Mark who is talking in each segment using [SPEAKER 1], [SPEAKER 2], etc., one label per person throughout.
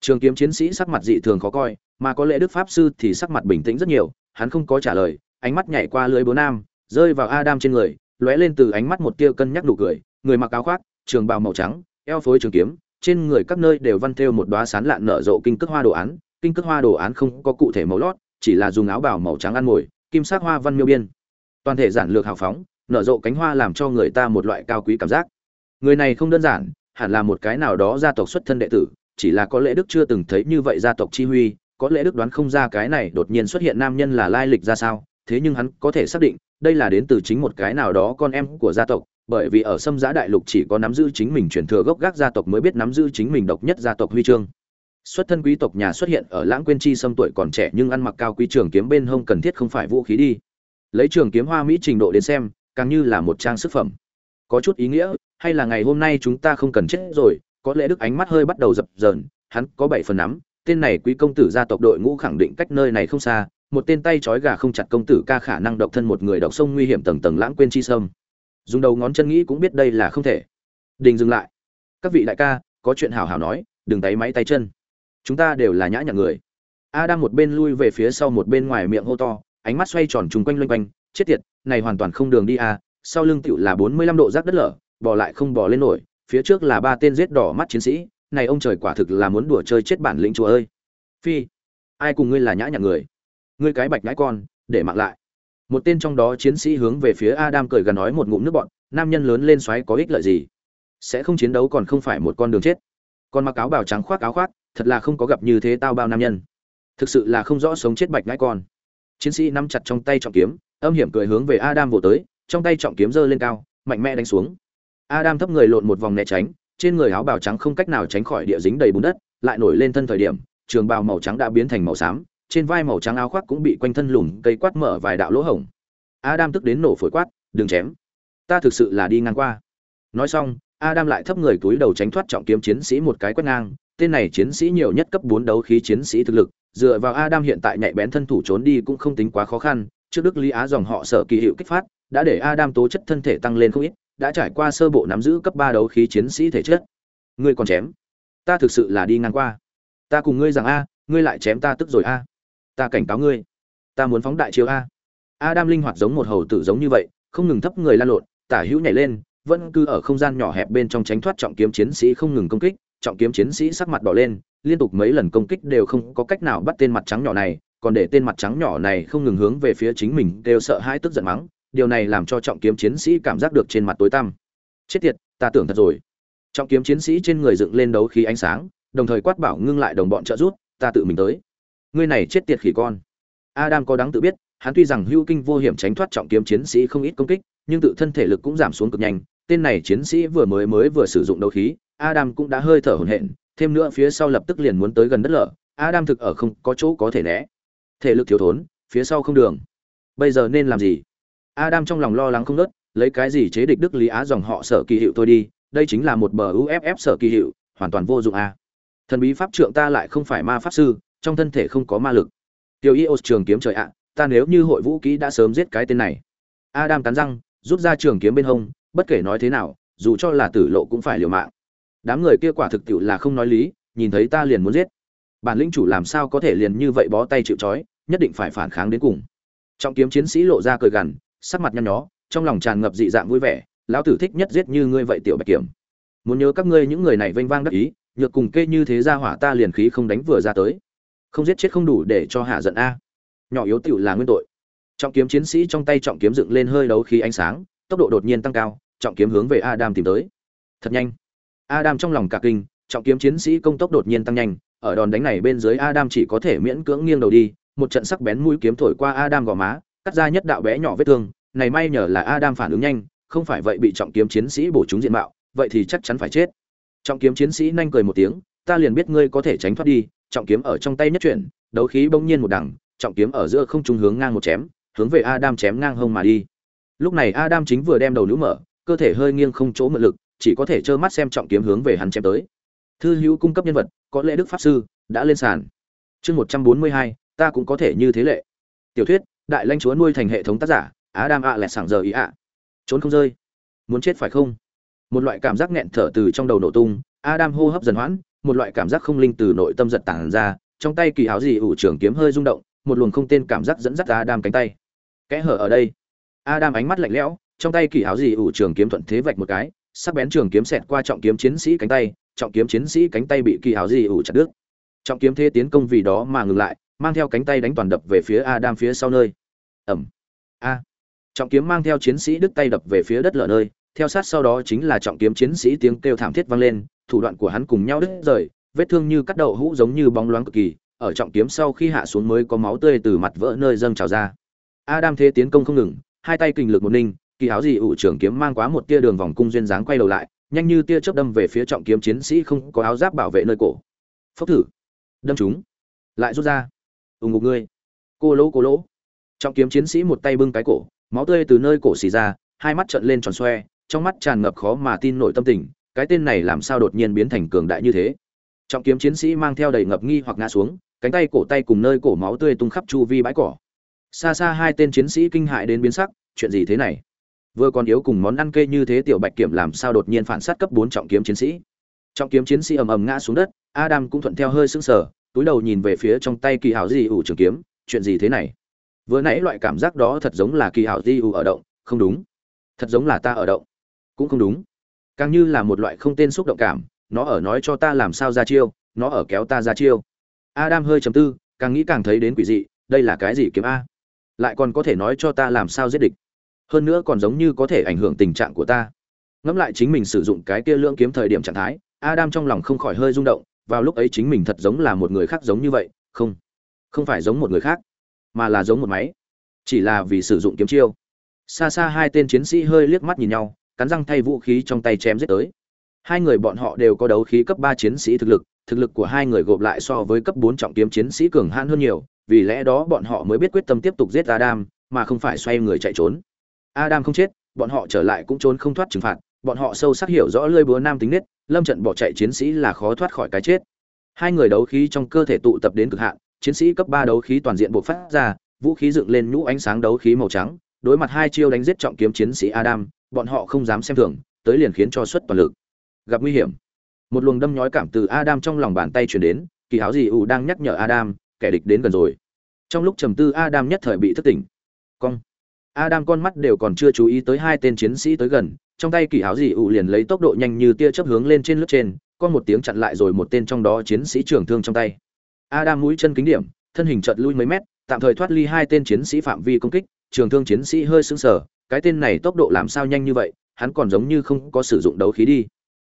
[SPEAKER 1] trường kiếm chiến sĩ sắc mặt dị thường khó coi, mà có lẽ đức pháp sư thì sắc mặt bình tĩnh rất nhiều, hắn không có trả lời, ánh mắt nhảy qua lưới bố nam, rơi vào adam trên người, lóe lên từ ánh mắt một tia cân nhắc đủ cười, người mặc áo khoác, trường bào màu trắng, eo phối trường kiếm, trên người các nơi đều văn thêu một đóa sán lạn nở rộ kinh cước hoa đồ án, kinh cước hoa đồ án không có cụ thể màu lót, chỉ là dùng áo bào màu trắng ăn mồi, kim sắc hoa văn miêu biên. Toàn thể giản lược hào phóng, nở rộ cánh hoa làm cho người ta một loại cao quý cảm giác. Người này không đơn giản, hẳn là một cái nào đó gia tộc xuất thân đệ tử chỉ là có lẽ đức chưa từng thấy như vậy gia tộc chi huy, có lẽ đức đoán không ra cái này đột nhiên xuất hiện nam nhân là lai lịch ra sao, thế nhưng hắn có thể xác định, đây là đến từ chính một cái nào đó con em của gia tộc, bởi vì ở xâm giã đại lục chỉ có nắm giữ chính mình truyền thừa gốc gác gia tộc mới biết nắm giữ chính mình độc nhất gia tộc huy chương. Xuất thân quý tộc nhà xuất hiện ở lãng quên chi xâm tuổi còn trẻ nhưng ăn mặc cao quý trường kiếm bên hông cần thiết không phải vũ khí đi. Lấy trường kiếm hoa mỹ trình độ đến xem, càng như là một trang sức phẩm. Có chút ý nghĩa, hay là ngày hôm nay chúng ta không cần chết rồi có lẽ đức ánh mắt hơi bắt đầu dập dờn, hắn có bảy phần nắm, tên này quý công tử gia tộc đội ngũ khẳng định cách nơi này không xa, một tên tay trói gà không chặt công tử ca khả năng độc thân một người độc sông nguy hiểm tầng tầng lãng quên chi sâm. Dùng đầu ngón chân nghĩ cũng biết đây là không thể. Đình dừng lại. Các vị đại ca, có chuyện hào hào nói, đừng tay máy tay chân. Chúng ta đều là nhã nhặn người. A đang một bên lui về phía sau một bên ngoài miệng hô to, ánh mắt xoay tròn chung quanh loanh quanh, chết tiệt, này hoàn toàn không đường đi a sau lưng tựu là bốn mươi lăm độ rác đất lở bỏ lại không bỏ lên nổi phía trước là ba tên giết đỏ mắt chiến sĩ, này ông trời quả thực là muốn đùa chơi chết bản lĩnh chúa ơi. Phi, ai cùng ngươi là nhã nhặn người? Ngươi cái bạch ngãi con, để mặc lại. Một tên trong đó chiến sĩ hướng về phía adam cười gần nói một ngụm nước bọn nam nhân lớn lên xoáy có ích lợi gì? Sẽ không chiến đấu còn không phải một con đường chết. Còn mặc áo bào trắng khoác áo khoác, thật là không có gặp như thế tao bao nam nhân. Thực sự là không rõ sống chết bạch ngãi con. Chiến sĩ nắm chặt trong tay trọng kiếm, âm hiểm cười hướng về adam vỗ tới, trong tay trọng kiếm giơ lên cao, mạnh mẽ đánh xuống adam thấp người lộn một vòng né tránh, trên người áo bào trắng không cách nào tránh khỏi địa dính đầy bùn đất, lại nổi lên thân thời điểm, trường bào màu trắng đã biến thành màu xám, trên vai màu trắng áo khoác cũng bị quanh thân lùm cây quát mở vài đạo lỗ hổng. Adam tức đến nổ phổi quát, đừng chém. Ta thực sự là đi ngang qua. Nói xong, adam lại thấp người túi đầu tránh thoát trọng kiếm chiến sĩ một cái quét ngang. Tên này chiến sĩ nhiều nhất cấp bốn đấu khí chiến sĩ thực lực, dựa vào adam hiện tại nhạy bén thân thủ trốn đi cũng không tính quá khó khăn. Trước đức lý á dòng họ sở kỳ hiệu kích phát, đã để adam tố chất thân thể tăng lên không ít đã trải qua sơ bộ nắm giữ cấp ba đấu khí chiến sĩ thể chất. Ngươi còn chém? Ta thực sự là đi ngang qua. Ta cùng ngươi rằng a, ngươi lại chém ta tức rồi a. Ta cảnh cáo ngươi. Ta muốn phóng đại chiếu a. Adam linh hoạt giống một hầu tử giống như vậy, không ngừng thấp người lan lộn, tả hữu nhảy lên, vẫn cứ ở không gian nhỏ hẹp bên trong tránh thoát trọng kiếm chiến sĩ không ngừng công kích, trọng kiếm chiến sĩ sắc mặt đỏ lên, liên tục mấy lần công kích đều không có cách nào bắt tên mặt trắng nhỏ này, còn để tên mặt trắng nhỏ này không ngừng hướng về phía chính mình, đều sợ hãi tức giận mắng điều này làm cho trọng kiếm chiến sĩ cảm giác được trên mặt tối tăm. Chết tiệt, ta tưởng thật rồi. Trọng kiếm chiến sĩ trên người dựng lên đấu khí ánh sáng, đồng thời quát bảo ngưng lại đồng bọn trợ rút ta tự mình tới. Ngươi này chết tiệt khỉ con. Adam có đáng tự biết, hắn tuy rằng hưu kinh vô hiểm tránh thoát trọng kiếm chiến sĩ không ít công kích, nhưng tự thân thể lực cũng giảm xuống cực nhanh. Tên này chiến sĩ vừa mới mới vừa sử dụng đấu khí, adam cũng đã hơi thở hổn hển, thêm nữa phía sau lập tức liền muốn tới gần đất lở. Adam thực ở không có chỗ có thể né. Thể lực thiếu thốn, phía sau không đường. Bây giờ nên làm gì? Adam trong lòng lo lắng không ngớt, lấy cái gì chế địch đức lý á dòng họ sở kỳ hiệu tôi đi đây chính là một bờ uff sở kỳ hiệu hoàn toàn vô dụng a thần bí pháp trượng ta lại không phải ma pháp sư trong thân thể không có ma lực. Tiểu ios trường kiếm trời ạ ta nếu như hội vũ kỹ đã sớm giết cái tên này. Adam cắn răng rút ra trường kiếm bên hông bất kể nói thế nào dù cho là tử lộ cũng phải liều mạng. Đám người kia quả thực tiệu là không nói lý nhìn thấy ta liền muốn giết. Bản lĩnh chủ làm sao có thể liền như vậy bó tay chịu trói nhất định phải phản kháng đến cùng. Trọng kiếm chiến sĩ lộ ra cười gằn sắc mặt nhăn nhó, trong lòng tràn ngập dị dạng vui vẻ, lão tử thích nhất giết như ngươi vậy, tiểu bạch kiểm. Muốn nhớ các ngươi những người này vênh vang đắc ý, nhược cùng kê như thế ra hỏa ta liền khí không đánh vừa ra tới. Không giết chết không đủ để cho hạ giận a. Nhỏ yếu tiểu là nguyên tội. Trọng kiếm chiến sĩ trong tay trọng kiếm dựng lên hơi đấu khí ánh sáng, tốc độ đột nhiên tăng cao, trọng kiếm hướng về adam tìm tới. Thật nhanh. Adam trong lòng cả kinh, trọng kiếm chiến sĩ công tốc đột nhiên tăng nhanh, ở đòn đánh này bên dưới adam chỉ có thể miễn cưỡng nghiêng đầu đi, một trận sắc bén mũi kiếm thổi qua adam gò má cắt ra nhất đạo bé nhỏ vết thương, này may nhờ là adam phản ứng nhanh, không phải vậy bị trọng kiếm chiến sĩ bổ trúng diện mạo, vậy thì chắc chắn phải chết. Trọng kiếm chiến sĩ nhanh cười một tiếng, ta liền biết ngươi có thể tránh thoát đi, trọng kiếm ở trong tay nhất chuyển, đấu khí bỗng nhiên một đằng, trọng kiếm ở giữa không trung hướng ngang một chém, hướng về adam chém ngang hông mà đi. Lúc này adam chính vừa đem đầu nữ mở, cơ thể hơi nghiêng không chỗ mượn lực, chỉ có thể trơ mắt xem trọng kiếm hướng về hắn chém tới. Thư hữu cung cấp nhân vật, có lẽ đức pháp sư, đã lên sàn. Chương một trăm bốn mươi hai, ta cũng có thể như thế lệ. Tiểu thuyết đại lãnh chúa nuôi thành hệ thống tác giả á đam ạ à lẹt sảng giờ ý ạ. Trốn không rơi. Muốn chết phải không? Một loại cảm giác nghẹn thở từ trong đầu nổ tung, adam hô hấp dần hoãn, một loại cảm giác không linh từ nội tâm giật tản ra, trong tay kỳ áo gì ủ trưởng kiếm hơi rung động, một luồng không tên cảm giác dẫn dắt Adam cánh tay. Kẽ hở ở đây. Adam ánh mắt lạnh lẽo, trong tay kỳ áo gì ủ trưởng kiếm thuận thế vạch một cái, sắc bén trường kiếm xẹt qua trọng kiếm chiến sĩ cánh tay, trọng kiếm chiến sĩ cánh tay bị kỳ áo gì ủ chặt đứt. Trọng kiếm thế tiến công vì đó mà ngừng lại mang theo cánh tay đánh toàn đập về phía Adam phía sau nơi. Ầm a. Trọng kiếm mang theo chiến sĩ đứt tay đập về phía đất lở nơi, theo sát sau đó chính là trọng kiếm chiến sĩ tiếng kêu thảm thiết vang lên, thủ đoạn của hắn cùng nhau đứt rời, vết thương như cắt đậu hũ giống như bóng loáng cực kỳ, ở trọng kiếm sau khi hạ xuống mới có máu tươi từ mặt vỡ nơi dâng trào ra. Adam thế tiến công không ngừng, hai tay kình lực một ninh, kỳ áo gì ủ trưởng kiếm mang quá một tia đường vòng cung duyên dáng quay đầu lại, nhanh như tia chớp đâm về phía trọng kiếm chiến sĩ không có áo giáp bảo vệ nơi cổ. Phốc thử. Đâm chúng lại rút ra ùng ngục ngươi. Cô lỗ cô lỗ. Trọng kiếm chiến sĩ một tay bưng cái cổ, máu tươi từ nơi cổ xì ra, hai mắt trợn lên tròn xoe, trong mắt tràn ngập khó mà tin nổi tâm tình, cái tên này làm sao đột nhiên biến thành cường đại như thế? Trọng kiếm chiến sĩ mang theo đầy ngập nghi hoặc ngã xuống, cánh tay, cổ tay cùng nơi cổ máu tươi tung khắp chu vi bãi cỏ. Xa xa hai tên chiến sĩ kinh hại đến biến sắc, chuyện gì thế này? Vừa còn yếu cùng món ăn kê như thế tiểu bạch kiểm làm sao đột nhiên phản sát cấp bốn trọng kiếm chiến sĩ? Trọng kiếm chiến sĩ ầm ầm ngã xuống đất, adam cũng thuận theo hơi sững sờ túi đầu nhìn về phía trong tay kỳ hảo di ủ trường kiếm, chuyện gì thế này? Vừa nãy loại cảm giác đó thật giống là kỳ hảo di ủ ở động, không đúng. Thật giống là ta ở động. Cũng không đúng. Càng như là một loại không tên xúc động cảm, nó ở nói cho ta làm sao ra chiêu, nó ở kéo ta ra chiêu. Adam hơi chầm tư, càng nghĩ càng thấy đến quỷ dị, đây là cái gì kiếm a? Lại còn có thể nói cho ta làm sao giết địch? Hơn nữa còn giống như có thể ảnh hưởng tình trạng của ta. Ngẫm lại chính mình sử dụng cái kia lưỡng kiếm thời điểm trạng thái, adam trong lòng không khỏi hơi rung động vào lúc ấy chính mình thật giống là một người khác giống như vậy, không không phải giống một người khác, mà là giống một máy. Chỉ là vì sử dụng kiếm chiêu. Xa xa hai tên chiến sĩ hơi liếc mắt nhìn nhau, cắn răng thay vũ khí trong tay chém giết tới. Hai người bọn họ đều có đấu khí cấp ba chiến sĩ thực lực thực lực của hai người gộp lại so với cấp bốn trọng kiếm chiến sĩ cường hãn hơn nhiều, vì lẽ đó bọn họ mới biết quyết tâm tiếp tục giết adam, mà không phải xoay người chạy trốn. Adam không chết, bọn họ trở lại cũng trốn không thoát trừng phạt, bọn họ sâu sắc hiểu rõ lơi búa nam tính nết lâm trận bỏ chạy chiến sĩ là khó thoát khỏi cái chết. Hai người đấu khí trong cơ thể tụ tập đến cực hạn, chiến sĩ cấp ba đấu khí toàn diện bộc phát ra, vũ khí dựng lên nhũ ánh sáng đấu khí màu trắng, đối mặt hai chiêu đánh giết trọng kiếm chiến sĩ adam, bọn họ không dám xem thường, tới liền khiến cho xuất toàn lực. Gặp nguy hiểm. Một luồng đâm nhói cảm từ adam trong lòng bàn tay truyền đến, kỳ háo gì ủ đang nhắc nhở adam, kẻ địch đến gần rồi. Trong lúc trầm tư adam nhất thời bị thất tỉnh. Cong. Adam con mắt đều còn chưa chú ý tới hai tên chiến sĩ tới gần trong tay kỳ áo dị ụ liền lấy tốc độ nhanh như tia chớp hướng lên trên lướt trên con một tiếng chặn lại rồi một tên trong đó chiến sĩ trưởng thương trong tay. Adam mũi chân kính điểm, thân hình chợt lui mấy mét, tạm thời thoát ly hai tên chiến sĩ phạm vi công kích, trường thương chiến sĩ hơi sững sờ, cái tên này tốc độ làm sao nhanh như vậy, hắn còn giống như không có sử dụng đấu khí đi.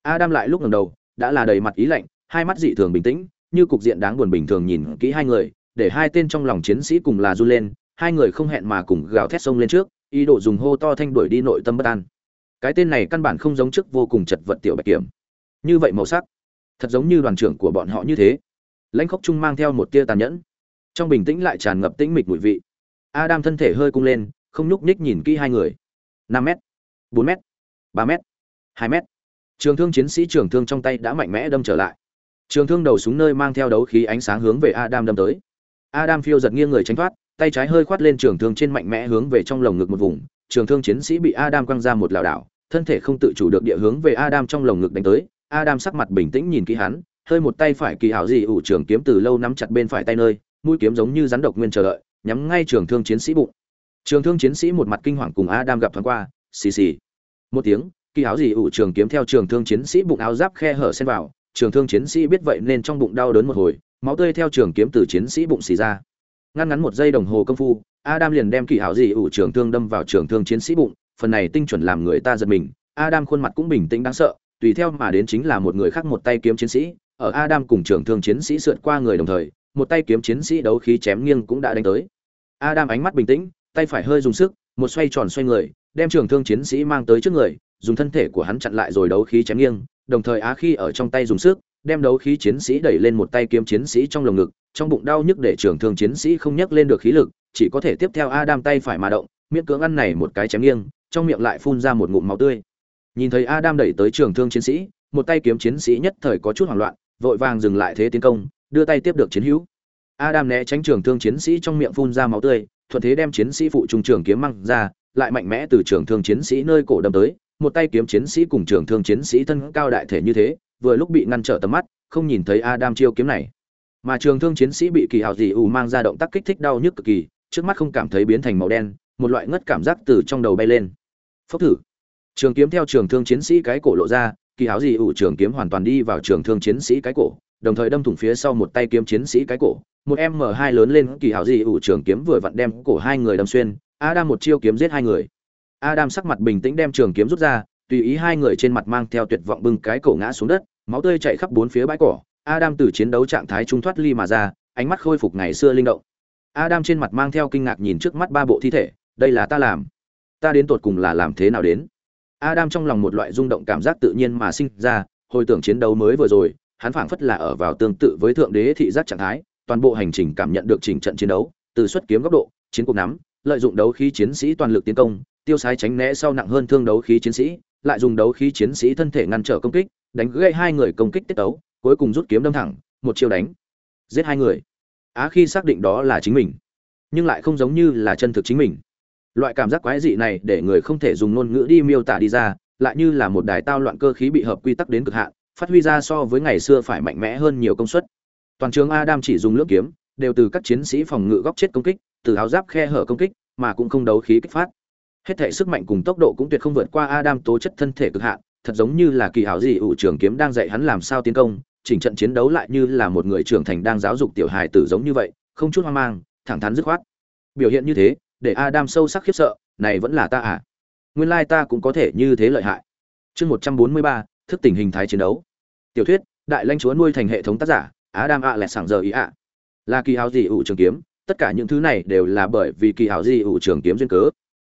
[SPEAKER 1] Adam lại lúc ngẩng đầu, đã là đầy mặt ý lạnh, hai mắt dị thường bình tĩnh, như cục diện đáng buồn bình thường nhìn kỹ hai người, để hai tên trong lòng chiến sĩ cùng là run lên, hai người không hẹn mà cùng gào thét sông lên trước, ý đồ dùng hô to thanh đuổi đi nội tâm bất an cái tên này căn bản không giống trước vô cùng chật vật tiểu bạch kiểm. Như vậy màu sắc, thật giống như đoàn trưởng của bọn họ như thế. Lãnh khốc trung mang theo một tia tàn nhẫn. Trong bình tĩnh lại tràn ngập tĩnh mịch mùi vị. Adam thân thể hơi cung lên, không nhúc nhích nhìn kỹ hai người. Năm m bốn m ba m hai m trường thương chiến sĩ trường thương trong tay đã mạnh mẽ đâm trở lại. Trường thương đầu súng nơi mang theo đấu khí ánh sáng hướng về adam đâm tới. Adam phiêu giật nghiêng người tránh thoát, tay trái hơi khoát lên trường thương trên mạnh mẽ hướng về trong lồng ngực một vùng. Trường thương chiến sĩ bị adam quăng ra một lảo đảo thân thể không tự chủ được địa hướng về adam trong lồng ngực đánh tới. Adam sắc mặt bình tĩnh nhìn kỹ hắn, hơi một tay phải kỳ hảo gì ủ trường kiếm từ lâu nắm chặt bên phải tay nơi, mũi kiếm giống như rắn độc nguyên chờ đợi, nhắm ngay trường thương chiến sĩ bụng. Trường thương chiến sĩ một mặt kinh hoàng cùng adam gặp thoáng qua, xì xì. Một tiếng, kỳ hảo gì ủ trường kiếm theo trường thương chiến sĩ bụng áo giáp khe hở xen vào, trường thương chiến sĩ biết vậy nên trong bụng đau đớn một hồi, máu tươi theo trường kiếm từ chiến sĩ bụng xì ra. Ngăn ngắn một giây đồng hồ công phu, adam liền đem kỳ hảo gì ủ trường thương đâm vào trường thương chiến sĩ bụng phần này tinh chuẩn làm người ta giật mình, adam khuôn mặt cũng bình tĩnh đáng sợ, tùy theo mà đến chính là một người khác một tay kiếm chiến sĩ, ở adam cùng trưởng thương chiến sĩ sượt qua người đồng thời, một tay kiếm chiến sĩ đấu khí chém nghiêng cũng đã đánh tới. Adam ánh mắt bình tĩnh, tay phải hơi dùng sức, một xoay tròn xoay người, đem trưởng thương chiến sĩ mang tới trước người, dùng thân thể của hắn chặn lại rồi đấu khí chém nghiêng, đồng thời á khi ở trong tay dùng sức, đem đấu khí chiến sĩ đẩy lên một tay kiếm chiến sĩ trong lồng ngực, trong bụng đau nhức để trưởng thương chiến sĩ không nhấc lên được khí lực, chỉ có thể tiếp theo adam tay phải mà động, miễn cưỡng ăn này một cái chém nghiêng trong miệng lại phun ra một ngụm máu tươi. Nhìn thấy adam đẩy tới trường thương chiến sĩ, một tay kiếm chiến sĩ nhất thời có chút hoảng loạn, vội vàng dừng lại thế tiến công, đưa tay tiếp được chiến hữu. Adam né tránh trường thương chiến sĩ trong miệng phun ra máu tươi, thuận thế đem chiến sĩ phụ trung trường kiếm măng ra, lại mạnh mẽ từ trường thương chiến sĩ nơi cổ đâm tới, một tay kiếm chiến sĩ cùng trường thương chiến sĩ thân cao đại thể như thế, vừa lúc bị ngăn trở tầm mắt, không nhìn thấy adam chiêu kiếm này. Mà trường thương chiến sĩ bị kỳ hào dị ủ mang ra động tác kích thích đau nhức cực kỳ, trước mắt không cảm thấy biến thành màu đen, một loại ngất cảm giác từ trong đầu bay lên phốc thử trường kiếm theo trường thương chiến sĩ cái cổ lộ ra kỳ hào dị ủ trường kiếm hoàn toàn đi vào trường thương chiến sĩ cái cổ đồng thời đâm thủng phía sau một tay kiếm chiến sĩ cái cổ một m hai lớn lên kỳ hảo dị ủ trường kiếm vừa vặn đem cổ hai người đâm xuyên adam một chiêu kiếm giết hai người adam sắc mặt bình tĩnh đem trường kiếm rút ra tùy ý hai người trên mặt mang theo tuyệt vọng bưng cái cổ ngã xuống đất máu tươi chảy khắp bốn phía bãi cỏ Adam từ chiến đấu trạng thái trung thoát ly mà ra, ánh mắt khôi phục ngày xưa linh động. Adam trên mặt mang theo kinh ngạc nhìn trước mắt ba bộ thi thể, đây là ta làm. Ta đến tột cùng là làm thế nào đến? Adam trong lòng một loại rung động cảm giác tự nhiên mà sinh ra, hồi tưởng chiến đấu mới vừa rồi, hắn phảng phất là ở vào tương tự với thượng đế thị giác trạng thái, toàn bộ hành trình cảm nhận được trình trận chiến đấu, từ xuất kiếm góc độ, chiến cuộc nắm, lợi dụng đấu khí chiến sĩ toàn lực tiến công, tiêu sái tránh né sau nặng hơn thương đấu khí chiến sĩ, lại dùng đấu khí chiến sĩ thân thể ngăn trở công kích, đánh gãy hai người công kích tiết tấu, cuối cùng rút kiếm đâm thẳng một chiêu đánh giết hai người á khi xác định đó là chính mình nhưng lại không giống như là chân thực chính mình loại cảm giác quái dị này để người không thể dùng ngôn ngữ đi miêu tả đi ra lại như là một đài tao loạn cơ khí bị hợp quy tắc đến cực hạn phát huy ra so với ngày xưa phải mạnh mẽ hơn nhiều công suất toàn trường adam chỉ dùng lưỡi kiếm đều từ các chiến sĩ phòng ngự góc chết công kích từ áo giáp khe hở công kích mà cũng không đấu khí kích phát hết thể sức mạnh cùng tốc độ cũng tuyệt không vượt qua adam tố chất thân thể cực hạn thật giống như là kỳ hảo gì ủ trưởng kiếm đang dạy hắn làm sao tiến công chỉnh trận chiến đấu lại như là một người trưởng thành đang giáo dục tiểu hài tử giống như vậy, không chút hoang mang, thẳng thắn dứt khoát. Biểu hiện như thế, để Adam sâu sắc khiếp sợ, này vẫn là ta à? Nguyên lai ta cũng có thể như thế lợi hại. Chương 143, thức tỉnh hình thái chiến đấu. Tiểu thuyết, đại lãnh chúa nuôi thành hệ thống tác giả, Adam ạ lẹ sảng giờ ý ạ. Là kỳ hào gì ủ trường kiếm, tất cả những thứ này đều là bởi vì kỳ hào gì ủ trường kiếm duyên cớ.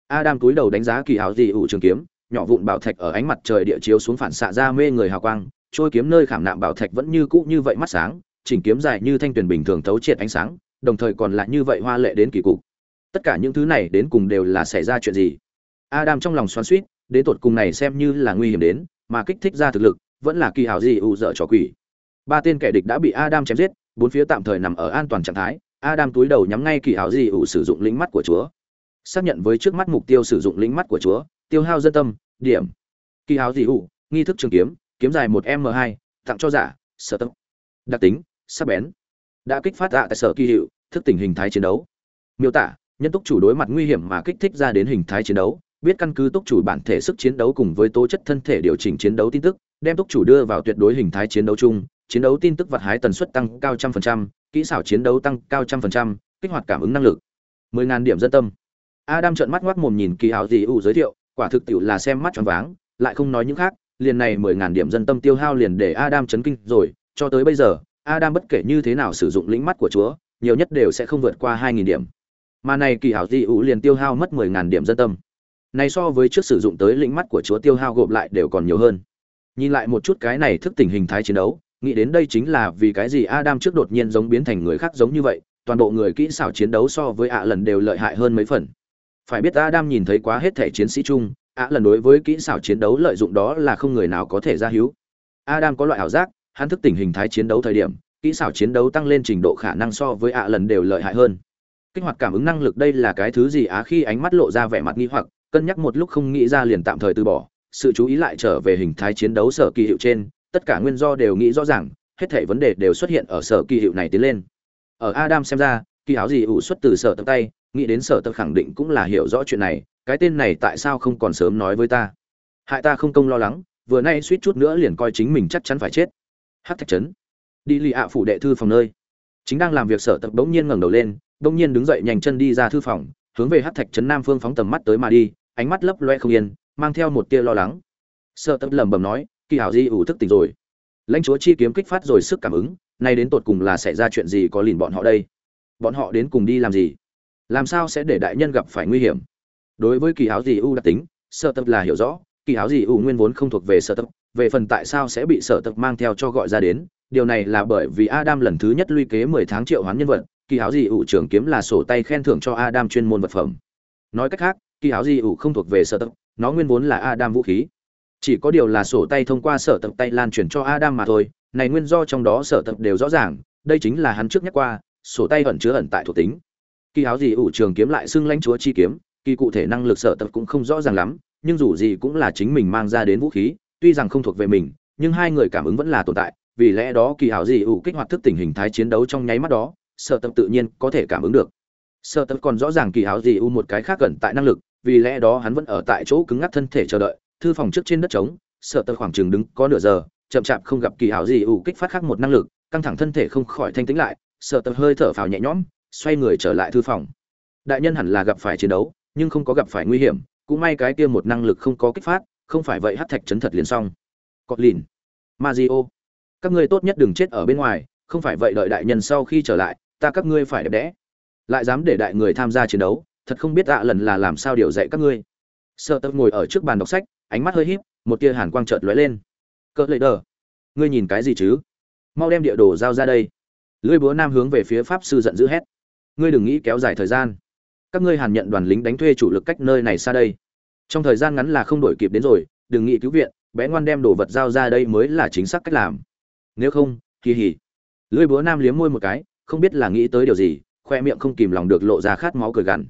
[SPEAKER 1] Adam túi đầu đánh giá kỳ hào gì ủ trường kiếm, nhỏ vụn bảo thạch ở ánh mặt trời địa chiếu xuống phản xạ ra mê người hào quang, trôi kiếm nơi khảm nạm bảo thạch vẫn như cũ như vậy mắt sáng, chỉnh kiếm dài như thanh tuyển bình thường thấu triệt ánh sáng, đồng thời còn lại như vậy hoa lệ đến kỳ cục. Tất cả những thứ này đến cùng đều là xảy ra chuyện gì? Adam trong lòng xoắn xuýt, đến tột cùng này xem như là nguy hiểm đến, mà kích thích ra thực lực, vẫn là kỳ hảo gì u dở trò quỷ. Ba tên kẻ địch đã bị Adam chém giết, bốn phía tạm thời nằm ở an toàn trạng thái, Adam túi đầu nhắm ngay kỳ hảo gì u sử dụng lính mắt của Chúa. Xác nhận với trước mắt mục tiêu sử dụng lính mắt của Chúa, tiêu hao dân tâm, điểm. Kỳ hảo gì u, nghi thức trường kiếm, kiếm dài một m 2 tặng cho giả sở tâm đặc tính sắc bén đã kích phát dạ tại sở kỳ hiệu thức tình hình thái chiến đấu miêu tả nhân túc chủ đối mặt nguy hiểm mà kích thích ra đến hình thái chiến đấu biết căn cứ túc chủ bản thể sức chiến đấu cùng với tố chất thân thể điều chỉnh chiến đấu tin tức đem túc chủ đưa vào tuyệt đối hình thái chiến đấu chung. Chiến đấu tin tức vật hái tần suất tăng cao trăm phần trăm kỹ xảo chiến đấu tăng cao trăm phần trăm kích hoạt cảm ứng năng lực. Mười ngàn điểm dân tâm. Adam trợn mắt ngoác mồm nhìn kỳ ảo dị ủ giới thiệu quả thực tiệu là xem mắt tròn váng lại không nói những khác liền này mười ngàn điểm dân tâm tiêu hao liền để Adam chấn kinh rồi, cho tới bây giờ, Adam bất kể như thế nào sử dụng lĩnh mắt của Chúa, nhiều nhất đều sẽ không vượt qua hai nghìn điểm. Mà này kỳ hảo di ủ liền tiêu hao mất mười ngàn điểm dân tâm. Này so với trước sử dụng tới lĩnh mắt của Chúa tiêu hao gộp lại đều còn nhiều hơn. Nhìn lại một chút cái này thức tình hình thái chiến đấu, nghĩ đến đây chính là vì cái gì Adam trước đột nhiên giống biến thành người khác giống như vậy, toàn bộ người kỹ xảo chiến đấu so với ạ lần đều lợi hại hơn mấy phần. Phải biết Adam nhìn thấy quá hết thể chiến sĩ chung, ạ lần đối với kỹ xảo chiến đấu lợi dụng đó là không người nào có thể ra hiếu adam có loại ảo giác hắn thức tình hình thái chiến đấu thời điểm kỹ xảo chiến đấu tăng lên trình độ khả năng so với ạ lần đều lợi hại hơn kích hoạt cảm ứng năng lực đây là cái thứ gì á khi ánh mắt lộ ra vẻ mặt nghi hoặc, cân nhắc một lúc không nghĩ ra liền tạm thời từ bỏ, sự chú ý lại trở về hình thái chiến đấu sở kỳ hiệu trên, tất cả nguyên do đều nghĩ rõ ràng, hết thảy vấn đề đều xuất hiện ở sở kỳ hiệu này tiến lên. Ở adam xem ra, kỳ áo gì ủ xuất từ sở tập tay, nghĩ đến sở tập khẳng định cũng là hiểu rõ chuyện này, cái tên này tại sao không còn sớm nói với ta? Hại ta không công lo lắng, vừa nay suýt chút nữa liền coi chính mình chắc chắn phải chết. Hát thạch trấn. Đi lì ạ phủ đệ thư phòng nơi. Chính đang làm việc sở tập bỗng nhiên ngẩng đầu lên đông nhiên đứng dậy nhanh chân đi ra thư phòng, hướng về hát thạch trấn nam phương phóng tầm mắt tới mà đi, ánh mắt lấp loe không yên, mang theo một tia lo lắng. Sợ tập lẩm bẩm nói, kỳ hảo di, ủ thức tỉnh rồi. Lãnh chúa chi kiếm kích phát rồi sức cảm ứng, nay đến tột cùng là xảy ra chuyện gì có lìn bọn họ đây? Bọn họ đến cùng đi làm gì? Làm sao sẽ để đại nhân gặp phải nguy hiểm? Đối với kỳ hảo gì u đặc tính, sợ tập là hiểu rõ, kỳ hảo gì u nguyên vốn không thuộc về sợ tập về phần tại sao sẽ bị sợ tập mang theo cho gọi ra đến, điều này là bởi vì adam lần thứ nhất luy kế mười tháng triệu hoán nhân vật kỳ áo gì ủ trưởng kiếm là sổ tay khen thưởng cho adam chuyên môn vật phẩm. Nói cách khác, kỳ áo gì ủ không thuộc về sở tập, nó nguyên vốn là adam vũ khí. Chỉ có điều là sổ tay thông qua sở tập tay lan truyền cho adam mà thôi, này nguyên do trong đó sở tập đều rõ ràng, đây chính là hắn trước nhắc qua, sổ tay ẩn chứa ẩn tại thuộc tính. Kỳ áo gì ủ trường kiếm lại xưng lãnh chúa chi kiếm, kỳ cụ thể năng lực sở tập cũng không rõ ràng lắm, nhưng dù gì cũng là chính mình mang ra đến vũ khí, tuy rằng không thuộc về mình, nhưng hai người cảm ứng vẫn là tồn tại, vì lẽ đó kỳ hảo gì ủ kích hoạt thức tình hình thái chiến đấu trong nháy mắt đó sợ tập tự nhiên có thể cảm ứng được. Sợ tập còn rõ ràng kỳ hảo gì u một cái khác gần tại năng lực, vì lẽ đó hắn vẫn ở tại chỗ cứng ngắc thân thể chờ đợi, thư phòng trước trên đất trống sợ tập khoảng chừng đứng có nửa giờ, chậm chạp không gặp kỳ hảo gì ủ kích phát khác một năng lực, căng thẳng thân thể không khỏi thanh tĩnh lại sợ tập hơi thở phào nhẹ nhõm, xoay người trở lại thư phòng. Đại nhân hẳn là gặp phải chiến đấu, nhưng không có gặp phải nguy hiểm, cũng may cái kia một năng lực không có kích phát, không phải vậy hắc thạch chấn thật liền xong. Cọt lìn mazio các ngươi tốt nhất đừng chết ở bên ngoài, không phải vậy đợi đại nhân sau khi trở lại ta các ngươi phải đẹp đẽ. Lại dám để đại người tham gia chiến đấu, thật không biết ạ lần là làm sao điều dạy các ngươi. Sợ tập ngồi ở trước bàn đọc sách, ánh mắt hơi híp, một tia hàn quang chợt lóe lên. Cỡ lấy đờ, ngươi nhìn cái gì chứ? Mau đem địa đồ giao ra đây. Lưỡi búa nam hướng về phía pháp sư giận dữ hét. Ngươi đừng nghĩ kéo dài thời gian. Các ngươi hàn nhận đoàn lính đánh thuê chủ lực cách nơi này xa đây. Trong thời gian ngắn là không đổi kịp đến rồi, đừng nghĩ cứu viện, bé ngoan đem đồ vật giao ra đây mới là chính xác cách làm. Nếu không, kỳ hỉ. Lưỡi búa nam liếm môi một cái không biết là nghĩ tới điều gì, khoe miệng không kìm lòng được lộ ra khát máu cười gằn.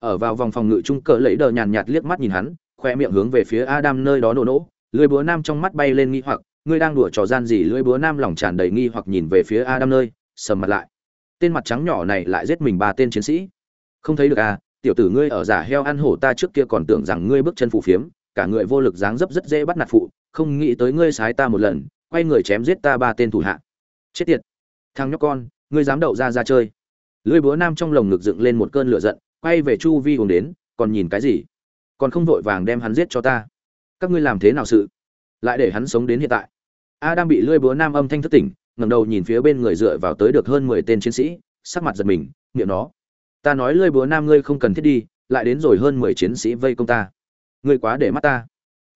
[SPEAKER 1] Ở vào vòng phòng ngự trung cỡ lấy đờ nhàn nhạt liếc mắt nhìn hắn, khoe miệng hướng về phía adam nơi đó nổ nổ, lưỡi búa nam trong mắt bay lên nghi hoặc, ngươi đang đùa trò gian gì? Lưỡi búa nam lòng tràn đầy nghi hoặc nhìn về phía adam nơi, sầm mặt lại. Tên mặt trắng nhỏ này lại giết mình ba tên chiến sĩ. Không thấy được à tiểu tử ngươi ở giả heo ăn hổ ta trước kia còn tưởng rằng ngươi bước chân phù phiếm, cả người vô lực dáng dấp rất dễ bắt nạt phụ, không nghĩ tới ngươi sái ta một lần, quay người chém giết ta ba tên thủ hạ. Chết tiệt. Thằng nhóc con ngươi dám đậu ra ra chơi. Lưỡi búa nam trong lồng ngực dựng lên một cơn lửa giận, quay về chu vi cùng đến, còn nhìn cái gì? Còn không vội vàng đem hắn giết cho ta. Các ngươi làm thế nào sự? Lại để hắn sống đến hiện tại. A đang bị lưỡi búa nam âm thanh thất tỉnh, ngẩng đầu nhìn phía bên người dựa vào tới được hơn mười tên chiến sĩ, sắc mặt giật mình, miệng nó. Ta nói lưỡi búa nam ngươi không cần thiết đi, lại đến rồi hơn mười chiến sĩ vây công ta. Ngươi quá để mắt ta.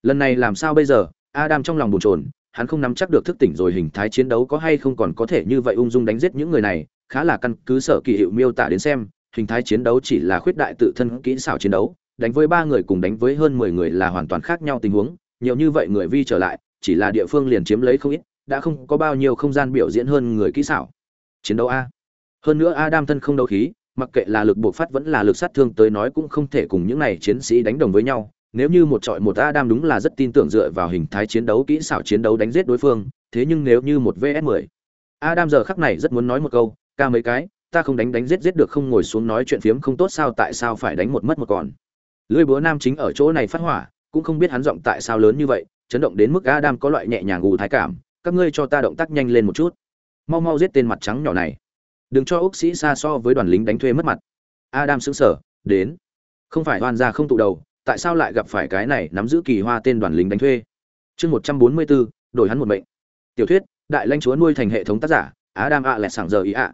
[SPEAKER 1] Lần này làm sao bây giờ? A đang trong lòng bồn chồn hắn không nắm chắc được thức tỉnh rồi hình thái chiến đấu có hay không còn có thể như vậy ung dung đánh giết những người này, khá là căn cứ sở kỳ hiệu miêu tả đến xem, hình thái chiến đấu chỉ là khuyết đại tự thân kỹ xảo chiến đấu, đánh với ba người cùng đánh với hơn mười người là hoàn toàn khác nhau tình huống, nhiều như vậy người vi trở lại, chỉ là địa phương liền chiếm lấy không ít, đã không có bao nhiêu không gian biểu diễn hơn người kỹ xảo. Chiến đấu a. Hơn nữa adam thân không đấu khí, mặc kệ là lực buộc phát vẫn là lực sát thương tới nói cũng không thể cùng những này chiến sĩ đánh đồng với nhau nếu như một trọi một Adam đúng là rất tin tưởng dựa vào hình thái chiến đấu kỹ xảo chiến đấu đánh giết đối phương, thế nhưng nếu như một VS 10. Adam giờ khắc này rất muốn nói một câu, ca mấy cái, ta không đánh đánh giết giết được không ngồi xuống nói chuyện phiếm không tốt sao tại sao phải đánh một mất một còn. Lưỡi búa nam chính ở chỗ này phát hỏa, cũng không biết hắn giọng tại sao lớn như vậy, chấn động đến mức Adam có loại nhẹ nhàng gù thái cảm, các ngươi cho ta động tác nhanh lên một chút. Mau mau giết tên mặt trắng nhỏ này. Đừng cho Úc sĩ xa so với đoàn lính đánh thuê mất mặt. Adam sững sờ, đến. Không phải oan gia không tụ đầu, tại sao lại gặp phải cái này nắm giữ kỳ hoa tên đoàn lính đánh thuê? Chương một trăm bốn mươi bốn đổi hắn một mệnh. Tiểu thuyết, đại lãnh chúa nuôi thành hệ thống tác giả, adam ạ lẹt sảng giờ ý ạ.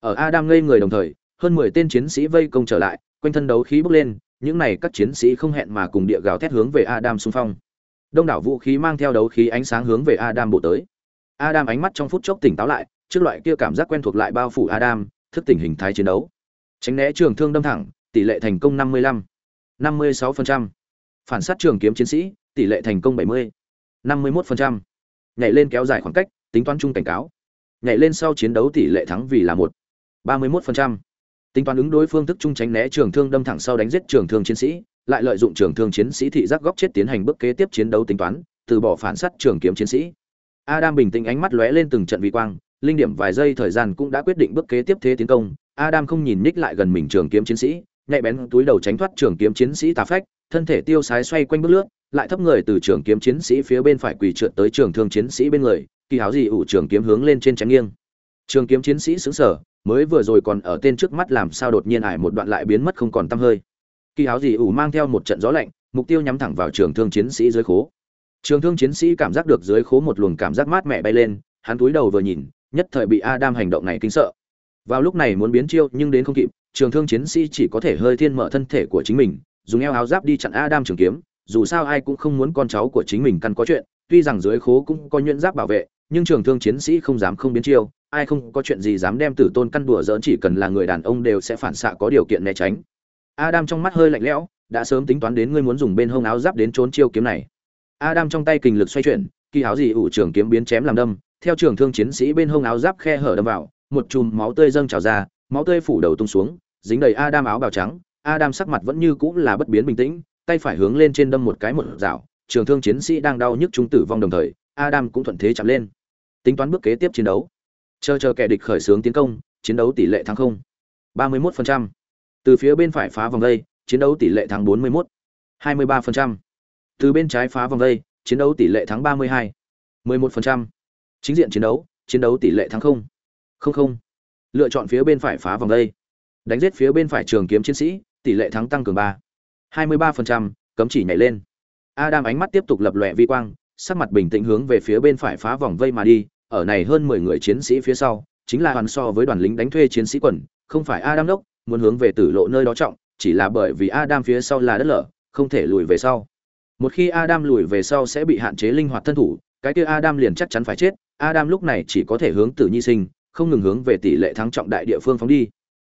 [SPEAKER 1] Ở adam ngây người đồng thời, hơn mười tên chiến sĩ vây công trở lại, quanh thân đấu khí bốc lên, những này các chiến sĩ không hẹn mà cùng địa gào thét hướng về adam xung phong. Đông đảo vũ khí mang theo đấu khí ánh sáng hướng về adam bộ tới. Adam ánh mắt trong phút chốc tỉnh táo lại, trước loại kia cảm giác quen thuộc lại bao phủ adam, thức tỉnh hình thái chiến đấu. Tránh né trường thương đâm thẳng, tỷ lệ thành công năm mươi lăm. 56%. Phản sát trường kiếm chiến sĩ, tỷ lệ thành công 70. 51%. Nhảy lên kéo dài khoảng cách, tính toán chung cảnh cáo. Nhảy lên sau chiến đấu tỷ lệ thắng vì là 1. 31%. Tính toán ứng đối phương thức trung tránh né trường thương đâm thẳng sau đánh giết trường thương chiến sĩ, lại lợi dụng trường thương chiến sĩ thị giác góc chết tiến hành bước kế tiếp chiến đấu tính toán, từ bỏ phản sát trường kiếm chiến sĩ. Adam bình tĩnh ánh mắt lóe lên từng trận vi quang, linh điểm vài giây thời gian cũng đã quyết định bước kế tiếp thế tiến công. Adam không nhìn nhích lại gần mình trường kiếm chiến sĩ, nhạy bén túi đầu tránh thoát trường kiếm chiến sĩ tà phách, thân thể tiêu sái xoay quanh bước lướt, lại thấp người từ trường kiếm chiến sĩ phía bên phải quỳ trượt tới trường thương chiến sĩ bên người, kỳ háo gì ủ trường kiếm hướng lên trên chém nghiêng. Trường kiếm chiến sĩ xứng sở mới vừa rồi còn ở tên trước mắt làm sao đột nhiên ải một đoạn lại biến mất không còn tăm hơi. Kỳ háo gì ủ mang theo một trận gió lạnh, mục tiêu nhắm thẳng vào trường thương chiến sĩ dưới khố. Trường thương chiến sĩ cảm giác được dưới khố một luồng cảm giác mát mẻ bay lên, hắn túi đầu vừa nhìn, nhất thời bị adam hành động này kinh sợ. Vào lúc này muốn biến chiêu nhưng đến không kịp trường thương chiến sĩ chỉ có thể hơi thiên mở thân thể của chính mình, dùng eo áo giáp đi chặn adam trường kiếm, dù sao ai cũng không muốn con cháu của chính mình căn có chuyện, tuy rằng dưới khố cũng có nhuyễn giáp bảo vệ, nhưng trường thương chiến sĩ không dám không biến chiêu, ai không có chuyện gì dám đem tử tôn căn đùa dỡn chỉ cần là người đàn ông đều sẽ phản xạ có điều kiện né tránh. Adam trong mắt hơi lạnh lẽo, đã sớm tính toán đến ngươi muốn dùng bên hông áo giáp đến trốn chiêu kiếm này. Adam trong tay kình lực xoay chuyển, kỳ áo gì ủ trường kiếm biến chém làm đâm, theo trường thương chiến sĩ bên hông áo giáp khe hở đâm vào, một chùm máu tươi dâng trào ra, máu tươi phủ đầu tung xuống dính đầy Adam áo bào trắng, Adam sắc mặt vẫn như cũ là bất biến bình tĩnh, tay phải hướng lên trên đâm một cái một dạo, trường thương chiến sĩ đang đau nhức trung tử vong đồng thời, Adam cũng thuận thế chạm lên. tính toán bước kế tiếp chiến đấu chờ chờ kẻ địch khởi xướng tiến công chiến đấu tỷ lệ thắng không ba mươi 31%. từ phía bên phải phá vòng đây chiến đấu tỷ lệ thắng bốn mươi 41. 23%. từ bên trái phá vòng đây chiến đấu tỷ lệ thắng ba mươi hai 11%. chính diện chiến đấu chiến đấu tỷ lệ thắng không không không lựa chọn phía bên phải phá vòng đây đánh giết phía bên phải trường kiếm chiến sĩ tỷ lệ thắng tăng cường ba. 23%, cấm chỉ nhảy lên. Adam ánh mắt tiếp tục lập lòe vi quang sắc mặt bình tĩnh hướng về phía bên phải phá vòng vây mà đi ở này hơn mười người chiến sĩ phía sau chính là hoàn so với đoàn lính đánh thuê chiến sĩ quần không phải adam đốc muốn hướng về tử lộ nơi đó trọng chỉ là bởi vì adam phía sau là đất lở không thể lùi về sau. Một khi adam lùi về sau sẽ bị hạn chế linh hoạt thân thủ cái kia adam liền chắc chắn phải chết adam lúc này chỉ có thể hướng tử nhi sinh không ngừng hướng về tỷ lệ thắng trọng đại địa phương phóng đi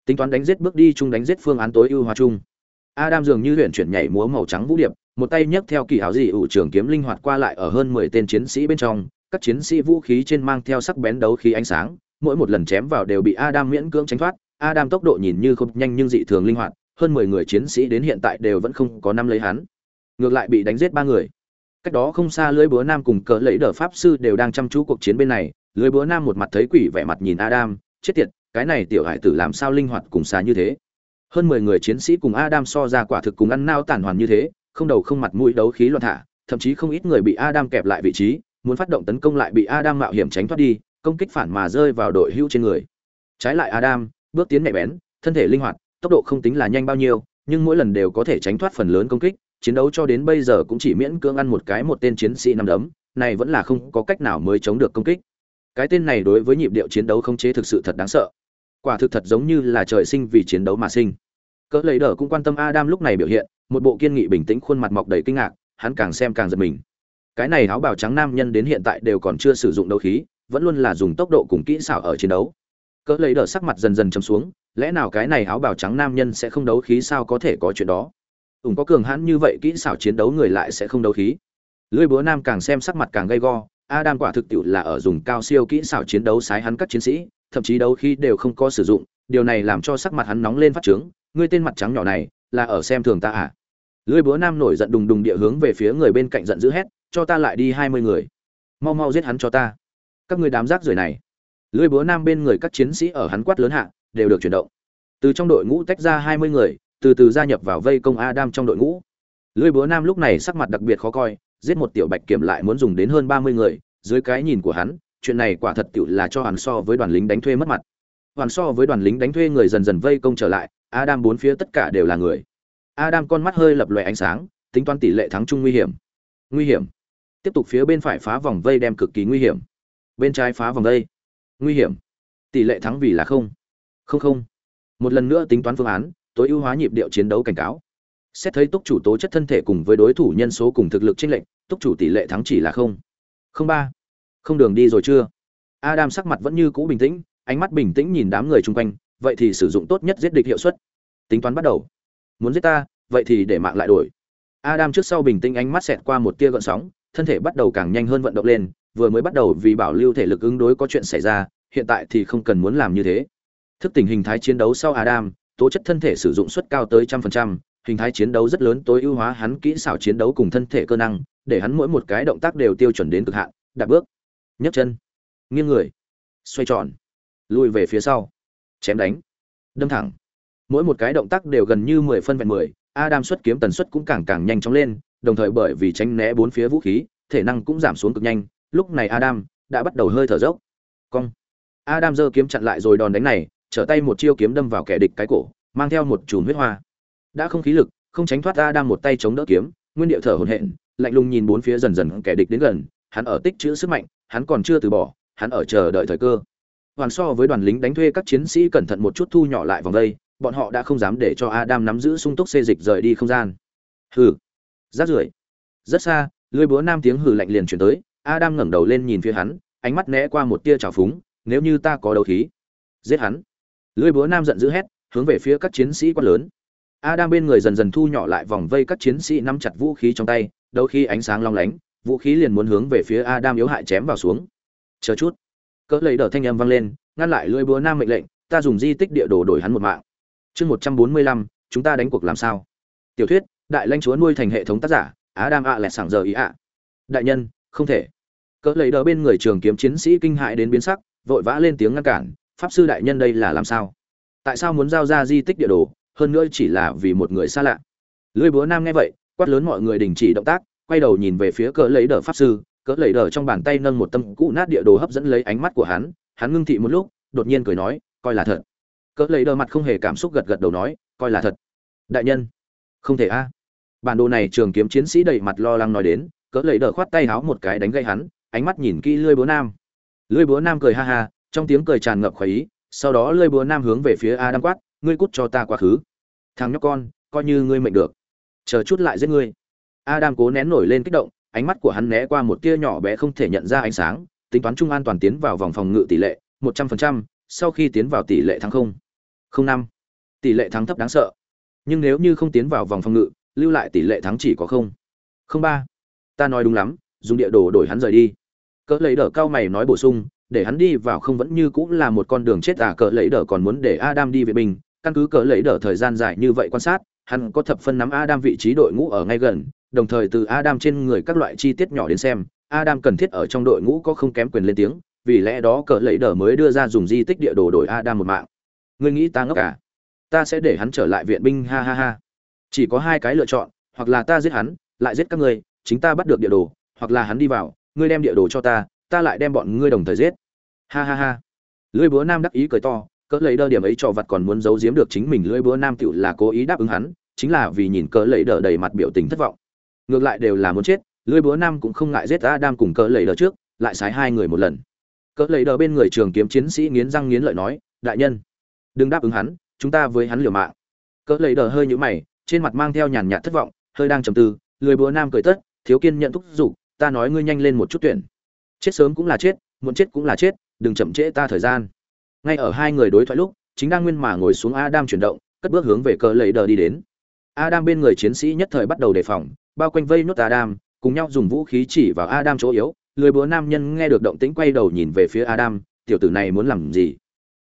[SPEAKER 1] tính toán đánh giết bước đi chung đánh giết phương án tối ưu hóa chung. Adam dường như luyện chuyển nhảy múa màu trắng vũ điệp, một tay nhấc theo kỳ hảo dị ủ trường kiếm linh hoạt qua lại ở hơn mười tên chiến sĩ bên trong, các chiến sĩ vũ khí trên mang theo sắc bén đấu khí ánh sáng, mỗi một lần chém vào đều bị adam miễn cưỡng tránh thoát. Adam tốc độ nhìn như không nhanh nhưng dị thường linh hoạt, hơn mười người chiến sĩ đến hiện tại đều vẫn không có năm lấy hắn. Ngược lại bị đánh giết ba người. Cách đó không xa lưới búa nam cùng cờ lấy đờ pháp sư đều đang chăm chú cuộc chiến bên này, lưới búa nam một mặt thấy quỷ vẻ mặt nhìn adam, chết tiệt cái này tiểu hải tử làm sao linh hoạt cùng xa như thế? Hơn mười người chiến sĩ cùng adam so ra quả thực cùng ăn nao tản hoàn như thế, không đầu không mặt mũi đấu khí loạn thả, thậm chí không ít người bị adam kẹp lại vị trí, muốn phát động tấn công lại bị adam mạo hiểm tránh thoát đi, công kích phản mà rơi vào đội hưu trên người. Trái lại adam, bước tiến nhạy bén, thân thể linh hoạt, tốc độ không tính là nhanh bao nhiêu, nhưng mỗi lần đều có thể tránh thoát phần lớn công kích, chiến đấu cho đến bây giờ cũng chỉ miễn cưỡng ăn một cái một tên chiến sĩ nằm đấm, này vẫn là không có cách nào mới chống được công kích. Cái tên này đối với nhịp điệu chiến đấu không chế thực sự thật đáng sợ quả thực thật giống như là trời sinh vì chiến đấu mà sinh. Cỡ lấy đờ cũng quan tâm adam lúc này biểu hiện, một bộ kiên nghị bình tĩnh khuôn mặt mọc đầy kinh ngạc, hắn càng xem càng giật mình. Cái này áo bào trắng nam nhân đến hiện tại đều còn chưa sử dụng đấu khí, vẫn luôn là dùng tốc độ cùng kỹ xảo ở chiến đấu. Cỡ lấy đờ sắc mặt dần dần chấm xuống, lẽ nào cái này áo bào trắng nam nhân sẽ không đấu khí sao có thể có chuyện đó? Ủng có cường hãn như vậy kỹ xảo chiến đấu người lại sẽ không đấu khí. Lưỡi búa nam càng xem sắc mặt càng gay go, adam quả thực tiệu là ở dùng cao siêu kỹ xảo chiến đấu sái hắn các chiến sĩ thậm chí đấu khí đều không có sử dụng, điều này làm cho sắc mặt hắn nóng lên phát trướng, ngươi tên mặt trắng nhỏ này, là ở xem thường ta à? Lưỡi búa nam nổi giận đùng đùng địa hướng về phía người bên cạnh giận dữ hét, cho ta lại đi hai mươi người. Mau mau giết hắn cho ta. Các người đám rác rưởi này. Lưỡi búa nam bên người các chiến sĩ ở hắn quát lớn hạ, đều được chuyển động. Từ trong đội ngũ tách ra hai mươi người, từ từ gia nhập vào vây công adam trong đội ngũ. Lưỡi búa nam lúc này sắc mặt đặc biệt khó coi, giết một tiểu bạch kiểm lại muốn dùng đến hơn ba mươi người, dưới cái nhìn của hắn chuyện này quả thật tiểu là cho hoàn so với đoàn lính đánh thuê mất mặt. Hoàn so với đoàn lính đánh thuê người dần dần vây công trở lại, adam bốn phía tất cả đều là người. Adam con mắt hơi lập lòe ánh sáng, tính toán tỷ lệ thắng chung nguy hiểm. Nguy hiểm. Tiếp tục phía bên phải phá vòng vây đem cực kỳ nguy hiểm. Bên trái phá vòng vây. Nguy hiểm. Tỷ lệ thắng vì là không. Không không. Một lần nữa tính toán phương án, tối ưu hóa nhịp điệu chiến đấu cảnh cáo. Xét thấy túc chủ tố chất thân thể cùng với đối thủ nhân số cùng thực lực chênh lệnh túc chủ tỷ lệ thắng chỉ là không. Không ba không đường đi rồi chưa? Adam sắc mặt vẫn như cũ bình tĩnh, ánh mắt bình tĩnh nhìn đám người chung quanh, vậy thì sử dụng tốt nhất giết địch hiệu suất. Tính toán bắt đầu. Muốn giết ta, vậy thì để mạng lại đổi. Adam trước sau bình tĩnh ánh mắt xẹt qua một tia gợn sóng, thân thể bắt đầu càng nhanh hơn vận động lên, vừa mới bắt đầu vì bảo lưu thể lực ứng đối có chuyện xảy ra, hiện tại thì không cần muốn làm như thế. Thức tỉnh hình thái chiến đấu sau adam, tố chất thân thể sử dụng suất cao tới trăm phần trăm, hình thái chiến đấu rất lớn tối ưu hóa hắn kỹ xảo chiến đấu cùng thân thể cơ năng, để hắn mỗi một cái động tác đều tiêu chuẩn đến cực hạn. Đạp bước nhấc chân, nghiêng người, xoay tròn, lùi về phía sau, chém đánh, đâm thẳng. Mỗi một cái động tác đều gần như mười phân vẹn mười, adam xuất kiếm tần suất cũng càng càng nhanh chóng lên, đồng thời bởi vì tránh né bốn phía vũ khí, thể năng cũng giảm xuống cực nhanh. Lúc này adam đã bắt đầu hơi thở dốc. Cong. Adam giơ kiếm chặn lại rồi đòn đánh này, trở tay một chiêu kiếm đâm vào kẻ địch cái cổ, mang theo một chùm huyết hoa. Đã không khí lực, không tránh thoát adam một tay chống đỡ kiếm, nguyên điệu thở hổn hển, lạnh lùng nhìn bốn phía dần dần kẻ địch đến gần, hắn ở tích trữ sức mạnh hắn còn chưa từ bỏ, hắn ở chờ đợi thời cơ. Hoàn so với đoàn lính đánh thuê các chiến sĩ cẩn thận một chút thu nhỏ lại vòng đây, bọn họ đã không dám để cho adam nắm giữ sung túc xê dịch rời đi không gian. Hừ. Rát rưởi. Rất xa lưỡi búa nam tiếng hừ lạnh liền chuyển tới, adam ngẩng đầu lên nhìn phía hắn, ánh mắt né qua một tia trào phúng, nếu như ta có đấu khí, giết hắn. Lưỡi búa nam giận dữ hét, hướng về phía các chiến sĩ quát lớn. Adam bên người dần dần thu nhỏ lại vòng vây các chiến sĩ nắm chặt vũ khí trong tay, đấu khi ánh sáng long lánh vũ khí liền muốn hướng về phía adam yếu hại chém vào xuống. Chờ chút. Cỡ lấy đờ thanh âm vang lên, ngăn lại lưỡi búa nam mệnh lệnh, ta dùng di tích địa đồ đổi hắn một mạng. Chương một trăm bốn mươi lăm, chúng ta đánh cuộc làm sao? Tiểu thuyết, đại lãnh chúa nuôi thành hệ thống tác giả á ạ lẹt sảng giờ ý ạ. Đại nhân, không thể. Cỡ lấy đỡ bên người trường kiếm chiến sĩ kinh hại đến biến sắc, vội vã lên tiếng ngăn cản, pháp sư đại nhân đây là làm sao? Tại sao muốn giao ra di tích địa đồ, hơn nữa chỉ là vì một người xa lạ? Lưỡi búa nam nghe vậy, quát lớn mọi người đình chỉ động tác quay đầu nhìn về phía cỡ lấy đờ pháp sư, cỡ lấy đờ trong bàn tay nâng một tâm cũ nát địa đồ hấp dẫn lấy ánh mắt của hắn hắn ngưng thị một lúc, đột nhiên cười nói, coi là thật. Cỡ lấy đờ mặt không hề cảm xúc gật gật đầu nói, coi là thật. Đại nhân. Không thể a. Bản đồ này trường kiếm chiến sĩ đầy mặt lo lắng nói đến, cỡ lấy đờ khoát tay háo một cái đánh gây hắn, ánh mắt nhìn kỹ lưỡi búa nam. Lưỡi búa nam cười ha ha, trong tiếng cười tràn ngập khoái ý, sau đó lưỡi búa nam hướng về phía a adam quát, ngươi cút cho ta quá khứ. Thằng nhóc con, coi như ngươi mệnh được. Chờ chút lại giết ngươi adam cố nén nổi lên kích động ánh mắt của hắn né qua một tia nhỏ bé không thể nhận ra ánh sáng tính toán trung an toàn tiến vào vòng phòng ngự tỷ lệ một trăm phần trăm sau khi tiến vào tỷ lệ thắng không. Không năm. Tỷ lệ thắng thấp đáng sợ. Nhưng nếu như không tiến vào vòng phòng ngự lưu lại tỷ lệ thắng chỉ có không. Không ba. Ta nói đúng lắm dùng địa đồ đổi hắn rời đi. Cỡ lấy đỡ cao mày nói bổ sung để hắn đi vào không vẫn như cũng là một con đường chết à cỡ lấy đỡ còn muốn để adam đi về mình, căn cứ cỡ lấy đỡ thời gian dài như vậy quan sát hắn có thập phân nắm adam vị trí đội ngũ ở ngay gần đồng thời từ adam trên người các loại chi tiết nhỏ đến xem, adam cần thiết ở trong đội ngũ có không kém quyền lên tiếng, vì lẽ đó cỡ lấy đỡ mới đưa ra dùng di tích địa đồ đổi adam một mạng. Ngươi nghĩ ta ngốc à? Ta sẽ để hắn trở lại viện binh, ha ha ha. Chỉ có hai cái lựa chọn, hoặc là ta giết hắn, lại giết các ngươi, chính ta bắt được địa đồ, hoặc là hắn đi vào, ngươi đem địa đồ cho ta ta lại đem bọn ngươi đồng thời giết. Ha ha ha. Lưỡi búa nam đắc ý cười to cỡ lấy đỡ điểm ấy cho vật còn muốn giấu giếm được chính mình, lưỡi búa nam tiểu là cố ý đáp ứng hắn, chính là vì nhìn cỡ lấy đỡ đầy mặt biểu tình thất vọng ngược lại đều là muốn chết lưỡi búa nam cũng không ngại giết adam cùng cỡ lấy đờ trước, lại xái hai người một lần. Cỡ lấy đờ bên người trường kiếm chiến sĩ nghiến răng nghiến lợi nói, đại nhân, đừng đáp ứng hắn, chúng ta với hắn liều mạng. Cỡ lấy đờ hơi nhũ mày, trên mặt mang theo nhàn nhạt thất vọng, hơi đang trầm tư lưỡi búa nam cười tất, thiếu kiên nhận thúc giục, ta nói ngươi nhanh lên một chút tuyển. Chết sớm cũng là chết muốn chết cũng là chết, đừng chậm trễ ta thời gian. Ngay ở hai người đối thoại lúc, chính đang nguyên mà ngồi xuống adam chuyển động, cất bước hướng về cờ lấy đờ đi đến. Adam bên người chiến sĩ nhất thời bắt đầu đề phòng bao quanh vây nốt adam cùng nhau dùng vũ khí chỉ vào adam chỗ yếu. Lười búa nam nhân nghe được động tĩnh quay đầu nhìn về phía adam tiểu tử này muốn làm gì?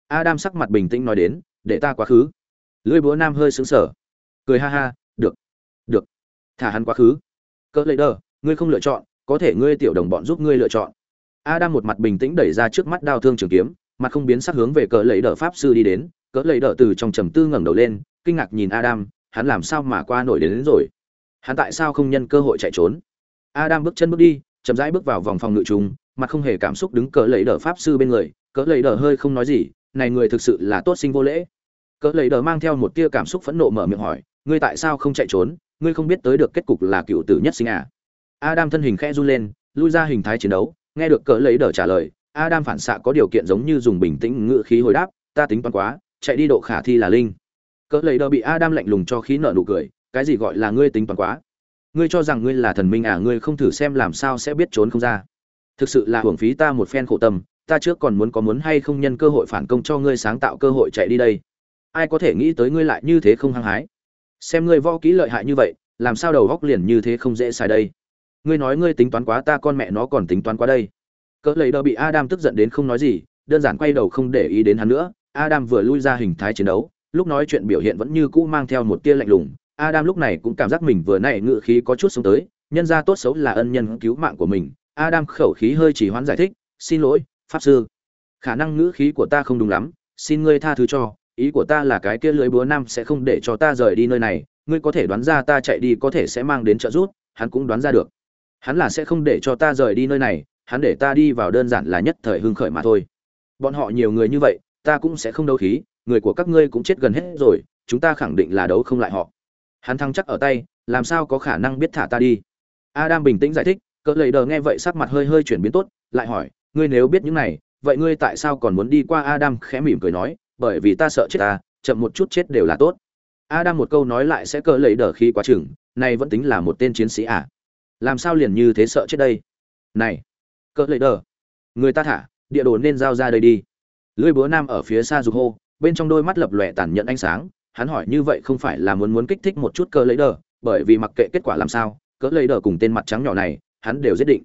[SPEAKER 1] Adam sắc mặt bình tĩnh nói đến để ta quá khứ. Lưỡi búa nam hơi sững sờ cười ha ha được được thả hắn quá khứ. Cỡ lấy đờ ngươi không lựa chọn có thể ngươi tiểu đồng bọn giúp ngươi lựa chọn. Adam một mặt bình tĩnh đẩy ra trước mắt đao thương trường kiếm mặt không biến sắc hướng về cỡ lấy đờ pháp sư đi đến. Cỡ lấy đờ từ trong trầm tư ngẩng đầu lên kinh ngạc nhìn adam hắn làm sao mà qua nổi đến, đến rồi? Hắn tại sao không nhân cơ hội chạy trốn? Adam bước chân bước đi, chậm rãi bước vào vòng phòng ngự trùng, mặt không hề cảm xúc đứng cỡ lấy đờ pháp sư bên người, cỡ lấy đờ hơi không nói gì, này người thực sự là tốt sinh vô lễ. Cỡ lấy đờ mang theo một tia cảm xúc phẫn nộ mở miệng hỏi, ngươi tại sao không chạy trốn? Ngươi không biết tới được kết cục là cựu tử nhất sinh à? Adam thân hình khẽ run lên, lui ra hình thái chiến đấu, nghe được cỡ lấy đờ trả lời, adam phản xạ có điều kiện giống như dùng bình tĩnh ngự khí hồi đáp, ta tính toán quá, chạy đi độ khả thi là linh. Cỡ lấy đờ bị adam lạnh lùng cho khí nợ nụ cười cái gì gọi là ngươi tính toán quá? Ngươi cho rằng ngươi là thần minh à ngươi không thử xem làm sao sẽ biết trốn không ra. Thực sự là hưởng phí ta một phen khổ tâm, ta trước còn muốn có muốn hay không nhân cơ hội phản công cho ngươi sáng tạo cơ hội chạy đi đây. Ai có thể nghĩ tới ngươi lại như thế không hăng hái? Xem ngươi võ kỹ lợi hại như vậy, làm sao đầu góc liền như thế không dễ xài đây? Ngươi nói ngươi tính toán quá, ta con mẹ nó còn tính toán quá đây. Cỡ lấy đờ bị adam tức giận đến không nói gì, đơn giản quay đầu không để ý đến hắn nữa. Adam vừa lui ra hình thái chiến đấu, lúc nói chuyện biểu hiện vẫn như cũ mang theo một tia lạnh lùng adam lúc này cũng cảm giác mình vừa nãy ngự khí có chút xuống tới, nhân ra tốt xấu là ân nhân cứu mạng của mình. Adam khẩu khí hơi chỉ hoãn giải thích, xin lỗi, pháp sư. Khả năng ngữ khí của ta không đúng lắm, xin ngươi tha thứ cho. Ý của ta là cái kia lưỡi búa nam sẽ không để cho ta rời đi nơi này. Ngươi có thể đoán ra ta chạy đi có thể sẽ mang đến trợ giúp, hắn cũng đoán ra được. Hắn là sẽ không để cho ta rời đi nơi này, hắn để ta đi vào đơn giản là nhất thời hưng khởi mà thôi. Bọn họ nhiều người như vậy, ta cũng sẽ không đấu khí, người của các ngươi cũng chết gần hết rồi, chúng ta khẳng định là đấu không lại họ hắn thăng chắc ở tay, làm sao có khả năng biết thả ta đi? Adam bình tĩnh giải thích, cỡ lầy đờ nghe vậy sắc mặt hơi hơi chuyển biến tốt, lại hỏi, ngươi nếu biết những này, vậy ngươi tại sao còn muốn đi qua? Adam khẽ mỉm cười nói, bởi vì ta sợ chết ta, chậm một chút chết đều là tốt. Adam một câu nói lại sẽ cỡ lầy đờ khi quá chừng, này vẫn tính là một tên chiến sĩ à? Làm sao liền như thế sợ chết đây? Này, cỡ lầy đờ, người ta thả, địa đồ nên giao ra đây đi. Lưỡi búa nam ở phía xa dục hô, bên trong đôi mắt lập lòe tàn nhẫn ánh sáng hắn hỏi như vậy không phải là muốn muốn kích thích một chút cỡ lấy đờ, bởi vì mặc kệ kết quả làm sao, cỡ lấy đờ cùng tên mặt trắng nhỏ này, hắn đều giết định.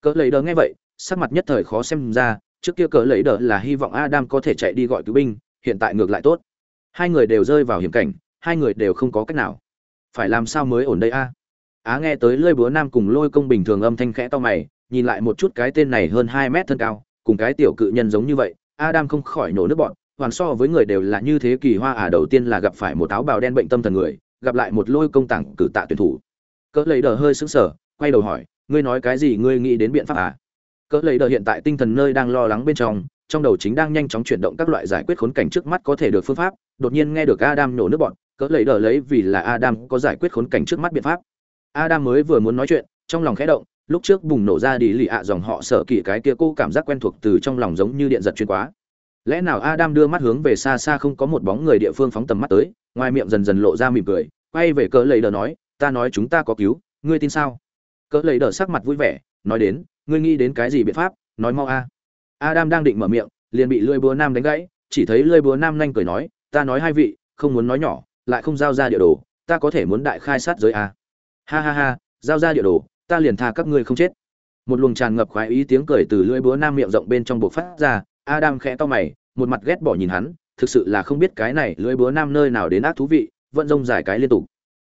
[SPEAKER 1] Cỡ lấy đờ nghe vậy, sắc mặt nhất thời khó xem ra, trước kia cỡ lấy đờ là hy vọng adam có thể chạy đi gọi cứu binh, hiện tại ngược lại tốt. Hai người đều rơi vào hiểm cảnh, hai người đều không có cách nào. Phải làm sao mới ổn đây a? Á nghe tới lơi búa nam cùng lôi công bình thường âm thanh khẽ to mày, nhìn lại một chút cái tên này hơn hai mét thân cao, cùng cái tiểu cự nhân giống như vậy, adam không khỏi nổ nước bọn hoàn so với người đều là như thế kỳ hoa à đầu tiên là gặp phải một áo bào đen bệnh tâm thần người, gặp lại một lôi công tặng cử tạ tuyển thủ. Cỡ lấy đờ hơi sững sờ, quay đầu hỏi, ngươi nói cái gì? Ngươi nghĩ đến biện pháp à? Cỡ lấy đờ hiện tại tinh thần nơi đang lo lắng bên trong trong đầu chính đang nhanh chóng chuyển động các loại giải quyết khốn cảnh trước mắt có thể được phương pháp, đột nhiên nghe được adam nổ nước bọn, cỡ lấy đờ lấy vì là adam có giải quyết khốn cảnh trước mắt biện pháp. Adam mới vừa muốn nói chuyện, trong lòng khẽ động, lúc trước bùng nổ ra đi lì ạ dòng họ sợ kỳ cái kia cô cảm giác quen thuộc từ trong lòng giống như điện giật chuyên quá lẽ nào adam đưa mắt hướng về xa xa không có một bóng người địa phương phóng tầm mắt tới, ngoài miệng dần dần lộ ra mỉm cười, quay về cỡ lấy đờ nói, ta nói chúng ta có cứu, ngươi tin sao? Cỡ lấy đờ sắc mặt vui vẻ, nói đến, ngươi nghĩ đến cái gì biện pháp, nói mau a. Adam đang định mở miệng, liền bị lưỡi búa nam đánh gãy, chỉ thấy lưỡi búa nam nhanh cười nói, ta nói hai vị, không muốn nói nhỏ, lại không giao ra địa đồ, ta có thể muốn đại khai sát giới a. Ha ha ha, giao ra địa đồ, ta liền tha các ngươi không chết. Một luồng tràn ngập khoái ý tiếng cười từ lưỡi búa nam miệng rộng bên trong buộc phát ra adam khẽ to mày, một mặt ghét bỏ nhìn hắn, thực sự là không biết cái này lưỡi búa nam nơi nào đến ác thú vị, vẫn rông dài cái liên tục.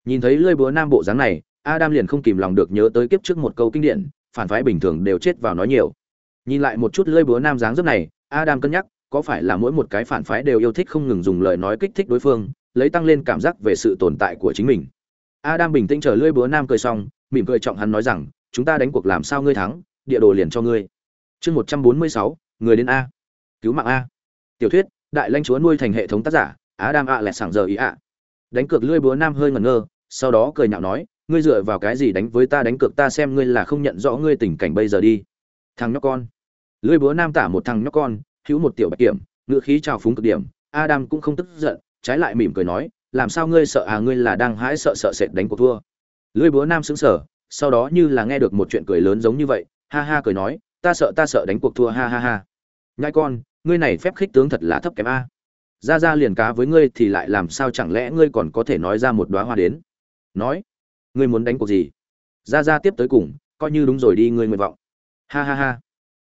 [SPEAKER 1] Nhìn thấy lưỡi búa nam bộ dáng này, adam liền không kìm lòng được nhớ tới kiếp trước một câu kinh điển, phản phái bình thường đều chết vào nói nhiều. Nhìn lại một chút lưỡi búa nam dáng dấp này, adam cân nhắc, có phải là mỗi một cái phản phái đều yêu thích không ngừng dùng lời nói kích thích đối phương, lấy tăng lên cảm giác về sự tồn tại của chính mình. Adam bình tĩnh chờ lưỡi búa nam cười xong, mỉm cười trọng hắn nói rằng, chúng ta đánh cuộc làm sao ngươi thắng, địa đồ liền cho ngươi. Chương một trăm bốn mươi sáu, người đến a cứu mạng a. Tiểu thuyết, đại lãnh chúa nuôi thành hệ thống tác giả á đam ạ lẹt sảng giờ ý ạ. Đánh cược lưỡi búa nam hơi ngẩn ngơ, sau đó cười nhạo nói, ngươi dựa vào cái gì đánh với ta, đánh cược ta xem ngươi là không nhận rõ ngươi tình cảnh bây giờ đi. Thằng nhóc con. Lưỡi búa nam tả một thằng nhóc con, hữu một tiểu bạch kiểm, ngựa khí trào phúng cực điểm, adam cũng không tức giận, trái lại mỉm cười nói, làm sao ngươi sợ à ngươi là đang hãi sợ sợ sệt đánh cuộc thua. Lưỡi búa nam sững sờ, sau đó như là nghe được một chuyện cười lớn giống như vậy, ha ha cười nói, ta sợ ta sợ đánh cuộc thua, ha ha ha. Nhai con ngươi này phép khích tướng thật là thấp kém a. Ra ra liền cá với ngươi thì lại làm sao chẳng lẽ ngươi còn có thể nói ra một đoá hoa đến? Nói, ngươi muốn đánh cuộc gì? Ra ra tiếp tới cùng, coi như đúng rồi đi, ngươi nguyện vọng. Ha ha ha.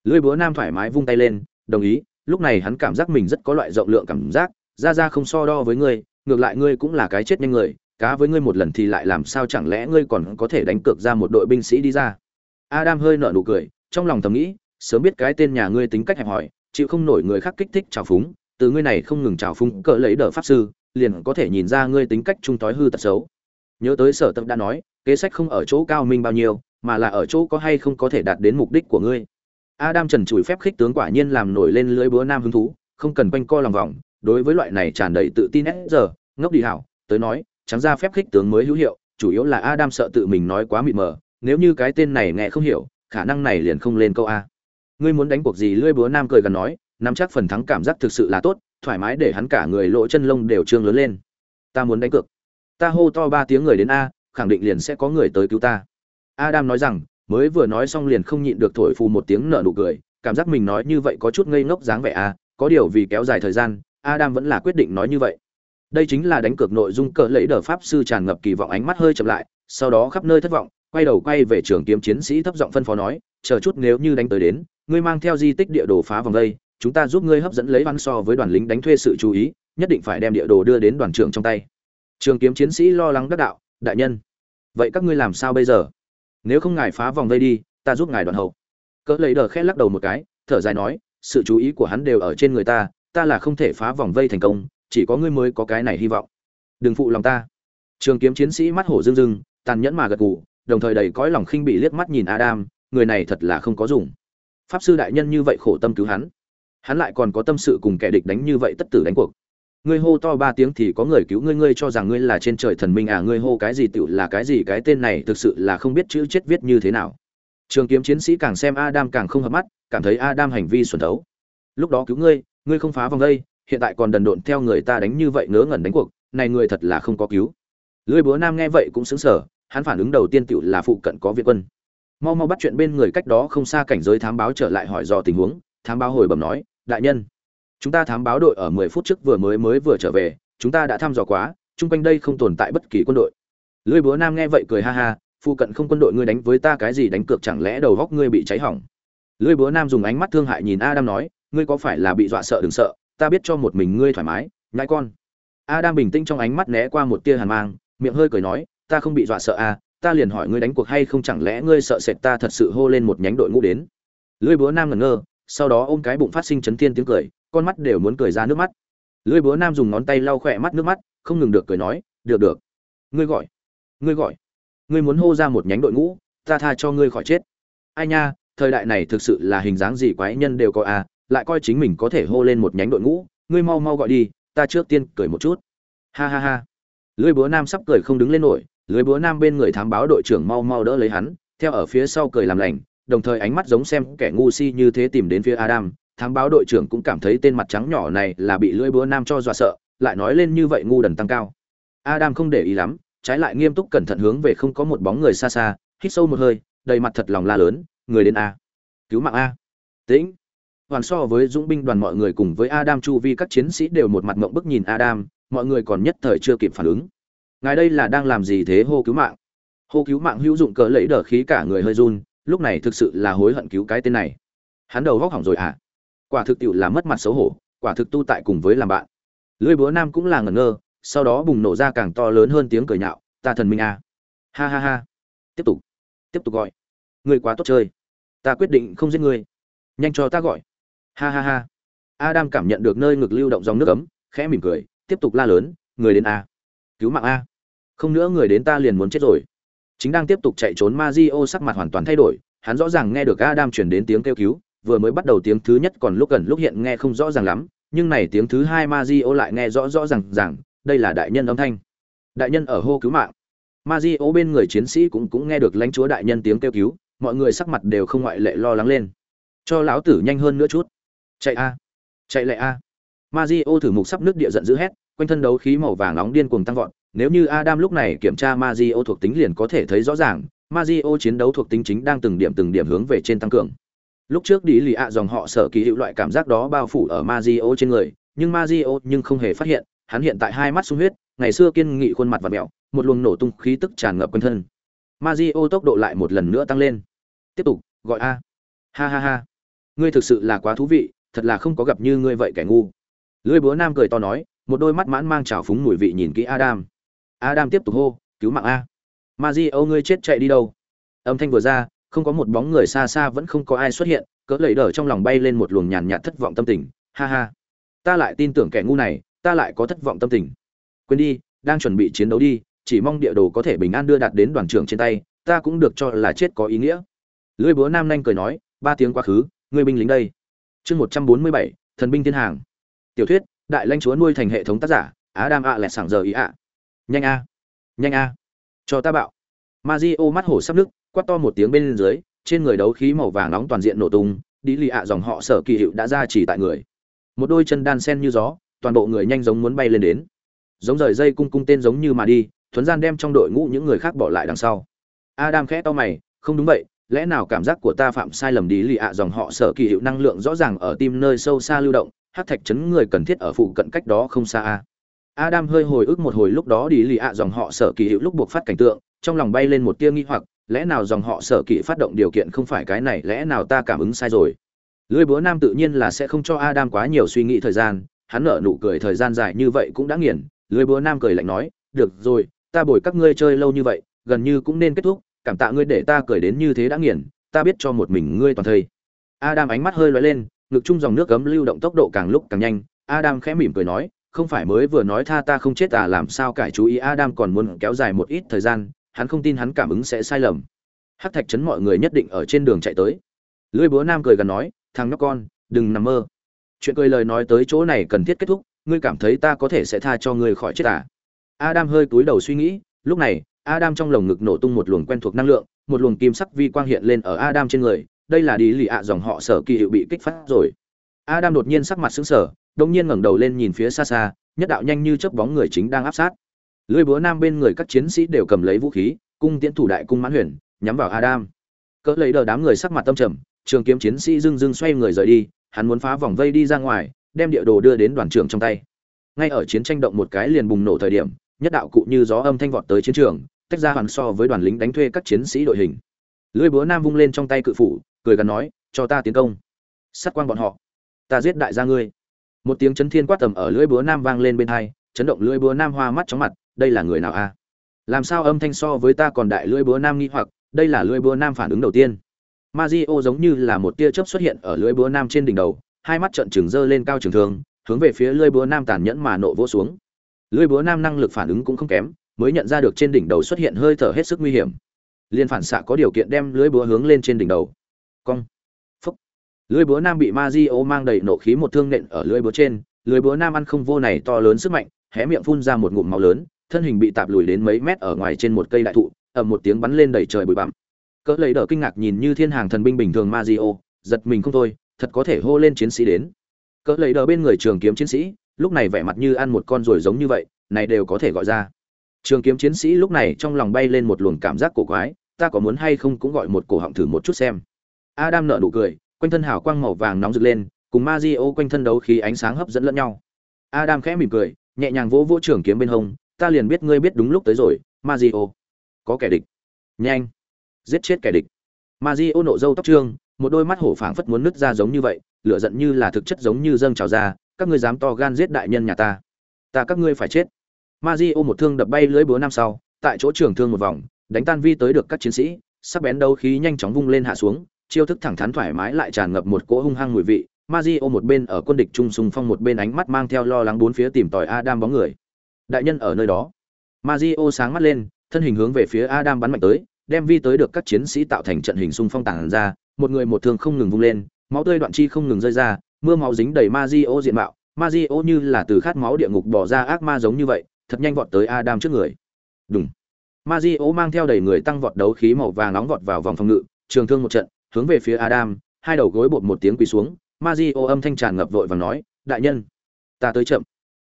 [SPEAKER 1] Lưỡi búa nam thoải mái vung tay lên, đồng ý, lúc này hắn cảm giác mình rất có loại rộng lượng cảm giác, ra ra không so đo với ngươi, ngược lại ngươi cũng là cái chết nhanh người, cá với ngươi một lần thì lại làm sao chẳng lẽ ngươi còn có thể đánh cược ra một đội binh sĩ đi ra? Adam hơi nở nụ cười, trong lòng thầm nghĩ, sớm biết cái tên nhà ngươi tính cách hẹp hòi chịu không nổi người khác kích thích trào phúng, từ ngươi này không ngừng trào phúng cỡ lấy đờ pháp sư, liền có thể nhìn ra ngươi tính cách trung tối hư tật xấu. Nhớ tới sở tập đã nói, kế sách không ở chỗ cao minh bao nhiêu, mà là ở chỗ có hay không có thể đạt đến mục đích của ngươi. Adam trần chùi phép khích tướng quả nhiên làm nổi lên lưới búa nam hứng thú, không cần quanh co lòng vòng, đối với loại này tràn đầy tự tin giờ, ngốc đi hảo, tới nói, trắng ra phép khích tướng mới hữu hiệu, chủ yếu là adam sợ tự mình nói quá mịt mờ, nếu như cái tên này nghe không hiểu, khả năng này liền không lên câu a ngươi muốn đánh cuộc gì? Lưỡi búa nam cười gần nói, nắm chắc phần thắng cảm giác thực sự là tốt, thoải mái để hắn cả người lỗ chân lông đều trương lớn lên. Ta muốn đánh cược. Ta hô to ba tiếng người đến a, khẳng định liền sẽ có người tới cứu ta. Adam nói rằng, mới vừa nói xong liền không nhịn được thổi phù một tiếng nở nụ cười, cảm giác mình nói như vậy có chút ngây ngốc dáng vẻ a, có điều vì kéo dài thời gian, adam vẫn là quyết định nói như vậy. Đây chính là đánh cược nội dung cỡ lấy đờ pháp sư tràn ngập kỳ vọng ánh mắt hơi chậm lại, sau đó khắp nơi thất vọng, quay đầu quay về trường kiếm chiến sĩ thấp giọng phân phó nói, chờ chút nếu như đánh tới đến ngươi mang theo di tích địa đồ phá vòng đây, chúng ta giúp ngươi hấp dẫn lấy văn so với đoàn lính đánh thuê sự chú ý, nhất định phải đem địa đồ đưa đến đoàn trưởng trong tay. Trường kiếm chiến sĩ lo lắng đắc đạo, đại nhân, vậy các ngươi làm sao bây giờ? Nếu không ngài phá vòng vây đi, ta giúp ngài đoàn hậu. Cỡ lấy đờ khẽ lắc đầu một cái, thở dài nói, sự chú ý của hắn đều ở trên người ta ta là không thể phá vòng vây thành công, chỉ có ngươi mới có cái này hy vọng. Đừng phụ lòng ta. Trường kiếm chiến sĩ mắt hổ rưng rưng, tàn nhẫn mà gật gù, đồng thời đầy cõi lòng khinh bị liếc mắt nhìn adam, người này thật là không có dùng pháp sư đại nhân như vậy khổ tâm cứu hắn hắn lại còn có tâm sự cùng kẻ địch đánh như vậy tất tử đánh cuộc. Ngươi hô to ba tiếng thì có người cứu ngươi ngươi cho rằng ngươi là trên trời thần minh à ngươi hô cái gì tựu là cái gì, cái tên này thực sự là không biết chữ chết viết như thế nào. Trường kiếm chiến sĩ càng xem adam càng không hợp mắt, cảm thấy adam hành vi xuẩn thấu. Lúc đó cứu ngươi ngươi không phá vòng đây, hiện tại còn đần độn theo người ta đánh như vậy ngớ ngẩn đánh cuộc, này người thật là không có cứu. Lưỡi búa nam nghe vậy cũng sững sờ, hắn phản ứng đầu tiên tựu là phụ cận có viện quân mau mau bắt chuyện bên người cách đó không xa cảnh giới thám báo trở lại hỏi dò tình huống, thám báo hồi bẩm nói, đại nhân, chúng ta thám báo đội ở mười phút trước vừa mới mới vừa trở về, chúng ta đã thăm dò quá, chung quanh đây không tồn tại bất kỳ quân đội. Lưỡi búa nam nghe vậy cười ha ha, phụ cận không quân đội ngươi đánh với ta cái gì đánh cược chẳng lẽ đầu góc ngươi bị cháy hỏng? Lưỡi búa nam dùng ánh mắt thương hại nhìn adam nói, ngươi có phải là bị dọa sợ đừng sợ, ta biết cho một mình ngươi thoải mái, nhãi con. Adam bình tĩnh trong ánh mắt né qua một tia hàn mang, miệng hơi cười nói, ta không bị dọa sợ à ta liền hỏi ngươi đánh cuộc hay không, chẳng lẽ ngươi sợ sệt ta thật sự hô lên một nhánh đội ngũ đến? Lưỡi búa nam ngẩn ngơ, sau đó ôm cái bụng phát sinh chấn thiên tiếng cười, con mắt đều muốn cười ra nước mắt. Lưỡi búa nam dùng ngón tay lau khỏe mắt nước mắt, không ngừng được cười nói, được được. Ngươi gọi ngươi gọi. Ngươi muốn hô ra một nhánh đội ngũ, ta tha cho ngươi khỏi chết. Ai nha, thời đại này thực sự là hình dáng gì quái nhân đều có à lại coi chính mình có thể hô lên một nhánh đội ngũ, ngươi mau mau gọi đi, ta trước tiên cười một chút. Ha ha ha. Lưỡi búa nam sắp cười không đứng lên nổi lưỡi búa nam bên người thám báo đội trưởng mau mau đỡ lấy hắn, theo ở phía sau cười làm lành, đồng thời ánh mắt giống xem kẻ ngu si như thế tìm đến phía adam. Thám báo đội trưởng cũng cảm thấy tên mặt trắng nhỏ này là bị lưỡi búa nam cho dọa sợ, lại nói lên như vậy ngu đần tăng cao. Adam không để ý lắm, trái lại nghiêm túc cẩn thận hướng về không có một bóng người xa xa, hít sâu một hơi, đầy mặt thật lòng la lớn, người đến a. Cứu mạng a. Tĩnh. Hoàn so với dũng binh đoàn mọi người cùng với adam chu vi các chiến sĩ đều một mặt mộng bức nhìn adam, mọi người còn nhất thời chưa kịp phản ứng ngài đây là đang làm gì thế hô cứu mạng? Hô cứu mạng hữu dụng cỡ lấy đờ khí cả người hơi run, lúc này thực sự là hối hận cứu cái tên này. Hắn đầu góc hỏng rồi à quả thực tiệu là mất mặt xấu hổ, quả thực tu tại cùng với làm bạn. Lưỡi búa nam cũng là ngẩn ngơ, sau đó bùng nổ ra càng to lớn hơn tiếng cười nhạo, ta thần minh à. ha ha ha. Tiếp tục. Tiếp tục gọi. Ngươi quá tốt chơi. Ta quyết định không giết ngươi. Nhanh cho ta gọi. Ha ha ha. Adam cảm nhận được nơi ngực lưu động dòng nước ấm, khẽ mỉm cười, tiếp tục la lớn, người đến a cứu mạng a. Không nữa người đến ta liền muốn chết rồi. Chính đang tiếp tục chạy trốn Mazio sắc mặt hoàn toàn thay đổi, hắn rõ ràng nghe được adam chuyển đến tiếng kêu cứu, vừa mới bắt đầu tiếng thứ nhất còn lúc gần lúc hiện nghe không rõ ràng lắm, nhưng này tiếng thứ hai Mazio lại nghe rõ rõ ràng ràng, đây là đại nhân âm thanh. Đại nhân ở hô cứu mạng. Mazio bên người chiến sĩ cũng cũng nghe được lãnh chúa đại nhân tiếng kêu cứu, mọi người sắc mặt đều không ngoại lệ lo lắng lên. Cho lão tử nhanh hơn nữa chút. Chạy a. Chạy lại a. Mazio thử mục sắp nước địa giận dữ hét quanh thân đấu khí màu vàng nóng điên cuồng tăng vọt, nếu như Adam lúc này kiểm tra Mazio thuộc tính liền có thể thấy rõ ràng Mazio chiến đấu thuộc tính chính đang từng điểm từng điểm hướng về trên tăng cường. Lúc trước đi lì ạ dòng họ sở kỳ hữu loại cảm giác đó bao phủ ở Mazio trên người, nhưng Mazio nhưng không hề phát hiện, hắn hiện tại hai mắt sung huyết, ngày xưa kiên nghị khuôn mặt và mẹo, một luồng nổ tung khí tức tràn ngập quanh thân. Mazio tốc độ lại một lần nữa tăng lên. Tiếp tục, gọi a. Ha ha ha. Ngươi thực sự là quá thú vị, thật là không có gặp như ngươi vậy kẻ ngu. Lưỡi búa nam cười to nói một đôi mắt mãn mang trào phúng mùi vị nhìn kỹ adam. Adam tiếp tục hô, cứu mạng a. Mazio ngươi chết chạy đi đâu? Âm thanh vừa ra, không có một bóng người xa xa vẫn không có ai xuất hiện, cỡ lẩy đờ trong lòng bay lên một luồng nhàn nhạt thất vọng tâm tình. Ha ha. Ta lại tin tưởng kẻ ngu này, ta lại có thất vọng tâm tình. Quên đi, đang chuẩn bị chiến đấu đi, chỉ mong địa đồ có thể bình an đưa đạt đến đoàn trưởng trên tay, ta cũng được cho là chết có ý nghĩa. Lưỡi búa nam nanh cười nói, ba tiếng quá khứ, ngươi binh lính đây. Chương một trăm bốn mươi bảy, thần binh thiên hàng. Tiểu thuyết đại lãnh chúa nuôi thành hệ thống tác giả á đam ạ lẹt sảng giờ ý ạ. Nhanh a nhanh a, cho ta bạo. Ma di ô mắt hổ sắp nước quát to một tiếng bên dưới, trên người đấu khí màu vàng nóng toàn diện nổ tung đi lì ạ dòng họ sở kỳ hiệu đã ra chỉ tại người. Một đôi chân đan sen như gió, toàn bộ người nhanh giống muốn bay lên đến. Giống rời dây cung cung tên giống như mà đi, thuấn gian đem trong đội ngũ những người khác bỏ lại đằng sau. Adam khẽ to mày, không đúng vậy, lẽ nào cảm giác của ta phạm sai lầm đi lì ạ dòng họ sở kỳ hiệu năng lượng rõ ràng ở tim nơi sâu xa lưu động hát thạch chấn người cần thiết ở phụ cận cách đó không xa a. Adam hơi hồi ức một hồi lúc đó đi lì ạ dòng họ sở kỳ hiệu lúc buộc phát cảnh tượng, trong lòng bay lên một tia nghi hoặc, lẽ nào dòng họ sở kỳ phát động điều kiện không phải cái này, lẽ nào ta cảm ứng sai rồi? Lưỡi búa nam tự nhiên là sẽ không cho adam quá nhiều suy nghĩ thời gian, hắn nở nụ cười thời gian dài như vậy cũng đã nghiền, lưỡi búa nam cười lạnh nói, được rồi, ta bồi các ngươi chơi lâu như vậy, gần như cũng nên kết thúc, cảm tạ ngươi để ta cười đến như thế đã nghiền, ta biết cho một mình ngươi toàn thây. Adam ánh mắt hơi lóe lên ngực chung dòng nước gấm lưu động tốc độ càng lúc càng nhanh. Adam khẽ mỉm cười nói không phải mới vừa nói tha ta không chết à làm sao cải chú ý adam còn muốn kéo dài một ít thời gian hắn không tin hắn cảm ứng sẽ sai lầm. Hắc thạch chấn mọi người nhất định ở trên đường chạy tới. Lưỡi búa nam cười gần nói thằng nhóc con đừng nằm mơ. Chuyện cười lời nói tới chỗ này cần thiết kết thúc ngươi cảm thấy ta có thể sẽ tha cho ngươi khỏi chết à? Adam hơi cúi đầu suy nghĩ lúc này Adam trong lồng ngực nổ tung một luồng quen thuộc năng lượng, một luồng kim sắc vi quang hiện lên ở Adam trên người, đây là đi lì ạ dòng họ sở kỳ hiệu bị kích phát rồi. Adam đột nhiên sắc mặt xứng sở đột nhiên ngẩng đầu lên nhìn phía xa xa, nhất đạo nhanh như chớp bóng người chính đang áp sát. Lưỡi búa nam bên người các chiến sĩ đều cầm lấy vũ khí, cung tiễn thủ đại cung mãn huyền, nhắm vào Adam. Cỡ lấy đờ đám người sắc mặt tâm trầm, trường kiếm chiến sĩ dưng dưng xoay người rời đi, hắn muốn phá vòng vây đi ra ngoài, đem địa đồ đưa đến đoàn trưởng trong tay. Ngay ở chiến tranh động một cái liền bùng nổ thời điểm, nhất đạo cụ như gió âm thanh vọt tới chiến trường, tách ra hoàn so với đoàn lính đánh thuê các chiến sĩ đội hình lưỡi búa nam vung lên trong tay cự phủ cười gắn nói, cho ta tiến công. Sát quang bọn họ. Ta giết đại gia ngươi. Một tiếng chấn thiên quát tầm ở lưỡi búa nam vang lên bên hai, chấn động lưỡi búa nam hoa mắt chóng mặt, đây là người nào a? Làm sao âm thanh so với ta còn đại? Lưỡi búa nam nghi hoặc, đây là lưỡi búa nam phản ứng đầu tiên. Mazio giống như là một tia chớp xuất hiện ở lưỡi búa nam trên đỉnh đầu, hai mắt trợn trừng dơ lên cao trường thương, hướng về phía lưỡi búa nam tàn nhẫn mà nộ vỗ xuống. Lưỡi búa nam năng lực phản ứng cũng không kém, mới nhận ra được trên đỉnh đầu xuất hiện hơi thở hết sức nguy hiểm. Liên phản xạ có điều kiện đem lưỡi búa hướng lên trên đỉnh đầu cong. Phúc. Lưỡi búa nam bị Mazio mang đầy nộ khí một thương nện ở lưỡi búa trên lưỡi búa nam ăn không vô này to lớn sức mạnh, hé miệng phun ra một ngụm máu lớn, thân hình bị tạp lùi đến mấy mét ở ngoài trên một cây đại thụ, ầm một tiếng bắn lên đầy trời bụi bặm. Cỡ lấy đỡ kinh ngạc nhìn như thiên hàng thần binh bình thường Mazio giật mình không thôi, thật có thể hô lên chiến sĩ đến. Cỡ lấy đỡ bên người trường kiếm chiến sĩ, lúc này vẻ mặt như ăn một con rồi giống như vậy, này đều có thể gọi ra. Trường kiếm chiến sĩ lúc này trong lòng bay lên một luồng cảm giác cổ quái, ta có muốn hay không cũng gọi một cổ họng thử một chút xem adam nở nụ cười, quanh thân hào quang màu vàng nóng rực lên, cùng Mazio quanh thân đấu khí ánh sáng hấp dẫn lẫn nhau. Adam khẽ mỉm cười, nhẹ nhàng vỗ vỗ trưởng kiếm bên hông, ta liền biết ngươi biết đúng lúc tới rồi Mazio có kẻ địch. Nhanh, giết chết kẻ địch. Mazio nộ dâu tóc trương, một đôi mắt hổ phảng phất muốn nứt ra giống như vậy, lửa giận như là thực chất giống như dâng trào ra, các ngươi dám to gan giết đại nhân nhà ta ta các ngươi phải chết. Mazio một thương đập bay lưới búa năm sau, tại chỗ trưởng thương một vòng, đánh tan vi tới được các chiến sĩ, sắc bén đấu khí nhanh chóng vung lên hạ xuống chiêu thức thẳng thắn thoải mái lại tràn ngập một cỗ hung hăng mùi vị Mazio một bên ở quân địch trung sung phong một bên ánh mắt mang theo lo lắng bốn phía tìm tòi Adam bóng người. Đại nhân ở nơi đó. Mazio sáng mắt lên, thân hình hướng về phía Adam bắn mạnh tới, đem vi tới được các chiến sĩ tạo thành trận hình xung phong tàng ra, một người một thương không ngừng vung lên, máu tươi đoạn chi không ngừng rơi ra, mưa máu dính đầy Mazio diện mạo, Mazio như là từ khát máu địa ngục bỏ ra ác ma giống như vậy, thật nhanh vọt tới Adam trước người. Đùng. Mazio mang theo đầy người tăng vọt đấu khí màu vàng nóng vọt vào vòng phòng ngự, trường thương một trận, hướng về phía Adam, hai đầu gối bột một tiếng quỳ xuống, Mazio âm thanh tràn ngập vội vàng nói, đại nhân, ta tới chậm.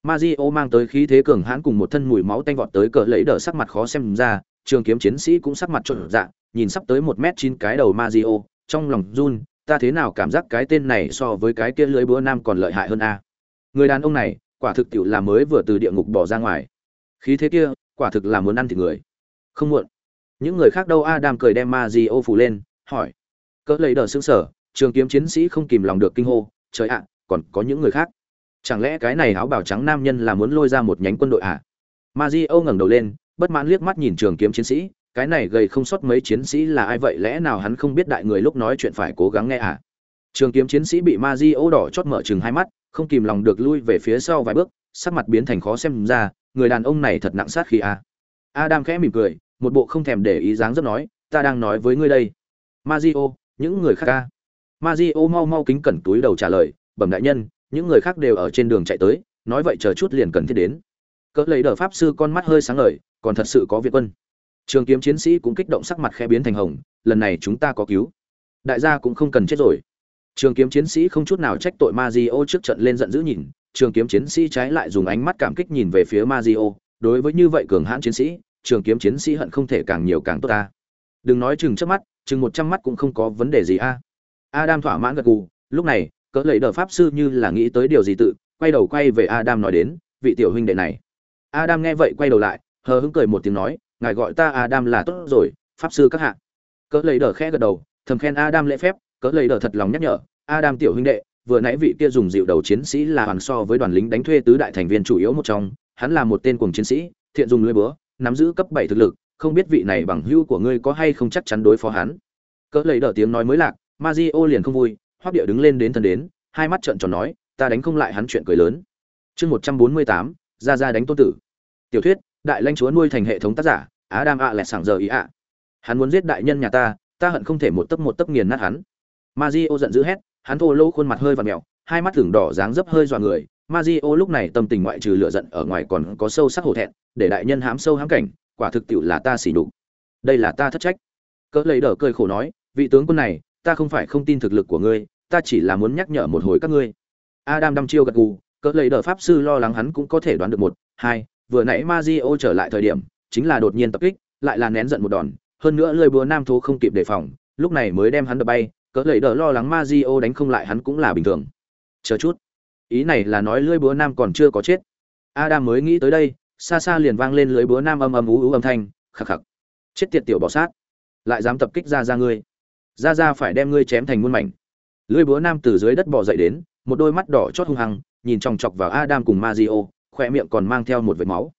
[SPEAKER 1] Mazio mang tới khí thế cường hãn cùng một thân mùi máu tanh vọt tới cỡ lấy đỡ sắc mặt khó xem ra, trường kiếm chiến sĩ cũng sắc mặt trộn dạ, nhìn sắp tới một mét chín cái đầu Mazio, trong lòng run, ta thế nào cảm giác cái tên này so với cái kia lưới búa nam còn lợi hại hơn a. Người đàn ông này, quả thực tiểu là mới vừa từ địa ngục bỏ ra ngoài. Khí thế kia, quả thực là muốn ăn thịt người. Không muộn. Những người khác đâu Adam cười đem Mazio phủ lên, hỏi. Cỡ lấy đờ xương sở, trường kiếm chiến sĩ không kìm lòng được kinh hô, trời ạ, còn có những người khác. Chẳng lẽ cái này áo bào trắng nam nhân là muốn lôi ra một nhánh quân đội à? âu ngẩng đầu lên, bất mãn liếc mắt nhìn trường kiếm chiến sĩ, cái này gầy không sót mấy chiến sĩ là ai vậy lẽ nào hắn không biết đại người lúc nói chuyện phải cố gắng nghe à? Trường kiếm chiến sĩ bị Mazio đỏ chót mở trừng hai mắt, không kìm lòng được lui về phía sau vài bước, sắc mặt biến thành khó xem ra, người đàn ông này thật nặng sát khi à. Adam khẽ mỉm cười, một bộ không thèm để ý dáng dấp nói, ta đang nói với ngươi đây. Mazio, những người khác à? Mazio mau mau kính cẩn túi đầu trả lời, bẩm đại nhân, những người khác đều ở trên đường chạy tới, nói vậy chờ chút liền cần thiết đến. Cỡ lấy đờ pháp sư con mắt hơi sáng ngời, còn thật sự có việc quân. Trường kiếm chiến sĩ cũng kích động sắc mặt khẽ biến thành hồng, lần này chúng ta có cứu. Đại gia cũng không cần chết rồi. Trường kiếm chiến sĩ không chút nào trách tội Mazio trước trận lên giận dữ nhìn, trường kiếm chiến sĩ trái lại dùng ánh mắt cảm kích nhìn về phía Mazio, đối với như vậy cường hãn chiến sĩ, trường kiếm chiến sĩ hận không thể càng nhiều càng tốt ta. Đừng nói chừng trước mắt, chừng một trăm mắt cũng không có vấn đề gì a. Adam thỏa mãn gật gù, lúc này, cỡ lấy đờ pháp sư như là nghĩ tới điều gì tự, quay đầu quay về Adam nói đến, vị tiểu huynh đệ này. Adam nghe vậy quay đầu lại, hờ hững cười một tiếng nói, ngài gọi ta Adam là tốt rồi, pháp sư các hạ. Cỡ lấy đờ khẽ gật đầu, thầm khen Adam lễ phép, cỡ lấy đờ thật lòng nhắc nhở, Adam tiểu huynh đệ, vừa nãy vị kia dùng dịu đầu chiến sĩ là hoàng so với đoàn lính đánh thuê tứ đại thành viên chủ yếu một trong, hắn là một tên cuồng chiến sĩ, thiện dùng lưỡi búa, nắm giữ cấp 7 thực lực, không biết vị này bằng hữu của ngươi có hay không chắc chắn đối phó hắn. Cỡ lấy đỡ tiếng nói mới lạc, Mazio liền không vui, Hoắc Điệu đứng lên đến thân đến, hai mắt trợn tròn nói, ta đánh không lại hắn chuyện cười lớn. Chương 148, ra ra đánh tôn tử. Tiểu thuyết, đại lãnh chúa nuôi thành hệ thống tác giả, Adam ạ lẹt sảng giờ ý ạ. Hắn muốn giết đại nhân nhà ta, ta hận không thể một tấc một tấc nghiền nát hắn. Mazio giận dữ hét, hắn thô lỗ khuôn mặt hơi vặn mèo, hai mắt thường đỏ dáng dấp hơi dọa người. Mazio lúc này tâm tình ngoại trừ lửa giận ở ngoài còn có sâu sắc hổ thẹn, để đại nhân hám sâu hám cảnh, quả thực tiệu là ta xỉ nhục. Đây là ta thất trách. Cỡ lấy đỡ cười khổ nói, vị tướng quân này, ta không phải không tin thực lực của ngươi ta chỉ là muốn nhắc nhở một hồi các ngươi adam đăm chiêu gật gù cỡ lấy đờ pháp sư lo lắng hắn cũng có thể đoán được một hai vừa nãy Mazio trở lại thời điểm chính là đột nhiên tập kích lại là nén giận một đòn hơn nữa lười búa nam thố không kịp đề phòng lúc này mới đem hắn đập bay cỡ lấy đờ lo lắng Mazio đánh không lại hắn cũng là bình thường chờ chút ý này là nói lưỡi búa nam còn chưa có chết adam mới nghĩ tới đây xa xa liền vang lên lưỡi búa nam âm âm ú ú âm thanh khắc khắc. Chết tiệt tiểu bỏ sát. Lại dám tập kích ra ra ngươi. Ra ra phải đem ngươi chém thành muôn mảnh. Lưỡi búa nam từ dưới đất bò dậy đến một đôi mắt đỏ chót hung hăng nhìn chòng chọc vào adam cùng Mario, khỏe miệng còn mang theo một vệt máu.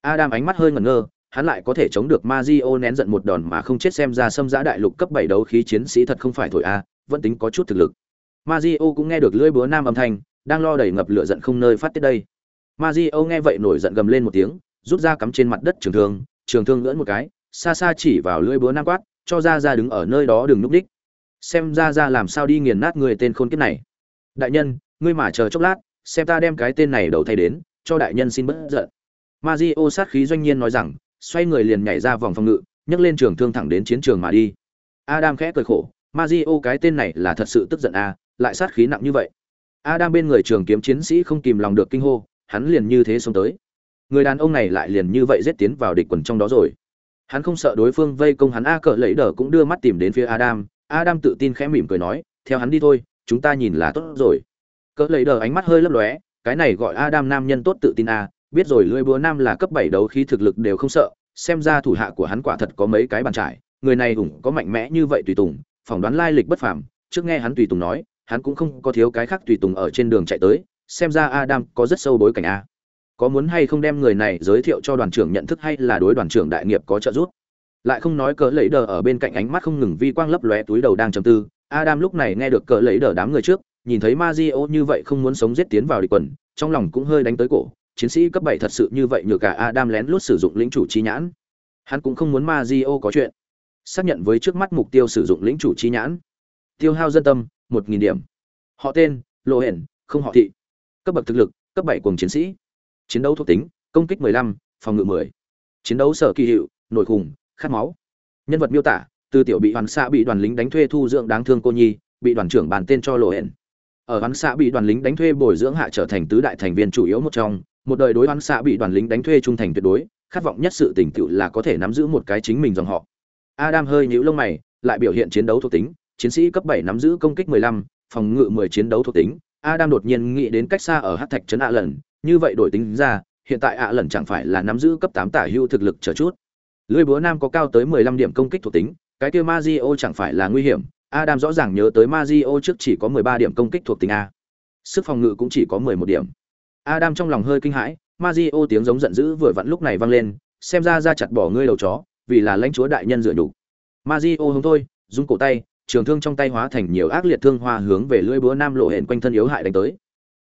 [SPEAKER 1] Adam ánh mắt hơi ngẩn ngơ hắn lại có thể chống được Mazio nén giận một đòn mà không chết xem ra xâm giã đại lục cấp bảy đấu khí chiến sĩ thật không phải thổi a, vẫn tính có chút thực lực. Mazio cũng nghe được lưỡi búa nam âm thanh, đang lo đầy ngập lửa giận không nơi phát tiết đây. Mazio nghe vậy nổi giận gầm lên một tiếng, rút ra cắm trên mặt đất trường thương, trường thương lưỡi một cái, xa xa chỉ vào lưỡi búa nam quát, cho ra ra đứng ở nơi đó đừng núp đích. Xem ra ra làm sao đi nghiền nát người tên khôn kiếp này. Đại nhân, ngươi mà chờ chốc lát, xem ta đem cái tên này đầu thay đến, cho đại nhân xin bớt giận. Mazio sát khí doanh nhiên nói rằng, xoay người liền nhảy ra vòng phòng ngự, nhấc lên trường thương thẳng đến chiến trường mà đi. Adam khẽ cười khổ, Mazio cái tên này là thật sự tức giận a, lại sát khí nặng như vậy. Adam bên người trường kiếm chiến sĩ không kìm lòng được kinh hô, hắn liền như thế xông tới. Người đàn ông này lại liền như vậy giết tiến vào địch quần trong đó rồi. Hắn không sợ đối phương vây công hắn a cỡ lấy đờ cũng đưa mắt tìm đến phía Adam, Adam tự tin khẽ mỉm cười nói, theo hắn đi thôi, chúng ta nhìn là tốt rồi. Cỡ lấy đờ ánh mắt hơi lấp lóe, cái này gọi Adam nam nhân tốt tự tin a, biết rồi lưỡi búa nam là cấp bảy đấu khí thực lực đều không sợ, xem ra thủ hạ của hắn quả thật có mấy cái bàn trải, người này ủng có mạnh mẽ như vậy tùy tùng, phỏng đoán lai lịch bất phàm, trước nghe hắn tùy tùng nói, hắn cũng không có thiếu cái khác tùy tùng ở trên đường chạy tới, xem ra Adam có rất sâu bối cảnh a. Có muốn hay không đem người này giới thiệu cho đoàn trưởng nhận thức hay là đối đoàn trưởng đại nghiệp có trợ giúp? Lại không nói cỡ lấy đờ ở bên cạnh ánh mắt không ngừng vi quang lấp lóe túi đầu đang trầm tư, Adam lúc này nghe được cỡ lấy đờ đám người trước, nhìn thấy Mazio như vậy không muốn sống giết tiến vào địch quần, trong lòng cũng hơi đánh tới cổ, chiến sĩ cấp bảy thật sự như vậy nhược cả Adam lén lút sử dụng lĩnh chủ chi nhãn. Hắn cũng không muốn Mazio có chuyện. Xác nhận với trước mắt mục tiêu sử dụng lĩnh chủ chi nhãn. Tiêu hao dân tâm, một nghìn điểm. Họ tên, Lộ Hển, không họ thị. Cấp bậc thực lực, cấp bảy cùng chiến sĩ. Chiến đấu thuộc tính, công kích 15, phòng ngự 10. Chiến đấu sở kỳ hiệu, nổi khủng, khát máu. Nhân vật miêu tả, từ tiểu bị hoàn xạ bị đoàn lính đánh thuê thu dưỡng đáng thương cô nhi, bị đoàn trưởng bàn tên cho Lộ hẹn Ở hoàn xạ bị đoàn lính đánh thuê bồi dưỡng hạ trở thành tứ đại thành viên chủ yếu một trong, một đời đối oán xạ bị đoàn lính đánh thuê trung thành tuyệt đối khát vọng nhất sự tình tựu là có thể nắm giữ một cái chính mình dòng họ adam hơi nhíu lông mày lại biểu hiện chiến đấu thuộc tính chiến sĩ cấp bảy nắm giữ công kích 15, phòng ngự 10 chiến đấu thuộc tính adam đột nhiên nghĩ đến cách xa ở hắc thạch trấn ạ lần như vậy đổi tính ra hiện tại ạ lần chẳng phải là nắm giữ cấp 8 tả hưu thực lực chờ chút. Lưỡi búa nam có cao tới 15 điểm công kích thuộc tính cái kia Mazio chẳng phải là nguy hiểm adam rõ ràng nhớ tới Mazio trước chỉ có 13 điểm công kích thuộc tính a. Sức phòng ngự cũng chỉ có 11 điểm. Adam trong lòng hơi kinh hãi, Mazio tiếng giống giận dữ vừa vặn lúc này vang lên, xem ra ra chặt bỏ ngươi đầu chó, vì là lãnh chúa đại nhân dựa nhục. Mazio hướng thôi, rung cổ tay, trường thương trong tay hóa thành nhiều ác liệt thương hoa hướng về lưỡi búa nam lộ hển quanh thân yếu hại đánh tới.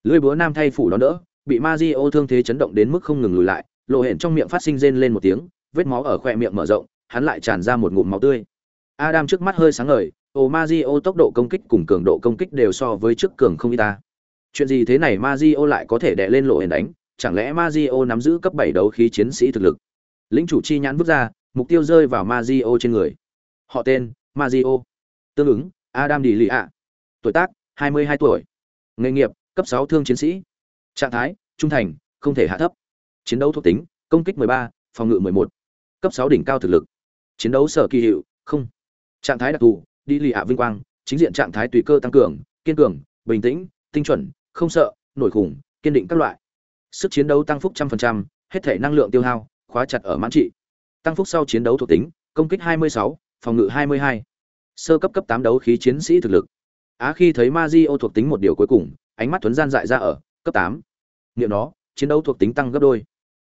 [SPEAKER 1] Lưỡi búa nam thay phủ đó đỡ, bị Mazio thương thế chấn động đến mức không ngừng lùi lại, lộ hển trong miệng phát sinh rên lên một tiếng, vết máu ở khóe miệng mở rộng, hắn lại tràn ra một ngụm máu tươi. Adam trước mắt hơi sáng ngời, Ô Mazio tốc độ công kích cùng cường độ công kích đều so với trước cường không ít ta chuyện gì thế này Mazio lại có thể đè lên lộ hển đánh chẳng lẽ Mazio nắm giữ cấp 7 đấu khí chiến sĩ thực lực lĩnh chủ chi nhãn vứt ra mục tiêu rơi vào Mazio trên người họ tên Mazio tương ứng Adam Đi Lì ạ. Tuổi tác 22 tuổi. Nghề nghiệp cấp 6 thương chiến sĩ. Trạng thái trung thành không thể hạ thấp. Chiến đấu thuộc tính công kích 13, phòng ngự 11. cấp 6 đỉnh cao thực lực. Chiến đấu sở kỳ hiệu không. Trạng thái đặc thù đi lì ạ vinh quang chính diện trạng thái tùy cơ tăng cường kiên cường bình tĩnh tinh chuẩn không sợ nổi khủng kiên định các loại. Sức chiến đấu tăng phúc trăm phần trăm hết thể năng lượng tiêu hao khóa chặt ở mãn trị. Tăng phúc sau chiến đấu thuộc tính công kích 26, phòng ngự 22 sơ cấp cấp 8 đấu khí chiến sĩ thực lực á khi thấy ma di thuộc tính một điều cuối cùng ánh mắt tuấn gian dại ra ở cấp 8. niệm nó chiến đấu thuộc tính tăng gấp đôi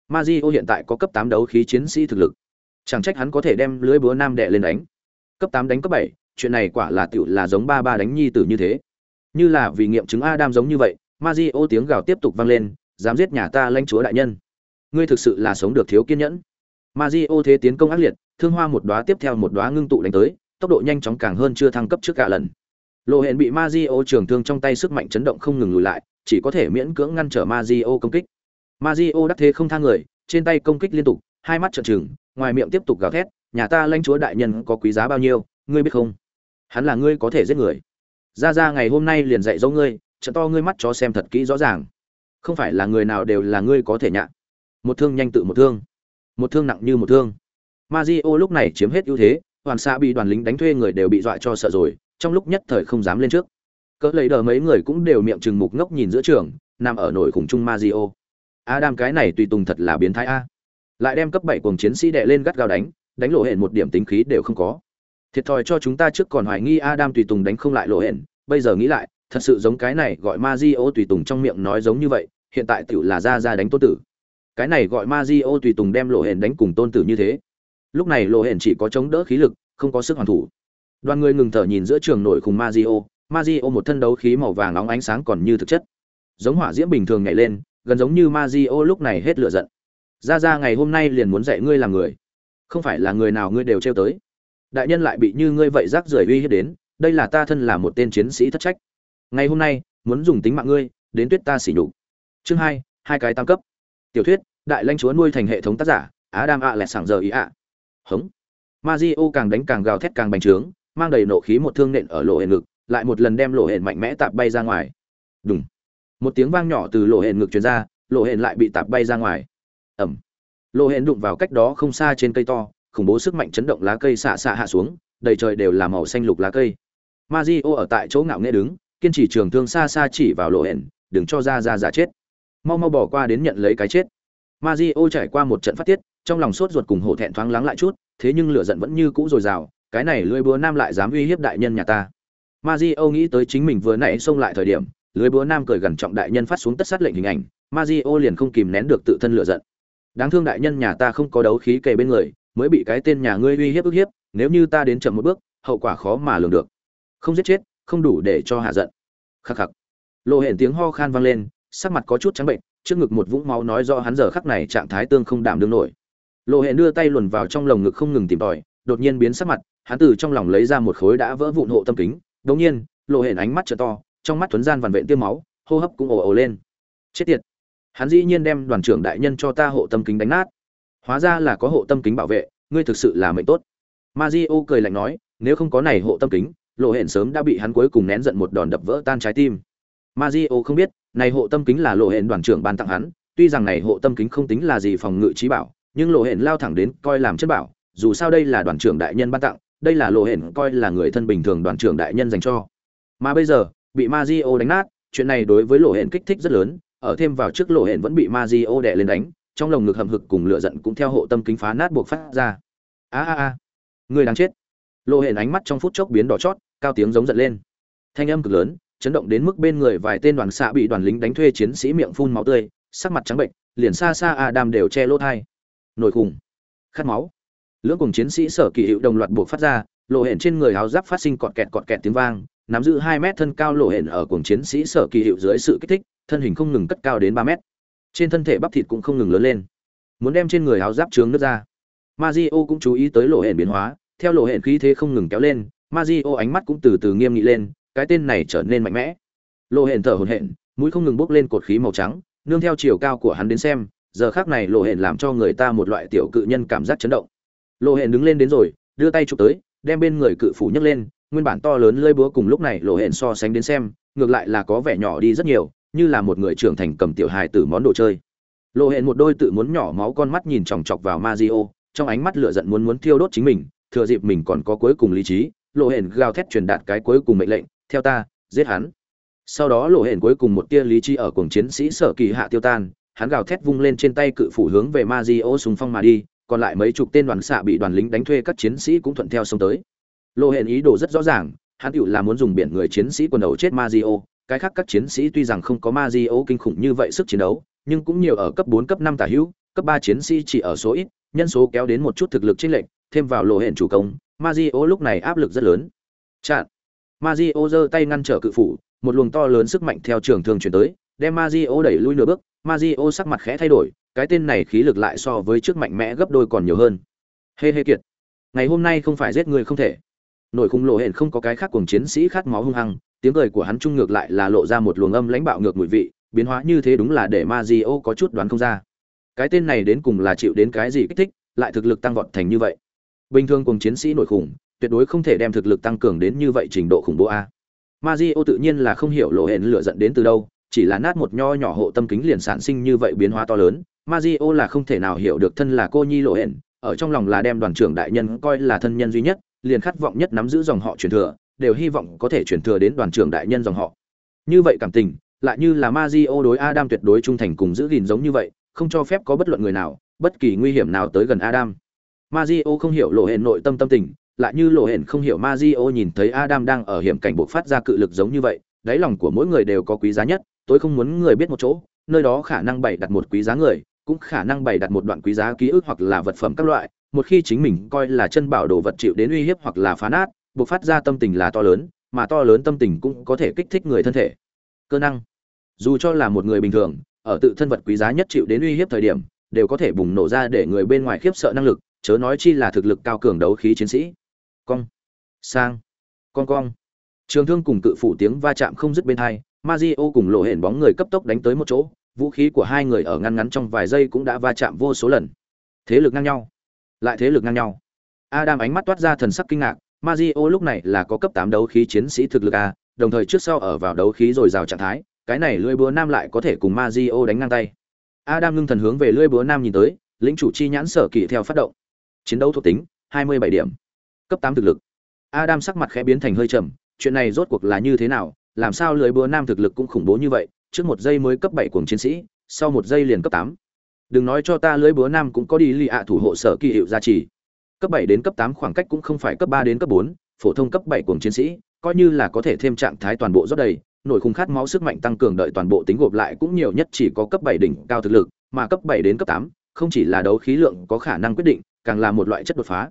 [SPEAKER 1] ma di hiện tại có cấp 8 đấu khí chiến sĩ thực lực chẳng trách hắn có thể đem lưới búa nam đệ lên đánh cấp 8 đánh cấp 7, chuyện này quả là tiểu là giống ba ba đánh nhi tử như thế như là vì nghiệm chứng Adam giống như vậy, Mazio tiếng gào tiếp tục vang lên, dám giết nhà ta lãnh chúa đại nhân. Ngươi thực sự là sống được thiếu kiên nhẫn. Mazio thế tiến công ác liệt, thương hoa một đóa tiếp theo một đóa ngưng tụ đánh tới, tốc độ nhanh chóng càng hơn chưa thăng cấp trước cả lần. Lộ Hện bị Mazio trường thương trong tay sức mạnh chấn động không ngừng lùi lại, chỉ có thể miễn cưỡng ngăn trở Mazio công kích. Mazio đắc thế không tha người, trên tay công kích liên tục, hai mắt trợn trừng, ngoài miệng tiếp tục gào thét, nhà ta lãnh chúa đại nhân có quý giá bao nhiêu, ngươi biết không? Hắn là ngươi có thể giết người ra ra ngày hôm nay liền dạy dỗ ngươi trận to ngươi mắt cho xem thật kỹ rõ ràng không phải là người nào đều là ngươi có thể nhạ một thương nhanh tự một thương một thương nặng như một thương Mazio lúc này chiếm hết ưu thế hoàn xạ bị đoàn lính đánh thuê người đều bị dọa cho sợ rồi, trong lúc nhất thời không dám lên trước. Cỡ lấy đờ mấy người cũng đều miệng chừng mục ngốc nhìn giữa trường, nằm ở nổi khủng trung Mazio Adam cái này tùy tùng thật là biến thái a. Lại đem cấp bảy cuồng chiến sĩ đệ lên gắt gao đánh đánh lộ hẹn một điểm tính khí đều không có. Thiệt thòi cho chúng ta trước còn hoài nghi adam tùy tùng đánh không lại lộ hển, bây giờ nghĩ lại, thật sự giống cái này gọi ma di ô tùy tùng trong miệng nói giống như vậy, hiện tại tựu là ra ra đánh tôn tử. Cái này gọi Mazio tùy tùng đem lộ hển đánh cùng tôn tử như thế lúc này lộ hển chỉ có chống đỡ khí lực, không có sức hoàn thủ. Đoàn người ngừng thở nhìn giữa trường nổi cùng di o một thân đấu khí màu vàng nóng ánh sáng còn như thực chất. Giống hỏa diễm bình thường nhảy lên, gần giống như Mazio lúc này hết lửa giận. Ra ra, ngày hôm nay liền muốn dạy ngươi làm người. Không phải là người nào ngươi đều trêu tới. Đại nhân lại bị như ngươi vậy rác rưởi uy hiếp đến, đây là ta thân là một tên chiến sĩ thất trách. Ngày hôm nay, muốn dùng tính mạng ngươi, đến tuyết ta xỉ nhục. Chương hai hai cái tam cấp. Tiểu thuyết, đại lãnh chúa nuôi thành hệ thống tác giả á đam ạ lẹt sảng giờ ý ạ hống. Mazio càng đánh càng gào thét càng bành trướng, mang đầy nộ khí một thương nện ở lộ hển ngực, lại một lần đem lộ hển mạnh mẽ tạp bay ra ngoài. Đúng một tiếng vang nhỏ từ lộ hển ngực truyền ra lộ hển lại bị tạp bay ra ngoài. Ẩm. Lộ hển đụng vào cách đó không xa trên cây to, khủng bố sức mạnh chấn động lá cây xạ xạ hạ xuống, đầy trời đều là màu xanh lục lá cây. Mazio ở tại chỗ ngạo nghễ đứng, kiên trì trường thương xa xa chỉ vào lộ hển, đừng cho ra ra giả chết. Mau mau bỏ qua đến nhận lấy cái chết. Mazio trải qua một trận phát tiết trong lòng sốt ruột cùng hổ thẹn thoáng lắng lại chút, thế nhưng lửa giận vẫn như cũ dồi dào, cái này lưỡi búa nam lại dám uy hiếp đại nhân nhà ta. Mazio nghĩ tới chính mình vừa nãy xông lại thời điểm lưỡi búa nam cười gần trọng đại nhân phát xuống tất sát lệnh hình ảnh Mazio liền không kìm nén được tự thân lửa giận. Đáng thương đại nhân nhà ta không có đấu khí kề bên người, mới bị cái tên nhà ngươi uy hiếp ức hiếp, nếu như ta đến chậm một bước, hậu quả khó mà lường được. Không giết chết, không đủ để cho hạ giận. Khắc khắc. Lộ hển tiếng ho khan vang lên, sắc mặt có chút trắng bệnh, trước ngực một vũng máu nói do hắn giờ khắc này trạng thái tương không đảm đương nổi lộ hệ đưa tay luồn vào trong lồng ngực không ngừng tìm tòi, đột nhiên biến sắc mặt, hắn từ trong lòng lấy ra một khối đã vỡ vụn hộ tâm kính. Đống nhiên, lộ hệ ánh mắt trợ to, trong mắt tuấn gian vằn vện tiêm máu, hô hấp cũng ồ ồ lên. Chết tiệt! Hắn dĩ nhiên đem đoàn trưởng đại nhân cho ta hộ tâm kính đánh nát. Hóa ra là có hộ tâm kính bảo vệ, ngươi thực sự là mệnh tốt. Mazio cười lạnh nói, nếu không có này hộ tâm kính, lộ hển sớm đã bị hắn cuối cùng nén giận một đòn đập vỡ tan trái tim. Mazio không biết, này hộ tâm kính là lộ hển đoàn trưởng ban tặng hắn, tuy rằng này hộ tâm kính không tính là gì phòng ngự trí bảo nhưng lộ hển lao thẳng đến coi làm chất bảo, dù sao đây là đoàn trưởng đại nhân ban tặng, đây là lộ hển coi là người thân bình thường đoàn trưởng đại nhân dành cho. Mà bây giờ, bị Mazio đánh nát, chuyện này đối với lộ hển kích thích rất lớn, ở thêm vào trước lộ hển vẫn bị Mazio đè lên đánh, trong lồng ngực hầm hực cùng lửa giận cũng theo hộ tâm kính phá nát buộc phát ra. A a a, người đang chết. Lộ hển ánh mắt trong phút chốc biến đỏ chót, cao tiếng giống giận lên. Thanh âm cực lớn, chấn động đến mức bên người vài tên đoàn xạ bị đoàn lính đánh thuê chiến sĩ miệng phun máu tươi, sắc mặt trắng bệnh, liền xa xa adam đều che lỗ thai nổi khủng. Khát máu. Lưỡng cùng chiến sĩ sở kỳ hiệu đồng loạt buộc phát ra, lộ hển trên người áo giáp phát sinh cọt kẹt cọt kẹt tiếng vang, nắm giữ hai mét thân cao lộ hển ở cùng chiến sĩ sở kỳ hiệu dưới sự kích thích, thân hình không ngừng cất cao đến ba mét. Trên thân thể bắp thịt cũng không ngừng lớn lên. Muốn đem trên người áo giáp trướng nước ra. Mazio cũng chú ý tới lộ hển biến hóa, theo lộ hển khí thế không ngừng kéo lên, Mazio ánh mắt cũng từ từ nghiêm nghị lên, cái tên này trở nên mạnh mẽ. Lộ hển thở hổn hển, mũi không ngừng bốc lên cột khí màu trắng, nương theo chiều cao của hắn đến xem giờ khác này lộ hển làm cho người ta một loại tiểu cự nhân cảm giác chấn động. Lộ hển đứng lên đến rồi đưa tay chụp tới đem bên người cự phủ nhấc lên nguyên bản to lớn lơi búa cùng lúc này lộ hển so sánh đến xem ngược lại là có vẻ nhỏ đi rất nhiều như là một người trưởng thành cầm tiểu hài tử món đồ chơi. Lộ hển một đôi tự muốn nhỏ máu con mắt nhìn chòng chọc vào Mazio, trong ánh mắt lửa giận muốn muốn thiêu đốt chính mình thừa dịp mình còn có cuối cùng lý trí lộ hển gào thét truyền đạt cái cuối cùng mệnh lệnh theo ta giết hắn. Sau đó lộ hển cuối cùng một tia lý trí ở cuồng chiến sĩ sở kỳ hạ tiêu tan hắn gào thét vung lên trên tay cự phủ hướng về Mazio súng phong mà đi còn lại mấy chục tên đoàn xạ bị đoàn lính đánh thuê các chiến sĩ cũng thuận theo xông tới. Lô hẹn ý đồ rất rõ ràng hắn tiểu là muốn dùng biển người chiến sĩ quần đầu chết Mazio cái khác các chiến sĩ tuy rằng không có Mazio kinh khủng như vậy sức chiến đấu nhưng cũng nhiều ở cấp 4 cấp 5 tả hữu cấp 3 chiến sĩ chỉ ở số ít nhân số kéo đến một chút thực lực chênh lệch thêm vào lô hẹn chủ công Mazio lúc này áp lực rất lớn. Chặn. Mazio giơ tay ngăn trở cự phủ, một luồng to lớn sức mạnh theo trường thương truyền tới, đem Mazio đẩy lui nửa bước, Mazio sắc mặt khẽ thay đổi, cái tên này khí lực lại so với trước mạnh mẽ gấp đôi còn nhiều hơn. Hê hê kiệt, ngày hôm nay không phải giết người không thể. Nội khung lộ hển không có cái khác cuồng chiến sĩ khát máu hung hăng, tiếng cười của hắn trung ngược lại là lộ ra một luồng âm lãnh bạo ngược mùi vị, biến hóa như thế đúng là để Mazio có chút đoán không ra. Cái tên này đến cùng là chịu đến cái gì kích thích, lại thực lực tăng vọt thành như vậy. Bình thường cuồng chiến sĩ nội khủng, tuyệt đối không thể đem thực lực tăng cường đến như vậy trình độ khủng bố a. Mazio tự nhiên là không hiểu lộ hiện lửa giận đến từ đâu, chỉ là nát một nho nhỏ hộ tâm kính liền sản sinh như vậy biến hóa to lớn. Mazio là không thể nào hiểu được thân là cô nhi lộ hẹn, ở trong lòng là đem đoàn trưởng đại nhân coi là thân nhân duy nhất, liền khát vọng nhất nắm giữ dòng họ truyền thừa, đều hy vọng có thể truyền thừa đến đoàn trưởng đại nhân dòng họ. Như vậy cảm tình, lại như là Mazio đối Adam tuyệt đối trung thành cùng giữ gìn giống như vậy, không cho phép có bất luận người nào, bất kỳ nguy hiểm nào tới gần Adam. Mazio không hiểu lộ hẹn nội tâm tâm tình, lại như lộ hển không hiểu Mazio nhìn thấy Adam đang ở hiểm cảnh bộc phát ra cự lực giống như vậy, đáy lòng của mỗi người đều có quý giá nhất, tôi không muốn người biết một chỗ, nơi đó khả năng bày đặt một quý giá người, cũng khả năng bày đặt một đoạn quý giá ký ức hoặc là vật phẩm các loại một khi chính mình coi là chân bảo đồ vật chịu đến uy hiếp hoặc là phá nát buộc phát ra tâm tình là to lớn mà to lớn tâm tình cũng có thể kích thích người thân thể. Cơ năng. Dù cho là một người bình thường ở tự thân vật quý giá nhất chịu đến uy hiếp thời điểm đều có thể bùng nổ ra để người bên ngoài khiếp sợ năng lực chớ nói chi là thực lực cao cường đấu khí chiến sĩ. Cong. Sang. Con cong. Trường thương cùng cự phủ tiếng va chạm không dứt bên hai Mario cùng lộ hển bóng người cấp tốc đánh tới một chỗ, vũ khí của hai người ở ngăn ngắn trong vài giây cũng đã va chạm vô số lần. Thế lực ngang nhau. Lại thế lực ngang nhau. Adam ánh mắt toát ra thần sắc kinh ngạc, Mario lúc này là có cấp tám đấu khí chiến sĩ thực lực a, đồng thời trước sau ở vào đấu khí rồi rào trạng thái, cái này lưỡi búa nam lại có thể cùng Mario đánh ngang tay. Adam ngưng thần hướng về lưỡi búa nam nhìn tới, lĩnh chủ chi nhãn sở kỳ theo phát động. Chiến đấu thuộc tính 27 điểm. Cấp 8 thực lực. Adam sắc mặt khẽ biến thành hơi trầm, chuyện này rốt cuộc là như thế nào làm sao lưới búa nam thực lực cũng khủng bố như vậy trước một giây mới cấp bảy cuồng chiến sĩ sau một giây liền cấp tám. đừng nói cho ta lưới búa nam cũng có đi lì ạ thủ hộ sở kỳ hiệu gia trì cấp bảy đến cấp tám khoảng cách cũng không phải cấp ba đến cấp bốn, phổ thông cấp bảy cuồng chiến sĩ coi như là có thể thêm trạng thái toàn bộ rót đầy nổi khung khát máu sức mạnh tăng cường đợi toàn bộ tính gộp lại cũng nhiều nhất chỉ có cấp bảy đỉnh cao thực lực, mà cấp bảy đến cấp tám, không chỉ là đấu khí lượng có khả năng quyết định, càng là một loại chất đột phá.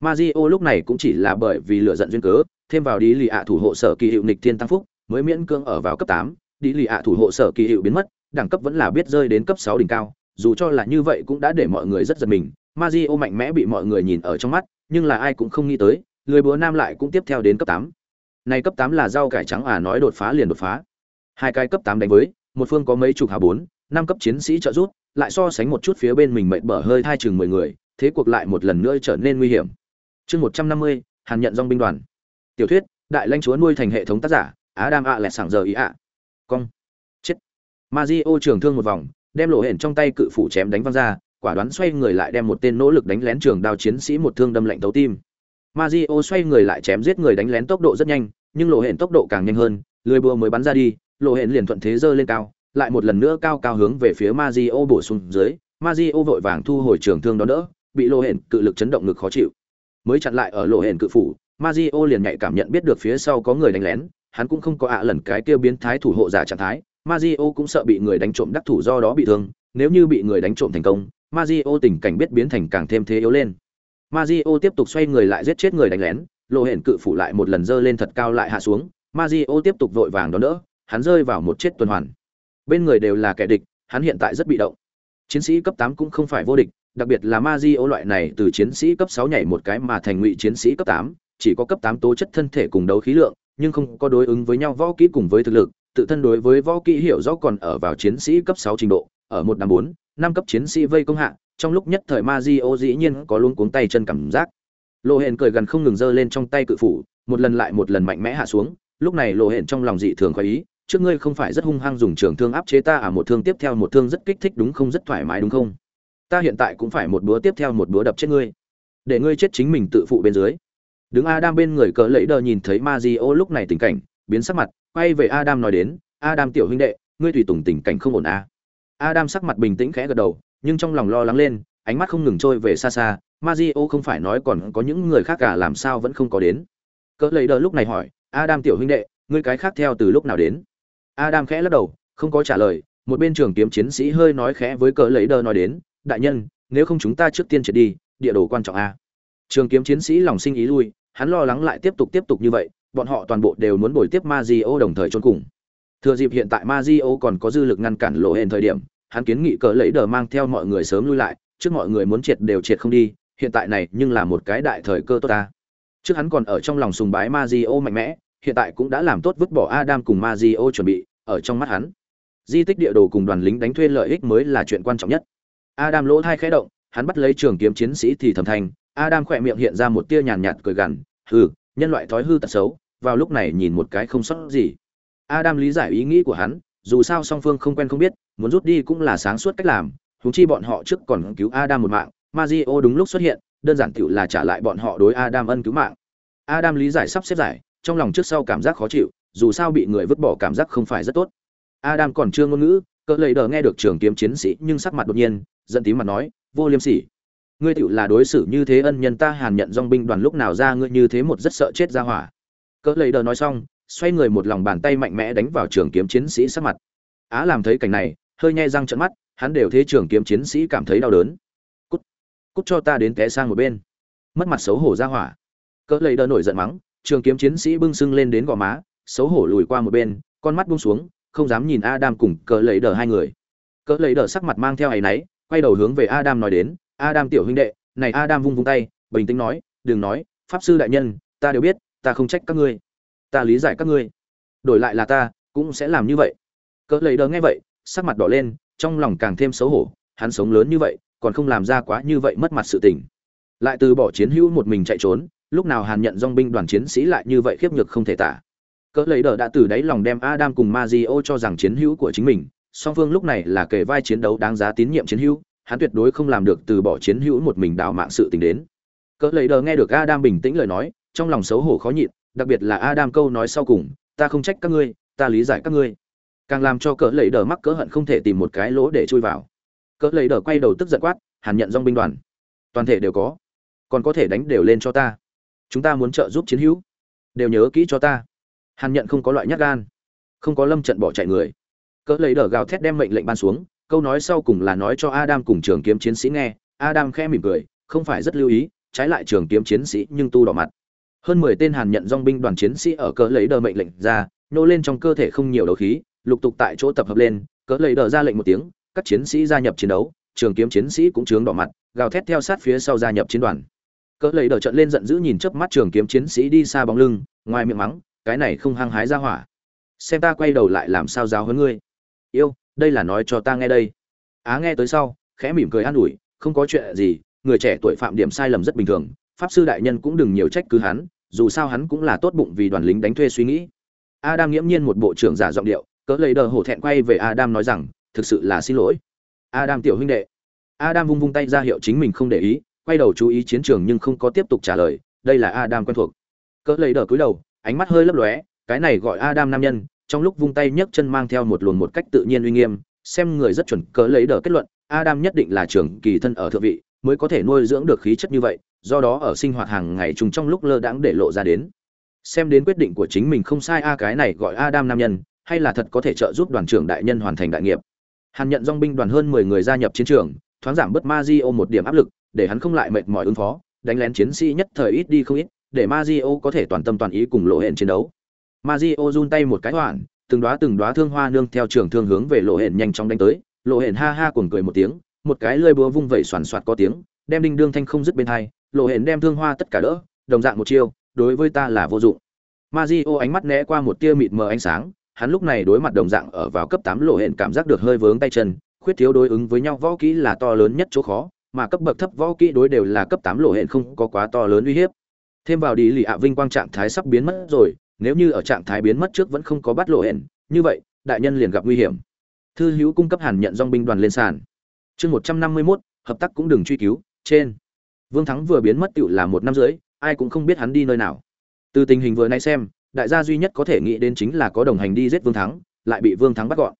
[SPEAKER 1] Mario lúc này cũng chỉ là bởi vì lửa giận duyên cớ, thêm vào đi lì ạ thủ hộ sở kỳ hiệu nghịch thiên tăng phúc, mới miễn cưỡng ở vào cấp 8, đi lì ạ thủ hộ sở kỳ hiệu biến mất, đẳng cấp vẫn là biết rơi đến cấp 6 đỉnh cao, dù cho là như vậy cũng đã để mọi người rất giật mình, Mario mạnh mẽ bị mọi người nhìn ở trong mắt, nhưng là ai cũng không nghĩ tới, người búa nam lại cũng tiếp theo đến cấp 8. Này cấp 8 là rau cải trắng à nói đột phá liền đột phá. Hai cái cấp 8 đánh với, một phương có mấy chục hạ 4, năm cấp chiến sĩ trợ giúp, lại so sánh một chút phía bên mình mệt bở hơi thai chừng 10 người, thế cuộc lại một lần nữa trở nên nguy hiểm. Chương 150, Hàn nhận dòng binh đoàn. Tiểu thuyết, đại lãnh chúa nuôi thành hệ thống tác giả, á đam ạ lẹt sảng giờ ý ạ. Cong. Chết. Mazio trường thương một vòng, đem lộ hển trong tay cự phủ chém đánh văng ra, quả đoán xoay người lại đem một tên nỗ lực đánh lén trường đao chiến sĩ một thương đâm lạnh thấu tim. Mazio xoay người lại chém giết người đánh lén tốc độ rất nhanh, nhưng lộ hển tốc độ càng nhanh hơn, lưỡi búa mới bắn ra đi, lộ hển liền thuận thế giơ lên cao, lại một lần nữa cao cao hướng về phía Mazio bổ sung dưới, Mazio vội vàng thu hồi trường thương đó đỡ, bị lộ hển cự lực chấn động ngực khó chịu. Mới chặn lại ở lộ hển cự phủ, Mazio liền nhạy cảm nhận biết được phía sau có người đánh lén, hắn cũng không có ạ lần cái kia biến thái thủ hộ giả trạng thái, Mazio cũng sợ bị người đánh trộm đắc thủ do đó bị thương, nếu như bị người đánh trộm thành công, Mazio tình cảnh biết biến thành càng thêm thế yếu lên. Mazio tiếp tục xoay người lại giết chết người đánh lén, lộ hển cự phủ lại một lần dơ lên thật cao lại hạ xuống, Mazio tiếp tục vội vàng đón đỡ, hắn rơi vào một chết tuần hoàn. Bên người đều là kẻ địch, hắn hiện tại rất bị động. Chiến sĩ cấp tám cũng không phải vô địch, đặc biệt là Mazio loại này từ chiến sĩ cấp sáu nhảy một cái mà thành ngụy chiến sĩ cấp tám chỉ có cấp 8 tố chất thân thể cùng đấu khí lượng, nhưng không có đối ứng với nhau võ kỹ cùng với thực lực, tự thân đối với võ kỹ hiểu rõ còn ở vào chiến sĩ cấp 6 trình độ, ở một năm 4, năm cấp chiến sĩ vây công hạ, trong lúc nhất thời Mazio dĩ nhiên có luôn cuống tay chân cảm giác. Lô Hện cười gần không ngừng giơ lên trong tay cự phủ, một lần lại một lần mạnh mẽ hạ xuống, lúc này Lô Hện trong lòng dị thường khoái ý, trước ngươi không phải rất hung hăng dùng trường thương áp chế ta à một thương tiếp theo một thương rất kích thích đúng không rất thoải mái đúng không? Ta hiện tại cũng phải một búa tiếp theo một búa đập chết ngươi. Để ngươi chết chính mình tự phụ bên dưới. Đứng Adam bên người cỡ lẫy đờ nhìn thấy Mazio lúc này tình cảnh, biến sắc mặt, quay về Adam nói đến, "Adam tiểu huynh đệ, ngươi tùy tùng tình cảnh không ổn à?" Adam sắc mặt bình tĩnh khẽ gật đầu, nhưng trong lòng lo lắng lên, ánh mắt không ngừng trôi về xa xa, Mazio không phải nói còn có những người khác cả làm sao vẫn không có đến. Cỡ lấy đờ lúc này hỏi, Adam tiểu huynh đệ, ngươi cái khác theo từ lúc nào đến? Adam khẽ lắc đầu, không có trả lời, một bên trường kiếm chiến sĩ hơi nói khẽ với cỡ lấy đờ nói đến, đại nhân, nếu không chúng ta trước tiên triệt đi, địa đồ quan trọng a. Trường kiếm chiến sĩ lòng sinh ý lui, hắn lo lắng lại tiếp tục tiếp tục như vậy, bọn họ toàn bộ đều muốn bồi tiếp Mazio đồng thời chôn cùng. Thừa dịp hiện tại Mazio còn có dư lực ngăn cản lộ hên thời điểm, hắn kiến nghị cỡ lấy đờ mang theo mọi người sớm lui lại, trước mọi người muốn triệt đều triệt không đi, hiện tại này nhưng là một cái đại thời cơ tốt ta. Trước hắn còn ở trong lòng sùng bái Mazio mạnh mẽ, hiện tại cũng đã làm tốt vứt bỏ Adam cùng Mazio chuẩn bị, ở trong mắt hắn. Di tích địa đồ cùng đoàn lính đánh thuê lợi ích mới là chuyện quan trọng nhất. Adam lỗ thai khẽ động, hắn bắt lấy trường kiếm chiến sĩ thì thầm thành, Adam khỏe miệng hiện ra một tia nhàn nhạt cười gằn, "Hừ, nhân loại thói hư tật xấu, vào lúc này nhìn một cái không sót gì." Adam lý giải ý nghĩ của hắn, dù sao song phương không quen không biết, muốn rút đi cũng là sáng suốt cách làm, huống chi bọn họ trước còn cứu Adam một mạng, Mario đúng lúc xuất hiện, đơn giản tiểu là trả lại bọn họ đối Adam ân cứu mạng. Adam lý giải sắp xếp giải, trong lòng trước sau cảm giác khó chịu, dù sao bị người vứt bỏ cảm giác không phải rất tốt. Adam còn chưa ngôn ngữ, cỡ lầy đờ nghe được trường kiếm chiến sĩ nhưng sắc mặt đột nhiên, giận tím mặt nói, vô liêm sỉ. Ngươi tựu là đối xử như thế ân nhân ta hàn nhận dòng binh đoàn lúc nào ra ngươi như thế một rất sợ chết ra hỏa. Cỡ lầy đờ nói xong, xoay người một lòng bàn tay mạnh mẽ đánh vào trường kiếm chiến sĩ sắc mặt. Á làm thấy cảnh này, hơi nhai răng trợn mắt, hắn đều thế trường kiếm chiến sĩ cảm thấy đau đớn cút cút cho ta đến té sang một bên mất mặt xấu hổ ra hỏa cỡ lấy đờ nổi giận mắng trường kiếm chiến sĩ bưng sưng lên đến gò má xấu hổ lùi qua một bên con mắt buông xuống không dám nhìn adam cùng cỡ lấy đờ hai người cỡ lấy đờ sắc mặt mang theo áy náy quay đầu hướng về adam nói đến adam tiểu huynh đệ, này adam vung vung tay, bình tĩnh nói, đừng nói, pháp sư đại nhân, ta đều biết, ta không trách các ngươi. Ta lý giải các ngươi. Đổi lại là ta, cũng sẽ làm như vậy. Cỡ lấy đờ nghe vậy, sắc mặt đỏ lên, trong lòng càng thêm xấu hổ, hắn sống lớn như vậy, còn không làm ra quá như vậy mất mặt sự tình. Lại từ bỏ chiến hữu một mình chạy trốn, lúc nào hàn nhận dong binh đoàn chiến sĩ lại như vậy khiếp nhược không thể tả. Cỡ lấy đờ đã từ đáy lòng đem adam cùng Mario cho rằng chiến hữu của chính mình, song phương lúc này là kề vai chiến đấu đáng giá tín nhiệm chiến hữu hắn tuyệt đối không làm được từ bỏ chiến hữu một mình đào mạng sự tình đến. Cỡ lấy đờ nghe được adam bình tĩnh lời nói, trong lòng xấu hổ khó nhịn, đặc biệt là adam câu nói sau cùng, ta không trách các ngươi, ta lý giải các ngươi. Càng làm cho cỡ lấy đờ mắc cỡ hận không thể tìm một cái lỗ để chui vào. Cỡ lấy đờ quay đầu tức giận quát, hàn nhận dòng binh đoàn, toàn thể đều có, còn có thể đánh đều lên cho ta. Chúng ta muốn trợ giúp chiến hữu, đều nhớ kỹ cho ta. Hàn nhận không có loại nhát gan, không có lâm trận bỏ chạy người. Cỡ lấy đờ gào thét đem mệnh lệnh ban xuống câu nói sau cùng là nói cho adam cùng trường kiếm chiến sĩ nghe. Adam khẽ mỉm cười, không phải rất lưu ý, trái lại trường kiếm chiến sĩ nhưng tu đỏ mặt. Hơn mười tên hàn nhận dòng binh đoàn chiến sĩ ở cỡ lấy đờ mệnh lệnh ra, nô lên trong cơ thể không nhiều đấu khí, lục tục tại chỗ tập hợp lên, cỡ lấy đờ ra lệnh một tiếng, các chiến sĩ gia nhập chiến đấu, trường kiếm chiến sĩ cũng trướng đỏ mặt, gào thét theo sát phía sau gia nhập chiến đoàn. Cỡ lấy đờ trận lên giận dữ nhìn chớp mắt trường kiếm chiến sĩ đi xa bóng lưng, ngoài miệng mắng, cái này không hăng hái ra hỏa. Xem ta quay đầu lại làm sao giáo huấn ngươi. Yêu đây là nói cho ta nghe đây. Á nghe tới sau, khẽ mỉm cười an ủi, không có chuyện gì, người trẻ tuổi phạm điểm sai lầm rất bình thường, pháp sư đại nhân cũng đừng nhiều trách cứ hắn, dù sao hắn cũng là tốt bụng vì đoàn lính đánh thuê suy nghĩ. Adam nghiễm nhiên một bộ trưởng giả giọng điệu, cỡ lấy đờ hổ thẹn quay về adam nói rằng, thực sự là xin lỗi. Adam tiểu huynh đệ. Adam vung vung tay ra hiệu chính mình không để ý, quay đầu chú ý chiến trường nhưng không có tiếp tục trả lời, đây là adam quen thuộc. Cỡ lấy đờ cúi đầu, ánh mắt hơi lấp lóe, cái này gọi adam nam nhân trong lúc vung tay nhấc chân mang theo một luồng một cách tự nhiên uy nghiêm, xem người rất chuẩn cỡ lấy đờ kết luận, adam nhất định là trưởng kỳ thân ở thượng vị, mới có thể nuôi dưỡng được khí chất như vậy, do đó ở sinh hoạt hàng ngày chúng trong lúc lơ đãng để lộ ra đến. Xem đến quyết định của chính mình không sai a, cái này gọi adam nam nhân, hay là thật có thể trợ giúp đoàn trưởng đại nhân hoàn thành đại nghiệp. Hàn nhận dòng binh đoàn hơn mười người gia nhập chiến trường, thoáng giảm bớt Mazio một điểm áp lực, để hắn không lại mệt mỏi ứng phó, đánh lén chiến sĩ nhất thời ít đi không ít, để Mazio có thể toàn tâm toàn ý cùng lộ hẹn chiến đấu. Mazio run tay một cái hoạn từng đóa từng đóa thương hoa nương theo trường thương hướng về lộ hển nhanh chóng đánh tới. Lộ hển ha ha cuồng cười một tiếng một cái lưỡi búa vung vẩy xoàn xoạt có tiếng đem đinh đương thanh không dứt bên hai. Lộ hển đem thương hoa tất cả đỡ đồng dạng một chiêu đối với ta là vô dụng. Mazio ánh mắt né qua một tia mịt mờ ánh sáng, hắn lúc này đối mặt đồng dạng ở vào cấp 8 lộ hển cảm giác được hơi vướng tay chân, khuyết thiếu đối ứng với nhau võ kỹ là to lớn nhất chỗ khó, mà cấp bậc thấp võ kỹ đối đều là cấp 8 lộ hển không có quá to lớn uy hiếp. Thêm vào đi lì ạ vinh quang trạng thái sắp biến mất rồi, nếu như ở trạng thái biến mất trước vẫn không có bắt lộ hẹn, như vậy, đại nhân liền gặp nguy hiểm. Thư hữu cung cấp Hàn nhận dong binh đoàn lên sàn. Chương 151, hợp tác cũng đừng truy cứu, trên. Vương Thắng vừa biến mất tựu là một năm rưỡi, ai cũng không biết hắn đi nơi nào từ tình hình vừa nay xem đại gia duy nhất có thể nghĩ đến chính là có đồng hành đi giết vương thắng lại bị vương thắng bắt gọn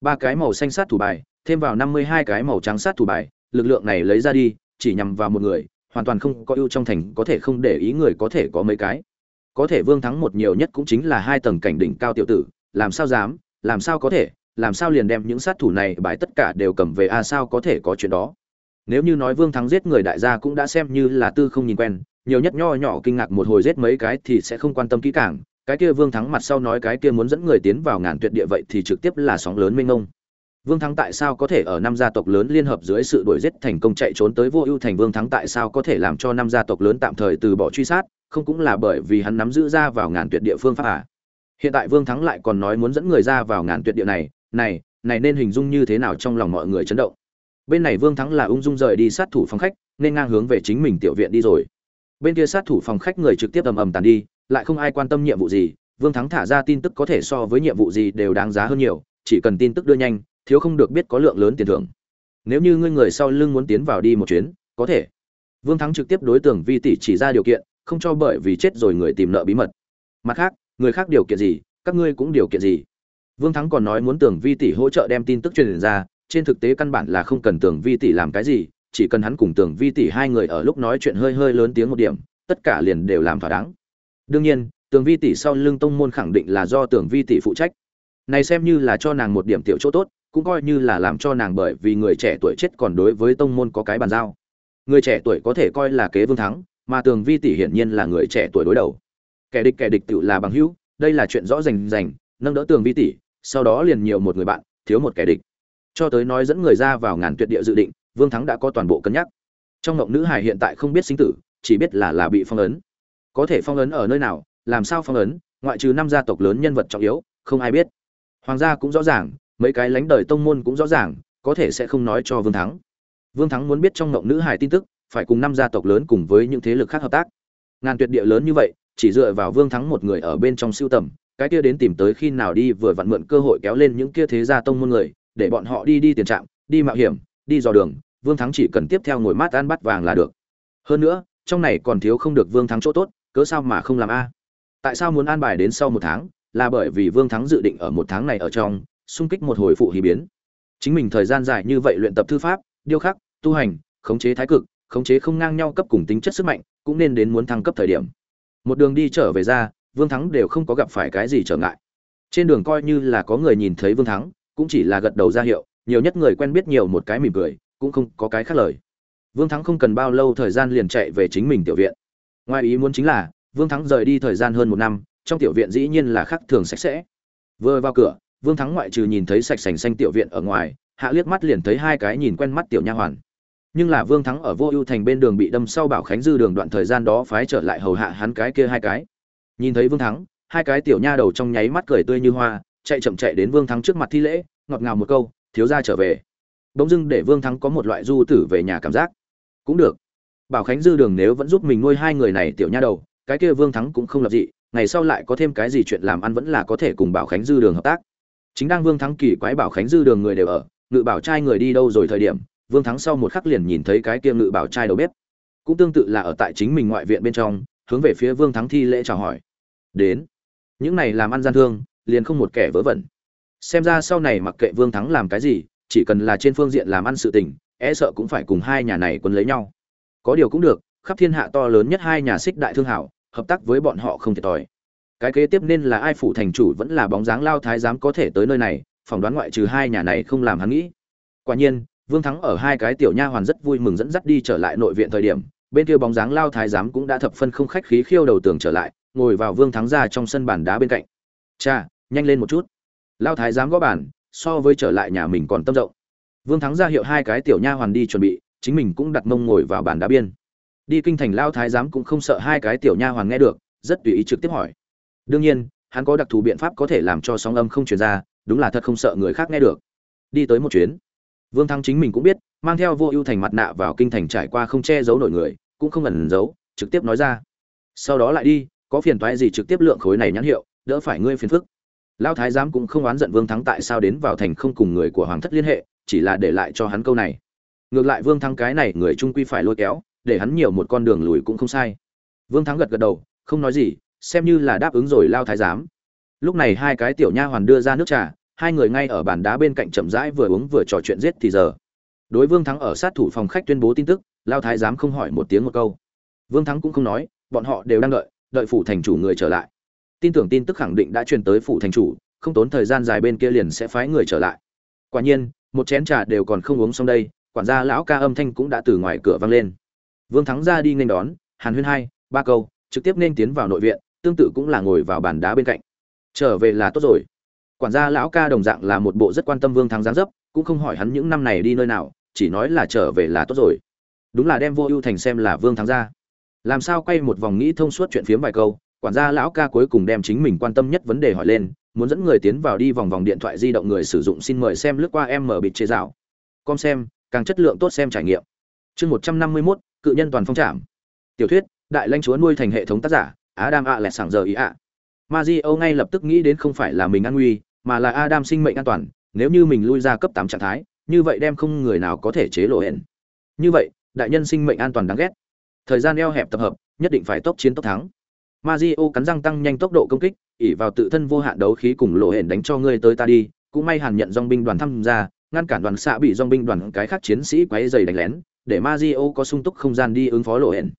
[SPEAKER 1] ba cái màu xanh sát thủ bài thêm vào năm mươi hai cái màu trắng sát thủ bài lực lượng này lấy ra đi chỉ nhằm vào một người hoàn toàn không có ưu trong thành có thể không để ý người có thể có mấy cái có thể vương thắng một nhiều nhất cũng chính là hai tầng cảnh đỉnh cao tiểu tử, làm sao dám, làm sao có thể, làm sao liền đem những sát thủ này bài tất cả đều cầm về a à sao có thể có chuyện đó nếu như nói vương thắng giết người đại gia cũng đã xem như là tư không nhìn quen, nhiều nhất nho nhỏ kinh ngạc một hồi giết mấy cái thì sẽ không quan tâm kỹ càng, cái kia vương thắng mặt sau nói cái kia muốn dẫn người tiến vào ngàn tuyệt địa vậy thì trực tiếp là sóng lớn mênh ngông. vương thắng tại sao có thể ở năm gia tộc lớn liên hợp dưới sự đuổi giết thành công chạy trốn tới vô ưu thành, vương thắng tại sao có thể làm cho năm gia tộc lớn tạm thời từ bỏ truy sát không cũng là bởi vì hắn nắm giữ ra vào ngàn tuyệt địa phương pháp à. Hiện tại vương thắng lại còn nói muốn dẫn người ra vào ngàn tuyệt địa này này này nên hình dung như thế nào trong lòng mọi người chấn động. Bên này vương thắng là ung dung rời đi sát thủ phòng khách, nên ngang hướng về chính mình tiểu viện đi rồi. Bên kia sát thủ phòng khách người trực tiếp ầm ầm tàn đi, lại không ai quan tâm nhiệm vụ gì, vương thắng thả ra tin tức có thể so với nhiệm vụ gì đều đáng giá hơn nhiều, chỉ cần tin tức đưa nhanh, thiếu không được biết có lượng lớn tiền thưởng. Nếu như ngươi người sau lưng muốn tiến vào đi một chuyến, có thể. Vương thắng trực tiếp đối tượng vi tỷ chỉ ra điều kiện không cho bởi vì chết rồi người tìm nợ bí mật. Mặt khác, người khác điều kiện gì, các ngươi cũng điều kiện gì. Vương thắng còn nói muốn tưởng vi tỷ hỗ trợ đem tin tức truyền ra, trên thực tế căn bản là không cần tưởng vi tỷ làm cái gì, chỉ cần hắn cùng tưởng vi tỷ hai người ở lúc nói chuyện hơi hơi lớn tiếng một điểm, tất cả liền đều làm thỏa đáng. Đương nhiên Tưởng vi tỷ sau lưng tông môn khẳng định là do tưởng vi tỷ phụ trách. Này xem như là cho nàng một điểm tiểu chỗ tốt, cũng coi như là làm cho nàng bởi vì người trẻ tuổi chết còn đối với tông môn có cái bàn giao. Người trẻ tuổi có thể coi là kế vương thắng mà tường vi tỷ hiển nhiên là người trẻ tuổi đối đầu. Kẻ địch kẻ địch tự là bằng hữu, đây là chuyện rõ rành rành, nâng đỡ tường vi tỷ, sau đó liền nhiều một người bạn, thiếu một kẻ địch. Cho tới nói dẫn người ra vào ngàn tuyệt địa dự định, vương thắng đã có toàn bộ cân nhắc. Trong ngộng nữ hải hiện tại không biết sinh tử, chỉ biết là là bị phong ấn. Có thể phong ấn ở nơi nào, làm sao phong ấn, ngoại trừ năm gia tộc lớn nhân vật trọng yếu, không ai biết. Hoàng gia cũng rõ ràng, mấy cái lánh đời tông môn cũng rõ ràng, có thể sẽ không nói cho vương thắng. Vương thắng muốn biết trong ngộng nữ hải tin tức phải cùng năm gia tộc lớn cùng với những thế lực khác hợp tác. Ngàn tuyệt địa lớn như vậy, chỉ dựa vào vương thắng một người ở bên trong siêu tầm, cái kia đến tìm tới khi nào đi vừa vặn mượn cơ hội kéo lên những kia thế gia tông môn người, để bọn họ đi đi tiền trạm, đi mạo hiểm, đi dò đường, vương thắng chỉ cần tiếp theo ngồi mát ăn bắt vàng là được. Hơn nữa, trong này còn thiếu không được vương thắng chỗ tốt, cớ sao mà không làm a? Tại sao muốn an bài đến sau một tháng? Là bởi vì vương thắng dự định ở một tháng này ở trong, xung kích một hồi phụ hí biến. Chính mình thời gian dài như vậy luyện tập thư pháp, điêu khắc, tu hành, khống chế thái cực khống chế không ngang nhau cấp cùng tính chất sức mạnh, cũng nên đến muốn thăng cấp thời điểm. Một đường đi trở về ra, vương thắng đều không có gặp phải cái gì trở ngại. Trên đường coi như là có người nhìn thấy vương thắng, cũng chỉ là gật đầu ra hiệu, nhiều nhất người quen biết nhiều một cái mỉm cười, cũng không có cái khác lời. Vương thắng không cần bao lâu thời gian liền chạy về chính mình tiểu viện. Ngoài ý muốn chính là, vương thắng rời đi thời gian hơn một năm, trong tiểu viện dĩ nhiên là khác thường sạch sẽ. Vừa vào cửa, vương thắng ngoại trừ nhìn thấy sạch sành xanh tiểu viện ở ngoài, hạ liếc mắt liền thấy hai cái nhìn quen mắt tiểu nha hoàn nhưng là vương thắng ở vô ưu thành bên đường bị đâm sau bảo khánh dư đường đoạn thời gian đó phái trở lại hầu hạ hắn cái kia hai cái. Nhìn thấy vương thắng, hai cái tiểu nha đầu trong nháy mắt cười tươi như hoa, chạy chậm chạy đến vương thắng trước mặt thi lễ, ngọt ngào một câu, thiếu ra trở về. Bỗng dưng để vương thắng có một loại du tử về nhà cảm giác. Cũng được. Bảo khánh dư đường nếu vẫn giúp mình nuôi hai người này tiểu nha đầu, cái kia vương thắng cũng không lập dị, ngày sau lại có thêm cái gì chuyện làm ăn vẫn là có thể cùng bảo khánh dư đường hợp tác. Chính đang vương thắng kỳ quái bảo khánh dư đường người đều ở, ngự bảo trai người đi đâu rồi thời điểm vương thắng sau một khắc liền nhìn thấy cái kia ngự bảo trai đầu bếp. Cũng tương tự là ở tại chính mình ngoại viện bên trong, hướng về phía vương thắng thi lễ chào hỏi. Đến. Những này làm ăn gian thương, liền không một kẻ vớ vẩn. Xem ra sau này mặc kệ vương thắng làm cái gì, chỉ cần là trên phương diện làm ăn sự tình e sợ cũng phải cùng hai nhà này quân lấy nhau. Có điều cũng được, khắp thiên hạ to lớn nhất hai nhà xích đại thương hảo, hợp tác với bọn họ không thiệt thòi. Cái kế tiếp nên là ai phủ thành chủ vẫn là bóng dáng lao thái giám có thể tới nơi này, phỏng đoán ngoại trừ hai nhà này không làm hắn nghĩ. Quả nhiên vương thắng ở hai cái tiểu nha hoàn rất vui mừng dẫn dắt đi trở lại nội viện thời điểm, bên kia bóng dáng lao thái giám cũng đã thập phân không khách khí khiêu đầu tường trở lại, ngồi vào vương thắng ra trong sân bàn đá bên cạnh. Cha, nhanh lên một chút. Lao thái giám gõ bàn, so với trở lại nhà mình còn tâm rộng. Vương thắng ra hiệu hai cái tiểu nha hoàn đi chuẩn bị, chính mình cũng đặt mông ngồi vào bàn đá biên. Đi kinh thành lao thái giám cũng không sợ hai cái tiểu nha hoàn nghe được, rất tùy ý trực tiếp hỏi. Đương nhiên, hắn có đặc thù biện pháp có thể làm cho sóng âm không truyền ra, đúng là thật không sợ người khác nghe được. Đi tới một chuyến vương thắng chính mình cũng biết, mang theo vô ưu thành mặt nạ vào kinh thành trải qua không che giấu nổi người, cũng không ẩn giấu, trực tiếp nói ra. Sau đó lại đi, có phiền toái gì trực tiếp lượng khối này nhãn hiệu, đỡ phải ngươi phiền phức. Lao thái giám cũng không oán giận vương thắng tại sao đến vào thành không cùng người của hoàng thất liên hệ, chỉ là để lại cho hắn câu này. Ngược lại vương thắng cái này người trung quy phải lôi kéo, để hắn nhiều một con đường lùi cũng không sai. Vương thắng gật gật đầu, không nói gì, xem như là đáp ứng rồi lao thái giám. Lúc này hai cái tiểu nha hoàn đưa ra nước trà hai người ngay ở bàn đá bên cạnh chậm rãi vừa uống vừa trò chuyện giết thì giờ. Đối vương thắng ở sát thủ phòng khách tuyên bố tin tức, lao thái giám không hỏi một tiếng một câu. Vương thắng cũng không nói, bọn họ đều đang đợi đợi phủ thành chủ người trở lại. Tin tưởng tin tức khẳng định đã truyền tới phủ thành chủ, không tốn thời gian dài bên kia liền sẽ phái người trở lại. Quả nhiên, một chén trà đều còn không uống xong đây, quản gia lão ca âm thanh cũng đã từ ngoài cửa vang lên. Vương thắng ra đi nên đón, hàn huyên hai, ba câu, trực tiếp nên tiến vào nội viện, tương tự cũng là ngồi vào bàn đá bên cạnh. Trở về là tốt rồi quản gia lão ca đồng dạng là một bộ rất quan tâm vương thắng giáng dấp, cũng không hỏi hắn những năm này đi nơi nào, chỉ nói là trở về là tốt rồi. Đúng là đem vô ưu thành xem là vương thắng gia. làm sao quay một vòng nghĩ thông suốt chuyện phiếm vài câu, quản gia lão ca cuối cùng đem chính mình quan tâm nhất vấn đề hỏi lên, muốn dẫn người tiến vào đi vòng vòng điện thoại di động người sử dụng xin mời xem lướt qua em mở bịt chế dạo com xem, càng chất lượng tốt xem trải nghiệm. Chương một trăm năm mươi mốt, cự nhân toàn phong trạm tiểu thuyết, đại lãnh chúa nuôi thành hệ thống tác giả á đang ạ lẹt sảng giờ ý ạ. Ma di âu ngay lập tức nghĩ đến không phải là mình an nguy mà là adam sinh mệnh an toàn nếu như mình lui ra cấp tám trạng thái như vậy đem không người nào có thể chế lộ hẹn. như vậy đại nhân sinh mệnh an toàn đáng ghét thời gian eo hẹp tập hợp nhất định phải tốc chiến tốc thắng Mazio cắn răng tăng nhanh tốc độ công kích, ỷ vào tự thân vô hạn đấu khí cùng lộ hẹn đánh cho ngươi tới ta đi, cũng may Hàn nhận dòng binh đoàn tham gia, ngăn cản đoàn xạ bị dòng binh đoàn cái khác chiến sĩ quấy rầy đánh lén, để Mazio có sung túc không gian đi ứng phó lộ hẹn.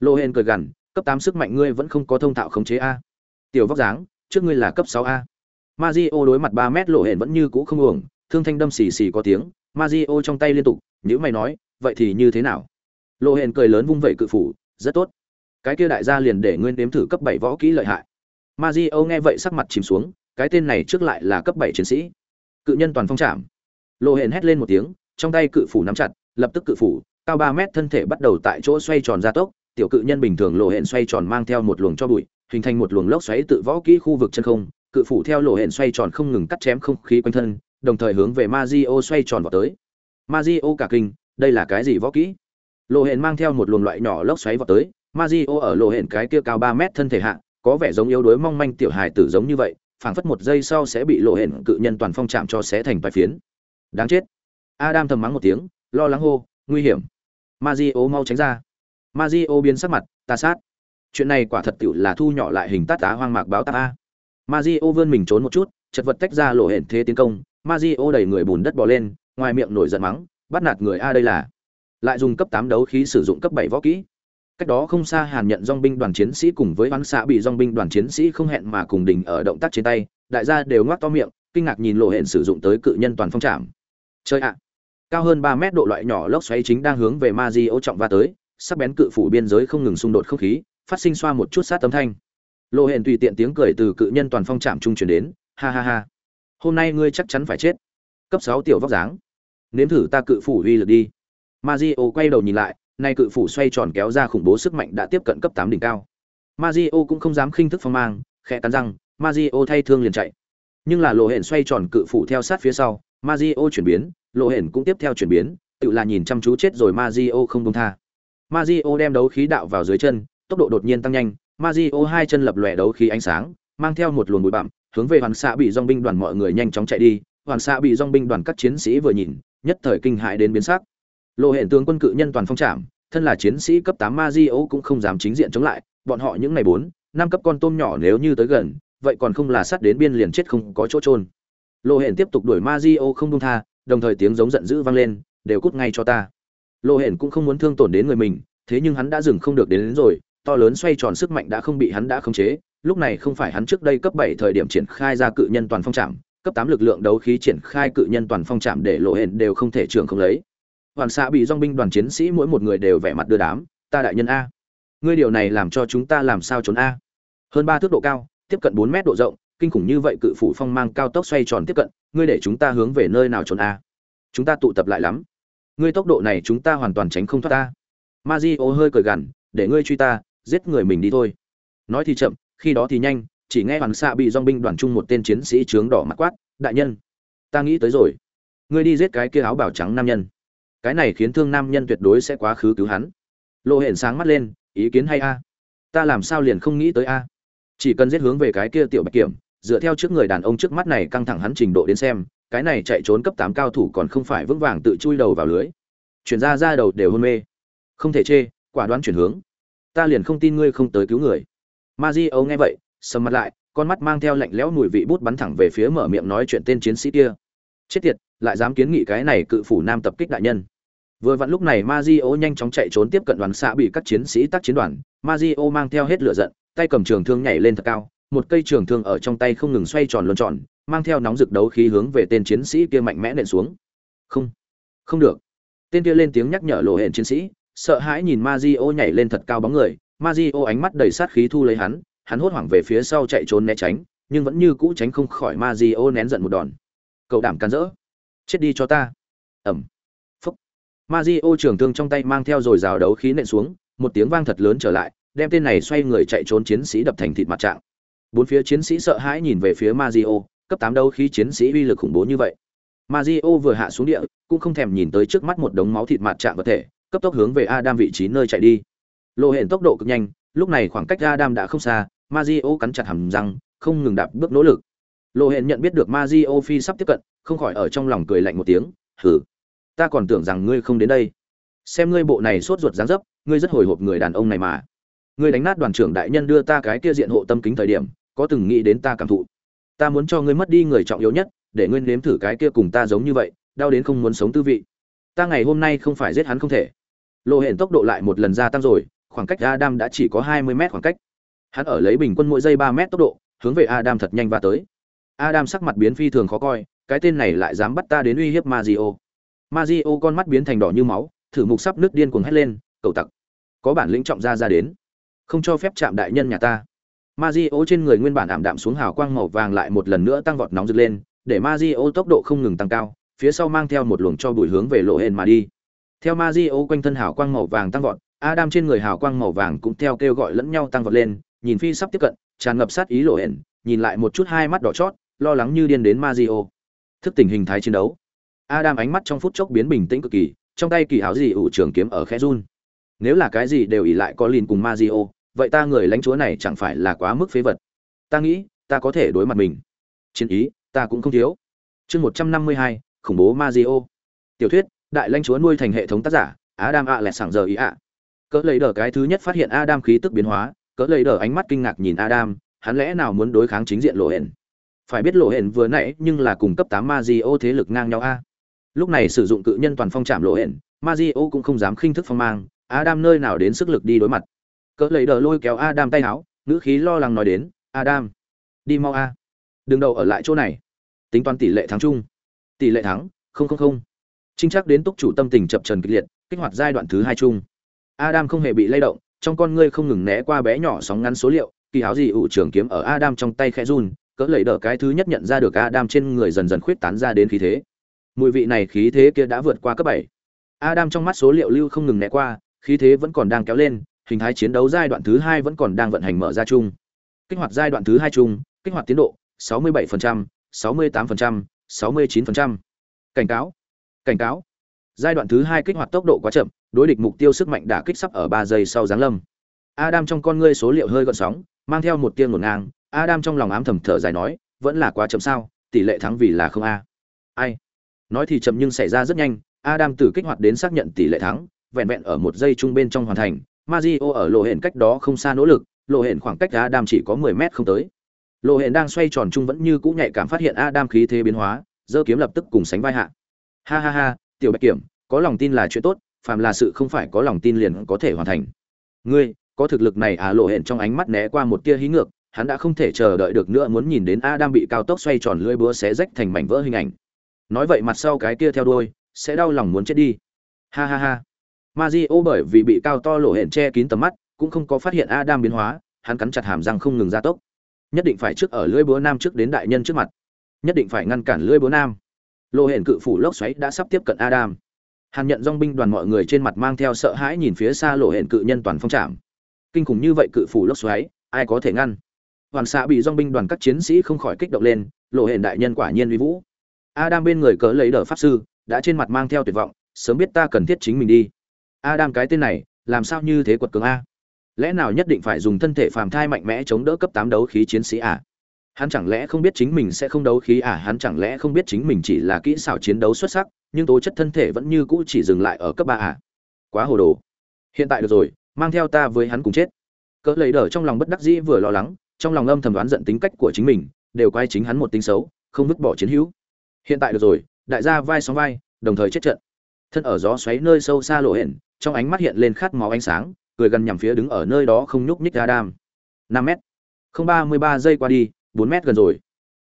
[SPEAKER 1] Lộ hẹn cười gằn, cấp 8 sức mạnh ngươi vẫn không có thông thạo khống chế a. Tiểu vóc dáng, trước ngươi là cấp 6 a. Mazio đối mặt 3 mét lộ hển vẫn như cũ không uổng, thương thanh đâm xì xì có tiếng Mazio trong tay liên tục nếu mày nói vậy thì như thế nào? Lộ hển cười lớn vung vẩy cự phủ rất tốt. Cái kia đại gia liền để nguyên đếm thử cấp bảy võ kỹ lợi hại. Mazio nghe vậy sắc mặt chìm xuống cái tên này trước lại là cấp bảy chiến sĩ. Cự nhân toàn phong trảm lộ hển hét lên một tiếng trong tay cự phủ nắm chặt lập tức cự phủ cao ba mét thân thể bắt đầu tại chỗ xoay tròn gia tốc. Tiểu cự nhân bình thường lộ hển xoay tròn mang theo một luồng cho bụi hình thành một luồng lốc xoáy tự võ kỹ khu vực chân không cự phủ theo lộ hển xoay tròn không ngừng cắt chém không khí quanh thân, đồng thời hướng về Mazio xoay tròn vào tới. Mazio cả kinh, đây là cái gì võ kỹ? Lộ hển mang theo một luồng loại nhỏ lốc xoáy vào tới, Mazio ở lộ hển cái kia cao ba mét thân thể hạ, có vẻ giống yếu đuối mong manh tiểu hài tử giống như vậy, phảng phất một giây sau sẽ bị lộ hển cự nhân toàn phong chạm cho xé thành vài phiến. Đáng chết. Adam thầm mắng một tiếng, lo lắng hô, nguy hiểm. Mazio mau tránh ra. Mazio biến sắc mặt, ta sát. Chuyện này quả thật tiểu là thu nhỏ lại hình tát tá hoang mạc báo ta. a. Mazio vươn mình trốn một chút, chật vật tách ra lộ hển thế tiến công. Mazio đẩy người bùn đất bò lên, ngoài miệng nổi giận mắng, bắt nạt người a đây là. Lại dùng cấp tám đấu khí sử dụng cấp bảy võ kỹ. Cách đó không xa hàn nhận dòng binh đoàn chiến sĩ cùng với bắn xạ bị dòng binh đoàn chiến sĩ không hẹn mà cùng đình ở động tác trên tay, đại gia đều ngoác to miệng, kinh ngạc nhìn lộ hển sử dụng tới cự nhân toàn phong trạm. Chơi ạ. Cao hơn ba mét độ loại nhỏ lốc xoáy chính đang hướng về Mazio trọng va tới, sắc bén cự phủ biên giới không ngừng xung đột không khí, phát sinh xoa một chút sát tấm thanh lộ hển tùy tiện tiếng cười từ cự nhân toàn phong trạm trung truyền đến, ha ha ha. Hôm nay ngươi chắc chắn phải chết. Cấp sáu tiểu vóc dáng. Nếm thử ta cự phủ uy lực đi. Ma di o quay đầu nhìn lại, nay cự phủ xoay tròn kéo ra khủng bố sức mạnh đã tiếp cận cấp tám đỉnh cao. Ma di o cũng không dám khinh thức phong mang, khẽ cắn răng ma di o thay thương liền chạy. Nhưng là lộ hển xoay tròn cự phủ theo sát phía sau ma di o chuyển biến lộ hển cũng tiếp theo chuyển biến, tự là nhìn chăm chú chết rồi ma di o không công tha. Ma di o đem đấu khí đạo vào dưới chân, tốc độ đột nhiên tăng nhanh Mario hai chân lập lòe đấu khí ánh sáng mang theo một luồng bụi bặm hướng về hoàn xạ bị dòng binh đoàn mọi người nhanh chóng chạy đi. Hoàn xạ bị dòng binh đoàn các chiến sĩ vừa nhìn nhất thời kinh hại đến biến sắc. Lộ hển tướng quân cự nhân toàn phong trạm, thân là chiến sĩ cấp tám Mario cũng không dám chính diện chống lại bọn họ những này bốn năm cấp con tôm nhỏ nếu như tới gần vậy còn không là sát đến biên liền chết không có chỗ trôn lộ hển tiếp tục đuổi Mario không dung tha đồng thời tiếng giống giận dữ vang lên đều cút ngay cho ta. Lộ hển cũng không muốn thương tổn đến người mình thế nhưng hắn đã dừng không được đến, đến rồi to lớn xoay tròn sức mạnh đã không bị hắn đã khống chế, lúc này không phải hắn trước đây cấp bảy thời điểm triển khai ra cự nhân toàn phong trạm cấp tám lực lượng đấu khí triển khai cự nhân toàn phong trạm để lộ hển đều không thể trường không lấy. Hoàn xạ bị dòng binh đoàn chiến sĩ mỗi một người đều vẻ mặt đưa đám, ta đại nhân a, ngươi điều này làm cho chúng ta làm sao trốn a? Hơn ba thước độ cao, tiếp cận bốn mét độ rộng, kinh khủng như vậy cự phủ phong mang cao tốc xoay tròn tiếp cận, ngươi để chúng ta hướng về nơi nào trốn a? Chúng ta tụ tập lại lắm. Ngươi tốc độ này chúng ta hoàn toàn tránh không thoát ta. Mazio hơi cười gằn, để ngươi truy ta giết người mình đi thôi. Nói thì chậm, khi đó thì nhanh, chỉ nghe hoàn xạ bị dong binh đoàn chung một tên chiến sĩ trướng đỏ mặt quát, đại nhân, ta nghĩ tới rồi. Ngươi đi giết cái kia áo bảo trắng nam nhân. Cái này khiến thương nam nhân tuyệt đối sẽ quá khứ cứu hắn. Lộ hển sáng mắt lên, ý kiến hay a? Ta làm sao liền không nghĩ tới a? Chỉ cần giết hướng về cái kia tiểu bạch kiểm, dựa theo trước người đàn ông trước mắt này căng thẳng hắn trình độ đến xem, cái này chạy trốn cấp tám cao thủ còn không phải vững vàng tự chui đầu vào lưới. Chuyển ra ra đầu đều hôn mê. Không thể chê, quả đoán chuyển hướng ta liền không tin ngươi không tới cứu người ma di âu nghe vậy sầm mặt lại con mắt mang theo lạnh lẽo mùi vị bút bắn thẳng về phía mở miệng nói chuyện tên chiến sĩ kia chết tiệt lại dám kiến nghị cái này cự phủ nam tập kích đại nhân Vừa vặn lúc này Mazio nhanh chóng chạy trốn tiếp cận đoàn xạ bị các chiến sĩ tác chiến đoàn, Mazio mang theo hết lửa giận, tay cầm trường thương nhảy lên thật cao, một cây trường thương ở trong tay không ngừng xoay tròn luân tròn, mang theo nóng rực đấu khí hướng về tên chiến sĩ kia mạnh mẽ nện xuống. Không, không được. Tên kia lên tiếng nhắc nhở lộ hiện chiến sĩ, sợ hãi nhìn Mazio nhảy lên thật cao bóng người, Mazio ánh mắt đầy sát khí thu lấy hắn, hắn hốt hoảng về phía sau chạy trốn né tránh, nhưng vẫn như cũ tránh không khỏi Mazio nén giận một đòn. Cậu đảm can rỡ, chết đi cho ta. Ẩm. Mazio trường thương trong tay mang theo rồi rào đấu khí nện xuống, một tiếng vang thật lớn trở lại, đem tên này xoay người chạy trốn chiến sĩ đập thành thịt mặt trạng. Bốn phía chiến sĩ sợ hãi nhìn về phía Mazio, cấp 8 đấu khí chiến sĩ uy lực khủng bố như vậy. Mazio vừa hạ xuống địa, cũng không thèm nhìn tới trước mắt một đống máu thịt mặt trạng vật thể, cấp tốc hướng về Adam vị trí nơi chạy đi. Lộ hẹn tốc độ cực nhanh, lúc này khoảng cách Adam đã không xa, Mazio cắn chặt hàm răng, không ngừng đạp bước nỗ lực. Lộ hẹn nhận biết được Mazio phi sắp tiếp cận, không khỏi ở trong lòng cười lạnh một tiếng, hừ ta còn tưởng rằng ngươi không đến đây. Xem ngươi bộ này sốt ruột dáng dấp ngươi rất hồi hộp người đàn ông này mà. Ngươi đánh nát đoàn trưởng đại nhân đưa ta cái kia diện hộ tâm kính thời điểm có từng nghĩ đến ta cảm thụ. Ta muốn cho ngươi mất đi người trọng yếu nhất để ngươi nếm thử cái kia cùng ta giống như vậy đau đến không muốn sống tư vị. Ta ngày hôm nay không phải giết hắn không thể lộ hển tốc độ lại một lần gia tăng rồi khoảng cách adam đã chỉ có hai mươi mét khoảng cách hắn ở lấy bình quân mỗi giây ba mét tốc độ hướng về adam thật nhanh và tới adam sắc mặt biến phi thường khó coi cái tên này lại dám bắt ta đến uy hiếp Mazio. Mazio con mắt biến thành đỏ như máu, thử mục sắp nước điên cuồng hét lên, "Cậu tặc, có bản lĩnh trọng ra ra đến, không cho phép chạm đại nhân nhà ta." Mazio trên người nguyên bản ảm đạm xuống hào quang màu vàng lại một lần nữa tăng vọt nóng rực lên, để Mazio tốc độ không ngừng tăng cao, phía sau mang theo một luồng cho bụi hướng về lộ hên mà đi. Theo Mazio quanh thân hào quang màu vàng tăng vọt, Adam trên người hào quang màu vàng cũng theo kêu gọi lẫn nhau tăng vọt lên, nhìn phi sắp tiếp cận, tràn ngập sát ý lộ hển, nhìn lại một chút hai mắt đỏ chót, lo lắng như điên đến Mazio. Thức tình hình thái chiến đấu. Adam ánh mắt trong phút chốc biến bình tĩnh cực kỳ, trong tay kỳ hảo gì ủ trường kiếm ở khẽ run. Nếu là cái gì đều ỷ lại có liền cùng Mazio, vậy ta người lãnh chúa này chẳng phải là quá mức phế vật. Ta nghĩ, ta có thể đối mặt mình. Chiến ý, ta cũng không thiếu. Chương 152, khủng bố Mazio. Tiểu thuyết, đại lãnh chúa nuôi thành hệ thống tác giả, Adam ạ lẹt sảng giờ ý ạ. Cỡ lấy đờ cái thứ nhất phát hiện Adam khí tức biến hóa, cỡ lấy đờ ánh mắt kinh ngạc nhìn Adam, hắn lẽ nào muốn đối kháng chính diện lộ hển? Phải biết lộ hển vừa nãy nhưng là cùng cấp tám Mazio thế lực ngang nhau a. Lúc này sử dụng cự nhân toàn phong chạm lộ hển Mazio cũng không dám khinh thức phong mang Adam nơi nào đến sức lực đi đối mặt. Cỡ lấy đờ lôi kéo Adam tay áo ngữ khí lo lắng nói đến Adam đi mau a. Đừng đầu ở lại chỗ này. Tính toán tỷ lệ thắng chung. Tỷ lệ thắng? Không không không trinh chắc đến túc chủ tâm tình chập trần kịch liệt kích hoạt giai đoạn thứ hai chung Adam không hề bị lay động trong con ngươi không ngừng né qua bé nhỏ sóng ngắn số liệu kỳ áo gì ủ trưởng kiếm ở Adam trong tay khẽ run, cỡ lẩy đỡ cái thứ nhất nhận ra được Adam trên người dần dần khuyết tán ra đến khí thế. Mùi vị này khí thế kia đã vượt qua cấp 7. Adam trong mắt số liệu lưu không ngừng né qua, khí thế vẫn còn đang kéo lên, hình thái chiến đấu giai đoạn thứ 2 vẫn còn đang vận hành mở ra chung. Kích hoạt giai đoạn thứ 2 chung, kích hoạt tiến độ 67%, 68%, 69%. Cảnh cáo. Cảnh cáo. Giai đoạn thứ hai kích hoạt tốc độ quá chậm, đối địch mục tiêu sức mạnh đã kích sắp ở ba giây sau giáng lâm. Adam trong con ngươi số liệu hơi gợn sóng, mang theo một tia ngổn ngang. Adam trong lòng ám thầm thở dài nói vẫn là quá chậm sao? Tỷ lệ thắng vì là không a. Ai? Nói thì chậm nhưng xảy ra rất nhanh. Adam từ kích hoạt đến xác nhận tỷ lệ thắng vẹn vẹn ở một giây trung bên trong hoàn thành. Mario ở lộ hển cách đó không xa nỗ lực lộ hển khoảng cách adam chỉ có 10 mét không tới. Lộ hển đang xoay tròn trung vẫn như cũ nhạy cảm phát hiện adam khí thế biến hóa giơ kiếm lập tức cùng sánh vai hạ ha ha ha, tiểu bạch kiểm, có lòng tin là chuyện tốt, phàm là sự không phải có lòng tin liền có thể hoàn thành. Ngươi, có thực lực này à lộ hẹn trong ánh mắt né qua một tia hí ngược, hắn đã không thể chờ đợi được nữa muốn nhìn đến a đang bị cao tốc xoay tròn lưỡi búa xé rách thành mảnh vỡ hình ảnh. Nói vậy mặt sau cái kia theo đuôi, sẽ đau lòng muốn chết đi. Ha ha ha. Mazio bởi vì bị cao to lộ hẹn che kín tầm mắt, cũng không có phát hiện a đang biến hóa, hắn cắn chặt hàm răng không ngừng gia tốc. Nhất định phải trước ở lưỡi búa nam trước đến đại nhân trước mặt. Nhất định phải ngăn cản lưỡi búa nam lộ hển cự phủ lốc xoáy đã sắp tiếp cận Adam. Hàn nhận dong binh đoàn mọi người trên mặt mang theo sợ hãi nhìn phía xa lộ hển cự nhân toàn phong trạm. Kinh khủng như vậy cự phủ lốc xoáy, ai có thể ngăn? Hoàn xạ bị dong binh đoàn các chiến sĩ không khỏi kích động lên lộ hển đại nhân quả nhiên uy vũ. Adam bên người cớ lấy đờ pháp sư, đã trên mặt mang theo tuyệt vọng, sớm biết ta cần thiết chính mình đi. Adam cái tên này, làm sao như thế quật cường a? Lẽ nào nhất định phải dùng thân thể phàm thai mạnh mẽ chống đỡ cấp tám đấu khí chiến sĩ à hắn chẳng lẽ không biết chính mình sẽ không đấu khí à? Hắn chẳng lẽ không biết chính mình chỉ là kỹ xảo chiến đấu xuất sắc, nhưng tố chất thân thể vẫn như cũ chỉ dừng lại ở cấp ba à? Quá hồ đồ. Hiện tại được rồi, mang theo ta với hắn cùng chết. Cỡ lấy đờ trong lòng bất đắc dĩ vừa lo lắng, trong lòng âm thầm đoán giận tính cách của chính mình, đều quay chính hắn một tính xấu, không vứt bỏ chiến hữu. Hiện tại được rồi, đại gia vai sóng vai, đồng thời chết trận. Thân ở gió xoáy nơi sâu xa lộ hển trong ánh mắt hiện lên khát máu ánh sáng, cười gần nhằm phía đứng ở nơi đó không nhúc nhích ra đam năm m không ba mươi ba giây qua đi bốn mét gần rồi.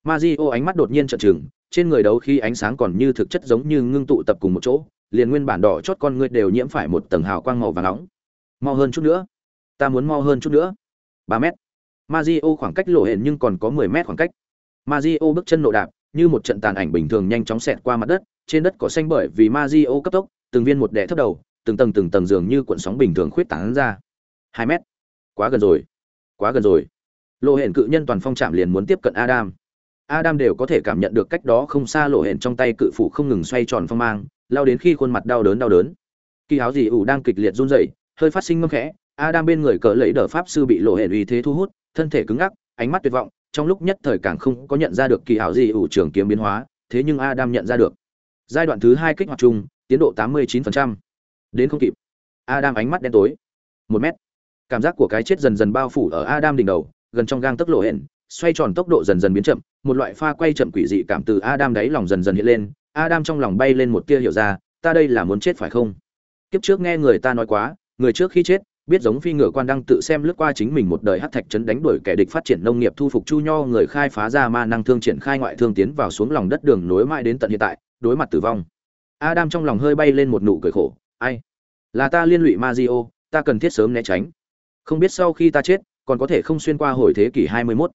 [SPEAKER 1] Mazio ánh mắt đột nhiên trợn trừng, trên người đấu khi ánh sáng còn như thực chất giống như ngưng tụ tập cùng một chỗ, liền nguyên bản đỏ chót con ngươi đều nhiễm phải một tầng hào quang màu vàng nóng. Mau hơn chút nữa. Ta muốn mau hơn chút nữa. Ba mét. Mazio khoảng cách lộ hển nhưng còn có mười mét khoảng cách. Mazio bước chân nộ đạp, như một trận tàn ảnh bình thường nhanh chóng xẹt qua mặt đất, trên đất cỏ xanh bởi vì Mazio cấp tốc, từng viên một đẻ thấp đầu, từng tầng từng tầng dường như cuộn sóng bình thường khuyết tán ra. Hai mét. Quá gần rồi. Quá gần rồi lộ hển cự nhân toàn phong chạm liền muốn tiếp cận adam. Adam đều có thể cảm nhận được cách đó không xa lộ hển trong tay cự phủ không ngừng xoay tròn phong mang, lao đến khi khuôn mặt đau đớn đau đớn. Kỳ áo dì ủ đang kịch liệt run rẩy, hơi phát sinh ngâm khẽ, adam bên người cỡ lấy đờ pháp sư bị lộ hển uy thế thu hút, thân thể cứng ngắc, ánh mắt tuyệt vọng, trong lúc nhất thời càng không có nhận ra được kỳ ảo dì ủ trường kiếm biến hóa, thế nhưng adam nhận ra được. Giai đoạn thứ hai kích hoạt chung, tiến độ 89%. đến không kịp. Adam ánh mắt đen tối. Một mét. Cảm giác của cái chết dần dần bao phủ ở adam đỉnh đầu gần trong gang tốc lộ hển xoay tròn tốc độ dần dần biến chậm một loại pha quay chậm quỷ dị cảm từ adam đáy lòng dần dần hiện lên adam trong lòng bay lên một tia hiểu ra ta đây là muốn chết phải không? Kiếp trước nghe người ta nói quá người trước khi chết biết giống phi ngựa quan đang tự xem lướt qua chính mình một đời hắc thạch trấn đánh đuổi kẻ địch phát triển nông nghiệp thu phục chu nho người khai phá ra ma năng thương triển khai ngoại thương tiến vào xuống lòng đất đường nối mãi đến tận hiện tại đối mặt tử vong. Adam trong lòng hơi bay lên một nụ cười khổ ai? Là ta liên lụy Mazio, ta cần thiết sớm né tránh. Không biết sau khi ta chết còn có thể không xuyên qua hồi thế kỷ 21.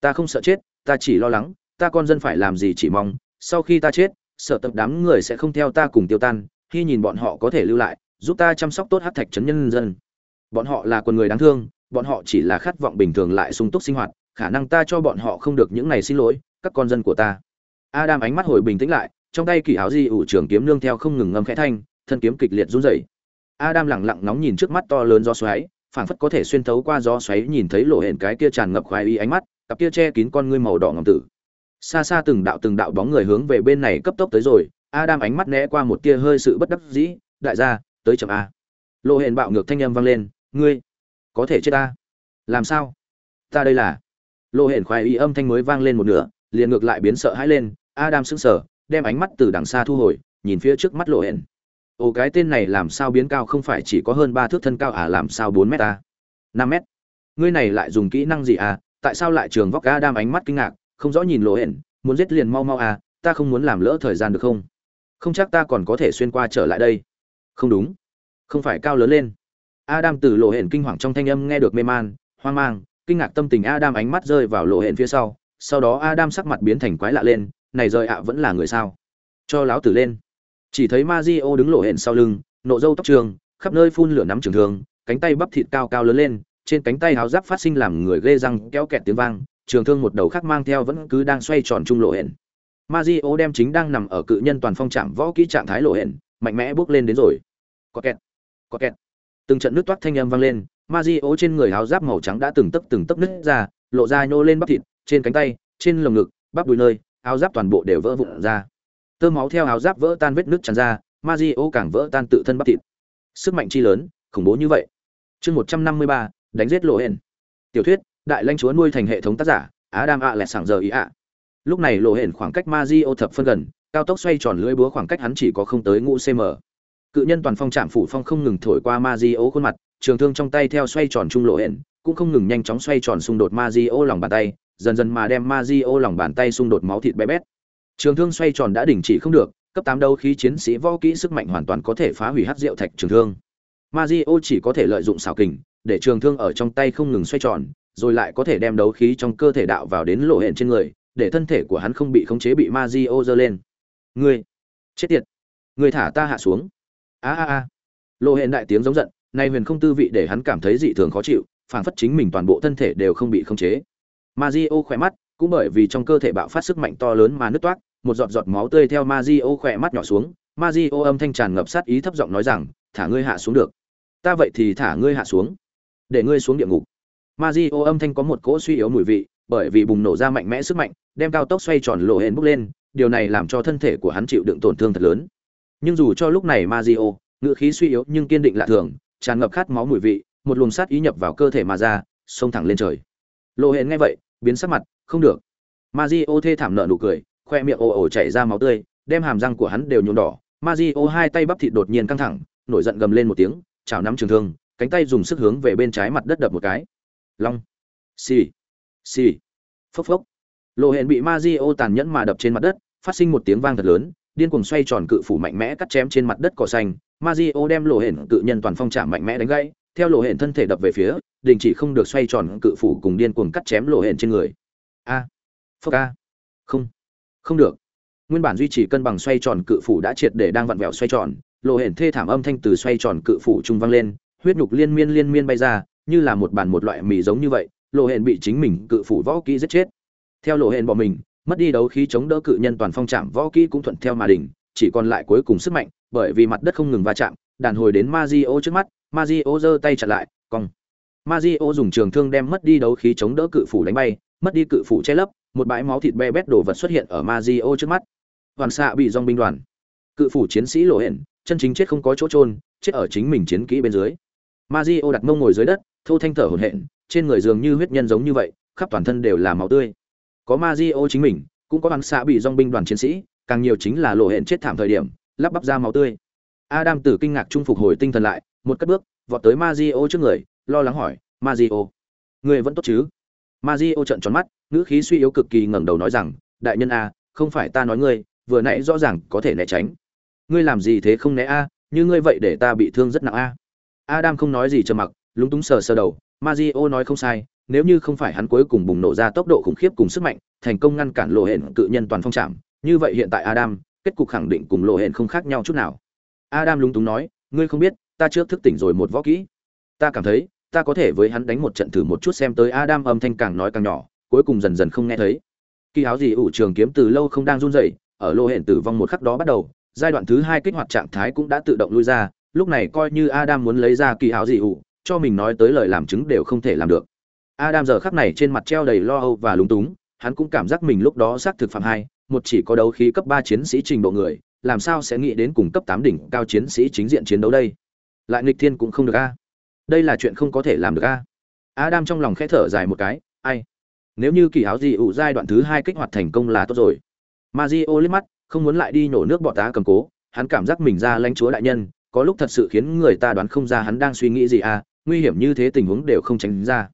[SPEAKER 1] ta không sợ chết, ta chỉ lo lắng, ta con dân phải làm gì chỉ mong, sau khi ta chết, sợ tập đám người sẽ không theo ta cùng tiêu tan, khi nhìn bọn họ có thể lưu lại, giúp ta chăm sóc tốt hắc thạch trấn nhân dân. Bọn họ là quần người đáng thương, bọn họ chỉ là khát vọng bình thường lại sung túc sinh hoạt, khả năng ta cho bọn họ không được những này xin lỗi, các con dân của ta. Adam ánh mắt hồi bình tĩnh lại, trong tay kỳ áo di ủ trường kiếm nương theo không ngừng ngâm khẽ thanh, thân kiếm kịch liệt run rẩy. Adam lẳng lặng nóng nhìn trước mắt to lớn do xoáy phảng phất có thể xuyên thấu qua gió xoáy nhìn thấy lộ hển cái kia tràn ngập khoái y ánh mắt, cặp kia che kín con ngươi màu đỏ ngầm tử. Xa xa từng đạo từng đạo bóng người hướng về bên này cấp tốc tới rồi, adam ánh mắt né qua một tia hơi sự bất đắc dĩ, đại gia, tới chậm a. Lộ hển bạo ngược thanh âm vang lên, ngươi, có thể chết ta? Làm sao? Ta đây là lộ hển khoái y âm thanh mới vang lên một nửa, liền ngược lại biến sợ hãi lên, adam sững sờ, đem ánh mắt từ đằng xa thu hồi, nhìn phía trước mắt lộ hển ồ, cái tên này làm sao biến cao? Không phải chỉ có hơn ba thước thân cao à? Làm sao bốn mét ta năm mét? Ngươi này lại dùng kỹ năng gì à? Tại sao lại trường vóc Adam ánh mắt kinh ngạc? Không rõ nhìn lộ hển, muốn giết liền mau mau à? Ta không muốn làm lỡ thời gian được không? Không chắc ta còn có thể xuyên qua trở lại đây. Không đúng. Không phải cao lớn lên. Adam từ lộ hển kinh hoàng trong thanh âm nghe được mê man, hoang mang, kinh ngạc tâm tình adam ánh mắt rơi vào lộ hển phía sau. Sau đó adam sắc mặt biến thành quái lạ lên. Này rời ạ, vẫn là người sao? Cho láo tử lên chỉ thấy Mazio đứng lộ hển sau lưng, nộ dâu tóc trường, khắp nơi phun lửa nắm trường thương cánh tay bắp thịt cao cao lớn lên, trên cánh tay háo giáp phát sinh làm người ghê răng, kéo kẹt tiếng vang, trường thương một đầu khác mang theo vẫn cứ đang xoay tròn trung lộ hển. Mazio đem chính đang nằm ở cự nhân toàn phong trạm võ kỹ trạng thái lộ hển, mạnh mẽ bước lên đến rồi. Có kẹt có kẹt. Từng trận nước toát thanh âm vang lên Mazio trên người áo giáp màu trắng đã từng tấc từng tấc nứt ra, lộ ra nhô lên bắp thịt, trên cánh tay, trên lồng ngực, bắp đùi nơi, áo giáp toàn bộ đều vỡ vụn ra tơ máu theo áo giáp vỡ tan vết nước tràn ra Mazio càng vỡ tan tự thân bắp thịt. Sức mạnh chi lớn, khủng bố như vậy. Chương một trăm năm mươi ba, đánh giết lộ hển. Tiểu thuyết, đại lãnh chúa nuôi thành hệ thống tác giả á đam ạ lẹt sảng giờ ý ạ. Lúc này lộ hển khoảng cách Mazio thập phân gần, cao tốc xoay tròn lưỡi búa khoảng cách hắn chỉ có không tới ngũ cm cự nhân toàn phong chạm phủ phong không ngừng thổi qua Mazio khuôn mặt, trường thương trong tay theo xoay tròn trung lộ hển, cũng không ngừng nhanh chóng xoay tròn xung đột Mazio lòng bàn tay, dần dần mà đem Mazio lòng bàn tay xung đột máu thịt bé bét. Trường thương xoay tròn đã đình chỉ không được, cấp tám đấu khí chiến sĩ võ kỹ sức mạnh hoàn toàn có thể phá hủy hắc diệu thạch trường thương. Mario chỉ có thể lợi dụng xảo kình, để trường thương ở trong tay không ngừng xoay tròn, rồi lại có thể đem đấu khí trong cơ thể đạo vào đến lộ hẹn trên người, để thân thể của hắn không bị khống chế bị Mario giơ lên. Ngươi, chết tiệt, ngươi thả ta hạ xuống. A a a. Lộ hẹn đại tiếng giống giận, nay huyền không tư vị để hắn cảm thấy dị thường khó chịu, phảng phất chính mình toàn bộ thân thể đều không bị khống chế. Mario khỏe mắt, cũng bởi vì trong cơ thể bạo phát sức mạnh to lớn mà nứt toát, một giọt giọt máu tươi theo Mazio khỏe mắt nhỏ xuống, Mazio âm thanh tràn ngập sát ý thấp giọng nói rằng, "Thả ngươi hạ xuống được." "Ta vậy thì thả ngươi hạ xuống." "Để ngươi xuống địa ngục." Mazio âm thanh có một cỗ suy yếu mùi vị, bởi vì bùng nổ ra mạnh mẽ sức mạnh, đem cao tốc xoay tròn lộ hên bốc lên, điều này làm cho thân thể của hắn chịu đựng tổn thương thật lớn. Nhưng dù cho lúc này Mazio, ngựa khí suy yếu nhưng kiên định lạ thường, tràn ngập khát máu mùi vị, một luồng sát ý nhập vào cơ thể mà ra, xông thẳng lên trời. Lộ hên nghe vậy, biến sắc mặt, không được. Mazio thê thảm nở nụ cười, khoe miệng ồ ồ chảy ra máu tươi, đem hàm răng của hắn đều nhuộm đỏ. Mazio hai tay bắp thịt đột nhiên căng thẳng, nổi giận gầm lên một tiếng, chảo nắm trường thương, cánh tay dùng sức hướng về bên trái mặt đất đập một cái. Long. Xì. Xì. Phốc phốc. Lộ hẹn bị Mazio tàn nhẫn mà đập trên mặt đất, phát sinh một tiếng vang thật lớn, điên cuồng xoay tròn cự phủ mạnh mẽ cắt chém trên mặt đất cỏ xanh. Mazio đem lộ hẹn cự nhân toàn phong trả mạnh mẽ đánh gãy, theo lộ hẹn thân thể đập về phía, đình chỉ không được xoay tròn cự phủ cùng điên cuồng cắt chém lộ hẹn trên người. A. Phốc a. Không không được. Nguyên bản duy trì cân bằng xoay tròn cự phủ đã triệt để đang vặn vẹo xoay tròn, lộ hển thê thảm âm thanh từ xoay tròn cự phủ trung vang lên, huyết nhục liên miên liên miên bay ra, như là một bản một loại mì giống như vậy, lộ hển bị chính mình cự phủ võ kỹ giết chết. Theo lộ hển bỏ mình, mất đi đấu khí chống đỡ cự nhân toàn phong chạm võ kỹ cũng thuận theo mà đỉnh, chỉ còn lại cuối cùng sức mạnh, bởi vì mặt đất không ngừng va chạm, đàn hồi đến Mazio trước mắt, Mazio giơ tay chặn lại, cong. Mazio dùng trường thương đem mất đi đấu khí chống đỡ cự phủ đánh bay mất đi cự phủ che lấp một bãi máu thịt be bét đổ vật xuất hiện ở Mazio trước mắt. Hoàn xạ bị dòng binh đoàn. Cự phủ chiến sĩ lộ hển, chân chính chết không có chỗ trôn, chết ở chính mình chiến kỹ bên dưới. Mazio đặt mông ngồi dưới đất, thô thanh thở hổn hển, trên người dường như huyết nhân giống như vậy, khắp toàn thân đều là máu tươi. Có Mazio chính mình, cũng có hoàn xạ bị dòng binh đoàn chiến sĩ, càng nhiều chính là lộ hển chết thảm thời điểm, lắp bắp ra máu tươi. Adam từ kinh ngạc trung phục hồi tinh thần lại, một cất bước, vọt tới Mazio trước người, lo lắng hỏi, "Mazio, người vẫn tốt chứ?" Mazio trợn tròn mắt, ngữ khí suy yếu cực kỳ ngẩng đầu nói rằng, "Đại nhân a, không phải ta nói ngươi, vừa nãy rõ ràng có thể né tránh. Ngươi làm gì thế không né a, như ngươi vậy để ta bị thương rất nặng a." Adam không nói gì trầm mặc, lúng túng sờ sờ đầu, Mazio nói không sai, nếu như không phải hắn cuối cùng bùng nổ ra tốc độ khủng khiếp cùng sức mạnh, thành công ngăn cản lộ hẹn cự nhân toàn phong trạm, như vậy hiện tại Adam, kết cục khẳng định cùng lộ hẹn không khác nhau chút nào. Adam lúng túng nói, ngươi không biết, ta trước thức tỉnh rồi một võ kỹ. Ta cảm thấy, ta có thể với hắn đánh một trận thử một chút xem tới Adam âm thanh càng nói càng nhỏ, cuối cùng dần dần không nghe thấy. Kỳ áo gì ủ trường kiếm từ lâu không đang run rẩy, ở lô hẹn tử vong một khắc đó bắt đầu, giai đoạn thứ hai kích hoạt trạng thái cũng đã tự động lui ra, lúc này coi như Adam muốn lấy ra kỳ áo gì ủ, cho mình nói tới lời làm chứng đều không thể làm được. Adam giờ khắc này trên mặt treo đầy lo âu và lúng túng, hắn cũng cảm giác mình lúc đó xác thực phạm hai, một chỉ có đấu khí cấp 3 chiến sĩ trình độ người, làm sao sẽ nghĩ đến cùng cấp 8 đỉnh cao chiến sĩ chính diện chiến đấu đây? Lại nghịch thiên cũng không được a. Đây là chuyện không có thể làm được a. Adam trong lòng khẽ thở dài một cái, ai? Nếu như kỳ áo gì ủ giai đoạn thứ hai kích hoạt thành công là tốt rồi. Mario liếc mắt, không muốn lại đi nhổ nước bọt tá cầm cố, hắn cảm giác mình ra lãnh chúa đại nhân, có lúc thật sự khiến người ta đoán không ra hắn đang suy nghĩ gì a, nguy hiểm như thế tình huống đều không tránh ra.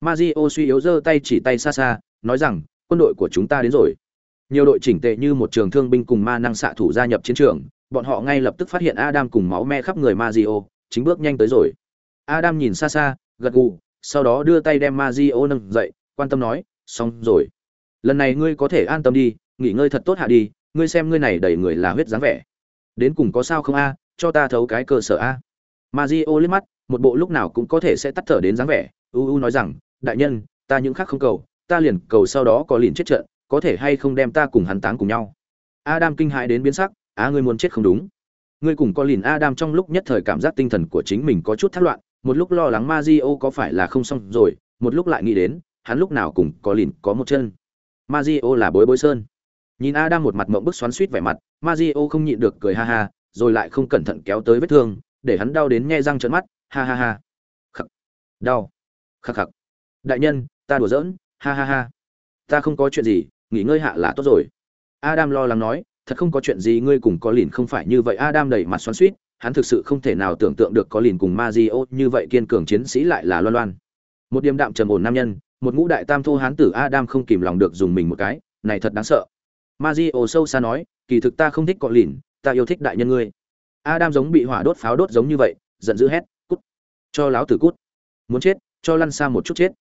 [SPEAKER 1] Mario suy yếu giơ tay chỉ tay xa xa, nói rằng, quân đội của chúng ta đến rồi. Nhiều đội chỉnh tề như một trường thương binh cùng ma năng xạ thủ gia nhập chiến trường, bọn họ ngay lập tức phát hiện Adam cùng máu me khắp người Mario, chính bước nhanh tới rồi. Adam nhìn xa xa, gật gù, sau đó đưa tay đem Mario nâng dậy, quan tâm nói, xong rồi. Lần này ngươi có thể an tâm đi, nghỉ ngơi thật tốt hạ đi, ngươi xem ngươi này đầy người là huyết dáng vẻ. Đến cùng có sao không a, cho ta thấu cái cơ sở a. Mario liếc mắt, một bộ lúc nào cũng có thể sẽ tắt thở đến dáng vẻ, u u nói rằng, đại nhân, ta những khác không cầu, ta liền cầu sau đó có liền chết trận, có thể hay không đem ta cùng hắn táng cùng nhau adam kinh hãi đến biến sắc á ngươi muốn chết không đúng ngươi cùng có liền adam trong lúc nhất thời cảm giác tinh thần của chính mình có chút thất loạn một lúc lo lắng Mario có phải là không xong rồi, một lúc lại nghĩ đến, hắn lúc nào cùng có lìn, có một chân. Mario là bối bối sơn. Nhìn adam một mặt mộng bức xoắn suýt vẻ mặt, Mario không nhịn được cười ha ha, rồi lại không cẩn thận kéo tới vết thương, để hắn đau đến nhe răng trợn mắt, ha ha ha. Khắc. Đau. Khắc khắc. Đại nhân, ta đùa giỡn, ha ha ha. Ta không có chuyện gì, nghỉ ngơi hạ là tốt rồi. Adam lo lắng nói, thật không có chuyện gì, ngươi cùng có lìn không phải như vậy. Adam đẩy mặt xoắn suýt hắn thực sự không thể nào tưởng tượng được có lìn cùng Mario như vậy kiên cường chiến sĩ lại là loan loan. Một điềm đạm trầm ổn nam nhân một ngũ đại tam thô hán tử adam không kìm lòng được dùng mình một cái này thật đáng sợ. Mario sâu xa nói kỳ thực ta không thích có lìn ta yêu thích đại nhân ngươi. Adam giống bị hỏa đốt pháo đốt giống như vậy giận dữ hét cút! Cho láo tử cút! Muốn chết cho lăn xa một chút chết!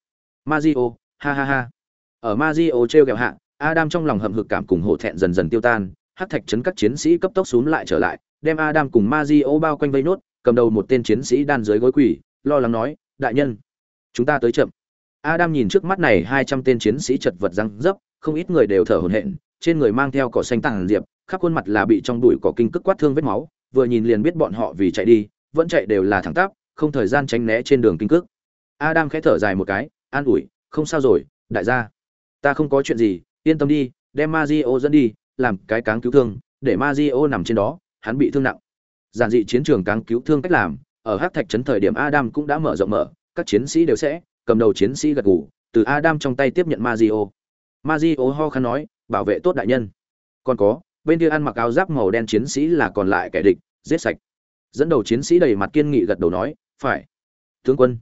[SPEAKER 1] Mario ha ha ha. Ở Mario treo gẹo hạ Adam trong lòng hậm hực cảm cùng hổ thẹn dần dần tiêu tan, hắc thạch chấn các chiến sĩ cấp tốc xuống lại trở lại, đem Adam cùng Mario bao quanh vây nốt, cầm đầu một tên chiến sĩ đan dưới gối quỷ, lo lắng nói, đại nhân, chúng ta tới chậm. Adam nhìn trước mắt này 200 tên chiến sĩ chật vật răng dấp, không ít người đều thở hổn hển, trên người mang theo cỏ xanh tàng diệp, khắp khuôn mặt là bị trong đuổi cỏ kinh cức quát thương vết máu, vừa nhìn liền biết bọn họ vì chạy đi, vẫn chạy đều là thẳng tắp, không thời gian tránh né trên đường kinh cức. Adam khẽ thở dài một cái, an ủi, không sao rồi, đại gia, ta không có chuyện gì, yên tâm đi đem Mario dẫn đi làm cái cáng cứu thương để Mario nằm trên đó hắn bị thương nặng. Giản dị chiến trường càng cứu thương cách làm, ở hắc thạch trấn thời điểm Adam cũng đã mở rộng mở, các chiến sĩ đều sẽ cầm đầu chiến sĩ gật gù, từ Adam trong tay tiếp nhận Mario Mario ho khăn nói, bảo vệ tốt đại nhân. Còn có, bên kia ăn mặc áo giáp màu đen chiến sĩ là còn lại kẻ địch, giết sạch. Dẫn đầu chiến sĩ đầy mặt kiên nghị gật đầu nói, phải. Tướng quân,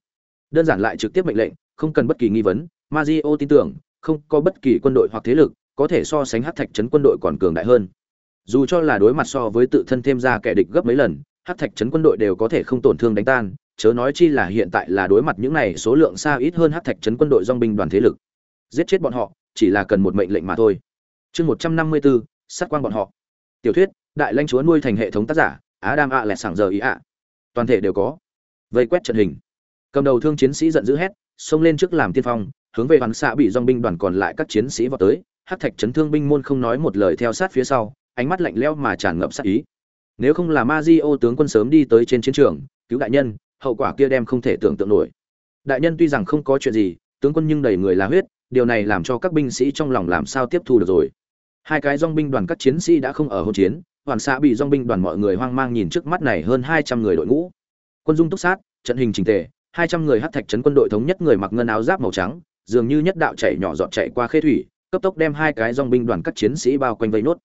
[SPEAKER 1] đơn giản lại trực tiếp mệnh lệnh, không cần bất kỳ nghi vấn Mario tin tưởng, không có bất kỳ quân đội hoặc thế lực có thể so sánh hắc thạch trấn quân đội còn cường đại hơn dù cho là đối mặt so với tự thân thêm ra kẻ địch gấp mấy lần, hắc thạch trấn quân đội đều có thể không tổn thương đánh tan, chớ nói chi là hiện tại là đối mặt những này số lượng xa ít hơn hắc thạch trấn quân đội dong binh đoàn thế lực. Giết chết bọn họ, chỉ là cần một mệnh lệnh mà thôi. Chương một trăm năm mươi bốn sát quan bọn họ. Tiểu thuyết, đại lãnh chúa nuôi thành hệ thống tác giả á đam ạ lẹt sảng giờ ý ạ toàn thể đều có. Vây quét trận hình. Cầm đầu thương chiến sĩ giận dữ hét, xông lên trước làm tiên phong, hướng về hoàn xạ bị dong binh đoàn còn lại các chiến sĩ vào tới. Hắc thạch chấn thương binh môn không nói một lời theo sát phía sau ánh mắt lạnh lẽo mà tràn ngập sát ý. Nếu không là Mazio tướng quân sớm đi tới trên chiến trường, cứu đại nhân, hậu quả kia đem không thể tưởng tượng nổi. Đại nhân tuy rằng không có chuyện gì, tướng quân nhưng đầy người là huyết, điều này làm cho các binh sĩ trong lòng làm sao tiếp thu được rồi. Hai cái dòng binh đoàn các chiến sĩ đã không ở hỗn chiến, hoàn xã bị dòng binh đoàn mọi người hoang mang nhìn trước mắt này hơn hai trăm người đội ngũ. Quân dung túc sát, trận hình trình tề, hai trăm người hắc thạch trấn quân đội thống nhất người mặc ngân áo giáp màu trắng, dường như nhất đạo chạy nhỏ giọt chạy qua khê thủy, cấp tốc đem hai cái dòng binh đoàn các chiến sĩ bao quanh vây nốt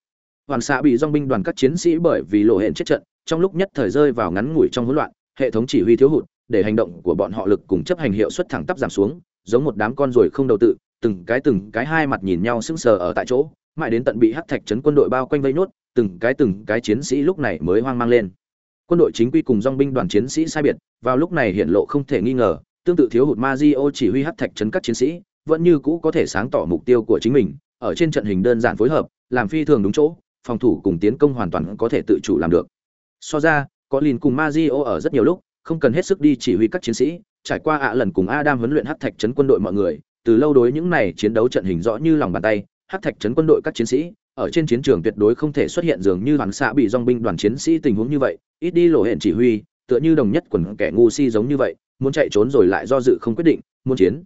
[SPEAKER 1] hoàn xạ bị dong binh đoàn các chiến sĩ bởi vì lộ hẹn chết trận, trong lúc nhất thời rơi vào ngắn ngủi trong hỗn loạn, hệ thống chỉ huy thiếu hụt, để hành động của bọn họ lực cùng chấp hành hiệu suất thẳng tắp giảm xuống, giống một đám con ruồi không đầu tự, từng cái từng cái hai mặt nhìn nhau sững sờ ở tại chỗ, mãi đến tận bị hắc thạch trấn quân đội bao quanh vây nốt, từng cái từng cái chiến sĩ lúc này mới hoang mang lên. Quân đội chính quy cùng dong binh đoàn chiến sĩ sai biệt, vào lúc này hiện lộ không thể nghi ngờ, tương tự thiếu hụt Mazio chỉ huy hắc thạch trấn các chiến sĩ, vẫn như cũ có thể sáng tỏ mục tiêu của chính mình, ở trên trận hình đơn giản phối hợp, làm phi thường đúng chỗ phòng thủ cùng tiến công hoàn toàn có thể tự chủ làm được. So ra, có Lin cùng Mazio ở rất nhiều lúc, không cần hết sức đi chỉ huy các chiến sĩ, trải qua ạ lần cùng Adam huấn luyện hắc thạch trấn quân đội mọi người, từ lâu đối những này chiến đấu trận hình rõ như lòng bàn tay hắc thạch trấn quân đội các chiến sĩ, ở trên chiến trường tuyệt đối không thể xuất hiện dường như đoàn xạ bị dòng binh đoàn chiến sĩ tình huống như vậy, ít đi lộ hẹn chỉ huy, tựa như đồng nhất quần kẻ ngu si giống như vậy, muốn chạy trốn rồi lại do dự không quyết định, muốn chiến,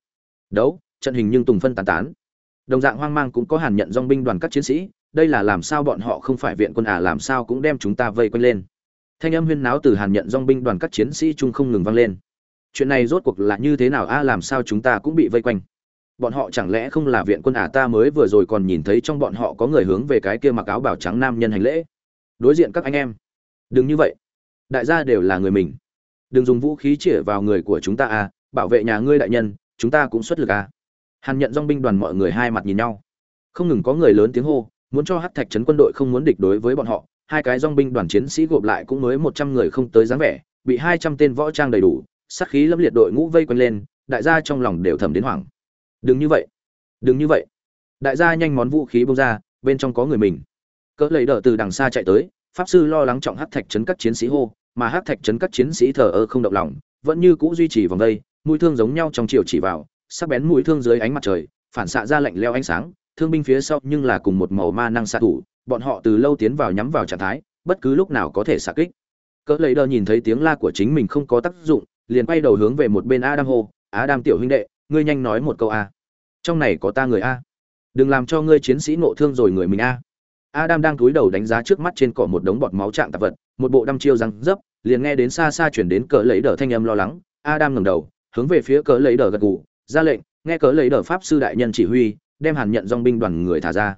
[SPEAKER 1] đấu, trận hình nhưng tùng phân tán tán. Đồng dạng hoang mang cũng có hàn nhận dòng binh đoàn các chiến sĩ đây là làm sao bọn họ không phải viện quân à làm sao cũng đem chúng ta vây quanh lên. Thanh âm huyên náo từ hàn nhận dong binh đoàn các chiến sĩ chung không ngừng vang lên. Chuyện này rốt cuộc là như thế nào? A làm sao chúng ta cũng bị vây quanh? Bọn họ chẳng lẽ không là viện quân à? Ta mới vừa rồi còn nhìn thấy trong bọn họ có người hướng về cái kia mặc áo bảo trắng nam nhân hành lễ. Đối diện các anh em. Đừng như vậy. Đại gia đều là người mình. Đừng dùng vũ khí chĩa vào người của chúng ta à? Bảo vệ nhà ngươi đại nhân, chúng ta cũng xuất lực à? Hàn nhận dong binh đoàn mọi người hai mặt nhìn nhau. Không ngừng có người lớn tiếng hô muốn cho Hắc thạch trấn quân đội không muốn địch đối với bọn họ, hai cái dong binh đoàn chiến sĩ gộp lại cũng mới một trăm người không tới dáng vẻ, bị hai trăm tên võ trang đầy đủ, sát khí lâm liệt đội ngũ vây quanh lên, đại gia trong lòng đều thầm đến hoảng. Đừng như vậy. Đừng như vậy. Đại gia nhanh món vũ khí bông ra, bên trong có người mình. Cỡ lấy đỡ từ đằng xa chạy tới, pháp sư lo lắng trọng hát thạch trấn các chiến sĩ hô, mà hát thạch trấn các chiến sĩ thờ ơ không động lòng, vẫn như cũ duy trì vòng đây mũi thương giống nhau trong chiều chỉ vào, sắc bén mũi thương dưới ánh mặt trời, phản xạ ra lạnh leo ánh sáng thương binh phía sau nhưng là cùng một màu ma năng xạ thủ, bọn họ từ lâu tiến vào nhắm vào trạng thái, bất cứ lúc nào có thể xạ kích. Cỡ lấy đờ nhìn thấy tiếng la của chính mình không có tác dụng, liền quay đầu hướng về một bên adam hô, adam tiểu huynh đệ, ngươi nhanh nói một câu a. Trong này có ta người a. Đừng làm cho ngươi chiến sĩ nộ thương rồi người mình a. Adam đang cúi đầu đánh giá trước mắt trên cỏ một đống bọt máu trạng tạp vật, một bộ đăm chiêu răng dấp, liền nghe đến xa xa chuyển đến cỡ lấy đờ thanh âm lo lắng. Adam ngẩng đầu, hướng về phía cỡ lấy đờ gật gù, ra lệnh, nghe cỡ lấy đờ pháp sư đại nhân chỉ huy đem hàn nhận dong binh đoàn người thả ra.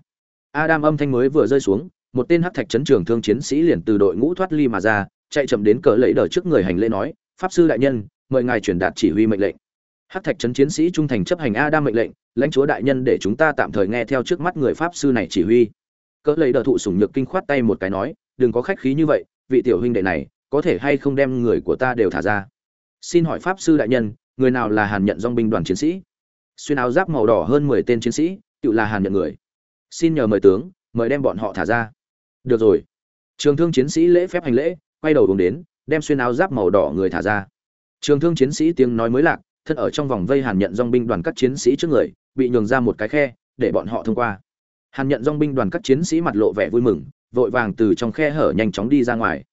[SPEAKER 1] Adam âm thanh mới vừa rơi xuống, một tên hắc thạch chấn trường thương chiến sĩ liền từ đội ngũ thoát ly mà ra, chạy chậm đến cỡ lấy đờ trước người hành lễ nói, pháp sư đại nhân, mời ngài truyền đạt chỉ huy mệnh lệnh. Hắc thạch chấn chiến sĩ trung thành chấp hành Adam mệnh lệnh, lãnh chúa đại nhân để chúng ta tạm thời nghe theo trước mắt người pháp sư này chỉ huy. Cỡ lấy đờ thụ sủng nhược kinh khoát tay một cái nói, đừng có khách khí như vậy, vị tiểu huynh đệ này, có thể hay không đem người của ta đều thả ra? Xin hỏi pháp sư đại nhân, người nào là hàn nhận dong binh đoàn chiến sĩ? Xuyên áo giáp màu đỏ hơn mười tên chiến sĩ, tự là hàn nhận người. Xin nhờ mời tướng, mời đem bọn họ thả ra. Được rồi. Trường thương chiến sĩ lễ phép hành lễ, quay đầu hướng đến, đem xuyên áo giáp màu đỏ người thả ra. Trường thương chiến sĩ tiếng nói mới lạc, thân ở trong vòng vây hàn nhận dong binh đoàn các chiến sĩ trước người, bị nhường ra một cái khe, để bọn họ thông qua. Hàn nhận dong binh đoàn các chiến sĩ mặt lộ vẻ vui mừng, vội vàng từ trong khe hở nhanh chóng đi ra ngoài.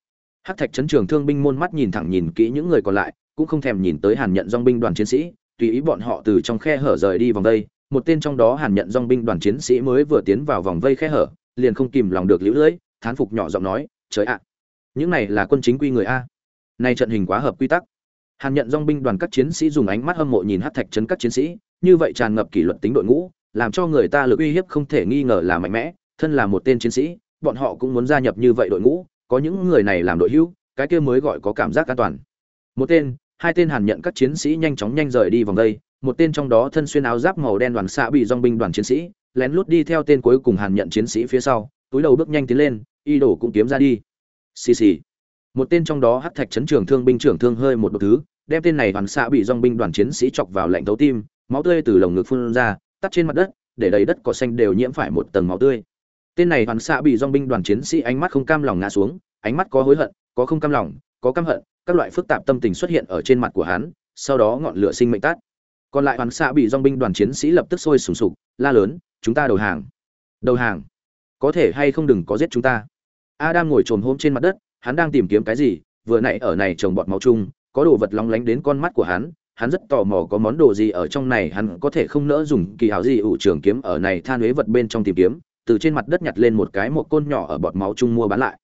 [SPEAKER 1] Hắc thạch chấn trường thương binh môn mắt nhìn thẳng nhìn kỹ những người còn lại, cũng không thèm nhìn tới hàn nhận dong binh đoàn chiến sĩ tùy ý bọn họ từ trong khe hở rời đi vòng vây, một tên trong đó hàn nhận dong binh đoàn chiến sĩ mới vừa tiến vào vòng vây khe hở, liền không kìm lòng được liễu lưỡi thán phục nhỏ giọng nói, trời ạ, những này là quân chính quy người a. Nay trận hình quá hợp quy tắc. Hàn nhận dong binh đoàn các chiến sĩ dùng ánh mắt hâm mộ nhìn hát thạch trấn các chiến sĩ, như vậy tràn ngập kỷ luật tính đội ngũ, làm cho người ta lực uy hiếp không thể nghi ngờ là mạnh mẽ, thân là một tên chiến sĩ, bọn họ cũng muốn gia nhập như vậy đội ngũ, có những người này làm đội hữu, cái kia mới gọi có cảm giác an toàn. Một tên hai tên hàn nhận các chiến sĩ nhanh chóng nhanh rời đi vòng đây, một tên trong đó thân xuyên áo giáp màu đen đoàn xạ bị dong binh đoàn chiến sĩ, lén lút đi theo tên cuối cùng hàn nhận chiến sĩ phía sau, túi đầu bước nhanh tiến lên, y đổ cũng kiếm ra đi. Xì xì. Một tên trong đó hắc thạch chấn trường thương binh trưởng thương hơi một đột thứ, đem tên này đoàn xạ bị dong binh đoàn chiến sĩ chọc vào lạnh thấu tim, máu tươi từ lồng ngực phun ra, tắt trên mặt đất, để đầy đất cỏ xanh đều nhiễm phải một tầng máu tươi. Tên này đoàn xạ bị dong binh đoàn chiến sĩ ánh mắt không cam lòng ngã xuống, ánh mắt có hối hận, có không cam lòng, có căm hận các loại phức tạp tâm tình xuất hiện ở trên mặt của hắn, sau đó ngọn lửa sinh mệnh tắt. Còn lại hoàn xạ bị dòng binh đoàn chiến sĩ lập tức sôi sùng sục, la lớn, chúng ta đầu hàng đầu hàng, có thể hay không đừng có giết chúng ta? Adam ngồi trồm hôm trên mặt đất, hắn đang tìm kiếm cái gì? Vừa nãy ở này trồng bọt máu chung, có đồ vật long lánh đến con mắt của hắn hắn rất tò mò có món đồ gì ở trong này, hắn có thể không nỡ dùng kỳ hảo gì ủ trường kiếm ở này than huế vật bên trong tìm kiếm, từ trên mặt đất nhặt lên một cái một côn nhỏ ở bọt máu chung mua bán lại.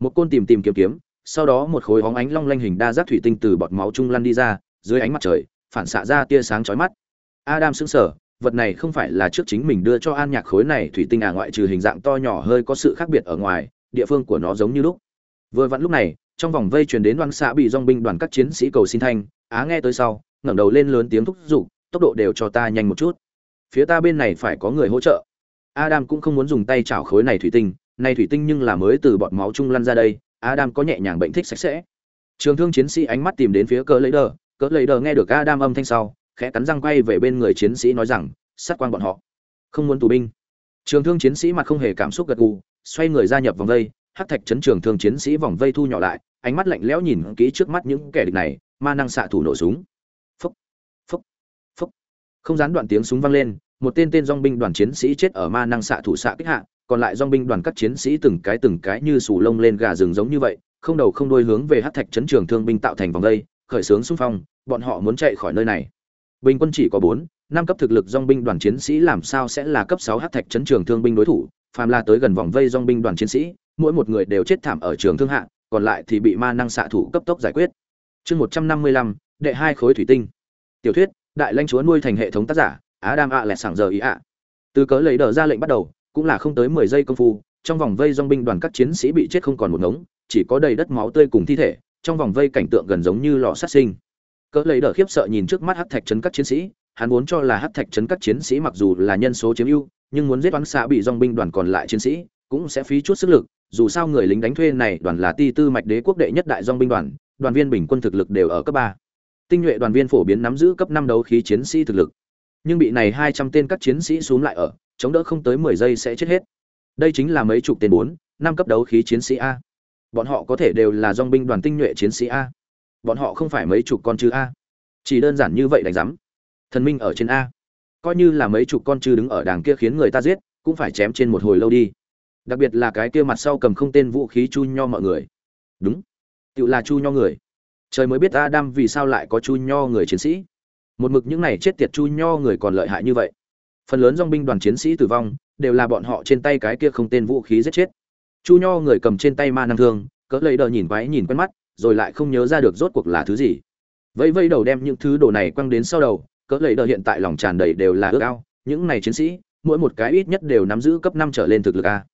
[SPEAKER 1] Một côn tìm tìm kiếm kiếm sau đó một khối hóng ánh long lanh hình đa giác thủy tinh từ bọt máu chung lăn đi ra, dưới ánh mặt trời, phản xạ ra tia sáng chói mắt. Adam sững sờ, vật này không phải là trước chính mình đưa cho an nhạc khối này thủy tinh à ngoại trừ hình dạng to nhỏ hơi có sự khác biệt ở ngoài, địa phương của nó giống như lúc. Vừa vặn lúc này, trong vòng vây truyền đến đoàn xã bị dong binh đoàn các chiến sĩ cầu xin thanh, á nghe tới sau, ngẩng đầu lên lớn tiếng thúc giục, tốc độ đều cho ta nhanh một chút. Phía ta bên này phải có người hỗ trợ. Adam cũng không muốn dùng tay chảo khối này thủy tinh, này thủy tinh nhưng là mới từ bọt máu trung lăn ra đây adam có nhẹ nhàng bệnh thích sạch sẽ. Trường thương chiến sĩ ánh mắt tìm đến phía cỡ lấy đờ. Cỡ lấy đờ nghe được adam âm thanh sau, khẽ cắn răng quay về bên người chiến sĩ nói rằng, sát quan bọn họ, không muốn tù binh. Trường thương chiến sĩ mặt không hề cảm xúc gật gù, xoay người gia nhập vòng vây. Hắc thạch chấn trường thương chiến sĩ vòng vây thu nhỏ lại, ánh mắt lạnh lẽo nhìn kỹ trước mắt những kẻ địch này, ma năng xạ thủ nổ súng. Phúc phúc phúc. Không gián đoạn tiếng súng vang lên, một tên tên dòng binh đoàn chiến sĩ chết ở ma năng xạ thủ xạ kích hạ còn lại dòng binh đoàn các chiến sĩ từng cái từng cái như sù lông lên gà rừng giống như vậy, không đầu không đuôi hướng về hắc thạch chấn trường thương binh tạo thành vòng vây khởi xướng xung phong, bọn họ muốn chạy khỏi nơi này. Bình quân chỉ có bốn, năm cấp thực lực dong binh đoàn chiến sĩ làm sao sẽ là cấp sáu hắc thạch chấn trường thương binh đối thủ, phàm là tới gần vòng vây dong binh đoàn chiến sĩ, mỗi một người đều chết thảm ở trường thương hạ, còn lại thì bị ma năng xạ thủ cấp tốc giải quyết. Chương một trăm năm mươi lăm, đệ hai khối thủy tinh. Tiểu thuyết, đại lãnh chúa nuôi thành hệ thống tác giả á đam ạ lẹt sảng giờ ý ạ. Từ cớ lấy đờ ra lệnh bắt đầu cũng là không tới mười giây công phu, trong vòng vây dòng binh đoàn các chiến sĩ bị chết không còn một ngống, chỉ có đầy đất máu tươi cùng thi thể, trong vòng vây cảnh tượng gần giống như lò sát sinh. Cỡ lấy đờ khiếp sợ nhìn trước mắt hắc thạch trấn các chiến sĩ, hắn muốn cho là hắc thạch trấn các chiến sĩ mặc dù là nhân số chiếm ưu, nhưng muốn giết toán xạ bị dòng binh đoàn còn lại chiến sĩ, cũng sẽ phí chút sức lực, dù sao người lính đánh thuê này đoàn là ti tư mạch đế quốc đệ nhất đại dòng binh đoàn đoàn viên bình quân thực lực đều ở cấp ba. Tinh nhuệ đoàn viên phổ biến nắm giữ cấp năm đấu khí chiến sĩ thực lực. Nhưng bị này hai trăm tên các chiến sĩ xuống lại ở chống đỡ không tới mười giây sẽ chết hết. Đây chính là mấy chục tên bốn, năm cấp đấu khí chiến sĩ a. Bọn họ có thể đều là dong binh đoàn tinh nhuệ chiến sĩ a. Bọn họ không phải mấy chục con chư a. Chỉ đơn giản như vậy đánh giám. Thần minh ở trên a. Coi như là mấy chục con chư đứng ở đàng kia khiến người ta giết, cũng phải chém trên một hồi lâu đi. Đặc biệt là cái kia mặt sau cầm không tên vũ khí chu nho mọi người. Đúng. Tự là chu nho người. Trời mới biết adam vì sao lại có chu nho người chiến sĩ. Một mực những này chết tiệt chu nho người còn lợi hại như vậy phần lớn dong binh đoàn chiến sĩ tử vong, đều là bọn họ trên tay cái kia không tên vũ khí giết chết. Chu nho người cầm trên tay ma năng thương, cỡ lấy đờ nhìn quái nhìn quen mắt, rồi lại không nhớ ra được rốt cuộc là thứ gì. Vẫy vẫy đầu đem những thứ đồ này quăng đến sau đầu, cỡ lấy đờ hiện tại lòng tràn đầy đều là ước ao. Những này chiến sĩ, mỗi một cái ít nhất đều nắm giữ cấp năm trở lên thực lực a.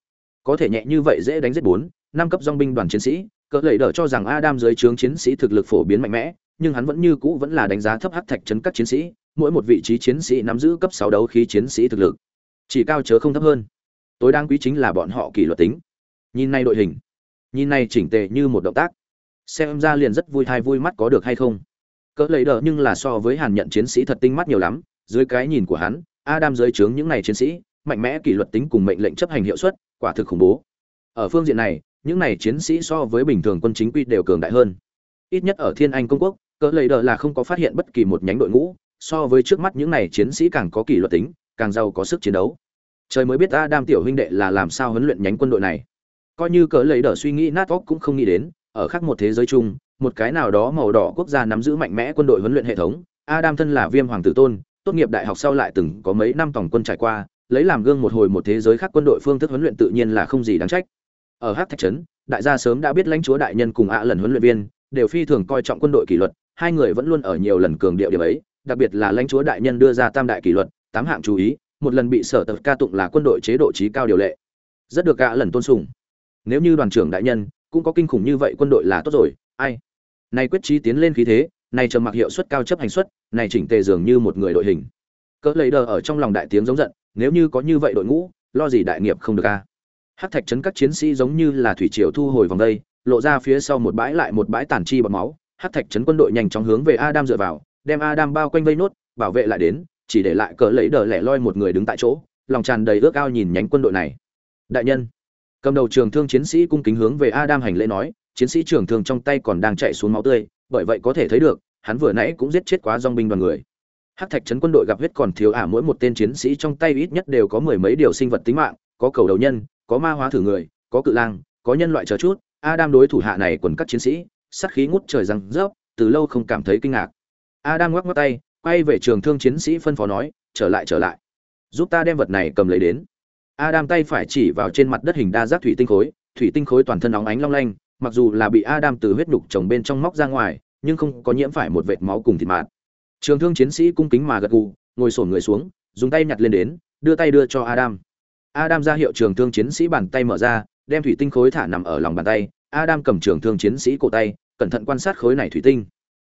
[SPEAKER 1] Có thể nhẹ như vậy dễ đánh giết bốn, năm cấp dong binh đoàn chiến sĩ, cỡ lầy đờ cho rằng adam dưới trướng chiến sĩ thực lực phổ biến mạnh mẽ, nhưng hắn vẫn như cũ vẫn là đánh giá thấp hắc thạch chấn các chiến sĩ mỗi một vị trí chiến sĩ nắm giữ cấp sáu đấu khí chiến sĩ thực lực, chỉ cao chớ không thấp hơn. Tối đáng quý chính là bọn họ kỷ luật tính. Nhìn này đội hình, nhìn này chỉnh tề như một động tác, xem ra liền rất vui thai vui mắt có được hay không. Cỡ lấy đỡ nhưng là so với hàn nhận chiến sĩ thật tinh mắt nhiều lắm, dưới cái nhìn của hắn, adam dưới trướng những này chiến sĩ, mạnh mẽ kỷ luật tính cùng mệnh lệnh chấp hành hiệu suất, quả thực khủng bố. Ở phương diện này, những này chiến sĩ so với bình thường quân chính quy đều cường đại hơn. Ít nhất ở thiên anh công quốc, cỡ lầy đỡ là không có phát hiện bất kỳ một nhánh đội ngũ so với trước mắt những này chiến sĩ càng có kỷ luật tính, càng giàu có sức chiến đấu. Trời mới biết adam tiểu huynh đệ là làm sao huấn luyện nhánh quân đội này. Coi như cỡ lấy đỡ suy nghĩ, nát óc cũng không nghĩ đến, ở khác một thế giới chung, một cái nào đó màu đỏ quốc gia nắm giữ mạnh mẽ quân đội huấn luyện hệ thống, adam thân là viêm hoàng tử tôn, tốt nghiệp đại học sau lại từng có mấy năm tổng quân trải qua, lấy làm gương một hồi một thế giới khác quân đội phương thức huấn luyện tự nhiên là không gì đáng trách. Ở hắc thạch trấn, đại gia sớm đã biết lãnh chúa đại nhân cùng ạ lần huấn luyện viên, đều phi thường coi trọng quân đội kỷ luật, hai người vẫn luôn ở nhiều lần cường điệu điểm ấy đặc biệt là lãnh chúa đại nhân đưa ra tam đại kỷ luật, tám hạng chú ý, một lần bị sở tập ca tụng là quân đội chế độ trí cao điều lệ. Rất được gã lần tôn sùng. Nếu như đoàn trưởng đại nhân cũng có kinh khủng như vậy quân đội là tốt rồi, ai? Này quyết trí tiến lên khí thế, này trầm mặc hiệu suất cao chấp hành suất, này chỉnh tề dường như một người đội hình. Cỡ lấy đờ ở trong lòng đại tiếng giống giận, nếu như có như vậy đội ngũ, lo gì đại nghiệp không được a? Hát thạch trấn các chiến sĩ giống như là thủy triều thu hồi vòng đây, lộ ra phía sau một bãi lại một bãi tàn chi bọt máu hát thạch trấn quân đội nhanh chóng hướng về adam dựa vào đem adam bao quanh vây nốt bảo vệ lại đến chỉ để lại cỡ lấy đờ lẻ loi một người đứng tại chỗ lòng tràn đầy ước ao nhìn nhánh quân đội này đại nhân cầm đầu trường thương chiến sĩ cung kính hướng về adam hành lễ nói chiến sĩ trường thương trong tay còn đang chạy xuống máu tươi bởi vậy có thể thấy được hắn vừa nãy cũng giết chết quá dòng binh đoàn người Hắc Thạch trấn quân đội gặp huyết còn thiếu ả mỗi một tên chiến sĩ trong tay ít nhất đều có mười mấy điều sinh vật tính mạng, có cầu đầu nhân, có ma hóa thử người, có cự lang, có nhân loại chờ chút. Adam đối thủ hạ này quần các chiến sĩ, sát khí ngút trời răng rớp, từ lâu không cảm thấy kinh ngạc. Adam ngoắc ngoắc tay, quay về trường thương chiến sĩ phân phó nói, trở lại trở lại, giúp ta đem vật này cầm lấy đến. Adam tay phải chỉ vào trên mặt đất hình đa giác thủy tinh khối, thủy tinh khối toàn thân óng ánh long lanh, mặc dù là bị Adam từ huyết đục chồng bên trong móc ra ngoài, nhưng không có nhiễm phải một vệt máu cùng thịt mạt. Trường thương chiến sĩ cung kính mà gật gù ngồi xổm người xuống dùng tay nhặt lên đến đưa tay đưa cho adam. Adam ra hiệu trường thương chiến sĩ bàn tay mở ra đem thủy tinh khối thả nằm ở lòng bàn tay. Adam cầm trường thương chiến sĩ cổ tay cẩn thận quan sát khối này thủy tinh.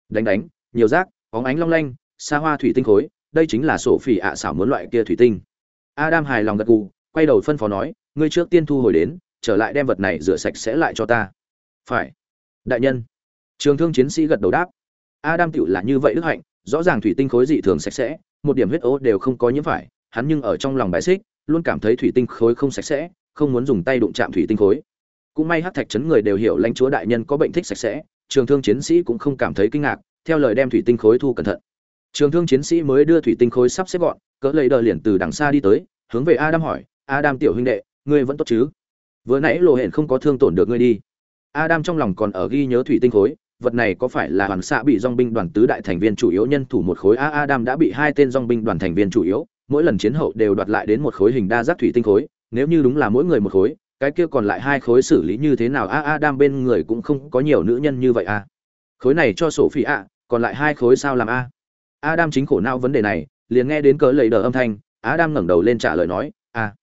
[SPEAKER 1] Đánh đánh nhiều rác óng ánh long lanh, xa hoa thủy tinh khối, đây chính là sổ phỉ ạ xảo muốn loại kia thủy tinh. Adam hài lòng gật gù, quay đầu phân phó nói, ngươi trước tiên thu hồi đến, trở lại đem vật này rửa sạch sẽ lại cho ta. Phải. Đại nhân. Trường thương chiến sĩ gật đầu đáp. Adam tựu là như vậy đức hạnh, rõ ràng thủy tinh khối dị thường sạch sẽ, một điểm huyết ố đều không có nhiễm phải, hắn nhưng ở trong lòng bài xích, luôn cảm thấy thủy tinh khối không sạch sẽ, không muốn dùng tay đụng chạm thủy tinh khối. Cũng may hát thạch chấn người đều hiểu lãnh chúa đại nhân có bệnh thích sạch sẽ, trường thương chiến sĩ cũng không cảm thấy kinh ngạc theo lời đem thủy tinh khối thu cẩn thận. Trường thương chiến sĩ mới đưa thủy tinh khối sắp xếp gọn, cỡ lấy đờ liền từ đằng xa đi tới, hướng về adam hỏi, adam tiểu huynh đệ, ngươi vẫn tốt chứ? Vừa nãy lộ hển không có thương tổn được ngươi đi. Adam trong lòng còn ở ghi nhớ thủy tinh khối, vật này có phải là hoàn xạ bị dong binh đoàn tứ đại thành viên chủ yếu nhân thủ một khối? A, adam đã bị hai tên dong binh đoàn thành viên chủ yếu, mỗi lần chiến hậu đều đoạt lại đến một khối hình đa giác thủy tinh khối, nếu như đúng là mỗi người một khối, cái kia còn lại hai khối xử lý như thế nào? A, adam bên người cũng không có nhiều nữ nhân như vậy a khối này cho sổ phi a còn lại hai khối sao làm a? Adam chính khổ não vấn đề này, liền nghe đến cớ lầy đờ âm thanh, adam ngẩng đầu lên trả lời nói a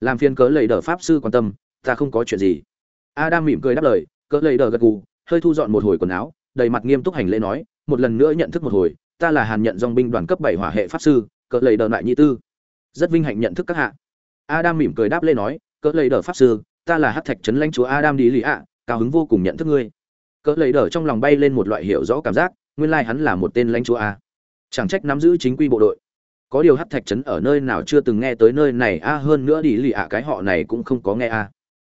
[SPEAKER 1] làm phiền cớ lầy đờ pháp sư quan tâm, ta không có chuyện gì. Adam mỉm cười đáp lời, cớ lầy đờ gật gù, hơi thu dọn một hồi quần áo, đầy mặt nghiêm túc hành lễ nói, một lần nữa nhận thức một hồi, ta là hàn nhận dòng binh đoàn cấp bảy hỏa hệ pháp sư cỡ lầy đờ lại nhị tư. Rất vinh hạnh nhận thức các hạ. Adam mỉm cười đáp lê nói cỡ lầy đờ pháp sư, ta là hát thạch trấn lãnh chúa adam đi lì ạ, cao hứng vô cùng nhận thức ngươi. Cỡ lầy đờ trong lòng bay lên một loại hiểu rõ cảm giác nguyên lai hắn là một tên lãnh chúa a. Chẳng trách nắm giữ chính quy bộ đội. Có điều hát thạch trấn ở nơi nào chưa từng nghe tới nơi này a, hơn nữa đi lì ạ cái họ này cũng không có nghe a.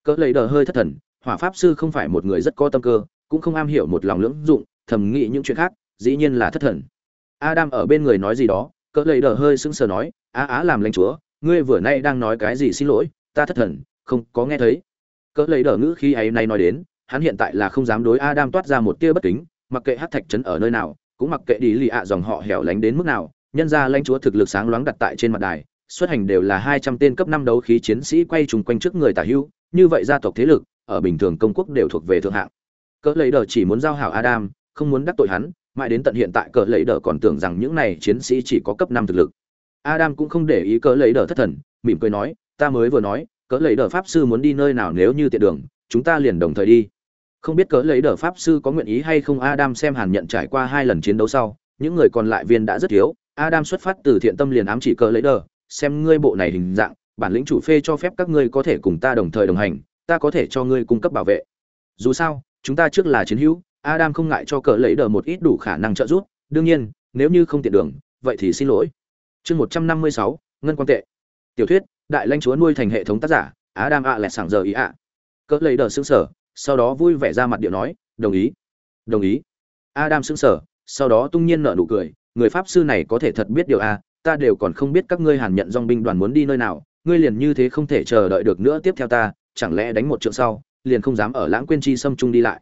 [SPEAKER 1] Cỡ lầy đờ hơi thất thần, hỏa pháp sư không phải một người rất có tâm cơ, cũng không am hiểu một lòng lưỡng dụng, thầm nghĩ những chuyện khác, dĩ nhiên là thất thần. Adam ở bên người nói gì đó, cỡ lầy đờ hơi sững sờ nói, á á, làm lãnh chúa, ngươi vừa nay đang nói cái gì xin lỗi, ta thất thần, không có nghe thấy. Cỡ lầy đờ ngữ khi ấy nay nói đến, hắn hiện tại là không dám đối adam toát ra một tia bất kính mặc kệ hát thạch trấn ở nơi nào, cũng mặc kệ đi lì ạ dòng họ hẻo lánh đến mức nào, nhân ra lãnh chúa thực lực sáng loáng đặt tại trên mặt đài, xuất hành đều là hai trăm tên cấp năm đấu khí chiến sĩ quay trùng quanh trước người tả hưu, như vậy gia tộc thế lực, ở bình thường công quốc đều thuộc về thượng hạng. Cỡ lấy đờ chỉ muốn giao hảo adam, không muốn đắc tội hắn, mãi đến tận hiện tại cỡ lấy đờ còn tưởng rằng những này chiến sĩ chỉ có cấp năm thực lực. Adam cũng không để ý cỡ lấy đờ thất thần, mỉm cười nói, ta mới vừa nói, cỡ lấy đờ pháp sư muốn đi nơi nào nếu như tiện đường, chúng ta liền đồng thời đi không biết cỡ lấy đờ pháp sư có nguyện ý hay không adam xem hàn nhận trải qua hai lần chiến đấu sau, những người còn lại viên đã rất thiếu, adam xuất phát từ thiện tâm liền ám chỉ cỡ lấy đờ, xem ngươi bộ này hình dạng, bản lĩnh chủ phê cho phép các ngươi có thể cùng ta đồng thời đồng hành, ta có thể cho ngươi cung cấp bảo vệ. Dù sao, chúng ta trước là chiến hữu, adam không ngại cho cỡ lấy đờ một ít đủ khả năng trợ giúp, đương nhiên, nếu như không tiện đường, vậy thì xin lỗi. Chương một trăm năm mươi sáu, ngân quan tệ. Tiểu thuyết, đại lãnh chúa nuôi thành hệ thống tác giả, adam ạ lẹt sảng giờ ý ạ. Cỡ lấy đờ xứng sở sau đó vui vẻ ra mặt điệu nói, đồng ý đồng ý. Adam sững sờ, sau đó tung nhiên nở nụ cười, người pháp sư này có thể thật biết điều a, ta đều còn không biết các ngươi hàn nhận dong binh đoàn muốn đi nơi nào, ngươi liền như thế không thể chờ đợi được nữa, tiếp theo ta, chẳng lẽ đánh một trận sau, liền không dám ở lãng quên chi xâm trung đi lại?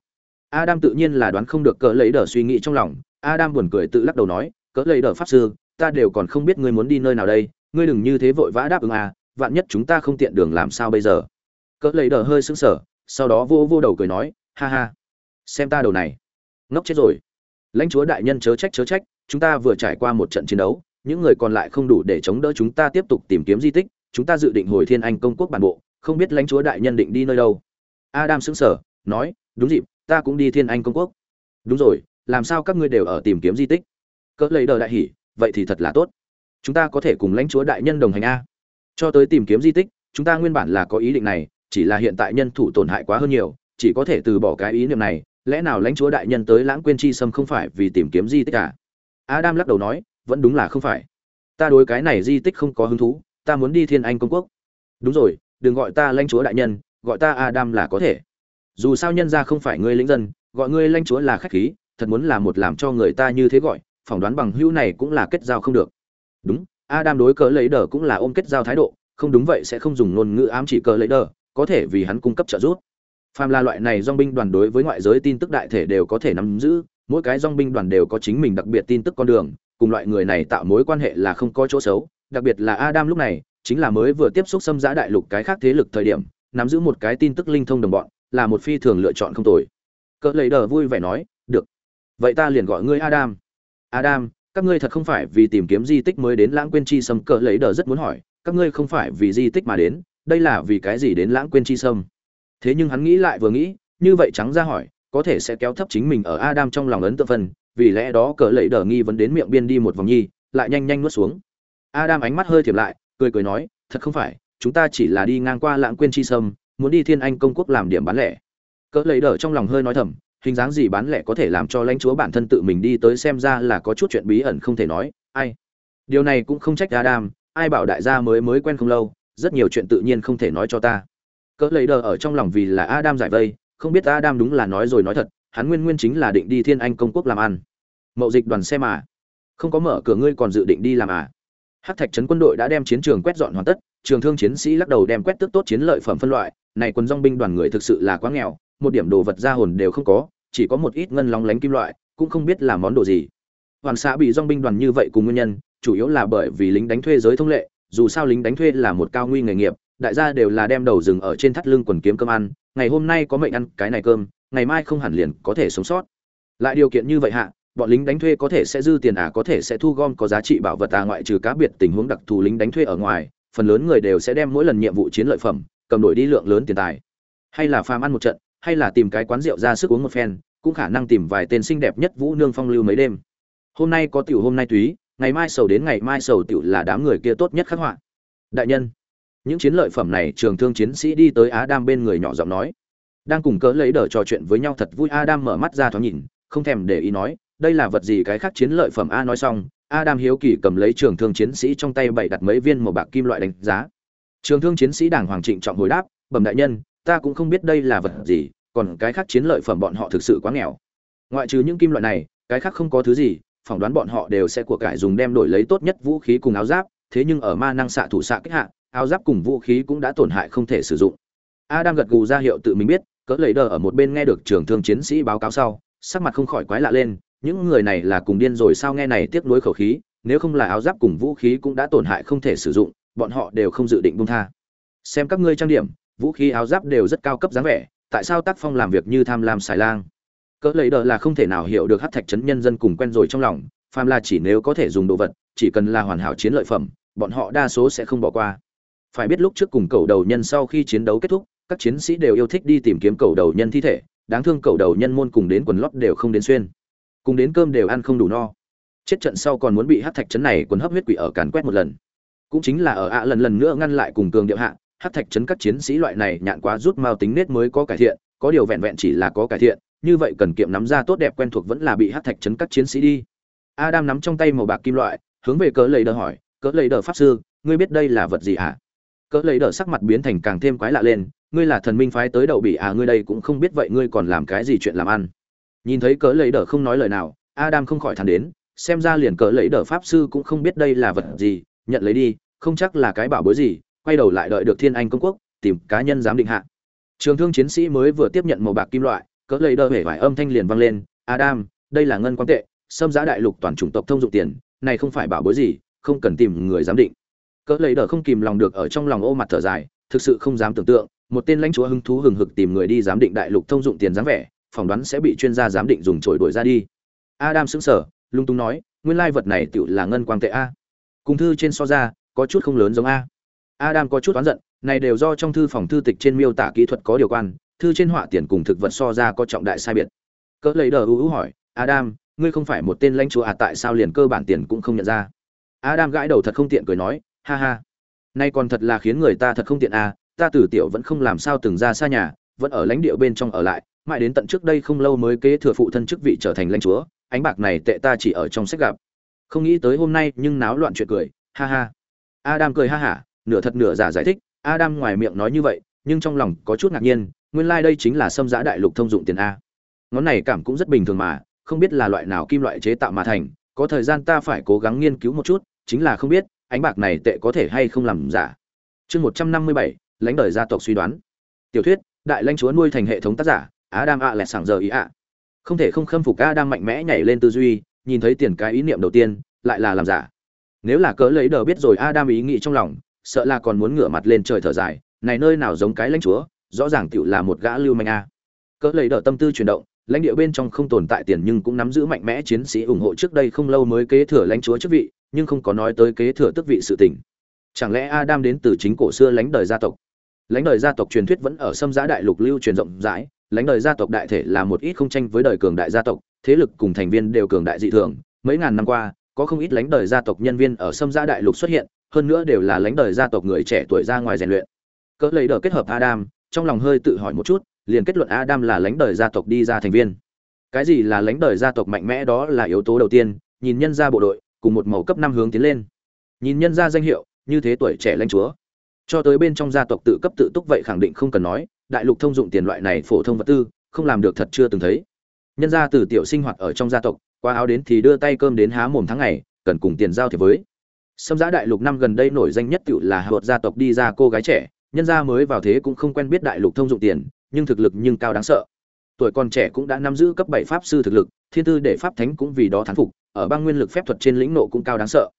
[SPEAKER 1] Adam tự nhiên là đoán không được cỡ lấy đờ suy nghĩ trong lòng, adam buồn cười tự lắc đầu nói, cỡ lấy đờ pháp sư, ta đều còn không biết ngươi muốn đi nơi nào đây, ngươi đừng như thế vội vã đáp ứng à vạn nhất chúng ta không tiện đường làm sao bây giờ? Cỡ lấy đờ hơi sững sờ sau đó vô vô đầu cười nói, ha ha, xem ta đầu này. Ngốc chết rồi. Lãnh chúa đại nhân chớ trách chớ trách, chúng ta vừa trải qua một trận chiến đấu, những người còn lại không đủ để chống đỡ chúng ta tiếp tục tìm kiếm di tích, chúng ta dự định hồi thiên anh công quốc bản bộ, không biết lãnh chúa đại nhân định đi nơi đâu. Adam sững sờ, nói, đúng dịp, ta cũng đi thiên anh công quốc. Đúng rồi, làm sao các ngươi đều ở tìm kiếm di tích? Cỡ lấy đờ đại hỉ, vậy thì thật là tốt. Chúng ta có thể cùng lãnh chúa đại nhân đồng hành a. Cho tới tìm kiếm di tích, chúng ta nguyên bản là có ý định này chỉ là hiện tại nhân thủ tổn hại quá hơn nhiều, chỉ có thể từ bỏ cái ý niệm này, lẽ nào lãnh chúa đại nhân tới lãng quên chi sâm không phải vì tìm kiếm di tích cả adam lắc đầu nói, vẫn đúng là không phải. Ta đối cái này di tích không có hứng thú, ta muốn đi thiên anh công quốc. Đúng rồi, đừng gọi ta lãnh chúa đại nhân, gọi ta adam là có thể. Dù sao nhân ra không phải ngươi lĩnh dân, gọi ngươi lãnh chúa là khách khí, thật muốn là một làm cho người ta như thế gọi, phỏng đoán bằng hữu này cũng là kết giao không được. Đúng, adam đối cớ lấy đờ cũng là ôm kết giao thái độ, không đúng vậy sẽ không dùng ngôn ngữ ám chỉ cờ lấy đờ có thể vì hắn cung cấp trợ giúp. Phàm là loại này dòng binh đoàn đối với ngoại giới tin tức đại thể đều có thể nắm giữ, mỗi cái dòng binh đoàn đều có chính mình đặc biệt tin tức con đường, cùng loại người này tạo mối quan hệ là không có chỗ xấu, đặc biệt là adam lúc này, chính là mới vừa tiếp xúc xâm giã đại lục cái khác thế lực thời điểm, nắm giữ một cái tin tức linh thông đồng bọn, là một phi thường lựa chọn không tồi. Cỡ lấy đờ vui vẻ nói, được. Vậy ta liền gọi ngươi adam. Adam, các ngươi thật không phải vì tìm kiếm di tích mới đến lãng quên chi sâm. Cỡ lấy đờ rất muốn hỏi, các ngươi không phải vì di tích mà đến đây là vì cái gì đến lãng quên chi sâm? Thế nhưng hắn nghĩ lại vừa nghĩ, như vậy trắng ra hỏi, có thể sẽ kéo thấp chính mình ở adam trong lòng ấn tượng phân vì lẽ đó cỡ lẫy đờ nghi vấn đến miệng biên đi một vòng nhi, lại nhanh nhanh nuốt xuống. Adam ánh mắt hơi thiệp lại, cười cười nói, thật không phải, chúng ta chỉ là đi ngang qua lãng quên chi sâm, muốn đi thiên anh công quốc làm điểm bán lẻ. Cỡ lẫy đờ trong lòng hơi nói thầm, hình dáng gì bán lẻ có thể làm cho lãnh chúa bản thân tự mình đi tới xem ra là có chút chuyện bí ẩn không thể nói, ai? Điều này cũng không trách adam, ai bảo đại gia mới mới quen không lâu rất nhiều chuyện tự nhiên không thể nói cho ta. Cỡ lấy đờ ở trong lòng vì là adam giải vây, không biết adam đúng là nói rồi nói thật, hắn nguyên nguyên chính là định đi thiên anh công quốc làm ăn. Mậu dịch đoàn xe mà không có mở cửa ngươi còn dự định đi làm à? Hắc thạch trấn quân đội đã đem chiến trường quét dọn hoàn tất, trường thương chiến sĩ lắc đầu đem quét tước tốt chiến lợi phẩm phân loại, này quân dong binh đoàn người thực sự là quá nghèo, một điểm đồ vật ra hồn đều không có, chỉ có một ít ngân lóng lánh kim loại, cũng không biết là món đồ gì. Hoàn xã bị dong binh đoàn như vậy cùng nguyên nhân, chủ yếu là bởi vì lính đánh thuê giới thông lệ dù sao lính đánh thuê là một cao nguy nghề nghiệp, đại gia đều là đem đầu rừng ở trên thắt lưng quần kiếm cơm ăn, ngày hôm nay có mệnh ăn cái này cơm, ngày mai không hẳn liền có thể sống sót. Lại điều kiện như vậy hạ, bọn lính đánh thuê có thể sẽ dư tiền à có thể sẽ thu gom, có giá trị bảo vật à ngoại trừ cá biệt tình huống đặc thù lính đánh thuê ở ngoài, phần lớn người đều sẽ đem mỗi lần nhiệm vụ chiến lợi phẩm, cầm đổi đi lượng lớn tiền tài. Hay là phàm ăn một trận, hay là tìm cái quán rượu ra sức uống một phen, cũng khả năng tìm vài tên xinh đẹp nhất vũ nương phong lưu mấy đêm. Hôm nay có tiểu hôm nay túy ngày mai sầu đến ngày mai sầu tiểu là đám người kia tốt nhất khắc họa. Đại nhân, những chiến lợi phẩm này trường thương chiến sĩ đi tới á đam bên người nhỏ giọng nói. Đang cùng cỡ lấy đờ trò chuyện với nhau thật vui, adam mở mắt ra thoáng nhìn, không thèm để ý nói, đây là vật gì cái khác chiến lợi phẩm a nói xong, adam hiếu kỳ cầm lấy trường thương chiến sĩ trong tay bày đặt mấy viên màu bạc kim loại đánh giá. Trường thương chiến sĩ đảng hoàng trịnh trọng hồi đáp, bẩm đại nhân, ta cũng không biết đây là vật gì, còn cái khác chiến lợi phẩm bọn họ thực sự quá nghèo. Ngoại trừ những kim loại này, cái khác không có thứ gì phỏng đoán bọn họ đều sẽ của cải dùng đem đổi lấy tốt nhất vũ khí cùng áo giáp, thế nhưng ở ma năng xạ thủ xạ kích hạ, áo giáp cùng vũ khí cũng đã tổn hại không thể sử dụng. Adam gật gù ra hiệu tự mình biết, cỡ lấy đờ ở một bên nghe được trưởng thương chiến sĩ báo cáo sau, sắc mặt không khỏi quái lạ lên, những người này là cùng điên rồi sao nghe này tiếc nuối khẩu khí, nếu không là áo giáp cùng vũ khí cũng đã tổn hại không thể sử dụng, bọn họ đều không dự định buông tha. Xem các ngươi trang điểm, vũ khí áo giáp đều rất cao cấp dáng vẻ, tại sao tác phong làm việc như tham lam xài lang? Cỡ lấy đờ là không thể nào hiểu được hát thạch trấn nhân dân cùng quen rồi trong lòng, phàm là chỉ nếu có thể dùng đồ vật, chỉ cần là hoàn hảo chiến lợi phẩm, bọn họ đa số sẽ không bỏ qua. Phải biết lúc trước cùng cầu đầu nhân sau khi chiến đấu kết thúc, các chiến sĩ đều yêu thích đi tìm kiếm cầu đầu nhân thi thể, đáng thương cầu đầu nhân môn cùng đến quần lót đều không đến xuyên. Cùng đến cơm đều ăn không đủ no. Chết trận sau còn muốn bị hát thạch trấn này quần hấp huyết quỷ ở càn quét một lần. Cũng chính là ở ạ lần lần nữa ngăn lại cùng cường điệu hạ, hát thạch trấn các chiến sĩ loại này nhạn quá rút mao tính nết mới có cải thiện, có điều vẹn vẹn chỉ là có cải thiện như vậy cần kiệm nắm ra tốt đẹp quen thuộc vẫn là bị hát thạch chấn các chiến sĩ đi. Adam nắm trong tay màu bạc kim loại, hướng về cỡ lầy đờ hỏi, cỡ lầy đờ pháp sư, ngươi biết đây là vật gì hả? Cỡ lầy đờ sắc mặt biến thành càng thêm quái lạ lên, ngươi là thần minh phái tới đậu bị à ngươi đây cũng không biết vậy ngươi còn làm cái gì chuyện làm ăn? Nhìn thấy cỡ lầy đờ không nói lời nào, adam không khỏi thản đến, xem ra liền cỡ lầy đờ pháp sư cũng không biết đây là vật gì, nhận lấy đi, không chắc là cái bảo bối gì, quay đầu lại đợi được thiên anh công quốc, tìm cá nhân giám định hạ. Trường thương chiến sĩ mới vừa tiếp nhận màu bạc kim loại cỡ lấy đơ hể vải âm thanh liền vang lên, adam, đây là ngân quang tệ, xâm giã đại lục toàn chủng tộc thông dụng tiền, này không phải bảo bối gì, không cần tìm người giám định. Cỡ lấy đờ không kìm lòng được ở trong lòng ô mặt thở dài, thực sự không dám tưởng tượng, một tên lãnh chúa hứng thú hừng hực tìm người đi giám định đại lục thông dụng tiền dáng vẻ, phỏng đoán sẽ bị chuyên gia giám định dùng trổi đuổi ra đi. Adam sững sờ, lung tung nói, nguyên lai vật này tựu là ngân quang tệ a. Cùng thư trên so ra, có chút không lớn giống a. Adam có chút oán giận, này đều do trong thư phòng thư tịch trên miêu tả kỹ thuật có điều quan thư trên họa tiền cùng thực vật so ra có trọng đại sai biệt. Cỡ lấy đờ ưu hỏi, adam, ngươi không phải một tên lãnh chúa à tại sao liền cơ bản tiền cũng không nhận ra? Adam gãi đầu thật không tiện cười nói, ha ha, nay còn thật là khiến người ta thật không tiện à ta từ tiểu vẫn không làm sao từng ra xa nhà, vẫn ở lãnh địa bên trong ở lại, mãi đến tận trước đây không lâu mới kế thừa phụ thân chức vị trở thành lãnh chúa, ánh bạc này tệ ta chỉ ở trong sách gặp. Không nghĩ tới hôm nay nhưng náo loạn chuyện cười, ha ha. Adam cười ha hả, nửa thật nửa giả giải thích, adam ngoài miệng nói như vậy, nhưng trong lòng có chút ngạc nhiên nguyên lai đây chính là xâm giã đại lục thông dụng tiền a. Ngón này cảm cũng rất bình thường mà, không biết là loại nào kim loại chế tạo mà thành, có thời gian ta phải cố gắng nghiên cứu một chút, chính là không biết, ánh bạc này tệ có thể hay không làm giả. Chương một trăm năm mươi bảy, lãnh đời gia tộc suy đoán. Tiểu thuyết, đại lãnh chúa nuôi thành hệ thống tác giả á đang ạ lẹt sảng giờ ý ạ không thể không khâm phục adam mạnh mẽ nhảy lên tư duy, nhìn thấy tiền cái ý niệm đầu tiên, lại là làm giả. Nếu là cớ lấy đờ biết rồi a đam ý nghĩ trong lòng, sợ là còn muốn ngửa mặt lên trời thở dài, này nơi nào giống cái lãnh chúa? Rõ ràng tựu là một gã lưu manh a. Cớ lấy đỡ tâm tư chuyển động, lãnh địa bên trong không tồn tại tiền nhưng cũng nắm giữ mạnh mẽ chiến sĩ ủng hộ trước đây không lâu mới kế thừa lãnh chúa chức vị, nhưng không có nói tới kế thừa tước vị sự tình. Chẳng lẽ adam đến từ chính cổ xưa lãnh đời gia tộc? Lãnh đời gia tộc truyền thuyết vẫn ở xâm giã đại lục lưu truyền rộng rãi, lãnh đời gia tộc đại thể là một ít không tranh với đời cường đại gia tộc, thế lực cùng thành viên đều cường đại dị thường. Mấy ngàn năm qua, có không ít lãnh đời gia tộc nhân viên ở xâm giã đại lục xuất hiện, hơn nữa đều là lãnh đời gia tộc người trẻ tuổi ra ngoài rèn luyện. Cỡ lấy đờ kết hợp adam trong lòng hơi tự hỏi một chút liền kết luận adam là lãnh đời gia tộc đi ra thành viên. Cái gì là lãnh đời gia tộc mạnh mẽ đó là yếu tố đầu tiên nhìn nhân gia bộ đội cùng một màu cấp năm hướng tiến lên. Nhìn nhân gia danh hiệu như thế tuổi trẻ lãnh chúa. Cho tới bên trong gia tộc tự cấp tự túc vậy khẳng định không cần nói đại lục thông dụng tiền loại này phổ thông vật tư không làm được thật chưa từng thấy. Nhân gia từ tiểu sinh hoạt ở trong gia tộc qua áo đến thì đưa tay cơm đến há mồm tháng ngày cần cùng tiền giao thì với. Xâm Giã Đại Lục năm gần đây nổi danh nhất tựu là hợp gia tộc đi ra cô gái trẻ, nhân gia mới vào thế cũng không quen biết đại lục thông dụng tiền, nhưng thực lực nhưng cao đáng sợ. Tuổi còn trẻ cũng đã nắm giữ cấp bảy pháp sư thực lực, thiên tư để pháp thánh cũng vì đó thán phục, ở băng nguyên lực phép thuật trên lĩnh nộ cũng cao đáng sợ.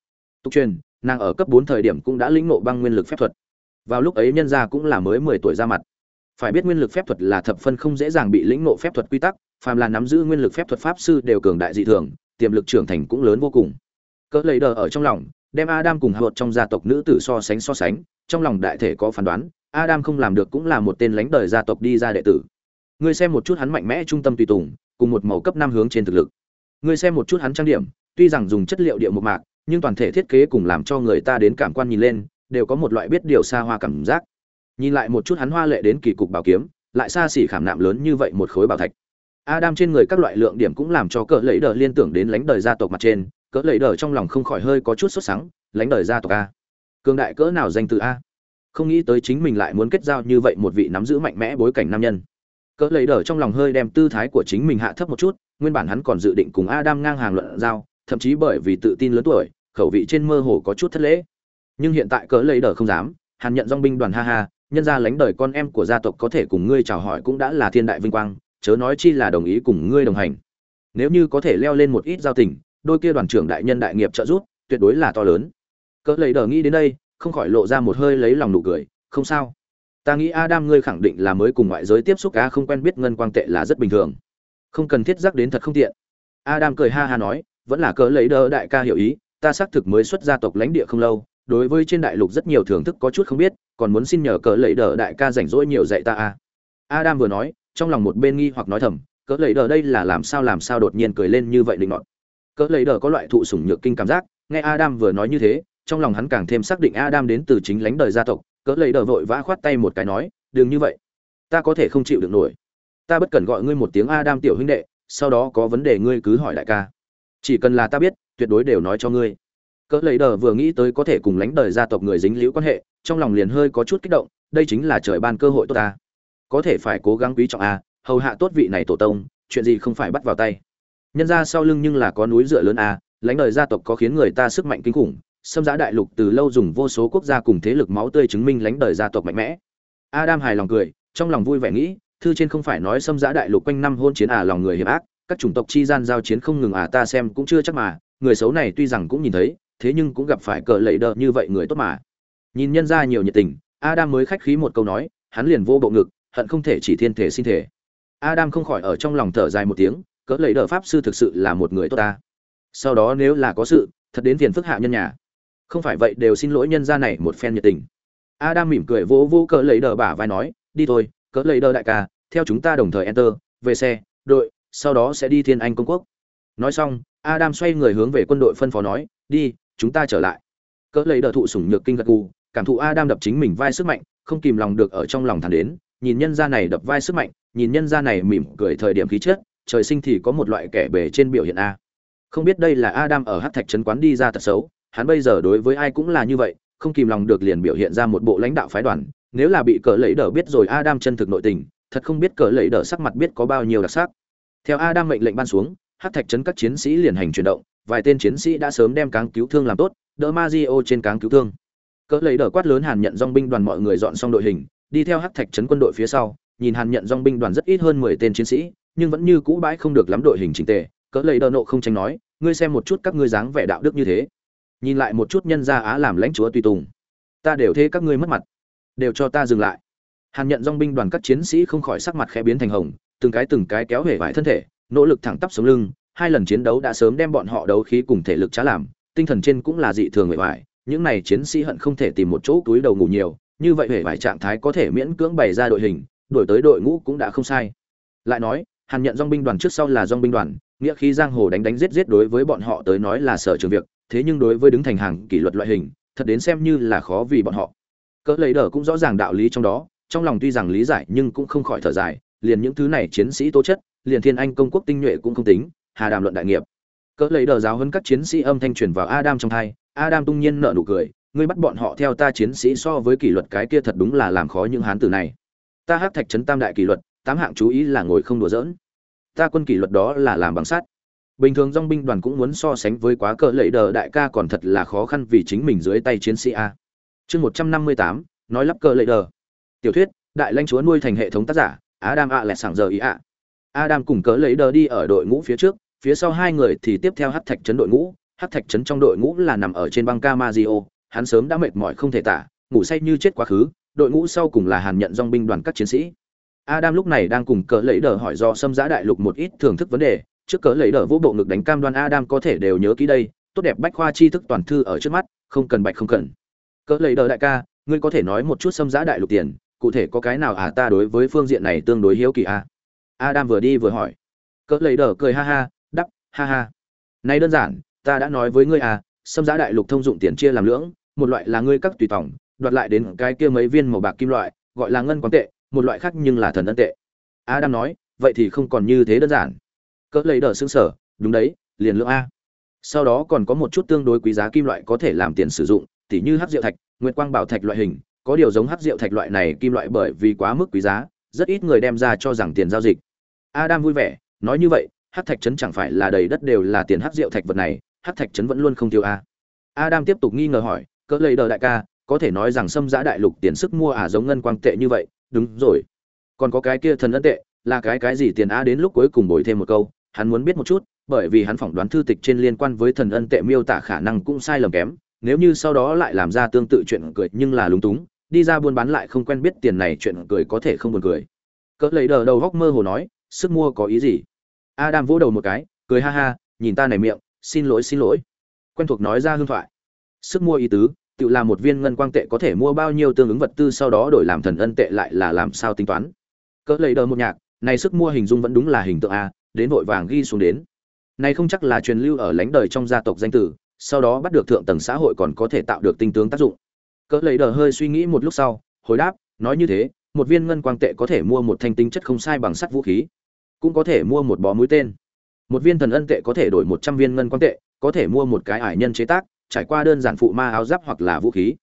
[SPEAKER 1] Tục truyền, nàng ở cấp bốn thời điểm cũng đã lĩnh nộ băng nguyên lực phép thuật. Vào lúc ấy nhân gia cũng là mới mười tuổi ra mặt. Phải biết nguyên lực phép thuật là thập phân không dễ dàng bị lĩnh nộ phép thuật quy tắc, phàm là nắm giữ nguyên lực phép thuật pháp sư đều cường đại dị thường, tiềm lực trưởng thành cũng lớn vô cùng. Cỡ lấy đờ ở trong lòng, đem Adam cùng Hợp trong gia tộc nữ tử so sánh so sánh, trong lòng đại thể có phán đoán, Adam không làm được cũng là một tên lãnh đời gia tộc đi ra đệ tử. Ngươi xem một chút hắn mạnh mẽ trung tâm tùy tùng, cùng một màu cấp năm hướng trên thực lực. Ngươi xem một chút hắn trang điểm, tuy rằng dùng chất liệu địa một mạc, nhưng toàn thể thiết kế cùng làm cho người ta đến cảm quan nhìn lên, đều có một loại biết điều xa hoa cảm giác. Nhìn lại một chút hắn hoa lệ đến kỳ cục bảo kiếm, lại xa xỉ khảm nạm lớn như vậy một khối bảo thạch. Adam trên người các loại lượng điểm cũng làm cho cỡ lấy đờ liên tưởng đến lãnh đời gia tộc mặt trên, cỡ lấy đờ trong lòng không khỏi hơi có chút sốt sắng, lãnh đời gia tộc a. Cường đại cỡ nào danh từ a? Không nghĩ tới chính mình lại muốn kết giao như vậy một vị nắm giữ mạnh mẽ bối cảnh nam nhân. Cỡ lấy đờ trong lòng hơi đem tư thái của chính mình hạ thấp một chút, nguyên bản hắn còn dự định cùng Adam ngang hàng luận giao, thậm chí bởi vì tự tin lớn tuổi, khẩu vị trên mơ hồ có chút thất lễ. Nhưng hiện tại cỡ lấy đờ không dám, Hàn nhận dong binh đoàn ha ha, nhân ra lãnh đời con em của gia tộc có thể cùng ngươi chào hỏi cũng đã là thiên đại vinh quang, chớ nói chi là đồng ý cùng ngươi đồng hành nếu như có thể leo lên một ít giao tình đôi kia đoàn trưởng đại nhân đại nghiệp trợ giúp tuyệt đối là to lớn cỡ lấy đờ nghĩ đến đây, không khỏi lộ ra một hơi lấy lòng nụ cười, không sao. Ta nghĩ adam ngươi khẳng định là mới cùng ngoại giới tiếp xúc cá không quen biết ngân quang tệ là rất bình thường. Không cần thiết giác đến thật không tiện. Adam cười ha ha nói, vẫn là cỡ lấy đờ đại ca hiểu ý, ta xác thực mới xuất gia tộc lãnh địa không lâu, đối với trên đại lục rất nhiều thưởng thức có chút không biết, còn muốn xin nhờ cỡ lấy đờ đại ca rảnh rỗi nhiều dạy ta, a. Adam vừa nói, trong lòng một bên nghi hoặc nói thầm, cỡ lấy đờ đây là làm sao làm sao đột nhiên cười lên như vậy định ngọn cỡ lấy đờ có loại thụ sủng nhược kinh cảm giác, nghe adam vừa nói như thế trong lòng hắn càng thêm xác định adam đến từ chính lãnh đời gia tộc, cỡ lấy đờ vội vã khoát tay một cái nói, đừng như vậy. Ta có thể không chịu được nổi. Ta bất cần gọi ngươi một tiếng adam tiểu huynh đệ, sau đó có vấn đề ngươi cứ hỏi đại ca. Chỉ cần là ta biết, tuyệt đối đều nói cho ngươi. Cỡ lấy đờ vừa nghĩ tới có thể cùng lãnh đời gia tộc người dính liễu quan hệ, trong lòng liền hơi có chút kích động, đây chính là trời ban cơ hội tốt ta. Có thể phải cố gắng quý trọng a, hầu hạ tốt vị này tổ tông, chuyện gì không phải bắt vào tay. Nhân ra sau lưng nhưng là có núi dựa lớn a, lãnh đời gia tộc có khiến người ta sức mạnh kinh khủng xâm giã đại lục từ lâu dùng vô số quốc gia cùng thế lực máu tươi chứng minh lãnh đời gia tộc mạnh mẽ. Adam hài lòng cười, trong lòng vui vẻ nghĩ, thư trên không phải nói xâm giã đại lục quanh năm hôn chiến à lòng người hiểm ác, các chủng tộc chi gian giao chiến không ngừng à ta xem cũng chưa chắc mà, người xấu này tuy rằng cũng nhìn thấy, thế nhưng cũng gặp phải cờ lẫy đờ như vậy người tốt mà. Nhìn nhân ra nhiều nhiệt tình, adam mới khách khí một câu nói, hắn liền vô bộ ngực, hận không thể chỉ thiên thể sinh thể. Adam không khỏi ở trong lòng thở dài một tiếng cỡ lẫy đờ pháp sư thực sự là một người tốt ta. Sau đó nếu là có sự, thật đến phiền phức hạ nhân nhà không phải vậy đều xin lỗi nhân gia này một phen nhiệt tình. Adam mỉm cười vỗ vỗ cỡ lấy đờ bả vai nói đi thôi cỡ lấy đờ đại ca theo chúng ta đồng thời enter về xe đội sau đó sẽ đi thiên anh công quốc. Nói xong adam xoay người hướng về quân đội phân phó nói đi chúng ta trở lại. Cỡ lấy đờ thụ sủng nhược kinh gật gù cảm thụ adam đập chính mình vai sức mạnh không kìm lòng được ở trong lòng thản đến nhìn nhân gia này đập vai sức mạnh, nhìn nhân gia này mỉm cười thời điểm khí chất, trời sinh thì có một loại kẻ bề trên biểu hiện a. Không biết đây là Adam ở Hắc Thạch trấn quán đi ra thật xấu, hắn bây giờ đối với ai cũng là như vậy, không kìm lòng được liền biểu hiện ra một bộ lãnh đạo phái đoàn, nếu là bị cỡ lẫy đỡ biết rồi Adam chân thực nội tình, thật không biết cỡ lẫy đỡ sắc mặt biết có bao nhiêu đặc sắc. Theo Adam mệnh lệnh ban xuống, Hắc Thạch trấn các chiến sĩ liền hành chuyển động, vài tên chiến sĩ đã sớm đem cáng cứu thương làm tốt, đỡ Mario trên cáng cứu thương. Cỡ lẫy đỡ quát lớn Hàn nhận dòng binh đoàn mọi người dọn xong đội hình, đi theo hắc thạch trấn quân đội phía sau nhìn hàn nhận dong binh đoàn rất ít hơn mười tên chiến sĩ nhưng vẫn như cũ bãi không được lắm đội hình trình tề cỡ lấy đờ nộ không tranh nói ngươi xem một chút các ngươi dáng vẻ đạo đức như thế nhìn lại một chút nhân gia á làm lãnh chúa tùy tùng. Ta đều thế các ngươi mất mặt. Đều cho ta dừng lại. Hàn nhận dong binh đoàn các chiến sĩ không khỏi sắc mặt khẽ biến thành hồng, từng cái từng cái kéo hể vải thân thể, nỗ lực thẳng tắp sống lưng, hai lần chiến đấu đã sớm đem bọn họ đấu khí cùng thể lực trá làm, tinh thần trên cũng là dị thường hể vải, những này chiến sĩ hận không thể tìm một chỗ túi đầu ngủ nhiều, như vậy hể vải trạng thái có thể miễn cưỡng bày ra đội hình, đổi tới đội ngũ cũng đã không sai. Lại nói, hàn nhận dong binh đoàn trước sau là dong binh đoàn, nghĩa khí giang hồ đánh đánh giết giết đối với bọn họ tới nói là sở trường việc thế nhưng đối với đứng thành hàng kỷ luật loại hình, thật đến xem như là khó vì bọn họ. Cỡ lấy đờ cũng rõ ràng đạo lý trong đó, trong lòng tuy rằng lý giải nhưng cũng không khỏi thở dài, liền những thứ này chiến sĩ tố chất, liền thiên anh công quốc tinh nhuệ cũng không tính, hà đàm luận đại nghiệp. Cỡ lấy đờ giáo hơn các chiến sĩ âm thanh truyền vào adam trong thai, adam tung nhiên nợ nụ cười, ngươi bắt bọn họ theo ta chiến sĩ so với kỷ luật cái kia thật đúng là làm khó những hán tử này. Ta hắc thạch trấn tam đại kỷ luật, tám hạng chú ý là ngồi không đùa giỡn. Ta quân kỷ luật đó là làm bằng sắt bình thường dong binh đoàn cũng muốn so sánh với quá cỡ lẫy đờ đại ca còn thật là khó khăn vì chính mình dưới tay chiến sĩ a. Chương một trăm năm mươi tám nói lắp cỡ lẫy đờ. Tiểu thuyết đại lãnh chúa nuôi thành hệ thống tác giả adam ạ lẹ sảng giờ ý ạ adam cùng cỡ lẫy đờ đi ở đội ngũ phía trước phía sau hai người thì tiếp theo hát thạch trấn đội ngũ. Hát thạch trấn trong đội ngũ là nằm ở trên băng Camazio, hắn sớm đã mệt mỏi không thể tả ngủ say như chết quá khứ. Đội ngũ sau cùng là hàn nhận dong binh đoàn các chiến sĩ. Adam lúc này đang cùng cỡ lẫy đờ hỏi do xâm giã đại lục một ít thưởng thức vấn đề trước cỡ lấy đờ vũ bộ ngực đánh cam đoan adam có thể đều nhớ kỹ đây, tốt đẹp bách khoa tri thức toàn thư ở trước mắt, không cần bạch không cần. Cỡ lấy đờ đại ca, ngươi có thể nói một chút xâm giã đại lục tiền, cụ thể có cái nào à ta đối với phương diện này tương đối hiếu kỳ à? adam vừa đi vừa hỏi. Cỡ lấy đờ cười ha ha, đắp, ha ha. Này đơn giản, ta đã nói với ngươi à xâm giã đại lục thông dụng tiền chia làm lưỡng, một loại là ngươi các tùy tổng đoạt lại đến cái kia mấy viên màu bạc kim loại, gọi là ngân quán tệ, một loại khác nhưng là thần ân tệ. Adam nói, vậy thì không còn như thế đơn giản cỡ lấy đờ xương sở, đúng đấy, liền lượng a. Sau đó còn có một chút tương đối quý giá kim loại có thể làm tiền sử dụng, tỉ như hắc diệu thạch, nguyệt quang bảo thạch loại hình. Có điều giống hắc diệu thạch loại này kim loại bởi vì quá mức quý giá, rất ít người đem ra cho rằng tiền giao dịch. Adam vui vẻ, nói như vậy, hắc thạch trấn chẳng phải là đầy đất đều là tiền hắc diệu thạch vật này, hắc thạch trấn vẫn luôn không thiếu a. Adam tiếp tục nghi ngờ hỏi, cỡ lấy đờ đại ca, có thể nói rằng xâm giã đại lục tiền sức mua à giống ngân quang tệ như vậy, đúng rồi. Còn có cái kia thần ân tệ, là cái cái gì tiền a đến lúc cuối cùng bồi thêm một câu hắn muốn biết một chút, bởi vì hắn phỏng đoán thư tịch trên liên quan với thần ân tệ miêu tả khả năng cũng sai lầm kém, nếu như sau đó lại làm ra tương tự chuyện cười nhưng là lúng túng, đi ra buôn bán lại không quen biết tiền này chuyện cười có thể không buồn cười. Cỡ lấy đờ đầu góc mơ hồ nói, sức mua có ý gì? Adam vỗ đầu một cái, cười ha ha, nhìn ta này miệng, xin lỗi xin lỗi. Quen thuộc nói ra hương thoại. Sức mua ý tứ, tự làm một viên ngân quang tệ có thể mua bao nhiêu tương ứng vật tư sau đó đổi làm thần ân tệ lại là làm sao tính toán. Cỡ lấy đờ một nhạc, này sức mua hình dung vẫn đúng là hình tượng a đến vội vàng ghi xuống đến. Này không chắc là truyền lưu ở lãnh đời trong gia tộc danh tử, sau đó bắt được thượng tầng xã hội còn có thể tạo được tinh tướng tác dụng. Cỡ lấy đờ hơi suy nghĩ một lúc sau, hồi đáp, nói như thế, một viên ngân quang tệ có thể mua một thanh tinh chất không sai bằng sắt vũ khí, cũng có thể mua một bó mũi tên. Một viên thần ân tệ có thể đổi một trăm viên ngân quang tệ, có thể mua một cái ải nhân chế tác, trải qua đơn giản phụ ma áo giáp hoặc là vũ khí,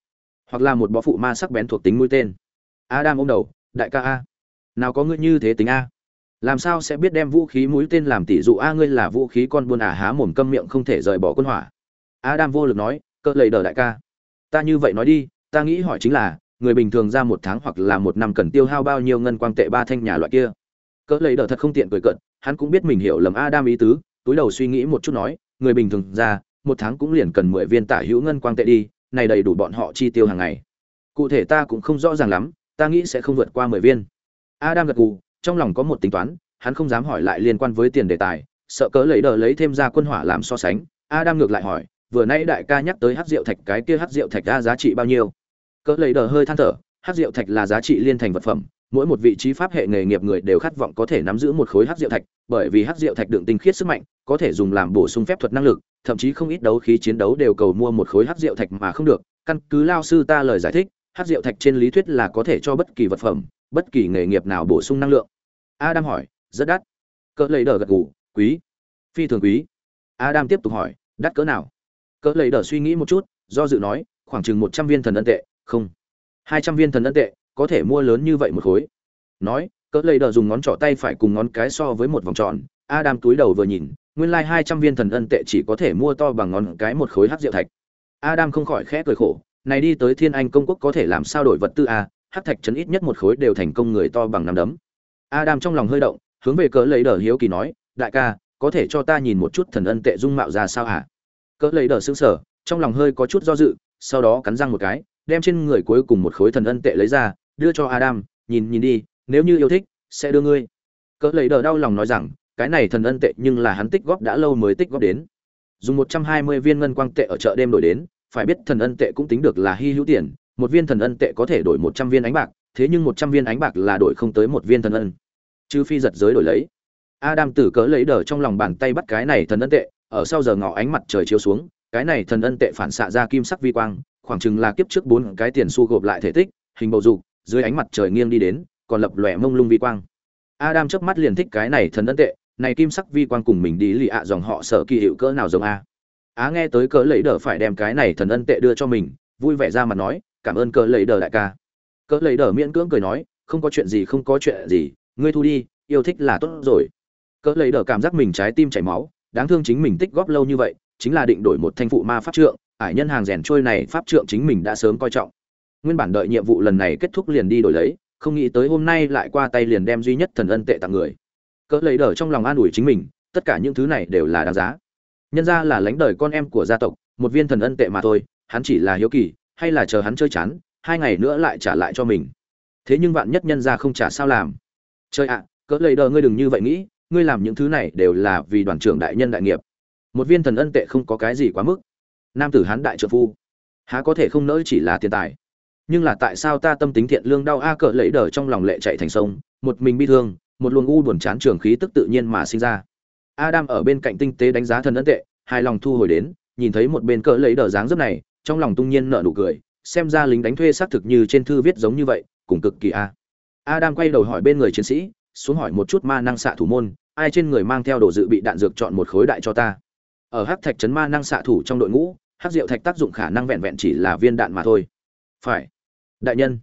[SPEAKER 1] hoặc là một bó phụ ma sắc bén thuộc tính mũi tên. Adam ôm đầu, đại ca a, nào có ngươi như thế tính a? Làm sao sẽ biết đem vũ khí mũi tên làm tỷ dụ? A, ngươi là vũ khí con buôn à há mồm câm miệng không thể rời bỏ quân hỏa. Adam vô lực nói cỡ lầy đờ đại ca, ta như vậy nói đi, ta nghĩ hỏi chính là, người bình thường ra một tháng hoặc là một năm cần tiêu hao bao nhiêu ngân quang tệ ba thanh nhà loại kia? Cỡ lầy đờ thật không tiện cười cận hắn cũng biết mình hiểu lầm adam ý tứ, túi đầu suy nghĩ một chút nói, người bình thường ra, một tháng cũng liền cần mười viên tả hữu ngân quang tệ đi, này đầy đủ bọn họ chi tiêu hàng ngày. Cụ thể ta cũng không rõ ràng lắm, ta nghĩ sẽ không vượt qua mười viên. Adam gật gù trong lòng có một tính toán, hắn không dám hỏi lại liên quan với tiền đề tài, sợ cớ lấy đờ lấy thêm ra quân hỏa làm so sánh. Adam ngược lại hỏi, vừa nãy đại ca nhắc tới hát rượu thạch, cái kia hát rượu thạch ra giá trị bao nhiêu? Cớ lấy đờ hơi than thở hát rượu thạch là giá trị liên thành vật phẩm, mỗi một vị trí pháp hệ nghề nghiệp người đều khát vọng có thể nắm giữ một khối hát rượu thạch, bởi vì hát rượu thạch đựng tinh khiết sức mạnh, có thể dùng làm bổ sung phép thuật năng lực, thậm chí không ít đấu khí chiến đấu đều cầu mua một khối hát rượu thạch mà không được. Căn cứ lao sư ta lời giải thích hát rượu thạch trên lý thuyết là có thể cho bất kỳ vật phẩm, bất kỳ nghề nghiệp nào bổ sung năng lượng adam hỏi, rất đắt. Cỡ lấy đờ gật gù, quý. Phi thường quý. Adam tiếp tục hỏi, đắt cỡ nào? Cỡ lấy đờ suy nghĩ một chút, do dự nói, khoảng chừng một trăm viên thần ân tệ, không. Hai trăm viên thần ân tệ, có thể mua lớn như vậy một khối. Nói, cỡ lấy đờ dùng ngón trỏ tay phải cùng ngón cái so với một vòng tròn. Adam túi đầu vừa nhìn, nguyên lai like hai trăm viên thần ân tệ chỉ có thể mua to bằng ngón cái một khối hát rượu thạch. Adam không khỏi khẽ cười khổ, này đi tới thiên anh công quốc có thể làm sao đổi vật tư à? a hát thạch chấn ít nhất một khối đều thành công người to bằng nắm đấm adam trong lòng hơi động hướng về cỡ lấy đờ hiếu kỳ nói đại ca có thể cho ta nhìn một chút thần ân tệ dung mạo ra sao hả? Cỡ lấy đờ sững sờ, trong lòng hơi có chút do dự sau đó cắn răng một cái đem trên người cuối cùng một khối thần ân tệ lấy ra đưa cho adam nhìn nhìn đi nếu như yêu thích sẽ đưa ngươi. Cỡ lấy đờ đau lòng nói rằng cái này thần ân tệ nhưng là hắn tích góp đã lâu mới tích góp đến. Dùng một trăm hai mươi viên ngân quang tệ ở chợ đêm đổi đến phải biết thần ân tệ cũng tính được là hy hữu tiền một viên thần ân tệ có thể đổi một trăm viên ánh bạc thế nhưng một trăm viên ánh bạc là đổi không tới một viên thần ân chứ phi giật giới đổi lấy. Adam tử cỡ lấy đờ trong lòng bàn tay bắt cái này thần ân tệ, ở sau giờ ngọ ánh mặt trời chiếu xuống, cái này thần ân tệ phản xạ ra kim sắc vi quang, khoảng chừng là kiếp trước bốn cái tiền xu gộp lại thể tích, hình bầu dục, dưới ánh mặt trời nghiêng đi đến, còn lập lòe mông lung vi quang. Adam chớp mắt liền thích cái này thần ân tệ, này kim sắc vi quang cùng mình đi lì ạ dòng họ sợ kỳ hiệu cỡ nào giống a. Á nghe tới cỡ lấy đờ phải đem cái này thần ân tệ đưa cho mình, vui vẻ ra mặt nói, cảm ơn cỡ lấy đờ đại ca. Cỡ lấy đờ miễn cưỡng cười nói, không có chuyện gì, không có chuyện gì ngươi thu đi, yêu thích là tốt rồi. Cỡ lấy đỡ cảm giác mình trái tim chảy máu, đáng thương chính mình tích góp lâu như vậy, chính là định đổi một thanh phụ ma pháp trượng, ải nhân hàng rèn trôi này pháp trượng chính mình đã sớm coi trọng. Nguyên bản đợi nhiệm vụ lần này kết thúc liền đi đổi lấy, không nghĩ tới hôm nay lại qua tay liền đem duy nhất thần ân tệ tặng người. Cỡ lấy đỡ trong lòng an ủi chính mình, tất cả những thứ này đều là đáng giá. Nhân ra là lãnh đời con em của gia tộc, một viên thần ân tệ mà thôi, hắn chỉ là hiếu kỳ, hay là chờ hắn chơi chán, hai ngày nữa lại trả lại cho mình. Thế nhưng vạn nhất nhân ra không trả sao làm? Chơi ạ, cỡ lấy đờ ngươi đừng như vậy nghĩ, ngươi làm những thứ này đều là vì đoàn trưởng đại nhân đại nghiệp. Một viên thần ân tệ không có cái gì quá mức. Nam tử hán đại trợ phu. Há có thể không nỡ chỉ là tiền tài. Nhưng là tại sao ta tâm tính thiện lương đau a, cỡ lấy đờ trong lòng lệ chạy thành sông, một mình bi thương, một luồng u buồn chán trường khí tức tự nhiên mà sinh ra. Adam ở bên cạnh tinh tế đánh giá thần ân tệ, hài lòng thu hồi đến, nhìn thấy một bên cỡ lấy đờ dáng dấp này, trong lòng tung nhiên nở nụ cười, xem ra lính đánh thuê xác thực như trên thư viết giống như vậy cũng cực kỳ a adam quay đầu hỏi bên người chiến sĩ, xuống hỏi một chút ma năng xạ thủ môn, ai trên người mang theo đồ dự bị đạn dược chọn một khối đại cho ta. Ở hắc thạch trấn ma năng xạ thủ trong đội ngũ, hắc diệu thạch tác dụng khả năng vẹn vẹn chỉ là viên đạn mà thôi. Phải. Đại nhân.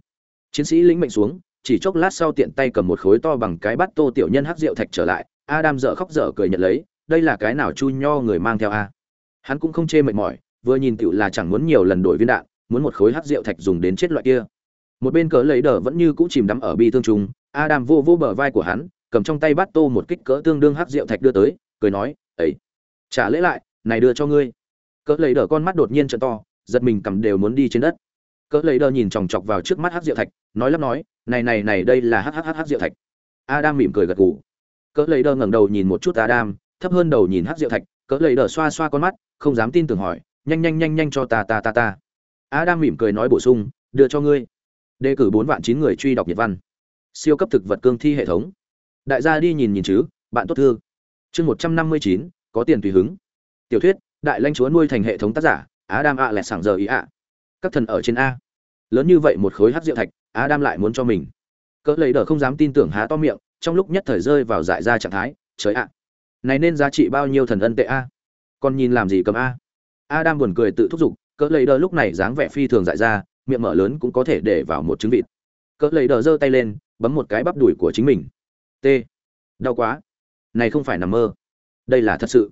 [SPEAKER 1] Chiến sĩ lĩnh mệnh xuống, chỉ chốc lát sau tiện tay cầm một khối to bằng cái bát tô tiểu nhân hắc diệu thạch trở lại, adam dở khóc dở cười nhận lấy, đây là cái nào chu nho người mang theo a? Hắn cũng không chê mệt mỏi, vừa nhìn tiểu là chẳng muốn nhiều lần đổi viên đạn, muốn một khối hắc diệu thạch dùng đến chết loại kia một bên cỡ lấy đờ vẫn như cũ chìm đắm ở bi thương trùng, adam vô vô bờ vai của hắn, cầm trong tay bát tô một kích cỡ tương đương hắc rượu thạch đưa tới, cười nói ấy trả lễ lại, này đưa cho ngươi. Cỡ lấy đờ con mắt đột nhiên trận to, giật mình cầm đều muốn đi trên đất. Cỡ lấy đờ nhìn chòng chọc vào trước mắt hắc rượu thạch, nói lắp nói, này này này, đây là hắc hắc hắc hắc rượu thạch. Adam mỉm cười gật gù. Cỡ lấy đờ ngẩng đầu nhìn một chút adam, thấp hơn đầu nhìn hắc rượu thạch, cỡ lấy đờ xoa xoa con mắt, không dám tin tưởng hỏi, nhanh nhanh nhanh nhanh cho ta ta ta ta. Adam mỉm cười nói bổ sung, đưa cho ngươi đề cử bốn vạn chín người truy đọc nhật văn. Siêu cấp thực vật cương thi hệ thống. Đại gia đi nhìn nhìn chứ, bạn tốt thư. Chương một trăm năm mươi chín, có tiền tùy hứng. Tiểu thuyết, đại lãnh chúa nuôi thành hệ thống tác giả á đam ạ lẹt sảng giờ ý ạ các thần ở trên a. Lớn như vậy một khối hát rượu thạch á đam lại muốn cho mình. Cỡ lấy đờ không dám tin tưởng há to miệng, trong lúc nhất thời rơi vào dại ra trạng thái, trời ạ. Này nên giá trị bao nhiêu thần ân tệ a? Còn nhìn làm gì cầm a? A đam buồn cười tự thúc giục, cỡ lấy đờ lúc này dáng vẻ phi thường dại ra miệng mở lớn cũng có thể để vào một trứng vịt. Cỡ lấy đờ giơ tay lên, bấm một cái bắp đùi của chính mình. T. Đau quá. Này không phải nằm mơ. Đây là thật sự.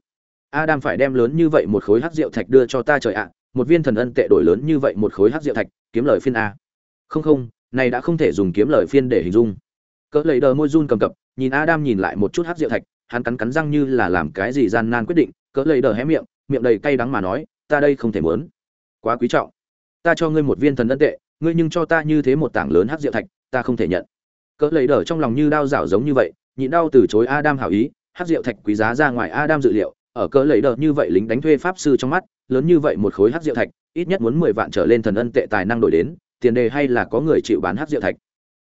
[SPEAKER 1] Adam phải đem lớn như vậy một khối hắc rượu thạch đưa cho ta trời ạ. Một viên thần ân tệ đổi lớn như vậy một khối hắc rượu thạch, kiếm lời phiên a. Không không, này đã không thể dùng kiếm lời phiên để hình dung. Cỡ lấy đờ môi run cầm cập, nhìn adam nhìn lại một chút hắc rượu thạch, hắn cắn cắn răng như là làm cái gì gian nan quyết định. Cỡ lấy đờ hé miệng miệng đầy cay đắng mà nói, ta đây không thể muốn. Quá quý trọng ta cho ngươi một viên thần ân tệ, ngươi nhưng cho ta như thế một tảng lớn hắc rượu thạch, ta không thể nhận. Cỡ lấy đờ trong lòng như đau rảo giống như vậy, nhịn đau từ chối adam hảo ý, hắc rượu thạch quý giá ra ngoài adam dự liệu, ở cỡ lấy đờ như vậy lính đánh thuê pháp sư trong mắt, lớn như vậy một khối hắc rượu thạch, ít nhất muốn mười vạn trở lên thần ân tệ tài năng đổi đến, tiền đề hay là có người chịu bán hắc rượu thạch.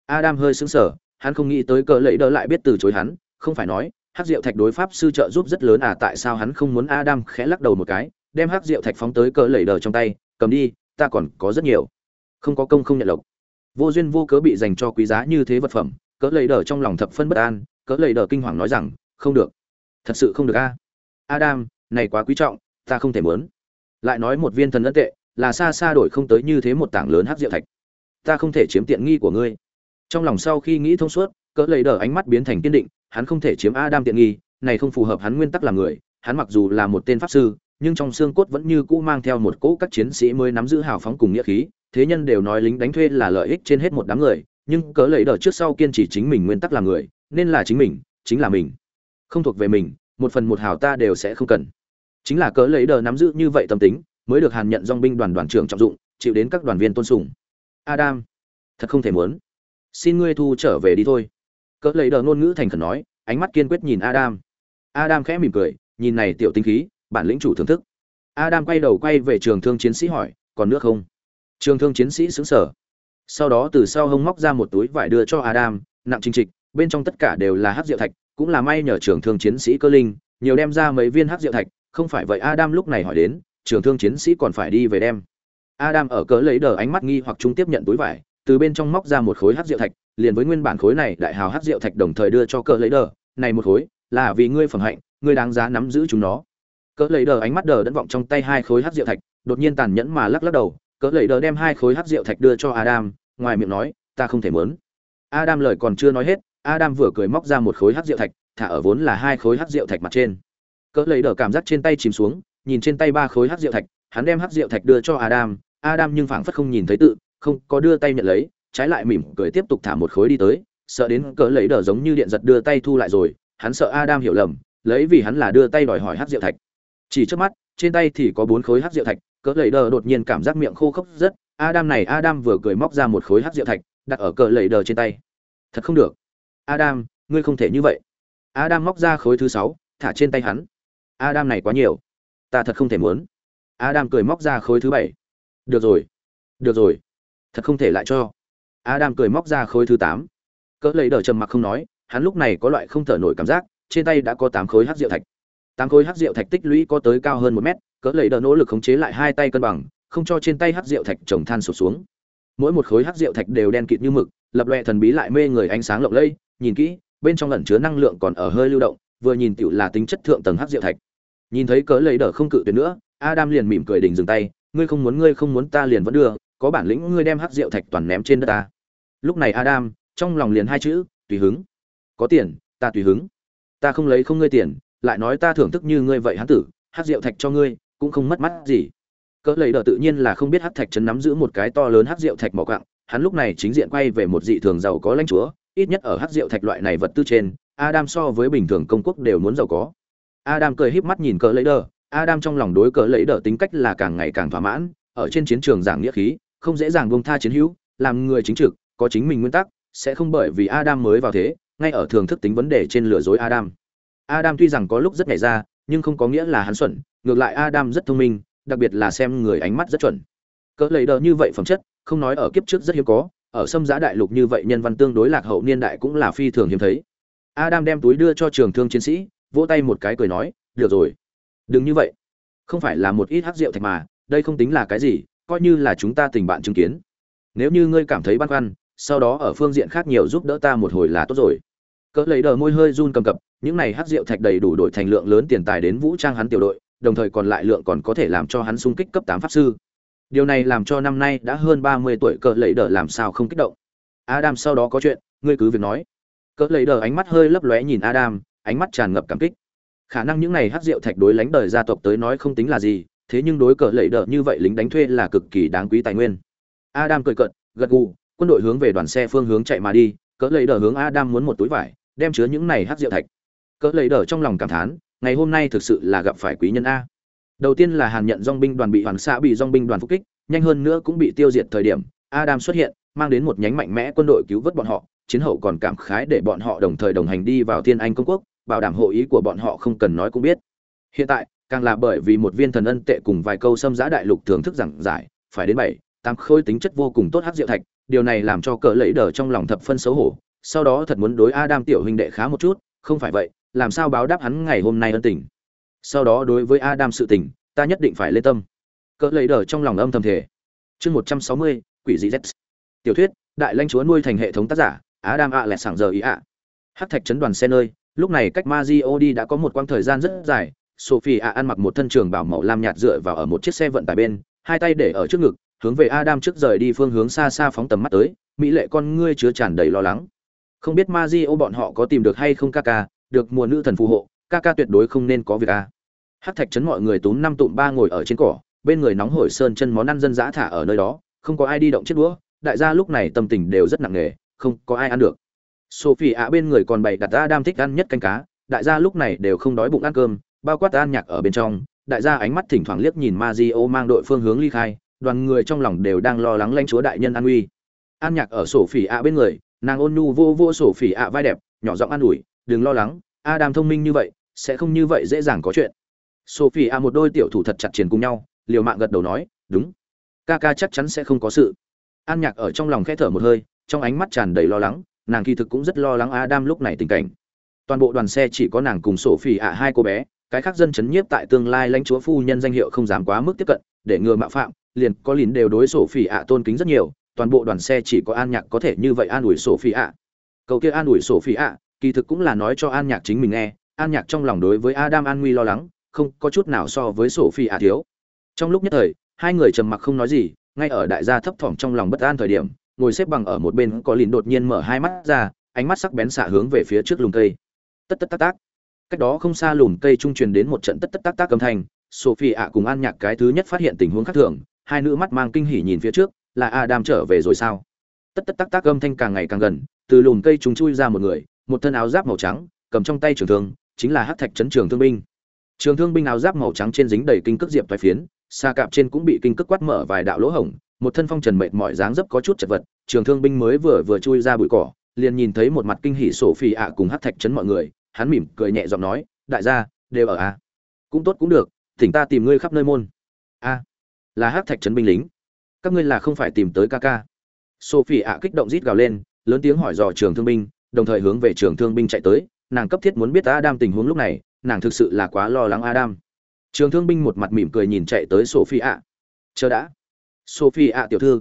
[SPEAKER 1] Adam hơi sững sờ, hắn không nghĩ tới cỡ lấy đờ lại biết từ chối hắn, không phải nói, hắc rượu thạch đối pháp sư trợ giúp rất lớn à tại sao hắn không muốn adam khẽ lắc đầu một cái, đem hắc rượu thạch phóng tới cỡ lấy đờ trong tay, cầm đi ta còn có rất nhiều. Không có công không nhận lộc. Vô duyên vô cớ bị dành cho quý giá như thế vật phẩm, cỡ lầy đờ trong lòng thập phân bất an, cỡ lầy đờ kinh hoàng nói rằng, không được. Thật sự không được a. Adam, này quá quý trọng, ta không thể muốn. Lại nói một viên thần ân tệ, là xa xa đổi không tới như thế một tảng lớn hắc diệu thạch. Ta không thể chiếm tiện nghi của ngươi. Trong lòng sau khi nghĩ thông suốt, cỡ lầy đờ ánh mắt biến thành kiên định, hắn không thể chiếm adam tiện nghi, này không phù hợp hắn nguyên tắc làm người, hắn mặc dù là một tên pháp sư nhưng trong xương cốt vẫn như cũ mang theo một cỗ các chiến sĩ mới nắm giữ hào phóng cùng nghĩa khí, thế nhân đều nói lính đánh thuê là lợi ích trên hết một đám người, nhưng cớ lấy đờ trước sau kiên trì chính mình nguyên tắc là người, nên là chính mình, chính là mình. Không thuộc về mình, một phần một hào ta đều sẽ không cần. Chính là cớ lấy đờ nắm giữ như vậy tâm tính, mới được hàn nhận dong binh đoàn đoàn trưởng trọng dụng, chịu đến các đoàn viên tôn sùng. Adam, thật không thể muốn. Xin ngươi thu trở về đi thôi. Cớ lấy đờ ngôn ngữ thành khẩn nói, ánh mắt kiên quyết nhìn adam. Adam khẽ mỉm cười, nhìn này tiểu tinh khí bản lĩnh chủ thưởng thức. Adam quay đầu quay về trường thương chiến sĩ hỏi, còn nước không? Trường thương chiến sĩ xứng sở sau đó từ sau hông móc ra một túi vải đưa cho adam, nặng trinh trịch, bên trong tất cả đều là hắc diệu thạch, cũng là may nhờ trường thương chiến sĩ cơ linh, nhiều đem ra mấy viên hắc diệu thạch, không phải vậy adam lúc này hỏi đến, trường thương chiến sĩ còn phải đi về đem? Adam ở cỡ lấy đờ ánh mắt nghi hoặc trung tiếp nhận túi vải, từ bên trong móc ra một khối hắc diệu thạch, liền với nguyên bản khối này đại hào hắc diệu thạch đồng thời đưa cho cỡ lấy đờ, này một khối, là vì ngươi phẩm hạnh, ngươi đáng giá nắm giữ chúng nó cỡ lấy đờ ánh mắt đờ đẫn vọng trong tay hai khối hắc diệu thạch, đột nhiên tàn nhẫn mà lắc lắc đầu, cỡ lấy đờ đem hai khối hắc diệu thạch đưa cho adam, ngoài miệng nói, ta không thể mớn adam lời còn chưa nói hết, adam vừa cười móc ra một khối hắc diệu thạch, thả ở vốn là hai khối hắc diệu thạch mặt trên. Cỡ lấy đờ cảm giác trên tay chìm xuống, nhìn trên tay ba khối hắc diệu thạch, hắn đem hắc diệu thạch đưa cho adam adam nhưng phảng phất không nhìn thấy tự, không có đưa tay nhận lấy, trái lại mỉm cười tiếp tục thả một khối đi tới, sợ đến cỡ lấy đờ giống như điện giật đưa tay thu lại rồi, hắn sợ adam hiểu lầm, lấy vì hắn là đưa tay đòi hỏi hắc diệu thạch chỉ trước mắt, trên tay thì có bốn khối hắc diệu thạch, cỡ lầy đờ đột nhiên cảm giác miệng khô khốc rất, adam này adam vừa cười móc ra một khối hắc diệu thạch, đặt ở cỡ lầy đờ trên tay. Thật không được. Adam, ngươi không thể như vậy. Adam móc ra khối thứ sáu, thả trên tay hắn. Adam này quá nhiều. Ta thật không thể muốn. Adam cười móc ra khối thứ bảy. Được rồi. Được rồi. Thật không thể lại cho. Adam cười móc ra khối thứ tám. Cỡ lầy đờ trầm mặc không nói, hắn lúc này có loại không thở nổi cảm giác, trên tay đã có tám khối hắc rượu thạch tám khối hắc rượu thạch tích lũy có tới cao hơn một mét, cỡ lấy đỡ nỗ lực khống chế lại hai tay cân bằng, không cho trên tay hắc rượu thạch trồng than sụp xuống. Mỗi một khối hắc rượu thạch đều đen kịt như mực, lập loè thần bí lại mê người ánh sáng lộng lẫy, nhìn kỹ, bên trong lẩn chứa năng lượng còn ở hơi lưu động, vừa nhìn tựu là tính chất thượng tầng hắc rượu thạch. Nhìn thấy cỡ lấy đỡ không cự tuyệt nữa, adam liền mỉm cười đình dừng tay, ngươi không muốn, ngươi không muốn, ta liền vẫn đưa, có bản lĩnh ngươi đem hắc rượu thạch toàn ném trên đất ta. Lúc này adam, trong lòng liền hai chữ, tùy hứng. Có tiền, ta tùy hứng. Ta không lấy không ngươi tiền lại nói ta thưởng thức như ngươi vậy hắn tử, hát rượu thạch cho ngươi, cũng không mất mắt gì. Cỡ lấy đờ tự nhiên là không biết hát thạch trấn nắm giữ một cái to lớn hát rượu thạch mỏ quặng hắn lúc này chính diện quay về một dị thường giàu có lãnh chúa, ít nhất ở hát rượu thạch loại này vật tư trên, adam so với bình thường công quốc đều muốn giàu có. Adam cười híp mắt nhìn cỡ lấy đờ, adam trong lòng đối cỡ lấy đờ tính cách là càng ngày càng thỏa mãn, ở trên chiến trường giảng nghĩa khí, không dễ dàng buông tha chiến hữu, làm người chính trực, có chính mình nguyên tắc, sẽ không bởi vì adam mới vào thế, ngay ở thưởng thức tính vấn đề trên lừa dối adam. Adam tuy rằng có lúc rất nhảy ra, nhưng không có nghĩa là hắn xuẩn, ngược lại Adam rất thông minh, đặc biệt là xem người ánh mắt rất chuẩn. Cỡ lấy đờ như vậy phẩm chất, không nói ở kiếp trước rất hiếm có, ở xâm giá đại lục như vậy nhân văn tương đối lạc hậu niên đại cũng là phi thường hiếm thấy. Adam đem túi đưa cho trường thương chiến sĩ, vỗ tay một cái cười nói, "Được rồi, đừng như vậy. Không phải là một ít hắc rượu thạch mà, đây không tính là cái gì, coi như là chúng ta tình bạn chứng kiến. Nếu như ngươi cảm thấy băn khoăn, sau đó ở phương diện khác nhiều giúp đỡ ta một hồi là tốt rồi." Cỡ lấy đờ môi hơi run cầm cập, những này hắc rượu thạch đầy đủ đổi thành lượng lớn tiền tài đến vũ trang hắn tiểu đội, đồng thời còn lại lượng còn có thể làm cho hắn sung kích cấp tám pháp sư. Điều này làm cho năm nay đã hơn ba mươi tuổi cỡ lấy đờ làm sao không kích động. Adam sau đó có chuyện, ngươi cứ việc nói. Cỡ lấy đờ ánh mắt hơi lấp lóe nhìn Adam, ánh mắt tràn ngập cảm kích. Khả năng những này hắc rượu thạch đối lánh đời gia tộc tới nói không tính là gì, thế nhưng đối cỡ lấy đờ như vậy lính đánh thuê là cực kỳ đáng quý tài nguyên. Adam cười cợt, gật gù, quân đội hướng về đoàn xe phương hướng chạy mà đi, cỡ lấy đờ hướng Adam muốn một túi vải, đem chứa những này hắc rượu thạch cỡ lấy đờ trong lòng cảm thán, ngày hôm nay thực sự là gặp phải quý nhân a. Đầu tiên là hàn nhận dong binh đoàn bị hoàn xã bị dong binh đoàn phục kích, nhanh hơn nữa cũng bị tiêu diệt thời điểm, adam xuất hiện, mang đến một nhánh mạnh mẽ quân đội cứu vớt bọn họ, chiến hậu còn cảm khái để bọn họ đồng thời đồng hành đi vào thiên anh công quốc, bảo đảm hộ ý của bọn họ không cần nói cũng biết. Hiện tại, càng là bởi vì một viên thần ân tệ cùng vài câu xâm giã đại lục thưởng thức giảng giải, phải đến bảy, tám khôi tính chất vô cùng tốt hát diệu thạch, điều này làm cho cỡ lấy đờ trong lòng thập phân xấu hổ, sau đó thật muốn đối adam tiểu huynh đệ khá một chút, không phải vậy làm sao báo đáp hắn ngày hôm nay ân tình? Sau đó đối với adam sự tình ta nhất định phải lê tâm. Cỡ lấy đờ trong lòng âm thầm thể chương một trăm sáu mươi quỷ dị z tiểu thuyết đại lãnh chúa nuôi thành hệ thống tác giả adam ạ lẹt sảng giờ ý ạ hát thạch chấn đoàn xe nơi lúc này cách Mazio đi đã có một quãng thời gian rất dài. Sophie ạ ăn mặc một thân trường bảo màu lam nhạt dựa vào ở một chiếc xe vận tải bên hai tay để ở trước ngực hướng về adam trước rời đi phương hướng xa xa phóng tầm mắt tới. Mỹ lệ con ngươi chứa tràn đầy lo lắng. Không biết Mazio bọn họ có tìm được hay không Kaka, được mùa nữ thần phù hộ, ca ca tuyệt đối không nên có việc a. Hắc Thạch trấn mọi người túm năm tụm ba ngồi ở trên cỏ, bên người nóng hổi sơn chân món ăn dân dã thả ở nơi đó, không có ai đi động chiếc đũa, đại gia lúc này tâm tình đều rất nặng nề, không có ai ăn được. Sophie ạ bên người còn bày đặt ra đam thích ăn nhất canh cá, đại gia lúc này đều không đói bụng ăn cơm, bao quát an nhạc ở bên trong, đại gia ánh mắt thỉnh thoảng liếc nhìn Mazio mang đội phương hướng ly khai, đoàn người trong lòng đều đang lo lắng lãnh chúa đại nhân an uy. An nhạc ở Sophie ạ bên người, nàng ôn nhu vô vô sổ phỉ ạ vai đẹp nhỏ giọng an ủi đừng lo lắng, adam thông minh như vậy, sẽ không như vậy dễ dàng có chuyện. Sophie a một đôi tiểu thủ thật chặt triển cùng nhau, liều mạng gật đầu nói, đúng. Ca ca chắc chắn sẽ không có sự. An nhạc ở trong lòng khẽ thở một hơi, trong ánh mắt tràn đầy lo lắng, nàng kỳ thực cũng rất lo lắng adam lúc này tình cảnh. Toàn bộ đoàn xe chỉ có nàng cùng sổ phỉ hai cô bé, cái khác dân chấn nhiếp tại tương lai lãnh chúa phu nhân danh hiệu không dám quá mức tiếp cận, để ngừa mạo phạm, liền có lín đều đối sổ phỉ ạ tôn kính rất nhiều, toàn bộ đoàn xe chỉ có an nhạc có thể như vậy an ủi sổ phỉ ạ cậu kia an ủi sổ phỉ ạ kỳ thực cũng là nói cho an nhạc chính mình nghe, an nhạc trong lòng đối với adam an nguy lo lắng, không có chút nào so với Sophie à ạ thiếu. Trong lúc nhất thời, hai người trầm mặc không nói gì, ngay ở đại gia thấp thỏm trong lòng bất an thời điểm, ngồi xếp bằng ở một bên có lìn đột nhiên mở hai mắt ra, ánh mắt sắc bén xạ hướng về phía trước lùm cây. Tất tất tác tác cách đó không xa lùm cây trung truyền đến một trận tất tất tác tác âm thanh sophie ạ cùng an nhạc cái thứ nhất phát hiện tình huống khác thường, hai nữ mắt mang kinh hỉ nhìn phía trước, là adam trở về rồi sao? Tất tất tác tác âm thanh càng ngày càng gần, từ lùm cây chúng chui ra một người một thân áo giáp màu trắng, cầm trong tay trường thương, chính là hắc thạch trấn trường thương binh. Trường thương binh áo giáp màu trắng trên dính đầy kinh cước diệp thoái phiến xa cạp trên cũng bị kinh cước quát mở vài đạo lỗ hổng, một thân phong trần mệt mỏi dáng dấp có chút chật vật, trường thương binh mới vừa vừa chui ra bụi cỏ, liền nhìn thấy một mặt kinh hỉ sổ phi ạ cùng hát thạch chấn mọi người, hắn mỉm cười nhẹ giọng nói, đại gia, đều ở à? Cũng tốt cũng được, thỉnh ta tìm ngươi khắp nơi môn. A, là hát thạch chấn binh lính. Các ngươi là không phải tìm tới ca ca. Sophie ạ kích động rít gào lên, lớn tiếng hỏi dò trường thương binh đồng thời hướng về trường thương binh chạy tới, nàng cấp thiết muốn biết adam tình huống lúc này, nàng thực sự là quá lo lắng adam. Trường thương binh một mặt mỉm cười nhìn chạy tới sophie ạ chờ đã. Sophie ạ tiểu thư.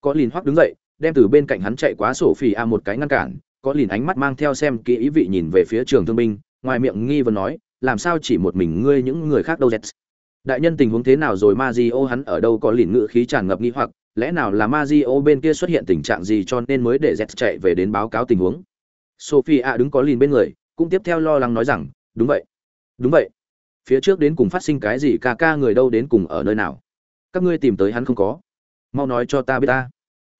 [SPEAKER 1] Có lìn hoắc đứng dậy, đem từ bên cạnh hắn chạy quá sophie ạ một cái ngăn cản. Có lìn ánh mắt mang theo xem kỹ ý vị nhìn về phía trường thương binh, ngoài miệng nghi vấn nói, làm sao chỉ một mình ngươi những người khác đâu z đại nhân tình huống thế nào rồi? Mazio hắn ở đâu? Có lìn ngự khí tràn ngập nghi hoặc, lẽ nào là Mazio bên kia xuất hiện tình trạng gì cho nên mới để Z chạy về đến báo cáo tình huống? Sophie ạ đứng có lìn bên người, cũng tiếp theo lo lắng nói rằng, đúng vậy đúng vậy. Phía trước đến cùng phát sinh cái gì, ca ca người đâu đến cùng ở nơi nào? Các ngươi tìm tới hắn không có. Mau nói cho ta biết ta.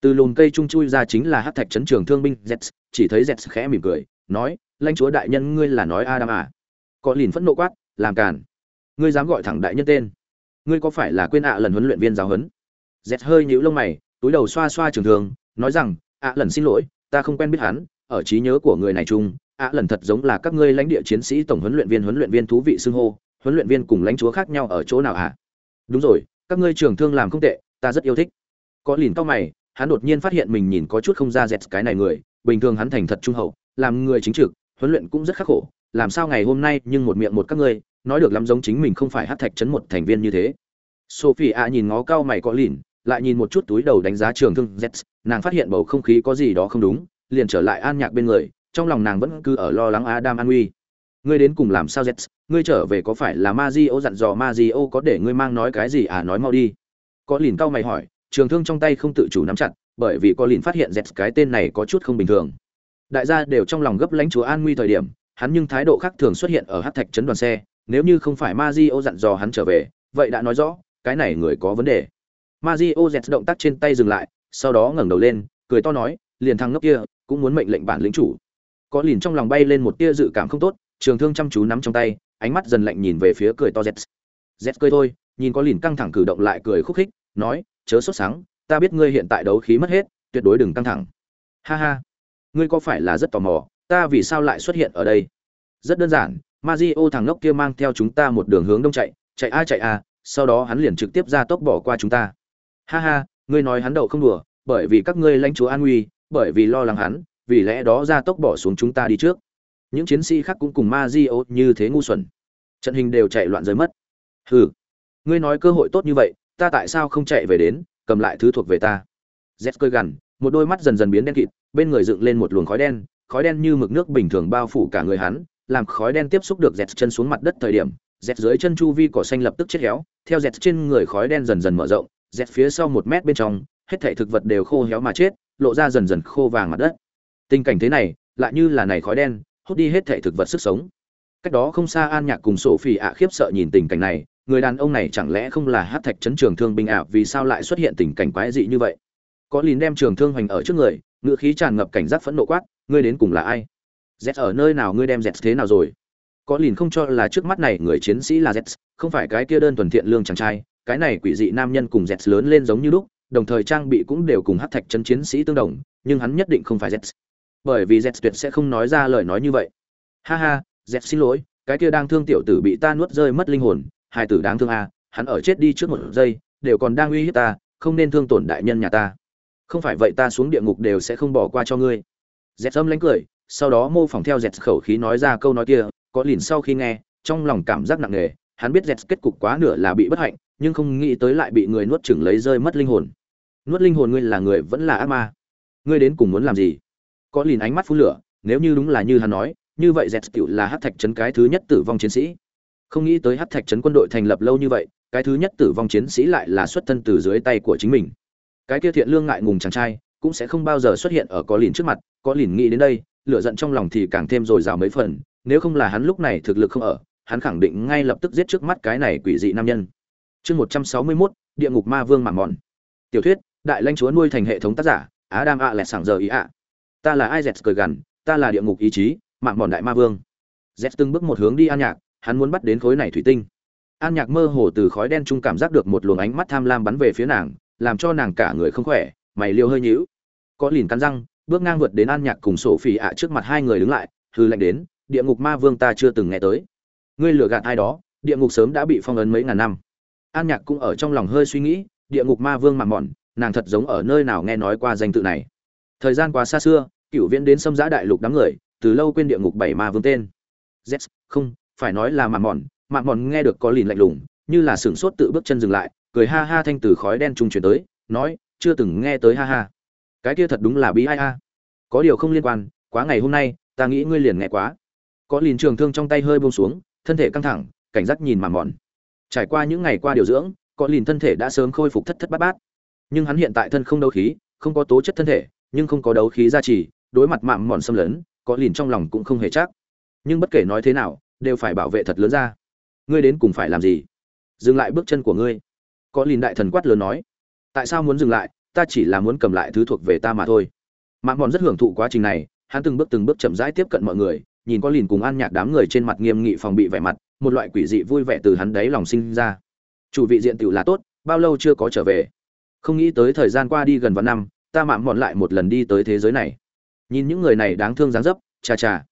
[SPEAKER 1] Từ lùm cây trung chui ra chính là hát thạch trấn trường thương binh z chỉ thấy z khẽ mỉm cười, nói, lãnh chúa đại nhân ngươi là nói adam à? Có lìn phẫn nộ quát, làm càn. Ngươi dám gọi thẳng đại nhân tên. Ngươi có phải là quên ạ lần huấn luyện viên giáo huấn? Z hơi nhíu lông mày, túi đầu xoa xoa trường thương, nói rằng, ạ lần xin lỗi, ta không quen biết hắn ở trí nhớ của người này chung, ạ lần thật giống là các ngươi lãnh địa chiến sĩ tổng huấn luyện viên huấn luyện viên thú vị xưng hô, huấn luyện viên cùng lãnh chúa khác nhau ở chỗ nào à? đúng rồi, các ngươi trường thương làm không tệ, ta rất yêu thích có lìn cao mày, hắn đột nhiên phát hiện mình nhìn có chút không ra dẹt cái này người, bình thường hắn thành thật trung hậu, làm người chính trực, huấn luyện cũng rất khắc khổ, làm sao ngày hôm nay nhưng một miệng một các ngươi, nói được lắm giống chính mình không phải hát thạch chấn một thành viên như thế sophie ạ nhìn ngó cao mày có lìn, lại nhìn một chút túi đầu đánh giá trường thương z nàng phát hiện bầu không khí có gì đó không đúng liền trở lại an nhạc bên người trong lòng nàng vẫn cứ ở lo lắng adam an uy ngươi đến cùng làm sao z ngươi trở về có phải là Mazio dặn dò Mazio có để ngươi mang nói cái gì à nói mau đi. Có lìn cau mày hỏi, trường thương trong tay không tự chủ nắm chặt, bởi vì có lìn phát hiện z cái tên này có chút không bình thường. Đại gia đều trong lòng gấp lãnh chúa an nguy thời điểm, hắn nhưng thái độ khác thường xuất hiện ở hát thạch trấn đoàn xe, nếu như không phải Mazio dặn dò hắn trở về, vậy đã nói rõ, cái này người có vấn đề. Mazio z động tác trên tay dừng lại, sau đó ngẩng đầu lên, cười to nói, liền thằng ngốc kia, cũng muốn mệnh lệnh bản lĩnh chủ. Có lìn trong lòng bay lên một tia dự cảm không tốt, trường thương chăm chú nắm trong tay, ánh mắt dần lạnh nhìn về phía cười to z z cười thôi nhìn có lìn căng thẳng cử động lại cười khúc khích nói chớ sốt sáng ta biết ngươi hiện tại đấu khí mất hết tuyệt đối đừng căng thẳng. Ha ha. Ngươi có phải là rất tò mò ta vì sao lại xuất hiện ở đây? Rất đơn giản Mazio thằng lốc kia mang theo chúng ta một đường hướng đông chạy chạy a chạy a sau đó hắn liền trực tiếp ra tốc bỏ qua chúng ta. Ha ha ngươi nói hắn đậu không đùa bởi vì các ngươi lãnh chúa an nguy bởi vì lo lắng hắn, vì lẽ đó ra tốc bỏ xuống chúng ta đi trước. Những chiến sĩ khác cũng cùng Mazio như thế ngu xuẩn. Trận hình đều chạy loạn rơi mất. Hừ, ngươi nói cơ hội tốt như vậy, ta tại sao không chạy về đến, cầm lại thứ thuộc về ta? Zet cơi gằn, một đôi mắt dần dần biến đen kịt, bên người dựng lên một luồng khói đen khói đen như mực nước bình thường bao phủ cả người hắn, làm khói đen tiếp xúc được Zet chân xuống mặt đất thời điểm, Zet dưới chân chu vi cỏ xanh lập tức chết héo, theo Zet trên người khói đen dần dần mở rộng, Zet phía sau một mét bên trong, hết thảy thực vật đều khô héo mà chết lộ ra dần dần khô vàng mặt đất. Tình cảnh thế này, lại như là này khói đen, hút đi hết thể thực vật sức sống. Cách đó không xa an nhạc cùng sổ phi ạ khiếp sợ nhìn tình cảnh này, người đàn ông này chẳng lẽ không là hát thạch chấn trường thương binh ạ, vì sao lại xuất hiện tình cảnh quái dị như vậy? Có lín đem trường thương hoành ở trước người ngựa khí tràn ngập cảnh giác phẫn nộ quát, ngươi đến cùng là ai? Z ở nơi nào, ngươi đem z thế nào rồi? Có lìn không cho là trước mắt này người chiến sĩ là z không phải cái kia đơn thuần thiện lương chàng trai, cái này quỷ dị nam nhân cùng z lớn lên giống như lúc đồng thời trang bị cũng đều cùng hát thạch chân chiến sĩ tương đồng nhưng hắn nhất định không phải z bởi vì z tuyệt sẽ không nói ra lời nói như vậy. Ha ha z xin lỗi cái kia đang thương tiểu tử bị ta nuốt rơi mất linh hồn hai tử đáng thương à, hắn ở chết đi trước một giây đều còn đang uy hiếp ta không nên thương tổn đại nhân nhà ta. Không phải vậy ta xuống địa ngục đều sẽ không bỏ qua cho ngươi. Z âm lánh cười sau đó mô phỏng theo z khẩu khí nói ra câu nói kia có lìn sau khi nghe trong lòng cảm giác nặng nề hắn biết z kết cục quá nửa là bị bất hạnh nhưng không nghĩ tới lại bị người nuốt chửng lấy rơi mất linh hồn nuốt linh hồn ngươi là người vẫn là ác ma. Ngươi đến cùng muốn làm gì? Có lìn ánh mắt phun lửa, nếu như đúng là như hắn nói, như vậy dẹt cựu là hát thạch trấn cái thứ nhất tử vong chiến sĩ. Không nghĩ tới hát thạch trấn quân đội thành lập lâu như vậy, cái thứ nhất tử vong chiến sĩ lại là xuất thân từ dưới tay của chính mình. Cái kia thiện lương ngại ngùng chàng trai, cũng sẽ không bao giờ xuất hiện ở có lìn trước mặt, có lìn nghĩ đến đây, lửa giận trong lòng thì càng thêm dồi dào mấy phần, nếu không là hắn lúc này thực lực không ở, hắn khẳng định ngay lập tức giết trước mắt cái này quỷ dị nam nhân. Chương một trăm sáu mươi mốt, địa ngục ma vương mạng mòn. Tiểu thuyết đại lãnh chúa nuôi thành hệ thống tác giả á đam ạ lẹt sảng giờ ý ạ. Ta là ai dẹt cười gằn, ta là địa ngục ý chí, mạng mòn đại ma vương. Z từng bước một hướng đi an nhạc, hắn muốn bắt đến khối này thủy tinh. An nhạc mơ hồ từ khói đen chung cảm giác được một luồng ánh mắt tham lam bắn về phía nàng, làm cho nàng cả người không khỏe, mày liêu hơi nhíu. Có lìn cắn răng, bước ngang vượt đến an nhạc cùng sổ phỉ ạ trước mặt hai người đứng lại hư lệnh đến, địa ngục ma vương ta chưa từng nghe tới. Ngươi lừa gạt ai đó, địa ngục sớm đã bị phong ấn mấy ngàn năm. An nhạc cũng ở trong lòng hơi suy nghĩ, địa ngục ma vương mạng mòn nàng thật giống ở nơi nào nghe nói qua danh tự này. Thời gian quá xa xưa cựu viễn đến xâm giã đại lục đám người, từ lâu quên địa ngục bảy ma vương tên. Z không, phải nói là mạn mòn mạn mòn nghe được có lìn lạnh lùng, như là sửng sốt tự bước chân dừng lại, cười ha ha thanh từ khói đen trung chuyển tới, nói, chưa từng nghe tới ha ha. Cái kia thật đúng là bí ai a. Có điều không liên quan, quá ngày hôm nay, ta nghĩ ngươi liền nghe quá. Có lìn trường thương trong tay hơi buông xuống, thân thể căng thẳng, cảnh giác nhìn mạn mòn trải qua những ngày qua điều dưỡng, có lìn thân thể đã sớm khôi phục thất thất bát bát nhưng hắn hiện tại thân không đấu khí, không có tố chất thân thể, nhưng không có đấu khí gia trì, đối mặt mạng mòn xâm lấn, có lìn trong lòng cũng không hề chắc. Nhưng bất kể nói thế nào, đều phải bảo vệ thật lớn ra. Ngươi đến cùng phải làm gì? Dừng lại bước chân của ngươi. Có lìn đại thần quát lớn nói. Tại sao muốn dừng lại? Ta chỉ là muốn cầm lại thứ thuộc về ta mà thôi. Mạng mòn rất hưởng thụ quá trình này, hắn từng bước từng bước chậm rãi tiếp cận mọi người, nhìn có lìn cùng an nhạc đám người trên mặt nghiêm nghị phòng bị vẻ mặt, một loại quỷ dị vui vẻ từ hắn đáy lòng sinh ra. Chủ vị diện tựu là tốt, bao lâu chưa có trở về? Không nghĩ tới thời gian qua đi gần vạn năm, ta mạm mọn lại một lần đi tới thế giới này. Nhìn những người này đáng thương dáng dấp chà chà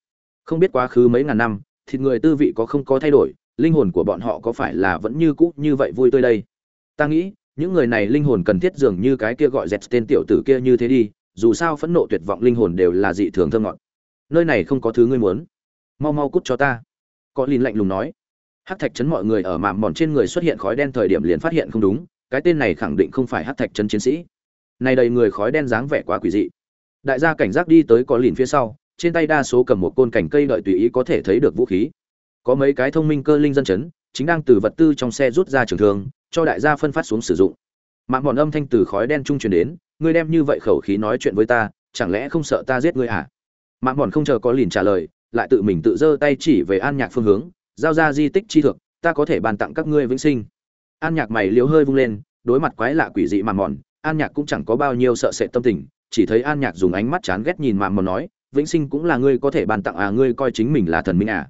[SPEAKER 1] không biết quá khứ mấy ngàn năm, thịt người tư vị có không có thay đổi, linh hồn của bọn họ có phải là vẫn như cũ như vậy vui tươi đây? Ta nghĩ, những người này linh hồn cần thiết dường như cái kia gọi dẹt tên tiểu tử kia như thế đi, dù sao phẫn nộ tuyệt vọng linh hồn đều là dị thường thơ ngọt. Nơi này không có thứ ngươi muốn. Mau mau cút cho ta. Có lìn lạnh lùng nói. Hắc thạch chấn mọi người ở mạm mòn trên người xuất hiện khói đen thời điểm liền phát hiện không đúng cái tên này khẳng định không phải hắc thạch chấn chiến sĩ. Này đầy người khói đen dáng vẻ quá quỷ dị. Đại gia cảnh giác đi tới có lìn phía sau, trên tay đa số cầm một côn cảnh cây đợi tùy ý có thể thấy được vũ khí. Có mấy cái thông minh cơ linh dân chấn, chính đang từ vật tư trong xe rút ra trường thương, cho đại gia phân phát xuống sử dụng. Mạng bọn âm thanh từ khói đen trung truyền đến, ngươi đem như vậy khẩu khí nói chuyện với ta, chẳng lẽ không sợ ta giết ngươi à mạng bọn không chờ có lìn trả lời, lại tự mình tự giơ tay chỉ về an nhạc phương hướng, giao ra di tích chi thực ta có thể bàn tặng các ngươi vĩnh sinh an nhạc mày liếu hơi vung lên, đối mặt quái lạ quỷ dị màn mòn, an nhạc cũng chẳng có bao nhiêu sợ sệt tâm tình, chỉ thấy an nhạc dùng ánh mắt chán ghét nhìn màn mòn nói, vĩnh sinh cũng là ngươi có thể bàn tặng à ngươi coi chính mình là thần minh à.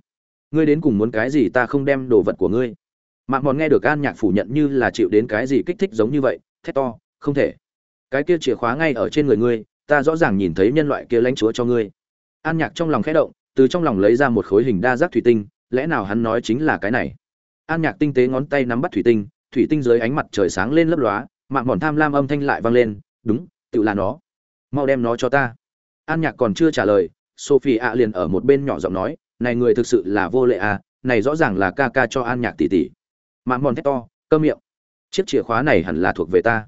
[SPEAKER 1] Ngươi đến cùng muốn cái gì ta không đem đồ vật của ngươi. Mạn mòn nghe được an nhạc phủ nhận như là chịu đến cái gì kích thích giống như vậy, thét to, không thể. Cái kia chìa khóa ngay ở trên người ngươi, ta rõ ràng nhìn thấy nhân loại kia lãnh chúa cho ngươi. An nhạc trong lòng khẽ động, từ trong lòng lấy ra một khối hình đa giác thủy tinh, lẽ nào hắn nói chính là cái này? An nhạc tinh tế ngón tay nắm bắt thủy tinh thủy tinh dưới ánh mặt trời sáng lên lấp lóa, mạng mòn tham lam âm thanh lại vang lên, đúng tự là nó. Mau đem nó cho ta. An nhạc còn chưa trả lời, sophie ạ liền ở một bên nhỏ giọng nói, này người thực sự là vô lệ à này rõ ràng là ca ca cho an nhạc tỷ tỷ mạng mòn thét to, cơ miệng. Chiếc chìa khóa này hẳn là thuộc về ta.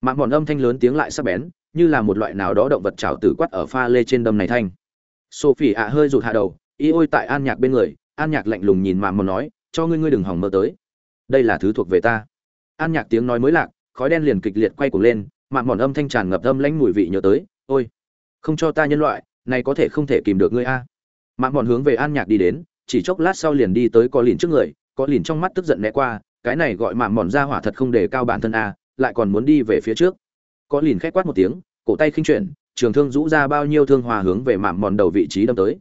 [SPEAKER 1] Mạng mòn âm thanh lớn tiếng lại sắc bén, như là một loại nào đó động vật trào tử quát ở pha lê trên đâm này thanh. Sophie ạ hơi rụt hạ đầu y ôi tại an nhạc bên người, an nhạc lạnh lùng nhìn mạng mòn nói, cho ngươi ngươi đừng hỏng mơ tới đây là thứ thuộc về ta. An nhạc tiếng nói mới lạc khói đen liền kịch liệt quay cuồng lên mạng mòn âm thanh tràn ngập âm lãnh mùi vị nhớ tới ôi không cho ta nhân loại này có thể không thể kìm được ngươi a. Mạng mòn hướng về an nhạc đi đến chỉ chốc lát sau liền đi tới có lìn trước người có lìn trong mắt tức giận né qua cái này gọi mạng mòn ra hỏa thật không để cao bản thân a lại còn muốn đi về phía trước. Có lìn khét quát một tiếng cổ tay khinh chuyển trường thương rũ ra bao nhiêu thương hòa hướng về mạng mòn đầu vị trí đâm tới.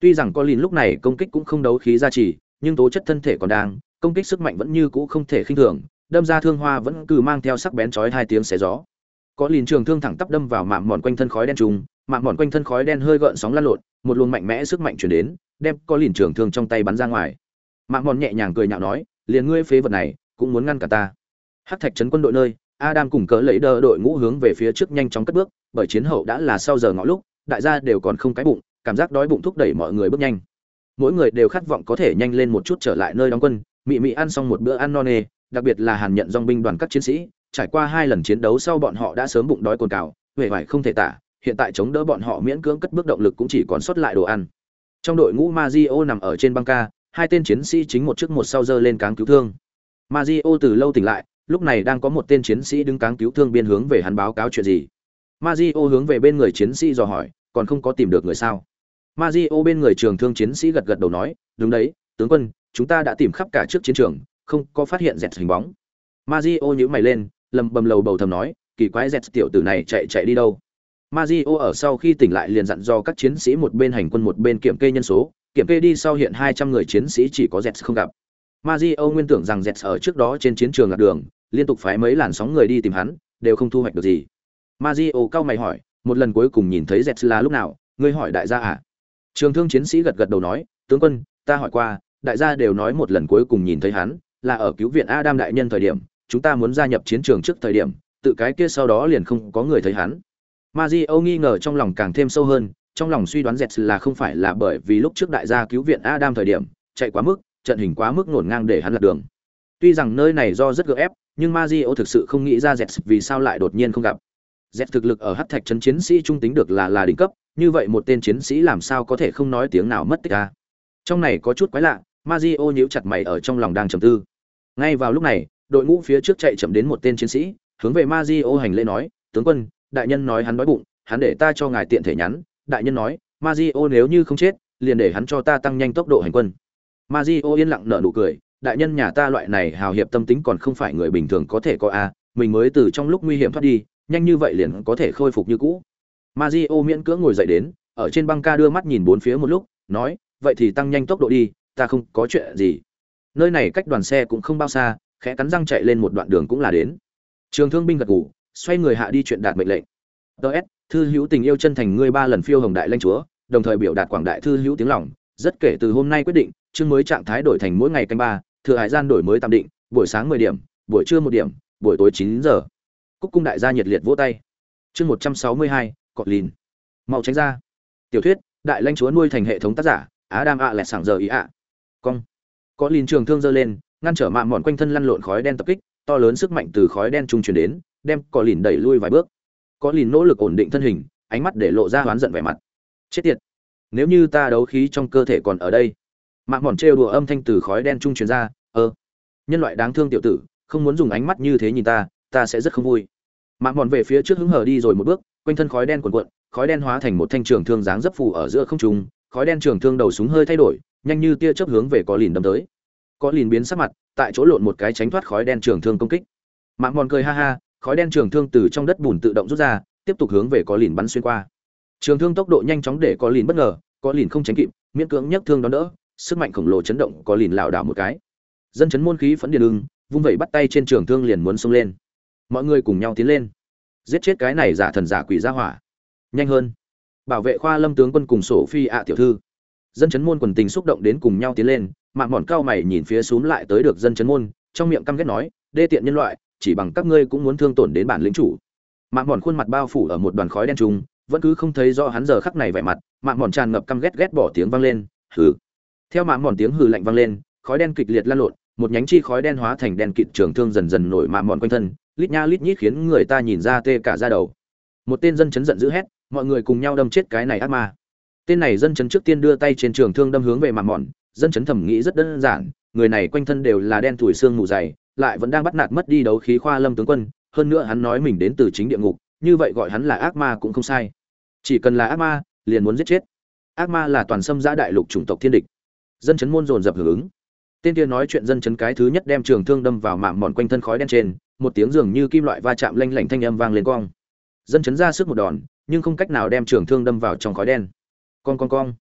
[SPEAKER 1] Tuy rằng có lìn lúc này công kích cũng không đấu khí ra chỉ, nhưng tố chất thân thể còn đang công kích sức mạnh vẫn như cũ không thể khinh thường, đâm ra thương hoa vẫn cứ mang theo sắc bén chói hai tiếng xé gió. Có liền trường thương thẳng tắp đâm vào mạng mòn quanh thân khói đen trùng mạng mòn quanh thân khói đen hơi gợn sóng lăn lộn, một luồng mạnh mẽ sức mạnh chuyển đến, đem có liền trường thương trong tay bắn ra ngoài. Mạng mòn nhẹ nhàng cười nhạo nói, liền ngươi phế vật này, cũng muốn ngăn cả ta. Hắc thạch trấn quân đội nơi, adam cùng cỡ lấy đờ đội ngũ hướng về phía trước nhanh chóng cất bước, bởi chiến hậu đã là sau giờ ngõ lúc, đại gia đều còn không cái bụng, cảm giác đói bụng thúc đẩy mọi người bước nhanh. Mỗi người đều khát vọng có thể nhanh lên một chút trở lại nơi đóng quân mị mị ăn xong một bữa ăn no nê, đặc biệt là hàn nhận dong binh đoàn các chiến sĩ, trải qua hai lần chiến đấu sau bọn họ đã sớm bụng đói cồn cào huệ vải không thể tả, hiện tại chống đỡ bọn họ miễn cưỡng cất bước động lực cũng chỉ còn sót lại đồ ăn. Trong đội ngũ Mazio nằm ở trên băng ca, hai tên chiến sĩ chính một trước một sau dơ lên cáng cứu thương. Mazio từ lâu tỉnh lại, lúc này đang có một tên chiến sĩ đứng cáng cứu thương biên hướng về hắn báo cáo chuyện gì. Mazio hướng về bên người chiến sĩ dò hỏi, còn không có tìm được người sao? Mazio bên người trường thương chiến sĩ gật gật đầu nói, đúng đấy, tướng quân chúng ta đã tìm khắp cả trước chiến trường không có phát hiện dẹt hình bóng Mazio nhíu mày lên lầm bầm lầu bầu thầm nói kỳ quái dẹt tiểu tử này chạy chạy đi đâu Mazio ở sau khi tỉnh lại liền dặn do các chiến sĩ một bên hành quân một bên kiểm kê nhân số, kiểm kê đi sau hiện 200 người chiến sĩ chỉ có Zets không gặp. Mazio nguyên tưởng rằng Zets ở trước đó trên chiến trường lạc đường, liên tục phái mấy làn sóng người đi tìm hắn, đều không thu hoạch được gì. Mazio cao mày hỏi, một lần cuối cùng nhìn thấy Zets là lúc nào, ngươi hỏi đại gia à? Trường thương chiến sĩ gật gật đầu nói, tướng quân, ta hỏi qua, đại gia đều nói một lần cuối cùng nhìn thấy hắn, là ở cứu viện Adam đại nhân thời điểm, chúng ta muốn gia nhập chiến trường trước thời điểm, tự cái kia sau đó liền không có người thấy hắn. Mario nghi ngờ trong lòng càng thêm sâu hơn, trong lòng suy đoán Jets là không phải là bởi vì lúc trước đại gia cứu viện Adam thời điểm, chạy quá mức, trận hình quá mức ngổn ngang để hắn lạc đường. Tuy rằng nơi này do rất gượng ép, nhưng Mario thực sự không nghĩ ra Jets vì sao lại đột nhiên không gặp. Jets thực lực ở hắc thạch trấn chiến sĩ trung tính được là là đỉnh cấp, như vậy một tên chiến sĩ làm sao có thể không nói tiếng nào mất tích a. Trong này có chút quái lạ, Mario nhíu chặt mày ở trong lòng đang trầm tư. Ngay vào lúc này, đội ngũ phía trước chạy chậm đến một tên chiến sĩ, hướng về Mario hành lễ nói, "Tướng quân, đại nhân nói hắn đói bụng hắn để ta cho ngài tiện thể nhắn. Đại nhân nói Mazio nếu như không chết liền để hắn cho ta tăng nhanh tốc độ hành quân. Mazio yên lặng nở nụ cười đại nhân nhà ta loại này hào hiệp tâm tính còn không phải người bình thường có thể có a mình mới từ trong lúc nguy hiểm thoát đi nhanh như vậy liền có thể khôi phục như cũ. Mazio miễn cưỡng ngồi dậy đến ở trên băng ca đưa mắt nhìn bốn phía một lúc nói vậy thì tăng nhanh tốc độ đi ta không có chuyện gì. Nơi này cách đoàn xe cũng không bao xa, khẽ cắn răng chạy lên một đoạn đường cũng là đến. Trường thương binh gật gù, xoay người hạ đi chuyện đạt mệnh lệnh. Ts thư hữu tình yêu chân thành ngươi ba lần phiêu hồng đại lãnh chúa, đồng thời biểu đạt quảng đại thư hữu tiếng lòng, rất kể từ hôm nay quyết định, chương mới trạng thái đổi thành mỗi ngày canh ba, thừa hải gian đổi mới tạm định, buổi sáng mười điểm, buổi trưa một điểm, buổi tối chín giờ. Cúc cung đại gia nhiệt liệt vỗ tay. Chương một trăm sáu mươi hai, cọt lìn. Mau tránh ra. Tiểu thuyết, đại lãnh chúa nuôi thành hệ thống tác giả á đam ạ lẹt sảng giờ ý ạ cong. Có lìn trường thương dơ lên, ngăn trở mạng mòn quanh thân lăn lộn khói đen tập kích, to lớn sức mạnh từ khói đen trung truyền đến, đem có lìn đẩy lui vài bước. Có lìn nỗ lực ổn định thân hình, ánh mắt để lộ ra oán giận vẻ mặt. Chết tiệt! Nếu như ta đấu khí trong cơ thể còn ở đây mạng mòn trêu đùa âm thanh từ khói đen trung truyền ra ơ nhân loại đáng thương tiểu tử, không muốn dùng ánh mắt như thế nhìn ta ta sẽ rất không vui. Mạng mòn về phía trước hứng hở đi rồi một bước, quanh thân khói đen cuộn cuộn, khói đen hóa thành một thanh trường thương dáng dấp phù ở giữa không trung, khói đen trường thương đầu súng hơi thay đổi nhanh như tia chớp hướng về có lìn đâm tới. Có lìn biến sắc mặt, tại chỗ lộn một cái tránh thoát khói đen trường thương công kích. Mạng mòn cười ha ha, khói đen trường thương từ trong đất bùn tự động rút ra, tiếp tục hướng về có lìn bắn xuyên qua. Trường thương tốc độ nhanh chóng để có lìn bất ngờ, có lìn không tránh kịp, miễn cưỡng nhấc thương đón đỡ, sức mạnh khổng lồ chấn động có lìn lảo đảo một cái. Dân chấn môn khí phấn điền ưng, vung vẩy bắt tay trên trường thương liền muốn xông lên. Mọi người cùng nhau tiến lên. Giết chết cái này giả thần giả quỷ ra hỏa. Nhanh hơn. Bảo vệ khoa lâm tướng quân cùng sổ phi ạ tiểu thư dân chấn môn quần tình xúc động đến cùng nhau tiến lên mạng mòn cao mày nhìn phía xuống lại tới được dân chấn môn, trong miệng căm ghét nói, đê tiện nhân loại, chỉ bằng các ngươi cũng muốn thương tổn đến bản lĩnh chủ. Mạng mòn khuôn mặt bao phủ ở một đoàn khói đen trùng, vẫn cứ không thấy rõ hắn giờ khắc này vẻ mặt mạng mòn tràn ngập căm ghét ghét bỏ tiếng vang lên, hừ. Theo mạng mòn tiếng hừ lạnh vang lên, khói đen kịch liệt lan lộn, một nhánh chi khói đen hóa thành đen kịt trường thương dần dần nổi mạng mòn quanh thân, lít nha lít nhít khiến người ta nhìn ra tê cả da đầu. Một tên dân chấn giận dữ hét, mọi người cùng nhau đâm chết cái này ác ma tên này dân chấn trước tiên đưa tay trên trường thương đâm hướng về mạng mòn, dân chấn thẩm nghĩ rất đơn giản, người này quanh thân đều là đen thủi xương mù dày, lại vẫn đang bắt nạt mất đi đấu khí khoa lâm tướng quân, hơn nữa hắn nói mình đến từ chính địa ngục, như vậy gọi hắn là ác ma cũng không sai. Chỉ cần là ác ma, liền muốn giết chết. Ác ma là toàn xâm giã đại lục chủng tộc thiên địch. Dân chấn môn dồn dập hưởng ứng. Tên kia nói chuyện dân chấn cái thứ nhất đem trường thương đâm vào mạng mòn quanh thân khói đen trên, một tiếng dường như kim loại va chạm lanh lảnh thanh âm vang lên cong. Dân chấn ra sức một đòn, nhưng không cách nào đem trường thương đâm vào trong khói đen con con con.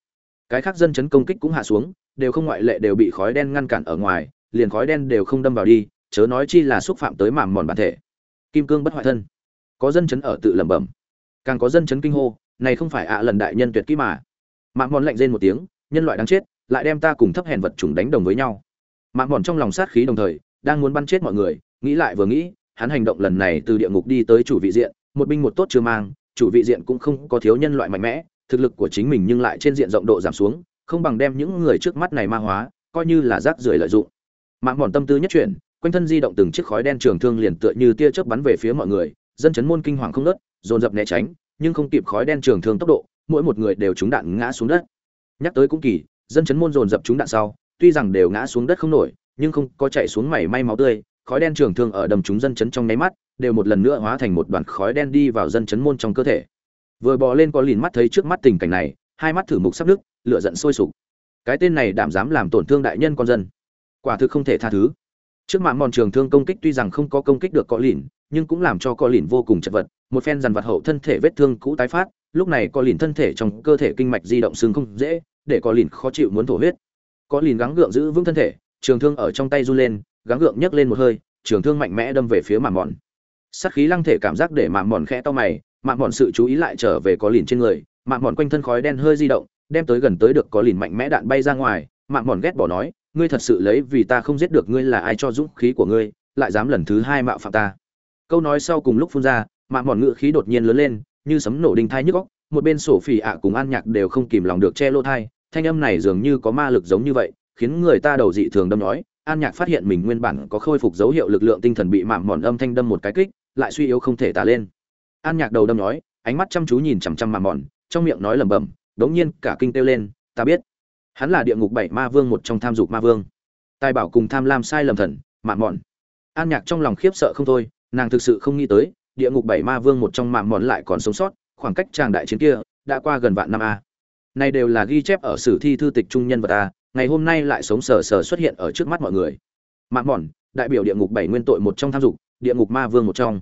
[SPEAKER 1] Cái khác dân chấn công kích cũng hạ xuống, đều không ngoại lệ đều bị khói đen ngăn cản ở ngoài, liền khói đen đều không đâm vào đi, chớ nói chi là xúc phạm tới mảm mòn bản thể. Kim cương bất hoại thân. Có dân chấn ở tự lẩm bẩm. Càng có dân chấn kinh hô, này không phải ạ lần đại nhân tuyệt kỹ mà. Mạm mòn lạnh rên một tiếng, nhân loại đáng chết, lại đem ta cùng thấp hèn vật chủng đánh đồng với nhau. Mạm mòn trong lòng sát khí đồng thời, đang muốn bắn chết mọi người, nghĩ lại vừa nghĩ, hắn hành động lần này từ địa ngục đi tới chủ vị diện, một binh một tốt chưa mang, chủ vị diện cũng không có thiếu nhân loại mạnh mẽ thực lực của chính mình nhưng lại trên diện rộng độ giảm xuống, không bằng đem những người trước mắt này ma hóa, coi như là rác rưởi lợi dụng. Mạng mòn tâm tư nhất chuyển, quanh thân di động từng chiếc khói đen trường thương liền tựa như tia chớp bắn về phía mọi người, dân chấn môn kinh hoàng không nớt dồn dập né tránh, nhưng không kịp khói đen trường thương tốc độ, mỗi một người đều trúng đạn ngã xuống đất. Nhắc tới cũng kỳ, dân chấn môn dồn dập trúng đạn sau, tuy rằng đều ngã xuống đất không nổi, nhưng không có chạy xuống mảy may máu tươi, khói đen trường thương ở đầm chúng dân chấn trong nháy mắt, đều một lần nữa hóa thành một đoàn khói đen đi vào dân chấn môn trong cơ thể vừa bò lên có lìn mắt thấy trước mắt tình cảnh này, hai mắt thử mục sắp nước lửa giận sôi sục. Cái tên này đảm dám làm tổn thương đại nhân con dân. Quả thực không thể tha thứ. Trước mạng mòn trường thương công kích tuy rằng không có công kích được có lìn, nhưng cũng làm cho có lìn vô cùng chật vật, một phen dằn vặt hậu thân thể vết thương cũ tái phát, lúc này có lìn thân thể trong cơ thể kinh mạch di động xương không dễ, để có lìn khó chịu muốn thổ huyết. Có lìn gắng gượng giữ vững thân thể, trường thương ở trong tay run lên, gắng gượng nhấc lên một hơi, trường thương mạnh mẽ đâm về phía mạm mòn. Sát khí lăng thể cảm giác để mạm mòn khẽ to mày mạng mòn sự chú ý lại trở về có lìn trên người mạng mòn quanh thân khói đen hơi di động, đem tới gần tới được có lìn mạnh mẽ đạn bay ra ngoài. Mạng mòn ghét bỏ nói, ngươi thật sự lấy vì ta không giết được ngươi là ai cho dũng khí của ngươi, lại dám lần thứ hai mạo phạm ta. Câu nói sau cùng lúc phun ra mạng mòn ngự khí đột nhiên lớn lên, như sấm nổ đinh thai nhức góc một bên sổ phỉ ạ cùng an nhạc đều không kìm lòng được che lỗ thai, thanh âm này dường như có ma lực giống như vậy, khiến người ta đầu dị thường đâm nói. An nhạc phát hiện mình nguyên bản có khôi phục dấu hiệu lực lượng tinh thần bị mạng mòn âm thanh đâm một cái kích, lại suy yếu không thể tả lên an nhạc đầu đâm nói, ánh mắt chăm chú nhìn chằm chằm mà mòn, trong miệng nói lẩm bẩm, đống nhiên cả kinh kêu lên, ta biết, hắn là địa ngục bảy ma vương một trong tham dục ma vương. Tài bảo cùng tham lam sai lầm thần mạn mòn. An nhạc trong lòng khiếp sợ không thôi, nàng thực sự không nghĩ tới, địa ngục bảy ma vương một trong mạn mòn lại còn sống sót, khoảng cách tràng đại chiến kia đã qua gần vạn năm a. Này đều là ghi chép ở sử thi thư tịch trung nhân vật a, ngày hôm nay lại sống sờ sờ xuất hiện ở trước mắt mọi người. Mạn mòn, đại biểu địa ngục bảy nguyên tội một trong tham dục, địa ngục ma vương một trong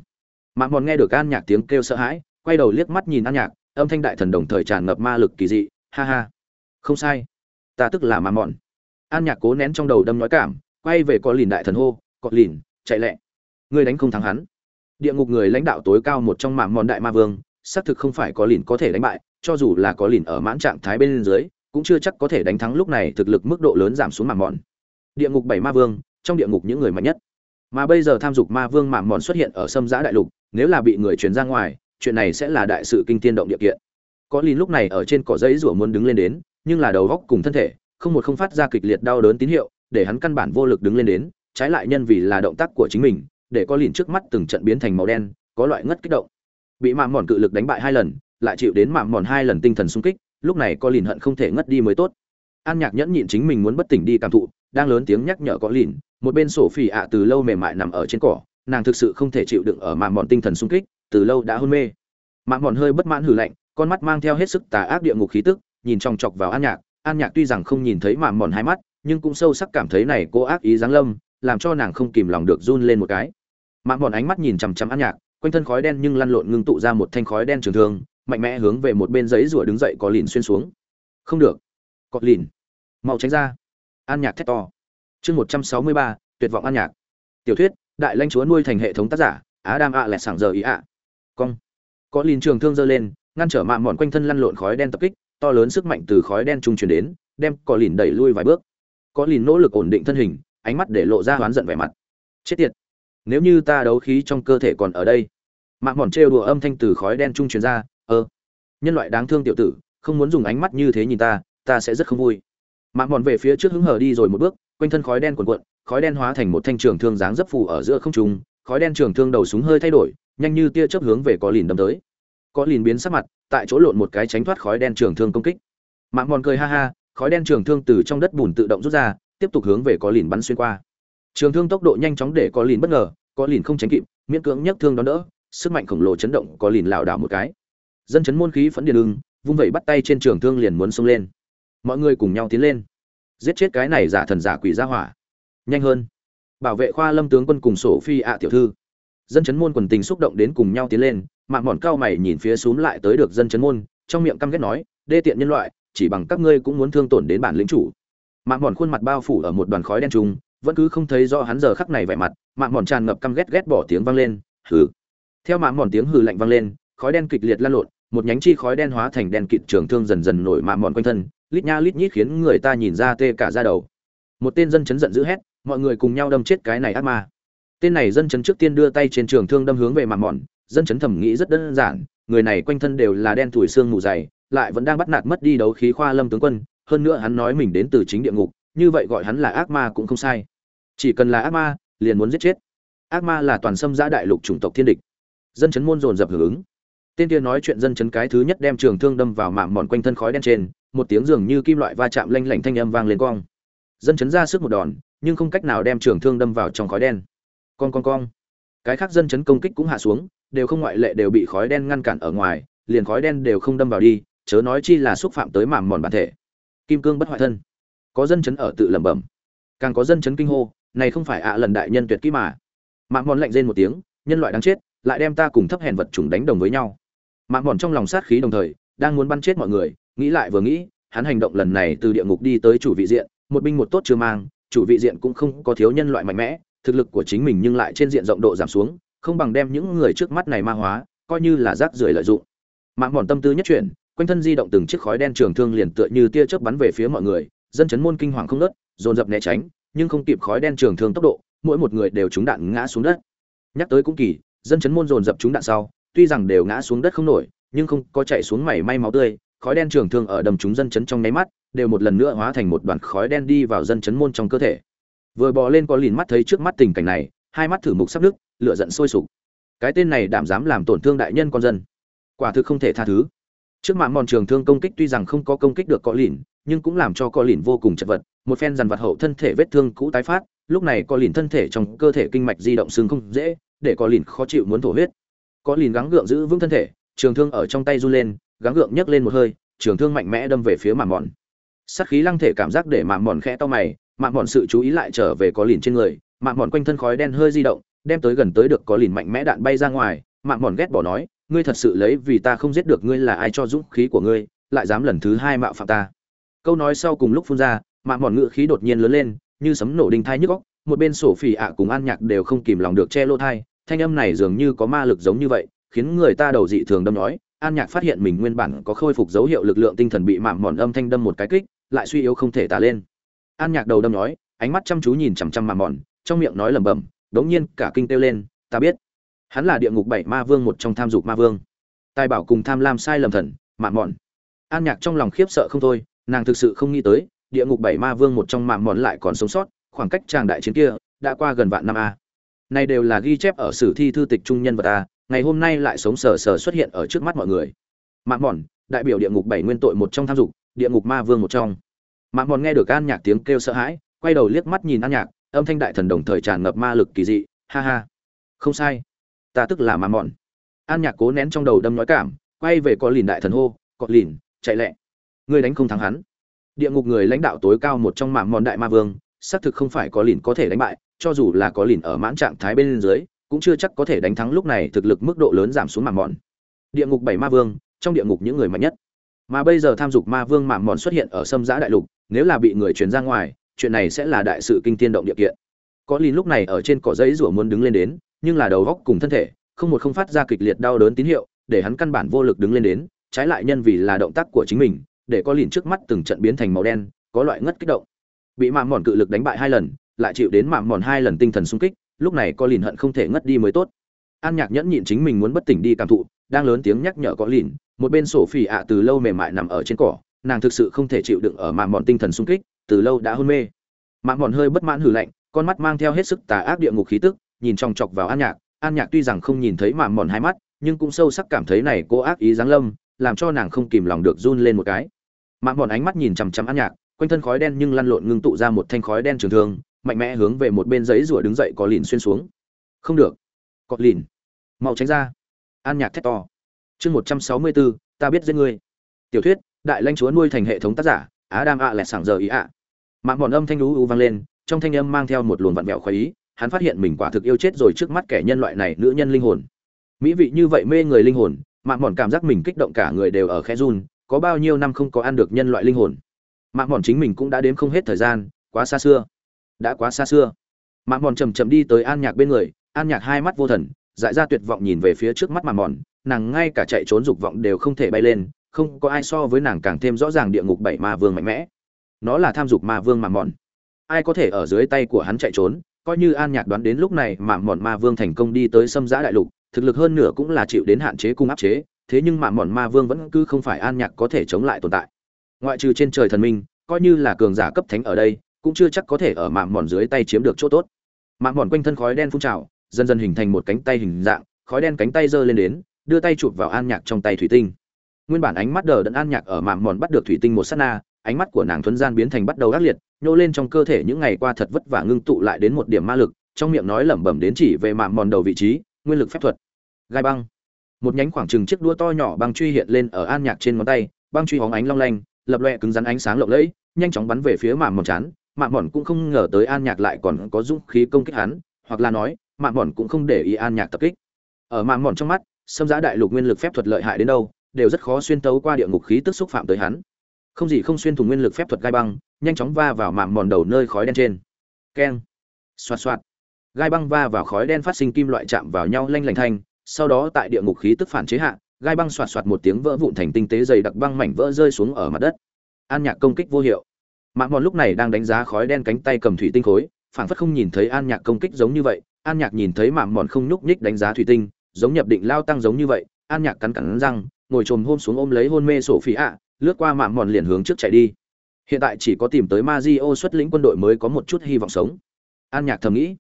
[SPEAKER 1] mạm mòn nghe được an nhạc tiếng kêu sợ hãi, quay đầu liếc mắt nhìn an nhạc, âm thanh đại thần đồng thời tràn ngập ma lực kỳ dị, ha ha, không sai, ta tức là mạm mòn an nhạc cố nén trong đầu đâm nói cảm, quay về có lìn đại thần hô, có lìn, chạy lẹ, ngươi đánh không thắng hắn. Địa ngục người lãnh đạo tối cao một trong mạm mòn đại ma vương, xác thực không phải có lìn có thể đánh bại, cho dù là có lìn ở mãn trạng thái bên dưới, cũng chưa chắc có thể đánh thắng lúc này thực lực mức độ lớn giảm xuống mạm mòn địa ngục bảy ma vương, trong địa ngục những người mạnh nhất. Mà bây giờ tham dục ma vương mạm mòn xuất hiện ở sâm giã đại lục nếu là bị người truyền ra ngoài, chuyện này sẽ là đại sự kinh tiên động địa kiện. Có lìn lúc này ở trên cỏ giấy rủa muốn đứng lên đến, nhưng là đầu góc cùng thân thể, không một không phát ra kịch liệt đau đớn tín hiệu, để hắn căn bản vô lực đứng lên đến, trái lại nhân vì là động tác của chính mình, để có lìn trước mắt từng trận biến thành màu đen, có loại ngất kích động. Bị mạm mòn cự lực đánh bại hai lần, lại chịu đến mạm mòn hai lần tinh thần sung kích, lúc này có lìn hận không thể ngất đi mới tốt. An nhạc nhẫn nhịn chính mình muốn bất tỉnh đi cảm thụ, đang lớn tiếng nhắc nhở có lìn một bên sổ phỉ ạ từ lâu mềm mại nằm ở trên cỏ nàng thực sự không thể chịu đựng ở mạm mòn tinh thần sung kích, từ lâu đã hôn mê. Mạm mòn hơi bất mãn hử lạnh, con mắt mang theo hết sức tà ác địa ngục khí tức, nhìn chòng chọc vào an nhạc. An nhạc tuy rằng không nhìn thấy mạm mòn hai mắt, nhưng cũng sâu sắc cảm thấy này cô ác ý giáng lâm, làm cho nàng không kìm lòng được run lên một cái. Mạm mòn ánh mắt nhìn chằm chằm an nhạc, quanh thân khói đen nhưng lăn lộn ngưng tụ ra một thanh khói đen trường thương, mạnh mẽ hướng về một bên giấy rủa đứng dậy có lìn xuyên xuống. Không được. Có lìn. Mau tránh ra. An nhạc thét to. Chương một trăm sáu mươi ba, tuyệt vọng an nhạc. Tiểu thuyết đại lãnh chúa nuôi thành hệ thống tác giả á đam ạ lẹt sảng giờ ý ạ. Cong. Có lìn trường thương giơ lên, ngăn trở mạng mòn quanh thân lăn lộn khói đen tập kích, to lớn sức mạnh từ khói đen trung truyền đến, đem có lìn đẩy lui vài bước. Có lìn nỗ lực ổn định thân hình, ánh mắt để lộ ra oán giận vẻ mặt. Chết tiệt. Nếu như ta đấu khí trong cơ thể còn ở đây. Mạng mòn trêu đùa âm thanh từ khói đen trung truyền ra ơ nhân loại đáng thương tiểu tử, không muốn dùng ánh mắt như thế nhìn ta ta sẽ rất không vui. Mạng mòn về phía trước hứng hờ đi rồi một bước, quanh thân khói đen cuồn cuộn khói đen hóa thành một thanh trường thương dáng dấp phù ở giữa không trung, khói đen trường thương đầu súng hơi thay đổi, nhanh như tia chớp hướng về có lìn đâm tới. Có lìn biến sắc mặt, tại chỗ lộn một cái tránh thoát khói đen trường thương công kích. Mạng mòn cười ha ha, khói đen trường thương từ trong đất bùn tự động rút ra, tiếp tục hướng về có lìn bắn xuyên qua. Trường thương tốc độ nhanh chóng để có lìn bất ngờ, có lìn không tránh kịp, miễn cưỡng nhấc thương đón đỡ, sức mạnh khổng lồ chấn động có lìn lảo đảo một cái. Dân chấn môn khí phấn điền ưng, vung vẩy bắt tay trên trường thương liền muốn xông lên. Mọi người cùng nhau tiến lên. Giết chết cái này giả thần giả quỷ ra hỏa nhanh hơn. Bảo vệ khoa lâm tướng quân cùng sổ phi ạ tiểu thư. Dân chấn môn quần tình xúc động đến cùng nhau tiến lên mạng mòn cao mày nhìn phía xúm lại tới được dân chấn môn, trong miệng căm ghét nói, đê tiện nhân loại, chỉ bằng các ngươi cũng muốn thương tổn đến bản lĩnh chủ. Mạng mòn khuôn mặt bao phủ ở một đoàn khói đen trùng, vẫn cứ không thấy rõ hắn giờ khắc này vẻ mặt mạng mòn tràn ngập căm ghét ghét bỏ tiếng vang lên, hừ. Theo mạng mòn tiếng hừ lạnh vang lên, khói đen kịch liệt lan lộn, một nhánh chi khói đen hóa thành đen kịt trường thương dần dần nổi mạng mòn quanh thân, lít nha lít nhít khiến người ta nhìn ra tê cả da đầu. Một tên dân chấn giận dữ hét mọi người cùng nhau đâm chết cái này ác ma. Tên này dân chấn trước tiên đưa tay trên trường thương đâm hướng về mạn mòn dân chấn thẩm nghĩ rất đơn giản, người này quanh thân đều là đen thủi xương mù dày, lại vẫn đang bắt nạt mất đi đấu khí khoa lâm tướng quân, hơn nữa hắn nói mình đến từ chính địa ngục, như vậy gọi hắn là ác ma cũng không sai. Chỉ cần là ác ma, liền muốn giết chết. Ác ma là toàn xâm giã đại lục chủng tộc thiên địch. Dân chấn môn dồn dập hưởng ứng. Tên kia nói chuyện dân chấn cái thứ nhất đem trường thương đâm vào mạng mòn quanh thân khói đen trên, một tiếng dường như kim loại va chạm lanh lảnh thanh âm vang lên quang. Dân chấn ra sức một đòn nhưng không cách nào đem trường thương đâm vào trong khói đen. Con con con cái khác dân chấn công kích cũng hạ xuống, đều không ngoại lệ đều bị khói đen ngăn cản ở ngoài, liền khói đen đều không đâm vào đi, chớ nói chi là xúc phạm tới mảm mòn bản thể. Kim cương bất hoại thân. Có dân chấn ở tự lẩm bẩm. Càng có dân chấn kinh hô, này không phải ạ lần đại nhân tuyệt kỹ mà. Mạm mòn lạnh rên một tiếng, nhân loại đáng chết, lại đem ta cùng thấp hèn vật chủng đánh đồng với nhau. Mạm mòn trong lòng sát khí đồng thời, đang muốn bắn chết mọi người, nghĩ lại vừa nghĩ, hắn hành động lần này từ địa ngục đi tới chủ vị diện, một binh một tốt chưa mang chủ vị diện cũng không có thiếu nhân loại mạnh mẽ, thực lực của chính mình nhưng lại trên diện rộng độ giảm xuống, không bằng đem những người trước mắt này ma hóa, coi như là rác rưởi lợi dụng. Mạng mòn tâm tư nhất chuyển, quanh thân di động từng chiếc khói đen trường thương liền tựa như tia chớp bắn về phía mọi người, dân chấn môn kinh hoàng không nớt dồn dập né tránh, nhưng không kịp khói đen trường thương tốc độ, mỗi một người đều trúng đạn ngã xuống đất. Nhắc tới cũng kỳ, dân chấn môn dồn dập trúng đạn sau, tuy rằng đều ngã xuống đất không nổi, nhưng không có chạy xuống mảy may máu tươi, khói đen trường thương ở đầm chúng dân chấn trong nháy mắt đều một lần nữa hóa thành một đoàn khói đen đi vào dân chấn môn trong cơ thể. Vừa bò lên có lìn mắt thấy trước mắt tình cảnh này, hai mắt thử mục sắp nước lửa giận sôi sục. Cái tên này đảm dám làm tổn thương đại nhân con dân. Quả thực không thể tha thứ. Trước mạng mòn trường thương công kích tuy rằng không có công kích được có lìn, nhưng cũng làm cho có lìn vô cùng chật vật, một phen dằn vặt hậu thân thể vết thương cũ tái phát, lúc này có lìn thân thể trong cơ thể kinh mạch di động xương không dễ, để có lìn khó chịu muốn thổ huyết. Có lìn gắng gượng giữ vững thân thể, trường thương ở trong tay run lên, gắng gượng nhấc lên một hơi, trường thương mạnh mẽ đâm về phía mạng mòn sát khí lăng thể cảm giác để mạng mòn khẽ to mày mạng mòn sự chú ý lại trở về có lìn trên người mạng mòn quanh thân khói đen hơi di động, đem tới gần tới được có lìn mạnh mẽ đạn bay ra ngoài mạng mòn ghét bỏ nói, ngươi thật sự lấy vì ta không giết được ngươi là ai cho dũng khí của ngươi, lại dám lần thứ hai mạo phạm ta. Câu nói sau cùng lúc phun ra mạng mòn ngựa khí đột nhiên lớn lên, như sấm nổ đinh thai nhức góc một bên sổ phỉ ạ cùng an nhạc đều không kìm lòng được che lỗ thai, thanh âm này dường như có ma lực giống như vậy, khiến người ta đầu dị thường đâm nói, an nhạc phát hiện mình nguyên bản có khôi phục dấu hiệu lực lượng tinh thần bị mạng mòn âm thanh đâm một cái kích lại suy yếu không thể tả lên. An nhạc đầu đâm nói, ánh mắt chăm chú nhìn chằm chằm mà mòn, trong miệng nói lẩm bẩm, đống nhiên cả kinh kêu lên, ta biết, hắn là địa ngục bảy ma vương một trong tham dục ma vương. Tài bảo cùng tham lam sai lầm thần mạn mòn. An nhạc trong lòng khiếp sợ không thôi, nàng thực sự không nghĩ tới, địa ngục bảy ma vương một trong mạn mòn lại còn sống sót, khoảng cách tràng đại chiến kia đã qua gần vạn năm a. Này đều là ghi chép ở sử thi thư tịch trung nhân vật a, ngày hôm nay lại sống sờ sờ xuất hiện ở trước mắt mọi người. Mạn mòn, đại biểu địa ngục bảy nguyên tội một trong tham dục địa ngục ma vương một trong. Mạng mòn nghe được an nhạc tiếng kêu sợ hãi, quay đầu liếc mắt nhìn an nhạc, âm thanh đại thần đồng thời tràn ngập ma lực kỳ dị, ha ha, không sai, ta tức là mạng mòn an nhạc cố nén trong đầu đâm nói cảm, quay về có lìn đại thần hô, có lìn, chạy lẹ, ngươi đánh không thắng hắn. Địa ngục người lãnh đạo tối cao một trong mạng mòn đại ma vương, xác thực không phải có lìn có thể đánh bại, cho dù là có lìn ở mãn trạng thái bên dưới, cũng chưa chắc có thể đánh thắng lúc này thực lực mức độ lớn giảm xuống mạng mòn địa ngục bảy ma vương, trong địa ngục những người mạnh nhất mà bây giờ tham dục ma vương mạng mòn xuất hiện ở sâm giã đại lục, nếu là bị người truyền ra ngoài, chuyện này sẽ là đại sự kinh tiên động địa kiện. Có lìn lúc này ở trên cỏ giấy rủa muốn đứng lên đến, nhưng là đầu góc cùng thân thể, không một không phát ra kịch liệt đau đớn tín hiệu, để hắn căn bản vô lực đứng lên đến, trái lại nhân vì là động tác của chính mình, để có lìn trước mắt từng trận biến thành màu đen, có loại ngất kích động. Bị mạng mòn cự lực đánh bại hai lần, lại chịu đến mạng mòn hai lần tinh thần sung kích, lúc này có lìn hận không thể ngất đi mới tốt. An nhạc nhẫn nhịn chính mình muốn bất tỉnh đi cảm thụ đang lớn tiếng nhắc nhở có lìn, một bên sổ phỉ ạ từ lâu mềm mại nằm ở trên cỏ, nàng thực sự không thể chịu đựng ở mạng mòn tinh thần sung kích, từ lâu đã hôn mê. Mạng mòn hơi bất mãn hử lạnh, con mắt mang theo hết sức tà ác địa ngục khí tức, nhìn chòng chọc vào an nhạc an nhạc tuy rằng không nhìn thấy mạng mòn hai mắt, nhưng cũng sâu sắc cảm thấy này cô ác ý giáng lâm, làm cho nàng không kìm lòng được run lên một cái. Mạng mòn ánh mắt nhìn chằm chằm an nhạc, quanh thân khói đen nhưng lăn lộn ngưng tụ ra một thanh khói đen trường thương, mạnh mẽ hướng về một bên giấy rủa đứng dậy có lìn xuyên xuống. Không được. Có lìn. Mau tránh ra an nhạc thét to. Chương một trăm sáu mươi bốn ta biết giết ngươi. Tiểu thuyết, đại lãnh chúa nuôi thành hệ thống tác giả á đam ạ lẹt sảng giờ ý ạ. Mạng bọn âm thanh lũ u vang lên, trong thanh âm mang theo một luồng vặn vẹo khoái ý, hắn phát hiện mình quả thực yêu chết rồi trước mắt kẻ nhân loại này, nữ nhân linh hồn. Mỹ vị như vậy mê người linh hồn, mạng bọn cảm giác mình kích động cả người đều ở khe run, có bao nhiêu năm không có ăn được nhân loại linh hồn. Mạng bọn chính mình cũng đã đếm không hết thời gian, quá xa xưa. Đã quá xa xưa. Mạng bọn chầm chầm đi tới an nhạc bên người, an nhạc hai mắt vô thần dại ra tuyệt vọng nhìn về phía trước mắt mạng mòn, nàng ngay cả chạy trốn dục vọng đều không thể bay lên, không có ai so với nàng càng thêm rõ ràng địa ngục bảy ma vương mạnh mẽ. Nó là tham dục ma vương mạng mòn. Ai có thể ở dưới tay của hắn chạy trốn, coi như an nhạc đoán đến lúc này mạng mòn ma vương thành công đi tới xâm giã đại lục, thực lực hơn nửa cũng là chịu đến hạn chế cung áp chế, thế nhưng mạng mòn ma vương vẫn cứ không phải an nhạc có thể chống lại tồn tại. Ngoại trừ trên trời thần minh, coi như là cường giả cấp thánh ở đây, cũng chưa chắc có thể ở mạng mòn dưới tay chiếm được chỗ tốt. Mạng mòn quanh thân khói đen phun trào dần dần hình thành một cánh tay hình dạng, khói đen cánh tay giơ lên đến, đưa tay chụp vào an nhạc trong tay thủy tinh. Nguyên bản ánh mắt đờ đẫn an nhạc ở mạm mòn bắt được thủy tinh một sát na, ánh mắt của nàng thuấn gian biến thành bắt đầu ác liệt, nhô lên trong cơ thể những ngày qua thật vất vả ngưng tụ lại đến một điểm ma lực, trong miệng nói lẩm bẩm đến chỉ về mạm mòn đầu vị trí, nguyên lực phép thuật. Gai băng. Một nhánh khoảng trừng chiếc đua to nhỏ băng truy hiện lên ở an nhạc trên ngón tay, băng truy hóng ánh long lanh, lập loẹ cứng rắn ánh sáng lộng lẫy, nhanh chóng bắn về phía mạm mòn chán, mạm mòn cũng không ngờ tới an nhạc lại còn có dũng khí công kích hắn, hoặc là nói mạng mòn cũng không để ý an nhạc tập kích. Ở mạng mòn trong mắt xâm giã đại lục nguyên lực phép thuật lợi hại đến đâu, đều rất khó xuyên tấu qua địa ngục khí tức xúc phạm tới hắn. Không gì không xuyên thủng nguyên lực phép thuật gai băng, nhanh chóng va vào mạng mòn đầu nơi khói đen trên. Keng. Xoạt xoạt. Gai băng va vào khói đen phát sinh kim loại chạm vào nhau lanh lảnh thanh, sau đó tại địa ngục khí tức phản chế hạ, gai băng xoạt xoạt một tiếng vỡ vụn thành tinh tế dày đặc băng mảnh vỡ rơi xuống ở mặt đất. An nhạc công kích vô hiệu. Mạng mòn lúc này đang đánh giá khói đen cánh tay cầm thủy tinh khối, phảng phất không nhìn thấy an nhạc công kích giống như vậy an nhạc nhìn thấy mạng mòn không nhúc nhích đánh giá thủy tinh, giống nhập định lao tăng giống như vậy, an nhạc cắn cắn răng, ngồi trồm hôm xuống ôm lấy hôn mê sổ phí ạ, lướt qua mạng mòn liền hướng trước chạy đi. Hiện tại chỉ có tìm tới ma di o xuất lĩnh quân đội mới có một chút hy vọng sống. An nhạc thầm nghĩ,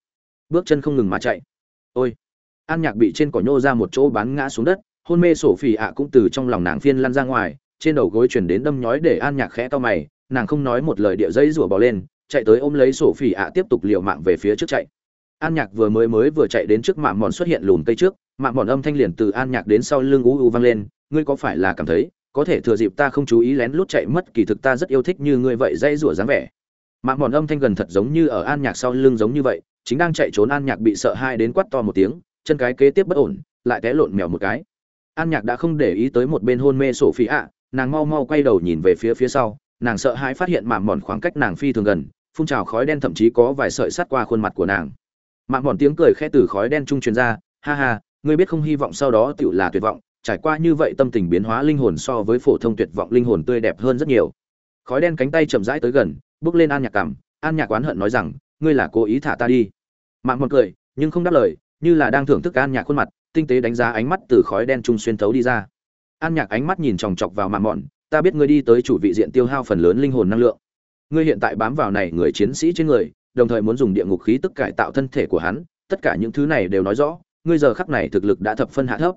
[SPEAKER 1] bước chân không ngừng mà chạy. Ôi! An nhạc bị trên cỏ nhô ra một chỗ bán ngã xuống đất, hôn mê sổ phỉ ạ cũng từ trong lòng nàng phiên lăn ra ngoài, trên đầu gối chuyển đến đâm nhói để an nhạc khẽ to mày, nàng không nói một lời địa dây rủa bò lên, chạy tới ôm lấy sổ phỉ ạ tiếp tục liều mạng về phía trước chạy an nhạc vừa mới mới vừa chạy đến trước mạng mòn xuất hiện lùm cây trước mạng mòn âm thanh liền từ an nhạc đến sau lưng u u vang lên, ngươi có phải là cảm thấy, có thể thừa dịp ta không chú ý lén lút chạy mất, kỳ thực ta rất yêu thích như ngươi vậy dây rủa dáng vẻ. Mạng mòn âm thanh gần thật giống như ở an nhạc sau lưng giống như vậy, chính đang chạy trốn an nhạc bị sợ hai đến quát to một tiếng, chân cái kế tiếp bất ổn, lại té lộn mèo một cái. An nhạc đã không để ý tới một bên hôn mê sổ phi ạ, nàng mau mau quay đầu nhìn về phía phía sau, nàng sợ hãi phát hiện mạng mòn khoảng cách nàng phi thường gần, phun trào khói đen thậm chí có vài sợi sắt qua khuôn mặt của nàng mạng bọn tiếng cười khẽ từ khói đen trung truyền ra ha ha ngươi biết không hy vọng sau đó tựu là tuyệt vọng trải qua như vậy tâm tình biến hóa linh hồn so với phổ thông tuyệt vọng linh hồn tươi đẹp hơn rất nhiều. Khói đen cánh tay chậm rãi tới gần bước lên an nhạc cảm. An nhạc oán hận nói rằng ngươi là cố ý thả ta đi. Mạng bọn cười nhưng không đáp lời như là đang thưởng thức an nhạc khuôn mặt tinh tế đánh giá ánh mắt từ khói đen trung xuyên thấu đi ra. An nhạc ánh mắt nhìn chòng chọc vào mạng bọn, ta biết ngươi đi tới chủ vị diện tiêu hao phần lớn linh hồn năng lượng. Ngươi hiện tại bám vào này người chiến sĩ trên người đồng thời muốn dùng địa ngục khí tức cải tạo thân thể của hắn, tất cả những thứ này đều nói rõ, ngươi giờ khắc này thực lực đã thập phân hạ thấp.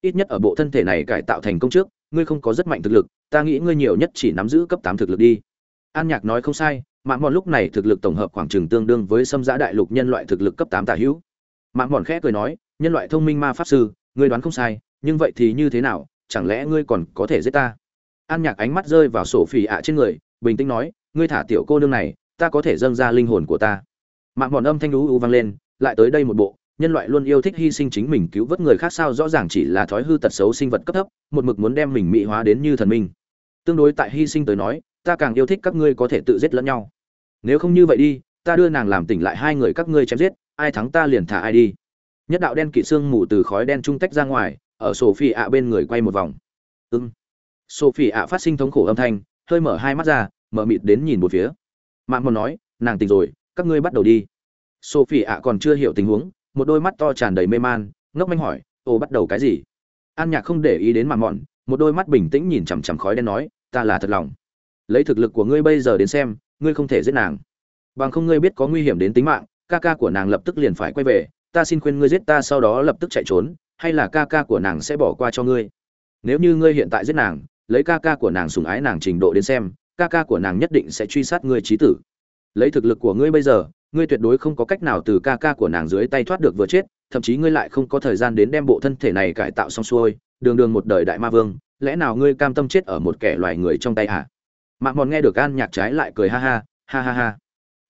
[SPEAKER 1] Ít nhất ở bộ thân thể này cải tạo thành công trước, ngươi không có rất mạnh thực lực, ta nghĩ ngươi nhiều nhất chỉ nắm giữ cấp tám thực lực đi. An nhạc nói không sai, Mạn mòn lúc này thực lực tổng hợp khoảng chừng tương đương với xâm giã đại lục nhân loại thực lực cấp tám tả hữu. Mạn mòn khẽ cười nói, nhân loại thông minh ma pháp sư, ngươi đoán không sai, nhưng vậy thì như thế nào, chẳng lẽ ngươi còn có thể giết ta? An nhạc ánh mắt rơi vào sổ phỉ ạ trên người, bình tĩnh nói, ngươi thả tiểu cô nương này ta có thể dâng ra linh hồn của ta. Mạng mòn âm thanh lũ u vang lên, lại tới đây một bộ, nhân loại luôn yêu thích hy sinh chính mình cứu vớt người khác sao rõ ràng chỉ là thói hư tật xấu sinh vật cấp thấp, một mực muốn đem mình mỹ hóa đến như thần minh. Tương đối tại hy sinh tới nói, ta càng yêu thích các ngươi có thể tự giết lẫn nhau. Nếu không như vậy đi, ta đưa nàng làm tỉnh lại hai người các ngươi chém giết, ai thắng ta liền thả ai đi. Nhất đạo đen kỵ xương mù từ khói đen trung tách ra ngoài, ở sổ phi ạ bên người quay một vòng. Ưng sophie ạ phát sinh thống khổ âm thanh, hơi mở hai mắt ra, mở mịt đến nhìn một phía mạng mòn nói, nàng tỉnh rồi, các ngươi bắt đầu đi. Sophie ạ còn chưa hiểu tình huống, một đôi mắt to tràn đầy mê man, ngốc manh hỏi, ô, bắt đầu cái gì? An nhạc không để ý đến mạng mòn một đôi mắt bình tĩnh nhìn chằm chằm khói đen nói, ta là thật lòng. Lấy thực lực của ngươi bây giờ đến xem, ngươi không thể giết nàng. Bằng không ngươi biết có nguy hiểm đến tính mạng, ca ca của nàng lập tức liền phải quay về. Ta xin khuyên ngươi giết ta sau đó lập tức chạy trốn, hay là ca ca của nàng sẽ bỏ qua cho ngươi. Nếu như ngươi hiện tại giết nàng, lấy ca ca của nàng sùng ái nàng trình độ đến xem ca ca của nàng nhất định sẽ truy sát ngươi trí tử. Lấy thực lực của ngươi bây giờ, ngươi tuyệt đối không có cách nào từ ca ca của nàng dưới tay thoát được vừa chết, thậm chí ngươi lại không có thời gian đến đem bộ thân thể này cải tạo xong xuôi, đường đường một đời đại ma vương, lẽ nào ngươi cam tâm chết ở một kẻ loài người trong tay hả? Mạng mòn nghe được an nhạc trái lại cười ha ha ha ha ha.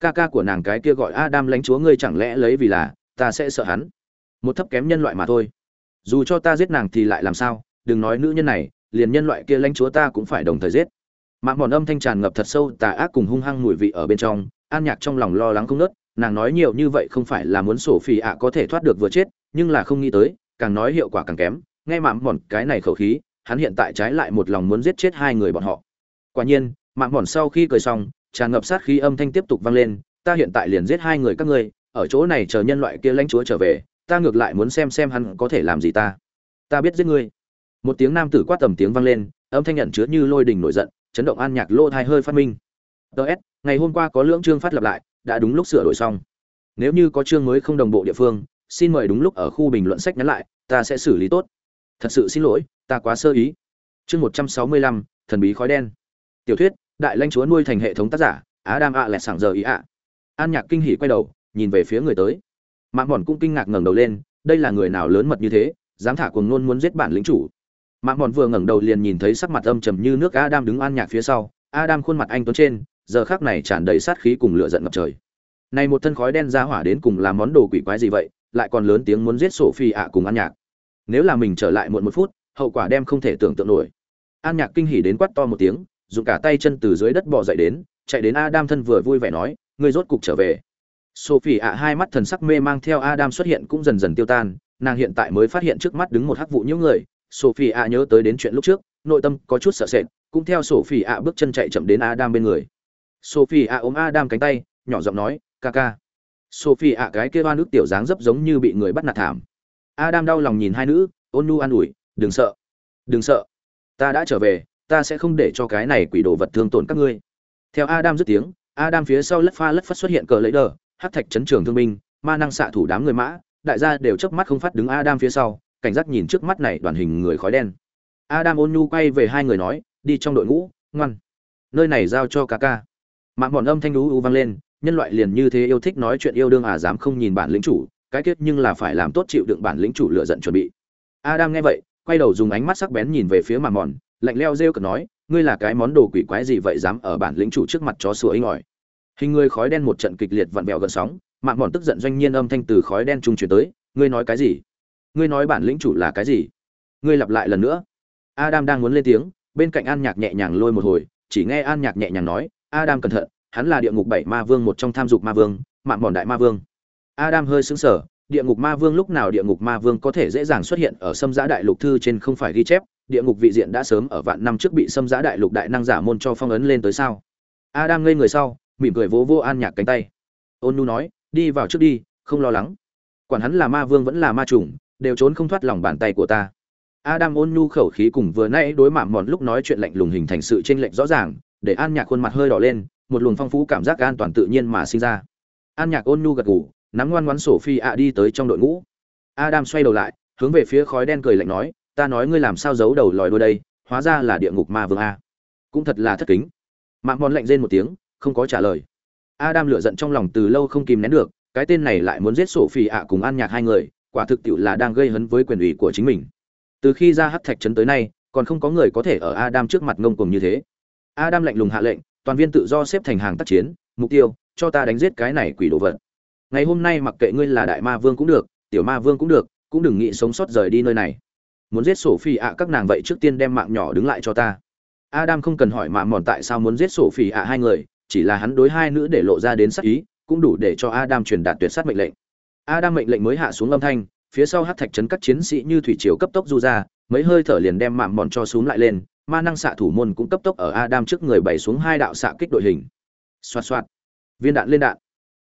[SPEAKER 1] Ca ca của nàng cái kia gọi adam lãnh chúa ngươi chẳng lẽ lấy vì là, ta sẽ sợ hắn? Một thấp kém nhân loại mà thôi. Dù cho ta giết nàng thì lại làm sao? Đừng nói nữ nhân này, liền nhân loại kia lãnh chúa ta cũng phải đồng thời giết mạng mòn âm thanh tràn ngập thật sâu, tà ác cùng hung hăng mùi vị ở bên trong, an nhạc trong lòng lo lắng không nớt, nàng nói nhiều như vậy không phải là muốn sổ phỉ ạ có thể thoát được vừa chết, nhưng là không nghĩ tới, càng nói hiệu quả càng kém. Nghe mạng mòn cái này khẩu khí, hắn hiện tại trái lại một lòng muốn giết chết hai người bọn họ. Quả nhiên mạng mòn sau khi cười xong, tràn ngập sát khí âm thanh tiếp tục vang lên, ta hiện tại liền giết hai người các ngươi, ở chỗ này chờ nhân loại kia lãnh chúa trở về, ta ngược lại muốn xem xem hắn có thể làm gì ta. Ta biết giết ngươi. Một tiếng nam tử quát tầm tiếng vang lên, âm thanh nhận chứa như lôi đình nổi giận chấn động an nhạc lô thai hơi phát minh. Ts ngày hôm qua có lưỡng chương phát lập lại, đã đúng lúc sửa đổi xong. Nếu như có chương mới không đồng bộ địa phương, xin mời đúng lúc ở khu bình luận sách nhắn lại, ta sẽ xử lý tốt. Thật sự xin lỗi, ta quá sơ ý. Chương một trăm sáu mươi lăm, thần bí khói đen. Tiểu thuyết, đại lãnh chúa nuôi thành hệ thống tác giả á đam ạ lẹt sảng giờ ý ạ. An nhạc kinh hỉ quay đầu, nhìn về phía người tới. Mạng mòn cũng kinh ngạc ngẩng đầu lên, đây là người nào lớn mật như thế, dám thả cuồng nôn muốn giết bản lĩnh chủ. Mạc Mọn vừa ngẩng đầu liền nhìn thấy sắc mặt âm trầm như nước adam đứng an nhạc phía sau. Adam khuôn mặt anh tuấn trên, giờ khắc này tràn đầy sát khí cùng lửa giận ngập trời. Này một thân khói đen ra hỏa đến cùng làm món đồ quỷ quái gì vậy, lại còn lớn tiếng muốn giết Sophie ạ cùng an nhạc. Nếu là mình trở lại muộn một phút, hậu quả đem không thể tưởng tượng nổi. An nhạc kinh hỉ đến quát to một tiếng, dùng cả tay chân từ dưới đất bò dậy đến, chạy đến adam thân vừa vui vẻ nói, ngươi rốt cục trở về. Sophie ạ hai mắt thần sắc mê mang theo adam xuất hiện cũng dần dần tiêu tan, nàng hiện tại mới phát hiện trước mắt đứng một hắc vụ những người sophie ạ nhớ tới đến chuyện lúc trước, nội tâm có chút sợ sệt, cũng theo sophie ạ bước chân chạy chậm đến adam bên người. Sophie ạ ôm adam cánh tay, nhỏ giọng nói, ca ca. Sophie ạ cái kia ba nước tiểu dáng dấp giống như bị người bắt nạt thảm. Adam đau lòng nhìn hai nữ, ôn nu an ủi, đừng sợ đừng sợ. Ta đã trở về, ta sẽ không để cho cái này quỷ đồ vật thương tổn các ngươi. Theo adam dứt tiếng, adam phía sau lất pha lất phất xuất hiện cờ lấy đờ, hát thạch chấn trường thương binh, ma năng xạ thủ đám người mã, đại gia đều chớp mắt không phát đứng adam phía sau cảnh giác nhìn trước mắt này đoàn hình người khói đen. Adam ôn nhu quay về hai người nói, đi trong đội ngũ, ngoan. Nơi này giao cho ca ca. Mạng bọn âm thanh lú u vang lên, nhân loại liền như thế yêu thích nói chuyện yêu đương à dám không nhìn bản lĩnh chủ, cái kết nhưng là phải làm tốt chịu đựng bản lĩnh chủ lựa giận chuẩn bị. Adam nghe vậy, quay đầu dùng ánh mắt sắc bén nhìn về phía mạng mòn lạnh leo rêu cực nói, ngươi là cái món đồ quỷ quái gì vậy dám ở bản lĩnh chủ trước mặt chó sủa ấy ngỏi hình người khói đen một trận kịch liệt vặn vẹo gần sóng mạng mòn tức giận doanh nhiên âm thanh từ khói đen trung chuyển tới, ngươi nói cái gì? Ngươi nói bản lĩnh chủ là cái gì? Ngươi lặp lại lần nữa. Adam đang muốn lên tiếng, bên cạnh an nhạc nhẹ nhàng lôi một hồi, chỉ nghe an nhạc nhẹ nhàng nói, adam cẩn thận, hắn là địa ngục bảy ma vương một trong tham dục ma vương mạn mòn đại ma vương. Adam hơi sững sờ, địa ngục ma vương lúc nào địa ngục ma vương có thể dễ dàng xuất hiện ở xâm giã đại lục thư trên không phải ghi chép, địa ngục vị diện đã sớm ở vạn năm trước bị xâm giã đại lục đại năng giả môn cho phong ấn lên tới sao? Adam ngây người sau, mỉm cười vỗ vô an nhạc cánh tay. Ôn nu nói, đi vào trước đi, không lo lắng. Quản hắn là ma vương vẫn là ma trùng đều trốn không thoát lòng bàn tay của ta. Adam ôn nhu khẩu khí cùng vừa nãy đối mạm mòn lúc nói chuyện lạnh lùng hình thành sự chênh lệch rõ ràng, để an nhạc khuôn mặt hơi đỏ lên, một luồng phong phú cảm giác an toàn tự nhiên mà sinh ra. An nhạc ôn nhu gật gù, nắm ngoan ngoãn sổ phi ạ đi tới trong đội ngũ. Adam xoay đầu lại, hướng về phía khói đen cười lạnh nói, ta nói ngươi làm sao giấu đầu lòi đuôi đây, hóa ra là địa ngục ma vương a. Cũng thật là thất kính. Mạng mòn lạnh rên một tiếng, không có trả lời. Adam lửa giận trong lòng từ lâu không kìm nén được, cái tên này lại muốn giết sổ phi ạ cùng an nhạc hai người quả thực tiệu là đang gây hấn với quyền ủy của chính mình. Từ khi ra hắc thạch trấn tới nay, còn không có người có thể ở adam trước mặt ngông cuồng như thế. Adam lạnh lùng hạ lệnh, toàn viên tự do xếp thành hàng tác chiến, mục tiêu, cho ta đánh giết cái này quỷ đồ vật. Ngày hôm nay mặc kệ ngươi là đại ma vương cũng được, tiểu ma vương cũng được, cũng đừng nghĩ sống sót rời đi nơi này. Muốn giết sổ phi ạ các nàng vậy trước tiên đem mạng nhỏ đứng lại cho ta. Adam không cần hỏi mà mòn tại sao muốn giết sổ phi ạ hai người, chỉ là hắn đối hai nữ để lộ ra đến sắc ý, cũng đủ để cho adam truyền đạt tuyệt sát mệnh lệnh adam mệnh lệnh mới hạ xuống âm thanh, phía sau hát thạch chấn các chiến sĩ như thủy triều cấp tốc du ra, mấy hơi thở liền đem mạm mòn cho xuống lại lên, ma năng xạ thủ môn cũng cấp tốc ở adam trước người bày xuống hai đạo xạ kích đội hình. Xoạt xoạt. Viên đạn lên đạn.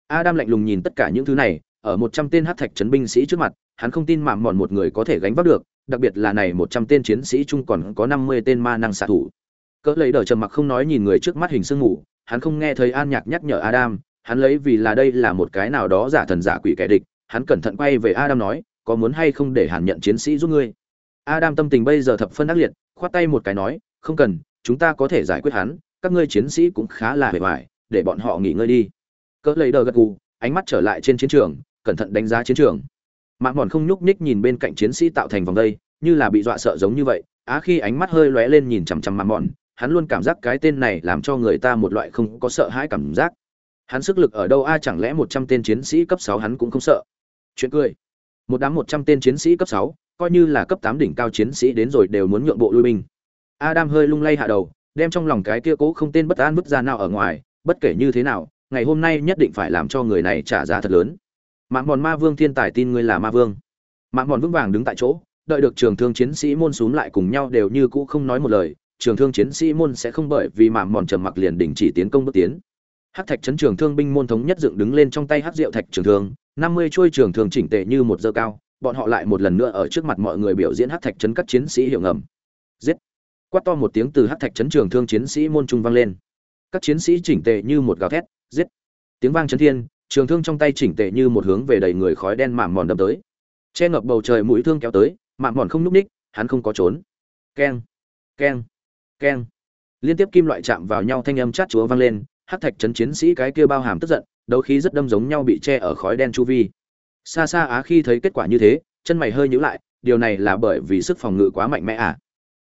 [SPEAKER 1] Adam lạnh lùng nhìn tất cả những thứ này, ở một trăm tên hát thạch chấn binh sĩ trước mặt, hắn không tin mạm mòn một người có thể gánh vác được, đặc biệt là này một trăm tên chiến sĩ chung còn có năm mươi tên ma năng xạ thủ. Cỡ lấy đờ trầm mặc không nói nhìn người trước mắt hình sương ngủ hắn không nghe thấy an nhạc nhắc nhở adam hắn lấy vì là đây là một cái nào đó giả thần giả quỷ kẻ địch hắn cẩn thận quay về adam nói có muốn hay không để hàn nhận chiến sĩ giúp ngươi? Adam tâm tình bây giờ thập phân ác liệt khoát tay một cái nói không cần chúng ta có thể giải quyết hắn các ngươi chiến sĩ cũng khá là bề bài, để bọn họ nghỉ ngơi đi. Cỡ lấy đờ gật gù ánh mắt trở lại trên chiến trường cẩn thận đánh giá chiến trường. Mạn mòn không nhúc nhích nhìn bên cạnh chiến sĩ tạo thành vòng đây như là bị dọa sợ giống như vậy á khi ánh mắt hơi lóe lên nhìn chằm chằm Mạn mòn hắn luôn cảm giác cái tên này làm cho người ta một loại không có sợ hãi cảm giác hắn sức lực ở đâu? A, chẳng lẽ một trăm tên chiến sĩ cấp sáu hắn cũng không sợ? Chuyện cười. Một đám một trăm tên chiến sĩ cấp sáu, coi như là cấp tám đỉnh cao chiến sĩ đến rồi đều muốn nhượng bộ lui binh. Adam hơi lung lay hạ đầu, đem trong lòng cái kia cố không tên bất an vứt ra nào ở ngoài, bất kể như thế nào, ngày hôm nay nhất định phải làm cho người này trả giá thật lớn. Mạng mòn ma vương thiên tài tin ngươi là ma vương. Mạng mòn vững vàng đứng tại chỗ, đợi được trường thương chiến sĩ môn xuống lại cùng nhau đều như cũ không nói một lời, trường thương chiến sĩ môn sẽ không bởi vì mạng mòn trầm mặc liền đình chỉ tiến công bước tiến hắc thạch chấn trường thương binh môn thống nhất dựng đứng lên trong tay hắc diệu thạch trường thương, năm mươi chuôi trường thương chỉnh tề như một dơ cao, bọn họ lại một lần nữa ở trước mặt mọi người biểu diễn hắc thạch trấn các chiến sĩ hiệu ngầm. Giết! Quát to một tiếng từ hắc thạch trấn trường thương chiến sĩ môn trung vang lên. Các chiến sĩ chỉnh tề như một gào thét, giết! Tiếng vang chấn thiên, trường thương trong tay chỉnh tề như một hướng về đầy người khói đen mạm mòn đâm tới. Che ngập bầu trời mũi thương kéo tới mạm mòn không lúc ních, hắn không có trốn. Keng! Keng! Keng! Liên tiếp kim loại chạm vào nhau, thanh âm chát chúa vang lên hắc thạch trấn chiến sĩ cái kia bao hàm tức giận, đấu khí rất đâm giống nhau bị che ở khói đen chu vi. Xa xa á khi thấy kết quả như thế, chân mày hơi nhíu lại, điều này là bởi vì sức phòng ngự quá mạnh mẽ à?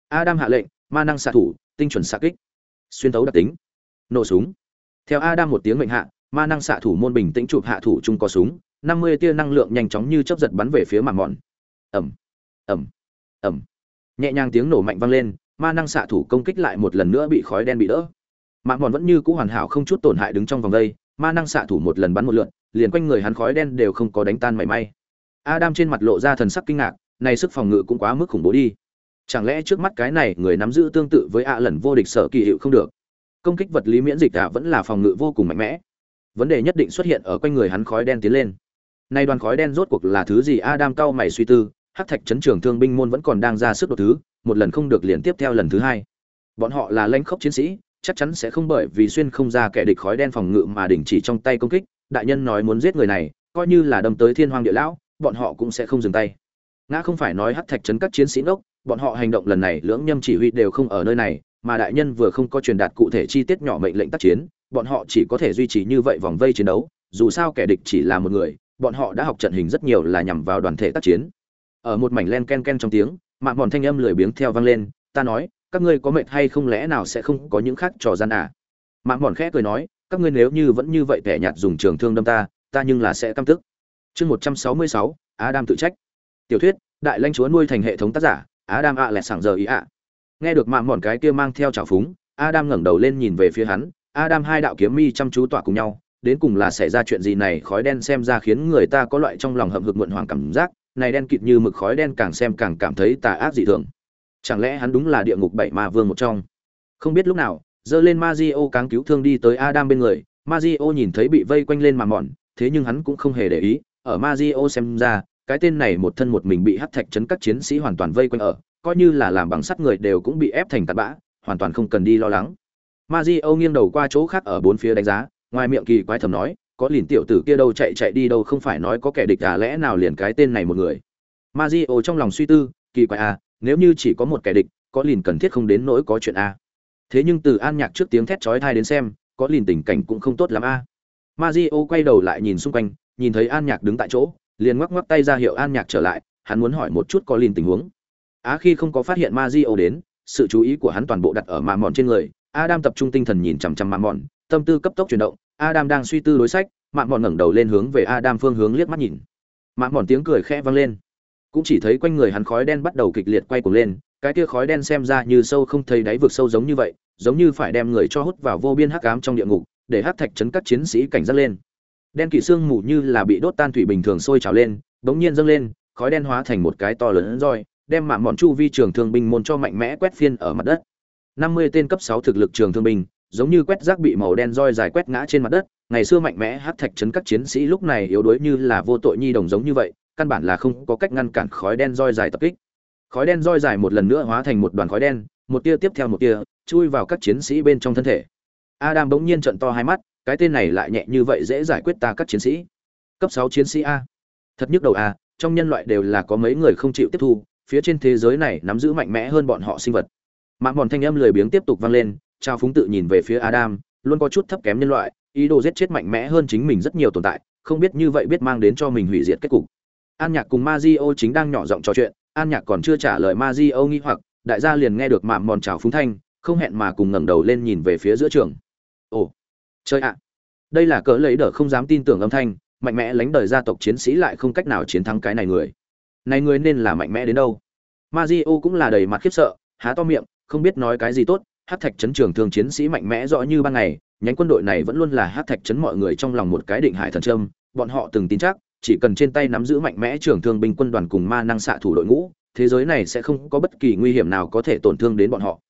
[SPEAKER 1] Adam hạ lệnh, ma năng xạ thủ, tinh chuẩn xạ kích. Xuyên tấu đặc tính. Nổ súng. Theo adam một tiếng mệnh hạ, ma năng xạ thủ môn bình tĩnh chụp hạ thủ chung có súng, năm mươi tia năng lượng nhanh chóng như chớp giật bắn về phía màn mòn ẩm ẩm ẩm nhẹ nhàng tiếng nổ mạnh vang lên, ma năng xạ thủ công kích lại một lần nữa bị khói đen bị đỡ mạng mòn vẫn như cũ hoàn hảo không chút tổn hại đứng trong vòng đây, ma năng xạ thủ một lần bắn một lượn liền quanh người hắn khói đen đều không có đánh tan mảy may. Adam trên mặt lộ ra thần sắc kinh ngạc, này sức phòng ngự cũng quá mức khủng bố đi. Chẳng lẽ trước mắt cái này người nắm giữ tương tự với ạ lần vô địch sở kỳ hiệu không được? Công kích vật lý miễn dịch ạ vẫn là phòng ngự vô cùng mạnh mẽ. Vấn đề nhất định xuất hiện ở quanh người hắn khói đen tiến lên. Nay đoàn khói đen rốt cuộc là thứ gì? Adam cau mày suy tư, hắc thạch chấn trường thương binh môn vẫn còn đang ra sức đột thứ, một lần không được liền tiếp theo lần thứ hai. Bọn họ là lãnh khốc chiến sĩ chắc chắn sẽ không bởi vì xuyên không ra kẻ địch khói đen phòng ngự mà đình chỉ trong tay công kích, đại nhân nói muốn giết người này, coi như là đâm tới thiên hoàng địa lão, bọn họ cũng sẽ không dừng tay. Ngã không phải nói hắc thạch chấn các chiến sĩ ngốc, bọn họ hành động lần này lưỡng nhâm chỉ huy đều không ở nơi này, mà đại nhân vừa không có truyền đạt cụ thể chi tiết nhỏ mệnh lệnh tác chiến, bọn họ chỉ có thể duy trì như vậy vòng vây chiến đấu, dù sao kẻ địch chỉ là một người, bọn họ đã học trận hình rất nhiều là nhằm vào đoàn thể tác chiến. Ở một mảnh len ken ken trong tiếng mạng mòn thanh âm lười biếng theo vang lên, ta nói các ngươi có mệt hay không lẽ nào sẽ không có những khác trò gian à? Mạng mòn khẽ cười nói, các ngươi nếu như vẫn như vậy kẻ nhạt dùng trường thương đâm ta ta nhưng là sẽ căm tức. Chương một trăm sáu mươi sáu, adam tự trách. Tiểu thuyết, đại lãnh chúa nuôi thành hệ thống tác giả, adam ạ lẹt sảng giờ ý ạ. Nghe được mạng mòn cái kia mang theo trào phúng, adam ngẩng đầu lên nhìn về phía hắn, adam hai đạo kiếm mi chăm chú tỏa cùng nhau, đến cùng là xảy ra chuyện gì này, khói đen xem ra khiến người ta có loại trong lòng hậm hực muộn hoàng cảm giác, này đen kịt như mực khói đen càng xem càng cảm thấy tà ác dị thường chẳng lẽ hắn đúng là địa ngục bảy ma vương một trong không biết lúc nào dơ lên Mazio cáng cứu thương đi tới Adam bên người, Mazio nhìn thấy bị vây quanh lên mà mòn, thế nhưng hắn cũng không hề để ý, ở Mazio xem ra, cái tên này một thân một mình bị hắc thạch chấn các chiến sĩ hoàn toàn vây quanh ở, coi như là làm bằng sắt người đều cũng bị ép thành tạt bã, hoàn toàn không cần đi lo lắng. Mazio nghiêng đầu qua chỗ khác ở bốn phía đánh giá, ngoài miệng kỳ quái thầm nói, có liền tiểu tử kia đâu chạy chạy đi đâu không phải nói có kẻ địch à lẽ nào liền cái tên này một người. Mazio trong lòng suy tư, kỳ quái à, nếu như chỉ có một kẻ địch, có lìn cần thiết không đến nỗi có chuyện a. thế nhưng từ an nhạc trước tiếng thét chói tai đến xem có lìn tình cảnh cũng không tốt lắm a. Ma di o quay đầu lại nhìn xung quanh nhìn thấy an nhạc đứng tại chỗ liền ngoắc ngoắc tay ra hiệu an nhạc trở lại hắn muốn hỏi một chút có lìn tình huống. Á khi không có phát hiện Mazio đến sự chú ý của hắn toàn bộ đặt ở mạ mòn trên người adam tập trung tinh thần nhìn chằm chằm mạ mòn tâm tư cấp tốc chuyển động adam đang suy tư đối sách mạ mòn ngẩng đầu lên hướng về adam phương hướng liếc mắt nhìn. Mạ mòn tiếng cười khẽ vang lên cũng chỉ thấy quanh người hắn khói đen bắt đầu kịch liệt quay cuồng lên, cái kia khói đen xem ra như sâu không thấy đáy vực sâu giống như vậy, giống như phải đem người cho hút vào vô biên hắc ám trong địa ngục, để hắc thạch chấn các chiến sĩ cảnh giác lên. Đen kỵ xương mù như là bị đốt tan thủy bình thường sôi trào lên, bỗng nhiên dâng lên, khói đen hóa thành một cái to lớn roi, đem mạng mọn chu vi trường thương binh môn cho mạnh mẽ quét phiên ở mặt đất. Năm mươi tên cấp sáu thực lực trường thương binh, giống như quét rác bị màu đen roi dài quét ngã trên mặt đất, ngày xưa mạnh mẽ hắc thạch chấn các chiến sĩ lúc này yếu đuối như là vô tội nhi đồng giống như vậy căn bản là không có cách ngăn cản khói đen roi dài tập kích. Khói đen roi dài một lần nữa hóa thành một đoàn khói đen, một tia tiếp theo một tia, chui vào các chiến sĩ bên trong thân thể. Adam bỗng nhiên trận to hai mắt, cái tên này lại nhẹ như vậy dễ giải quyết ta các chiến sĩ. Cấp sáu chiến sĩ a. Thật nhức đầu a, trong nhân loại đều là có mấy người không chịu tiếp thu, phía trên thế giới này nắm giữ mạnh mẽ hơn bọn họ sinh vật. Mạng bọn thanh âm lười biếng tiếp tục vang lên, trao phúng tự nhìn về phía adam, luôn có chút thấp kém nhân loại, ý đồ giết chết mạnh mẽ hơn chính mình rất nhiều tồn tại, không biết như vậy biết mang đến cho mình hủy diệt kết cục an nhạc cùng Mazio chính đang nhỏ giọng trò chuyện, an nhạc còn chưa trả lời ma di nghi hoặc, đại gia liền nghe được mạm mòn trào phúng thanh, không hẹn mà cùng ngẩng đầu lên nhìn về phía giữa trường. Ồ chơi ạ, đây là cỡ lấy đỡ không dám tin tưởng âm thanh, mạnh mẽ lánh đời gia tộc chiến sĩ lại không cách nào chiến thắng cái này người. Này người nên là mạnh mẽ đến đâu? Ma di cũng là đầy mặt khiếp sợ, há to miệng, không biết nói cái gì tốt, hát thạch chấn trường thường chiến sĩ mạnh mẽ rõ như ban ngày, nhánh quân đội này vẫn luôn là hát thạch chấn mọi người trong lòng một cái định hải thần trâm bọn họ từng tin chắc chỉ cần trên tay nắm giữ mạnh mẽ trưởng thương binh quân đoàn cùng ma năng xạ thủ đội ngũ, thế giới này sẽ không có bất kỳ nguy hiểm nào có thể tổn thương đến bọn họ.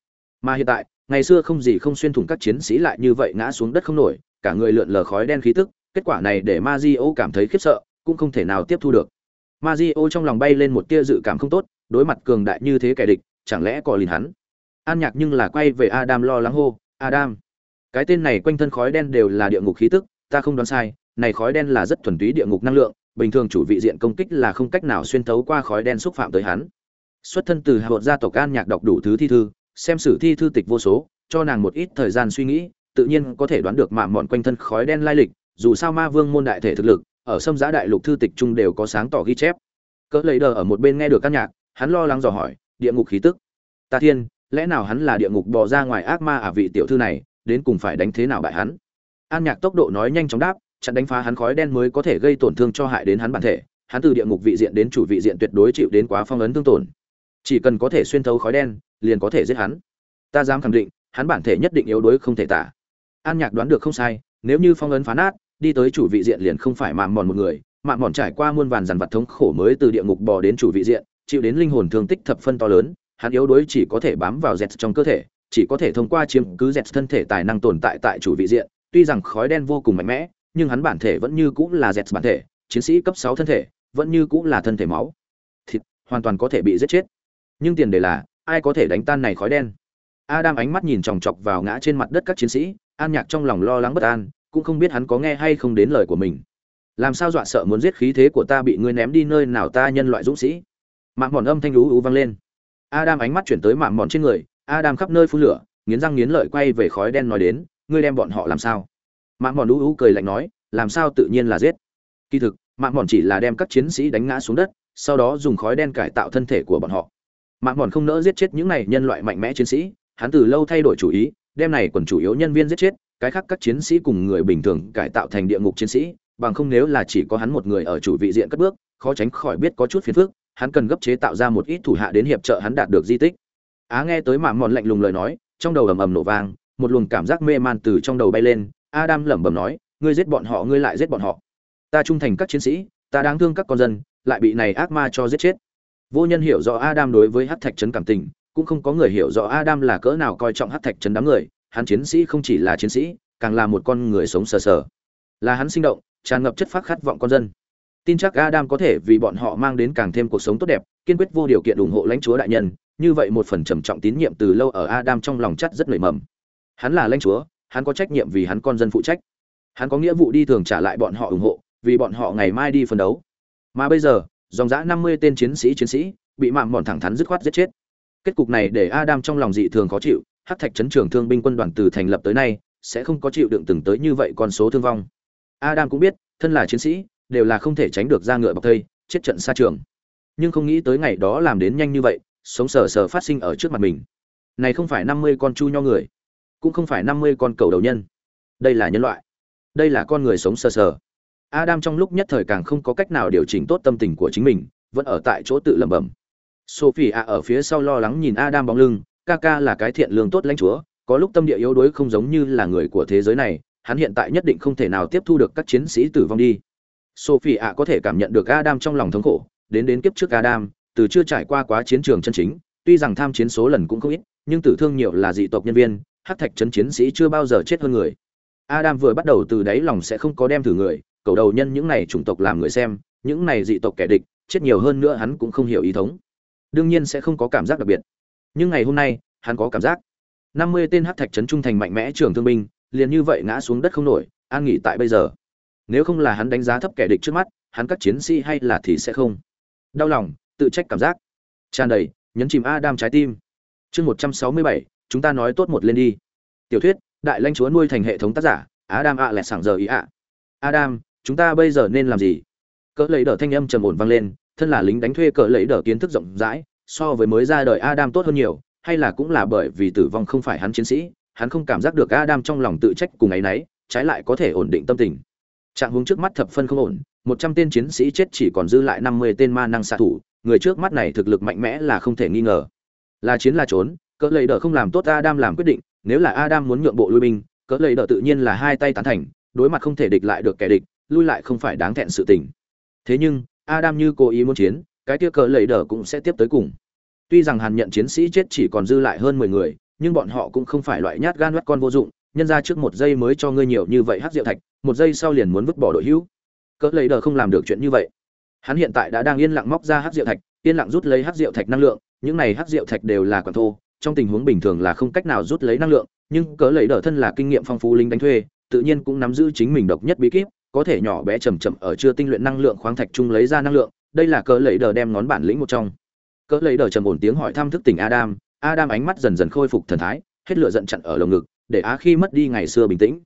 [SPEAKER 1] Mà hiện tại, ngày xưa không gì không xuyên thủng các chiến sĩ lại như vậy ngã xuống đất không nổi, cả người lượn lờ khói đen khí tức, kết quả này để Mazio cảm thấy khiếp sợ, cũng không thể nào tiếp thu được. Mazio trong lòng bay lên một tia dự cảm không tốt, đối mặt cường đại như thế kẻ địch, chẳng lẽ có lìn hắn? An Nhạc nhưng là quay về Adam lo lắng hô, "Adam, cái tên này quanh thân khói đen đều là địa ngục khí tức, ta không đoán sai, này khói đen là rất thuần túy địa ngục năng lượng, bình thường chủ vị diện công kích là không cách nào xuyên thấu qua khói đen xúc phạm tới hắn." Xuất thân từ hạ gia tộc An Nhạc đọc đủ thứ thi thư, xem sử thi thư tịch vô số, cho nàng một ít thời gian suy nghĩ, tự nhiên có thể đoán được mạ mọn quanh thân khói đen lai lịch, dù sao Ma Vương môn đại thể thực lực, ở sâm giá đại lục thư tịch chung đều có sáng tỏ ghi chép. Cỡ lấy đờ ở một bên nghe được căn nhạc, hắn lo lắng dò hỏi, địa ngục khí tức. Ta thiên, lẽ nào hắn là địa ngục bò ra ngoài ác ma à vị tiểu thư này, đến cùng phải đánh thế nào bại hắn? An Nhạc tốc độ nói nhanh chóng đáp, chặn đánh phá hắn khói đen mới có thể gây tổn thương cho hại đến hắn bản thể, hắn từ địa ngục vị diện đến chủ vị diện tuyệt đối chịu đến quá phong ấn thương tổn. Chỉ cần có thể xuyên thấu khói đen, liền có thể giết hắn. Ta dám khẳng định, hắn bản thể nhất định yếu đuối không thể tả. An Nhạc đoán được không sai, nếu như phong ấn phá nát, đi tới chủ vị diện liền không phải mạn mòn một người, Mạn mòn trải qua muôn vàn dằn vặt thống khổ mới từ địa ngục bò đến chủ vị diện, chịu đến linh hồn thương tích thập phân to lớn, hắn yếu đuối chỉ có thể bám vào dẹt trong cơ thể, chỉ có thể thông qua chiếm cứ dẹt thân thể tài năng tồn tại tại chủ vị diện, tuy rằng khói đen vô cùng mạnh mẽ, nhưng hắn bản thể vẫn như cũng là dẹt bản thể, chiến sĩ cấp sáu thân thể, vẫn như cũng là thân thể máu. Thịt, hoàn toàn có thể bị giết chết. Nhưng tiền đề là, ai có thể đánh tan này khói đen? Adam ánh mắt nhìn chòng chọc vào ngã trên mặt đất các chiến sĩ, An Nhạc trong lòng lo lắng bất an, cũng không biết hắn có nghe hay không đến lời của mình. Làm sao dọa sợ muốn giết khí thế của ta bị ngươi ném đi nơi nào ta nhân loại dũng sĩ? Mạng mòn âm thanh lú ú vang lên. Adam ánh mắt chuyển tới mạng mòn trên người, Adam khắp nơi phun lửa, nghiến răng nghiến lợi quay về khói đen nói đến, ngươi đem bọn họ làm sao? Mạng mòn lú cười lạnh nói, làm sao tự nhiên là giết. Kỳ thực, mạng mòn chỉ là đem các chiến sĩ đánh ngã xuống đất, sau đó dùng khói đen cải tạo thân thể của bọn họ. Mạng mòn không nỡ giết chết những này nhân loại mạnh mẽ chiến sĩ, hắn từ lâu thay đổi chủ ý, đem này còn chủ yếu nhân viên giết chết, cái khác các chiến sĩ cùng người bình thường cải tạo thành địa ngục chiến sĩ, bằng không nếu là chỉ có hắn một người ở chủ vị diện cất bước, khó tránh khỏi biết có chút phiền phức, hắn cần gấp chế tạo ra một ít thủ hạ đến hiệp trợ hắn đạt được di tích. Á nghe tới Mạng mòn lạnh lùng lời nói, trong đầu ầm ầm nổ vang, một luồng cảm giác mê man từ trong đầu bay lên, Adam lẩm bẩm nói, ngươi giết bọn họ, ngươi lại giết bọn họ. Ta trung thành các chiến sĩ, ta đáng thương các con dân, lại bị này ác ma cho giết chết. Vô nhân hiểu rõ Adam đối với Hắc Thạch trấn cảm tình, cũng không có người hiểu rõ Adam là cỡ nào coi trọng Hắc Thạch trấn đám người, hắn chiến sĩ không chỉ là chiến sĩ, càng là một con người sống sờ sờ. Là hắn sinh động, tràn ngập chất phát khát vọng con dân. Tin chắc Adam có thể vì bọn họ mang đến càng thêm cuộc sống tốt đẹp, kiên quyết vô điều kiện ủng hộ lãnh chúa đại nhân, như vậy một phần trầm trọng tín nhiệm từ lâu ở Adam trong lòng chất rất nảy mầm. Hắn là lãnh chúa, hắn có trách nhiệm vì hắn con dân phụ trách. Hắn có nghĩa vụ đi thường trả lại bọn họ ủng hộ, vì bọn họ ngày mai đi phân đấu. Mà bây giờ, dòng dã 50 tên chiến sĩ chiến sĩ bị mạm bọn thẳng thắn dứt khoát giết chết. Kết cục này để Adam trong lòng dị thường khó chịu, hát Thạch chấn trường thương binh quân đoàn từ thành lập tới nay, sẽ không có chịu đựng từng tới như vậy con số thương vong. Adam cũng biết, thân là chiến sĩ, đều là không thể tránh được ra ngựa bọc thây, chết trận xa trường. Nhưng không nghĩ tới ngày đó làm đến nhanh như vậy, sống sờ sờ phát sinh ở trước mặt mình. Này không phải 50 con chu nho người, cũng không phải 50 con cầu đầu nhân. Đây là nhân loại. Đây là con người sống sờ sờ. Adam trong lúc nhất thời càng không có cách nào điều chỉnh tốt tâm tình của chính mình, vẫn ở tại chỗ tự lẩm bẩm. Sophia ở phía sau lo lắng nhìn Adam bóng lưng, Kaka là cái thiện lương tốt lãnh chúa, có lúc tâm địa yếu đuối không giống như là người của thế giới này, hắn hiện tại nhất định không thể nào tiếp thu được các chiến sĩ tử vong đi. Sophia có thể cảm nhận được Adam trong lòng thống khổ, đến đến kiếp trước Adam, từ chưa trải qua quá chiến trường chân chính, tuy rằng tham chiến số lần cũng không ít, nhưng tử thương nhiều là dị tộc nhân viên, hắc thạch trấn chiến sĩ chưa bao giờ chết hơn người. Adam vừa bắt đầu từ đáy lòng sẽ không có đem thử người, cầu đầu nhân những này chủng tộc làm người xem, những này dị tộc kẻ địch, chết nhiều hơn nữa hắn cũng không hiểu ý thống. Đương nhiên sẽ không có cảm giác đặc biệt. Nhưng ngày hôm nay, hắn có cảm giác. 50 tên hắc thạch trấn trung thành mạnh mẽ trường thương binh, liền như vậy ngã xuống đất không nổi, an nghỉ tại bây giờ. Nếu không là hắn đánh giá thấp kẻ địch trước mắt, hắn các chiến sĩ hay là thì sẽ không. Đau lòng, tự trách cảm giác. Tràn đầy, nhấn chìm Adam trái tim. Chương 167, chúng ta nói tốt một lên đi. Tiểu thuyết, đại lãnh chúa nuôi thành hệ thống tác giả, Adam ạ lẹ sảng giờ ý ạ. Adam, chúng ta bây giờ nên làm gì? Cỡ lấy đỡ thanh âm trầm ổn vang lên, thân là lính đánh thuê cỡ lấy đỡ kiến thức rộng rãi, so với mới ra đời Adam tốt hơn nhiều, hay là cũng là bởi vì tử vong không phải hắn chiến sĩ, hắn không cảm giác được Adam trong lòng tự trách cùng ấy nấy, trái lại có thể ổn định tâm tình. Trạng huống trước mắt thập phân không ổn, một trăm tên chiến sĩ chết chỉ còn dư lại năm mươi tên ma năng xạ thủ, người trước mắt này thực lực mạnh mẽ là không thể nghi ngờ. Là chiến là trốn, cỡ lấy đỡ không làm tốt Adam làm quyết định, nếu là Adam muốn nhượng bộ lui binh, cỡ lấy đỡ tự nhiên là hai tay tán thành, đối mặt không thể địch lại được kẻ địch, lui lại không phải đáng thẹn sự tình. Thế nhưng, Adam như cố ý muốn chiến, cái kia cỡ lấy đỡ cũng sẽ tiếp tới cùng. Tuy rằng Hàn nhận chiến sĩ chết chỉ còn dư lại hơn mười người, nhưng bọn họ cũng không phải loại nhát gan mắt con vô dụng, nhân ra trước một giây mới cho ngươi nhiều như vậy hắc diệu thạch, một giây sau liền muốn vứt bỏ đội hữu. Cỡ lấy đờ không làm được chuyện như vậy. hắn hiện tại đã đang yên lặng móc ra hắc diệu thạch yên lặng rút lấy hắc diệu thạch năng lượng những này hắc diệu thạch đều là quản thô trong tình huống bình thường là không cách nào rút lấy năng lượng, nhưng cớ lấy đỡ thân là kinh nghiệm phong phú lính đánh thuê, tự nhiên cũng nắm giữ chính mình độc nhất bí kíp, có thể nhỏ bé chầm chậm ở chưa tinh luyện năng lượng khoáng thạch chung lấy ra năng lượng, đây là cớ lấy đờ đem ngón bản lĩnh một trong. Cớ lấy đờ trầm ổn tiếng hỏi thăm thức tỉnh adam adam ánh mắt dần dần khôi phục thần thái, hết lửa giận chặn ở lồng ngực, để á khi mất đi ngày xưa bình tĩnh.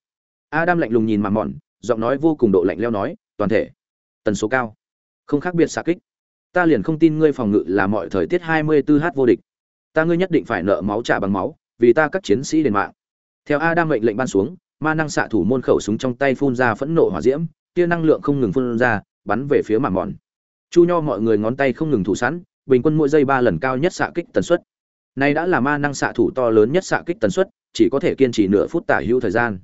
[SPEAKER 1] Adam lạnh lùng nhìn mà mòn, giọng nói vô cùng độ lạnh leo nói, toàn thể, tần số cao, không khác biệt xạ kích. Ta liền không tin ngươi phòng ngự là mọi thời tiết 24 h vô địch ta ngươi nhất định phải nợ máu trả bằng máu, vì ta các chiến sĩ đền mạng. Theo adam mệnh lệnh ban xuống, ma năng xạ thủ môn khẩu súng trong tay phun ra phẫn nộ hỏa diễm, tia năng lượng không ngừng phun ra, bắn về phía mạn mòn. Chu nho mọi người ngón tay không ngừng thủ sẵn, bình quân mỗi giây ba lần cao nhất xạ kích tần suất. Này đã là ma năng xạ thủ to lớn nhất xạ kích tần suất, chỉ có thể kiên trì nửa phút tả hữu thời gian.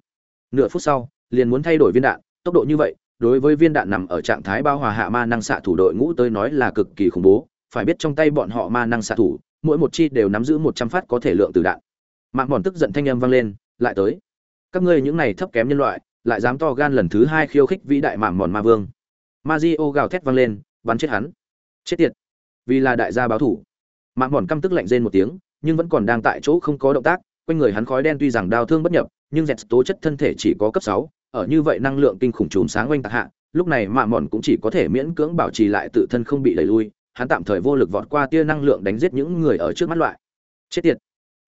[SPEAKER 1] Nửa phút sau, liền muốn thay đổi viên đạn, tốc độ như vậy, đối với viên đạn nằm ở trạng thái bao hòa hạ ma năng xạ thủ đội ngũ tới nói là cực kỳ khủng bố. Phải biết trong tay bọn họ ma năng xạ thủ mỗi một chi đều nắm giữ một trăm phát có thể lượng từ đạn. Mạng mòn tức giận thanh âm vang lên, lại tới. Các ngươi những này thấp kém nhân loại, lại dám to gan lần thứ hai khiêu khích vĩ đại mạng mòn ma vương. Ma di ô gào thét vang lên, bắn chết hắn. Chết tiệt. Vì là đại gia báo thủ. Mạng mòn căm tức lạnh rên một tiếng, nhưng vẫn còn đang tại chỗ không có động tác, quanh người hắn khói đen tuy rằng đau thương bất nhập, nhưng dẹt tố chất thân thể chỉ có cấp sáu, ở như vậy năng lượng kinh khủng trùm sáng quanh tạc hạ, lúc này mạng mòn cũng chỉ có thể miễn cưỡng bảo trì lại tự thân không bị đẩy lui hắn tạm thời vô lực vọt qua tia năng lượng đánh giết những người ở trước mắt loại. Chết tiệt.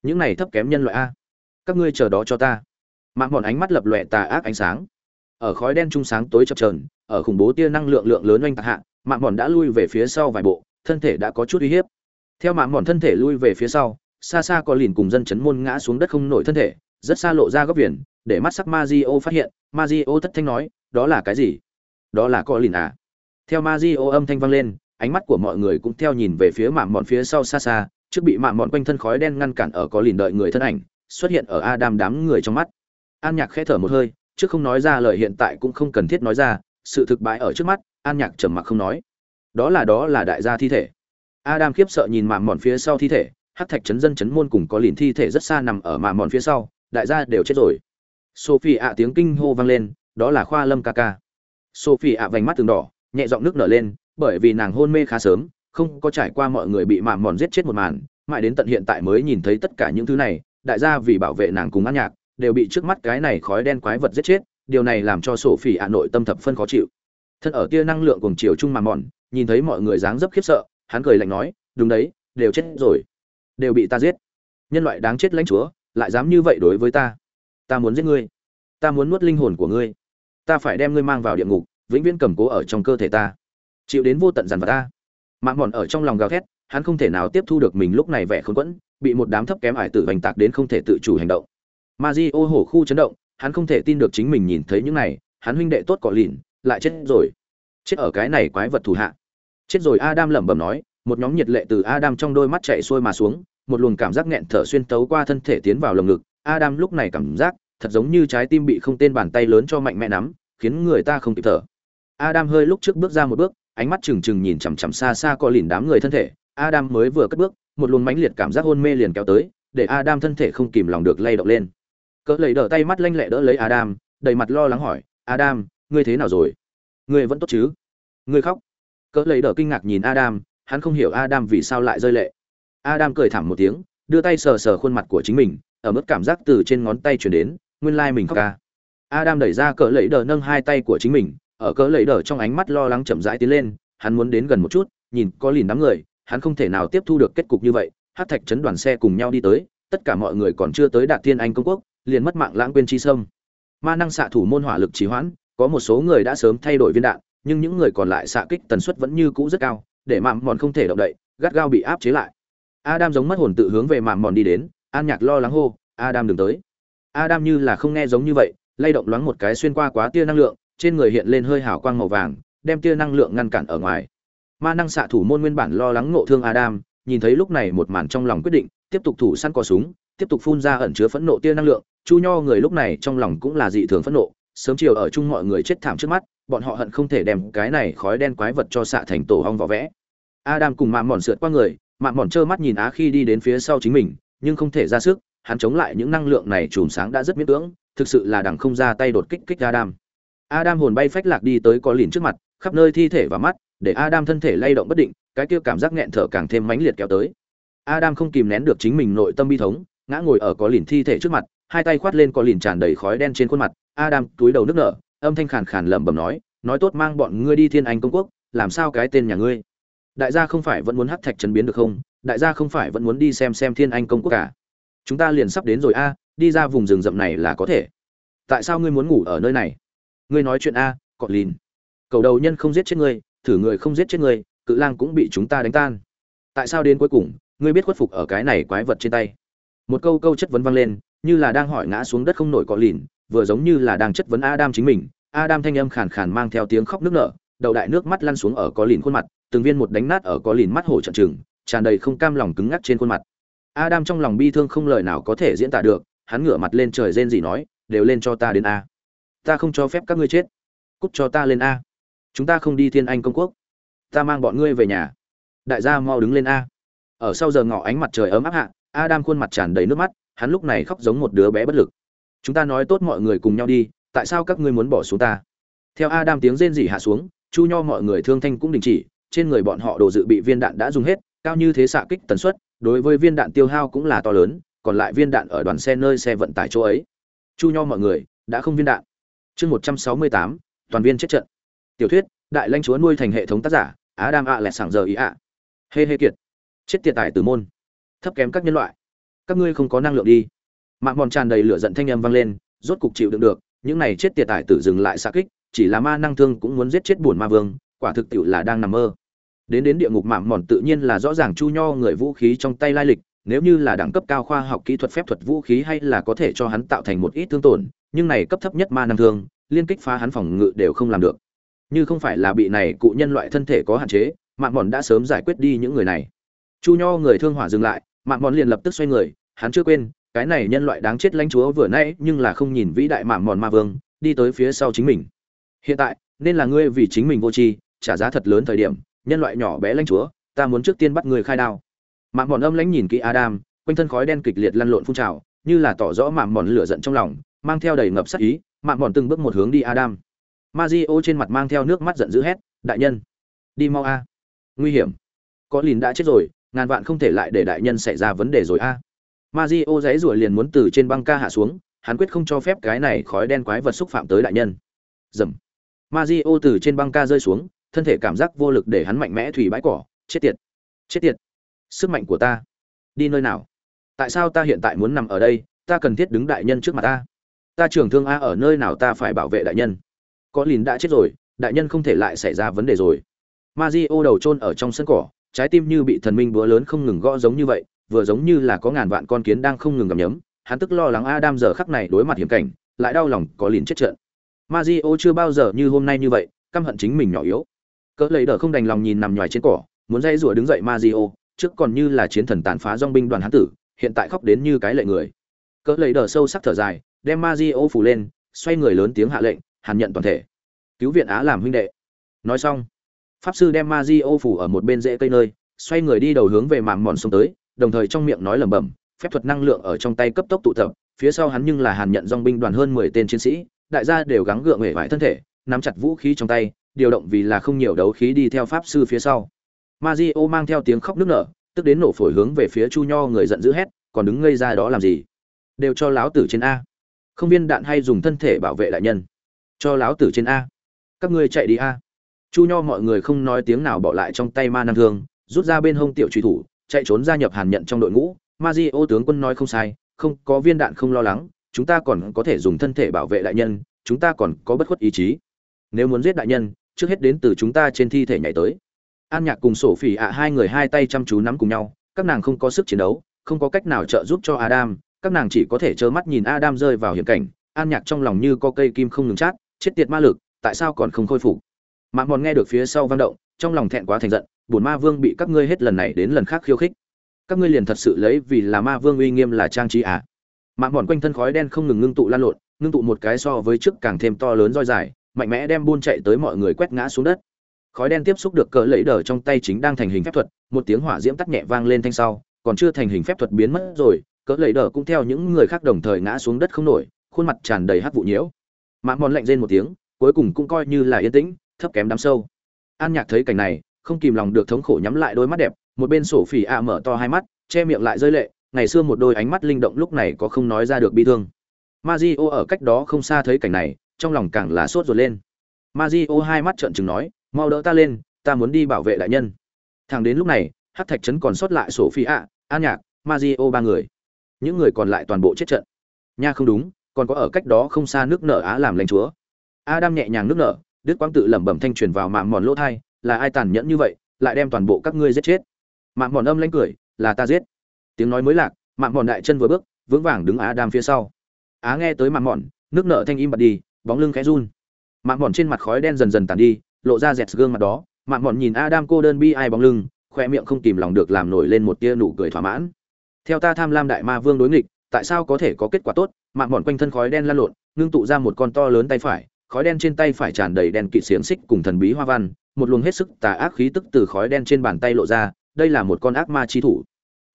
[SPEAKER 1] Những này thấp kém nhân loại a. Các ngươi chờ đó cho ta. Mạng mòn ánh mắt lập lòe tà ác ánh sáng. Ở khói đen trung sáng tối chập trờn ở khủng bố tia năng lượng lượng lớn oanh tạc hạ mạng mòn đã lui về phía sau vài bộ, thân thể đã có chút uy hiếp. Theo mạng mòn thân thể lui về phía sau, xa xa có lìn cùng dân chấn môn ngã xuống đất không nổi thân thể, rất xa lộ ra góc viền, để mắt sắc Mazio phát hiện, Mazio thất thanh nói, đó là cái gì? Đó là có lìn à? Theo Mazio âm thanh vang lên ánh mắt của mọi người cũng theo nhìn về phía mạng mòn phía sau xa xa, trước bị mạng mòn quanh thân khói đen ngăn cản ở có lìn đợi người thân ảnh, xuất hiện ở adam đám người trong mắt. An nhạc khẽ thở một hơi, trước không nói ra lời hiện tại cũng không cần thiết nói ra, sự thực bại ở trước mắt, an nhạc trầm mặc không nói. Đó là đó là đại gia thi thể. Adam khiếp sợ nhìn mạng mòn phía sau thi thể, hắc thạch chấn dân chấn môn cùng có lìn thi thể rất xa nằm ở mạng mòn phía sau, đại gia đều chết rồi. Sophie ạ tiếng kinh hô vang lên, đó là khoa lâm ca ca. Sophie ạ vành mắt từng đỏ, nhẹ giọng nước nở lên bởi vì nàng hôn mê khá sớm, không có trải qua mọi người bị mạm mòn giết chết một màn, mãi đến tận hiện tại mới nhìn thấy tất cả những thứ này, đại gia vì bảo vệ nàng cùng ăn nhạc, đều bị trước mắt cái này khói đen quái vật giết chết, điều này làm cho sổ phỉ ạ nội tâm thập phân khó chịu. Thân ở tia năng lượng cùng chiều chung mạm mòn, nhìn thấy mọi người dáng dấp khiếp sợ, hắn cười lạnh nói, đúng đấy, đều chết rồi. Đều bị ta giết. Nhân loại đáng chết lãnh chúa, lại dám như vậy đối với ta. Ta muốn giết ngươi. Ta muốn nuốt linh hồn của ngươi. Ta phải đem ngươi mang vào địa ngục, vĩnh viễn cầm cố ở trong cơ thể ta chịu đến vô tận dằn vặt ta. Mạng mòn ở trong lòng gào thét, hắn không thể nào tiếp thu được mình lúc này vẻ khốn quẫn, bị một đám thấp kém ải tử hành tạc đến không thể tự chủ hành động. Ma di ô hổ khu chấn động, hắn không thể tin được chính mình nhìn thấy những này, hắn huynh đệ tốt cọ lìn lại chết rồi. Chết ở cái này quái vật thủ hạ. Chết rồi adam lẩm bẩm nói, một nhóm nhiệt lệ từ adam trong đôi mắt chạy xuôi mà xuống, một luồng cảm giác nghẹn thở xuyên tấu qua thân thể tiến vào lồng ngực. Adam lúc này cảm giác, thật giống như trái tim bị không tên bàn tay lớn cho mạnh mẽ nắm, khiến người ta không kịp thở. Adam hơi lúc trước bước ra một bước ánh mắt trừng trừng nhìn chằm chằm xa xa co lìn đám người thân thể, adam mới vừa cất bước, một luồng mãnh liệt cảm giác hôn mê liền kéo tới, để adam thân thể không kìm lòng được lay động lên. Cỡ lấy đỡ tay mắt lanh lẹ đỡ lấy adam, đầy mặt lo lắng hỏi, adam, ngươi thế nào rồi? Ngươi vẫn tốt chứ? Ngươi khóc? Cỡ lấy đỡ kinh ngạc nhìn adam, hắn không hiểu adam vì sao lại rơi lệ. Adam cười thảm một tiếng, đưa tay sờ sờ khuôn mặt của chính mình, ở mức cảm giác từ trên ngón tay chuyển đến, nguyên lai mình khóc ca adam đẩy ra cỡ lấy đỡ nâng hai tay của chính mình ở cỡ lấy đờ trong ánh mắt lo lắng chậm rãi tiến lên hắn muốn đến gần một chút nhìn có lìn đám người hắn không thể nào tiếp thu được kết cục như vậy. Hát thạch chấn đoàn xe cùng nhau đi tới tất cả mọi người còn chưa tới đạt thiên anh công quốc liền mất mạng lãng quên chi sâm, ma năng xạ thủ môn hỏa lực trì hoãn có một số người đã sớm thay đổi viên đạn nhưng những người còn lại xạ kích tần suất vẫn như cũ rất cao để mạm mòn không thể động đậy gắt gao bị áp chế lại. Adam giống mất hồn tự hướng về mạm mòn đi đến an nhạc lo lắng hô adam đừng tới. Adam như là không nghe giống như vậy lay động loáng một cái xuyên qua quá tia năng lượng trên người hiện lên hơi hào quang màu vàng, đem tia năng lượng ngăn cản ở ngoài. Ma năng xạ thủ môn nguyên bản lo lắng ngộ thương adam, nhìn thấy lúc này một màn trong lòng quyết định, tiếp tục thủ săn cò súng, tiếp tục phun ra ẩn chứa phẫn nộ tia năng lượng. Chu nho người lúc này trong lòng cũng là dị thường phẫn nộ, sớm chiều ở chung mọi người chết thảm trước mắt, bọn họ hận không thể đem cái này khói đen quái vật cho xạ thành tổ hong vỏ vẽ. Adam cùng Mạn Mọn sượt qua người, Mạn Mọn trơ mắt nhìn á khi đi đến phía sau chính mình, nhưng không thể ra sức, hắn chống lại những năng lượng này chùm sáng đã rất miễn cưỡng, thực sự là đằng không ra tay đột kích kích adam adam hồn bay phách lạc đi tới có lìn trước mặt, khắp nơi thi thể và mắt, để adam thân thể lay động bất định, cái kia cảm giác nghẹn thở càng thêm mãnh liệt kéo tới. Adam không kìm nén được chính mình nội tâm bi thống, ngã ngồi ở có lìn thi thể trước mặt, hai tay khoát lên có lìn tràn đầy khói đen trên khuôn mặt, adam túi đầu nước nở, âm thanh khàn khàn lẩm bẩm nói nói tốt mang bọn ngươi đi thiên anh công quốc, làm sao cái tên nhà ngươi? Đại gia không phải vẫn muốn hắc thạch trấn biến được không? Đại gia không phải vẫn muốn đi xem xem thiên anh công quốc cả? Chúng ta liền sắp đến rồi a, đi ra vùng rừng rậm này là có thể. Tại sao ngươi muốn ngủ ở nơi này? Ngươi nói chuyện a cọt lìn. Cầu đầu nhân không giết chết ngươi, thử người không giết chết ngươi, cự lang cũng bị chúng ta đánh tan. Tại sao đến cuối cùng, ngươi biết khuất phục ở cái này quái vật trên tay? Một câu câu chất vấn vang lên, như là đang hỏi ngã xuống đất không nổi cọ lìn, vừa giống như là đang chất vấn adam chính mình. Adam thanh âm khàn khàn mang theo tiếng khóc nức nở, đầu đại nước mắt lăn xuống ở có lìn khuôn mặt, từng viên một đánh nát ở có lìn mắt hổ trận trừng, tràn đầy không cam lòng cứng ngắc trên khuôn mặt. Adam trong lòng bi thương không lời nào có thể diễn tả được, hắn ngửa mặt lên trời rên gì nói, đều lên cho ta đến a ta không cho phép các ngươi chết. Cút cho ta lên a. Chúng ta không đi thiên anh công quốc. Ta mang bọn ngươi về nhà. Đại gia mau đứng lên a. Ở sau giờ ngọ ánh mặt trời ấm áp hạ, adam khuôn mặt tràn đầy nước mắt, hắn lúc này khóc giống một đứa bé bất lực. Chúng ta nói tốt mọi người cùng nhau đi, tại sao các ngươi muốn bỏ xuống ta? Theo adam tiếng rên rỉ hạ xuống, chu nho mọi người thương thanh cũng đình chỉ, trên người bọn họ đồ dự bị viên đạn đã dùng hết, cao như thế xạ kích tần suất, đối với viên đạn tiêu hao cũng là to lớn, còn lại viên đạn ở đoàn xe nơi xe vận tải chỗ ấy. Chu nho mọi người, đã không viên đạn chương một trăm sáu mươi tám, toàn viên chết trận. Tiểu thuyết, đại lãnh chúa nuôi thành hệ thống tác giả, adam ạ lẹt sảng giờ ý ạ hê hê kiệt. Chết tiệt tài từ môn. Thấp kém các nhân loại. Các ngươi không có năng lượng đi. Mạng mòn tràn đầy lửa giận thanh âm vang lên, rốt cục chịu đựng được, những này chết tiệt tài tử dừng lại xa kích, chỉ là ma năng thương cũng muốn giết chết buồn ma vương, quả thực tiệu là đang nằm mơ. Đến đến địa ngục mạng mòn tự nhiên là rõ ràng chu nho người vũ khí trong tay lai lịch, nếu như là đẳng cấp cao khoa học kỹ thuật phép thuật vũ khí hay là có thể cho hắn tạo thành một ít thương tổn nhưng này cấp thấp nhất ma năng thương, liên kích phá hắn phòng ngự đều không làm được. Như không phải là bị này cụ nhân loại thân thể có hạn chế mạng mòn đã sớm giải quyết đi những người này. Chu nho người thương hỏa dừng lại mạng mòn liền lập tức xoay người, hắn chưa quên, cái này nhân loại đáng chết lãnh chúa vừa nãy nhưng là không nhìn vĩ đại mạng mòn ma vương, đi tới phía sau chính mình. Hiện tại, nên là ngươi vì chính mình vô tri, trả giá thật lớn thời điểm, nhân loại nhỏ bé lãnh chúa, ta muốn trước tiên bắt người khai đao. Mạng mòn âm lãnh nhìn kỹ adam, quanh thân khói đen kịch liệt lăn lộn phun trào, như là tỏ rõ mạng mòn lửa giận trong lòng mang theo đầy ngập sắc ý mạng mòn từng bước một hướng đi adam. Mazio trên mặt mang theo nước mắt giận dữ hét, đại nhân, đi mau a. Nguy hiểm. Có lìn đã chết rồi, ngàn vạn không thể lại để đại nhân xảy ra vấn đề rồi a. À. Mazio dãy rủa liền muốn từ trên băng ca hạ xuống, hắn quyết không cho phép cái này khói đen quái vật xúc phạm tới đại nhân. Dầm. Mazio từ trên băng ca rơi xuống, thân thể cảm giác vô lực để hắn mạnh mẽ thủy bãi cỏ, chết tiệt chết tiệt. Sức mạnh của ta đi nơi nào? Tại sao ta hiện tại muốn nằm ở đây? Ta cần thiết đứng đại nhân trước mặt ta ta trưởng thương a ở nơi nào ta phải bảo vệ đại nhân. Có lìn đã chết rồi, đại nhân không thể lại xảy ra vấn đề rồi. Ma di ô đầu trôn ở trong sân cỏ, trái tim như bị thần minh búa lớn không ngừng gõ giống như vậy, vừa giống như là có ngàn vạn con kiến đang không ngừng gầm nhấm. Hắn tức lo lắng adam giờ khắc này đối mặt hiểm cảnh, lại đau lòng có lìn chết trận. Ma di ô chưa bao giờ như hôm nay như vậy, căm hận chính mình nhỏ yếu. Cỡ lấy đỡ không đành lòng nhìn nằm nhoài trên cỏ, muốn dây rủa đứng dậy ma di ô, trước còn như là chiến thần tàn phá dong binh đoàn hán tử, hiện tại khóc đến như cái lệ người. Cỡ lấy đỡ sâu sắc thở dài đem Mazio phủ lên xoay người lớn tiếng hạ lệnh hàn nhận toàn thể cứu viện á làm huynh đệ nói xong pháp sư đem Mazio phủ ở một bên rễ cây nơi xoay người đi đầu hướng về mạm mòn sông tới đồng thời trong miệng nói lẩm bẩm phép thuật năng lượng ở trong tay cấp tốc tụ tập phía sau hắn nhưng là hàn nhận dòng binh đoàn hơn mười tên chiến sĩ đại gia đều gắng gượng hể vải thân thể nắm chặt vũ khí trong tay điều động vì là không nhiều đấu khí đi theo pháp sư phía sau Mazio mang theo tiếng khóc nức nở, tức đến nổ phổi hướng về phía Chu Nho người giận dữ hét, còn đứng ngây ra đó làm gì? Đều cho láo tử trên a. Không viên đạn hay dùng thân thể bảo vệ đại nhân. Cho láo tử trên a. Các ngươi chạy đi a. Chu Nho mọi người không nói tiếng nào bỏ lại trong tay ma năng thương, rút ra bên hông tiểu truy thủ, chạy trốn gia nhập Hàn nhận trong đội ngũ. Mazio tướng quân nói không sai, không có viên đạn không lo lắng, chúng ta còn có thể dùng thân thể bảo vệ đại nhân, chúng ta còn có bất khuất ý chí. Nếu muốn giết đại nhân, trước hết đến từ chúng ta trên thi thể nhảy tới an nhạc cùng sổ phỉ ạ hai người hai tay chăm chú nắm cùng nhau các nàng không có sức chiến đấu không có cách nào trợ giúp cho adam các nàng chỉ có thể trơ mắt nhìn adam rơi vào hiểm cảnh, an nhạc trong lòng như có cây kim không ngừng chát, chết tiệt ma lực, tại sao còn không khôi phục? Mạc mòn nghe được phía sau vang động, trong lòng thẹn quá thành giận buồn ma vương bị các ngươi hết lần này đến lần khác khiêu khích. Các ngươi liền thật sự lấy vì là ma vương uy nghiêm là trang trí à? Mạc mòn quanh thân khói đen không ngừng ngưng tụ lan lộn, ngưng tụ một cái so với trước càng thêm to lớn roi dài, mạnh mẽ đem buôn chạy tới mọi người quét ngã xuống đất. Khói đen tiếp xúc được cỡ lấy đờ trong tay chính đang thành hình phép thuật, một tiếng hỏa diễm tắt nhẹ vang lên thanh sau, còn chưa thành hình phép thuật biến mất rồi cỡ lầy đờ cũng theo những người khác đồng thời ngã xuống đất không nổi, khuôn mặt tràn đầy hắc vụ nhiễu. Mạng mòn lạnh rên một tiếng, cuối cùng cũng coi như là yên tĩnh, thấp kém đám sâu. An nhạc thấy cảnh này, không kìm lòng được thống khổ nhắm lại đôi mắt đẹp, một bên sổ phỉ ạ mở to hai mắt, che miệng lại rơi lệ, ngày xưa một đôi ánh mắt linh động lúc này có không nói ra được bi thương. Mazio ở cách đó không xa thấy cảnh này, trong lòng càng là sốt ruột lên. Mazio hai mắt trợn trừng nói, mau đỡ ta lên, ta muốn đi bảo vệ đại nhân. Thằng đến lúc này hát thạch trấn còn sót lại sổ phi ạ, an nhạc Mazio ba người những người còn lại toàn bộ chết trận. Nha không đúng, còn có ở cách đó không xa nước nở á làm lãnh chúa. Adam nhẹ nhàng nước nở đức quang tự lẩm bẩm thanh truyền vào mạng mòn lỗ thai, là ai tàn nhẫn như vậy, lại đem toàn bộ các ngươi giết chết. Mạng mòn âm lãnh cười, là ta giết. Tiếng nói mới lạc, mạng mòn đại chân vừa bước, vững vàng đứng adam phía sau. Á nghe tới mạng mòn, nước nở thanh im bật đi, bóng lưng khẽ run. Mạng mòn trên mặt khói đen dần dần tàn đi, lộ ra dẹt gương mặt đó. Mạng mòn nhìn adam cô đơn bi ai bóng lưng, khoe miệng không kìm lòng được làm nổi lên một tia nụ cười thỏa mãn theo ta tham lam đại ma vương đối nghịch, tại sao có thể có kết quả tốt? Mạng mòn quanh thân khói đen lan lộn, ngưng tụ ra một con to lớn tay phải, khói đen trên tay phải tràn đầy đen kỵ xiềng xích cùng thần bí hoa văn, một luồng hết sức tà ác khí tức từ khói đen trên bàn tay lộ ra, đây là một con ác ma chi thủ.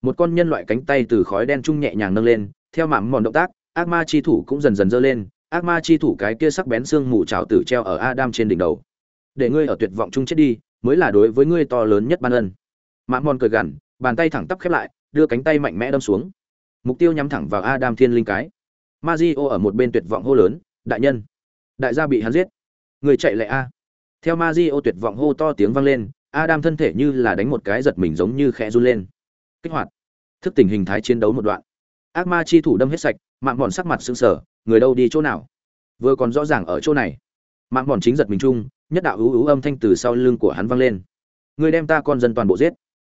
[SPEAKER 1] Một con nhân loại cánh tay từ khói đen trung nhẹ nhàng nâng lên, theo mạng mòn động tác, ác ma chi thủ cũng dần dần dơ lên, ác ma chi thủ cái kia sắc bén xương mù trào tử treo ở adam trên đỉnh đầu. Để ngươi ở tuyệt vọng chung chết đi, mới là đối với ngươi to lớn nhất ban ân. Mạng mòn cười gằn, bàn tay thẳng tắp khép lại đưa cánh tay mạnh mẽ đâm xuống. Mục tiêu nhắm thẳng vào adam thiên linh cái. Mazio ở một bên tuyệt vọng hô lớn, đại nhân, đại gia bị hắn giết. Người chạy lại a. Theo Mazio tuyệt vọng hô to tiếng vang lên, adam thân thể như là đánh một cái giật mình giống như khẽ run lên. Kích hoạt. Thức tình hình thái chiến đấu một đoạn. Ác ma chi thủ đâm hết sạch, mạng bọn sắc mặt sững sờ, người đâu đi chỗ nào? Vừa còn rõ ràng ở chỗ này. Mạng bọn chính giật mình chung, nhất đạo ưu ưu âm thanh từ sau lưng của hắn vang lên. Người đem ta con dân toàn bộ giết.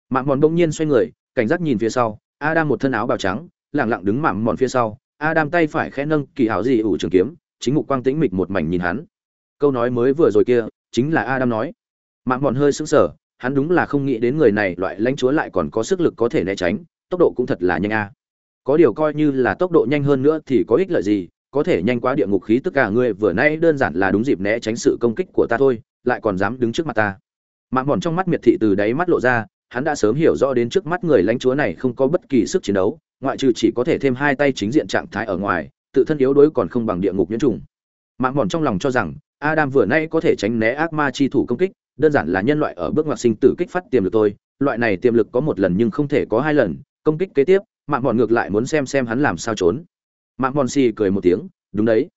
[SPEAKER 1] Mạng bọn bỗng nhiên xoay người cảnh giác nhìn phía sau, adam một thân áo bào trắng, lẳng lặng đứng mạm mòn phía sau, adam tay phải khẽ nâng kỳ hảo dị ủ trường kiếm, chính ngục quang tĩnh mịch một mảnh nhìn hắn. Câu nói mới vừa rồi kia, chính là adam nói. Mạm mòn hơi sững sờ, hắn đúng là không nghĩ đến người này loại lãnh chúa lại còn có sức lực có thể né tránh, tốc độ cũng thật là nhanh a. Có điều coi như là tốc độ nhanh hơn nữa thì có ích lợi gì, có thể nhanh quá địa ngục khí tất cả ngươi vừa nay đơn giản là đúng dịp né tránh sự công kích của ta thôi, lại còn dám đứng trước mặt ta. Mạng mòn trong mắt miệt thị từ đáy mắt lộ ra hắn đã sớm hiểu rõ đến trước mắt người lãnh chúa này không có bất kỳ sức chiến đấu, ngoại trừ chỉ có thể thêm hai tay chính diện trạng thái ở ngoài, tự thân yếu đuối còn không bằng địa ngục nhiễm trùng mạng mòn trong lòng cho rằng, adam vừa nay có thể tránh né ác ma chi thủ công kích, đơn giản là nhân loại ở bước ngoặt sinh tử kích phát tiềm lực tôi loại này tiềm lực có một lần nhưng không thể có hai lần, công kích kế tiếp mạng mòn ngược lại muốn xem xem hắn làm sao trốn. Mạng mòn xì cười một tiếng, đúng đấy,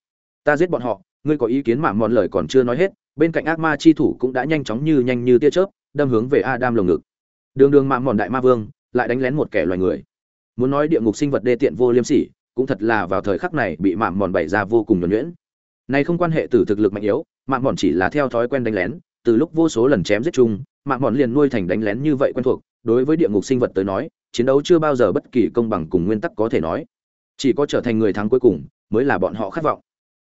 [SPEAKER 1] ta giết bọn họ, ngươi có ý kiến mạng mòn lời còn chưa nói hết, bên cạnh ác ma chi thủ cũng đã nhanh chóng như nhanh như tia chớp, đâm hướng về adam lồng ngực đường đường mạng mòn đại ma vương, lại đánh lén một kẻ loài người. Muốn nói địa ngục sinh vật đê tiện vô liêm sỉ, cũng thật là vào thời khắc này bị mạng mòn bày ra vô cùng nhuẩn nhuyễn. Này không quan hệ từ thực lực mạnh yếu mạng mòn chỉ là theo thói quen đánh lén, từ lúc vô số lần chém giết chung mạng mòn liền nuôi thành đánh lén như vậy quen thuộc, đối với địa ngục sinh vật tới nói, chiến đấu chưa bao giờ bất kỳ công bằng cùng nguyên tắc có thể nói. Chỉ có trở thành người thắng cuối cùng, mới là bọn họ khát vọng.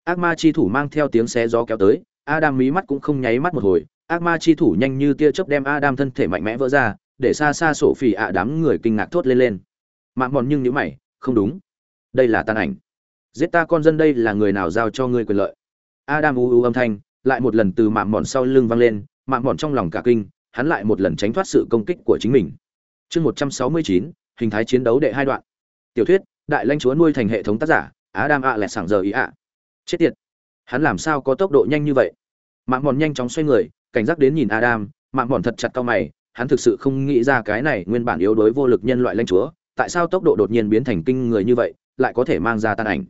[SPEAKER 1] Ác ma chi thủ mang theo tiếng xé gió kéo tới, adam mí mắt cũng không nháy mắt một hồi, ác ma chi thủ nhanh như tia chớp đem adam thân thể mạnh mẽ vỡ ra để xa xa sổ phỉ ạ đám người kinh ngạc thốt lên lên. Mạng mòn nhưng nếu mày, không đúng. Đây là tàn ảnh. Giết ta con dân đây là người nào giao cho ngươi quyền lợi? Adam u u âm thanh, lại một lần từ mạng mòn sau lưng vang lên mạng mòn trong lòng cả kinh, hắn lại một lần tránh thoát sự công kích của chính mình. Chương một trăm sáu mươi chín, hình thái chiến đấu đệ hai đoạn. Tiểu thuyết, đại lãnh chúa nuôi thành hệ thống tác giả, adam ạ lẹt sảng giờ ý ạ. Chết tiệt. Hắn làm sao có tốc độ nhanh như vậy? Mạng mòn nhanh chóng xoay người, cảnh giác đến nhìn adam mạng mòn thật chặt cao mày hắn thực sự không nghĩ ra cái này nguyên bản yếu đối vô lực nhân loại lãnh chúa, tại sao tốc độ đột nhiên biến thành kinh người như vậy, lại có thể mang ra tan ảnh.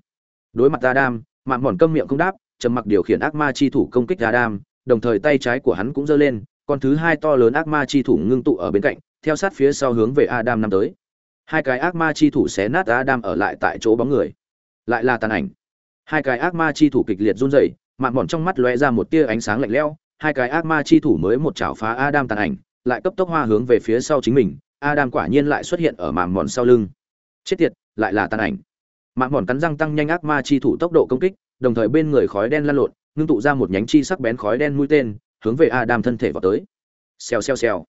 [SPEAKER 1] Đối mặt adam, mạn mòn câm miệng không đáp, trầm mặc điều khiển ác ma chi thủ công kích adam, đồng thời tay trái của hắn cũng giơ lên, con thứ hai to lớn ác ma chi thủ ngưng tụ ở bên cạnh, theo sát phía sau hướng về adam năm tới. Hai cái ác ma chi thủ xé nát adam ở lại tại chỗ bóng người. Lại là tàn ảnh. Hai cái ác ma chi thủ kịch liệt run rẩy, mạn mòn trong mắt lóe ra một tia ánh sáng lạnh lẽo, hai cái ác ma chi thủ mới một chảo phá adam tàn ảnh lại cấp tốc hoa hướng về phía sau chính mình, adam quả nhiên lại xuất hiện ở màn mòn sau lưng. Chết tiệt, lại là tàn ảnh. Màn mòn cắn răng tăng nhanh ác ma chi thủ tốc độ công kích, đồng thời bên người khói đen lan lộn, ngưng tụ ra một nhánh chi sắc bén khói đen mũi tên, hướng về adam thân thể vào tới. Xèo xèo xèo.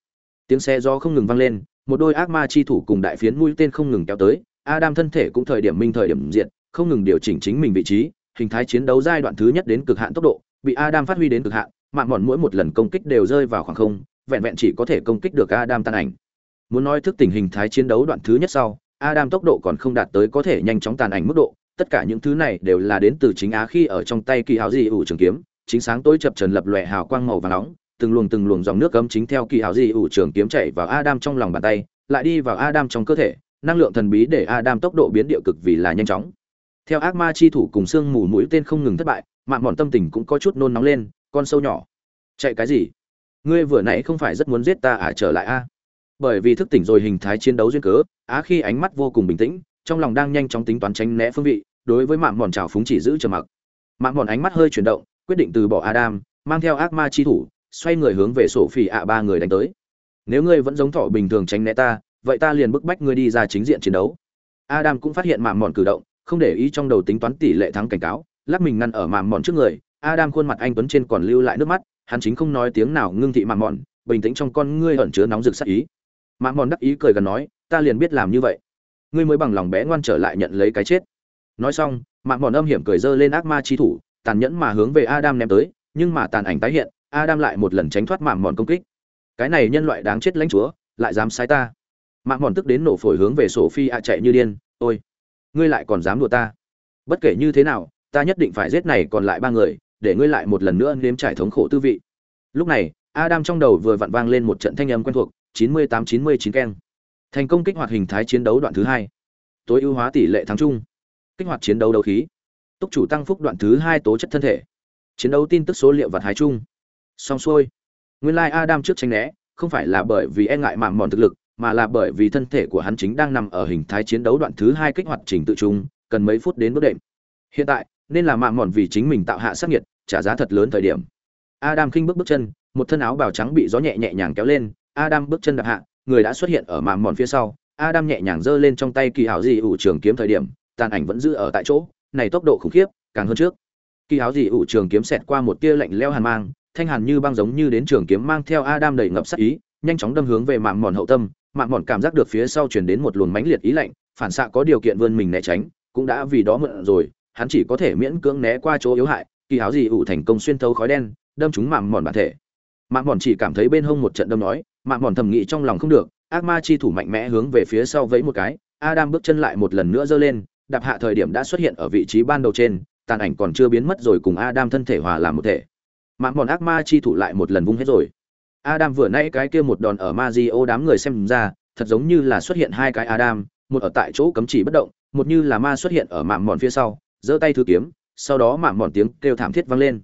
[SPEAKER 1] Tiếng xe do không ngừng vang lên, một đôi ác ma chi thủ cùng đại phiến mũi tên không ngừng kéo tới, adam thân thể cũng thời điểm minh thời điểm diện không ngừng điều chỉnh chính mình vị trí, hình thái chiến đấu giai đoạn thứ nhất đến cực hạn tốc độ, bị adam phát huy đến cực hạn mạng mòn mỗi một lần công kích đều rơi vào khoảng không vẹn vẹn chỉ có thể công kích được adam tan ảnh muốn nói thức tình hình thái chiến đấu đoạn thứ nhất sau adam tốc độ còn không đạt tới có thể nhanh chóng tàn ảnh mức độ tất cả những thứ này đều là đến từ chính á khi ở trong tay kỳ hào dị ủ trường kiếm chính sáng tối chập trần lập lòe hào quang màu vàng nóng từng luồng từng luồng dòng nước cấm chính theo kỳ hào dị ủ trường kiếm chạy vào Adam trong lòng bàn tay, lại đi vào Adam trong cơ thể, năng lượng thần bí để Adam tốc độ biến điệu cực vì là nhanh chóng. Theo ác ma chi thủ cùng xương mù mũi tên không ngừng thất bại, mạn mọn tâm tình cũng có chút nôn nóng lên, con sâu nhỏ. Chạy cái gì? Ngươi vừa nãy không phải rất muốn giết ta à trở lại a? Bởi vì thức tỉnh rồi hình thái chiến đấu duyên cớ, á khi ánh mắt vô cùng bình tĩnh, trong lòng đang nhanh chóng tính toán tránh né phương vị, đối với mạng mọn trào phúng chỉ giữ trầm mặc. mạng mọn ánh mắt hơi chuyển động, quyết định từ bỏ Adam, mang theo ác ma chi thủ, xoay người hướng về sổ phỉ ạ ba người đánh tới. Nếu ngươi vẫn giống thỏ bình thường tránh né ta, vậy ta liền bức bách ngươi đi ra chính diện chiến đấu. Adam cũng phát hiện mạng mọn cử động, không để ý trong đầu tính toán tỷ lệ thắng cảnh cáo, lắc mình ngăn ở mạng mọn trước người. Adam khuôn mặt anh tuấn trên còn lưu lại nước mắt, hắn chính không nói tiếng nào ngưng thị mạn mòn, bình tĩnh trong con ngươi ẩn chứa nóng rực sát ý. Mạn mòn đắc ý cười gần nói, ta liền biết làm như vậy. Ngươi mới bằng lòng bé ngoan trở lại nhận lấy cái chết. Nói xong, mạn mòn âm hiểm cười dơ lên ác ma chi thủ, tàn nhẫn mà hướng về Adam ném tới, nhưng mà tàn ảnh tái hiện, Adam lại một lần tránh thoát mạn mòn công kích. Cái này nhân loại đáng chết lãnh chúa, lại dám sai ta. Mạn mòn tức đến nổ phổi hướng về sổ phi ạ chạy như điên, "Ôi, ngươi lại còn dám đùa ta? Bất kể như thế nào, ta nhất định phải giết này còn lại ba người, để ngươi lại một lần nữa nếm trải thống khổ tư vị." Lúc này, Adam trong đầu vừa vặn vang lên một trận thanh âm quen thuộc, 98-99 keng. Thành công kích hoạt hình thái chiến đấu đoạn thứ hai Tối ưu hóa tỷ lệ thắng chung. Kích hoạt chiến đấu đấu khí. Túc chủ tăng phúc đoạn thứ hai tố chất thân thể. Chiến đấu tin tức số liệu vật hái chung. Xong xuôi. Nguyên lai like Adam trước tranh né, không phải là bởi vì e ngại mạm mòn thực lực, mà là bởi vì thân thể của hắn chính đang nằm ở hình thái chiến đấu đoạn thứ hai kích hoạt trình tự chung, cần mấy phút đến bước đệm. Hiện tại, nên là mạm mòn vì chính mình tạo hạ sát nhiệt, trả giá thật lớn thời điểm. Adam khinh bước bước chân, một thân áo bào trắng bị gió nhẹ nhẹ nhàng kéo lên, Adam bước chân đạp hạ, người đã xuất hiện ở mạm mòn phía sau. Adam nhẹ nhàng giơ lên trong tay kỳ hảo gì ủ trường kiếm thời điểm, tàn ảnh vẫn giữ ở tại chỗ, này tốc độ khủng khiếp, càng hơn trước. Kỳ hảo gì ủ trường kiếm xẹt qua một tia lạnh lẽo hàn mang, thanh hàn như băng giống như đến trường kiếm mang theo Adam đầy ngập sát ý, nhanh chóng đâm hướng về mạm mòn hậu tâm, mạm mòn cảm giác được phía sau truyền đến một luồng mãnh liệt ý lạnh, phản xạ có điều kiện vươn mình né tránh, cũng đã vì đó mượn rồi, hắn chỉ có thể miễn cưỡng né qua chỗ yếu hại, kỳ hảo gì ủ thành công xuyên thấu khói đen, đâm trúng mạng mòn bản thể. mạng mòn chỉ cảm thấy bên hông một trận đâm nói, mạng mòn thầm nghĩ trong lòng không được, ác ma chi thủ mạnh mẽ hướng về phía sau vẫy một cái, Adam bước chân lại một lần nữa giơ lên, đạp hạ thời điểm đã xuất hiện ở vị trí ban đầu trên, tàn ảnh còn chưa biến mất rồi cùng Adam thân thể hòa làm một thể. mạng mòn ác ma chi thủ lại một lần vung hết rồi. Adam vừa nãy cái kia một đòn ở Mario đám người xem ra, thật giống như là xuất hiện hai cái Adam, một ở tại chỗ cấm chỉ bất động, một như là ma xuất hiện ở mạng mòn phía sau, giơ tay thứ kiếm, sau đó mạm mòn tiếng kêu thảm thiết vang lên.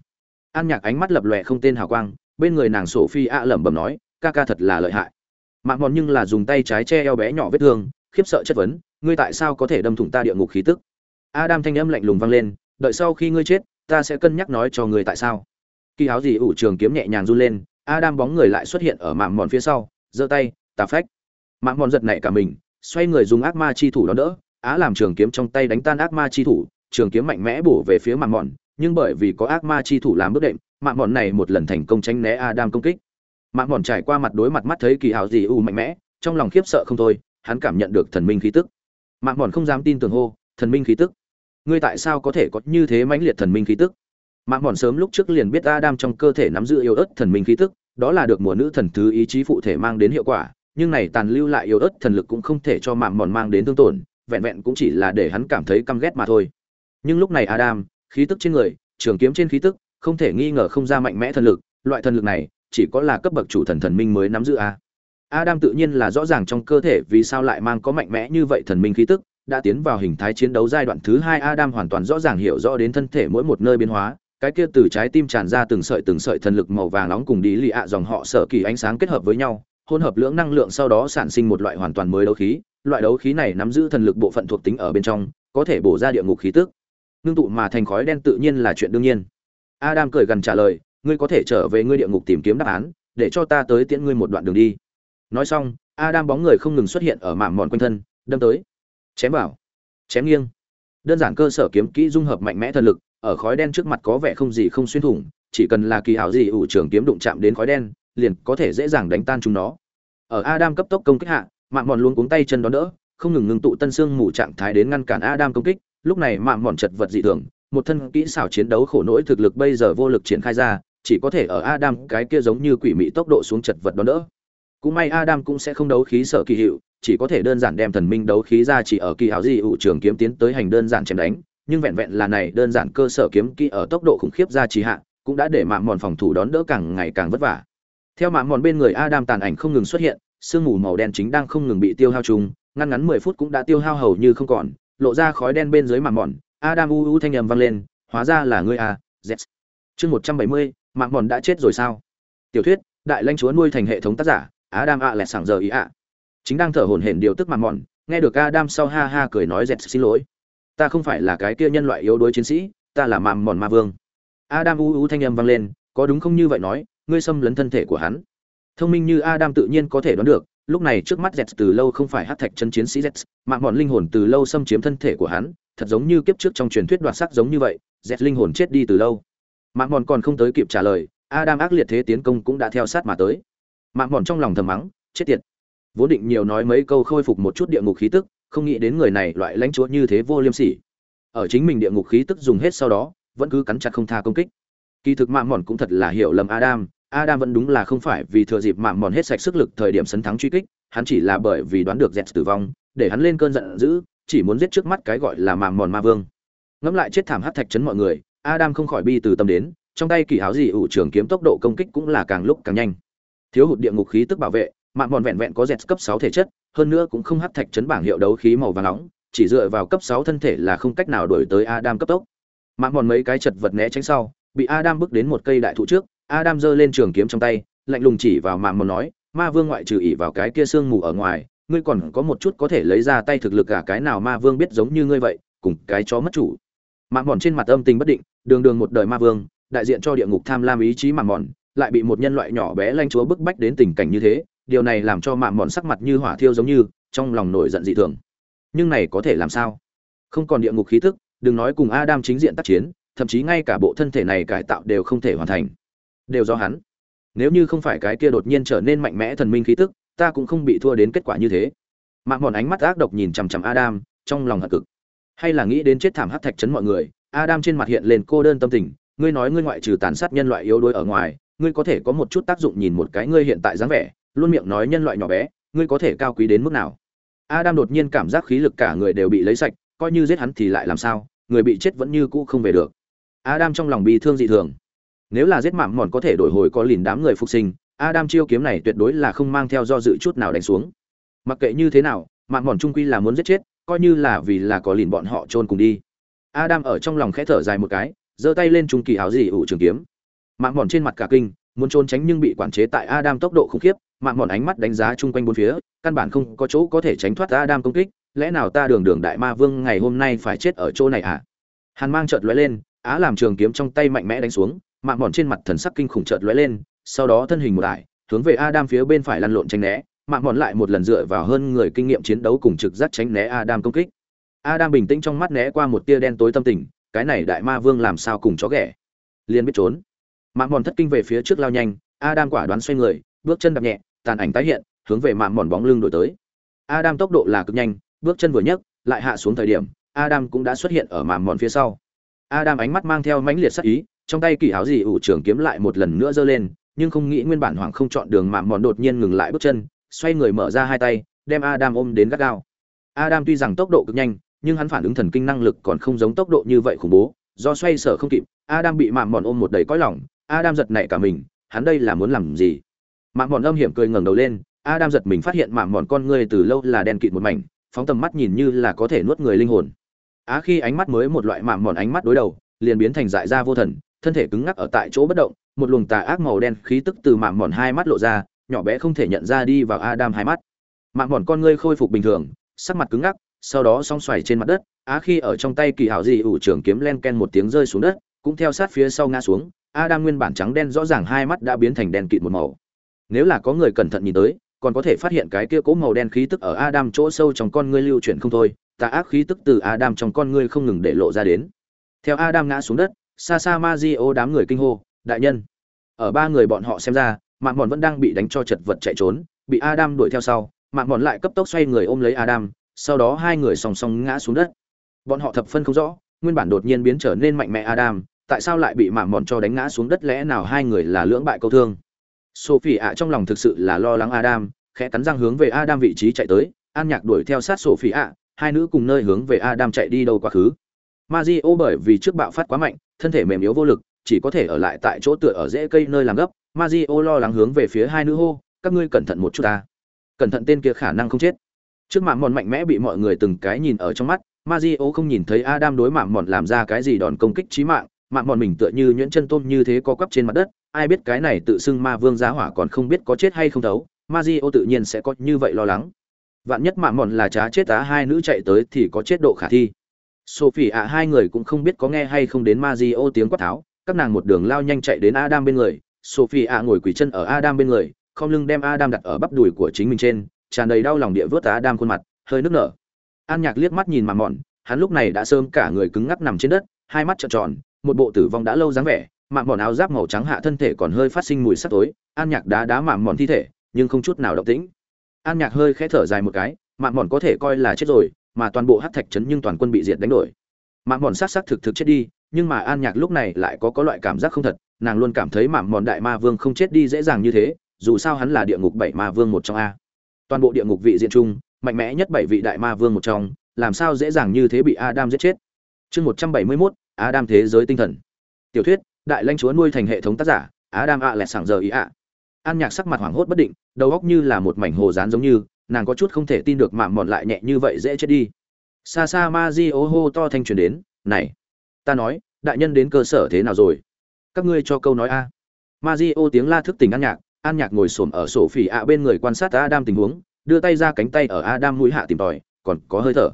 [SPEAKER 1] An Nhạc ánh mắt lập lòe không tên hào quang, bên người nàng sổ phi ạ lẩm bẩm nói, ca ca thật là lợi hại. Mạm mòn nhưng là dùng tay trái che eo bé nhỏ vết thương, khiếp sợ chất vấn, ngươi tại sao có thể đâm thủng ta địa ngục khí tức? Adam thanh âm lạnh lùng vang lên, đợi sau khi ngươi chết, ta sẽ cân nhắc nói cho ngươi tại sao. Kỳ áo gì ủ trường kiếm nhẹ nhàng run lên, Adam bóng người lại xuất hiện ở mạm mòn phía sau, giơ tay, tà phách. Mạm mòn giật nảy cả mình, xoay người dùng ác ma chi thủ đón đỡ, á làm trường kiếm trong tay đánh tan ác ma chi thủ, trường kiếm mạnh mẽ bổ về phía mạng mòn, nhưng bởi vì có ác ma chi thủ làm bước đệm, mạng mòn này một lần thành công tránh né Adam công kích. mạng mòn trải qua mặt đối mặt mắt thấy kỳ hào gì ủ mạnh mẽ, trong lòng khiếp sợ không thôi, hắn cảm nhận được thần minh khí tức. mạng mòn không dám tin tưởng hô, thần minh khí tức. Ngươi tại sao có thể có như thế mãnh liệt thần minh khí tức? Mạng Mòn sớm lúc trước liền biết Adam trong cơ thể nắm giữ yêu ớt thần minh khí tức, đó là được mùa nữ thần thứ ý chí phụ thể mang đến hiệu quả, nhưng này tàn lưu lại yêu ớt thần lực cũng không thể cho Mạng Mòn mang đến thương tổn, vẹn vẹn cũng chỉ là để hắn cảm thấy căm ghét mà thôi. Nhưng lúc này Adam, khí tức trên người, trường kiếm trên khí tức, không thể nghi ngờ không ra mạnh mẽ thần lực, loại thần lực này, chỉ có là cấp bậc chủ thần thần minh mới nắm giữ a. Adam tự nhiên là rõ ràng trong cơ thể vì sao lại mang có mạnh mẽ như vậy thần minh khí tức, đã tiến vào hình thái chiến đấu giai đoạn thứ hai Adam hoàn toàn rõ ràng hiểu rõ đến thân thể mỗi một nơi biến hóa, cái kia từ trái tim tràn ra từng sợi từng sợi thần lực màu vàng nóng cùng đi lì ạ dòng họ sở kỳ ánh sáng kết hợp với nhau hỗn hợp lưỡng năng lượng sau đó sản sinh một loại hoàn toàn mới đấu khí loại đấu khí này nắm giữ thần lực bộ phận thuộc tính ở bên trong có thể bổ ra địa ngục khí tức ngưng tụ mà thành khói đen tự nhiên là chuyện đương nhiên. Adam cười gần trả lời, ngươi có thể trở về ngươi địa ngục tìm kiếm đáp án, để cho ta tới tiễn ngươi một đoạn đường đi. Nói xong, adam bóng người không ngừng xuất hiện ở mạm mòn quanh thân, đâm tới. Chém vào. Chém nghiêng. Đơn giản cơ sở kiếm kỹ dung hợp mạnh mẽ thần lực, ở khói đen trước mặt có vẻ không gì không xuyên thủng, chỉ cần là kỳ ảo gì ủ trưởng kiếm đụng chạm đến khói đen, liền có thể dễ dàng đánh tan chúng nó. Ở adam cấp tốc công kích hạ mạng mòn luôn cuống tay chân đón đỡ, không ngừng ngừng tụ tân xương mù trạng thái đến ngăn cản adam công kích lúc này mạm mòn chật vật dị thường, một thân kỹ xảo chiến đấu khổ nỗi thực lực bây giờ vô lực triển khai ra, chỉ có thể ở adam cái kia giống như quỷ mị tốc độ xuống chật vật đón đỡ. Cũng may adam cũng sẽ không đấu khí sợ kỳ hiệu, chỉ có thể đơn giản đem thần minh đấu khí ra chỉ ở kỳ hảo dị ủ trường kiếm tiến tới hành đơn giản chém đánh, nhưng vẹn vẹn là này đơn giản cơ sở kiếm kỹ ở tốc độ khủng khiếp ra trì hạ, cũng đã để mạng mòn phòng thủ đón đỡ càng ngày càng vất vả. Theo mạng mòn bên người adam tàn ảnh không ngừng xuất hiện, sương mù màu đen chính đang không ngừng bị tiêu hao chung ngăn ngắn mười phút cũng đã tiêu hao hầu như không còn lộ ra khói đen bên dưới màng mòn, adam u u thanh nhầm vang lên, hóa ra là ngươi a z. Chương một trăm bảy mươi mạng mòn đã chết rồi sao? Tiểu thuyết, đại lãnh chúa nuôi thành hệ thống tác giả, adam ạ lẹt sảng giờ ý ạ. Chính đang thở hổn hển điều tức màng mòn, nghe được adam sau ha ha cười nói z, xin lỗi. Ta không phải là cái kia nhân loại yếu đuối chiến sĩ, ta là màng mòn ma vương. Adam u u thanh âm vang lên, có đúng không? Như vậy nói, ngươi xâm lấn thân thể của hắn. Thông minh như adam tự nhiên có thể đoán được lúc này trước mắt z từ lâu không phải hát thạch chân chiến sĩ z mạng bọn linh hồn từ lâu xâm chiếm thân thể của hắn, thật giống như kiếp trước trong truyền thuyết đoạt sắc giống như vậy z linh hồn chết đi từ lâu. Mạng mòn còn không tới kịp trả lời, adam ác liệt thế tiến công cũng đã theo sát mà tới. Mạng mòn trong lòng thầm mắng, chết tiệt. Vốn định nhiều nói mấy câu khôi phục một chút địa ngục khí tức, không nghĩ đến người này loại lãnh chúa như thế vô liêm sỉ. Ở chính mình địa ngục khí tức dùng hết sau đó, vẫn cứ cắn chặt không tha công kích. Kỳ thực mạng mòn cũng thật là hiểu lầm adam adam vẫn đúng là không phải vì thừa dịp mạng mòn hết sạch sức lực thời điểm sấn thắng truy kích, hắn chỉ là bởi vì đoán được Jet tử vong, để hắn lên cơn giận dữ, chỉ muốn giết trước mắt cái gọi là mạng mòn ma vương. Ngẫm lại chết thảm hắc thạch chấn mọi người, adam không khỏi bi từ tâm đến, trong tay kỳ háo gì ủ trưởng kiếm tốc độ công kích cũng là càng lúc càng nhanh. Thiếu hụt địa ngục khí tức bảo vệ, mạng mòn vẹn vẹn có Jet cấp sáu thể chất, hơn nữa cũng không hắc thạch chấn bảng hiệu đấu khí màu vàng nóng, chỉ dựa vào cấp sáu thân thể là không cách nào đuổi tới adam cấp tốc. Mạng mòn mấy cái chật vật né tránh sau, bị adam bước đến một cây đại thụ trước adam giơ lên trường kiếm trong tay lạnh lùng chỉ vào mạn mòn nói ma vương ngoại trừ ỷ vào cái kia xương mù ở ngoài ngươi còn có một chút có thể lấy ra tay thực lực cả cái nào ma vương biết giống như ngươi vậy cùng cái chó mất chủ. Mạn mòn trên mặt âm tình bất định đường đường một đời ma vương đại diện cho địa ngục tham lam ý chí mạn mòn lại bị một nhân loại nhỏ bé lanh chúa bức bách đến tình cảnh như thế điều này làm cho mạn mòn sắc mặt như hỏa thiêu giống như trong lòng nổi giận dị thường. Nhưng này có thể làm sao? Không còn địa ngục khí tức, đừng nói cùng adam chính diện tác chiến thậm chí ngay cả bộ thân thể này cải tạo đều không thể hoàn thành đều do hắn. Nếu như không phải cái kia đột nhiên trở nên mạnh mẽ thần minh khí tức, ta cũng không bị thua đến kết quả như thế. Mạng mòn ánh mắt ác độc nhìn chằm chằm adam, trong lòng hận cực. Hay là nghĩ đến chết thảm hát thạch chấn mọi người, adam trên mặt hiện lên cô đơn tâm tình, ngươi nói ngươi ngoại trừ tàn sát nhân loại yếu đuối ở ngoài, ngươi có thể có một chút tác dụng nhìn một cái ngươi hiện tại dáng vẻ, luôn miệng nói nhân loại nhỏ bé, ngươi có thể cao quý đến mức nào? Adam đột nhiên cảm giác khí lực cả người đều bị lấy sạch, coi như giết hắn thì lại làm sao, người bị chết vẫn như cũ không về được. Adam trong lòng bị thương dị thường nếu là giết mạng mòn có thể đổi hồi có lìn đám người phục sinh, adam chiêu kiếm này tuyệt đối là không mang theo do dự chút nào đánh xuống. Mặc kệ như thế nào mạng mòn trung quy là muốn giết chết, coi như là vì là có lìn bọn họ chôn cùng đi. Adam ở trong lòng khẽ thở dài một cái, giơ tay lên trung kỳ áo gì ủ trường kiếm. Mạng mòn trên mặt cả kinh, muốn trốn tránh nhưng bị quản chế tại adam tốc độ khủng khiếp mạng mòn ánh mắt đánh giá chung quanh bốn phía, căn bản không có chỗ có thể tránh thoát adam công kích, lẽ nào ta đường đường đại ma vương ngày hôm nay phải chết ở chỗ này à hàn mang chợt lóe lên, á làm trường kiếm trong tay mạnh mẽ đánh xuống mạng mòn trên mặt thần sắc kinh khủng chợt lóe lên, sau đó thân hình một đại hướng về adam phía bên phải lăn lộn tránh né. Mạng mòn lại một lần dựa vào hơn người kinh nghiệm chiến đấu cùng trực giác tránh né adam công kích. Adam bình tĩnh trong mắt né qua một tia đen tối tâm tình, cái này đại ma vương làm sao cùng chó ghẻ? Liền biết trốn. Mạng mòn thất kinh về phía trước lao nhanh, adam quả đoán xoay người, bước chân đập nhẹ, tàn ảnh tái hiện, hướng về mạng mòn bóng lưng đổi tới. Adam tốc độ là cực nhanh, bước chân vừa nhấc, lại hạ xuống thời điểm, adam cũng đã xuất hiện ở mạng mòn phía sau. Adam ánh mắt mang theo mãnh liệt sắc ý trong tay kỳ áo gì ủ trưởng kiếm lại một lần nữa giơ lên, nhưng không nghĩ nguyên bản hoàng không chọn đường mạng mòn đột nhiên ngừng lại bước chân, xoay người mở ra hai tay, đem adam ôm đến gắt gao. Adam tuy rằng tốc độ cực nhanh, nhưng hắn phản ứng thần kinh năng lực còn không giống tốc độ như vậy khủng bố, do xoay sở không kịp, adam bị mạng mòn ôm một đầy cõi lỏng adam giật nảy cả mình, hắn đây là muốn làm gì? Mạng mòn âm hiểm cười ngẩng đầu lên, adam giật mình phát hiện mạng mòn con người từ lâu là đen kịt một mảnh, phóng tầm mắt nhìn như là có thể nuốt người linh hồn. Á khi ánh mắt mới một loại mạng mòn ánh mắt đối đầu, liền biến thành dại ra vô thần thân thể cứng ngắc ở tại chỗ bất động, một luồng tà ác màu đen khí tức từ mạng mòn hai mắt lộ ra, nhỏ bé không thể nhận ra đi vào adam hai mắt. Mạng mòn con ngươi khôi phục bình thường, sắc mặt cứng ngắc, sau đó song xoài trên mặt đất, á khi ở trong tay kỳ hảo dị ủ trưởng kiếm len ken một tiếng rơi xuống đất, cũng theo sát phía sau ngã xuống, adam nguyên bản trắng đen rõ ràng hai mắt đã biến thành đen kịt một màu. Nếu là có người cẩn thận nhìn tới, còn có thể phát hiện cái kia cố màu đen khí tức ở adam chỗ sâu trong con ngươi lưu chuyển không thôi, tà ác khí tức từ adam trong con ngươi không ngừng để lộ ra đến. Theo adam ngã xuống đất xa xa ma di ô đám người kinh hô, đại nhân. Ở ba người bọn họ xem ra mạng mòn vẫn đang bị đánh cho chật vật chạy trốn, bị adam đuổi theo sau. Mạng mòn lại cấp tốc xoay người ôm lấy adam, sau đó hai người song song ngã xuống đất. Bọn họ thập phân không rõ, nguyên bản đột nhiên biến trở nên mạnh mẽ adam, tại sao lại bị mạng mòn cho đánh ngã xuống đất lẽ nào hai người là lưỡng bại câu thương? Sophie ạ trong lòng thực sự là lo lắng adam, khẽ cắn răng hướng về adam vị trí chạy tới, an nhạc đuổi theo sát sophie ạ, hai nữ cùng nơi hướng về adam chạy đi đâu quá khứ. Mario bởi vì trước bạo phát quá mạnh thân thể mềm yếu vô lực chỉ có thể ở lại tại chỗ tựa ở rễ cây nơi làm gấp Mario lo lắng hướng về phía hai nữ hô, các ngươi cẩn thận một chút ta. Cẩn thận tên kia khả năng không chết. Trước mạng mòn mạnh mẽ bị mọi người từng cái nhìn ở trong mắt, Mario không nhìn thấy Adam đối mạng mòn làm ra cái gì đòn công kích chí mạng, mạng mòn mình tựa như nhuyễn chân tôm như thế co quắp trên mặt đất, ai biết cái này tự xưng ma vương giá hỏa còn không biết có chết hay không thấu, Mario tự nhiên sẽ có như vậy lo lắng. Vạn nhất mạng mòn là chả chết á hai nữ chạy tới thì có chết độ khả thi. Sophie ạ hai người cũng không biết có nghe hay không đến Mazio tiếng quát tháo, các nàng một đường lao nhanh chạy đến Adam bên người, Sophie ạ ngồi quỳ chân ở Adam bên người, không lưng đem Adam đặt ở bắp đùi của chính mình trên, tràn đầy đau lòng địa vớt Adam khuôn mặt, hơi nước nở. An Nhạc liếc mắt nhìn mà mọn, hắn lúc này đã sớm cả người cứng ngắc nằm trên đất, hai mắt trợn tròn, một bộ tử vong đã lâu dáng vẻ, mạng mọn áo giáp màu trắng hạ thân thể còn hơi phát sinh mùi sắc tối, An Nhạc đá đá mạng mọn thi thể, nhưng không chút nào động tĩnh. An Nhạc hơi khẽ thở dài một cái, mạng mọn có thể coi là chết rồi, mà toàn bộ hắc thạch trấn nhưng toàn quân bị diệt đánh đổi. mạn mòn sát sát thực thực chết đi, nhưng mà An Nhạc lúc này lại có có loại cảm giác không thật, nàng luôn cảm thấy mạn mòn đại ma vương không chết đi dễ dàng như thế, dù sao hắn là địa ngục bảy ma vương một trong a. Toàn bộ địa ngục vị diện chung, mạnh mẽ nhất bảy vị đại ma vương một trong, làm sao dễ dàng như thế bị Adam giết chết. Chương 171, Adam thế giới tinh thần. Tiểu thuyết, đại lãnh chúa nuôi thành hệ thống tác giả, Adam ạ lẹ sảng giờ ý ạ. An Nhạc sắc mặt hoảng hốt bất định, đầu óc như là một mảnh hồ dán giống như, nàng có chút không thể tin được mạm mọn lại nhẹ như vậy dễ chết đi. Xa xa Maji hô to thanh truyền đến, "Này, ta nói, đại nhân đến cơ sở thế nào rồi? Các ngươi cho câu nói a." Maji tiếng la thức tỉnh An Nhạc, An Nhạc ngồi xổm ở sổ phỉ ạ bên người quan sát Adam tình huống, đưa tay ra cánh tay ở Adam mũi hạ tìm tòi, còn có hơi thở.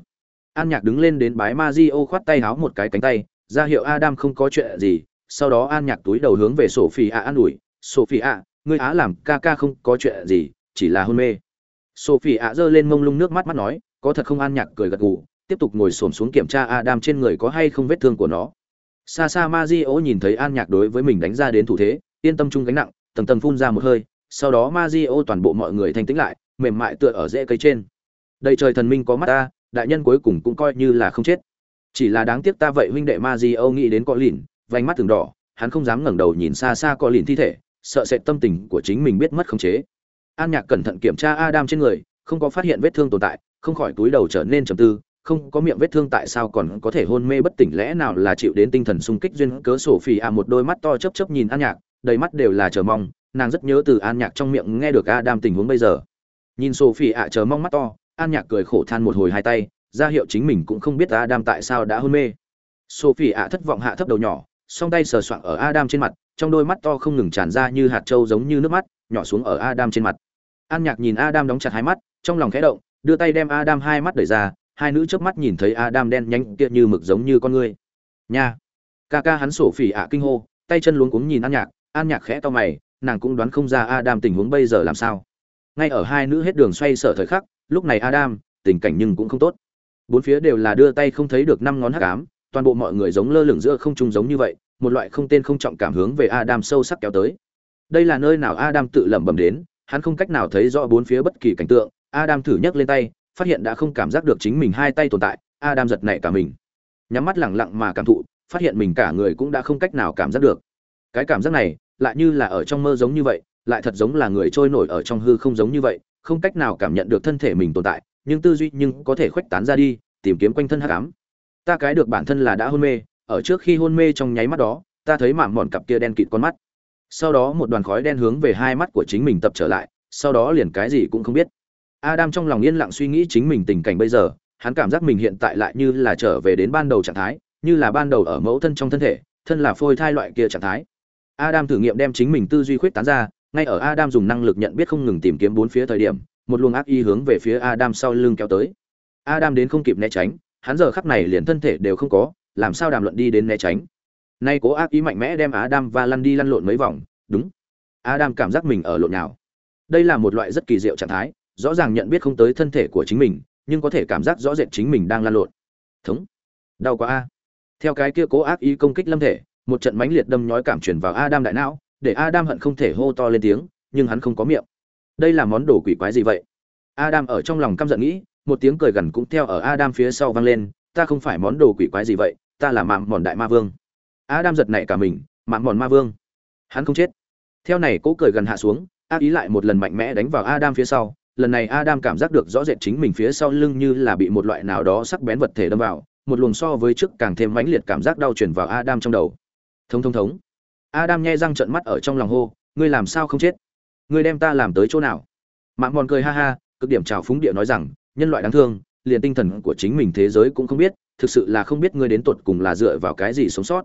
[SPEAKER 1] An Nhạc đứng lên đến bái Mario khoát tay háo một cái cánh tay, ra hiệu Adam không có chuyện gì, sau đó An Nhạc túi đầu hướng về sổ phì ạ an ủi, sổ phì ạ, ngươi á làm ca ca không có chuyện gì, chỉ là hôn mê." Sophia giơ lên mông lung nước mắt mắt nói, "Có thật không?" An Nhạc cười gật gù, tiếp tục ngồi xổm xuống kiểm tra Adam trên người có hay không vết thương của nó. Xa xa Mario nhìn thấy An Nhạc đối với mình đánh ra đến thủ thế, yên tâm chung gánh nặng, tầng tầng phun ra một hơi, sau đó Mario toàn bộ mọi người thanh tĩnh lại, mềm mại tựa ở rễ cây trên. Đây trời thần minh có mắt ta, đại nhân cuối cùng cũng coi như là không chết chỉ là đáng tiếc ta vậy huynh đệ ma di âu nghĩ đến có lìn vành mắt từng đỏ hắn không dám ngẩng đầu nhìn xa xa có lìn thi thể sợ sệt tâm tình của chính mình biết mất khống chế an nhạc cẩn thận kiểm tra adam trên người, không có phát hiện vết thương tồn tại, không khỏi túi đầu trở nên trầm tư, không có miệng vết thương tại sao còn có thể hôn mê bất tỉnh, lẽ nào là chịu đến tinh thần sung kích duyên cớ sổ phì a một đôi mắt to chấp chấp nhìn an nhạc, đầy mắt đều là chờ mong, nàng rất nhớ từ an nhạc trong miệng nghe được adam tình huống bây giờ. Nhìn sổ phì a chờ mong mắt to, an nhạc cười khổ than một hồi hai tay, ra hiệu chính mình cũng không biết adam tại sao đã hôn mê. Sổ sophie ạ thất vọng hạ thấp đầu nhỏ, song tay sờ soạng ở adam trên mặt, trong đôi mắt to không ngừng tràn ra như hạt trâu giống như nước mắt, nhỏ xuống ở adam trên mặt an nhạc nhìn adam đóng chặt hai mắt trong lòng khẽ động đưa tay đem adam hai mắt đẩy ra hai nữ chớp mắt nhìn thấy adam đen nhánh, kia như mực giống như con người. nha! Ca ca hắn sổ phỉ ạ kinh hô tay chân luống cuống nhìn an nhạc an nhạc khẽ to mày nàng cũng đoán không ra adam tình huống bây giờ làm sao. Ngay ở hai nữ hết đường xoay sở thời khắc lúc này adam tình cảnh nhưng cũng không tốt. Bốn phía đều là đưa tay không thấy được năm ngón hắc ám toàn bộ mọi người giống lơ lửng giữa không trung giống như vậy một loại không tên không trọng cảm hướng về adam sâu sắc kéo tới. Đây là nơi nào adam tự lẩm bẩm đến hắn không cách nào thấy rõ bốn phía bất kỳ cảnh tượng. Adam thử nhấc lên tay, phát hiện đã không cảm giác được chính mình hai tay tồn tại. Adam giật nảy cả mình. Nhắm mắt lẳng lặng mà cảm thụ, phát hiện mình cả người cũng đã không cách nào cảm giác được. Cái cảm giác này, lại như là ở trong mơ giống như vậy, lại thật giống là người trôi nổi ở trong hư không giống như vậy, không cách nào cảm nhận được thân thể mình tồn tại, nhưng tư duy nhưng có thể khuếch tán ra đi, tìm kiếm quanh thân hắc ám. Ta cái được bản thân là đã hôn mê, ở trước khi hôn mê trong nháy mắt đó, ta thấy mảng mòn cặp kia đen kịt con mắt sau đó một đoàn khói đen hướng về hai mắt của chính mình tập trở lại sau đó liền cái gì cũng không biết adam trong lòng yên lặng suy nghĩ chính mình tình cảnh bây giờ hắn cảm giác mình hiện tại lại như là trở về đến ban đầu trạng thái như là ban đầu ở mẫu thân trong thân thể thân là phôi thai loại kia trạng thái adam thử nghiệm đem chính mình tư duy khuếch tán ra ngay ở adam dùng năng lực nhận biết không ngừng tìm kiếm bốn phía thời điểm một luồng ác y hướng về phía Adam sau lưng kéo tới. Adam đến không kịp né tránh, hắn giờ khắc này liền thân thể đều không có, làm sao đàm luận đi đến né tránh. Nay cố ác ý mạnh mẽ đem Adam và lăn đi lăn lộn mấy vòng, đúng. Adam cảm giác mình ở lộn nào. Đây là một loại rất kỳ diệu trạng thái, rõ ràng nhận biết không tới thân thể của chính mình, nhưng có thể cảm giác rõ rệt chính mình đang lăn lộn. Thống. Đau quá a. Theo cái kia cố ác ý công kích lâm thể, một trận mãnh liệt đâm nhói cảm truyền vào Adam đại não, để Adam hận không thể hô to lên tiếng, nhưng hắn không có miệng đây là món đồ quỷ quái gì vậy adam ở trong lòng căm giận nghĩ một tiếng cười gần cũng theo ở adam phía sau vang lên ta không phải món đồ quỷ quái gì vậy ta là mạng mòn đại ma vương adam giật nảy cả mình, mạng mòn ma vương. Hắn không chết. Theo này cố cười gần hạ xuống, ác ý lại một lần mạnh mẽ đánh vào adam phía sau. Lần này adam cảm giác được rõ rệt chính mình phía sau lưng như là bị một loại nào đó sắc bén vật thể đâm vào, một luồng so với trước càng thêm mãnh liệt cảm giác đau truyền vào adam trong đầu. Thống thống thống. Adam nhai răng trợn mắt ở trong lòng hô, ngươi làm sao không chết? Ngươi đem ta làm tới chỗ nào? Mạng mòn cười ha ha, cực điểm trào phúng địa nói rằng, nhân loại đáng thương, liền tinh thần của chính mình thế giới cũng không biết, thực sự là không biết ngươi đến tột cùng là dựa vào cái gì sống sót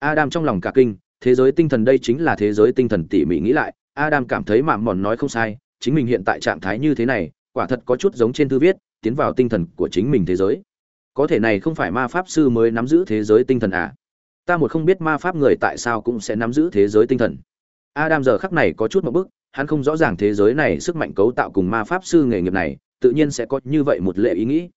[SPEAKER 1] adam trong lòng cả kinh, thế giới tinh thần đây chính là thế giới tinh thần tỉ mỉ nghĩ lại. Adam cảm thấy mạm mòn nói không sai, chính mình hiện tại trạng thái như thế này, quả thật có chút giống trên thư viết, tiến vào tinh thần của chính mình thế giới. Có thể này không phải ma pháp sư mới nắm giữ thế giới tinh thần à? Ta một không biết ma pháp người tại sao cũng sẽ nắm giữ thế giới tinh thần. Adam giờ khắc này có chút một bức, hắn không rõ ràng thế giới này sức mạnh cấu tạo cùng ma pháp sư nghề nghiệp này, tự nhiên sẽ có như vậy một lệ ý nghĩ.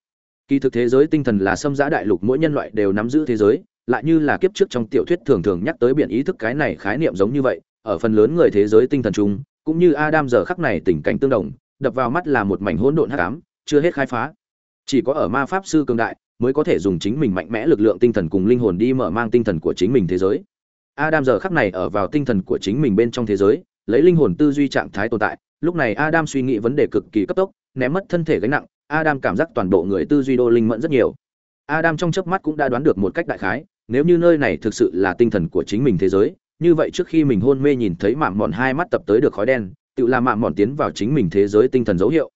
[SPEAKER 1] Kỳ thực thế giới tinh thần là xâm giã đại lục mỗi nhân loại đều nắm giữ thế giới lại như là kiếp trước trong tiểu thuyết thường thường nhắc tới biển ý thức cái này khái niệm giống như vậy, ở phần lớn người thế giới tinh thần chung, cũng như adam giờ khắc này tình cảnh tương đồng, đập vào mắt là một mảnh hỗn độn hắc ám, chưa hết khai phá. Chỉ có ở ma pháp sư cường đại mới có thể dùng chính mình mạnh mẽ lực lượng tinh thần cùng linh hồn đi mở mang tinh thần của chính mình thế giới. Adam giờ khắc này ở vào tinh thần của chính mình bên trong thế giới, lấy linh hồn tư duy trạng thái tồn tại, lúc này adam suy nghĩ vấn đề cực kỳ cấp tốc, ném mất thân thể gánh nặng, adam cảm giác toàn bộ người tư duy đô linh mẫn rất nhiều. Adam trong chớp mắt cũng đã đoán được một cách đại khái nếu như nơi này thực sự là tinh thần của chính mình thế giới, như vậy trước khi mình hôn mê nhìn thấy mạng mòn hai mắt tập tới được khói đen, tự làm mạng mòn tiến vào chính mình thế giới tinh thần dấu hiệu.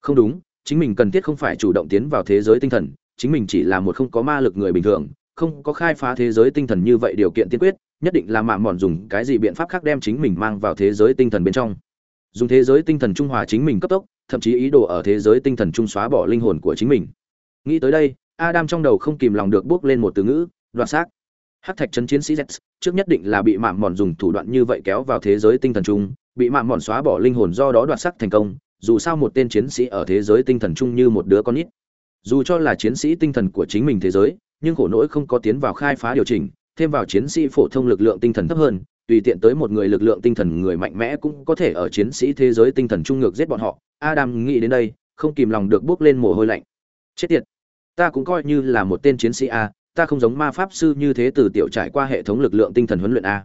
[SPEAKER 1] Không đúng, chính mình cần thiết không phải chủ động tiến vào thế giới tinh thần, chính mình chỉ là một không có ma lực người bình thường, không có khai phá thế giới tinh thần như vậy điều kiện tiên quyết, nhất định là mạng mòn dùng cái gì biện pháp khác đem chính mình mang vào thế giới tinh thần bên trong. Dùng thế giới tinh thần trung hòa chính mình cấp tốc, thậm chí ý đồ ở thế giới tinh thần trung xóa bỏ linh hồn của chính mình. Nghĩ tới đây, adam trong đầu không kìm lòng được bước lên một từ ngữ đoạt xác. Hắc thạch trấn chiến sĩ z, trước nhất định là bị mạng mòn dùng thủ đoạn như vậy kéo vào thế giới tinh thần trung bị mạng mòn xóa bỏ linh hồn do đó đoạt sắc thành công, dù sao một tên chiến sĩ ở thế giới tinh thần chung như một đứa con nít. Dù cho là chiến sĩ tinh thần của chính mình thế giới, nhưng khổ nỗi không có tiến vào khai phá điều chỉnh, thêm vào chiến sĩ phổ thông lực lượng tinh thần thấp hơn, tùy tiện tới một người lực lượng tinh thần người mạnh mẽ cũng có thể ở chiến sĩ thế giới tinh thần trung ngược giết bọn họ. Adam nghĩ đến đây, không kìm lòng được bước lên mồ hôi lạnh. Chết tiệt, ta cũng coi như là một tên chiến sĩ a ta không giống ma pháp sư như thế từ tiểu trải qua hệ thống lực lượng tinh thần huấn luyện a.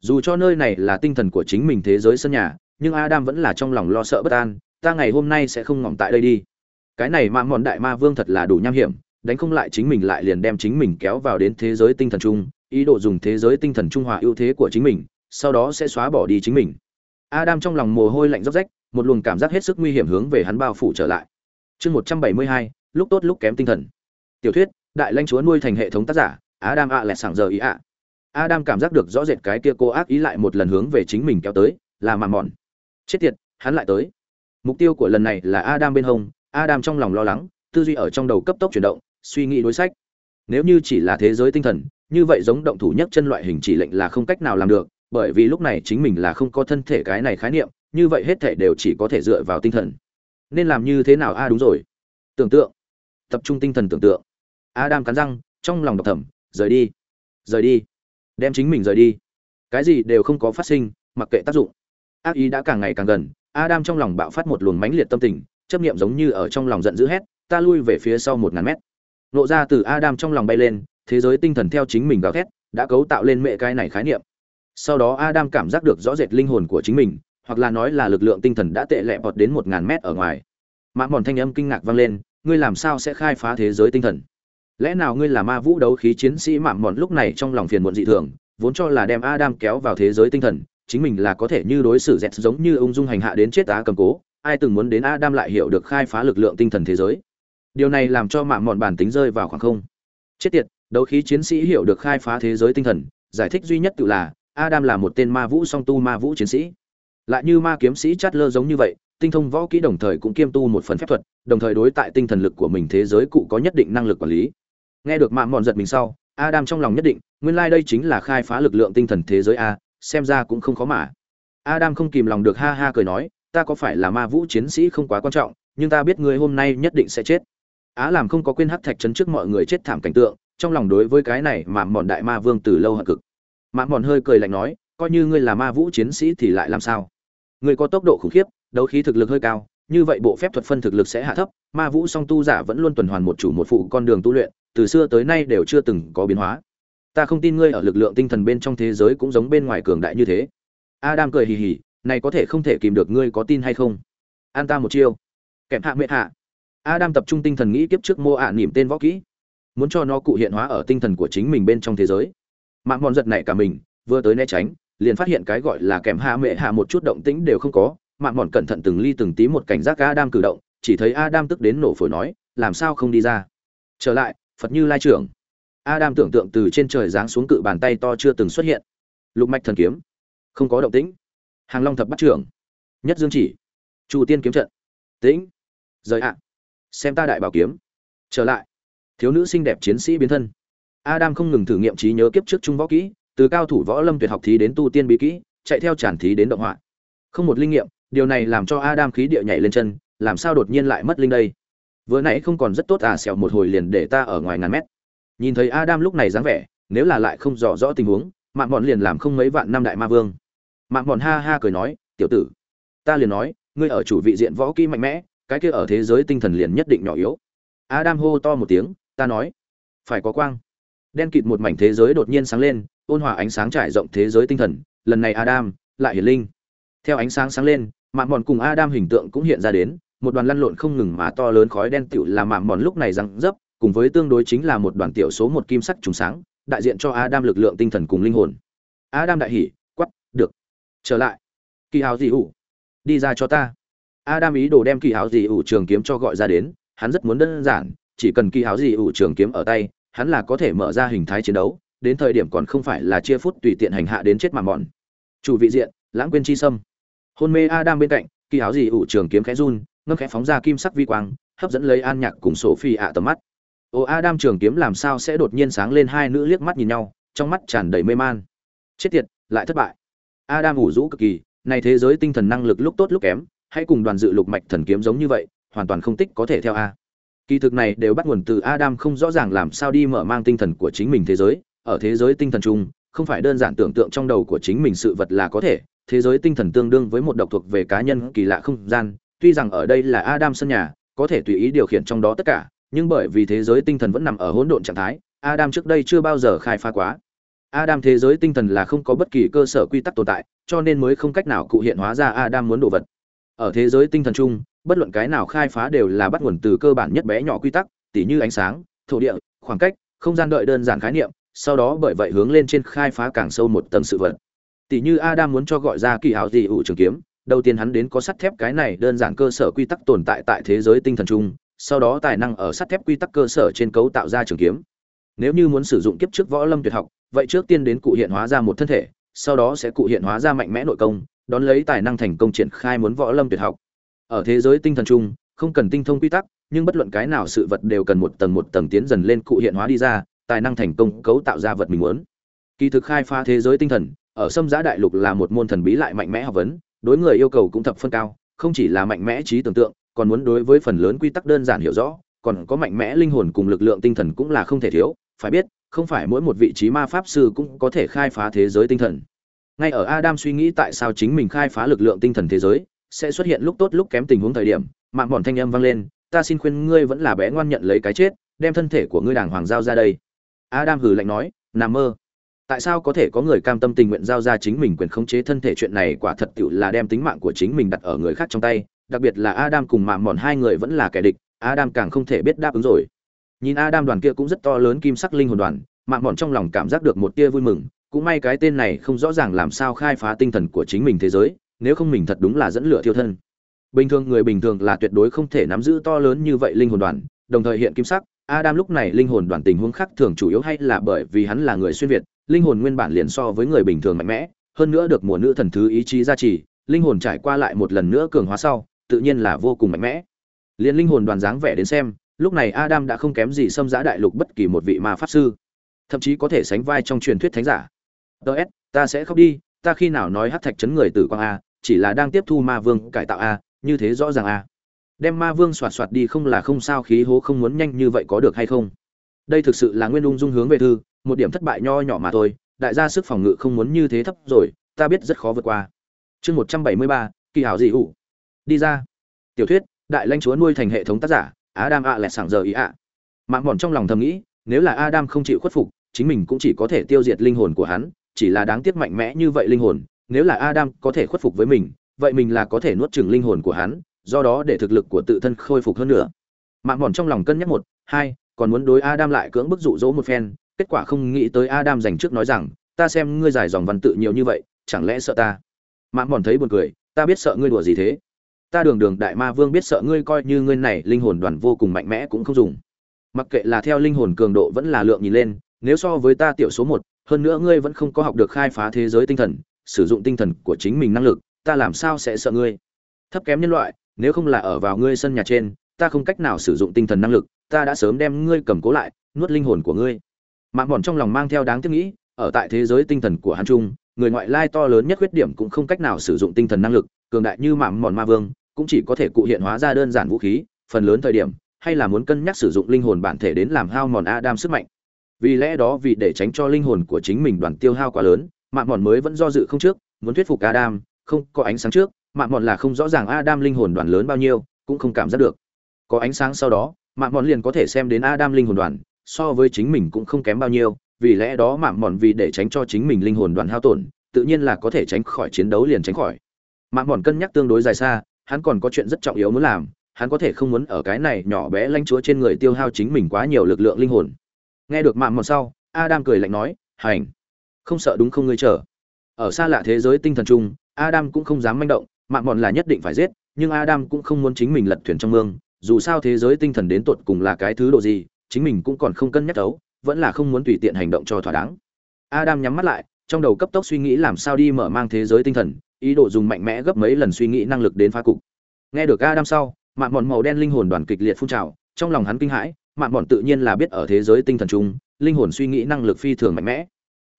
[SPEAKER 1] Dù cho nơi này là tinh thần của chính mình thế giới sân nhà, nhưng adam vẫn là trong lòng lo sợ bất an, ta ngày hôm nay sẽ không ngỏm tại đây đi. Cái này mạng mòn đại ma vương thật là đủ nham hiểm, đánh không lại chính mình lại liền đem chính mình kéo vào đến thế giới tinh thần chung, ý đồ dùng thế giới tinh thần trung hòa ưu thế của chính mình, sau đó sẽ xóa bỏ đi chính mình. Adam trong lòng mồ hôi lạnh róc rách, một luồng cảm giác hết sức nguy hiểm hướng về hắn bao phủ trở lại. Chương một trăm bảy mươi hai, lúc tốt lúc kém tinh thần. Tiểu thuyết đại lãnh chúa nuôi thành hệ thống tác giả, adam ạ à lẹt sảng giờ ý ạ. Adam cảm giác được rõ rệt cái kia cô ác ý lại một lần hướng về chính mình kéo tới, là màn mòn. Chết tiệt, hắn lại tới. Mục tiêu của lần này là adam bên hông, adam trong lòng lo lắng, tư duy ở trong đầu cấp tốc chuyển động, suy nghĩ đối sách. Nếu như chỉ là thế giới tinh thần, như vậy giống động thủ nhất chân loại hình chỉ lệnh là không cách nào làm được, bởi vì lúc này chính mình là không có thân thể cái này khái niệm, như vậy hết thể đều chỉ có thể dựa vào tinh thần. Nên làm như thế nào? A đúng rồi. Tưởng tượng. Tập trung tinh thần tưởng tượng adam cắn răng, trong lòng độc thẩm rời đi rời đi, đem chính mình rời đi. Cái gì đều không có phát sinh, mặc kệ tác dụng. Ác ý đã càng ngày càng gần, adam trong lòng bạo phát một luồng mãnh liệt tâm tình, chấp niệm giống như ở trong lòng giận dữ hét, ta lui về phía sau một ngàn mét. Nộ ra từ adam trong lòng bay lên, thế giới tinh thần theo chính mình gào thét, đã cấu tạo lên mẹ cái này khái niệm. Sau đó adam cảm giác được rõ rệt linh hồn của chính mình, hoặc là nói là lực lượng tinh thần đã tệ lẹ bọt đến một ngàn mét ở ngoài. Mạng mòn thanh âm kinh ngạc vang lên, ngươi làm sao sẽ khai phá thế giới tinh thần? Lẽ nào ngươi là ma vũ đấu khí chiến sĩ mạng mòn lúc này trong lòng phiền muộn dị thường, vốn cho là đem adam kéo vào thế giới tinh thần, chính mình là có thể như đối xử dẹt giống như ung dung hành hạ đến chết á cầm cố, ai từng muốn đến adam lại hiểu được khai phá lực lượng tinh thần thế giới. Điều này làm cho mạng mòn bản tính rơi vào khoảng không. Chết tiệt, đấu khí chiến sĩ hiểu được khai phá thế giới tinh thần, giải thích duy nhất tự là, adam là một tên ma vũ song tu ma vũ chiến sĩ. Lại như ma kiếm sĩ chát lơ giống như vậy, tinh thông võ kỹ đồng thời cũng kiêm tu một phần phép thuật, đồng thời đối tại tinh thần lực của mình thế giới cụ có nhất định năng lực quản lý nghe được mạng mòn giật mình sau, adam trong lòng nhất định, nguyên lai、like、đây chính là khai phá lực lượng tinh thần thế giới a, xem ra cũng không khó mà. Adam không kìm lòng được ha ha cười nói, ta có phải là ma vũ chiến sĩ không quá quan trọng, nhưng ta biết ngươi hôm nay nhất định sẽ chết. Á làm không có quên hắc thạch chấn trước mọi người chết thảm cảnh tượng, trong lòng đối với cái này mà mòn đại ma vương từ lâu hận cực. Mạng mòn hơi cười lạnh nói, coi như ngươi là ma vũ chiến sĩ thì lại làm sao? Ngươi có tốc độ khủng khiếp, đấu khí thực lực hơi cao, như vậy bộ phép thuật phân thực lực sẽ hạ thấp, ma vũ song tu giả vẫn luôn tuần hoàn một chủ một phụ con đường tu luyện từ xưa tới nay đều chưa từng có biến hóa. Ta không tin ngươi ở lực lượng tinh thần bên trong thế giới cũng giống bên ngoài cường đại như thế. Adam cười hì hì, này có thể không thể kìm được ngươi có tin hay không? An ta một chiêu. Kèm hạ mệt hạ. Adam tập trung tinh thần nghĩ tiếp trước mô ạ à nỉm tên võ kỹ. Muốn cho nó cụ hiện hóa ở tinh thần của chính mình bên trong thế giới. Mạng mòn giật này cả mình, vừa tới né tránh, liền phát hiện cái gọi là kèm hạ mẹ hạ một chút động tĩnh đều không có. Mạng mòn cẩn thận từng ly từng tí một cảnh giác adam cử động, chỉ thấy adam tức đến nổ phổi nói, làm sao không đi ra? Trở lại phật như lai trưởng. Adam tưởng tượng từ trên trời giáng xuống cự bàn tay to chưa từng xuất hiện. Lục mạch thần kiếm. Không có động tĩnh. Hàng long thập bắt trưởng. Nhất dương chỉ. Chu tiên kiếm trận. Tĩnh. Rời ạ. Xem ta đại bảo kiếm. Trở lại. Thiếu nữ xinh đẹp chiến sĩ biến thân. Adam không ngừng thử nghiệm trí nhớ kiếp trước trung võ kỹ, từ cao thủ võ lâm tuyệt học thí đến tu tiên bí kỹ, chạy theo tràn thí đến động họa. Không một linh nghiệm, điều này làm cho adam khí địa nhảy lên chân, làm sao đột nhiên lại mất linh đây? Vừa nãy không còn rất tốt à xẻo một hồi liền để ta ở ngoài ngàn mét. Nhìn thấy adam lúc này dáng vẻ, nếu là lại không rõ rõ tình huống mạng bọn liền làm không mấy vạn năm đại ma vương. Mạng bọn ha ha cười nói, tiểu tử, ta liền nói, ngươi ở chủ vị diện võ kỹ mạnh mẽ, cái kia ở thế giới tinh thần liền nhất định nhỏ yếu. Adam hô to một tiếng, ta nói, phải có quang. Đen kịt một mảnh thế giới đột nhiên sáng lên, ôn hòa ánh sáng trải rộng thế giới tinh thần, lần này adam, lại hiển linh. Theo ánh sáng sáng lên mạng bọn cùng adam hình tượng cũng hiện ra đến một đoàn lăn lộn không ngừng mà to lớn khói đen tựu là mạm mòn lúc này răng dấp, cùng với tương đối chính là một đoàn tiểu số một kim sắc trùng sáng, đại diện cho adam lực lượng tinh thần cùng linh hồn. Adam đại hỉ quắp được. Trở lại. Kỳ hào dị ủ. Đi ra cho ta. Adam ý đồ đem kỳ hào dị ủ trường kiếm cho gọi ra đến, hắn rất muốn đơn giản, chỉ cần kỳ hào dị ủ trường kiếm ở tay, hắn là có thể mở ra hình thái chiến đấu, đến thời điểm còn không phải là chia phút tùy tiện hành hạ đến chết mà mòn. Chủ vị diện, lãng quên chi sâm. Hôn mê adam bên cạnh, kỳ hào gì ủ trường kiếm khẽ run ngâm khẽ phóng ra kim sắc vi quang, hấp dẫn lấy an nhạc cùng sổ phi ạ tầm mắt. Ô, adam trường kiếm làm sao sẽ đột nhiên sáng lên hai nữ liếc mắt nhìn nhau, trong mắt tràn đầy mê man. Chết tiệt, lại thất bại. Adam ủ rũ cực kỳ, này thế giới tinh thần năng lực lúc tốt lúc kém, hãy cùng đoàn dự lục mạch thần kiếm giống như vậy, hoàn toàn không tích có thể theo a. Kỳ thực này đều bắt nguồn từ adam không rõ ràng làm sao đi mở mang tinh thần của chính mình thế giới, ở thế giới tinh thần chung, không phải đơn giản tưởng tượng trong đầu của chính mình sự vật là có thể, thế giới tinh thần tương đương với một độc thuộc về cá nhân kỳ lạ không gian tuy rằng ở đây là adam sân nhà, có thể tùy ý điều khiển trong đó tất cả, nhưng bởi vì thế giới tinh thần vẫn nằm ở hỗn độn trạng thái, adam trước đây chưa bao giờ khai phá quá. Adam thế giới tinh thần là không có bất kỳ cơ sở quy tắc tồn tại, cho nên mới không cách nào cụ hiện hóa ra adam muốn đồ vật. Ở thế giới tinh thần chung, bất luận cái nào khai phá đều là bắt nguồn từ cơ bản nhất bé nhỏ quy tắc, tỉ như ánh sáng, thổ địa, khoảng cách, không gian đợi đơn giản khái niệm, sau đó bởi vậy hướng lên trên khai phá càng sâu một tầng sự vật. Tỷ như adam muốn cho gọi ra kỳ hảo gì ủ trường kiếm đầu tiên hắn đến có sắt thép cái này đơn giản cơ sở quy tắc tồn tại tại thế giới tinh thần chung, sau đó tài năng ở sắt thép quy tắc cơ sở trên cấu tạo ra trường kiếm. Nếu như muốn sử dụng kiếp trước võ lâm tuyệt học, vậy trước tiên đến cụ hiện hóa ra một thân thể, sau đó sẽ cụ hiện hóa ra mạnh mẽ nội công, đón lấy tài năng thành công triển khai muốn võ lâm tuyệt học. Ở thế giới tinh thần chung, không cần tinh thông quy tắc, nhưng bất luận cái nào sự vật đều cần một tầng một tầng tiến dần lên cụ hiện hóa đi ra, tài năng thành công cấu tạo ra vật mình muốn. Kỳ thực khai phá thế giới tinh thần, ở xâm giã đại lục là một môn thần bí lại mạnh mẽ học vấn đối người yêu cầu cũng thập phân cao, không chỉ là mạnh mẽ trí tưởng tượng, còn muốn đối với phần lớn quy tắc đơn giản hiểu rõ, còn có mạnh mẽ linh hồn cùng lực lượng tinh thần cũng là không thể thiếu, phải biết, không phải mỗi một vị trí ma pháp sư cũng có thể khai phá thế giới tinh thần. Ngay ở adam suy nghĩ tại sao chính mình khai phá lực lượng tinh thần thế giới, sẽ xuất hiện lúc tốt lúc kém tình huống thời điểm, mạng bọn thanh âm vang lên, ta xin khuyên ngươi vẫn là bé ngoan nhận lấy cái chết, đem thân thể của ngươi đàng hoàng giao ra đây. Adam hừ lạnh nói nằm mơ tại sao có thể có người cam tâm tình nguyện giao ra chính mình quyền khống chế thân thể chuyện này quả thật tựu là đem tính mạng của chính mình đặt ở người khác trong tay đặc biệt là adam cùng mạng mòn hai người vẫn là kẻ địch adam càng không thể biết đáp ứng rồi. Nhìn adam đoàn kia cũng rất to lớn kim sắc linh hồn đoàn mạng mòn trong lòng cảm giác được một tia vui mừng cũng may cái tên này không rõ ràng làm sao khai phá tinh thần của chính mình thế giới nếu không mình thật đúng là dẫn lửa thiêu thân. Bình thường người bình thường là tuyệt đối không thể nắm giữ to lớn như vậy linh hồn đoàn đồng thời hiện kim sắc Adam lúc này linh hồn đoàn tình huống khác thường chủ yếu hay là bởi vì hắn là người xuyên việt, linh hồn nguyên bản liền so với người bình thường mạnh mẽ, hơn nữa được mùa nữ thần thứ ý chí gia trì, linh hồn trải qua lại một lần nữa cường hóa sau, tự nhiên là vô cùng mạnh mẽ. Liên linh hồn đoàn dáng vẻ đến xem, lúc này Adam đã không kém gì xâm giã đại lục bất kỳ một vị ma pháp sư, thậm chí có thể sánh vai trong truyền thuyết thánh giả. DS, ta sẽ khóc đi, ta khi nào nói hắc thạch chấn người tử quang a, chỉ là đang tiếp thu ma vương cải tạo a, như thế rõ ràng a đem ma vương xoạt xoạt đi không là không sao khí hố không muốn nhanh như vậy có được hay không đây thực sự là nguyên ung dung hướng về thư một điểm thất bại nho nhỏ mà thôi, đại gia sức phòng ngự không muốn như thế thấp rồi, ta biết rất khó vượt qua. Chương một trăm bảy mươi ba, kỳ hảo dị ủ đi ra. Tiểu thuyết, đại lãnh chúa nuôi thành hệ thống tác giả, adam ạ lẹt sảng giờ ý ạ mạng bọn trong lòng thầm nghĩ, nếu là adam không chịu khuất phục, chính mình cũng chỉ có thể tiêu diệt linh hồn của hắn, chỉ là đáng tiếc mạnh mẽ như vậy linh hồn, nếu là adam có thể khuất phục với mình, vậy mình là có thể nuốt chửng linh hồn của hắn, do đó để thực lực của tự thân khôi phục hơn nữa. Mạng bọn trong lòng cân nhắc một, hai, còn muốn đối adam lại cưỡng bức dụ dỗ một phen kết quả không nghĩ tới adam dành trước nói rằng, ta xem ngươi giải dòng văn tự nhiều như vậy, chẳng lẽ sợ ta? Mạn mòn thấy buồn cười, ta biết sợ ngươi đùa gì thế. Ta đường đường đại ma vương biết sợ ngươi coi như ngươi này linh hồn đoàn vô cùng mạnh mẽ cũng không dùng. Mặc kệ là theo linh hồn cường độ vẫn là lượng nhìn lên, nếu so với ta tiểu số một, hơn nữa ngươi vẫn không có học được khai phá thế giới tinh thần, sử dụng tinh thần của chính mình năng lực, ta làm sao sẽ sợ ngươi? Thấp kém nhân loại, nếu không là ở vào ngươi sân nhà trên, ta không cách nào sử dụng tinh thần năng lực, ta đã sớm đem ngươi cầm cố lại, nuốt linh hồn của ngươi mạng mòn trong lòng mang theo đáng tiếc nghĩ, ở tại thế giới tinh thần của hắn trung người ngoại lai to lớn nhất khuyết điểm cũng không cách nào sử dụng tinh thần năng lực, cường đại như mạng mòn ma vương, cũng chỉ có thể cụ hiện hóa ra đơn giản vũ khí, phần lớn thời điểm, hay là muốn cân nhắc sử dụng linh hồn bản thể đến làm hao mòn adam sức mạnh. Vì lẽ đó vì để tránh cho linh hồn của chính mình đoàn tiêu hao quá lớn mạng mòn mới vẫn do dự không trước, muốn thuyết phục adam, không, có ánh sáng trước mạng mòn là không rõ ràng adam linh hồn đoàn lớn bao nhiêu, cũng không cảm giác được. Có ánh sáng sau đó mạng mòn liền có thể xem đến adam linh hồn đoàn so với chính mình cũng không kém bao nhiêu, vì lẽ đó mạm mòn vì để tránh cho chính mình linh hồn đoàn hao tổn, tự nhiên là có thể tránh khỏi chiến đấu liền tránh khỏi. Mạm mòn cân nhắc tương đối dài xa, hắn còn có chuyện rất trọng yếu muốn làm, hắn có thể không muốn ở cái này nhỏ bé lanh chúa trên người tiêu hao chính mình quá nhiều lực lượng linh hồn. Nghe được mạm mòn sau, adam cười lạnh nói, hành, không sợ đúng không ngươi chờ? Ở xa lạ thế giới tinh thần chung, adam cũng không dám manh động mạm mòn là nhất định phải giết, nhưng adam cũng không muốn chính mình lật thuyền trong mương, dù sao thế giới tinh thần đến tột cùng là cái thứ độ gì chính mình cũng còn không cân nhắc đấu vẫn là không muốn tùy tiện hành động cho thỏa đáng. Adam nhắm mắt lại, trong đầu cấp tốc suy nghĩ làm sao đi mở mang thế giới tinh thần, ý đồ dùng mạnh mẽ gấp mấy lần suy nghĩ năng lực đến phá cục. Nghe được adam sau, mạn mòn màu đen linh hồn đoàn kịch liệt phun trào, trong lòng hắn kinh hãi, mạn mòn tự nhiên là biết ở thế giới tinh thần chung, linh hồn suy nghĩ năng lực phi thường mạnh mẽ.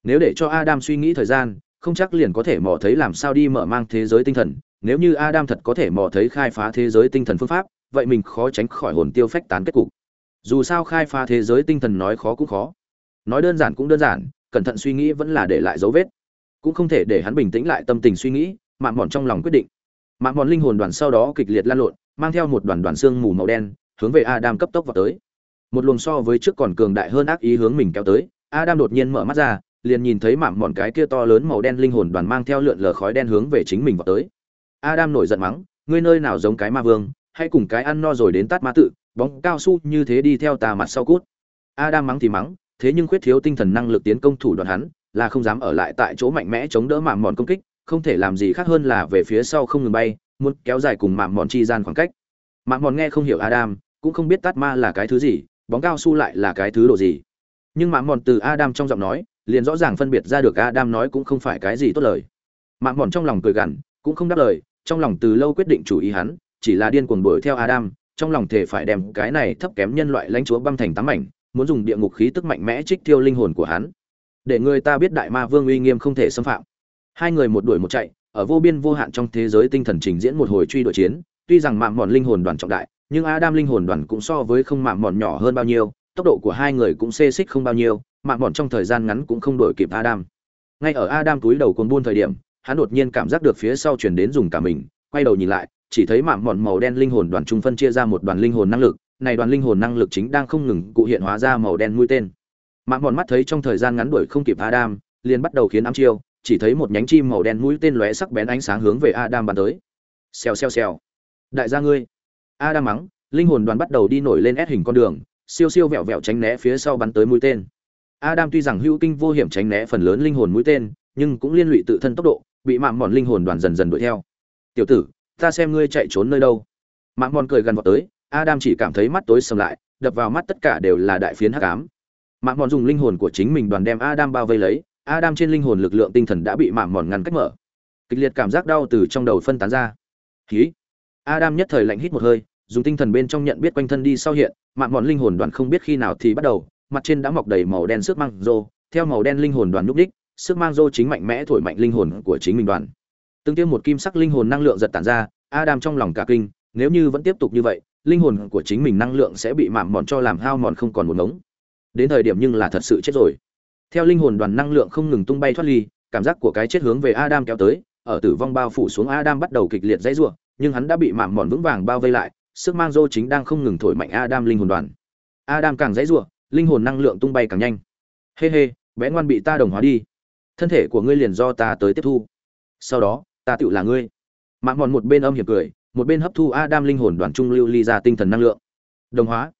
[SPEAKER 1] Nếu để cho adam suy nghĩ thời gian, không chắc liền có thể mò thấy làm sao đi mở mang thế giới tinh thần, nếu như adam thật có thể mò thấy khai phá thế giới tinh thần phương pháp, vậy mình khó tránh khỏi hồn tiêu phách tán kết cục dù sao khai phá thế giới tinh thần nói khó cũng khó. Nói đơn giản cũng đơn giản, cẩn thận suy nghĩ vẫn là để lại dấu vết. Cũng không thể để hắn bình tĩnh lại tâm tình suy nghĩ, mạn mòn trong lòng quyết định. Mạn mòn linh hồn đoàn sau đó kịch liệt lan lộn, mang theo một đoàn đoàn xương mù màu đen, hướng về adam cấp tốc vào tới. Một luồng so với trước còn cường đại hơn ác ý hướng mình kéo tới, adam đột nhiên mở mắt ra, liền nhìn thấy mạn mòn cái kia to lớn màu đen linh hồn đoàn mang theo lượn lờ khói đen hướng về chính mình vào tới. Adam nổi giận mắng, ngươi nơi nào giống cái ma vương, hãy cùng cái ăn no rồi đến tát ma tự bóng cao su như thế đi theo tà mặt sau cút. Adam mắng thì mắng, thế nhưng khuyết thiếu tinh thần năng lực tiến công thủ đoàn hắn, là không dám ở lại tại chỗ mạnh mẽ chống đỡ mạng mòn công kích, không thể làm gì khác hơn là về phía sau không ngừng bay, muốn kéo dài cùng mạng mòn chi gian khoảng cách. Mạng mòn nghe không hiểu adam, cũng không biết tát ma là cái thứ gì, bóng cao su lại là cái thứ đồ gì. Nhưng mạng mòn từ adam trong giọng nói, liền rõ ràng phân biệt ra được adam nói cũng không phải cái gì tốt lời. Mạng mòn trong lòng cười gằn, cũng không đáp lời, trong lòng từ lâu quyết định chủ ý hắn, chỉ là điên cuồng đuổi theo adam trong lòng thể phải đem cái này thấp kém nhân loại lãnh chúa băm thành tám mảnh, muốn dùng địa ngục khí tức mạnh mẽ trích tiêu linh hồn của hắn. Để người ta biết đại ma vương uy nghiêm không thể xâm phạm. Hai người một đuổi một chạy, ở vô biên vô hạn trong thế giới tinh thần trình diễn một hồi truy đuổi chiến, tuy rằng mạng mòn linh hồn đoàn trọng đại, nhưng adam linh hồn đoàn cũng so với không mạng mòn nhỏ hơn bao nhiêu, tốc độ của hai người cũng xê xích không bao nhiêu mạng mòn trong thời gian ngắn cũng không đuổi kịp adam. Ngay ở adam túi đầu cồn buôn thời điểm, hắn đột nhiên cảm giác được phía sau truyền đến dùng cả mình, quay đầu nhìn lại chỉ thấy mạng mòn màu đen linh hồn đoàn trung phân chia ra một đoàn linh hồn năng lực, này đoàn linh hồn năng lực chính đang không ngừng cụ hiện hóa ra màu đen mũi tên. Mạng mòn mắt thấy trong thời gian ngắn đuổi không kịp adam, liền bắt đầu khiến ám chiêu, chỉ thấy một nhánh chim màu đen mũi tên lóe sắc bén ánh sáng hướng về adam bắn tới. Xèo xèo xèo. Đại gia ngươi. Adam mắng, linh hồn đoàn bắt đầu đi nổi lên ép hình con đường, siêu siêu vẹo vẹo tránh né phía sau bắn tới mũi tên. Adam tuy rằng hữu kinh vô hiểm tránh né phần lớn linh hồn mũi tên, nhưng cũng liên lụy tự thân tốc độ, bị mạng mòn linh hồn đoàn dần dần đuổi theo. Tiểu tử ta xem ngươi chạy trốn nơi đâu. Mạng mòn cười gần vào tới, adam chỉ cảm thấy mắt tối sầm lại, đập vào mắt tất cả đều là đại phiến hắc ám. Mạng mòn dùng linh hồn của chính mình đoàn đem adam bao vây lấy, adam trên linh hồn lực lượng tinh thần đã bị mạng mòn ngăn cách mở. Kịch liệt cảm giác đau từ trong đầu phân tán ra. Khí adam nhất thời lạnh hít một hơi, dùng tinh thần bên trong nhận biết quanh thân đi sau hiện mạng mòn linh hồn đoàn không biết khi nào thì bắt đầu, mặt trên đã mọc đầy màu đen sức mang rô, theo màu đen linh hồn đoàn núp đích, sức mang rô chính mạnh mẽ thổi mạnh linh hồn của chính mình đoàn từng tiêm một kim sắc linh hồn năng lượng giật tản ra, adam trong lòng cả kinh, nếu như vẫn tiếp tục như vậy, linh hồn của chính mình năng lượng sẽ bị mạm mòn cho làm hao mòn không còn một ngống. Đến thời điểm nhưng là thật sự chết rồi. Theo linh hồn đoàn năng lượng không ngừng tung bay thoát ly, cảm giác của cái chết hướng về adam kéo tới, ở tử vong bao phủ xuống adam bắt đầu kịch liệt dãy rủa, nhưng hắn đã bị mạm mòn vững vàng bao vây lại, sức mang dô chính đang không ngừng thổi mạnh adam linh hồn đoàn. Adam càng dãy rủa, linh hồn năng lượng tung bay càng nhanh. Hê hê, bé ngoan bị ta đồng hóa đi. Thân thể của ngươi liền do ta tới tiếp thu. Sau đó ta tựu là ngươi. Mạng mòn một bên âm hiểm cười, một bên hấp thu adam linh hồn đoàn trung lưu ly ra tinh thần năng lượng. Đồng hóa.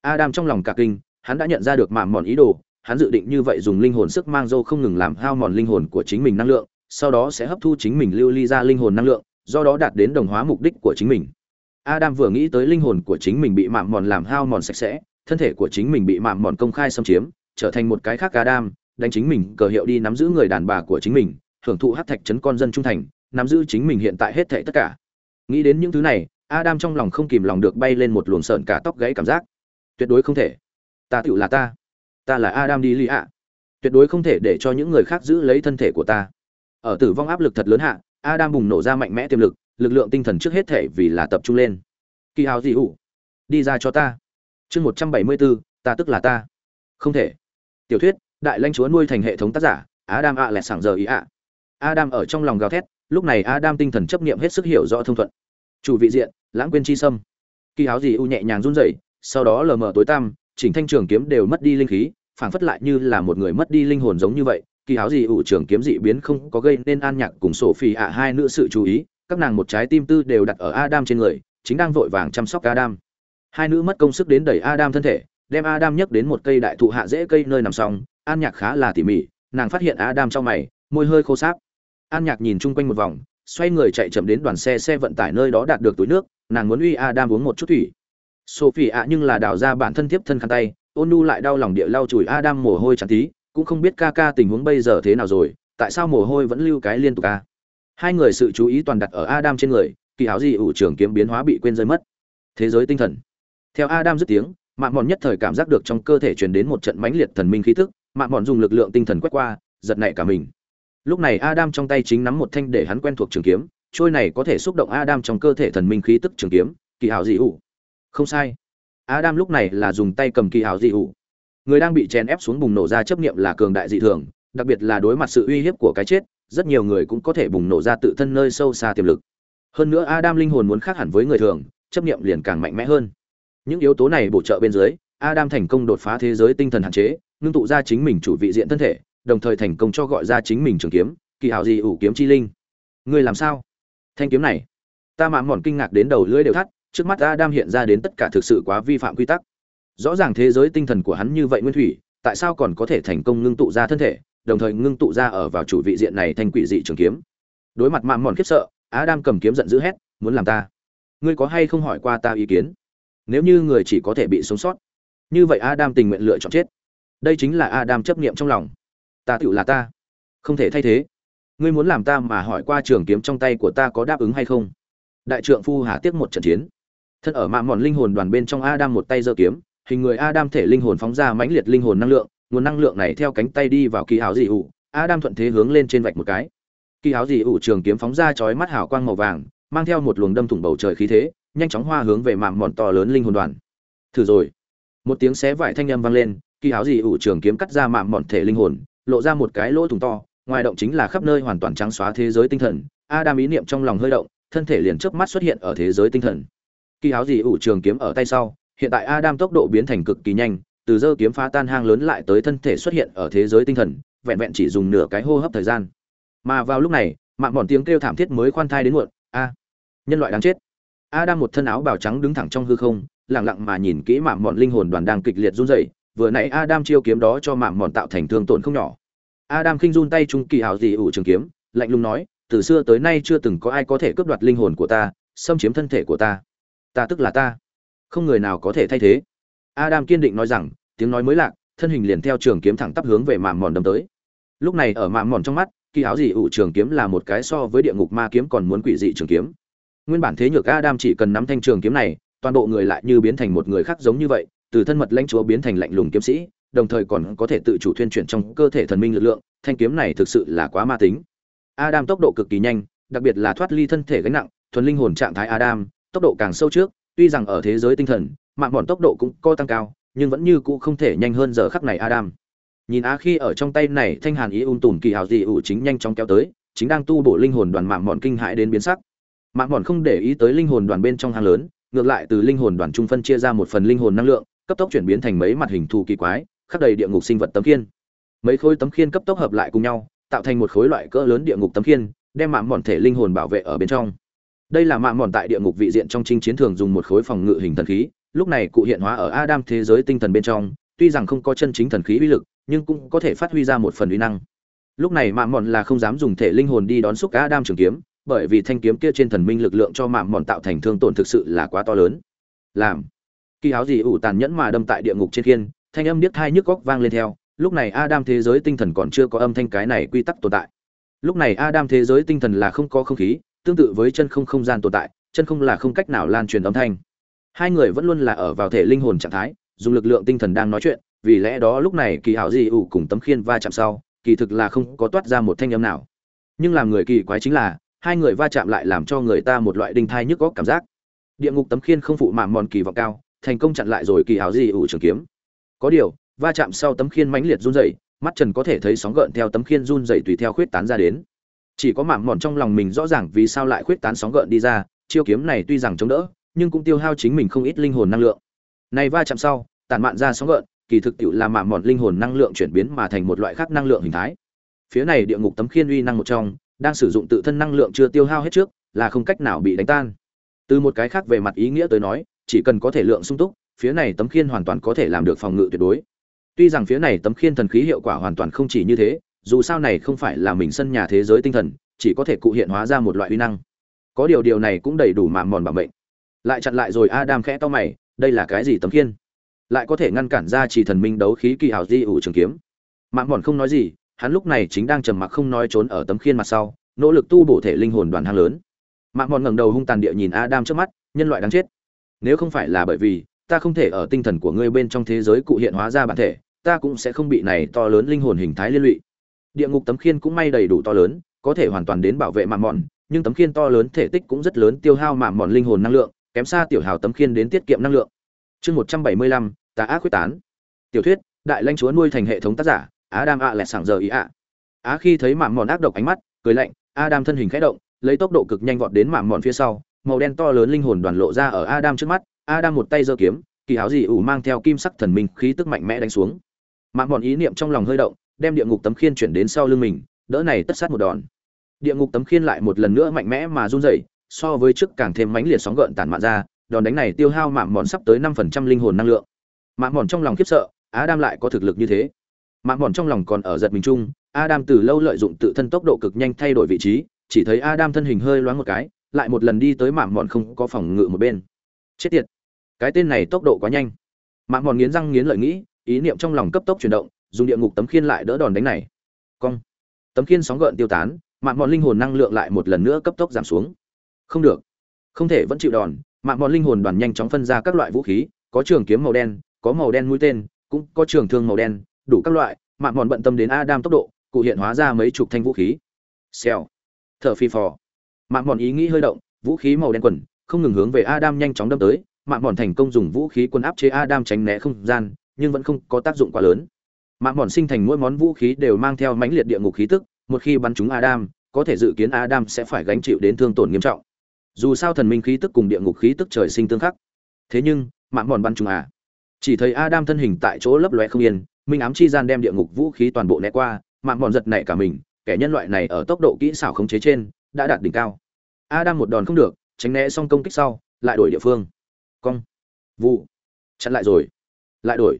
[SPEAKER 1] Adam trong lòng cả kinh, hắn đã nhận ra được mạng mòn ý đồ, hắn dự định như vậy dùng linh hồn sức mang dâu không ngừng làm hao mòn linh hồn của chính mình năng lượng, sau đó sẽ hấp thu chính mình lưu ly ra linh hồn năng lượng, do đó đạt đến đồng hóa mục đích của chính mình. Adam vừa nghĩ tới linh hồn của chính mình bị mạm mòn làm hao mòn sạch sẽ, thân thể của chính mình bị mạm mòn công khai xâm chiếm, trở thành một cái khác adam, đánh chính mình cờ hiệu đi nắm giữ người đàn bà của chính mình, hưởng thụ hát thạch chấn con dân trung thành nắm giữ chính mình hiện tại hết thảy tất cả. Nghĩ đến những thứ này, adam trong lòng không kìm lòng được bay lên một luồng sợn cả tóc gãy cảm giác. Tuyệt đối không thể. Ta tiểu là ta. Ta là adam đi lì ạ. Tuyệt đối không thể để cho những người khác giữ lấy thân thể của ta. Ở tử vong áp lực thật lớn hạ, adam bùng nổ ra mạnh mẽ tiềm lực lực lượng tinh thần trước hết thể vì là tập trung lên. Kỳ hào gì hủ. Đi ra cho ta. Chương một trăm bảy mươi bốn ta tức là ta. Không thể. Tiểu thuyết, đại lãnh chúa nuôi thành hệ thống tác giả, adam ạ lẹt sảng giờ ý ạ. Adam ở trong lòng gào thét lúc này adam tinh thần chấp niệm hết sức hiểu rõ thông thuận. Chủ vị diện, lãng quên chi sâm. Kỳ áo gì u nhẹ nhàng run rẩy, sau đó lờ mờ tối tăm, chỉnh thanh trường kiếm đều mất đi linh khí, phảng phất lại như là một người mất đi linh hồn giống như vậy. Kỳ áo gì u trường kiếm dị biến không có gây nên an nhạc cùng sổ phi ạ hai nữ sự chú ý, các nàng một trái tim tư đều đặt ở adam trên người, chính đang vội vàng chăm sóc adam. Hai nữ mất công sức đến đẩy adam thân thể, đem adam nhấc đến một cây đại thụ hạ dễ cây nơi nằm xong an nhạc khá là tỉ mỉ, nàng phát hiện adam trong mày, môi hơi khô sáp an nhạc nhìn chung quanh một vòng, xoay người chạy chậm đến đoàn xe xe vận tải nơi đó đạt được túi nước, nàng muốn uy adam uống một chút thủy. Sophie ạ nhưng là đào ra bản thân tiếp thân khăn tay, ôn nu lại đau lòng địa lau chùi adam mồ hôi chẳng tí, cũng không biết ca ca tình huống bây giờ thế nào rồi, tại sao mồ hôi vẫn lưu cái liên tục ca hai người sự chú ý toàn đặt ở adam trên người, kỳ áo gì ủ trưởng kiếm biến hóa bị quên rơi mất. Thế giới tinh thần. Theo adam dứt tiếng mạng mòn nhất thời cảm giác được trong cơ thể truyền đến một trận mãnh liệt thần minh khí tức mạng mòn dùng lực lượng tinh thần quét qua, giật nảy cả mình lúc này adam trong tay chính nắm một thanh để hắn quen thuộc trường kiếm, trôi này có thể xúc động adam trong cơ thể thần minh khí tức trường kiếm, kỳ hảo dị ủ không sai. Adam lúc này là dùng tay cầm kỳ hảo dị ủ người đang bị chèn ép xuống bùng nổ ra chấp niệm là cường đại dị thường, đặc biệt là đối mặt sự uy hiếp của cái chết, rất nhiều người cũng có thể bùng nổ ra tự thân nơi sâu xa tiềm lực. Hơn nữa adam linh hồn muốn khác hẳn với người thường, chấp niệm liền càng mạnh mẽ hơn. Những yếu tố này bổ trợ bên dưới, adam thành công đột phá thế giới tinh thần hạn chế, ngưng tụ ra chính mình chủ vị diện thân thể đồng thời thành công cho gọi ra chính mình trường kiếm, kỳ hảo gì ủ kiếm chi linh. Ngươi làm sao? Thanh kiếm này. Ta mạm mòn kinh ngạc đến đầu lưỡi đều thắt, trước mắt adam hiện ra đến tất cả thực sự quá vi phạm quy tắc. Rõ ràng thế giới tinh thần của hắn như vậy nguyên thủy, tại sao còn có thể thành công ngưng tụ ra thân thể, đồng thời ngưng tụ ra ở vào chủ vị diện này thành quỷ dị trường kiếm? Đối mặt mạm mòn khiếp sợ, adam cầm kiếm giận dữ hét, muốn làm ta? Ngươi có hay không hỏi qua ta ý kiến? Nếu như người chỉ có thể bị sống sót, như vậy adam tình nguyện lựa chọn chết. Đây chính là adam chấp niệm trong lòng ta tựu là ta. Không thể thay thế. Ngươi muốn làm ta mà hỏi qua trường kiếm trong tay của ta có đáp ứng hay không? Đại trượng phu hà tiếc một trận chiến. Thân ở mạng mòn linh hồn đoàn bên trong adam một tay giơ kiếm, hình người adam thể linh hồn phóng ra mãnh liệt linh hồn năng lượng, nguồn năng lượng này theo cánh tay đi vào kỳ áo dị ủ, adam thuận thế hướng lên trên vạch một cái. Kỳ áo dị ủ trường kiếm phóng ra chói mắt hào quang màu vàng, mang theo một luồng đâm thủng bầu trời khí thế, nhanh chóng hoa hướng về mạng mòn to lớn linh hồn đoàn. Thử rồi. Một tiếng xé vải thanh âm vang lên, kỳ áo dị ủ trường kiếm cắt ra mạng mòn thể linh hồn lộ ra một cái lỗ thủng to, ngoài động chính là khắp nơi hoàn toàn trắng xóa thế giới tinh thần. Adam ý niệm trong lòng hơi động, thân thể liền chớp mắt xuất hiện ở thế giới tinh thần. Kỳ áo gì ủ trường kiếm ở tay sau, hiện tại adam tốc độ biến thành cực kỳ nhanh, từ dơ kiếm phá tan hang lớn lại tới thân thể xuất hiện ở thế giới tinh thần, vẹn vẹn chỉ dùng nửa cái hô hấp thời gian. Mà vào lúc này, mạng bọn tiếng kêu thảm thiết mới khoan thai đến muộn, a, nhân loại đáng chết. Adam một thân áo bào trắng đứng thẳng trong hư không, lặng lặng mà nhìn kỹ mạng bọn linh hồn đoàn đang kịch liệt run rẩy vừa nãy adam chiêu kiếm đó cho mạm mòn tạo thành thương tổn không nhỏ. Adam khinh run tay trung kỳ hào dị ủ trường kiếm lạnh lùng nói từ xưa tới nay chưa từng có ai có thể cướp đoạt linh hồn của ta xâm chiếm thân thể của ta. Ta tức là ta. Không người nào có thể thay thế. Adam kiên định nói rằng tiếng nói mới lạ, thân hình liền theo trường kiếm thẳng tắp hướng về mạm mòn đâm tới. Lúc này ở mạm mòn trong mắt kỳ áo dị ủ trường kiếm là một cái so với địa ngục ma kiếm còn muốn quỷ dị trường kiếm. Nguyên bản thế nhược adam chỉ cần nắm thanh trường kiếm này toàn bộ người lại như biến thành một người khác giống như vậy từ thân mật lãnh chúa biến thành lạnh lùng kiếm sĩ, đồng thời còn có thể tự chủ thuyên chuyển trong cơ thể thần minh lực lượng, thanh kiếm này thực sự là quá ma tính. Adam tốc độ cực kỳ nhanh, đặc biệt là thoát ly thân thể gánh nặng, thuần linh hồn trạng thái adam, tốc độ càng sâu trước, tuy rằng ở thế giới tinh thần, mạng bọn tốc độ cũng co tăng cao, nhưng vẫn như cũ không thể nhanh hơn giờ khắc này adam. Nhìn á khi ở trong tay này, thanh hàn ý ung tùn kỳ hào dị ủ chính nhanh chóng kéo tới, chính đang tu bổ linh hồn đoàn mạng bọn kinh hãi đến biến sắc. Mạng bọn không để ý tới linh hồn đoàn bên trong hang lớn, ngược lại từ linh hồn đoàn trung phân chia ra một phần linh hồn năng lượng cấp tốc chuyển biến thành mấy mặt hình thù kỳ quái, khắc đầy địa ngục sinh vật tấm khiên. Mấy khối tấm khiên cấp tốc hợp lại cùng nhau, tạo thành một khối loại cỡ lớn địa ngục tấm khiên, đem mạm mòn thể linh hồn bảo vệ ở bên trong. Đây là mạm mòn tại địa ngục vị diện trong chinh chiến thường dùng một khối phòng ngự hình thần khí, lúc này cụ hiện hóa ở adam thế giới tinh thần bên trong, tuy rằng không có chân chính thần khí uy lực, nhưng cũng có thể phát huy ra một phần uy năng. Lúc này mạm mòn là không dám dùng thể linh hồn đi đón xúc adam trường kiếm, bởi vì thanh kiếm kia trên thần minh lực lượng cho mạm mòn tạo thành thương tổn thực sự là quá to lớn. Làm kỳ áo gì ủ tàn nhẫn mà đâm tại địa ngục trên khiên, thanh âm điếc thai nhức góc vang lên theo, lúc này adam thế giới tinh thần còn chưa có âm thanh cái này quy tắc tồn tại. Lúc này adam thế giới tinh thần là không có không khí, tương tự với chân không không gian tồn tại, chân không là không cách nào lan truyền âm thanh. Hai người vẫn luôn là ở vào thể linh hồn trạng thái, dùng lực lượng tinh thần đang nói chuyện, vì lẽ đó lúc này kỳ hảo dị ủ cùng tấm khiên va chạm sau, kỳ thực là không có toát ra một thanh âm nào. Nhưng làm người kỳ quái chính là, hai người va chạm lại làm cho người ta một loại đinh thai nhức góc cảm giác. Địa ngục tấm khiên không phụ mạng mòn kỳ vọng cao thành công chặn lại rồi kỳ áo di ủ trường kiếm. Có điều, va chạm sau tấm khiên mãnh liệt run rẩy, mắt trần có thể thấy sóng gợn theo tấm khiên run rẩy tùy theo khuyết tán ra đến. Chỉ có mạm mòn trong lòng mình rõ ràng vì sao lại khuyết tán sóng gợn đi ra, chiêu kiếm này tuy rằng chống đỡ, nhưng cũng tiêu hao chính mình không ít linh hồn năng lượng. Này va chạm sau tàn mạn ra sóng gợn, kỳ thực tiểu là mạm mòn linh hồn năng lượng chuyển biến mà thành một loại khác năng lượng hình thái. Phía này địa ngục tấm khiên uy năng một trong, đang sử dụng tự thân năng lượng chưa tiêu hao hết trước, là không cách nào bị đánh tan. Từ một cái khác về mặt ý nghĩa tới nói chỉ cần có thể lượng sung túc, phía này tấm khiên hoàn toàn có thể làm được phòng ngự tuyệt đối. Tuy rằng phía này tấm khiên thần khí hiệu quả hoàn toàn không chỉ như thế, dù sao này không phải là mình sân nhà thế giới tinh thần, chỉ có thể cụ hiện hóa ra một loại uy năng. Có điều điều này cũng đầy đủ mà mòn bảo mệnh. Lại chặn lại rồi adam khẽ to mày, đây là cái gì tấm khiên? Lại có thể ngăn cản ra chỉ thần minh đấu khí kỳ hào di ủ trường kiếm. Mạng mòn không nói gì, hắn lúc này chính đang trầm mặc không nói trốn ở tấm khiên mặt sau, nỗ lực tu bổ thể linh hồn đoàn hang lớn. Mạng mòn ngẩng đầu hung tàn địa nhìn adam trước mắt, nhân loại đáng chết nếu không phải là bởi vì, ta không thể ở tinh thần của ngươi bên trong thế giới cụ hiện hóa ra bản thể, ta cũng sẽ không bị này to lớn linh hồn hình thái liên lụy. Địa ngục tấm khiên cũng may đầy đủ to lớn, có thể hoàn toàn đến bảo vệ mạm mòn nhưng tấm khiên to lớn thể tích cũng rất lớn, tiêu hao mạm mòn linh hồn năng lượng, kém xa tiểu hào tấm khiên đến tiết kiệm năng lượng. Chương một trăm bảy mươi lăm, tà ác quyết tán. Tiểu thuyết, đại lãnh chúa nuôi thành hệ thống tác giả á adam ạ lẹt sảng giờ ý ạ á khi thấy mạm mòn ác độc ánh mắt, cười lạnh, adam thân hình khẽ động, lấy tốc độ cực nhanh vọt đến mạm mòn phía sau màu đen to lớn linh hồn đoàn lộ ra ở adam trước mắt, adam một tay giơ kiếm, kỳ áo gì ủ mang theo kim sắc thần minh khí tức mạnh mẽ đánh xuống. Mạng bọn ý niệm trong lòng hơi động, đem địa ngục tấm khiên chuyển đến sau lưng mình, đỡ này tất sát một đòn. Địa ngục tấm khiên lại một lần nữa mạnh mẽ mà run rẩy, so với trước càng thêm mãnh liệt sóng gợn tản mạn ra, đòn đánh này tiêu hao mạng bọn sắp tới năm phần trăm linh hồn năng lượng. Mạng bọn trong lòng khiếp sợ, adam lại có thực lực như thế. Mạng bọn trong lòng còn ở giật mình chung, adam từ lâu lợi dụng tự thân tốc độ cực nhanh thay đổi vị trí, chỉ thấy adam thân hình hơi loáng một cái lại một lần đi tới mạng mòn không có phòng ngự một bên. Chết tiệt. Cái tên này tốc độ quá nhanh. Mạng mòn nghiến răng nghiến lợi nghĩ, ý niệm trong lòng cấp tốc chuyển động, dùng địa ngục tấm khiên lại đỡ đòn đánh này. Cong. Tấm khiên sóng gợn tiêu tán mạng mòn linh hồn năng lượng lại một lần nữa cấp tốc giảm xuống. Không được. Không thể vẫn chịu đòn mạng mòn linh hồn đoàn nhanh chóng phân ra các loại vũ khí, có trường kiếm màu đen, có màu đen mũi tên, cũng có trường thương màu đen, đủ các loại mạng mòn bận tâm đến adam tốc độ, cụ hiện hóa ra mấy chục thanh vũ khí. Xèo. Thở phi phò mạng mòn ý nghĩ hơi động, vũ khí màu đen quần, không ngừng hướng về adam nhanh chóng đâm tới. Mạng mòn thành công dùng vũ khí quân áp chế adam tránh né không gian, nhưng vẫn không có tác dụng quá lớn. Mạng mòn sinh thành mỗi món vũ khí đều mang theo mãnh liệt địa ngục khí tức, một khi bắn trúng adam, có thể dự kiến adam sẽ phải gánh chịu đến thương tổn nghiêm trọng. Dù sao thần minh khí tức cùng địa ngục khí tức trời sinh tương khắc. Thế nhưng mạng mòn bắn trúng à? Chỉ thấy adam thân hình tại chỗ lấp lóe không yên, minh ám chi gian đem địa ngục vũ khí toàn bộ né qua mạng mòn giật nảy cả mình, kẻ nhân loại này ở tốc độ kỹ xảo khống chế trên đã đạt đỉnh cao. Adam một đòn không được, tránh né xong công kích sau, lại đổi địa phương. Cong. Vụ. Chặn lại rồi. Lại đổi.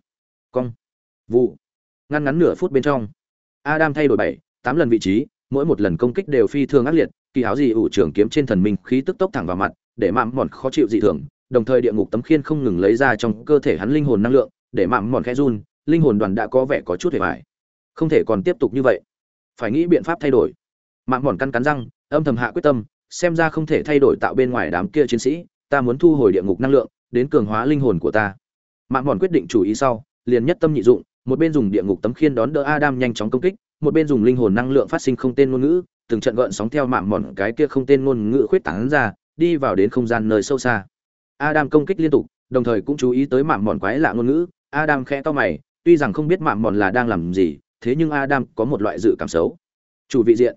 [SPEAKER 1] Cong. Vụ. Ngăn ngắn nửa phút bên trong, adam thay đổi bảy, tám lần vị trí, mỗi một lần công kích đều phi thường ác liệt, kỳ áo gì ủ trưởng kiếm trên thần minh khí tức tốc thẳng vào mặt, để mạm mòn khó chịu dị thường, đồng thời địa ngục tấm khiên không ngừng lấy ra trong cơ thể hắn linh hồn năng lượng, để mạm mòn khẽ run, linh hồn đoàn đã có vẻ có chút hề bại. không thể còn tiếp tục như vậy. Phải nghĩ biện pháp thay đổi. Mạm mòn căn cắn răng âm thầm hạ quyết tâm, xem ra không thể thay đổi tạo bên ngoài đám kia chiến sĩ, ta muốn thu hồi địa ngục năng lượng, đến cường hóa linh hồn của ta. Mạn mòn quyết định chủ ý sau, liền nhất tâm nhị dụng, một bên dùng địa ngục tấm khiên đón đỡ adam nhanh chóng công kích, một bên dùng linh hồn năng lượng phát sinh không tên ngôn ngữ, từng trận gợn sóng theo mạng mòn cái kia không tên ngôn ngữ khuyết tán ra, đi vào đến không gian nơi sâu xa. Adam công kích liên tục, đồng thời cũng chú ý tới mạng mòn quái lạ ngôn ngữ, adam khẽ to mày, tuy rằng không biết mạng mòn là đang làm gì, thế nhưng adam có một loại dự cảm xấu. Chủ vị diện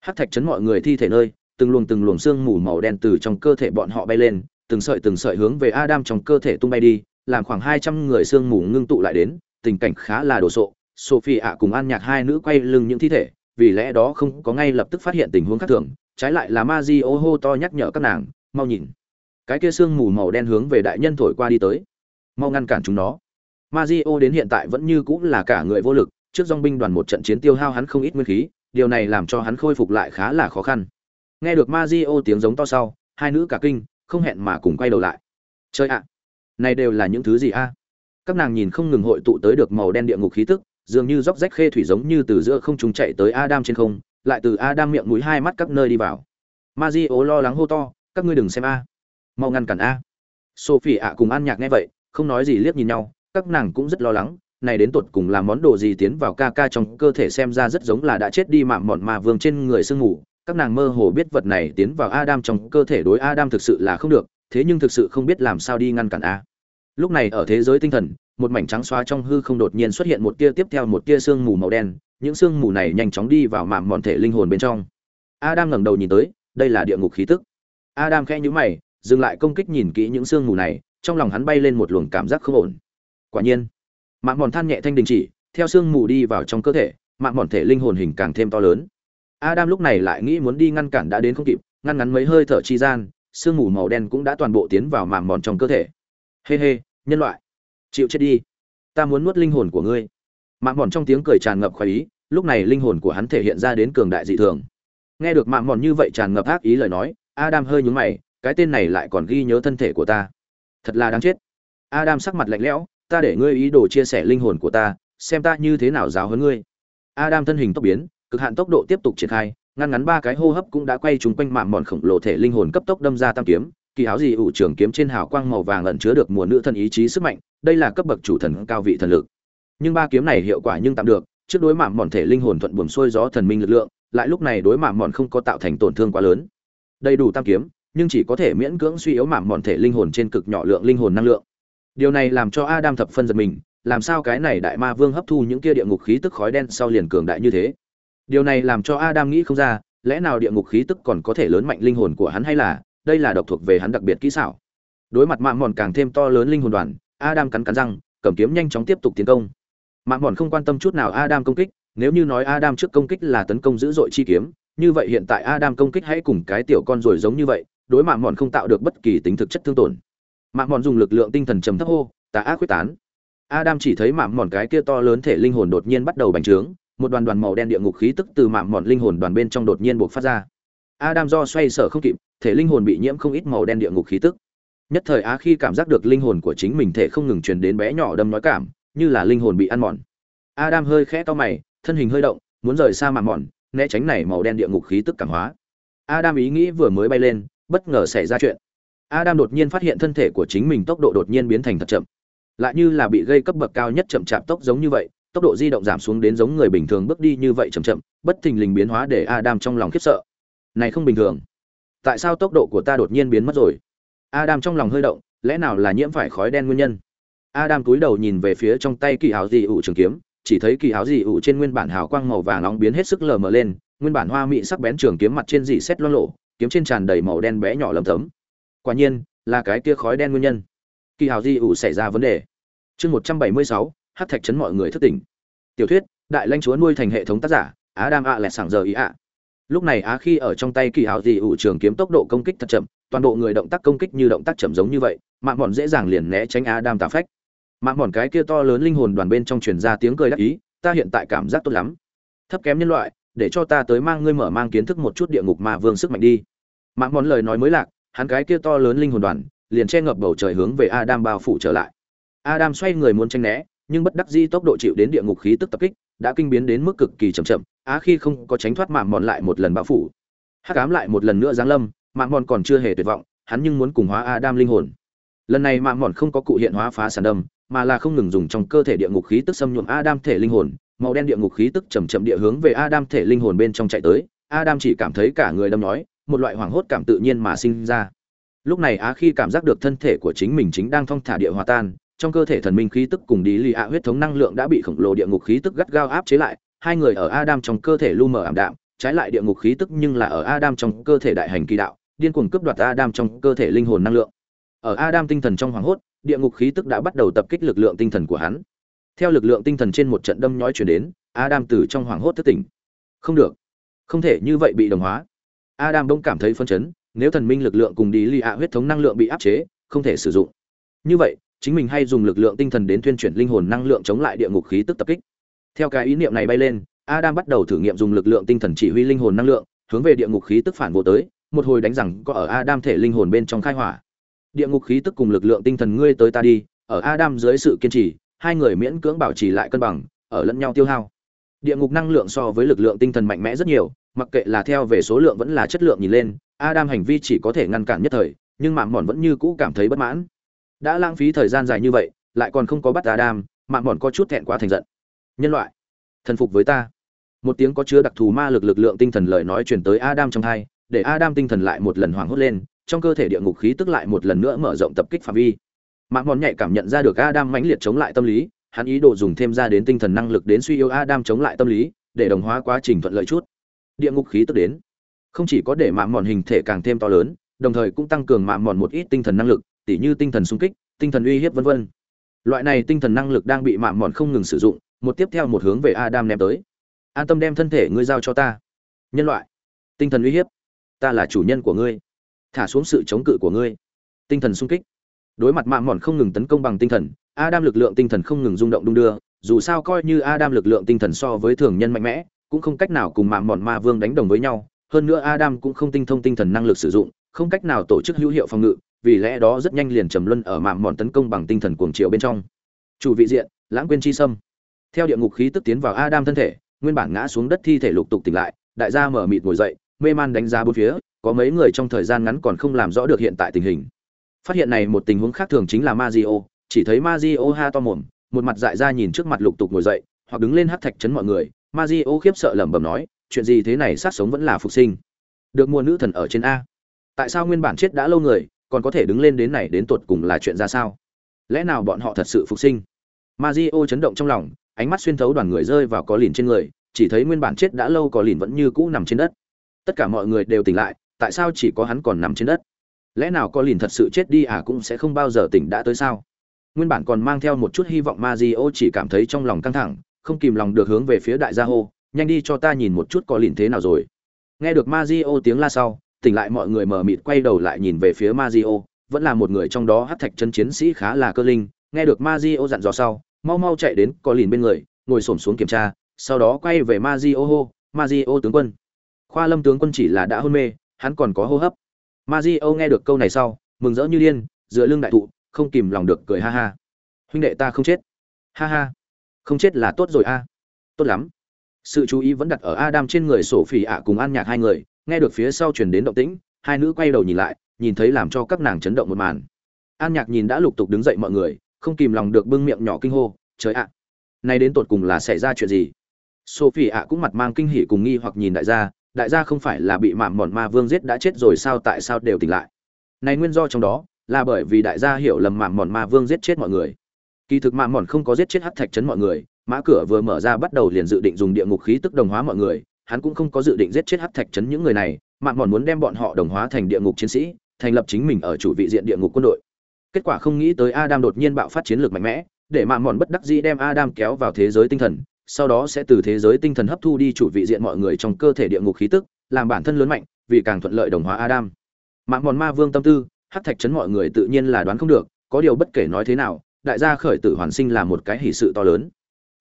[SPEAKER 1] hắc thạch chấn mọi người thi thể nơi, từng luồng từng luồng xương mù màu đen từ trong cơ thể bọn họ bay lên, từng sợi từng sợi hướng về adam trong cơ thể tung bay đi, làm khoảng hai trăm người xương mù ngưng tụ lại đến, tình cảnh khá là đồ sộ. Sophie ạ cùng an nhạc hai nữ quay lưng những thi thể, vì lẽ đó không có ngay lập tức phát hiện tình huống khác thường, trái lại là Mazio hô to nhắc nhở các nàng, mau nhìn, cái kia xương mù màu đen hướng về đại nhân thổi qua đi tới. Mau ngăn cản chúng nó. Mazio đến hiện tại vẫn như cũng là cả người vô lực, trước dòng binh đoàn một trận chiến tiêu hao hắn không ít nguyên khí điều này làm cho hắn khôi phục lại khá là khó khăn. Nghe được Mazio tiếng giống to sau, hai nữ cả kinh, không hẹn mà cùng quay đầu lại. Chơi ạ, này đều là những thứ gì a? Các nàng nhìn không ngừng hội tụ tới được màu đen địa ngục khí tức, dường như róc rách khê thủy giống như từ giữa không trung chạy tới adam trên không, lại từ adam miệng mũi hai mắt các nơi đi vào. Mazio lo lắng hô to, các ngươi đừng xem a. Mau ngăn cản a. Sophie ạ cùng an nhạc nghe vậy, không nói gì liếc nhìn nhau, các nàng cũng rất lo lắng này đến tột cùng là món đồ gì tiến vào ca ca trong cơ thể xem ra rất giống là đã chết đi mạm mọn ma vương trên người sương ngủ các nàng mơ hồ biết vật này tiến vào adam trong cơ thể đối adam thực sự là không được, thế nhưng thực sự không biết làm sao đi ngăn cản a. Lúc này ở thế giới tinh thần, một mảnh trắng xóa trong hư không đột nhiên xuất hiện một tia tiếp theo một tia sương mù màu đen, những sương mù này nhanh chóng đi vào mạm mọn thể linh hồn bên trong. Adam ngẩng đầu nhìn tới, đây là địa ngục khí tức. Adam khẽ nhíu mày, dừng lại công kích nhìn kỹ những sương mù này, trong lòng hắn bay lên một luồng cảm giác không ổn. Quả nhiên mạng mòn than nhẹ thanh đình chỉ theo sương mù đi vào trong cơ thể mạng mòn thể linh hồn hình càng thêm to lớn. Adam lúc này lại nghĩ muốn đi ngăn cản đã đến không kịp ngăn ngắn mấy hơi thở chi gian sương mù màu đen cũng đã toàn bộ tiến vào mạng mòn trong cơ thể. Hê、hey、hê、hey, nhân loại. Chịu chết đi. Ta muốn nuốt linh hồn của ngươi. Mạng mòn trong tiếng cười tràn ngập khoái ý lúc này linh hồn của hắn thể hiện ra đến cường đại dị thường. Nghe được mạng mòn như vậy tràn ngập ác ý lời nói adam hơi nhúng mày cái tên này lại còn ghi nhớ thân thể của ta. Thật là đáng chết. Adam sắc mặt lạnh lẽo ta để ngươi ý đồ chia sẻ linh hồn của ta, xem ta như thế nào giáo hơn ngươi. Adam thân hình tốc biến, cực hạn tốc độ tiếp tục triển khai, ngăn ngắn ba cái hô hấp cũng đã quay trúng quanh mạng mòn khổng lồ thể linh hồn cấp tốc đâm ra tam kiếm. Kỳ áo gì ủ trưởng kiếm trên hào quang màu vàng ẩn chứa được mùa nữ thân ý chí sức mạnh, đây là cấp bậc chủ thần cao vị thần lực. Nhưng ba kiếm này hiệu quả nhưng tạm được, trước đối mạng mòn thể linh hồn thuận buồm xuôi gió thần minh lực lượng, lại lúc này đối mạng mòn không có tạo thành tổn thương quá lớn. Đầy đủ tam kiếm, nhưng chỉ có thể miễn cưỡng suy yếu mạng mòn thể linh hồn trên cực nhỏ lượng linh hồn năng lượng điều này làm cho adam thập phân giật mình, làm sao cái này đại ma vương hấp thu những kia địa ngục khí tức khói đen sau liền cường đại như thế? Điều này làm cho adam nghĩ không ra, lẽ nào địa ngục khí tức còn có thể lớn mạnh linh hồn của hắn hay là, đây là độc thuộc về hắn đặc biệt kỹ xảo? Đối mặt mạng mòn càng thêm to lớn linh hồn đoàn, adam cắn cắn răng, cầm kiếm nhanh chóng tiếp tục tiến công. Mạng mòn không quan tâm chút nào adam công kích, nếu như nói adam trước công kích là tấn công dữ dội chi kiếm, như vậy hiện tại adam công kích hãy cùng cái tiểu con rồi giống như vậy, đối mạng mòn không tạo được bất kỳ tính thực chất thương tổn mạng mòn dùng lực lượng tinh thần trầm thấp hô, tà ác quyết tán. Adam chỉ thấy mạm mòn cái kia to lớn thể linh hồn đột nhiên bắt đầu bành trướng, một đoàn đoàn màu đen địa ngục khí tức từ mạm mòn linh hồn đoàn bên trong đột nhiên buộc phát ra. Adam do xoay sở không kịp, thể linh hồn bị nhiễm không ít màu đen địa ngục khí tức. Nhất thời á khi cảm giác được linh hồn của chính mình thể không ngừng truyền đến bé nhỏ đâm nói cảm, như là linh hồn bị ăn mòn. Adam hơi khẽ to mày, thân hình hơi động, muốn rời xa mạm mòn né tránh này màu đen địa ngục khí tức cảm hóa. Adam ý nghĩ vừa mới bay lên, bất ngờ xảy ra chuyện adam đột nhiên phát hiện thân thể của chính mình tốc độ đột nhiên biến thành thật chậm. Lại như là bị gây cấp bậc cao nhất chậm chạp tốc giống như vậy, tốc độ di động giảm xuống đến giống người bình thường bước đi như vậy chậm chậm, bất thình lình biến hóa để adam trong lòng khiếp sợ. Này không bình thường. Tại sao tốc độ của ta đột nhiên biến mất rồi? Adam trong lòng hơi động, lẽ nào là nhiễm phải khói đen nguyên nhân? Adam cúi đầu nhìn về phía trong tay kỳ hào dị ủ trường kiếm, chỉ thấy kỳ hào dị ủ trên nguyên bản hào quang màu vàng nóng biến hết sức lờ mờ lên, nguyên bản hoa mỹ sắc bén trường kiếm mặt trên dị xét loang lộ, kiếm trên tràn đầy màu đen bé nhỏ lấm tấm quả nhiên, là cái kia khói đen nguyên nhân. Kỳ hào di ủ xảy ra vấn đề. Chương một trăm bảy mươi sáu, hát thạch chấn mọi người thất tỉnh. Tiểu thuyết, đại lãnh chúa nuôi thành hệ thống tác giả á đam ạ lẹt sảng giờ ý ạ. Lúc này á khi ở trong tay kỳ hào di ủ trường kiếm tốc độ công kích thật chậm, toàn bộ người động tác công kích như động tác chậm giống như vậy mạng mòn dễ dàng liền né tránh á đam tà phách. Mạng mòn cái kia to lớn linh hồn đoàn bên trong truyền ra tiếng cười đắc ý, ta hiện tại cảm giác tốt lắm. Thấp kém nhân loại, để cho ta tới mang ngươi mở mang kiến thức một chút địa ngục mà vương sức mạnh đi. Mạng mòn lời nói mới lạc hắn cái kia to lớn linh hồn đoàn, liền che ngập bầu trời hướng về adam bao phủ trở lại. Adam xoay người muốn tránh né, nhưng bất đắc dĩ tốc độ chịu đến địa ngục khí tức tập kích, đã kinh biến đến mức cực kỳ chậm chậm, á khi không có tránh thoát mạng mòn lại một lần bao phủ. Hắc ám lại một lần nữa giáng lâm, mạng mòn còn chưa hề tuyệt vọng, hắn nhưng muốn cùng hóa adam linh hồn. Lần này mạng mòn không có cụ hiện hóa phá sản đâm, mà là không ngừng dùng trong cơ thể địa ngục khí tức xâm nhuộm adam thể linh hồn, màu đen địa ngục khí tức chậm chậm địa hướng về adam thể linh hồn bên trong chạy tới. Adam chỉ cảm thấy cả người đâm nhói một loại hoảng hốt cảm tự nhiên mà sinh ra. Lúc này á khi cảm giác được thân thể của chính mình chính đang thong thả địa hòa tan, trong cơ thể thần minh khí tức cùng đi lì ạ huyết thống năng lượng đã bị khổng lồ địa ngục khí tức gắt gao áp chế lại, hai người ở adam trong cơ thể lu mờ ảm đạm, trái lại địa ngục khí tức nhưng là ở adam trong cơ thể đại hành kỳ đạo, điên cuồng cướp đoạt adam trong cơ thể linh hồn năng lượng. Ở adam tinh thần trong hoàng hốt, địa ngục khí tức đã bắt đầu tập kích lực lượng tinh thần của hắn. Theo lực lượng tinh thần trên một trận đâm nhói chuyển đến, adam từ trong hoàng hốt thức tỉnh. Không được. Không thể như vậy bị đồng hóa. Adam bỗng cảm thấy phân chấn, nếu thần minh lực lượng cùng đi lì ạ huyết thống năng lượng bị áp chế, không thể sử dụng. Như vậy, chính mình hay dùng lực lượng tinh thần đến tuyên chuyển linh hồn năng lượng chống lại địa ngục khí tức tập kích. Theo cái ý niệm này bay lên, adam bắt đầu thử nghiệm dùng lực lượng tinh thần chỉ huy linh hồn năng lượng hướng về địa ngục khí tức phản vô tới một hồi đánh rằng có ở adam thể linh hồn bên trong khai hỏa địa ngục khí tức cùng lực lượng tinh thần ngươi tới ta đi ở adam dưới sự kiên trì hai người miễn cưỡng bảo trì lại cân bằng ở lẫn nhau tiêu hao địa ngục năng lượng so với lực lượng tinh thần mạnh mẽ rất nhiều mặc kệ là theo về số lượng vẫn là chất lượng nhìn lên, adam hành vi chỉ có thể ngăn cản nhất thời, nhưng mạng mòn vẫn như cũ cảm thấy bất mãn. Đã lãng phí thời gian dài như vậy, lại còn không có bắt adam mạng mòn có chút thẹn quá thành giận. Nhân loại, thần phục với ta. Một tiếng có chứa đặc thù ma lực lực lượng tinh thần lời nói truyền tới adam trong hai, để adam tinh thần lại một lần hoảng hốt lên, trong cơ thể địa ngục khí tức lại một lần nữa mở rộng tập kích phạm vi. Mạng mòn nhạy cảm nhận ra được adam mãnh liệt chống lại tâm lý, hắn ý đồ dùng thêm ra đến tinh thần năng lực đến suy yếu adam chống lại tâm lý, để đồng hóa quá trình thuận lợi chút địa ngục khí tức đến. Không chỉ có để mạng mòn hình thể càng thêm to lớn, đồng thời cũng tăng cường mạng mòn một ít tinh thần năng lực, tỉ như tinh thần xung kích, tinh thần uy hiếp vân vân. Loại này tinh thần năng lực đang bị mạng mòn không ngừng sử dụng, một tiếp theo một hướng về adam ném tới. An tâm đem thân thể ngươi giao cho ta. Nhân loại, tinh thần uy hiếp, ta là chủ nhân của ngươi. Thả xuống sự chống cự của ngươi. Tinh thần sung kích. Đối mặt mạng mòn không ngừng tấn công bằng tinh thần, adam lực lượng tinh thần không ngừng rung động đung đưa, dù sao coi như adam lực lượng tinh thần so với thường nhân mạnh mẽ cũng không cách nào cùng mạng mòn ma vương đánh đồng với nhau hơn nữa adam cũng không tinh thông tinh thần năng lực sử dụng không cách nào tổ chức hữu hiệu phòng ngự vì lẽ đó rất nhanh liền trầm luân ở mạng mòn tấn công bằng tinh thần cuồng triệu bên trong. Chủ vị diện lãng quên chi sâm. Theo địa ngục khí tức tiến vào adam thân thể nguyên bản ngã xuống đất thi thể lục tục tỉnh lại đại gia mở mịt ngồi dậy mê man đánh giá bốn phía có mấy người trong thời gian ngắn còn không làm rõ được hiện tại tình hình. Phát hiện này một tình huống khác thường chính là Mazio, chỉ thấy Mazio ha to mồm một mặt dại ra nhìn trước mặt lục tục ngồi dậy hoặc đứng lên hắc thạch chấn mọi người Mazio khiếp sợ lẩm bẩm nói, chuyện gì thế này sát sống vẫn là phục sinh. Được mua nữ thần ở trên a. Tại sao nguyên bản chết đã lâu người, còn có thể đứng lên đến này đến tuột cùng là chuyện ra sao? Lẽ nào bọn họ thật sự phục sinh? Mazio chấn động trong lòng, ánh mắt xuyên thấu đoàn người rơi vào có lìn trên người, chỉ thấy nguyên bản chết đã lâu có lìn vẫn như cũ nằm trên đất. Tất cả mọi người đều tỉnh lại, tại sao chỉ có hắn còn nằm trên đất? Lẽ nào có lìn thật sự chết đi à cũng sẽ không bao giờ tỉnh đã tới sao? Nguyên bản còn mang theo một chút hy vọng ma di ô chỉ cảm thấy trong lòng căng thẳng không kìm lòng được hướng về phía đại gia hô, nhanh đi cho ta nhìn một chút có lìn thế nào rồi. Nghe được ma di o tiếng la sau, tỉnh lại mọi người mờ mịt quay đầu lại nhìn về phía ma di o vẫn là một người trong đó hát thạch chân chiến sĩ khá là cơ linh. Nghe được ma di o dặn dò sau, mau mau chạy đến có lìn bên người, ngồi xổm xuống kiểm tra, sau đó quay về ma di o hô ma di o tướng quân. Khoa lâm tướng quân chỉ là đã hôn mê, hắn còn có hô hấp. Ma di o nghe được câu này sau, mừng rỡ như điên, dựa lưng đại thụ, không kìm lòng được cười ha ha. Huynh đệ ta không chết. Ha ha không chết là tốt rồi a. Tốt lắm. Sự chú ý vẫn đặt ở adam trên người sổ phỉ ạ cùng an nhạc hai người, nghe được phía sau chuyển đến động tĩnh, hai nữ quay đầu nhìn lại, nhìn thấy làm cho các nàng chấn động một màn. An nhạc nhìn đã lục tục đứng dậy mọi người, không kìm lòng được bưng miệng nhỏ kinh hô, trời ạ, nay đến tột cùng là xảy ra chuyện gì? Sophie ạ cũng mặt mang kinh hỉ cùng nghi hoặc nhìn đại gia đại gia không phải là bị mạm mòn ma vương giết đã chết rồi sao tại sao đều tỉnh lại? Này nguyên do trong đó là bởi vì đại gia hiểu lầm mạm mòn ma vương giết chết mọi người kỳ thực mạ mòn không có giết chết hắc thạch chấn mọi người, mã cửa vừa mở ra bắt đầu liền dự định dùng địa ngục khí tức đồng hóa mọi người, hắn cũng không có dự định giết chết hắc thạch chấn những người này, mạ mòn muốn đem bọn họ đồng hóa thành địa ngục chiến sĩ, thành lập chính mình ở chủ vị diện địa ngục quân đội. Kết quả không nghĩ tới adam đột nhiên bạo phát chiến lược mạnh mẽ, để mạ mòn bất đắc dĩ đem adam kéo vào thế giới tinh thần, sau đó sẽ từ thế giới tinh thần hấp thu đi chủ vị diện mọi người trong cơ thể địa ngục khí tức, làm bản thân lớn mạnh, vì càng thuận lợi đồng hóa adam. Mạ mòn ma vương tâm tư, hắc thạch chấn mọi người tự nhiên là đoán không được, có điều bất kể nói thế nào đại gia khởi tử hoàn sinh là một cái hỷ sự to lớn.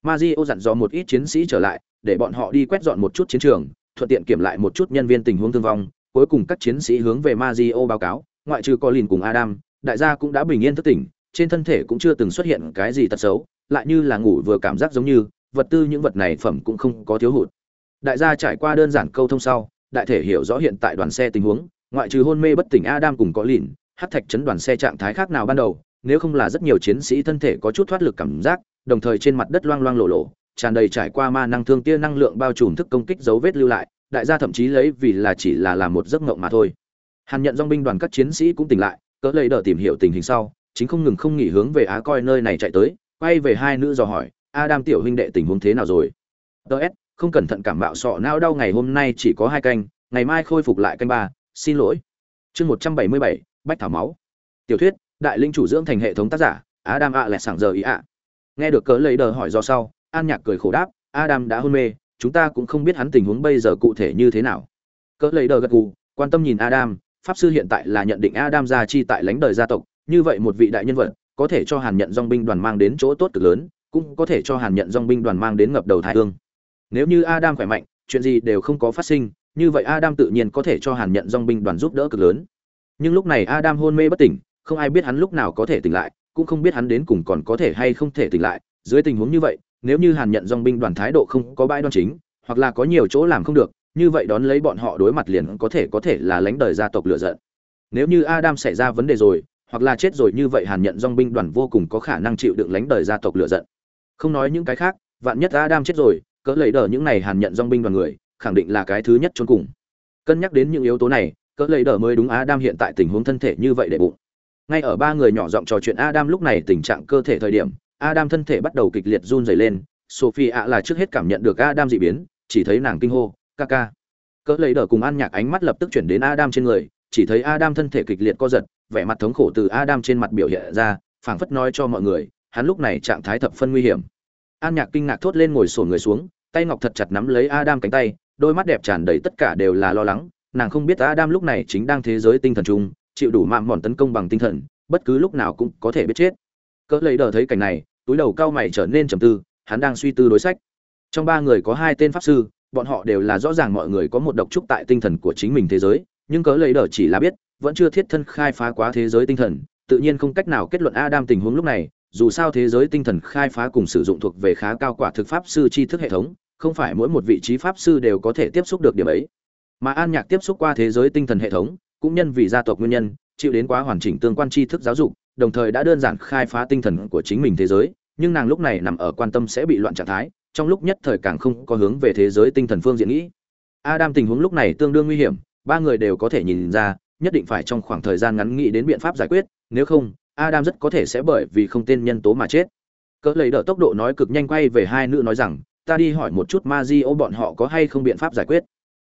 [SPEAKER 1] Mario dặn dò một ít chiến sĩ trở lại, để bọn họ đi quét dọn một chút chiến trường, thuận tiện kiểm lại một chút nhân viên tình huống thương vong. Cuối cùng các chiến sĩ hướng về Mario báo cáo, ngoại trừ colin cùng adam, đại gia cũng đã bình yên thức tỉnh, trên thân thể cũng chưa từng xuất hiện cái gì tật xấu, lại như là ngủ vừa cảm giác giống như, vật tư những vật này phẩm cũng không có thiếu hụt. Đại gia trải qua đơn giản câu thông sau, đại thể hiểu rõ hiện tại đoàn xe tình huống, ngoại trừ hôn mê bất tỉnh adam cùng có lìn hát thạch chấn đoàn xe trạng thái khác nào ban đầu nếu không là rất nhiều chiến sĩ thân thể có chút thoát lực cảm giác đồng thời trên mặt đất loang loang lộ lộ tràn đầy trải qua ma năng thương tia năng lượng bao trùm thức công kích dấu vết lưu lại đại gia thậm chí lấy vì là chỉ là làm một giấc mộng mà thôi hàn nhận dòng binh đoàn các chiến sĩ cũng tỉnh lại cỡ lấy đỡ tìm hiểu tình hình sau chính không ngừng không nghỉ hướng về á coi nơi này chạy tới quay về hai nữ dò hỏi Adam tiểu huynh đệ tình huống thế nào rồi? DS, không cẩn thận cảm mạo sọ não đau ngày hôm nay chỉ có hai canh, ngày mai khôi phục lại canh ba, xin lỗi. Chương 177, bách thảo máu. Tiểu thuyết, đại linh chủ dưỡng thành hệ thống tác giả, Adam ạ lẹ sảng giờ ý ạ. Nghe được cớ lấy đờ hỏi do sau, An Nhạc cười khổ đáp, Adam đã hôn mê, chúng ta cũng không biết hắn tình huống bây giờ cụ thể như thế nào. Cớ lấy đờ gật gù, quan tâm nhìn Adam, pháp sư hiện tại là nhận định Adam gia chi tại lãnh đời gia tộc, như vậy một vị đại nhân vật, có thể cho Hàn nhận dong binh đoàn mang đến chỗ tốt cực lớn, cũng có thể cho hàn nhận dong binh đoàn mang đến ngập đầu thái hương nếu như adam khỏe mạnh chuyện gì đều không có phát sinh như vậy adam tự nhiên có thể cho hàn nhận dong binh đoàn giúp đỡ cực lớn nhưng lúc này adam hôn mê bất tỉnh không ai biết hắn lúc nào có thể tỉnh lại, cũng không biết hắn đến cùng còn có thể hay không thể tỉnh lại. Dưới tình huống như vậy, nếu như hàn nhận dong binh đoàn thái độ không có bãi đoan chính, hoặc là có nhiều chỗ làm không được, như vậy đón lấy bọn họ đối mặt liền có thể có thể là lãnh đời gia tộc lựa giận. Nếu như adam xảy ra vấn đề rồi, hoặc là chết rồi như vậy hàn nhận dong binh đoàn vô cùng có khả năng chịu đựng lãnh đời gia tộc lựa giận. Không nói những cái khác, vạn nhất adam chết rồi, cỡ lấy đờ những này hàn nhận dong binh đoàn người, khẳng định là cái thứ nhất trốn cùng. Cân nhắc đến những yếu tố này, cỡ lấy đờ mới đúng adam hiện tại tình huống thân thể như vậy để bụng ngay ở ba người nhỏ giọng trò chuyện adam lúc này tình trạng cơ thể thời điểm, adam thân thể bắt đầu kịch liệt run rẩy lên. Sophie ạ là trước hết cảm nhận được adam dị biến, chỉ thấy nàng kinh hô, ca ca. Cỡ lấy đờ cùng an nhạc ánh mắt lập tức chuyển đến adam trên người, chỉ thấy adam thân thể kịch liệt co giật, vẻ mặt thống khổ từ adam trên mặt biểu hiện ra, phảng phất nói cho mọi người, hắn lúc này trạng thái thập phân nguy hiểm. An nhạc kinh ngạc thốt lên ngồi sổn người xuống, tay ngọc thật chặt nắm lấy adam cánh tay, đôi mắt đẹp tràn đầy tất cả đều là lo lắng, nàng không biết adam lúc này chính đang thế giới tinh thần chung chịu đủ mạng mòn tấn công bằng tinh thần, bất cứ lúc nào cũng có thể biết chết. Cỡ lấy đờ thấy cảnh này, túi đầu cao mày trở nên trầm tư, hắn đang suy tư đối sách. Trong ba người có hai tên pháp sư, bọn họ đều là rõ ràng mọi người có một độc trúc tại tinh thần của chính mình thế giới, nhưng cỡ lấy đờ chỉ là biết, vẫn chưa thiết thân khai phá quá thế giới tinh thần, tự nhiên không cách nào kết luận adam tình huống lúc này, dù sao thế giới tinh thần khai phá cùng sử dụng thuộc về khá cao quả thực pháp sư tri thức hệ thống, không phải mỗi một vị trí pháp sư đều có thể tiếp xúc được điểm ấy. Mà an nhạc tiếp xúc qua thế giới tinh thần hệ thống cũng nhân vì gia tộc nguyên nhân, chịu đến quá hoàn chỉnh tương quan tri thức giáo dục, đồng thời đã đơn giản khai phá tinh thần của chính mình thế giới, nhưng nàng lúc này nằm ở quan tâm sẽ bị loạn trạng thái, trong lúc nhất thời càng không có hướng về thế giới tinh thần phương diện nghĩ. Adam tình huống lúc này tương đương nguy hiểm, ba người đều có thể nhìn ra, nhất định phải trong khoảng thời gian ngắn nghĩ đến biện pháp giải quyết, nếu không, adam rất có thể sẽ bởi vì không tên nhân tố mà chết. Cỡ lấy đỡ tốc độ nói cực nhanh quay về hai nữ nói rằng, ta đi hỏi một chút ma di ô bọn họ có hay không biện pháp giải quyết.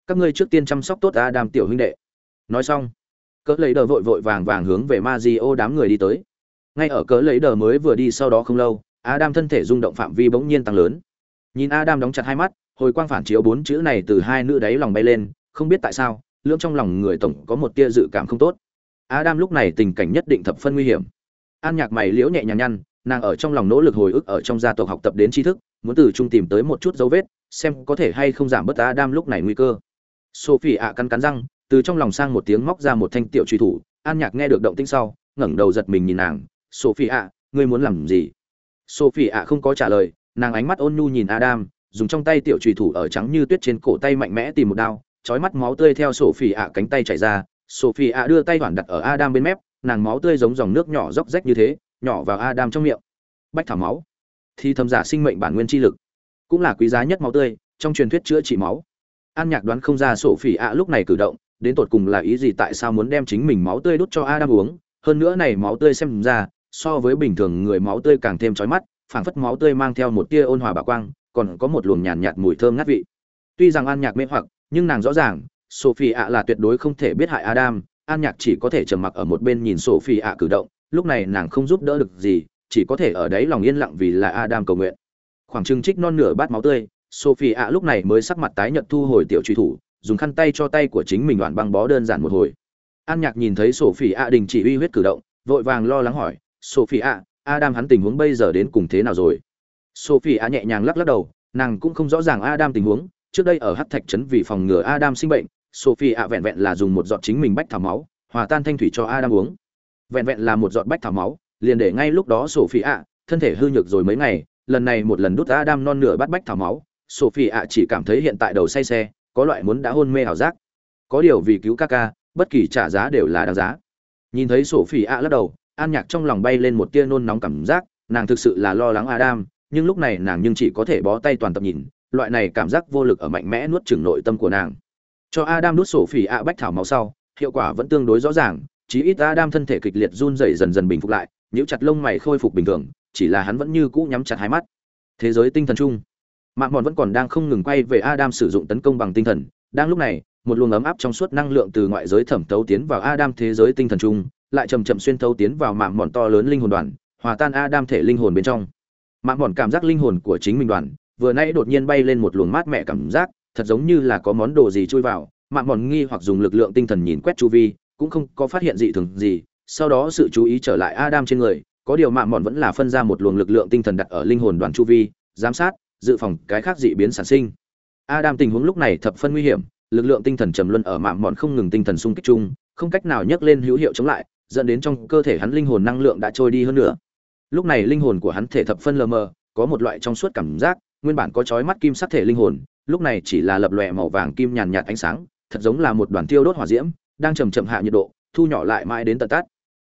[SPEAKER 1] Các ngươi trước tiên chăm sóc tốt adam tiểu huynh đệ nói xong, cỡ lấy đờ vội vội vàng vàng hướng về ma di ô đám người đi tới. Ngay ở cỡ lấy đờ mới vừa đi sau đó không lâu, adam thân thể rung động phạm vi bỗng nhiên tăng lớn. Nhìn adam đóng chặt hai mắt, hồi quang phản chiếu bốn chữ này từ hai nữ đáy lòng bay lên, không biết tại sao, lưỡng trong lòng người tổng có một tia dự cảm không tốt. Adam lúc này tình cảnh nhất định thập phân nguy hiểm. An nhạc mày liễu nhẹ nhàng nhăn, nàng ở trong lòng nỗ lực hồi ức ở trong gia tộc học tập đến tri thức, muốn từ trung tìm tới một chút dấu vết, xem có thể hay không giảm bớt adam lúc này nguy cơ. Sophie ạ cắn cắn răng từ trong lòng sang một tiếng móc ra một thanh tiểu truy thủ, an nhạc nghe được động tĩnh sau, ngẩng đầu giật mình nhìn nàng sophie ạ ngươi muốn làm gì? Sophie ạ không có trả lời, nàng ánh mắt ôn nhu nhìn adam, dùng trong tay tiểu trùy thủ ở trắng như tuyết trên cổ tay mạnh mẽ tìm một đao, chói mắt máu tươi theo sophie ạ cánh tay chảy ra. Sophie ạ đưa tay hoàn đặt ở adam bên mép, nàng máu tươi giống dòng nước nhỏ róc rách như thế, nhỏ vào adam trong miệng. Bách thảo máu. Thì thầm giả sinh mệnh bản nguyên chi lực. Cũng là quý giá nhất máu tươi, trong truyền thuyết chữa trị máu. An nhạc đoán không ra sổ phỉ ạ lúc này cử động đến tột cùng là ý gì tại sao muốn đem chính mình máu tươi đút cho adam uống? Hơn nữa này máu tươi xem ra so với bình thường người máu tươi càng thêm chói mắt phảng phất máu tươi mang theo một tia ôn hòa bà quang còn có một luồng nhàn nhạt, nhạt mùi thơm ngát vị. Tuy rằng an nhạc mê hoặc nhưng nàng rõ ràng sophie ạ là tuyệt đối không thể biết hại adam an nhạc chỉ có thể trầm mặc ở một bên nhìn sophie ạ cử động lúc này nàng không giúp đỡ được gì chỉ có thể ở đấy lòng yên lặng vì là adam cầu nguyện. Khoảng trừng trích non nửa bát máu tươi sophie ạ lúc này mới sắc mặt tái nhợt thu hồi tiểu truy thủ dùng khăn tay cho tay của chính mình đoạn băng bó đơn giản một hồi. An nhạc nhìn thấy sophie ạ đình chỉ uy huyết cử động, vội vàng lo lắng hỏi, sophie ạ adam hắn tình huống bây giờ đến cùng thế nào rồi? Sophie ạ nhẹ nhàng lắc lắc đầu, nàng cũng không rõ ràng adam tình huống. Trước đây ở hắc thạch trấn vì phòng ngừa adam sinh bệnh, sophie ạ vẹn vẹn là dùng một giọt chính mình bách thảo máu, hòa tan thanh thủy cho adam uống. Vẹn vẹn là một giọt bách thảo máu, liền để ngay lúc đó sophie ạ thân thể hư nhược rồi mấy ngày, lần này một lần đút adam non nửa bát bách thảo máu. Sophie ạ chỉ cảm thấy hiện tại đầu say xe có loại muốn đã hôn mê ảo giác. Có điều vì cứu ca ca, bất kỳ trả giá đều là đáng giá. Nhìn thấy sophie ạ lắc đầu, an nhạc trong lòng bay lên một tia nôn nóng cảm giác, nàng thực sự là lo lắng adam, nhưng lúc này nàng nhưng chỉ có thể bó tay toàn tập nhìn, loại này cảm giác vô lực ở mạnh mẽ nuốt chửng nội tâm của nàng. Cho adam nuốt sổ phỉ ạ bách thảo máu sau, hiệu quả vẫn tương đối rõ ràng, chí ít adam thân thể kịch liệt run rẩy dần dần bình phục lại, nhíu chặt lông mày khôi phục bình thường, chỉ là hắn vẫn như cũ nhắm chặt hai mắt. Thế giới tinh thần chung mạng mòn vẫn còn đang không ngừng quay về adam sử dụng tấn công bằng tinh thần. Đang lúc này, một luồng ấm áp trong suốt năng lượng từ ngoại giới thẩm thấu tiến vào adam thế giới tinh thần chung, lại chậm chậm xuyên thấu tiến vào mạng mòn to lớn linh hồn đoàn, hòa tan adam thể linh hồn bên trong. Mạng mòn cảm giác linh hồn của chính mình đoàn, vừa nãy đột nhiên bay lên một luồng mát mẻ cảm giác, thật giống như là có món đồ gì chui vào. Mạng mòn nghi hoặc dùng lực lượng tinh thần nhìn quét chu vi, cũng không có phát hiện gì thường gì. Sau đó sự chú ý trở lại adam trên người, có điều mạng mòn vẫn là phân ra một luồng lực lượng tinh thần đặt ở linh hồn đoàn chu vi, giám sát dự phòng cái khác dị biến sản sinh adam tình huống lúc này thập phân nguy hiểm, lực lượng tinh thần trầm luân ở mạm mòn không ngừng tinh thần xung kích chung, không cách nào nhấc lên hữu hiệu chống lại, dẫn đến trong cơ thể hắn linh hồn năng lượng đã trôi đi hơn nữa lúc này linh hồn của hắn thể thập phân lờ mờ, có một loại trong suốt cảm giác, nguyên bản có chói mắt kim sắc thể linh hồn, lúc này chỉ là lập lòe màu vàng kim nhàn nhạt ánh sáng, thật giống là một đoàn tiêu đốt hỏa diễm, đang chậm chậm hạ nhiệt độ, thu nhỏ lại mãi đến tận tắt.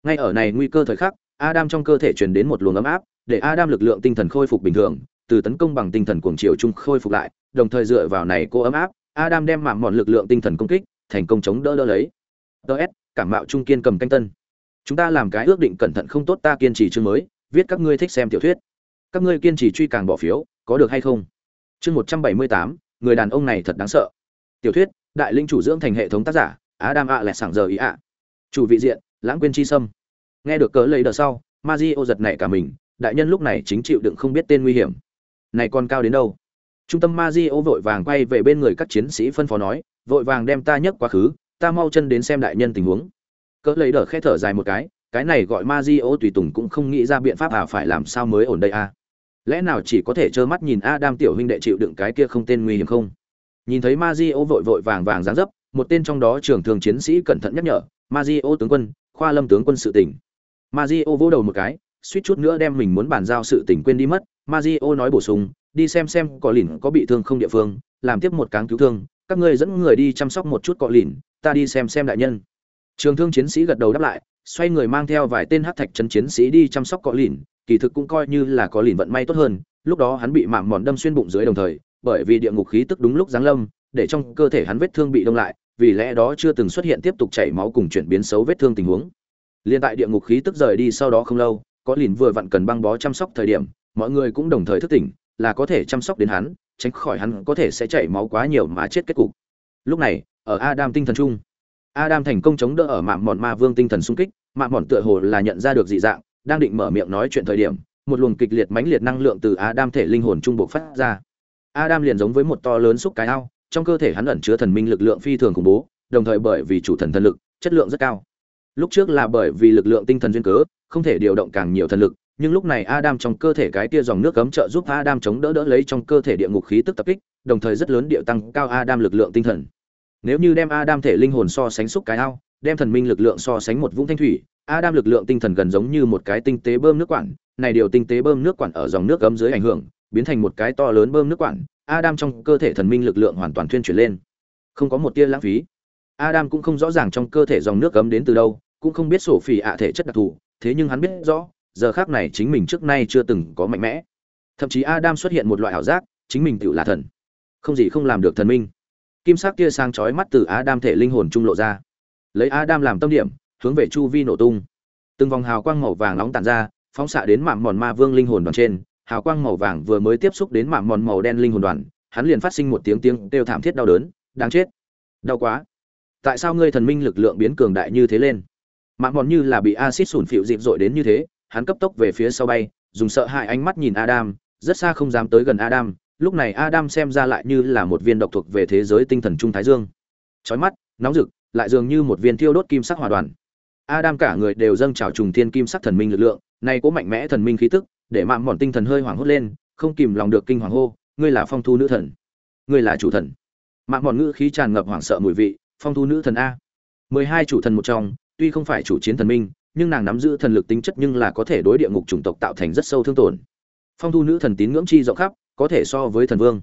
[SPEAKER 1] ngay ở này nguy cơ thời khắc, adam trong cơ thể truyền đến một luồng ấm áp, để adam lực lượng tinh thần khôi phục bình thường từ tấn công bằng tinh thần cuồng chiều chung khôi phục lại đồng thời dựa vào này cô ấm áp adam đem mạm mọn lực lượng tinh thần công kích thành công chống đỡ đỡ lấy. DS, cảm mạo trung kiên cầm canh tân. Chúng ta làm cái ước định cẩn thận không tốt ta kiên trì chương mới viết các ngươi thích xem tiểu thuyết. Các ngươi kiên trì truy càng bỏ phiếu có được hay không? Chương một trăm bảy mươi tám người đàn ông này thật đáng sợ. Tiểu thuyết đại linh chủ dưỡng thành hệ thống tác giả adam ạ lẻ sảng giờ ý ạ chủ vị diện lãng quên chi sâm. Nghe được cớ lấy đợt sau Mazio giật nảy cả mình đại nhân lúc này chính chịu đựng không biết tên nguy hiểm này còn cao đến đâu? Trung tâm ma di ô vội vàng quay về bên người các chiến sĩ phân phó nói, vội vàng đem ta nhấc quá khứ, ta mau chân đến xem đại nhân tình huống. Cỡ lấy đờ khẽ thở dài một cái cái này gọi ma di ô tùy tùng cũng không nghĩ ra biện pháp à phải làm sao mới ổn đây a à? lẽ nào chỉ có thể trơ mắt nhìn a đam tiểu huynh đệ chịu đựng cái kia không tên nguy hiểm không? Nhìn thấy ma di ô vội vội vàng vàng dáng dấp, một tên trong đó trưởng thường chiến sĩ cẩn thận nhắc nhở, ma di ô tướng quân, khoa lâm tướng quân sự tỉnh. Ma di ô vỗ đầu một cái suýt chút nữa đem mình muốn bàn giao sự tỉnh quên đi mất Mario nói bổ sung, đi xem xem có lìn có bị thương không địa phương, làm tiếp một cáng cứu thương, các ngươi dẫn người đi chăm sóc một chút cọ lìn, ta đi xem xem đại nhân. Trường thương chiến sĩ gật đầu đáp lại, xoay người mang theo vài tên hát thạch chân chiến sĩ đi chăm sóc cọ lìn, kỳ thực cũng coi như là có lìn vận may tốt hơn, lúc đó hắn bị mạng mòn đâm xuyên bụng dưới đồng thời, bởi vì địa ngục khí tức đúng lúc giáng lâm, để trong cơ thể hắn vết thương bị đông lại, vì lẽ đó chưa từng xuất hiện tiếp tục chảy máu cùng chuyển biến xấu vết thương tình huống. Liên tại địa ngục khí tức rời đi sau đó không lâu có lìn vừa vặn cần băng bó chăm sóc thời điểm, mọi người cũng đồng thời thức tỉnh, là có thể chăm sóc đến hắn, tránh khỏi hắn có thể sẽ chảy máu quá nhiều mà chết kết cục. Lúc này, ở adam tinh thần trung adam thành công chống đỡ ở mạng mòn ma vương tinh thần sung kích mạng mòn tựa hồ là nhận ra được dị dạng, đang định mở miệng nói chuyện thời điểm, một luồng kịch liệt mãnh liệt năng lượng từ adam thể linh hồn trung bộ phát ra. Adam liền giống với một to lớn xúc cái ao, trong cơ thể hắn ẩn chứa thần minh lực lượng phi thường khủng bố, đồng thời bởi vì chủ thần thần lực, chất lượng rất cao lúc trước là bởi vì lực lượng tinh thần duyên cớ không thể điều động càng nhiều thần lực nhưng lúc này Adam trong cơ thể cái tia dòng nước cấm trợ giúp Adam chống đỡ đỡ lấy trong cơ thể địa ngục khí tức tập kích, đồng thời rất lớn địa tăng cao Adam lực lượng tinh thần. Nếu như đem Adam thể linh hồn so sánh xúc cái ao, đem thần minh lực lượng so sánh một vũng thanh thủy, Adam lực lượng tinh thần gần giống như một cái tinh tế bơm nước quản, này điều tinh tế bơm nước quản ở dòng nước cấm dưới ảnh hưởng, biến thành một cái to lớn bơm nước quản, Adam trong cơ thể thần minh lực lượng hoàn toàn thuyên chuyển lên. Không có một tia lãng phí. Adam cũng không rõ ràng trong cơ thể dòng nước cấm đến từ đâu, cũng không biết sổ phỉ ạ thể chất đặc thù, thế nhưng hắn biết rõ, giờ khác này chính mình trước nay chưa từng có mạnh mẽ. Thậm chí adam xuất hiện một loại ảo giác chính mình tựu là thần. Không gì không làm được thần minh. Kim sắc kia sáng chói mắt từ adam thể linh hồn trung lộ ra. Lấy adam làm tâm điểm hướng về chu vi nổ tung. Từng vòng hào quang màu vàng nóng tản ra phóng xạ đến mạm mòn ma vương linh hồn đoàn trên. Hào quang màu vàng vừa mới tiếp xúc đến mạm mòn màu đen linh hồn đoàn hắn liền phát sinh một tiếng tiếng kêu thảm thiết đau đớn đáng chết. Đau quá tại sao ngươi thần minh lực lượng biến cường đại như thế lên mạng mòn như là bị acid sủn phịu dịp dội đến như thế hắn cấp tốc về phía sau bay, dùng sợ hãi ánh mắt nhìn Adam, rất xa không dám tới gần Adam, lúc này Adam xem ra lại như là một viên độc thuộc về thế giới tinh thần trung thái dương. Chói mắt, nóng rực, lại dường như một viên thiêu đốt kim sắc hỏa đoàn. Adam cả người đều dâng trào trùng thiên kim sắc thần minh lực lượng, này cố mạnh mẽ thần minh khí tức, để mạng mòn tinh thần hơi hoảng hốt lên, không kìm lòng được kinh hoàng hô, ngươi là phong thu nữ thần, ngươi là chủ thần. Mạng mòn ngữ khí tràn ngập hoảng sợ mùi vị, phong thu nữ thần a. mười hai chủ thần một trong, tuy không phải chủ chiến thần minh, nhưng nàng nắm giữ thần lực tính chất nhưng là có thể đối địa ngục chủng tộc tạo thành rất sâu thương tổn. Phong thu nữ thần tín ngưỡng chi rộng khắp có thể so với thần vương.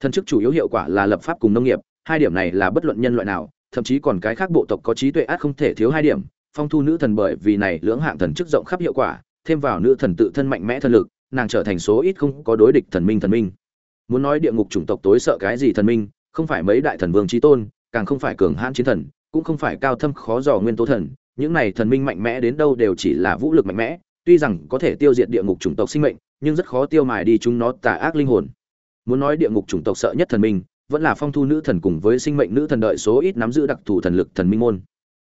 [SPEAKER 1] Thần chức chủ yếu hiệu quả là lập pháp cùng nông nghiệp hai điểm này là bất luận nhân loại nào thậm chí còn cái khác bộ tộc có trí tuệ át không thể thiếu hai điểm. Phong thu nữ thần bởi vì này lưỡng hạng thần chức rộng khắp hiệu quả thêm vào nữ thần tự thân mạnh mẽ thần lực nàng trở thành số ít không có đối địch thần minh thần minh. Muốn nói địa ngục chủng tộc tối sợ cái gì thần minh không phải mấy đại thần vương trí tôn càng không phải cường hãn chiến thần, cũng không phải cao thâm khó dò nguyên tố thần, những này thần minh mạnh mẽ đến đâu đều chỉ là vũ lực mạnh mẽ, tuy rằng có thể tiêu diệt địa ngục chủng tộc sinh mệnh, nhưng rất khó tiêu mài đi chúng nó tà ác linh hồn. Muốn nói địa ngục chủng tộc sợ nhất thần minh, vẫn là phong thu nữ thần cùng với sinh mệnh nữ thần đợi số ít nắm giữ đặc thù thần lực thần minh môn.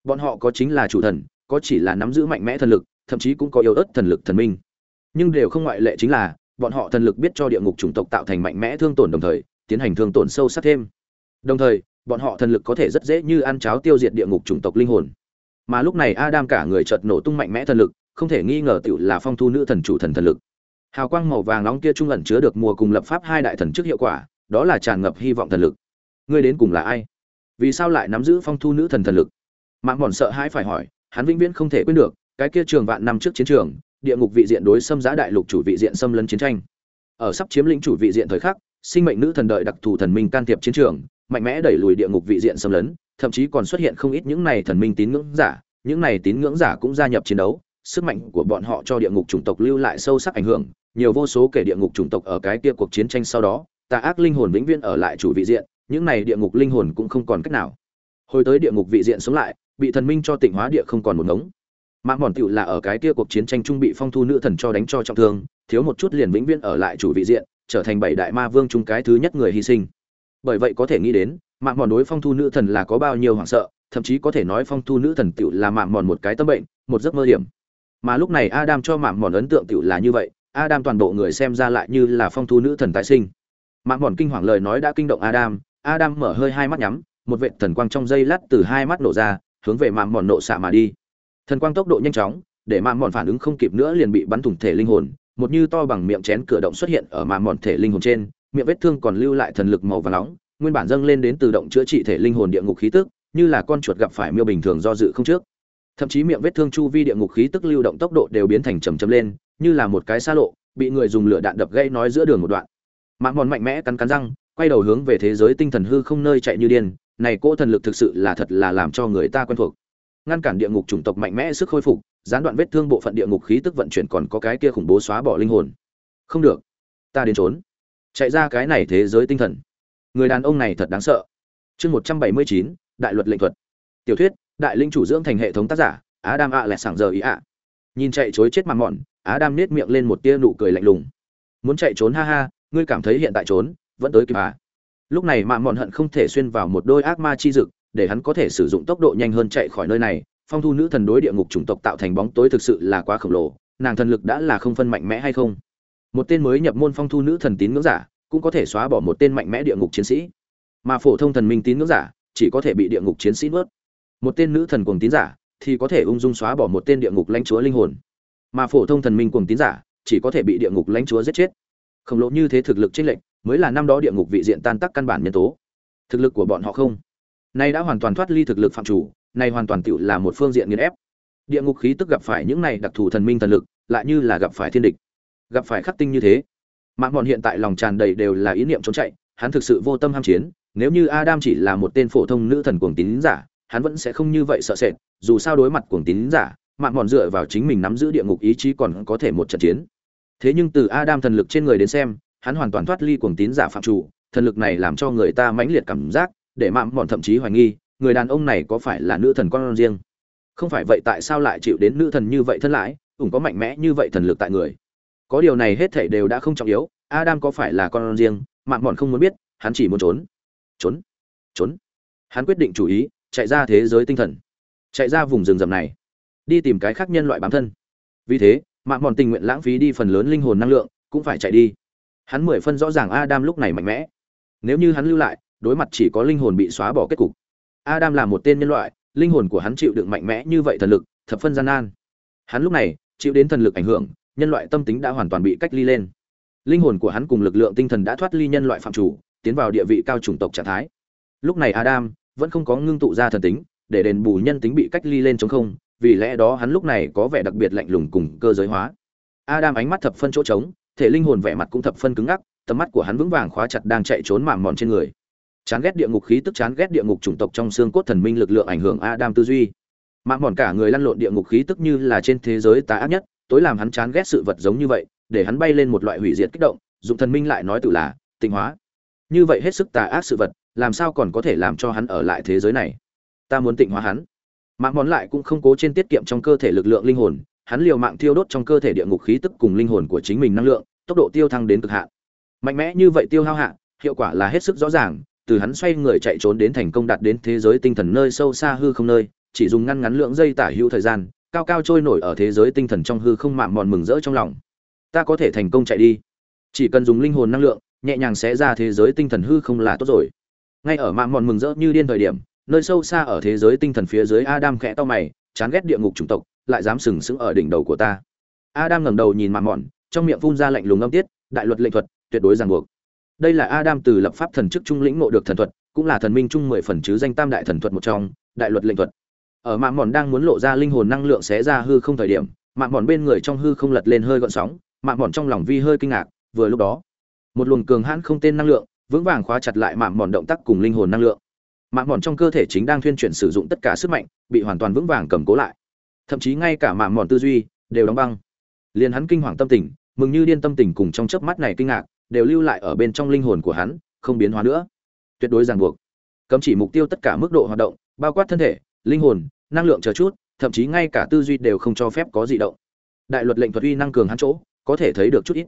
[SPEAKER 1] Bọn họ có chính là chủ thần, có chỉ là nắm giữ mạnh mẽ thần lực, thậm chí cũng có yếu ớt thần lực thần minh. Nhưng đều không ngoại lệ chính là, bọn họ thần lực biết cho địa ngục chủng tộc tạo thành mạnh mẽ thương tổn đồng thời, tiến hành thương tổn sâu sắc thêm. Đồng thời bọn họ thần lực có thể rất dễ như ăn cháo tiêu diệt địa ngục chủng tộc linh hồn. Mà lúc này adam cả người chợt nổ tung mạnh mẽ thần lực, không thể nghi ngờ tựu là phong thu nữ thần chủ thần thần lực. Hào quang màu vàng nóng kia trung ẩn chứa được mùa cùng lập pháp hai đại thần trước hiệu quả, đó là tràn ngập hy vọng thần lực. Ngươi đến cùng là ai? Vì sao lại nắm giữ phong thu nữ thần thần lực? Mạng mòn sợ hãi phải hỏi, hắn vĩnh viễn không thể quên được, cái kia trường vạn năm trước chiến trường, địa ngục vị diện đối xâm giã đại lục chủ vị diện xâm lấn chiến tranh. Ở sắp chiếm lĩnh chủ vị diện thời khắc, sinh mệnh nữ thần đợi đặc thù thần minh can thiệp chiến trường mạnh mẽ đẩy lùi địa ngục vị diện xâm lấn, thậm chí còn xuất hiện không ít những này thần minh tín ngưỡng giả, những này tín ngưỡng giả cũng gia nhập chiến đấu, sức mạnh của bọn họ cho địa ngục chủng tộc lưu lại sâu sắc ảnh hưởng, nhiều vô số kể địa ngục chủng tộc ở cái kia cuộc chiến tranh sau đó, tà ác linh hồn vĩnh viễn ở lại chủ vị diện, những này địa ngục linh hồn cũng không còn cách nào. Hồi tới địa ngục vị diện sống lại, bị thần minh cho tịnh hóa địa không còn một ngống. Mạng mòn tựu là ở cái kia cuộc chiến tranh trung bị phong thu nữ thần cho đánh cho trọng thương, thiếu một chút liền vĩnh viễn ở lại chủ vị diện, trở thành bảy đại ma vương chung cái thứ nhất người hy sinh bởi vậy có thể nghĩ đến, mạng mòn đối phong thu nữ thần là có bao nhiêu hoảng sợ, thậm chí có thể nói phong thu nữ thần tựu là mạng mòn một cái tâm bệnh, một giấc mơ hiểm. Mà lúc này adam cho mạng mòn ấn tượng tựu là như vậy, adam toàn bộ người xem ra lại như là phong thu nữ thần tái sinh. Mạng mòn kinh hoàng lời nói đã kinh động adam adam mở hơi hai mắt nhắm, một vệ thần quang trong dây lát từ hai mắt nổ ra, hướng về mạng mòn nộ xạ mà đi. Thần quang tốc độ nhanh chóng, để mạng mòn phản ứng không kịp nữa liền bị bắn thủng thể linh hồn, một như to bằng miệng chén cửa động xuất hiện ở mạng mòn thể linh hồn trên miệng vết thương còn lưu lại thần lực màu vàng nóng, nguyên bản dâng lên đến tự động chữa trị thể linh hồn địa ngục khí tức, như là con chuột gặp phải miêu bình thường do dự không trước. Thậm chí miệng vết thương chu vi địa ngục khí tức lưu động tốc độ đều biến thành chậm chậm lên, như là một cái xa lộ, bị người dùng lửa đạn đập gây nói giữa đường một đoạn. Mạng mòn mạnh mẽ cắn cắn răng, quay đầu hướng về thế giới tinh thần hư không nơi chạy như điên, này cỗ thần lực thực sự là thật là làm cho người ta quen thuộc. Ngăn cản địa ngục chủng tộc mạnh mẽ sức khôi phục, gián đoạn vết thương bộ phận địa ngục khí tức vận chuyển còn có cái kia khủng bố xóa bỏ linh hồn. Không được, ta đến trốn chạy ra cái này thế giới tinh thần. Người đàn ông này thật đáng sợ. Chương một trăm bảy mươi chín, đại luật lệnh thuật. Tiểu thuyết, đại linh chủ dưỡng thành hệ thống tác giả á đam ạ lẹt sảng giờ ý ạ. Nhìn chạy chối chết mặt mòn á đam nết miệng lên một tia nụ cười lạnh lùng. Muốn chạy trốn ha ha, ngươi cảm thấy hiện tại trốn, vẫn tới kịp à? Lúc này mạng mòn hận không thể xuyên vào một đôi ác ma chi dực, để hắn có thể sử dụng tốc độ nhanh hơn chạy khỏi nơi này. Phong thu nữ thần đối địa ngục chủng tộc tạo thành bóng tối thực sự là quá khổng lồ, nàng thần lực đã là không phân mạnh mẽ hay không? Một tên mới nhập môn phong thu nữ thần tín ngưỡng giả cũng có thể xóa bỏ một tên mạnh mẽ địa ngục chiến sĩ. Mà phổ thông thần minh tín ngưỡng giả chỉ có thể bị địa ngục chiến sĩ nuốt. Một tên nữ thần cuồng tín giả thì có thể ung dung xóa bỏ một tên địa ngục lãnh chúa linh hồn. Mà phổ thông thần minh cuồng tín giả chỉ có thể bị địa ngục lãnh chúa giết chết. Khổng lồ như thế thực lực trên lệnh mới là năm đó địa ngục vị diện tan tác căn bản nhân tố. Thực lực của bọn họ không. Nay đã hoàn toàn thoát ly thực lực phạm chủ nay hoàn toàn tựu là một phương diện nghiền ép. Địa ngục khí tức gặp phải những này đặc thù thần minh thần lực, lại như là gặp phải thiên địch gặp phải khắc tinh như thế. Mạng bọn hiện tại lòng tràn đầy đều là ý niệm trốn chạy, hắn thực sự vô tâm ham chiến, nếu như adam chỉ là một tên phổ thông nữ thần cuồng tín giả, hắn vẫn sẽ không như vậy sợ sệt, dù sao đối mặt cuồng tín giả mạng bọn dựa vào chính mình nắm giữ địa ngục ý chí còn có thể một trận chiến. Thế nhưng từ adam thần lực trên người đến xem, hắn hoàn toàn thoát ly cuồng tín giả phạm chủ, thần lực này làm cho người ta mãnh liệt cảm giác, để mạng bọn thậm chí hoài nghi, người đàn ông này có phải là nữ thần con riêng? Không phải vậy tại sao lại chịu đến nữ thần như vậy thân lãi ủng có mạnh mẽ như vậy thần lực tại người? Có điều này hết thảy đều đã không trọng yếu, adam có phải là con riêng mạng mòn không muốn biết, hắn chỉ muốn trốn. Trốn? Trốn? Hắn quyết định chủ ý, chạy ra thế giới tinh thần. Chạy ra vùng rừng rậm này. Đi tìm cái khác nhân loại bám thân. Vì thế mạng mòn tình nguyện lãng phí đi phần lớn linh hồn năng lượng, cũng phải chạy đi. Hắn mười phân rõ ràng adam lúc này mạnh mẽ. Nếu như hắn lưu lại, đối mặt chỉ có linh hồn bị xóa bỏ kết cục. Adam là một tên nhân loại, linh hồn của hắn chịu đựng mạnh mẽ như vậy thần lực, thập phân gian nan. Hắn lúc này chịu đến thần lực ảnh hưởng nhân loại tâm tính đã hoàn toàn bị cách ly lên. Linh hồn của hắn cùng lực lượng tinh thần đã thoát ly nhân loại phạm chủ, tiến vào địa vị cao chủng tộc trạng thái. Lúc này adam vẫn không có ngưng tụ ra thần tính, để đền bù nhân tính bị cách ly lên chống không, vì lẽ đó hắn lúc này có vẻ đặc biệt lạnh lùng cùng cơ giới hóa. Adam ánh mắt thập phân chỗ trống, thể linh hồn vẻ mặt cũng thập phân cứng ngắc, tầm mắt của hắn vững vàng khóa chặt đang chạy trốn mạm mòn trên người. Chán ghét địa ngục khí tức, chán ghét địa ngục chủng tộc trong xương cốt thần minh lực lượng ảnh hưởng adam tư duy. Mạm mòn cả người lăn lộn địa ngục khí tức như là trên thế giới tà ác nhất tối làm hắn chán ghét sự vật giống như vậy, để hắn bay lên một loại hủy diệt kích động, dụng thần minh lại nói tự là, tịnh hóa. Như vậy hết sức tà ác sự vật, làm sao còn có thể làm cho hắn ở lại thế giới này? Ta muốn tịnh hóa hắn. Mạng món lại cũng không cố trên tiết kiệm trong cơ thể lực lượng linh hồn, hắn liều mạng thiêu đốt trong cơ thể địa ngục khí tức cùng linh hồn của chính mình năng lượng, tốc độ tiêu thăng đến cực hạn. Mạnh mẽ như vậy tiêu hao hạ, hiệu quả là hết sức rõ ràng, từ hắn xoay người chạy trốn đến thành công đạt đến thế giới tinh thần nơi sâu xa hư không nơi, chỉ dùng ngăn ngắn lượng dây tả hữu thời gian cao cao trôi nổi ở thế giới tinh thần trong hư không mạn mòn mừng rỡ trong lòng. Ta có thể thành công chạy đi. Chỉ cần dùng linh hồn năng lượng, nhẹ nhàng sẽ ra thế giới tinh thần hư không là tốt rồi. Ngay ở mạn mòn mừng rỡ như điên thời điểm, nơi sâu xa ở thế giới tinh thần phía dưới adam khẽ to mày, chán ghét địa ngục chủng tộc, lại dám sừng sững ở đỉnh đầu của ta. Adam ngẩng đầu nhìn mạn mòn, trong miệng phun ra lạnh lùng âm tiết, đại luật lệnh thuật, tuyệt đối ràng buộc. Đây là adam từ lập pháp thần chức trung lĩnh ngộ được thần thuật, cũng là thần minh trung mười phần chứ danh tam đại thần thuật một trong, đại luật lệnh thuật ở mạng mòn đang muốn lộ ra linh hồn năng lượng xé ra hư không thời điểm mạng mòn bên người trong hư không lật lên hơi gọn sóng mạng mòn trong lòng vi hơi kinh ngạc, vừa lúc đó, một luồng cường hãn không tên năng lượng vững vàng khóa chặt lại mạng mòn động tác cùng linh hồn năng lượng. Mạng mòn trong cơ thể chính đang thuyên chuyển sử dụng tất cả sức mạnh, bị hoàn toàn vững vàng cầm cố lại. Thậm chí ngay cả mạng mòn tư duy đều đóng băng. Liền hắn kinh hoàng tâm tình, mừng như điên tâm tình cùng trong chớp mắt này kinh ngạc, đều lưu lại ở bên trong linh hồn của hắn, không biến hóa nữa. Tuyệt đối ràng buộc. Cấm chỉ mục tiêu tất cả mức độ hoạt động, bao quát thân thể linh hồn, năng lượng chờ chút, thậm chí ngay cả tư duy đều không cho phép có dị động. Đại luật lệnh thuật uy năng cường hắn chỗ, có thể thấy được chút ít.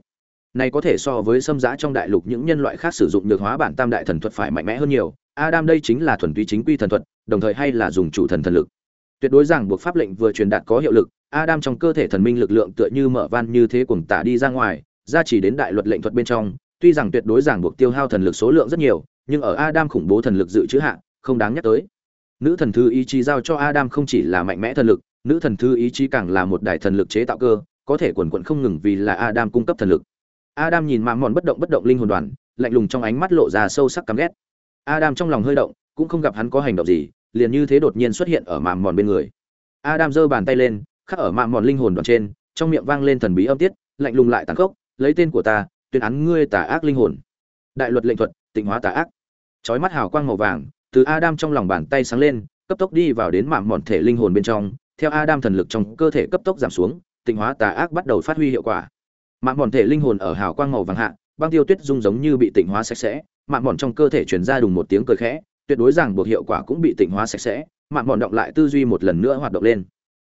[SPEAKER 1] Này có thể so với xâm giã trong đại lục những nhân loại khác sử dụng được hóa bản tam đại thần thuật phải mạnh mẽ hơn nhiều. Adam đây chính là thuần túy chính quy thần thuật, đồng thời hay là dùng chủ thần thần lực. Tuyệt đối rằng buộc pháp lệnh vừa truyền đạt có hiệu lực, adam trong cơ thể thần minh lực lượng tựa như mở van như thế cuồng tả đi ra ngoài ra chỉ đến đại luật lệnh thuật bên trong. Tuy rằng tuyệt đối rằng buộc tiêu hao thần lực số lượng rất nhiều, nhưng ở adam khủng bố thần lực dự trữ hạ, không đáng nhắc tới nữ thần thư ý chí giao cho adam không chỉ là mạnh mẽ thần lực, nữ thần thư ý chí càng là một đại thần lực chế tạo cơ, có thể quần quận không ngừng vì là adam cung cấp thần lực. Adam nhìn mạng mòn bất động bất động linh hồn đoàn, lạnh lùng trong ánh mắt lộ ra sâu sắc căm ghét. Adam trong lòng hơi động, cũng không gặp hắn có hành động gì, liền như thế đột nhiên xuất hiện ở mạng mòn bên người. Adam giơ bàn tay lên, khắc ở mạng mòn linh hồn đoàn trên, trong miệng vang lên thần bí âm tiết, lạnh lùng lại tàn khốc, lấy tên của ta, tuyên án ngươi tà ác linh hồn. Đại luật lệnh thuật, tịnh hóa tà ác. Chói mắt hào quang màu vàng từ adam trong lòng bàn tay sáng lên, cấp tốc đi vào đến mạng mòn thể linh hồn bên trong. Theo adam thần lực trong cơ thể cấp tốc giảm xuống, tịnh hóa tà ác bắt đầu phát huy hiệu quả. Mạng mòn thể linh hồn ở hào quang màu vàng hạ, băng tiêu tuyết dung giống như bị tịnh hóa sạch sẽ. Mạng mòn trong cơ thể truyền ra đùng một tiếng cười khẽ, tuyệt đối rằng buộc hiệu quả cũng bị tịnh hóa sạch sẽ. Mạng mòn động lại tư duy một lần nữa hoạt động lên.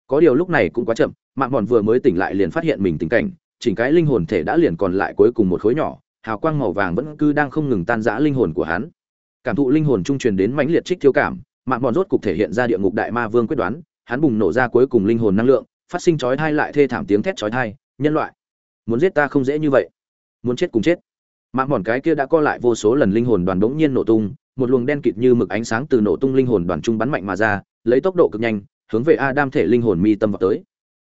[SPEAKER 1] Có điều lúc này cũng quá chậm mạng mòn vừa mới tỉnh lại liền phát hiện mình tình cảnh, chỉnh cái linh hồn thể đã liền còn lại cuối cùng một khối nhỏ, hào quang màu vàng vẫn cứ đang không ngừng tan rã linh hồn của hắn cảm thụ linh hồn trung truyền đến mãnh liệt trích thiếu cảm, mạng bọn rốt cục thể hiện ra địa ngục đại ma vương quyết đoán, hắn bùng nổ ra cuối cùng linh hồn năng lượng, phát sinh chói thai lại thê thảm tiếng thét chói thai nhân loại, muốn giết ta không dễ như vậy. Muốn chết cùng chết. Mạng bọn cái kia đã co lại vô số lần linh hồn đoàn bỗng nhiên nổ tung, một luồng đen kịt như mực ánh sáng từ nổ tung linh hồn đoàn trung bắn mạnh mà ra, lấy tốc độ cực nhanh, hướng về adam thể linh hồn mi tâm vào tới.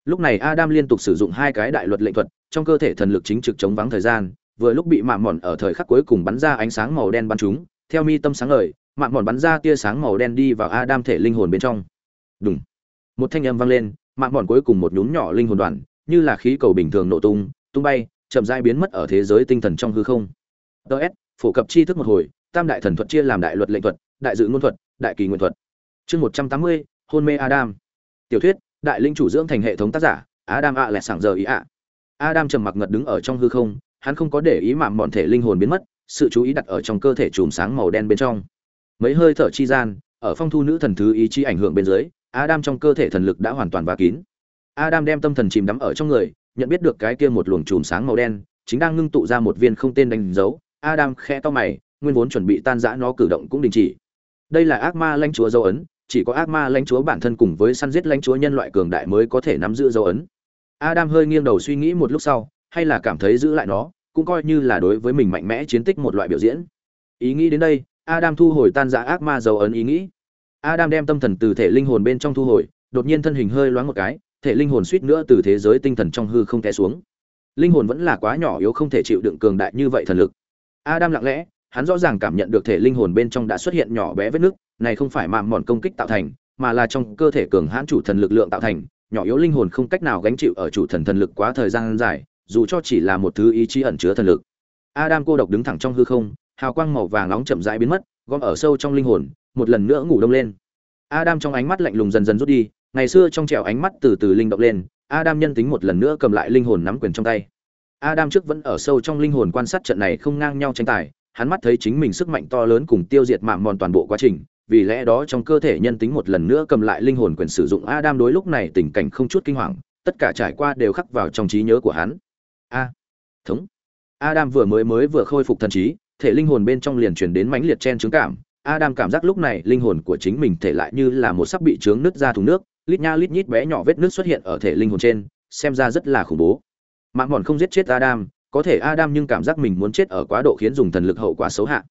[SPEAKER 1] Lúc này adam liên tục sử dụng hai cái đại luật lệnh thuật, trong cơ thể thần lực chính trực chống vắng thời gian, vừa lúc bị mạng mòn ở thời khắc cuối cùng bắn ra ánh sáng màu đen bắn chúng theo mi tâm sáng ngời mạng mòn bắn ra tia sáng màu đen đi vào adam thể linh hồn bên trong. Đùng, một thanh âm vang lên mạng mòn cuối cùng một nhún nhỏ linh hồn đoàn như là khí cầu bình thường nổ tung tung bay chậm rãi biến mất ở thế giới tinh thần trong hư không. DS, phổ cập tri thức một hồi tam đại thần thuật chia làm đại luật lệnh thuật đại dự ngôn thuật đại kỳ nguyện thuật. Chương một trăm tám mươi hôn mê adam. Tiểu thuyết đại linh chủ dưỡng thành hệ thống tác giả adam ạ lẻ sảng giờ ý ạ. Adam trầm mặc ngật đứng ở trong hư không hắn không có để ý mạm bọn thể linh hồn biến mất sự chú ý đặt ở trong cơ thể chùm sáng màu đen bên trong. Mấy hơi thở chi gian, ở phong thu nữ thần thứ ý chí ảnh hưởng bên dưới, adam trong cơ thể thần lực đã hoàn toàn và kín. Adam đem tâm thần chìm đắm ở trong người, nhận biết được cái kia một luồng chùm sáng màu đen, chính đang ngưng tụ ra một viên không tên đánh dấu. Adam khẽ to mày, nguyên vốn chuẩn bị tan rã nó cử động cũng đình chỉ. Đây là ác ma lãnh chúa dấu ấn, chỉ có ác ma lãnh chúa bản thân cùng với săn giết lãnh chúa nhân loại cường đại mới có thể nắm giữ dấu ấn. Adam hơi nghiêng đầu suy nghĩ một lúc sau, hay là cảm thấy giữ lại nó? Cũng coi như là đối với mình mạnh mẽ chiến tích một loại biểu diễn. Ý nghĩ đến đây, adam thu hồi tan rã ác ma dấu ấn ý nghĩ. Adam đem tâm thần từ thể linh hồn bên trong thu hồi, đột nhiên thân hình hơi loáng một cái, thể linh hồn suýt nữa từ thế giới tinh thần trong hư không té xuống. Linh hồn vẫn là quá nhỏ yếu không thể chịu đựng cường đại như vậy thần lực. Adam lặng lẽ, hắn rõ ràng cảm nhận được thể linh hồn bên trong đã xuất hiện nhỏ bé vết nứt, này không phải mạm mòn công kích tạo thành, mà là trong cơ thể cường hãn chủ thần lực lượng tạo thành, nhỏ yếu linh hồn không cách nào gánh chịu ở chủ thần thần lực quá thời gian dài dù cho chỉ là một thứ ý chí ẩn chứa thần lực. Adam cô độc đứng thẳng trong hư không hào quang màu vàng nóng chậm rãi biến mất gom ở sâu trong linh hồn một lần nữa ngủ đông lên. Adam trong ánh mắt lạnh lùng dần dần rút đi ngày xưa trong trẻo ánh mắt từ từ linh động lên adam nhân tính một lần nữa cầm lại linh hồn nắm quyền trong tay. Adam trước vẫn ở sâu trong linh hồn quan sát trận này không ngang nhau tranh tài hắn mắt thấy chính mình sức mạnh to lớn cùng tiêu diệt mạng mòn toàn bộ quá trình vì lẽ đó trong cơ thể nhân tính một lần nữa cầm lại linh hồn quyền sử dụng Adam đối lúc này tình cảnh không chút kinh hoàng, tất cả trải qua đều khắc vào trong trí nhớ của hắn. A. thống. Adam vừa mới mới vừa khôi phục thần trí, thể linh hồn bên trong liền truyền đến mãnh liệt chen chứng cảm. Adam cảm giác lúc này linh hồn của chính mình thể lại như là một sắp bị trướng nứt ra thùng nước, lít nha lít nhít bé nhỏ vết nước xuất hiện ở thể linh hồn trên, xem ra rất là khủng bố. Mạng mòn không giết chết Adam, có thể Adam nhưng cảm giác mình muốn chết ở quá độ khiến dùng thần lực hậu quả xấu hạ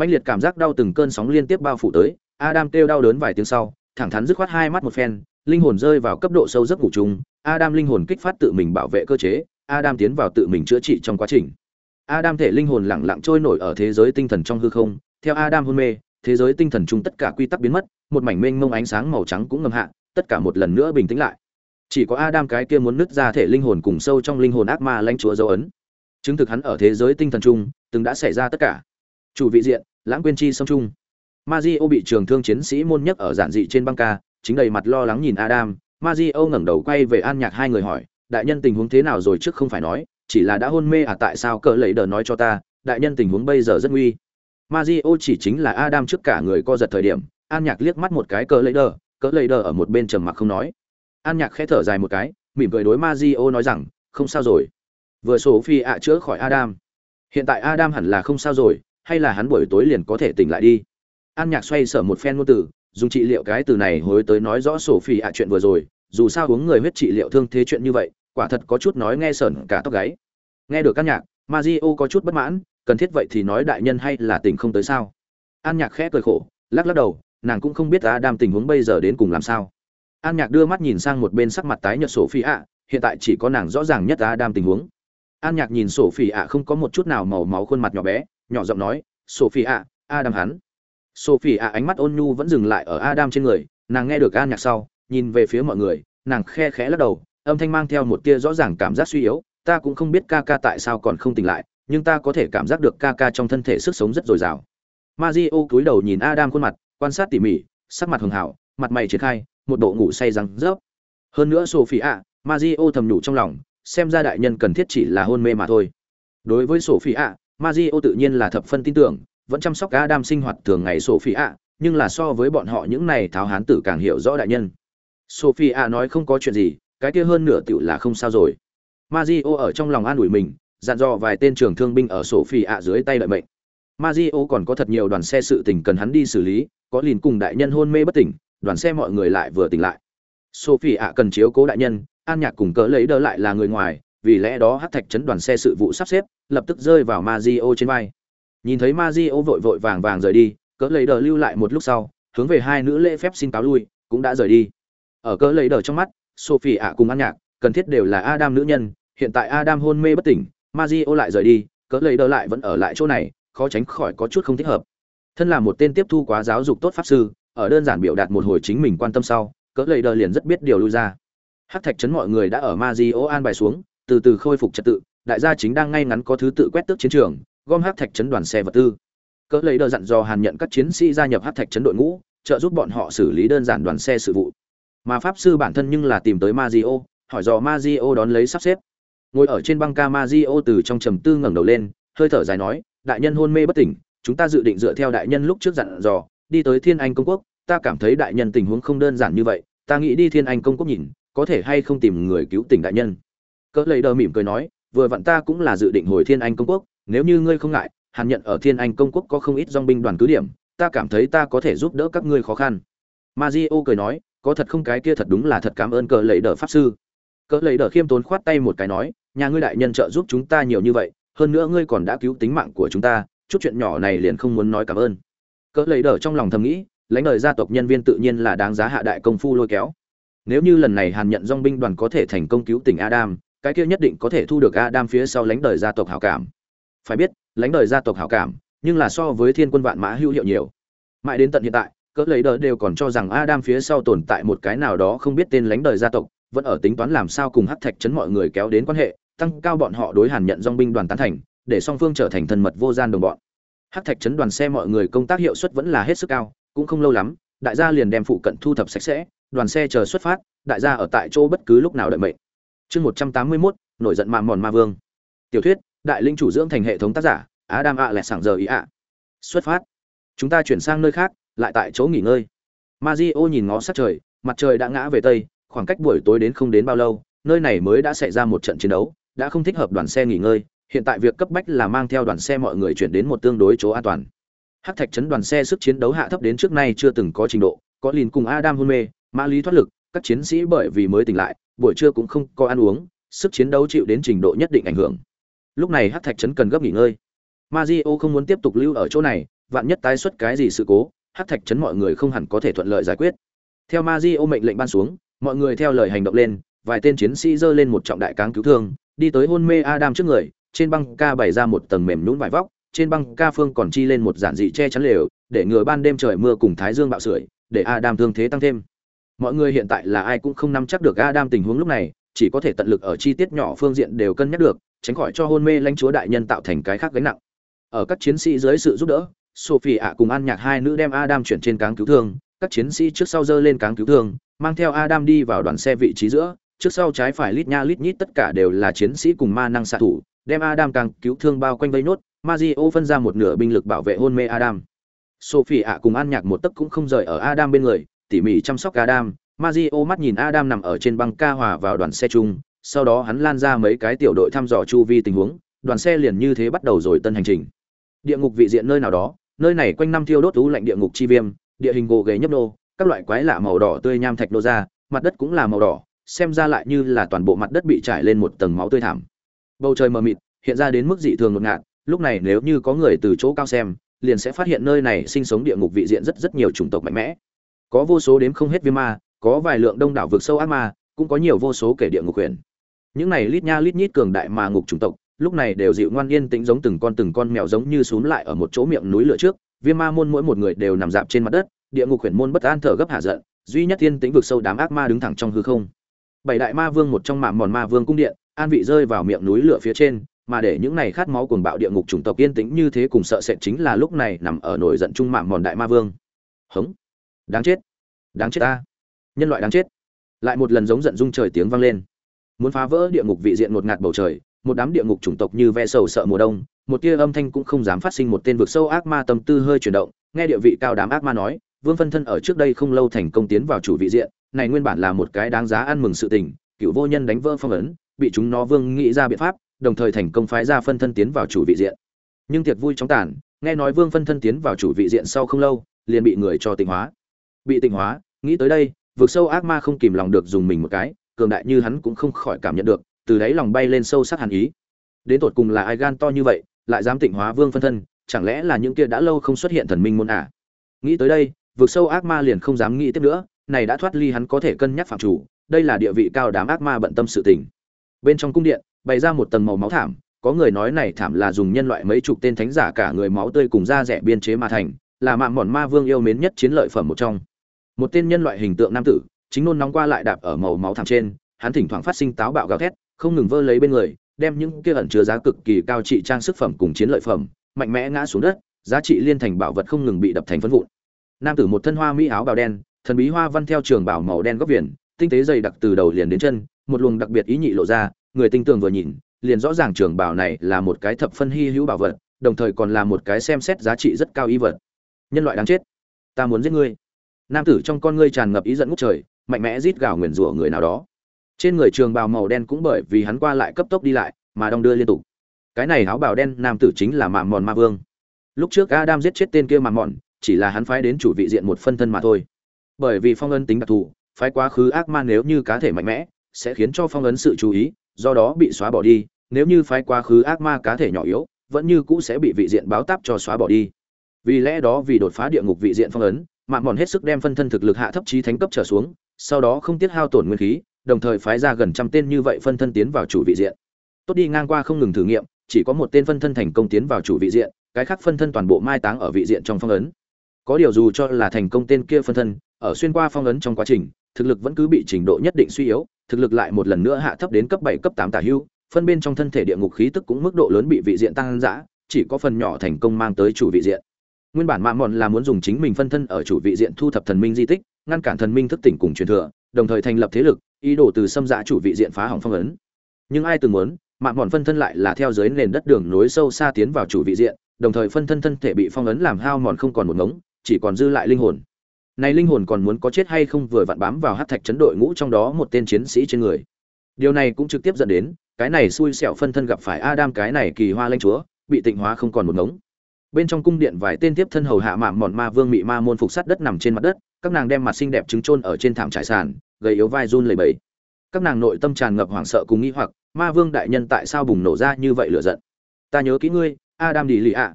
[SPEAKER 1] mãnh liệt cảm giác đau từng cơn sóng liên tiếp bao phủ tới adam kêu đau đớn vài tiếng sau thẳng thắn dứt khoát hai mắt một phen linh hồn rơi vào cấp độ sâu giấc ngủ chung adam linh hồn kích phát tự mình bảo vệ cơ chế adam tiến vào tự mình chữa trị trong quá trình Adam thể linh hồn lặng lặng trôi nổi ở thế giới tinh thần trong hư không, theo Adam hôn mê, thế giới tinh thần chung tất cả quy tắc biến mất, một mảnh mênh mông ánh sáng màu trắng cũng ngầm hạ, tất cả một lần nữa bình tĩnh lại. Chỉ có Adam cái kia muốn nứt ra thể linh hồn cùng sâu trong linh hồn ác ma lãnh chúa dấu ấn. Chứng thực hắn ở thế giới tinh thần chung, từng đã xảy ra tất cả. Chủ vị diện, lãng quên chi sông chung. Mazio bị trường thương chiến sĩ môn nhất ở giản dị trên băng ca, chính đầy mặt lo lắng nhìn Adam, Mazio ngẩng đầu quay về An Nhạc hai người hỏi, đại nhân tình huống thế nào rồi trước không phải nói, chỉ là đã hôn mê à tại sao cỡ lấy đờ nói cho ta, đại nhân tình huống bây giờ rất nguy. Mazio chỉ chính là Adam trước cả người co giật thời điểm, An Nhạc liếc mắt một cái cỡ lấy đờ, cỡ lấy đờ ở một bên trầm mặc không nói. An Nhạc khẽ thở dài một cái, mỉm cười đối Mazio nói rằng, không sao rồi. Vừa Sophie ạ chữa khỏi Adam. Hiện tại Adam hẳn là không sao rồi, hay là hắn buổi tối liền có thể tỉnh lại đi. An Nhạc xoay sở một phen ngôn từ, dùng trị liệu cái từ này hối tới nói rõ sổ phi ạ chuyện vừa rồi, dù sao uống người huyết trị liệu thương thế chuyện như vậy, quả thật có chút nói nghe sởn cả tóc gáy. Nghe được căn Nhạc, Mario có chút bất mãn, cần thiết vậy thì nói đại nhân hay là tỉnh không tới sao? An Nhạc khẽ cười khổ, lắc lắc đầu, nàng cũng không biết Adam tình huống bây giờ đến cùng làm sao. An Nhạc đưa mắt nhìn sang một bên sắc mặt tái nhợt Sophia, ạ, hiện tại chỉ có nàng rõ ràng nhất Adam tình huống. An Nhạc nhìn Sophia ạ không có một chút nào màu máu khuôn mặt nhỏ bé, nhỏ giọng nói, "Sophia, ạ, Adam hắn." Sophia ạ ánh mắt ôn nhu vẫn dừng lại ở Adam trên người, nàng nghe được An Nhạc sau, nhìn về phía mọi người, nàng khe khẽ lắc đầu, âm thanh mang theo một tia rõ ràng cảm giác suy yếu, ta cũng không biết ca ca tại sao còn không tỉnh lại, nhưng ta có thể cảm giác được ca ca trong thân thể sức sống rất dồi dào. Mario cúi đầu nhìn Adam khuôn mặt, quan sát tỉ mỉ, sắc mặt hường hảo, mặt mày triển khai, một bộ ngủ say răng rớp. Hơn nữa Sophie ạ, Mario thầm nhủ trong lòng, xem ra đại nhân cần thiết chỉ là hôn mê mà thôi. Đối với Sophie ạ, Mario tự nhiên là thập phân tin tưởng, vẫn chăm sóc Adam sinh hoạt thường ngày Sophie ạ, nhưng là so với bọn họ những này tháo hán tử càng hiểu rõ đại nhân. Sophie nói không có chuyện gì, cái kia hơn nửa tiểu là không sao rồi. Mario ở trong lòng an ủi mình, dặn dò vài tên trưởng thương binh ở Sophie dưới tay đợi mệnh. Mario còn có thật nhiều đoàn xe sự tình cần hắn đi xử lý, có liền cùng đại nhân hôn mê bất tỉnh, đoàn xe mọi người lại vừa tỉnh lại. Sophie cần chiếu cố đại nhân, An Nhạc cùng cỡ lấy đỡ lại là người ngoài, vì lẽ đó hắc thạch chấn đoàn xe sự vụ sắp xếp, lập tức rơi vào Mario trên vai. Nhìn thấy Mario vội vội vàng vàng rời đi, cỡ lấy đỡ lưu lại một lúc sau, hướng về hai nữ lễ phép xin cáo lui, cũng đã rời đi. Ở cỡ lấy đờ trong mắt, Sophie ạ cùng ăn Nhạc, cần thiết đều là Adam nữ nhân, hiện tại Adam hôn mê bất tỉnh, Mario lại rời đi, cỡ lấy đờ lại vẫn ở lại chỗ này, khó tránh khỏi có chút không thích hợp. Thân là một tên tiếp thu quá giáo dục tốt pháp sư, ở đơn giản biểu đạt một hồi chính mình quan tâm sau, cỡ lấy đờ liền rất biết điều lui ra. Hắc thạch trấn mọi người đã ở Mario an bài xuống, từ từ khôi phục trật tự, đại gia chính đang ngay ngắn có thứ tự quét tước chiến trường, gom hắc thạch trấn đoàn xe vật tư. Cỡ lấy đờ dặn dò Hàn nhận các chiến sĩ gia nhập hắc thạch trấn đội ngũ, trợ giúp bọn họ xử lý đơn giản đoàn xe sự vụ mà pháp sư bản thân nhưng là tìm tới Mazio, hỏi dò Mazio đón lấy sắp xếp. Ngồi ở trên băng ca Mazio từ trong trầm tư ngẩng đầu lên, hơi thở dài nói, đại nhân hôn mê bất tỉnh, chúng ta dự định dựa theo đại nhân lúc trước dặn dò, đi tới Thiên Anh công quốc, ta cảm thấy đại nhân tình huống không đơn giản như vậy, ta nghĩ đi Thiên Anh công quốc nhìn, có thể hay không tìm người cứu tỉnh đại nhân. Cỡ lấy đờ mỉm cười nói, vừa vặn ta cũng là dự định hồi Thiên Anh công quốc, nếu như ngươi không ngại, Hàn nhận ở Thiên Anh công quốc có không ít dòng binh đoàn cứ điểm, ta cảm thấy ta có thể giúp đỡ các ngươi khó khăn. Mazio cười nói, có thật không cái kia thật đúng là thật cảm ơn cờ lầy đờ pháp sư. Cờ lầy đờ khiêm tốn khoát tay một cái nói, nhà ngươi đại nhân trợ giúp chúng ta nhiều như vậy, hơn nữa ngươi còn đã cứu tính mạng của chúng ta, chút chuyện nhỏ này liền không muốn nói cảm ơn. Cờ lầy đờ trong lòng thầm nghĩ, lãnh đời gia tộc nhân viên tự nhiên là đáng giá hạ đại công phu lôi kéo. Nếu như lần này hàn nhận dong binh đoàn có thể thành công cứu tỉnh adam, cái kia nhất định có thể thu được adam phía sau lãnh đời gia tộc hảo cảm. Phải biết, lãnh đời gia tộc hảo cảm, nhưng là so với thiên quân vạn mã hữu hiệu nhiều. Mãi đến tận hiện tại cỡ lấy đỡ đều còn cho rằng Adam phía sau tồn tại một cái nào đó không biết tên lãnh đời gia tộc, vẫn ở tính toán làm sao cùng Hắc Thạch chấn mọi người kéo đến quan hệ, tăng cao bọn họ đối Hàn nhận dòng binh đoàn tán thành, để song phương trở thành thân mật vô gian đồng bọn. Hắc Thạch chấn đoàn xe mọi người công tác hiệu suất vẫn là hết sức cao, cũng không lâu lắm, đại gia liền đem phụ cận thu thập sạch sẽ, đoàn xe chờ xuất phát, đại gia ở tại chỗ bất cứ lúc nào đợi mệnh. Chương 181, nổi giận mạn mòn ma vương. Tiểu thuyết, đại linh chủ dưỡng thành hệ thống tác giả, Adam ạ lẻ sảng giờ ý ạ. Xuất phát. Chúng ta chuyển sang nơi khác, lại tại chỗ nghỉ ngơi. Mario nhìn ngó sát trời, mặt trời đã ngã về tây, khoảng cách buổi tối đến không đến bao lâu, nơi này mới đã xảy ra một trận chiến đấu, đã không thích hợp đoàn xe nghỉ ngơi, hiện tại việc cấp bách là mang theo đoàn xe mọi người chuyển đến một tương đối chỗ an toàn. Hắc Thạch trấn đoàn xe sức chiến đấu hạ thấp đến trước nay chưa từng có trình độ, có liền cùng Adam hôn mê, Mã Lý thoát lực, các chiến sĩ bởi vì mới tỉnh lại, buổi trưa cũng không có ăn uống, sức chiến đấu chịu đến trình độ nhất định ảnh hưởng. Lúc này Hắc Thạch trấn cần gấp nghỉ ngơi. Mario không muốn tiếp tục lưu ở chỗ này, vạn nhất tái xuất cái gì sự cố, hắc thạch chấn mọi người không hẳn có thể thuận lợi giải quyết. Theo ma di mệnh lệnh ban xuống, mọi người theo lời hành động lên, vài tên chiến sĩ giơ lên một trọng đại cáng cứu thương, đi tới hôn mê adam trước người, trên băng ca bày ra một tầng mềm nhũn vải vóc, trên băng ca phương còn chi lên một giản dị che chắn lều, để ngừa ban đêm trời mưa cùng thái dương bạo sưởi, để adam thương thế tăng thêm. Mọi người hiện tại là ai cũng không nắm chắc được adam tình huống lúc này, chỉ có thể tận lực ở chi tiết nhỏ phương diện đều cân nhắc được, tránh khỏi cho hôn mê lãnh chúa đại nhân tạo thành cái khác gánh nặng. Ở các chiến sĩ dưới sự giúp đỡ sophie ạ cùng an nhạc hai nữ đem adam chuyển trên cáng cứu thương các chiến sĩ trước sau dơ lên cáng cứu thương mang theo adam đi vào đoàn xe vị trí giữa trước sau trái phải lít nha lít nhít tất cả đều là chiến sĩ cùng ma năng xạ thủ đem adam càng cứu thương bao quanh vây nốt Mario phân ra một nửa binh lực bảo vệ hôn mê Adam. Sophie ạ cùng An Nhạc một tấc cũng không rời ở Adam bên người, tỉ mỉ chăm sóc Adam. Mario mắt nhìn Adam nằm ở trên băng ca hòa vào đoàn xe chung, sau đó hắn lan ra mấy cái tiểu đội thăm dò chu vi tình huống, đoàn xe liền như thế bắt đầu rồi tân hành trình. Địa ngục vị diện nơi nào đó, nơi này quanh năm thiêu đốt thú lạnh địa ngục chi viêm, địa hình gồ ghề nhấp nô, các loại quái lạ màu đỏ tươi nham thạch nô ra, mặt đất cũng là màu đỏ, xem ra lại như là toàn bộ mặt đất bị trải lên một tầng máu tươi thảm. Bầu trời mờ mịt, hiện ra đến mức dị thường ngột ngạt, lúc này nếu như có người từ chỗ cao xem liền sẽ phát hiện nơi này sinh sống địa ngục vị diện rất rất nhiều chủng tộc mạnh mẽ có vô số đếm không hết viêm ma có vài lượng đông đảo vực sâu ác ma cũng có nhiều vô số kể địa ngục quyền những này lít nha lít nhít cường đại mà ngục chủng tộc lúc này đều dịu ngoan yên tĩnh giống từng con từng con mèo giống như xuống lại ở một chỗ miệng núi lửa trước, viêm ma môn mỗi một người đều nằm dạp trên mặt đất, địa ngục quyền môn bất an thở gấp hạ giận, duy nhất thiên tĩnh vực sâu đám ác ma đứng thẳng trong hư không. Bảy đại ma vương một trong mạng mòn ma vương cung điện, an vị rơi vào miệng núi lửa phía trên, mà để những này khát máu cuồng bạo địa ngục chủng tộc yên tĩnh như thế cùng sợ sệt chính là lúc này nằm ở nổi giận trung mạng mòn đại ma vương. Hống. Đáng chết. Đáng chết ta. Nhân loại đáng chết. Lại một lần giống giận dung trời tiếng vang lên. Muốn phá vỡ địa ngục vị diện một ngạt bầu trời một đám địa ngục chủng tộc như ve sầu sợ mùa đông, một tia âm thanh cũng không dám phát sinh một tên vực sâu ác ma tâm tư hơi chuyển động, nghe địa vị cao đám ác ma nói, vương phân thân ở trước đây không lâu thành công tiến vào chủ vị diện, này nguyên bản là một cái đáng giá ăn mừng sự tình, cựu vô nhân đánh vỡ phong ấn, bị chúng nó vương nghĩ ra biện pháp, đồng thời thành công phái ra phân thân tiến vào chủ vị diện. Nhưng tiệc vui chóng tàn, nghe nói vương phân thân tiến vào chủ vị diện sau không lâu, liền bị người cho tịnh hóa. Bị tịnh hóa, nghĩ tới đây, vực sâu ác ma không kìm lòng được dùng mình một cái, cường đại như hắn cũng không khỏi cảm nhận được từ đáy lòng bay lên sâu sắc hàn ý. Đến tột cùng là ai gan to như vậy, lại dám tịnh hóa vương phân thân, chẳng lẽ là những kia đã lâu không xuất hiện thần minh môn à? nghĩ tới đây vượt sâu ác ma liền không dám nghĩ tiếp nữa, này đã thoát ly hắn có thể cân nhắc phạm chủ, đây là địa vị cao đám ác ma bận tâm sự tình. Bên trong cung điện, bày ra một tầng màu máu thảm, có người nói này thảm là dùng nhân loại mấy chục tên thánh giả cả người máu tươi cùng da rẻ biên chế mà thành, là mạng mòn ma vương yêu mến nhất chiến lợi phẩm một trong. Một tên nhân loại hình tượng nam tử, chính nôn nóng qua lại đạp ở màu máu thảm trên, hắn thỉnh thoảng phát sinh táo bạo gào thét không ngừng vơ lấy bên người, đem những kia ẩn chứa giá cực kỳ cao trị trang sức phẩm cùng chiến lợi phẩm, mạnh mẽ ngã xuống đất, giá trị liên thành bảo vật không ngừng bị đập thành phân vụn. Nam tử một thân hoa mỹ áo bào đen, thần bí hoa văn theo trường bảo màu đen góc viền, tinh tế dày đặc từ đầu liền đến chân, một luồng đặc biệt ý nhị lộ ra, người tinh tường vừa nhìn, liền rõ ràng trường bảo này là một cái thập phân hy hữu bảo vật, đồng thời còn là một cái xem xét giá trị rất cao y vật. Nhân loại đáng chết, ta muốn giết ngươi. Nam tử trong con ngươi tràn ngập ý giận ngút trời, mạnh mẽ rít gào nguyền rủa người nào đó trên người trường bào màu đen cũng bởi vì hắn qua lại cấp tốc đi lại, mà đong đưa liên tục. Cái này áo bào đen nam tử chính là mạng mòn ma vương. Lúc trước adam giết chết tên kia mạng mòn, chỉ là hắn phái đến chủ vị diện một phân thân mà thôi. Bởi vì phong ấn tính đặc thù, phái quá khứ ác ma nếu như cá thể mạnh mẽ, sẽ khiến cho phong ấn sự chú ý, do đó bị xóa bỏ đi. Nếu như phái quá khứ ác ma cá thể nhỏ yếu, vẫn như cũ sẽ bị vị diện báo táp cho xóa bỏ đi. Vì lẽ đó vì đột phá địa ngục vị diện phong ấn mạng mòn hết sức đem phân thân thực lực hạ thấp trí thánh cấp trở xuống, sau đó không tiết hao tổn nguyên khí đồng thời phái ra gần trăm tên như vậy phân thân tiến vào chủ vị diện tốt đi ngang qua không ngừng thử nghiệm chỉ có một tên phân thân thành công tiến vào chủ vị diện cái khác phân thân toàn bộ mai táng ở vị diện trong phong ấn có điều dù cho là thành công tên kia phân thân ở xuyên qua phong ấn trong quá trình thực lực vẫn cứ bị trình độ nhất định suy yếu thực lực lại một lần nữa hạ thấp đến cấp bảy cấp tám tả hưu, phân bên trong thân thể địa ngục khí tức cũng mức độ lớn bị vị diện tăng dã, chỉ có phần nhỏ thành công mang tới chủ vị diện. Nguyên bản mạn Mọn là muốn dùng chính mình phân thân ở chủ vị diện thu thập thần minh di tích, ngăn cản thần minh thức tỉnh cùng truyền thừa, đồng thời thành lập thế lực, ý đồ từ xâm dã chủ vị diện phá hỏng phong ấn. Nhưng ai từng muốn, Mạng mòn phân thân lại là theo dưới nền đất đường nối sâu xa tiến vào chủ vị diện, đồng thời phân thân thân thể bị phong ấn làm hao mòn không còn một ngống, chỉ còn dư lại linh hồn. Này linh hồn còn muốn có chết hay không vừa vặn bám vào hắc thạch chấn đội ngũ trong đó một tên chiến sĩ trên người. Điều này cũng trực tiếp dẫn đến cái này xui xẻo phân thân gặp phải adam cái này kỳ hoa lanh chúa bị tịnh hóa không còn một ngống. Bên trong cung điện vài tên tiếp thân hầu hạ mạm mòn ma vương mị ma môn phục sát đất nằm trên mặt đất các nàng đem mặt xinh đẹp trứng trôn ở trên thảm trải sàn gầy yếu vai run lẩy bẩy các nàng nội tâm tràn ngập hoảng sợ cùng nghi hoặc, ma vương đại nhân tại sao bùng nổ ra như vậy lửa giận? Ta nhớ kỹ ngươi, adam đi lì ạ.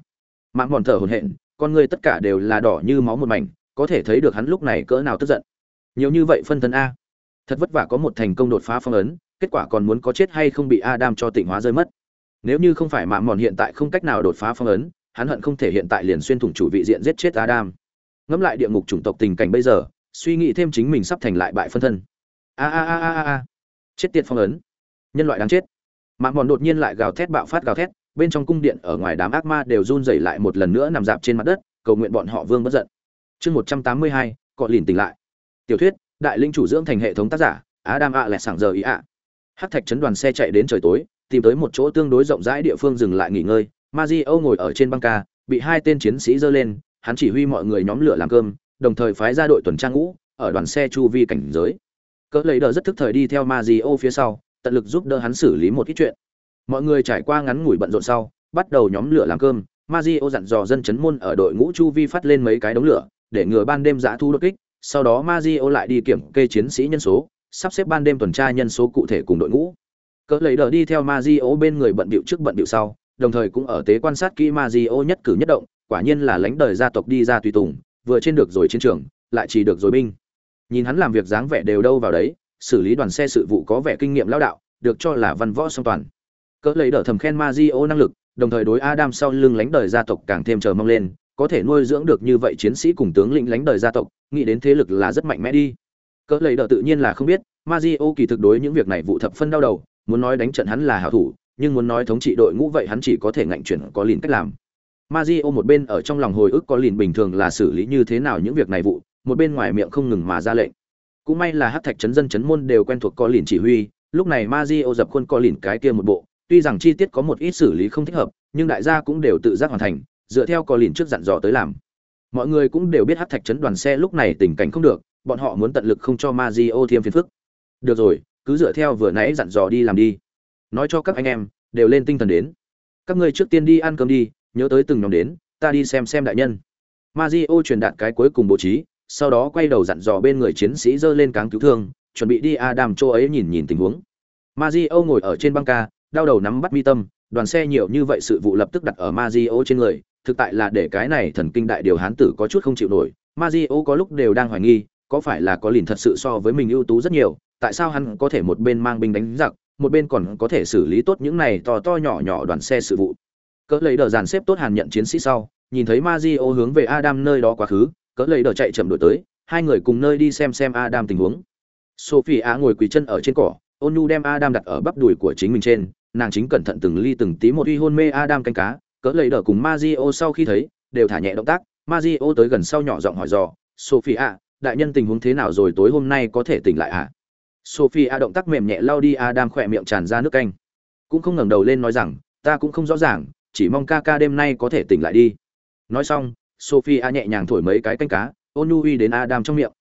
[SPEAKER 1] Mạn mòn thở hổn hển, con ngươi tất cả đều là đỏ như máu một mảnh, có thể thấy được hắn lúc này cỡ nào tức giận. Nhiều như vậy phân thân a. Thật vất vả có một thành công đột phá phong ấn, kết quả còn muốn có chết hay không bị adam cho tịnh hóa rơi mất. Nếu như không phải Mạn mòn hiện tại không cách nào đột phá phong ấn, hắn hận không thể hiện tại liền xuyên thủng chủ vị diện giết chết adam. Ngẫm lại địa ngục chủng tộc tình cảnh bây giờ suy nghĩ thêm chính mình sắp thành lại bại phân thân. A a a a a chết tiệt phong ấn. Nhân loại đáng chết. Mạng mòn đột nhiên lại gào thét bạo phát gào thét, bên trong cung điện ở ngoài đám ác ma đều run rẩy lại một lần nữa nằm dạp trên mặt đất, cầu nguyện bọn họ vương bất giận. Chương một trăm tám mươi hai, cọ lìn tỉnh lại. Tiểu thuyết, đại linh chủ dưỡng thành hệ thống tác giả, adam ạ lẹ sảng giờ ý ạ hắc thạch chấn đoàn xe chạy đến trời tối, tìm tới một chỗ tương đối rộng rãi địa phương dừng lại nghỉ ngơi. Mazio ngồi ở trên băng ca, bị hai tên chiến sĩ giơ lên, hắn chỉ huy mọi người nhóm lửa làm cơm đồng thời phái ra đội tuần tra ngũ ở đoàn xe chu vi cảnh giới. Cỡ lấy đờ rất thức thời đi theo Mazio phía sau, tận lực giúp đỡ hắn xử lý một ít chuyện. Mọi người trải qua ngắn ngủi bận rộn sau, bắt đầu nhóm lửa làm cơm. Mazio dặn dò dân chấn môn ở đội ngũ chu vi phát lên mấy cái đống lửa, để ngừa ban đêm giã thu đột kích. Sau đó Mazio lại đi kiểm kê chiến sĩ nhân số, sắp xếp ban đêm tuần tra nhân số cụ thể cùng đội ngũ. Cỡ lấy đờ đi theo Mazio bên người bận bịu trước bận bịu sau, đồng thời cũng ở tế quan sát kỹ Mazio nhất cử nhất động, quả nhiên là lãnh đời gia tộc đi ra tùy tùng vừa trên được rồi chiến trường, lại chỉ được rồi binh. Nhìn hắn làm việc dáng vẻ đều đâu vào đấy, xử lý đoàn xe sự vụ có vẻ kinh nghiệm lão đạo, được cho là văn võ song toàn. Cỡ lấy đỡ thầm khen Mazio năng lực, đồng thời đối Adam sau lưng lãnh đời gia tộc càng thêm chờ mong lên, có thể nuôi dưỡng được như vậy chiến sĩ cùng tướng lĩnh lãnh đời gia tộc, nghĩ đến thế lực là rất mạnh mẽ đi. Cỡ lấy đỡ tự nhiên là không biết, Mazio kỳ thực đối những việc này vụ thập phân đau đầu, muốn nói đánh trận hắn là hảo thủ, nhưng muốn nói thống trị đội ngũ vậy hắn chỉ có thể ngạnh chuyển có liền cách làm. Mazio một bên ở trong lòng hồi ức có lìn bình thường là xử lý như thế nào những việc này vụ, một bên ngoài miệng không ngừng mà ra lệnh. Cũng may là hắc thạch chấn dân chấn môn đều quen thuộc có lìn chỉ huy, lúc này Mazio dập khuôn có lìn cái kia một bộ, tuy rằng chi tiết có một ít xử lý không thích hợp, nhưng đại gia cũng đều tự giác hoàn thành, dựa theo có lìn trước dặn dò tới làm. Mọi người cũng đều biết hắc thạch chấn đoàn xe lúc này tình cảnh không được, bọn họ muốn tận lực không cho Mazio thêm phiền phức. Được rồi, cứ dựa theo vừa nãy dặn dò đi làm đi. Nói cho các anh em, đều lên tinh thần đến. Các ngươi trước tiên đi ăn cơm đi nhớ tới từng nhóm đến, ta đi xem xem đại nhân. Mazio truyền đạt cái cuối cùng bố trí, sau đó quay đầu dặn dò bên người chiến sĩ dơ lên cáng cứu thương, chuẩn bị đi Adam chỗ ấy nhìn nhìn tình huống. Mazio ngồi ở trên băng ca, đau đầu nắm bắt mi tâm, đoàn xe nhiều như vậy sự vụ lập tức đặt ở Mazio trên người, thực tại là để cái này thần kinh đại điều hán tử có chút không chịu nổi. Mazio có lúc đều đang hoài nghi, có phải là có lìn thật sự so với mình ưu tú rất nhiều, tại sao hắn có thể một bên mang binh đánh giặc, một bên còn có thể xử lý tốt những này to to nhỏ nhỏ đoàn xe sự vụ cỡ lấy đờ dàn xếp tốt hàn nhận chiến sĩ sau nhìn thấy Mazio hướng về Adam nơi đó quá khứ cỡ lấy đờ chạy chậm đổi tới hai người cùng nơi đi xem xem Adam tình huống. Sophie á ngồi quỳ chân ở trên cỏ ôn nhu đem Adam đặt ở bắp đùi của chính mình trên nàng chính cẩn thận từng ly từng tí một uy hôn mê Adam canh cá cỡ lấy đờ cùng Mazio sau khi thấy đều thả nhẹ động tác Mazio tới gần sau nhỏ giọng hỏi dò Sophie a, đại nhân tình huống thế nào rồi tối hôm nay có thể tỉnh lại à sophie a động tác mềm nhẹ lau đi adam khỏe miệng tràn ra nước canh. Cũng không ngẩng đầu lên nói rằng ta cũng không rõ ràng chỉ mong ca ca đêm nay có thể tỉnh lại đi. Nói xong sophie a nhẹ nhàng thổi mấy cái canh cá ôn nhu uy đến adam trong miệng.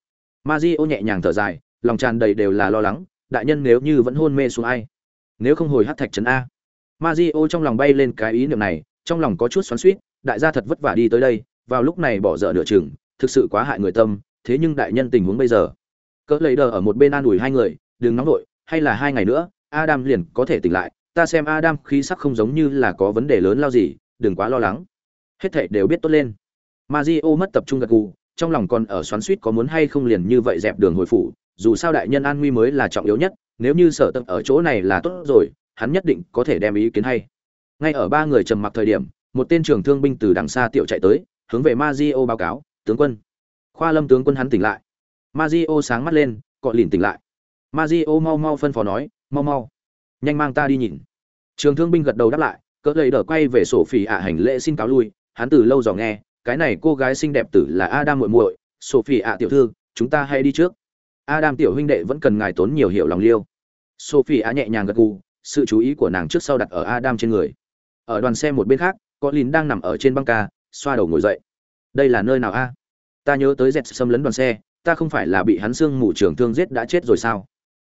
[SPEAKER 1] Mario nhẹ nhàng thở dài, lòng tràn đầy đều là lo lắng, đại nhân nếu như vẫn hôn mê xuống ai? Nếu không hồi hát thạch trấn a. Mario trong lòng bay lên cái ý niệm này, trong lòng có chút xoắn xuýt, đại gia thật vất vả đi tới đây, vào lúc này bỏ dở nửa chừng, thực sự quá hại người tâm, thế nhưng đại nhân tình huống bây giờ. Cỡ lấy đờ ở một bên an ủi hai người, đừng nóng vội, hay là hai ngày nữa, adam liền có thể tỉnh lại ta xem adam khí sắc không giống như là có vấn đề lớn lao gì đừng quá lo lắng. Hết thảy đều biết tốt lên. Mario mất tập trung gật gù trong lòng còn ở xoắn suýt có muốn hay không liền như vậy dẹp đường hồi phủ dù sao đại nhân an nguy mới là trọng yếu nhất nếu như sở tập ở chỗ này là tốt rồi hắn nhất định có thể đem ý kiến hay. Ngay ở ba người trầm mặc thời điểm một tên trưởng thương binh từ đằng xa tiểu chạy tới hướng về Mario báo cáo tướng quân. Khoa lâm tướng quân hắn tỉnh lại. Mario sáng mắt lên, cọ lìn tỉnh lại. Mario mau mau phân phó nói, mau mau, nhanh mang ta đi nhìn. Trường thương binh gật đầu đáp lại, cỡ lấy đỡ quay về sổ phỉ ạ hành lễ xin cáo lui. Hắn từ lâu dò nghe, cái này cô gái xinh đẹp tử là Adam muội muội, sổ phỉ ạ tiểu thư, chúng ta hãy đi trước. Adam tiểu huynh đệ vẫn cần ngài tốn nhiều hiểu lòng liêu. sổ phỉ ạ nhẹ nhàng gật gù, sự chú ý của nàng trước sau đặt ở Adam trên người. Ở đoàn xe một bên khác, có Lìn đang nằm ở trên băng ca, xoa đầu ngồi dậy. Đây là nơi nào a? Ta nhớ tới dẹt xâm lấn đoàn xe, ta không phải là bị hắn xương mù trường thương giết đã chết rồi sao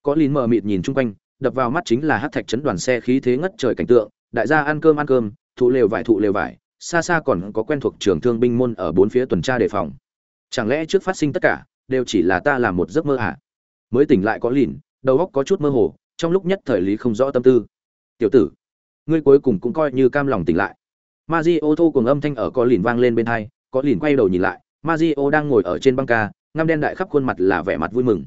[SPEAKER 1] có lìn mờ mịt nhìn chung quanh đập vào mắt chính là hát thạch chấn đoàn xe khí thế ngất trời cảnh tượng, đại gia ăn cơm ăn cơm, thụ lều vải thụ lều vải, xa xa còn có quen thuộc trường thương binh môn ở bốn phía tuần tra đề phòng. Chẳng lẽ trước phát sinh tất cả, đều chỉ là ta làm một giấc mơ à? mới tỉnh lại có lìn, đầu óc có chút mơ hồ, trong lúc nhất thời lý không rõ tâm tư. Tiểu tử, ngươi cuối cùng cũng coi như cam lòng tỉnh lại. Ma di ô thô cùng âm thanh ở có lìn vang lên bên hai, có lìn quay đầu nhìn lại ma di ô đang ngồi ở trên băng ca, ngăm đen đại khắp khuôn mặt là vẻ mặt vui mừng.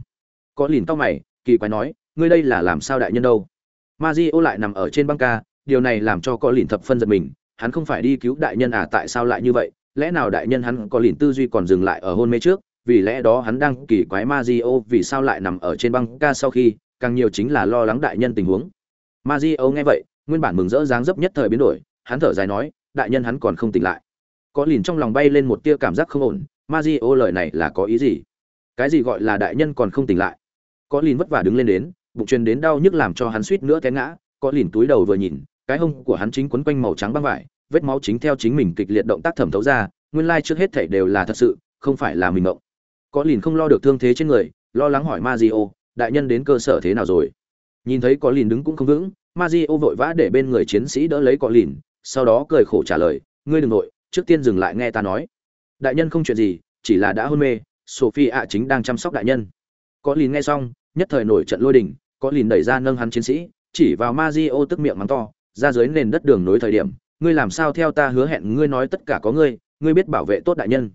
[SPEAKER 1] Có lìn tóc mày, kỳ quái nói ngươi đây là làm sao đại nhân đâu? Ma di ô lại nằm ở trên băng ca, điều này làm cho có lìn thập phân giật mình, hắn không phải đi cứu đại nhân à tại sao lại như vậy? Lẽ nào đại nhân hắn có lìn tư duy còn dừng lại ở hôn mê trước, vì lẽ đó hắn đang kỳ quái Mario vì sao lại nằm ở trên băng ca sau khi, càng nhiều chính là lo lắng đại nhân tình huống. Mario nghe vậy, nguyên bản mừng rỡ dáng dấp nhất thời biến đổi, hắn thở dài nói, đại nhân hắn còn không tỉnh lại. Có lìn trong lòng bay lên một tia cảm giác không ổn Mario lời này là có ý gì? Cái gì gọi là đại nhân còn không tỉnh lại? Có lìn vất vả đứng lên đến bụng truyền đến đau nhức làm cho hắn suýt nữa té ngã có lìn túi đầu vừa nhìn cái hông của hắn chính quấn quanh màu trắng băng vải vết máu chính theo chính mình kịch liệt động tác thẩm thấu ra nguyên lai trước hết thảy đều là thật sự không phải là mình mộng. Có lìn không lo được thương thế trên người lo lắng hỏi Mazio, đại nhân đến cơ sở thế nào rồi? Nhìn thấy có lìn đứng cũng không vững Mazio vội vã để bên người chiến sĩ đỡ lấy có lìn sau đó cười khổ trả lời ngươi đừng nội trước tiên dừng lại nghe ta nói. Đại nhân không chuyện gì chỉ là đã hôn mê sophie ạ chính đang chăm sóc đại nhân. Có lìn nghe xong nhất thời nổi trận lôi đình có lìn đẩy ra nâng hắn chiến sĩ, chỉ vào Mazio tức miệng mắng to, ra dưới nền đất đường nối thời điểm, ngươi làm sao theo ta hứa hẹn ngươi nói tất cả có ngươi ngươi biết bảo vệ tốt đại nhân.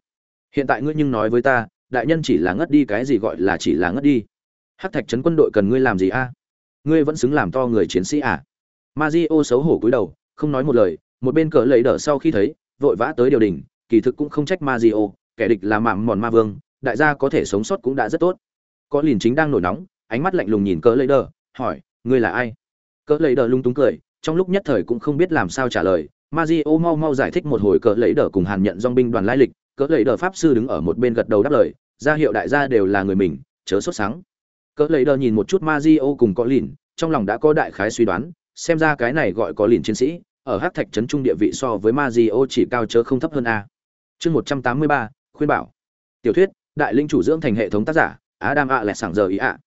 [SPEAKER 1] Hiện tại ngươi nhưng nói với ta, đại nhân chỉ là ngất đi cái gì gọi là chỉ là ngất đi. Hát thạch trấn quân đội cần ngươi làm gì a? Ngươi vẫn xứng làm to người chiến sĩ à? Mazio xấu hổ cúi đầu, không nói một lời, một bên cỡ lấy đỡ sau khi thấy, vội vã tới điều đình, kỳ thực cũng không trách Mazio kẻ địch là mạng mòn ma vương, đại gia có thể sống sót cũng đã rất tốt. Có liền chính đang nổi nóng ánh mắt lạnh lùng nhìn cỡ lấy đỡ hỏi ngươi là ai cỡ lấy đỡ lung túng cười trong lúc nhất thời cũng không biết làm sao trả lời Mazio mau mau giải thích một hồi cỡ lấy đỡ cùng Hàn nhận dòng binh đoàn lai lịch, cỡ lấy đỡ pháp sư đứng ở một bên gật đầu đáp lời, ra hiệu đại gia đều là người mình, chớ sốt sáng. Cỡ lấy đỡ nhìn một chút Mazio cùng có lìn, trong lòng đã có đại khái suy đoán, xem ra cái này gọi có lìn chiến sĩ, ở Hắc Thạch trấn trung địa vị so với Mazio chỉ cao chớ không thấp hơn a. Chương 183, khuyên bảo. Tiểu thuyết, đại linh chủ dưỡng thành hệ thống tác giả, Adam ạ lẹ sảng giờ ý ạ.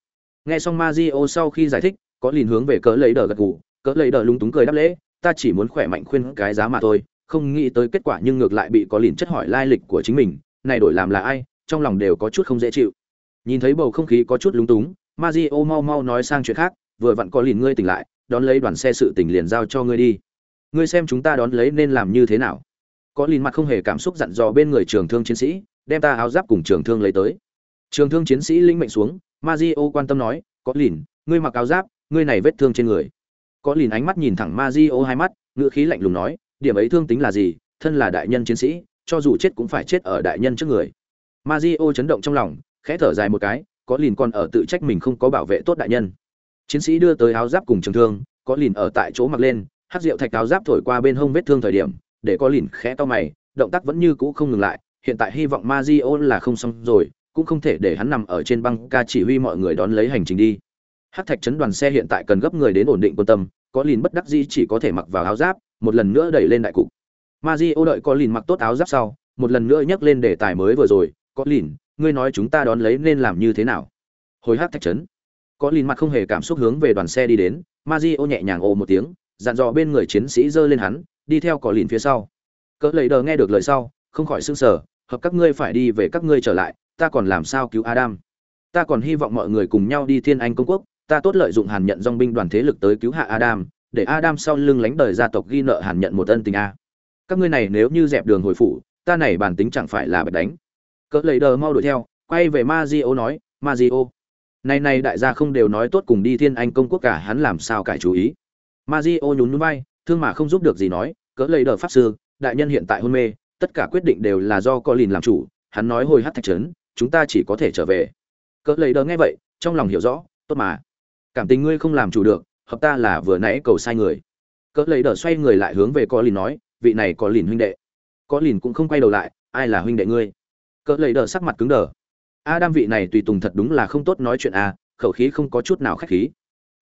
[SPEAKER 1] Nghe xong Mazio sau khi giải thích, có liền hướng về cỡ lấy đỡ gật gù, cỡ lấy đỡ lúng túng cười đáp lễ, ta chỉ muốn khỏe mạnh khuyên cái giá mà thôi không nghĩ tới kết quả nhưng ngược lại bị có liền chất hỏi lai lịch của chính mình này đổi làm là ai trong lòng đều có chút không dễ chịu. Nhìn thấy bầu không khí có chút lúng túng Mazio mau mau nói sang chuyện khác vừa vặn có liền ngươi tỉnh lại đón lấy đoàn xe sự tỉnh liền giao cho ngươi đi. Ngươi xem chúng ta đón lấy nên làm như thế nào. Có liền mặt không hề cảm xúc dặn dò bên người trường thương chiến sĩ đem ta áo giáp cùng trường thương lấy tới. Trường thương chiến sĩ linh mệnh xuống Mazio quan tâm nói có lìn, ngươi mặc áo giáp ngươi này vết thương trên người có lìn ánh mắt nhìn thẳng Mazio hai mắt, ngữ khí lạnh lùng nói, điểm ấy thương tính là gì, thân là đại nhân chiến sĩ, cho dù chết cũng phải chết ở đại nhân trước người. Mazio chấn động trong lòng, khẽ thở dài một cái, có lìn còn ở tự trách mình không có bảo vệ tốt đại nhân. Chiến sĩ đưa tới áo giáp cùng trường thương, có lìn ở tại chỗ mặc lên, hắc rượu thạch áo giáp thổi qua bên hông vết thương thời điểm, để có lìn khẽ to mày, động tác vẫn như cũ không ngừng lại, hiện tại hy vọng Mazio là không xong rồi, cũng không thể để hắn nằm ở trên băng ca chỉ huy mọi người đón lấy hành trình đi. Hắc thạch chấn đoàn xe hiện tại cần gấp người đến ổn định quan tâm, có lìn bất đắc dĩ chỉ có thể mặc vào áo giáp một lần nữa đẩy lên đại cục. Mazio đợi có lìn mặc tốt áo giáp sau một lần nữa nhắc lên đề tài mới vừa rồi có lìn ngươi nói chúng ta đón lấy nên làm như thế nào? Hồi hát thạch trấn có lìn mặt không hề cảm xúc hướng về đoàn xe đi đến Mazio nhẹ nhàng ồ một tiếng dặn dò bên người chiến sĩ giơ lên hắn đi theo có lìn phía sau. Cỡ lấy đờ nghe được lời sau không khỏi sưng sờ hợp các ngươi phải đi về các ngươi trở lại ta còn làm sao cứu adam ta còn hy vọng mọi người cùng nhau đi thiên anh công quốc ta tốt lợi dụng Hàn nhận dòng binh đoàn thế lực tới cứu hạ Adam, để Adam sau lưng lánh đời gia tộc ghi nợ Hàn nhận một ân tình a. Các ngươi này nếu như dẹp đường hồi phủ, ta này bản tính chẳng phải là bật đánh. Cỡ lấy đờ mau đuổi theo, quay về Mazio nói, Mazio, này này đại gia không đều nói tốt cùng đi Thiên Anh công quốc cả, hắn làm sao cải chú ý. Mazio nhún nhún vai, thương mà không giúp được gì nói, cỡ lấy đờ pháp sư, đại nhân hiện tại hôn mê, tất cả quyết định đều là do Colin làm chủ, hắn nói hồi hát thạch trấn, chúng ta chỉ có thể trở về. Cỡ lấy đờ nghe vậy, trong lòng hiểu rõ, tốt mà. Cảm tình ngươi không làm chủ được hợp ta là vừa nãy cầu sai người. Cỡ lấy đờ xoay người lại hướng về có lìn nói vị này có lìn huynh đệ. Có lìn cũng không quay đầu lại ai là huynh đệ ngươi? Cỡ lấy đờ sắc mặt cứng đờ. A đam vị này tùy tùng thật đúng là không tốt nói chuyện a khẩu khí không có chút nào khách khí.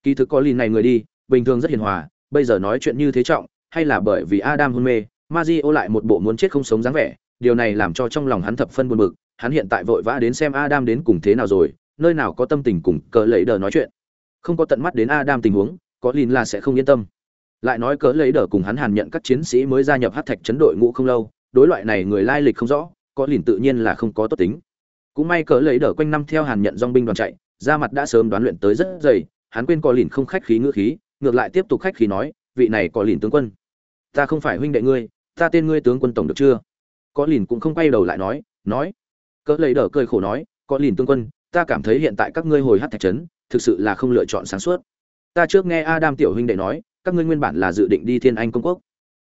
[SPEAKER 1] Kỳ thực có lìn này người đi bình thường rất hiền hòa bây giờ nói chuyện như thế trọng hay là bởi vì a đam hôn mê Mazio lại một bộ muốn chết không sống dáng vẻ điều này làm cho trong lòng hắn thập phân buồn bực, hắn hiện tại vội vã đến xem adam đến cùng thế nào rồi, nơi nào có tâm tình cùng cỡ lấy đờ nói chuyện. Không có tận mắt đến adam tình huống, có lìn là sẽ không yên tâm. Lại nói cỡ lấy đờ cùng hắn hàn nhận các chiến sĩ mới gia nhập hát thạch chấn đội ngũ không lâu, đối loại này người lai lịch không rõ, có lìn tự nhiên là không có tốt tính. Cũng may cỡ lấy đờ quanh năm theo hàn nhận dòng binh đoàn chạy, ra mặt đã sớm đoán luyện tới rất dày, hắn quên có lìn không khách khí ngữ khí, ngược lại tiếp tục khách khí nói, vị này có lìn tướng quân, ta không phải huynh đệ ngươi, ta tên ngươi tướng quân tổng được chưa? Có lìn cũng không quay đầu lại nói nói, Cỡ lấy đờ cười khổ nói, có lìn tương quân, ta cảm thấy hiện tại các ngươi hồi hát thạch trấn, thực sự là không lựa chọn sáng suốt. Ta trước nghe adam tiểu huynh đệ nói, các ngươi nguyên bản là dự định đi thiên anh công quốc.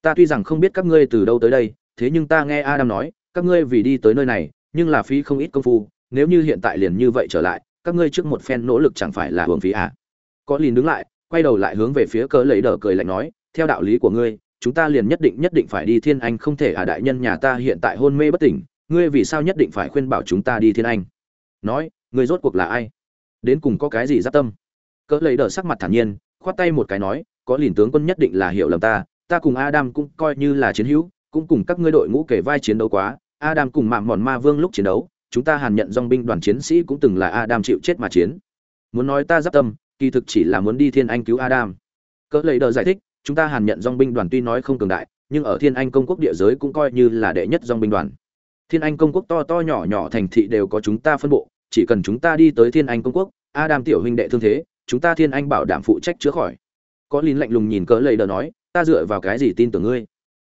[SPEAKER 1] Ta tuy rằng không biết các ngươi từ đâu tới đây, thế nhưng ta nghe adam nói, các ngươi vì đi tới nơi này, nhưng là phí không ít công phu, nếu như hiện tại liền như vậy trở lại, các ngươi trước một phen nỗ lực chẳng phải là hưởng phí à? Có lìn đứng lại, quay đầu lại hướng về phía cỡ lấy đờ cười lạnh nói, theo đạo lý của ngươi chúng ta liền nhất định nhất định phải đi thiên anh, không thể à đại nhân nhà ta hiện tại hôn mê bất tỉnh, ngươi vì sao nhất định phải khuyên bảo chúng ta đi thiên anh? Nói, ngươi rốt cuộc là ai? Đến cùng có cái gì giáp tâm? Cỡ lấy đờ sắc mặt thản nhiên, khoát tay một cái nói, có liền tướng quân nhất định là hiểu lầm ta ta cùng adam cũng coi như là chiến hữu, cũng cùng các ngươi đội ngũ kể vai chiến đấu quá, adam cùng mạng mòn ma vương lúc chiến đấu, chúng ta hàn nhận dong binh đoàn chiến sĩ cũng từng là adam chịu chết mà chiến. Muốn nói ta giáp tâm, kỳ thực chỉ là muốn đi thiên anh cứu adam. Cỡ lấy đờ giải thích chúng ta hàn nhận dong binh đoàn tuy nói không cường đại, nhưng ở thiên anh công quốc địa giới cũng coi như là đệ nhất dong binh đoàn. Thiên anh công quốc to to nhỏ nhỏ thành thị đều có chúng ta phân bộ, chỉ cần chúng ta đi tới thiên anh công quốc, adam tiểu huynh đệ thương thế, chúng ta thiên anh bảo đảm phụ trách chữa khỏi. Có lìn lạnh lùng nhìn cỡ lầy đờ nói, ta dựa vào cái gì tin tưởng ngươi?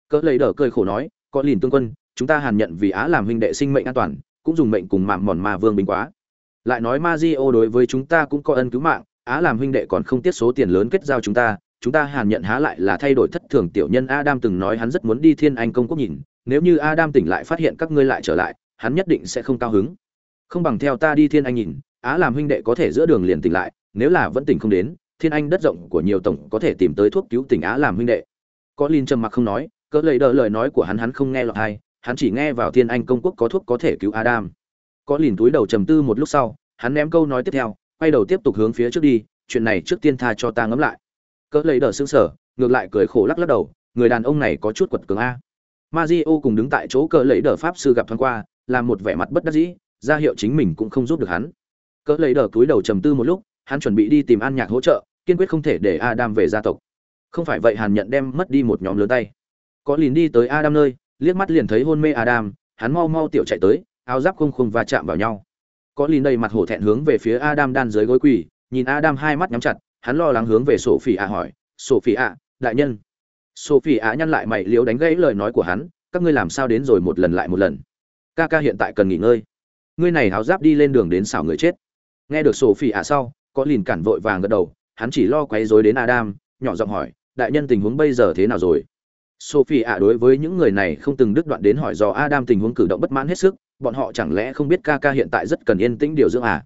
[SPEAKER 1] Cỡ lầy đờ cười khổ nói, có lìn tương quân, chúng ta hàn nhận vì á làm huynh đệ sinh mệnh an toàn, cũng dùng mệnh cùng mạng mòn ma vương binh quá. Lại nói ma di ô đối với chúng ta cũng có ân cứu mạng, á làm huynh đệ còn không tiết số tiền lớn kết giao chúng ta chúng ta hàn nhận há lại là thay đổi thất thường tiểu nhân adam từng nói hắn rất muốn đi thiên anh công quốc nhìn, nếu như adam tỉnh lại phát hiện các ngươi lại trở lại, hắn nhất định sẽ không cao hứng. Không bằng theo ta đi thiên anh nhìn, á làm huynh đệ có thể giữa đường liền tỉnh lại, nếu là vẫn tỉnh không đến, thiên anh đất rộng của nhiều tổng có thể tìm tới thuốc cứu tỉnh á làm huynh đệ. Có linh trầm mặc không nói, cỡ lấy đỡ lời nói của hắn hắn không nghe lọt hay hắn chỉ nghe vào thiên anh công quốc có thuốc có thể cứu adam. Có lìn túi đầu trầm tư một lúc sau, hắn ném câu nói tiếp theo, quay đầu tiếp tục hướng phía trước đi, chuyện này trước tiên tha cho ta ngẫm lại cỡ lấy đờ xương sở ngược lại cười khổ lắc lắc đầu, người đàn ông này có chút quật cường a. Mazio cùng đứng tại chỗ cỡ lấy đờ pháp sư gặp thoáng qua, làm một vẻ mặt bất đắc dĩ, ra hiệu chính mình cũng không giúp được hắn. Cỡ lấy đờ cúi đầu trầm tư một lúc, hắn chuẩn bị đi tìm an nhạc hỗ trợ, kiên quyết không thể để adam về gia tộc. Không phải vậy hàn nhận đem mất đi một nhóm lớn tay. Có lìn đi tới adam nơi, liếc mắt liền thấy hôn mê adam, hắn mau mau tiểu chạy tới, áo giáp không không va chạm vào nhau. Có lìn đầy mặt hổ thẹn hướng về phía adam đan dưới gối quỳ, nhìn adam hai mắt nhắm chặt hắn lo lắng hướng về sổ phỉ ạ hỏi sổ phỉ ạ đại nhân. Sổ phỉ ạ nhăn lại mày liếu đánh gãy lời nói của hắn, các ngươi làm sao đến rồi một lần lại một lần? Ca ca hiện tại cần nghỉ ngơi. Ngươi này áo giáp đi lên đường đến xảo người chết. Nghe được sổ phỉ ạ sau, có lìn cản vội vàng gật đầu, hắn chỉ lo quấy rối đến adam, nhỏ giọng hỏi, đại nhân tình huống bây giờ thế nào rồi? Sophie ạ đối với những người này không từng đứt đoạn đến hỏi do adam tình huống cử động bất mãn hết sức, bọn họ chẳng lẽ không biết ca ca hiện tại rất cần yên tĩnh điều dưỡng à?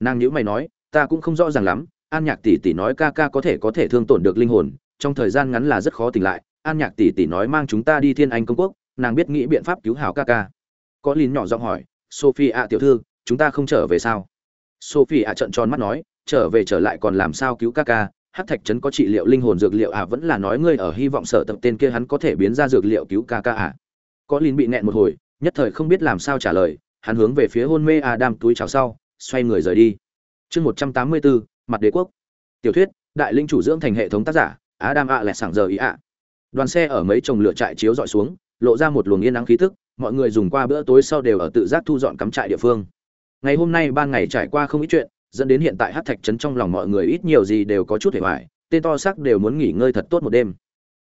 [SPEAKER 1] Nàng nhữ mày nói, ta cũng không rõ ràng lắm an nhạc tỷ tỷ nói ca ca có thể có thể thương tổn được linh hồn, trong thời gian ngắn là rất khó tỉnh lại. An nhạc tỷ tỷ nói mang chúng ta đi thiên anh công quốc, nàng biết nghĩ biện pháp cứu hảo ca ca. Có lìn nhỏ giọng hỏi sophie ạ à, tiểu thư, chúng ta không trở về sao? Sophie ạ à trợn tròn mắt nói, trở về trở lại còn làm sao cứu ca ca? Hát thạch trấn có trị liệu linh hồn dược liệu à? Vẫn là nói ngươi ở hy vọng sở tập tên kia hắn có thể biến ra dược liệu cứu ca ca à? Có lìn bị nẹn một hồi, nhất thời không biết làm sao trả lời, hắn hướng về phía hôn mê adam túi chào sau, xoay người rời đi. Chương một trăm tám mươi bốn mặt đế quốc. Tiểu thuyết, đại linh chủ dưỡng thành hệ thống tác giả á đam ạ lẹt sảng giờ ý ạ. Đoàn xe ở mấy chồng lửa trại chiếu dọi xuống, lộ ra một luồng yên nắng khí thức mọi người dùng qua bữa tối sau đều ở tự giác thu dọn cắm trại địa phương. Ngày hôm nay ban ngày trải qua không ít chuyện, dẫn đến hiện tại hát thạch trấn trong lòng mọi người ít nhiều gì đều có chút hề hoài, tên to xác đều muốn nghỉ ngơi thật tốt một đêm.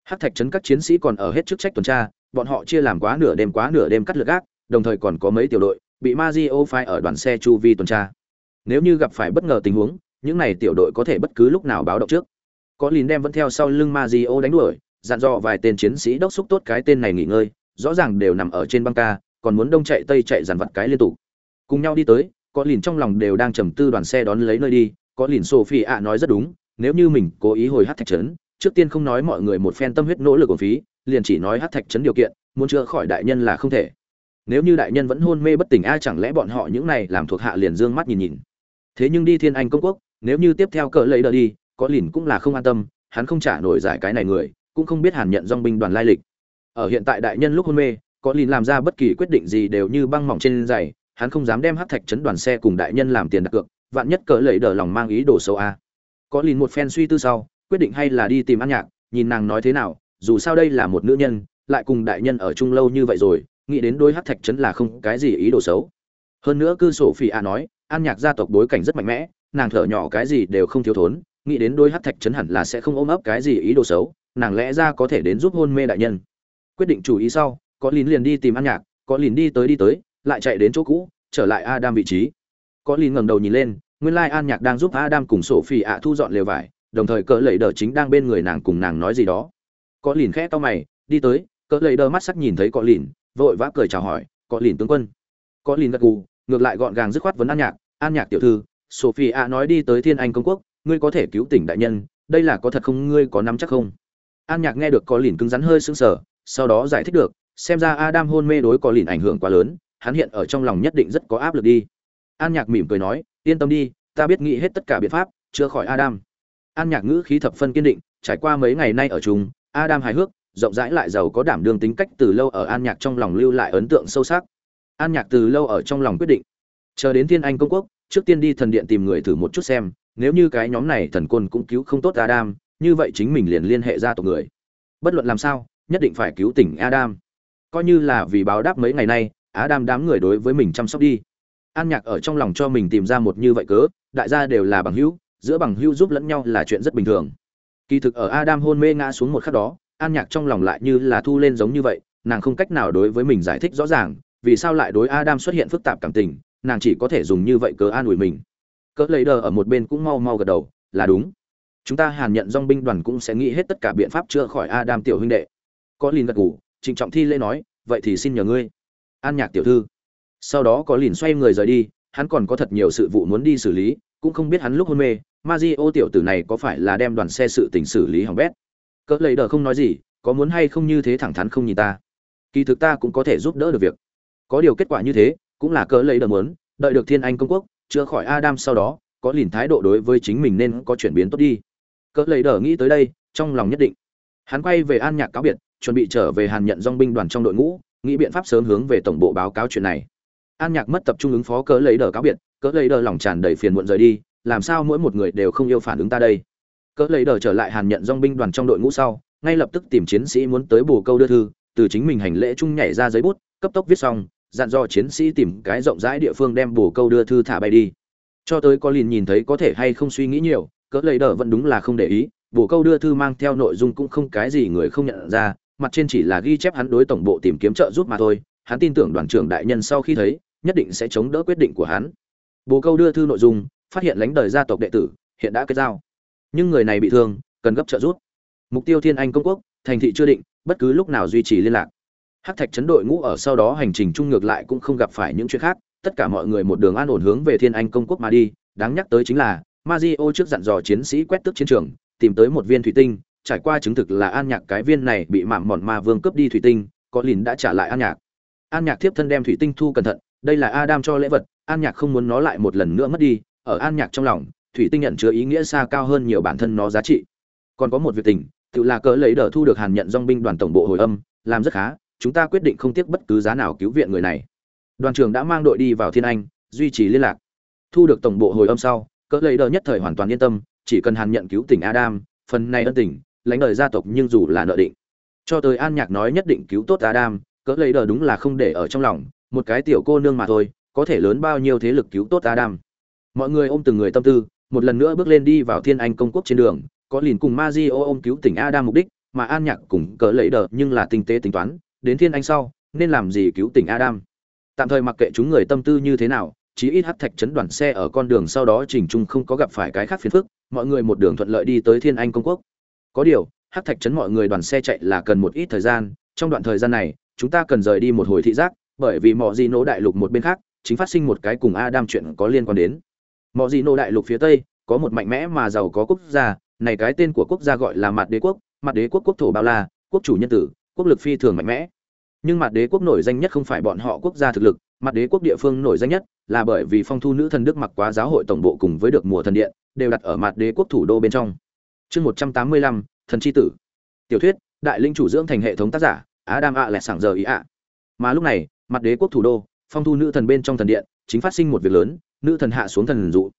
[SPEAKER 1] Hát thạch trấn các chiến sĩ còn ở hết chức trách tuần tra, bọn họ chia làm quá nửa đêm quá nửa đêm cắt lượt gác, đồng thời còn có mấy tiểu đội, bị Mazio phai ở đoàn xe chu vi tuần tra. Nếu như gặp phải bất ngờ tình huống những này tiểu đội có thể bất cứ lúc nào báo động trước. Có lìn đem vẫn theo sau lưng Mazio đánh đuổi, dặn dò vài tên chiến sĩ đốc xúc tốt cái tên này nghỉ ngơi, rõ ràng đều nằm ở trên băng ca, còn muốn đông chạy tây chạy dàn vặt cái liên tục. Cùng nhau đi tới, có lìn trong lòng đều đang trầm tư đoàn xe đón lấy nơi đi, có lìn sophie ạ nói rất đúng, nếu như mình cố ý hồi hát thạch trấn, trước tiên không nói mọi người một phen tâm huyết nỗ lực của phí, liền chỉ nói hát thạch trấn điều kiện, muốn chữa khỏi đại nhân là không thể. Nếu như đại nhân vẫn hôn mê bất tỉnh a chẳng lẽ bọn họ những này làm thuộc hạ liền dương mắt nhìn nhìn. Thế nhưng đi thiên anh công quốc nếu như tiếp theo cỡ lấy đỡ đi, có lìn cũng là không an tâm, hắn không trả nổi giải cái này người, cũng không biết hàn nhận dong binh đoàn lai lịch. Ở hiện tại đại nhân lúc hôn mê, có lìn làm ra bất kỳ quyết định gì đều như băng mỏng trên giày, hắn không dám đem hắc thạch chấn đoàn xe cùng đại nhân làm tiền đặt cược, vạn nhất cỡ lẩy đờ lòng mang ý đồ xấu a. Có lìn một phen suy tư sau, quyết định hay là đi tìm ăn nhạc, nhìn nàng nói thế nào, dù sao đây là một nữ nhân, lại cùng đại nhân ở chung lâu như vậy rồi, nghĩ đến đôi hắc thạch chấn là không cái gì ý đồ xấu. Hơn nữa cư sổ phi a nói, an nhạc gia tộc bối cảnh rất mạnh mẽ nàng thở nhỏ cái gì đều không thiếu thốn, nghĩ đến đôi hát thạch chấn hẳn là sẽ không ôm ấp cái gì ý đồ xấu, nàng lẽ ra có thể đến giúp hôn mê đại nhân. Quyết định chủ ý sau, có lìn liền đi tìm ăn nhạc, có lìn đi tới đi tới, lại chạy đến chỗ cũ, trở lại adam vị trí. Có lìn ngẩng đầu nhìn lên, nguyên lai an nhạc đang giúp adam cùng sổ phi ạ thu dọn lều vải, đồng thời cỡ lầy đờ chính đang bên người nàng cùng nàng nói gì đó. Có lìn khẽ to mày, đi tới, cỡ lầy đờ mắt sắc nhìn thấy có lìn vội vã cười chào hỏi, có lìn tướng quân. Có lìn gật gù, ngược lại gọn gàng dứt khoát vấn an nhạc an nhạc tiểu thư sophie a nói đi tới thiên anh công quốc, ngươi có thể cứu tỉnh đại nhân, đây là có thật không, ngươi có nắm chắc không? An nhạc nghe được có lìn cứng rắn hơi sững sờ, sau đó giải thích được, xem ra adam hôn mê đối có lìn ảnh hưởng quá lớn, hắn hiện ở trong lòng nhất định rất có áp lực đi. An nhạc mỉm cười nói, yên tâm đi, ta biết nghĩ hết tất cả biện pháp, chữa khỏi adam. An nhạc ngữ khí thập phân kiên định, trải qua mấy ngày nay ở chung, adam hài hước, rộng rãi lại giàu có đảm đương tính cách từ lâu ở an nhạc trong lòng lưu lại ấn tượng sâu sắc. An nhạc từ lâu ở trong lòng quyết định, chờ đến thiên anh công quốc trước tiên đi thần điện tìm người thử một chút xem, nếu như cái nhóm này thần côn cũng cứu không tốt adam, như vậy chính mình liền liên hệ ra tộc người. Bất luận làm sao, nhất định phải cứu tỉnh adam. Coi như là vì báo đáp mấy ngày nay, adam đám người đối với mình chăm sóc đi. An nhạc ở trong lòng cho mình tìm ra một như vậy cớ, đại gia đều là bằng hữu, giữa bằng hữu giúp lẫn nhau là chuyện rất bình thường. Kỳ thực ở adam hôn mê ngã xuống một khắc đó, an nhạc trong lòng lại như là thu lên giống như vậy, nàng không cách nào đối với mình giải thích rõ ràng, vì sao lại đối adam xuất hiện phức tạp cảm tình nàng chỉ có thể dùng như vậy cớ an ủi mình. Cỡ lấy đờ ở một bên cũng mau mau gật đầu, là đúng. Chúng ta hàn nhận dong binh đoàn cũng sẽ nghĩ hết tất cả biện pháp chữa khỏi adam tiểu huynh đệ. Có lìn gật ngủ trịnh trọng thi lễ nói, vậy thì xin nhờ ngươi. An nhạc tiểu thư. Sau đó có lìn xoay người rời đi, hắn còn có thật nhiều sự vụ muốn đi xử lý, cũng không biết hắn lúc hôn mê, ma di ô tiểu tử này có phải là đem đoàn xe sự tình xử lý hỏng bét? Cỡ lấy đờ không nói gì, có muốn hay không như thế thẳng thắn không nhìn ta. Kỳ thực ta cũng có thể giúp đỡ được việc. Có điều kết quả như thế cũng là cỡ lấy đờ muốn, đợi được thiên anh công quốc, chữa khỏi adam sau đó, có lìn thái độ đối với chính mình nên có chuyển biến tốt đi. Cỡ lấy đờ nghĩ tới đây, trong lòng nhất định. Hắn quay về an nhạc cáo biệt, chuẩn bị trở về hàn nhận dong binh đoàn trong đội ngũ, nghĩ biện pháp sớm hướng về tổng bộ báo cáo chuyện này. An nhạc mất tập trung ứng phó cỡ lấy đờ cáo biệt, cỡ lấy đờ lòng tràn đầy phiền muộn rời đi, làm sao mỗi một người đều không yêu phản ứng ta đây? Cỡ lấy đờ trở lại hàn nhận dong binh đoàn trong đội ngũ sau, ngay lập tức tìm chiến sĩ muốn tới bù câu đưa thư, từ chính mình hành lễ chung nhảy ra giấy bút, cấp tốc viết xong dặn dò chiến sĩ tìm cái rộng rãi địa phương đem bù câu đưa thư thả bay đi. Cho tới có liền nhìn thấy có thể hay không suy nghĩ nhiều, cỡ lấy đờ vẫn đúng là không để ý bù câu đưa thư mang theo nội dung cũng không cái gì người không nhận ra, mặt trên chỉ là ghi chép hắn đối tổng bộ tìm kiếm trợ giúp mà thôi, hắn tin tưởng đoàn trưởng đại nhân sau khi thấy, nhất định sẽ chống đỡ quyết định của hắn. Bồ câu đưa thư nội dung, phát hiện lãnh đời gia tộc đệ tử, hiện đã kết giao. Nhưng người này bị thương, cần gấp trợ giúp. Mục tiêu thiên anh công quốc, thành thị chưa định, bất cứ lúc nào duy trì liên lạc hắc thạch chấn đội ngũ ở sau đó hành trình chung ngược lại cũng không gặp phải những chuyện khác, tất cả mọi người một đường an ổn hướng về thiên anh công quốc mà đi, đáng nhắc tới chính là, Mazio trước dặn dò chiến sĩ quét tước chiến trường, tìm tới một viên thủy tinh, trải qua chứng thực là an nhạc cái viên này bị mạm mọn ma vương cướp đi thủy tinh, có lìn đã trả lại an nhạc. An nhạc tiếp thân đem thủy tinh thu cẩn thận, đây là adam cho lễ vật, an nhạc không muốn nó lại một lần nữa mất đi, ở an nhạc trong lòng, thủy tinh nhận chứa ý nghĩa xa cao hơn nhiều bản thân nó giá trị. Còn có một việc tình, tự là cỡ lấy đỡ thu được hàn nhận dòng binh đoàn tổng bộ hồi âm, làm rất khá chúng ta quyết định không tiếc bất cứ giá nào cứu viện người này. Đoàn trưởng đã mang đội đi vào thiên anh, duy trì liên lạc. Thu được tổng bộ hồi âm sau, cỡ lấy đỡ nhất thời hoàn toàn yên tâm, chỉ cần hàn nhận cứu tỉnh adam, phần này ân tình, lãnh đời gia tộc nhưng dù là nợ định. Cho tới an nhạc nói nhất định cứu tốt adam, cỡ lấy đờ đúng là không để ở trong lòng, một cái tiểu cô nương mà thôi, có thể lớn bao nhiêu thế lực cứu tốt adam. Mọi người ôm từng người tâm tư, một lần nữa bước lên đi vào thiên anh công quốc trên đường, có lìn cùng ma di ôm cứu tỉnh adam mục đích, mà an nhạc cùng cỡ lấy đờ nhưng là tinh tế tính toán đến thiên anh sau, nên làm gì cứu tỉnh adam? Tạm thời mặc kệ chúng người tâm tư như thế nào, chí ít hắc thạch chấn đoàn xe ở con đường sau đó trình trung không có gặp phải cái khác phiền phức, mọi người một đường thuận lợi đi tới thiên anh công quốc. Có điều, hắc thạch chấn mọi người đoàn xe chạy là cần một ít thời gian, trong đoạn thời gian này, chúng ta cần rời đi một hồi thị giác, bởi vì mọi gì nổ đại lục một bên khác, chính phát sinh một cái cùng adam chuyện có liên quan đến. Mọi gì nổ đại lục phía tây, có một mạnh mẽ mà giàu có quốc gia, này cái tên của quốc gia gọi là mặt đế quốc mặt đế quốc quốc thổ bao la, quốc chủ nhân tử, quốc lực phi thường mạnh mẽ nhưng mặt đế quốc nổi danh nhất không phải bọn họ quốc gia thực lực mặt đế quốc địa phương nổi danh nhất là bởi vì phong thu nữ thần đức mặc quá giáo hội tổng bộ cùng với được mùa thần điện, đều đặt ở mặt đế quốc thủ đô bên trong. Chương một trăm tám mươi lăm, thần c h i tử. Tiểu thuyết, đại linh chủ dưỡng thành hệ thống tác giả, adam ạ lẹ sảng giờ ý ạ mà lúc này, mặt đế quốc thủ đô, phong thu nữ thần bên trong thần điện, chính phát sinh một việc lớn, nữ thần hạ xuống thần dụ.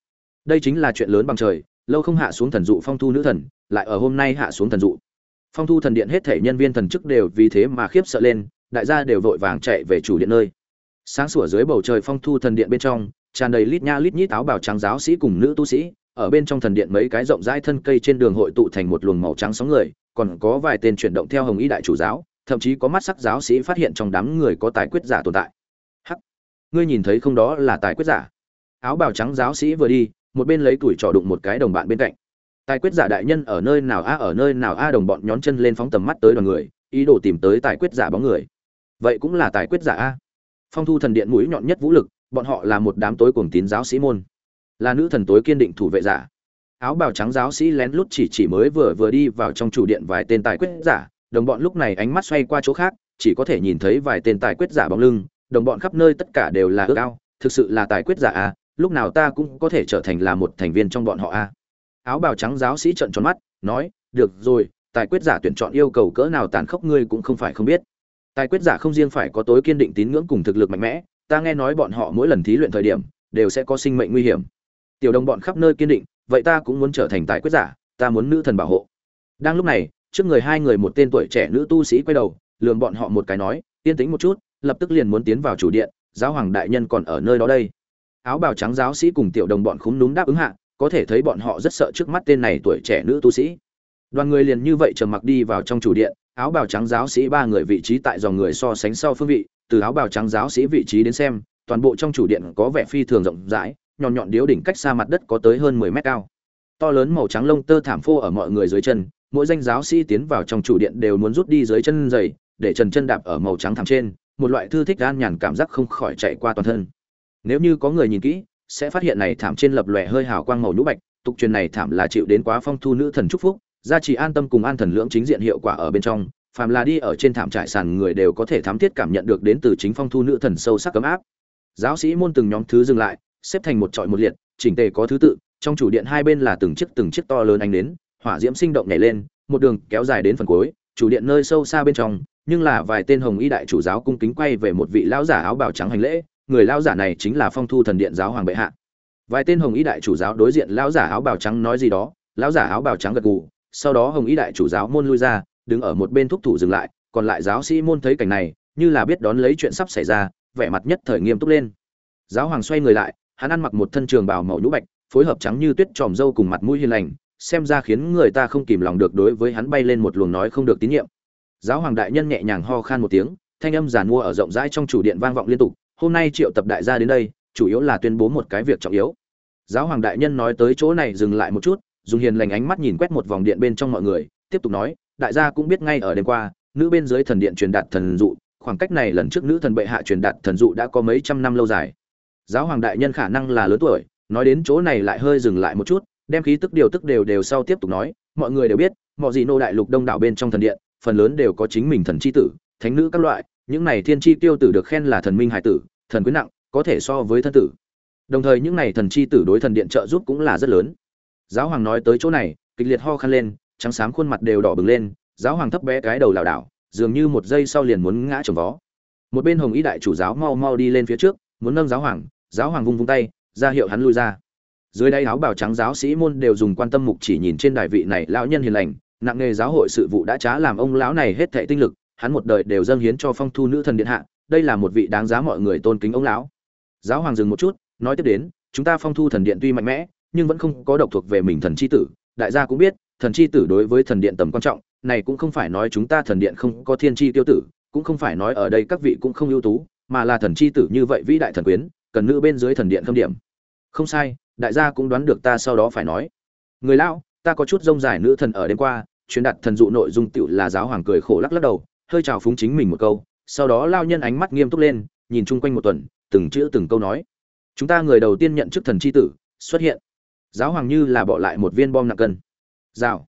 [SPEAKER 1] Đây chính là chuyện lớn bằng trời, lâu không hạ xuống thần dụ phong thu nữ thần, lại ở hôm nay hạ xuống thần dụ. Phong thu thần điện hết thể nhân viên thần chức đều vì thế mà khiếp sợ lên đại gia đều vội vàng chạy về chủ điện nơi. Sáng sủa dưới bầu trời phong thu thần điện bên trong, tràn đầy lít nha lít nhít áo bào trắng giáo sĩ cùng nữ tu sĩ, ở bên trong thần điện mấy cái rộng rãi thân cây trên đường hội tụ thành một luồng màu trắng sóng người, còn có vài tên chuyển động theo hồng ý đại chủ giáo, thậm chí có mắt sắc giáo sĩ phát hiện trong đám người có tài quyết giả tồn tại. Hắc! Ngươi nhìn thấy không đó là tài quyết giả. Áo bào trắng giáo sĩ vừa đi, một bên lấy tuổi trò đụng một cái đồng bạn bên cạnh. Tài quyết giả đại nhân ở nơi nào a, ở nơi nào a, đồng bọn nhón chân lên phóng tầm mắt tới đoàn người, ý đồ tìm tới tài quyết giả bóng người vậy cũng là tài quyết giả a. Phong thu thần điện mũi nhọn nhất vũ lực, bọn họ là một đám tối cuồng tín giáo sĩ môn. Là nữ thần tối kiên định thủ vệ giả. Áo bào trắng giáo sĩ lén lút chỉ chỉ mới vừa vừa đi vào trong chủ điện vài tên tài quyết giả, đồng bọn lúc này ánh mắt xoay qua chỗ khác, chỉ có thể nhìn thấy vài tên tài quyết giả bóng lưng, đồng bọn khắp nơi tất cả đều là ước ao, thực sự là tài quyết giả a, lúc nào ta cũng có thể trở thành là một thành viên trong bọn họ a. Áo bào trắng giáo sĩ trợn tròn mắt, nói, được rồi, tài quyết giả tuyển chọn yêu cầu cỡ nào tàn khốc ngươi cũng không phải không biết tài quyết giả không riêng phải có tối kiên định tín ngưỡng cùng thực lực mạnh mẽ, ta nghe nói bọn họ mỗi lần thí luyện thời điểm, đều sẽ có sinh mệnh nguy hiểm. Tiểu đồng bọn khắp nơi kiên định, vậy ta cũng muốn trở thành tài quyết giả, ta muốn nữ thần bảo hộ. Đang lúc này, trước người hai người một tên tuổi trẻ nữ tu sĩ quay đầu, lườm bọn họ một cái nói, yên tĩnh một chút, lập tức liền muốn tiến vào chủ điện, giáo hoàng đại nhân còn ở nơi đó đây. Áo bào trắng giáo sĩ cùng tiểu đồng bọn khúm núm đáp ứng hạ, có thể thấy bọn họ rất sợ trước mắt tên này tuổi trẻ nữ tu sĩ. Đoàn người liền như vậy trầm mặc đi vào trong chủ điện áo bào trắng giáo sĩ ba người vị trí tại dòng người so sánh sau phương vị, từ áo bào trắng giáo sĩ vị trí đến xem, toàn bộ trong chủ điện có vẻ phi thường rộng rãi, nhọn nhọn điếu đỉnh cách xa mặt đất có tới hơn 10 mét cao. To lớn màu trắng lông tơ thảm phô ở mọi người dưới chân, mỗi danh giáo sĩ tiến vào trong chủ điện đều muốn rút đi dưới chân giày, để trần chân đạp ở màu trắng thảm trên, một loại thư thích gan nhàn cảm giác không khỏi chạy qua toàn thân. Nếu như có người nhìn kỹ, sẽ phát hiện này thảm trên lập lòe hơi hào quang màu nhũ bạch, tục truyền này thảm là chịu đến quá phong thu nữ thần chúc phúc gia trì an tâm cùng an thần lưỡng chính diện hiệu quả ở bên trong, phàm là đi ở trên thảm trải sàn người đều có thể thám thiết cảm nhận được đến từ chính phong thu nữ thần sâu sắc cấm áp. Giáo sĩ môn từng nhóm thứ dừng lại, xếp thành một trọi một liệt, chỉnh tề có thứ tự, trong chủ điện hai bên là từng chiếc từng chiếc to lớn ánh đến hỏa diễm sinh động nhảy lên, một đường kéo dài đến phần cuối, chủ điện nơi sâu xa bên trong, nhưng là vài tên hồng y đại chủ giáo cung kính quay về một vị lão giả áo bào trắng hành lễ, người lão giả này chính là phong thu thần điện giáo hoàng bệ hạ. Vài tên hồng y đại chủ giáo đối diện lão giả áo bào trắng nói gì đó, lão giả áo bào trắng gật gù sau đó hồng y đại chủ giáo môn lui ra, đứng ở một bên thúc thủ dừng lại, còn lại giáo sĩ môn thấy cảnh này, như là biết đón lấy chuyện sắp xảy ra, vẻ mặt nhất thời nghiêm túc lên. Giáo hoàng xoay người lại, hắn ăn mặc một thân trường bào màu nhũ bạch, phối hợp trắng như tuyết tròm râu cùng mặt mũi hiền lành, xem ra khiến người ta không kìm lòng được đối với hắn bay lên một luồng nói không được tín nhiệm. Giáo hoàng đại nhân nhẹ nhàng ho khan một tiếng, thanh âm giàn mua ở rộng rãi trong chủ điện vang vọng liên tục, hôm nay triệu tập đại gia đến đây, chủ yếu là tuyên bố một cái việc trọng yếu. Giáo hoàng đại nhân nói tới chỗ này dừng lại một chút dùng hiền lành ánh mắt nhìn quét một vòng điện bên trong mọi người, tiếp tục nói, đại gia cũng biết ngay ở đêm qua, nữ bên dưới thần điện truyền đạt thần dụ, khoảng cách này lần trước nữ thần bệ hạ truyền đạt thần dụ đã có mấy trăm năm lâu dài. Giáo hoàng đại nhân khả năng là lớn tuổi, nói đến chỗ này lại hơi dừng lại một chút, đem khí tức điều tức đều đều sau tiếp tục nói, mọi người đều biết, mọi gì nô đại lục đông đảo bên trong thần điện, phần lớn đều có chính mình thần chi tử, thánh nữ các loại, những này thiên chi tiêu tử được khen là thần minh hải tử, thần quyến nặng, có thể so với thân tử. Đồng thời những này thần chi tử đối thần điện trợ giúp cũng là rất lớn giáo hoàng nói tới chỗ này, kịch liệt ho khăn lên, trắng xám khuôn mặt đều đỏ bừng lên, giáo hoàng thấp bé cái đầu lảo đảo, dường như một giây sau liền muốn ngã trồng vó. Một bên hồng ý đại chủ giáo mau mau đi lên phía trước, muốn nâng giáo hoàng giáo hoàng vung vung tay, ra hiệu hắn lui ra. Dưới đây áo bào trắng giáo sĩ môn đều dùng quan tâm mục chỉ nhìn trên đài vị này lão nhân hiền lành, nặng nghề giáo hội sự vụ đã trá làm ông lão này hết thệ tinh lực, hắn một đời đều dâng hiến cho phong thu nữ thần điện hạ, đây là một vị đáng giá mọi người tôn kính ông lão. Giáo hoàng dừng một chút, nói tiếp đến, chúng ta phong thu thần điện tuy mạnh mẽ nhưng vẫn không có độc thuộc về mình thần chi tử. Đại gia cũng biết, thần chi tử đối với thần điện tầm quan trọng, này cũng không phải nói chúng ta thần điện không có thiên chi tiêu tử, cũng không phải nói ở đây các vị cũng không ưu tú, mà là thần chi tử như vậy vĩ đại thần quyến, cần nữ bên dưới thần điện khâm điểm. Không sai, đại gia cũng đoán được ta sau đó phải nói. Người lão, ta có chút rông dài nữ thần ở đêm qua, truyền đạt thần dụ nội dung tiểu là giáo hoàng cười khổ lắc lắc đầu, hơi chào phúng chính mình một câu, sau đó lao nhân ánh mắt nghiêm túc lên, nhìn chung quanh một tuần, từng chữ từng câu nói. Chúng ta người đầu tiên nhận chức thần chi tử, xuất hiện giáo hoàng như là bỏ lại một viên bom nặng cân. Rào.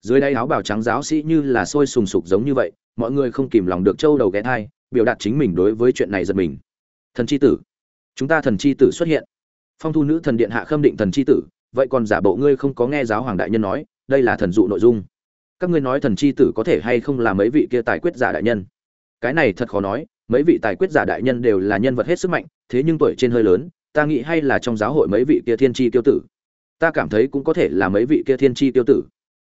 [SPEAKER 1] Dưới đáy áo bào trắng giáo sĩ như là sôi sùng sục giống như vậy, mọi người không kìm lòng được trâu đầu ghé thai, biểu đạt chính mình đối với chuyện này giật mình. Thần c h i tử. Chúng ta thần c h i tử xuất hiện. Phong thu nữ thần điện hạ khâm định thần c h i tử, vậy còn giả bộ ngươi không có nghe giáo hoàng đại nhân nói, đây là thần dụ nội dung. Các ngươi nói thần chi tử có thể hay không là mấy vị kia tài quyết giả đại nhân? Cái này thật khó nói, mấy vị tài quyết giả đại nhân đều là nhân vật hết sức mạnh, thế nhưng tuổi trên hơi lớn, ta nghĩ hay là trong giáo hội mấy vị kia thiên chi tiêu tử ta cảm thấy cũng có thể là mấy vị kia thiên chi tiêu tử.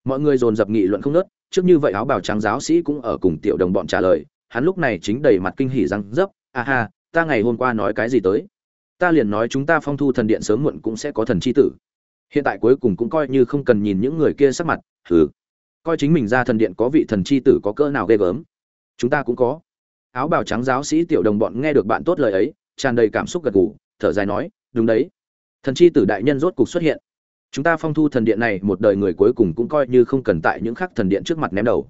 [SPEAKER 1] Mọi người dồn dập nghị luận không nớt trước như vậy áo bào trắng giáo sĩ cũng ở cùng tiểu đồng bọn trả lời, hắn lúc này chính đầy mặt kinh hỉ răng dấp, a ha, ta ngày hôm qua nói cái gì tới? Ta liền nói chúng ta phong thu thần điện sớm muộn cũng sẽ có thần chi tử. Hiện tại cuối cùng cũng coi như không cần nhìn những người kia sắc mặt, hừ. Coi chính mình ra thần điện có vị thần chi tử có cỡ nào ghê gớm. Chúng ta cũng có. Áo bào trắng giáo sĩ tiểu đồng bọn nghe được bạn tốt lời ấy, tràn đầy cảm xúc gật gù, thở dài nói, đúng đấy. Thần chi tử đại nhân rốt cục xuất hiện chúng ta phong thu thần điện này một đời người cuối cùng cũng coi như không cần tại những khắc thần điện trước mặt ném đầu.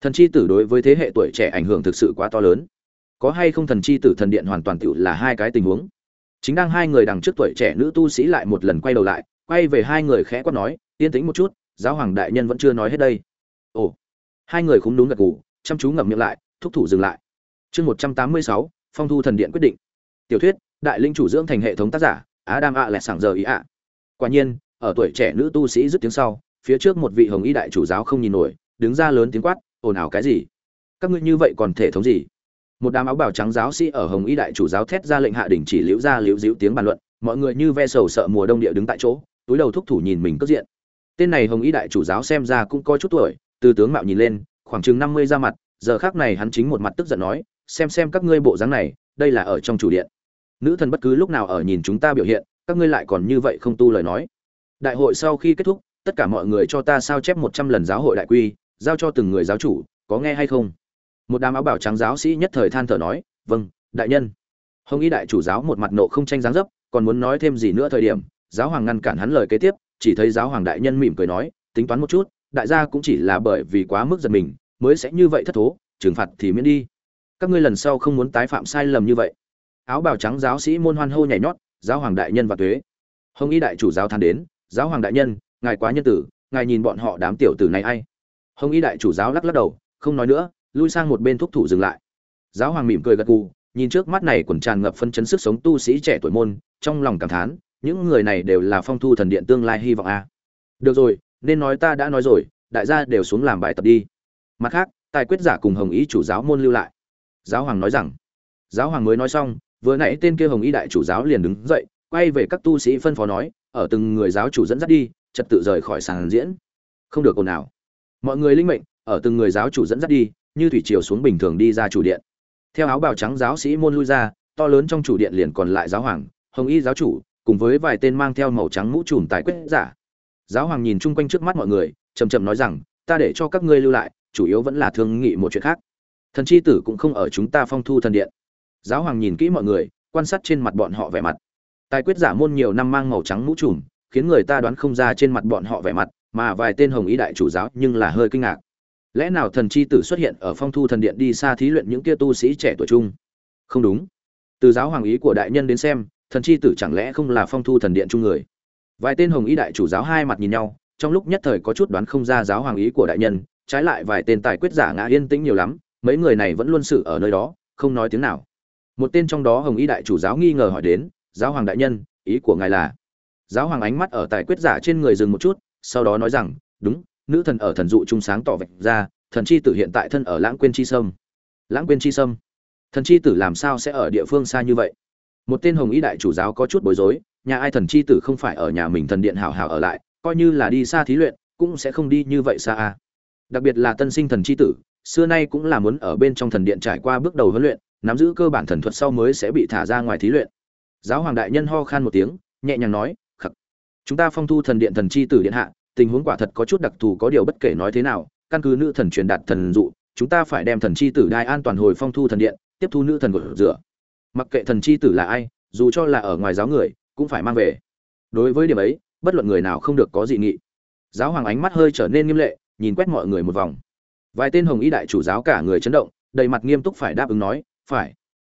[SPEAKER 1] Thần chi tử đối với thế hệ tuổi trẻ ảnh hưởng thực sự quá to lớn. Có hay không thần chi tử thần điện hoàn toàn tự là hai cái tình huống. Chính đang hai người đằng trước tuổi trẻ nữ tu sĩ lại một lần quay đầu lại, quay về hai người khẽ quát nói, yên tĩnh một chút, giáo hoàng đại nhân vẫn chưa nói hết đây. Ồ. Hai người cũng đúng gật gù, chăm chú ngậm miệng lại, thúc thủ dừng lại. Chương một trăm tám mươi sáu, phong thu thần điện quyết định. Tiểu thuyết, đại linh chủ dưỡng thành hệ thống tác giả á đam ạ à lẹ sảng giờ ý ạ quả nhiên ở tuổi trẻ nữ tu sĩ dứt tiếng sau, phía trước một vị hồng y đại chủ giáo không nhìn nổi, đứng ra lớn tiếng quát, ồn ào cái gì? Các ngươi như vậy còn thể thống gì? Một đám áo bào trắng giáo sĩ ở hồng y đại chủ giáo thét ra lệnh hạ đỉnh chỉ liễu ra liễu diễu tiếng bàn luận, mọi người như ve sầu sợ mùa đông địa đứng tại chỗ, túi đầu thúc thủ nhìn mình cất diện. Tên này hồng y đại chủ giáo xem ra cũng coi chút tuổi, từ tướng mạo nhìn lên, khoảng chừng năm mươi ra mặt, giờ khác này hắn chính một mặt tức giận nói, xem xem các ngươi bộ dáng này, đây là ở trong chủ điện. Nữ thần bất cứ lúc nào ở nhìn chúng ta biểu hiện, các ngươi lại còn như vậy không tu lời nói đại hội sau khi kết thúc, tất cả mọi người cho ta sao chép một trăm lần giáo hội đại quy, giao cho từng người giáo chủ, có nghe hay không? Một đám áo bảo trắng giáo sĩ nhất thời than thở nói vâng đại nhân. Hồng y đại chủ giáo một mặt nộ không tranh dáng dấp, còn muốn nói thêm gì nữa thời điểm, giáo hoàng ngăn cản hắn lời kế tiếp, chỉ thấy giáo hoàng đại nhân mỉm cười nói, tính toán một chút, đại gia cũng chỉ là bởi vì quá mức giật mình, mới sẽ như vậy thất thố, trừng phạt thì miễn đi. Các ngươi lần sau không muốn tái phạm sai lầm như vậy. Áo bào trắng giáo sĩ môn hoan hô nhảy nhót, giáo hoàng đại nhân và tuế. Hồng y đại chủ giáo than đến giáo hoàng đại nhân, ngài quá nhân tử, ngài nhìn bọn họ đám tiểu tử này ai? Hồng y đại chủ giáo lắc lắc đầu, không nói nữa, lui sang một bên thúc thủ dừng lại. Giáo hoàng mỉm cười gật gù, nhìn trước mắt này quần tràn ngập phân chấn sức sống tu sĩ trẻ tuổi môn, trong lòng cảm thán, những người này đều là phong thu thần điện tương lai hy vọng a. Được rồi, nên nói ta đã nói rồi, đại gia đều xuống làm bài tập đi. Mặt khác, tài quyết giả cùng hồng ý chủ giáo môn lưu lại. Giáo hoàng nói rằng, giáo hoàng mới nói xong, vừa nãy tên kia hồng y đại chủ giáo liền đứng dậy, quay về các tu sĩ phân phó nói ở từng người giáo chủ dẫn dắt đi, trật tự rời khỏi sàn diễn. Không được ồn nào mọi người linh mệnh, ở từng người giáo chủ dẫn dắt đi, như thủy triều xuống bình thường đi ra chủ điện. Theo áo bào trắng giáo sĩ môn lui ra, to lớn trong chủ điện liền còn lại giáo hoàng, hồng y giáo chủ, cùng với vài tên mang theo màu trắng mũ trùm tài quyết giả. Giáo hoàng nhìn chung quanh trước mắt mọi người chầm chậm nói rằng, ta để cho các ngươi lưu lại, chủ yếu vẫn là thương nghị một chuyện khác. Thần chi tử cũng không ở chúng ta phong thu thần điện. Giáo hoàng nhìn kỹ mọi người, quan sát trên mặt bọn họ vẻ mặt tài quyết giả môn nhiều năm mang màu trắng mũ trùm, khiến người ta đoán không ra trên mặt bọn họ vẻ mặt, mà vài tên hồng ý đại chủ giáo nhưng là hơi kinh ngạc. Lẽ nào thần chi tử xuất hiện ở phong thu thần điện đi xa thí luyện những kia tu sĩ trẻ tuổi trung? Không đúng. Từ giáo hoàng ý của đại nhân đến xem, thần chi tử chẳng lẽ không là phong thu thần điện chung người? Vài tên hồng ý đại chủ giáo hai mặt nhìn nhau, trong lúc nhất thời có chút đoán không ra giáo hoàng ý của đại nhân, trái lại vài tên tài quyết giả ngã yên tĩnh nhiều lắm, mấy người này vẫn luôn sự ở nơi đó, không nói tiếng nào. Một tên trong đó hồng y đại chủ giáo nghi ngờ hỏi đến giáo hoàng đại nhân, ý của ngài là? Giáo hoàng ánh mắt ở tài quyết giả trên người dừng một chút, sau đó nói rằng, đúng, nữ thần ở thần dụ trung sáng tỏ vạch ra, thần chi tử hiện tại thân ở lãng quên chi sâm. Lãng quên chi sâm? Thần chi tử làm sao sẽ ở địa phương xa như vậy? Một tên hồng ý đại chủ giáo có chút bối rối, nhà ai thần chi tử không phải ở nhà mình thần điện hào hào ở lại, coi như là đi xa thí luyện, cũng sẽ không đi như vậy xa a đặc biệt là tân sinh thần chi tử, xưa nay cũng là muốn ở bên trong thần điện trải qua bước đầu huấn luyện, nắm giữ cơ bản thần thuật sau mới sẽ bị thả ra ngoài thí luyện giáo hoàng đại nhân ho khan một tiếng, nhẹ nhàng nói, khắc, chúng ta phong thu thần điện thần chi tử điện hạ, tình huống quả thật có chút đặc thù có điều bất kể nói thế nào, căn cứ nữ thần truyền đạt thần dụ, chúng ta phải đem thần chi tử đai an toàn hồi phong thu thần điện, tiếp thu nữ thần của rửa. Mặc kệ thần chi tử là ai, dù cho là ở ngoài giáo người, cũng phải mang về. Đối với điểm ấy, bất luận người nào không được có dị nghị. Giáo hoàng ánh mắt hơi trở nên nghiêm lệ, nhìn quét mọi người một vòng. Vài tên hồng y đại chủ giáo cả người chấn động, đầy mặt nghiêm túc phải đáp ứng nói, phải.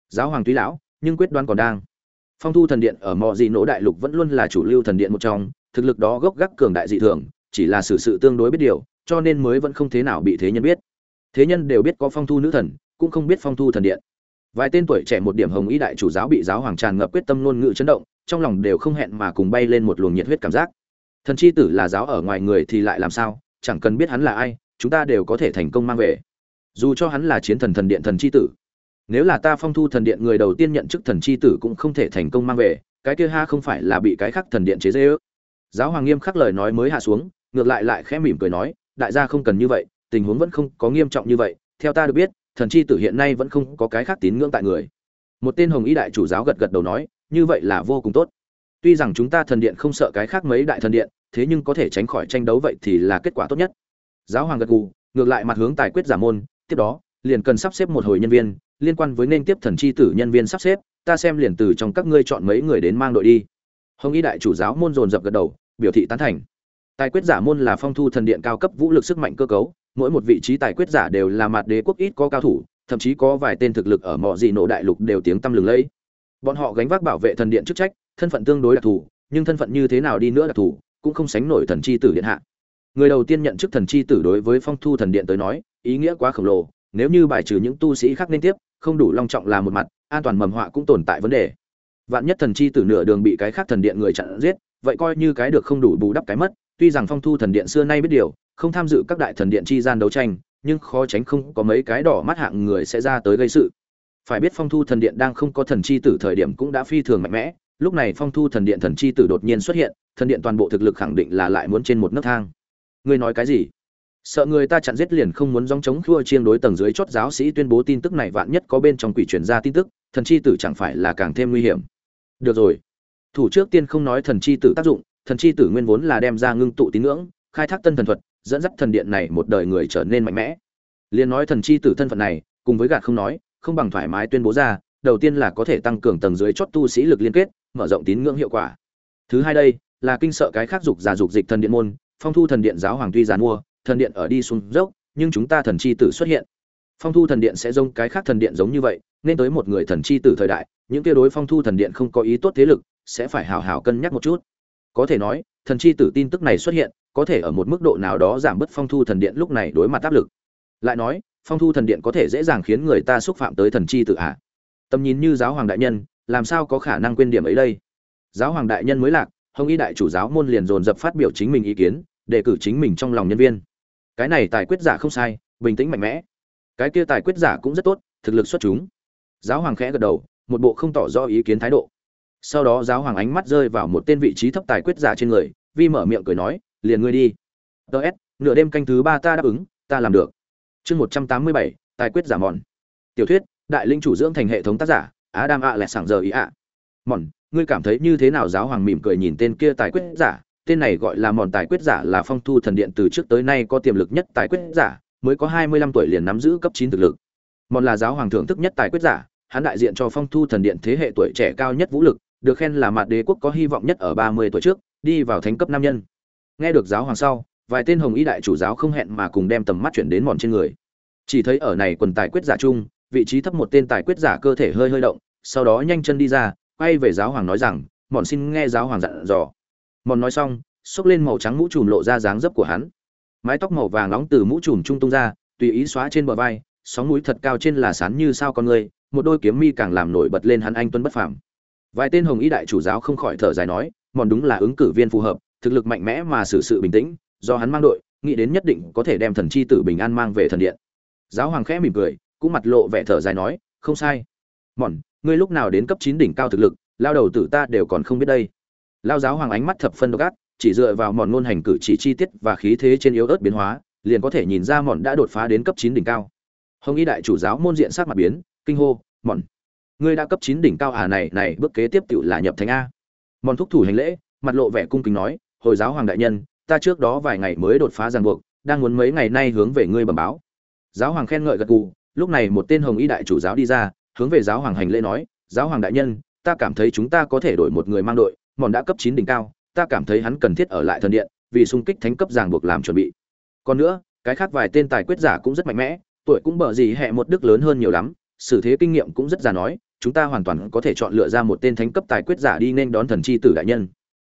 [SPEAKER 1] Giáo hoàng túy lão, nhưng quyết đoán còn đang phong thu thần điện ở mọi dị nỗ đại lục vẫn luôn là chủ lưu thần điện một trong, thực lực đó gốc gác cường đại dị thường, chỉ là sự sự tương đối biết điều, cho nên mới vẫn không thế nào bị thế nhân biết. Thế nhân đều biết có phong thu nữ thần, cũng không biết phong thu thần điện. Vài tên tuổi trẻ một điểm hồng ý đại chủ giáo bị giáo hoàng tràn ngập quyết tâm ngôn ngữ chấn động, trong lòng đều không hẹn mà cùng bay lên một luồng nhiệt huyết cảm giác. Thần chi tử là giáo ở ngoài người thì lại làm sao, chẳng cần biết hắn là ai, chúng ta đều có thể thành công mang về. Dù cho hắn là chiến thần thần điện thần chi tử nếu là ta phong thu thần điện người đầu tiên nhận chức thần chi tử cũng không thể thành công mang về, cái kia ha không phải là bị cái khác thần điện chế dễ ước giáo hoàng nghiêm khắc lời nói mới hạ xuống, ngược lại lại khẽ mỉm cười nói, đại gia không cần như vậy, tình huống vẫn không có nghiêm trọng như vậy, theo ta được biết, thần chi tử hiện nay vẫn không có cái khác tín ngưỡng tại người. Một tên hồng y đại chủ giáo gật gật đầu nói, như vậy là vô cùng tốt. Tuy rằng chúng ta thần điện không sợ cái khác mấy đại thần điện, thế nhưng có thể tránh khỏi tranh đấu vậy thì là kết quả tốt nhất. Giáo hoàng gật gù, ngược lại mặt hướng tài quyết giả môn, tiếp đó, liền cần sắp xếp một hồi nhân viên liên quan với nên tiếp thần chi tử nhân viên sắp xếp, ta xem liền từ trong các ngươi chọn mấy người đến mang đội đi. Hồng y đại chủ giáo môn dồn dập gật đầu, biểu thị tán thành. Tài quyết giả môn là phong thu thần điện cao cấp vũ lực sức mạnh cơ cấu, mỗi một vị trí tài quyết giả đều là mặt đế quốc ít có cao thủ, thậm chí có vài tên thực lực ở mọi gì nổ đại lục đều tiếng tăm lừng lẫy. Bọn họ gánh vác bảo vệ thần điện chức trách, thân phận tương đối đặc thù, nhưng thân phận như thế nào đi nữa đặc thù, cũng không sánh nổi thần chi tử điện hạ. Người đầu tiên nhận chức thần chi tử đối với phong thu thần điện tới nói, ý nghĩa quá khổng lồ, nếu như bài trừ những tu sĩ khác liên tiếp không đủ long trọng là một mặt, an toàn mầm họa cũng tồn tại vấn đề. Vạn nhất thần chi tử nửa đường bị cái khác thần điện người chặn giết, vậy coi như cái được không đủ bù đắp cái mất, tuy rằng phong thu thần điện xưa nay biết điều, không tham dự các đại thần điện chi gian đấu tranh, nhưng khó tránh không có mấy cái đỏ mắt hạng người sẽ ra tới gây sự. Phải biết phong thu thần điện đang không có thần chi tử thời điểm cũng đã phi thường mạnh mẽ, lúc này phong thu thần điện thần chi tử đột nhiên xuất hiện, thần điện toàn bộ thực lực khẳng định là lại muốn trên một nấc thang. Ngươi nói cái gì? Sợ người ta chặn giết liền không muốn dòng chống khua chiên đối tầng dưới chót giáo sĩ tuyên bố tin tức này vạn nhất có bên trong quỷ truyền ra tin tức, thần chi tử chẳng phải là càng thêm nguy hiểm. Được rồi. Thủ trước tiên không nói thần chi tử tác dụng, thần chi tử nguyên vốn là đem ra ngưng tụ tín ngưỡng, khai thác tân thần thuật, dẫn dắt thần điện này một đời người trở nên mạnh mẽ. Liền nói thần chi tử thân phận này, cùng với gạt không nói, không bằng thoải mái tuyên bố ra, đầu tiên là có thể tăng cường tầng dưới chót tu sĩ lực liên kết, mở rộng tín ngưỡng hiệu quả. Thứ hai đây, là kinh sợ cái khác dục giả dục dịch thần điện môn, phong thu thần điện giáo hoàng tuy giàn mua thần điện ở đi xuống dốc, nhưng chúng ta thần chi tử xuất hiện. Phong thu thần điện sẽ giống cái khác thần điện giống như vậy, nên tới một người thần chi tử thời đại, những kia đối phong thu thần điện không có ý tốt thế lực, sẽ phải hào hào cân nhắc một chút. Có thể nói, thần chi tử tin tức này xuất hiện, có thể ở một mức độ nào đó giảm bớt phong thu thần điện lúc này đối mặt áp lực. Lại nói, phong thu thần điện có thể dễ dàng khiến người ta xúc phạm tới thần chi Tử à? tầm nhìn như giáo hoàng đại nhân, làm sao có khả năng quên điểm ấy đây? Giáo hoàng đại nhân mới lạc, hồng y đại chủ giáo môn liền dồn dập phát biểu chính mình ý kiến, đề cử chính mình trong lòng nhân viên cái này tài quyết giả không sai, bình tĩnh mạnh mẽ. Cái kia tài quyết giả cũng rất tốt, thực lực xuất chúng. Giáo hoàng khẽ gật đầu, một bộ không tỏ rõ ý kiến thái độ. Sau đó giáo hoàng ánh mắt rơi vào một tên vị trí thấp tài quyết giả trên người, vi mở miệng cười nói, liền ngươi đi. Ts nửa đêm canh thứ ba ta đáp ứng, ta làm được. Chương một trăm tám mươi bảy, tài quyết giả mòn. Tiểu thuyết, đại linh chủ dưỡng thành hệ thống tác giả, á đam ạ lẹ sảng giờ ý ạ mòn, ngươi cảm thấy như thế nào? Giáo hoàng mỉm cười nhìn tên kia tài quyết giả tên này gọi là mòn tài quyết giả là phong thu thần điện từ trước tới nay có tiềm lực nhất tài quyết giả, mới có hai mươi lăm tuổi liền nắm giữ cấp chín thực lực. Mòn là giáo hoàng thưởng thức nhất tài quyết giả, hắn đại diện cho phong thu thần điện thế hệ tuổi trẻ cao nhất vũ lực, được khen là mặt đế quốc có hy vọng nhất ở ba mươi tuổi trước, đi vào thánh cấp nam nhân. Nghe được giáo hoàng sau, vài tên hồng y đại chủ giáo không hẹn mà cùng đem tầm mắt chuyển đến mòn trên người. Chỉ thấy ở này quần tài quyết giả chung, vị trí thấp một tên tài quyết giả cơ thể hơi hơi động, sau đó nhanh chân đi ra, quay về giáo hoàng nói rằng, mòn xin nghe giáo hoàng dặn dò mòn nói xong, xốc lên màu trắng mũ trùm lộ ra dáng dấp của hắn. Mái tóc màu vàng nóng từ mũ trùm trung tung ra, tùy ý xóa trên bờ vai, sóng mũi thật cao trên là sán như sao con người, một đôi kiếm mi càng làm nổi bật lên hắn anh tuấn bất phàm. Vài tên hồng y đại chủ giáo không khỏi thở dài nói, mòn đúng là ứng cử viên phù hợp, thực lực mạnh mẽ mà xử sự bình tĩnh, do hắn mang đội, nghĩ đến nhất định có thể đem thần chi tử bình an mang về thần điện. Giáo hoàng khẽ mỉm cười, cũng mặt lộ vẻ thở dài nói, không sai. Mòn, ngươi lúc nào đến cấp chín đỉnh cao thực lực, lao đầu tử ta đều còn không biết đây lao giáo hoàng ánh mắt thập phân độc ác, chỉ dựa vào mòn ngôn hành cử chỉ chi tiết và khí thế trên yếu ớt biến hóa, liền có thể nhìn ra mòn đã đột phá đến cấp chín đỉnh cao. Hồng y đại chủ giáo môn diện sắc mặt biến, kinh hô, mòn, ngươi đã cấp chín đỉnh cao à này này, bước kế tiếp tự là nhập thánh a. Mòn thúc thủ hành lễ, mặt lộ vẻ cung kính nói, hồi giáo hoàng đại nhân, ta trước đó vài ngày mới đột phá ràng buộc, đang muốn mấy ngày nay hướng về ngươi bẩm báo. Giáo hoàng khen ngợi gật gù, lúc này một tên hồng y đại chủ giáo đi ra, hướng về giáo hoàng hành lễ nói, giáo hoàng đại nhân, ta cảm thấy chúng ta có thể đổi một người mang đội mòn đã cấp chín đỉnh cao, ta cảm thấy hắn cần thiết ở lại thần điện, vì xung kích thánh cấp ràng buộc làm chuẩn bị. Còn nữa, cái khác vài tên tài quyết giả cũng rất mạnh mẽ, tuổi cũng bở gì hệ một đức lớn hơn nhiều lắm, xử thế kinh nghiệm cũng rất già nói, chúng ta hoàn toàn có thể chọn lựa ra một tên thánh cấp tài quyết giả đi nên đón thần chi tử đại nhân.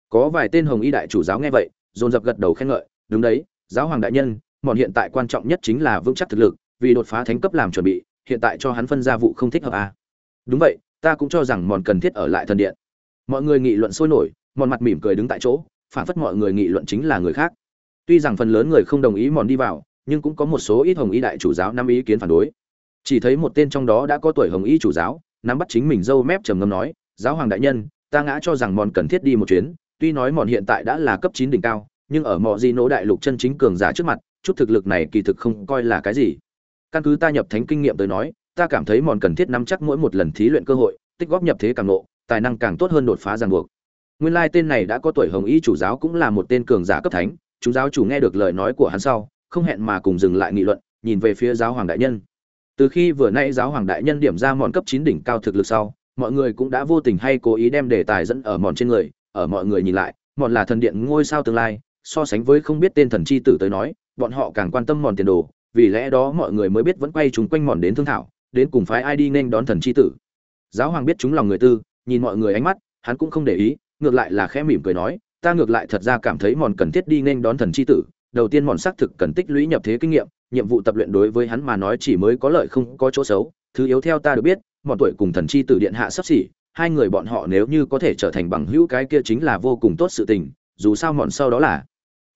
[SPEAKER 1] Có vài tên hồng y đại chủ giáo nghe vậy, dồn dập gật đầu khen ngợi, đúng đấy, giáo hoàng đại nhân, mòn hiện tại quan trọng nhất chính là vững chắc thực lực, vì đột phá thánh cấp làm chuẩn bị, hiện tại cho hắn phân ra vụ không thích hợp à. đúng vậy, ta cũng cho rằng mòn cần thiết ở lại thần điện mọi người nghị luận sôi nổi mòn mặt mỉm cười đứng tại chỗ phản phất mọi người nghị luận chính là người khác. Tuy rằng phần lớn người không đồng ý mòn đi vào, nhưng cũng có một số ít hồng y đại chủ giáo năm ý kiến phản đối. Chỉ thấy một tên trong đó đã có tuổi hồng y chủ giáo, nắm bắt chính mình dâu mép trầm ngâm nói, giáo hoàng đại nhân, ta ngã cho rằng mòn cần thiết đi một chuyến, tuy nói mòn hiện tại đã là cấp chín đỉnh cao, nhưng ở mọi di nỗ đại lục chân chính cường giả trước mặt, chút thực lực này kỳ thực không coi là cái gì. Căn cứ ta nhập thánh kinh nghiệm tới nói, ta cảm thấy mòn cần thiết nắm chắc mỗi một lần thí luyện cơ hội, tích góp nhập thế càng nộ tài năng càng tốt hơn đột phá ràng buộc. Nguyên lai tên này đã có tuổi hồng y chủ giáo cũng là một tên cường giả cấp thánh, chúng giáo chủ nghe được lời nói của hắn sau, không hẹn mà cùng dừng lại nghị luận, nhìn về phía giáo hoàng đại nhân. Từ khi vừa nay giáo hoàng đại nhân điểm ra mọn cấp chín đỉnh cao thực lực sau, mọi người cũng đã vô tình hay cố ý đem đề tài dẫn ở mòn trên người, ở mọi người nhìn lại mòn là thần điện ngôi sao tương lai, so sánh với không biết tên thần chi tử tới nói, bọn họ càng quan tâm mòn tiền đồ, vì lẽ đó mọi người mới biết vẫn quay chúng quanh mòn đến thương thảo, đến cùng phái ai đi nên đón thần chi tử. Giáo hoàng biết chúng lòng người tư nhìn mọi người ánh mắt, hắn cũng không để ý, ngược lại là khẽ mỉm cười nói, ta ngược lại thật ra cảm thấy mòn cần thiết đi nên đón thần chi tử, đầu tiên mòn xác thực cần tích lũy nhập thế kinh nghiệm, nhiệm vụ tập luyện đối với hắn mà nói chỉ mới có lợi không có chỗ xấu, thứ yếu theo ta được biết, mòn tuổi cùng thần chi tử điện hạ sắp xỉ, hai người bọn họ nếu như có thể trở thành bằng hữu cái kia chính là vô cùng tốt sự tình, dù sao mòn sau đó là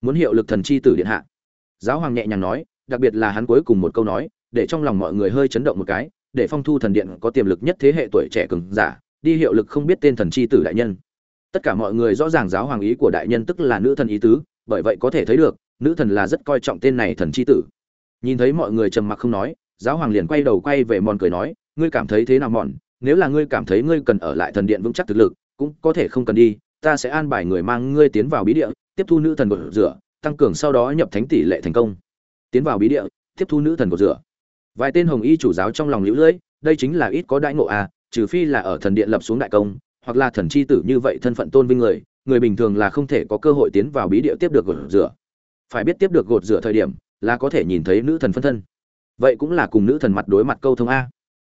[SPEAKER 1] muốn hiệu lực thần chi tử điện hạ. Giáo hoàng nhẹ nhàng nói, đặc biệt là hắn cuối cùng một câu nói, để trong lòng mọi người hơi chấn động một cái, để phong thu thần điện có tiềm lực nhất thế hệ tuổi trẻ cường giả đi hiệu lực không biết tên thần chi tử đại nhân. Tất cả mọi người rõ ràng giáo hoàng ý của đại nhân tức là nữ thần ý tứ, bởi vậy có thể thấy được, nữ thần là rất coi trọng tên này thần chi tử. Nhìn thấy mọi người trầm mặc không nói, giáo hoàng liền quay đầu quay về mòn cười nói, ngươi cảm thấy thế nào mòn? Nếu là ngươi cảm thấy ngươi cần ở lại thần điện vững chắc thực lực, cũng có thể không cần đi, ta sẽ an bài người mang ngươi tiến vào bí địa, tiếp thu nữ thần gột rửa, tăng cường sau đó nhập thánh tỷ lệ thành công. Tiến vào bí địa, tiếp thu nữ thần gột rửa. Vài tên hồng y chủ giáo trong lòng lũ lưỡi, đây chính là ít có đại ngộ à trừ phi là ở thần điện lập xuống đại công, hoặc là thần chi tử như vậy thân phận tôn vinh người người bình thường là không thể có cơ hội tiến vào bí địa tiếp được gột rửa. Phải biết tiếp được gột rửa thời điểm, là có thể nhìn thấy nữ thần phân thân. Vậy cũng là cùng nữ thần mặt đối mặt câu thông a.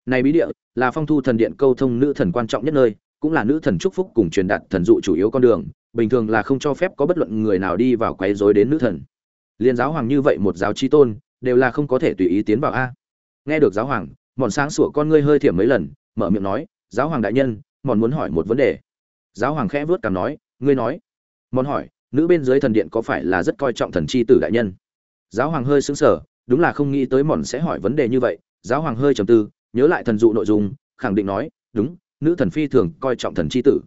[SPEAKER 1] Này bí địa, là phong thu thần điện câu thông nữ thần quan trọng nhất nơi, cũng là nữ thần chúc phúc cùng truyền đạt thần dụ chủ yếu con đường, bình thường là không cho phép có bất luận người nào đi vào quấy rối đến nữ thần. Liên giáo hoàng như vậy một giáo chi tôn, đều là không có thể tùy ý tiến vào a. Nghe được giáo hoàng mòn sáng sủa con ngươi hơi thiểm mấy lần mở miệng nói, giáo hoàng đại nhân, mòn muốn hỏi một vấn đề. Giáo hoàng khẽ vớt cảm nói, ngươi nói. Mòn hỏi, nữ bên dưới thần điện có phải là rất coi trọng thần chi tử đại nhân? Giáo hoàng hơi sững sờ, đúng là không nghĩ tới mòn sẽ hỏi vấn đề như vậy. Giáo hoàng hơi trầm tư, nhớ lại thần dụ nội dung, khẳng định nói, đúng, nữ thần phi thường coi trọng thần chi tử.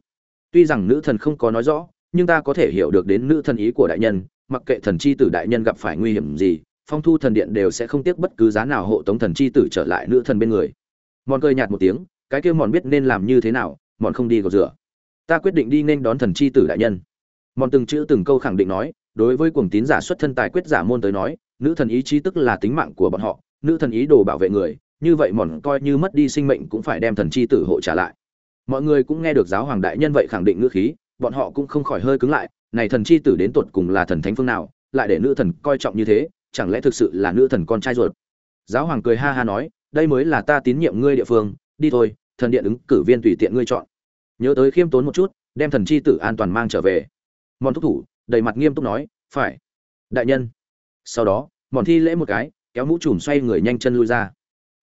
[SPEAKER 1] Tuy rằng nữ thần không có nói rõ, nhưng ta có thể hiểu được đến nữ thần ý của đại nhân, mặc kệ thần chi tử đại nhân gặp phải nguy hiểm gì, phong thu thần điện đều sẽ không tiếc bất cứ giá nào hộ tống thần chi tử trở lại nữ thần bên người. Mòn cười nhạt một tiếng cái kia mòn biết nên làm như thế nào, mòn không đi gột rửa. Ta quyết định đi nên đón thần chi tử đại nhân. Mòn từng chữ từng câu khẳng định nói, đối với cuồng tín giả xuất thân tài quyết giả môn tới nói, nữ thần ý chí tức là tính mạng của bọn họ, nữ thần ý đồ bảo vệ người, như vậy mòn coi như mất đi sinh mệnh cũng phải đem thần chi tử hộ trả lại. Mọi người cũng nghe được giáo hoàng đại nhân vậy khẳng định ngữ khí, bọn họ cũng không khỏi hơi cứng lại, này thần chi tử đến tột cùng là thần thánh phương nào, lại để nữ thần coi trọng như thế, chẳng lẽ thực sự là nữ thần con trai ruột? Giáo hoàng cười ha ha nói, đây mới là ta tín nhiệm ngươi địa phương đi thôi, thần điện ứng cử viên tùy tiện ngươi chọn. Nhớ tới khiêm tốn một chút, đem thần chi tử an toàn mang trở về. Mòn thúc thủ, đầy mặt nghiêm túc nói, phải. Đại nhân. Sau đó mòn thi lễ một cái, kéo mũ chùm xoay người nhanh chân lui ra.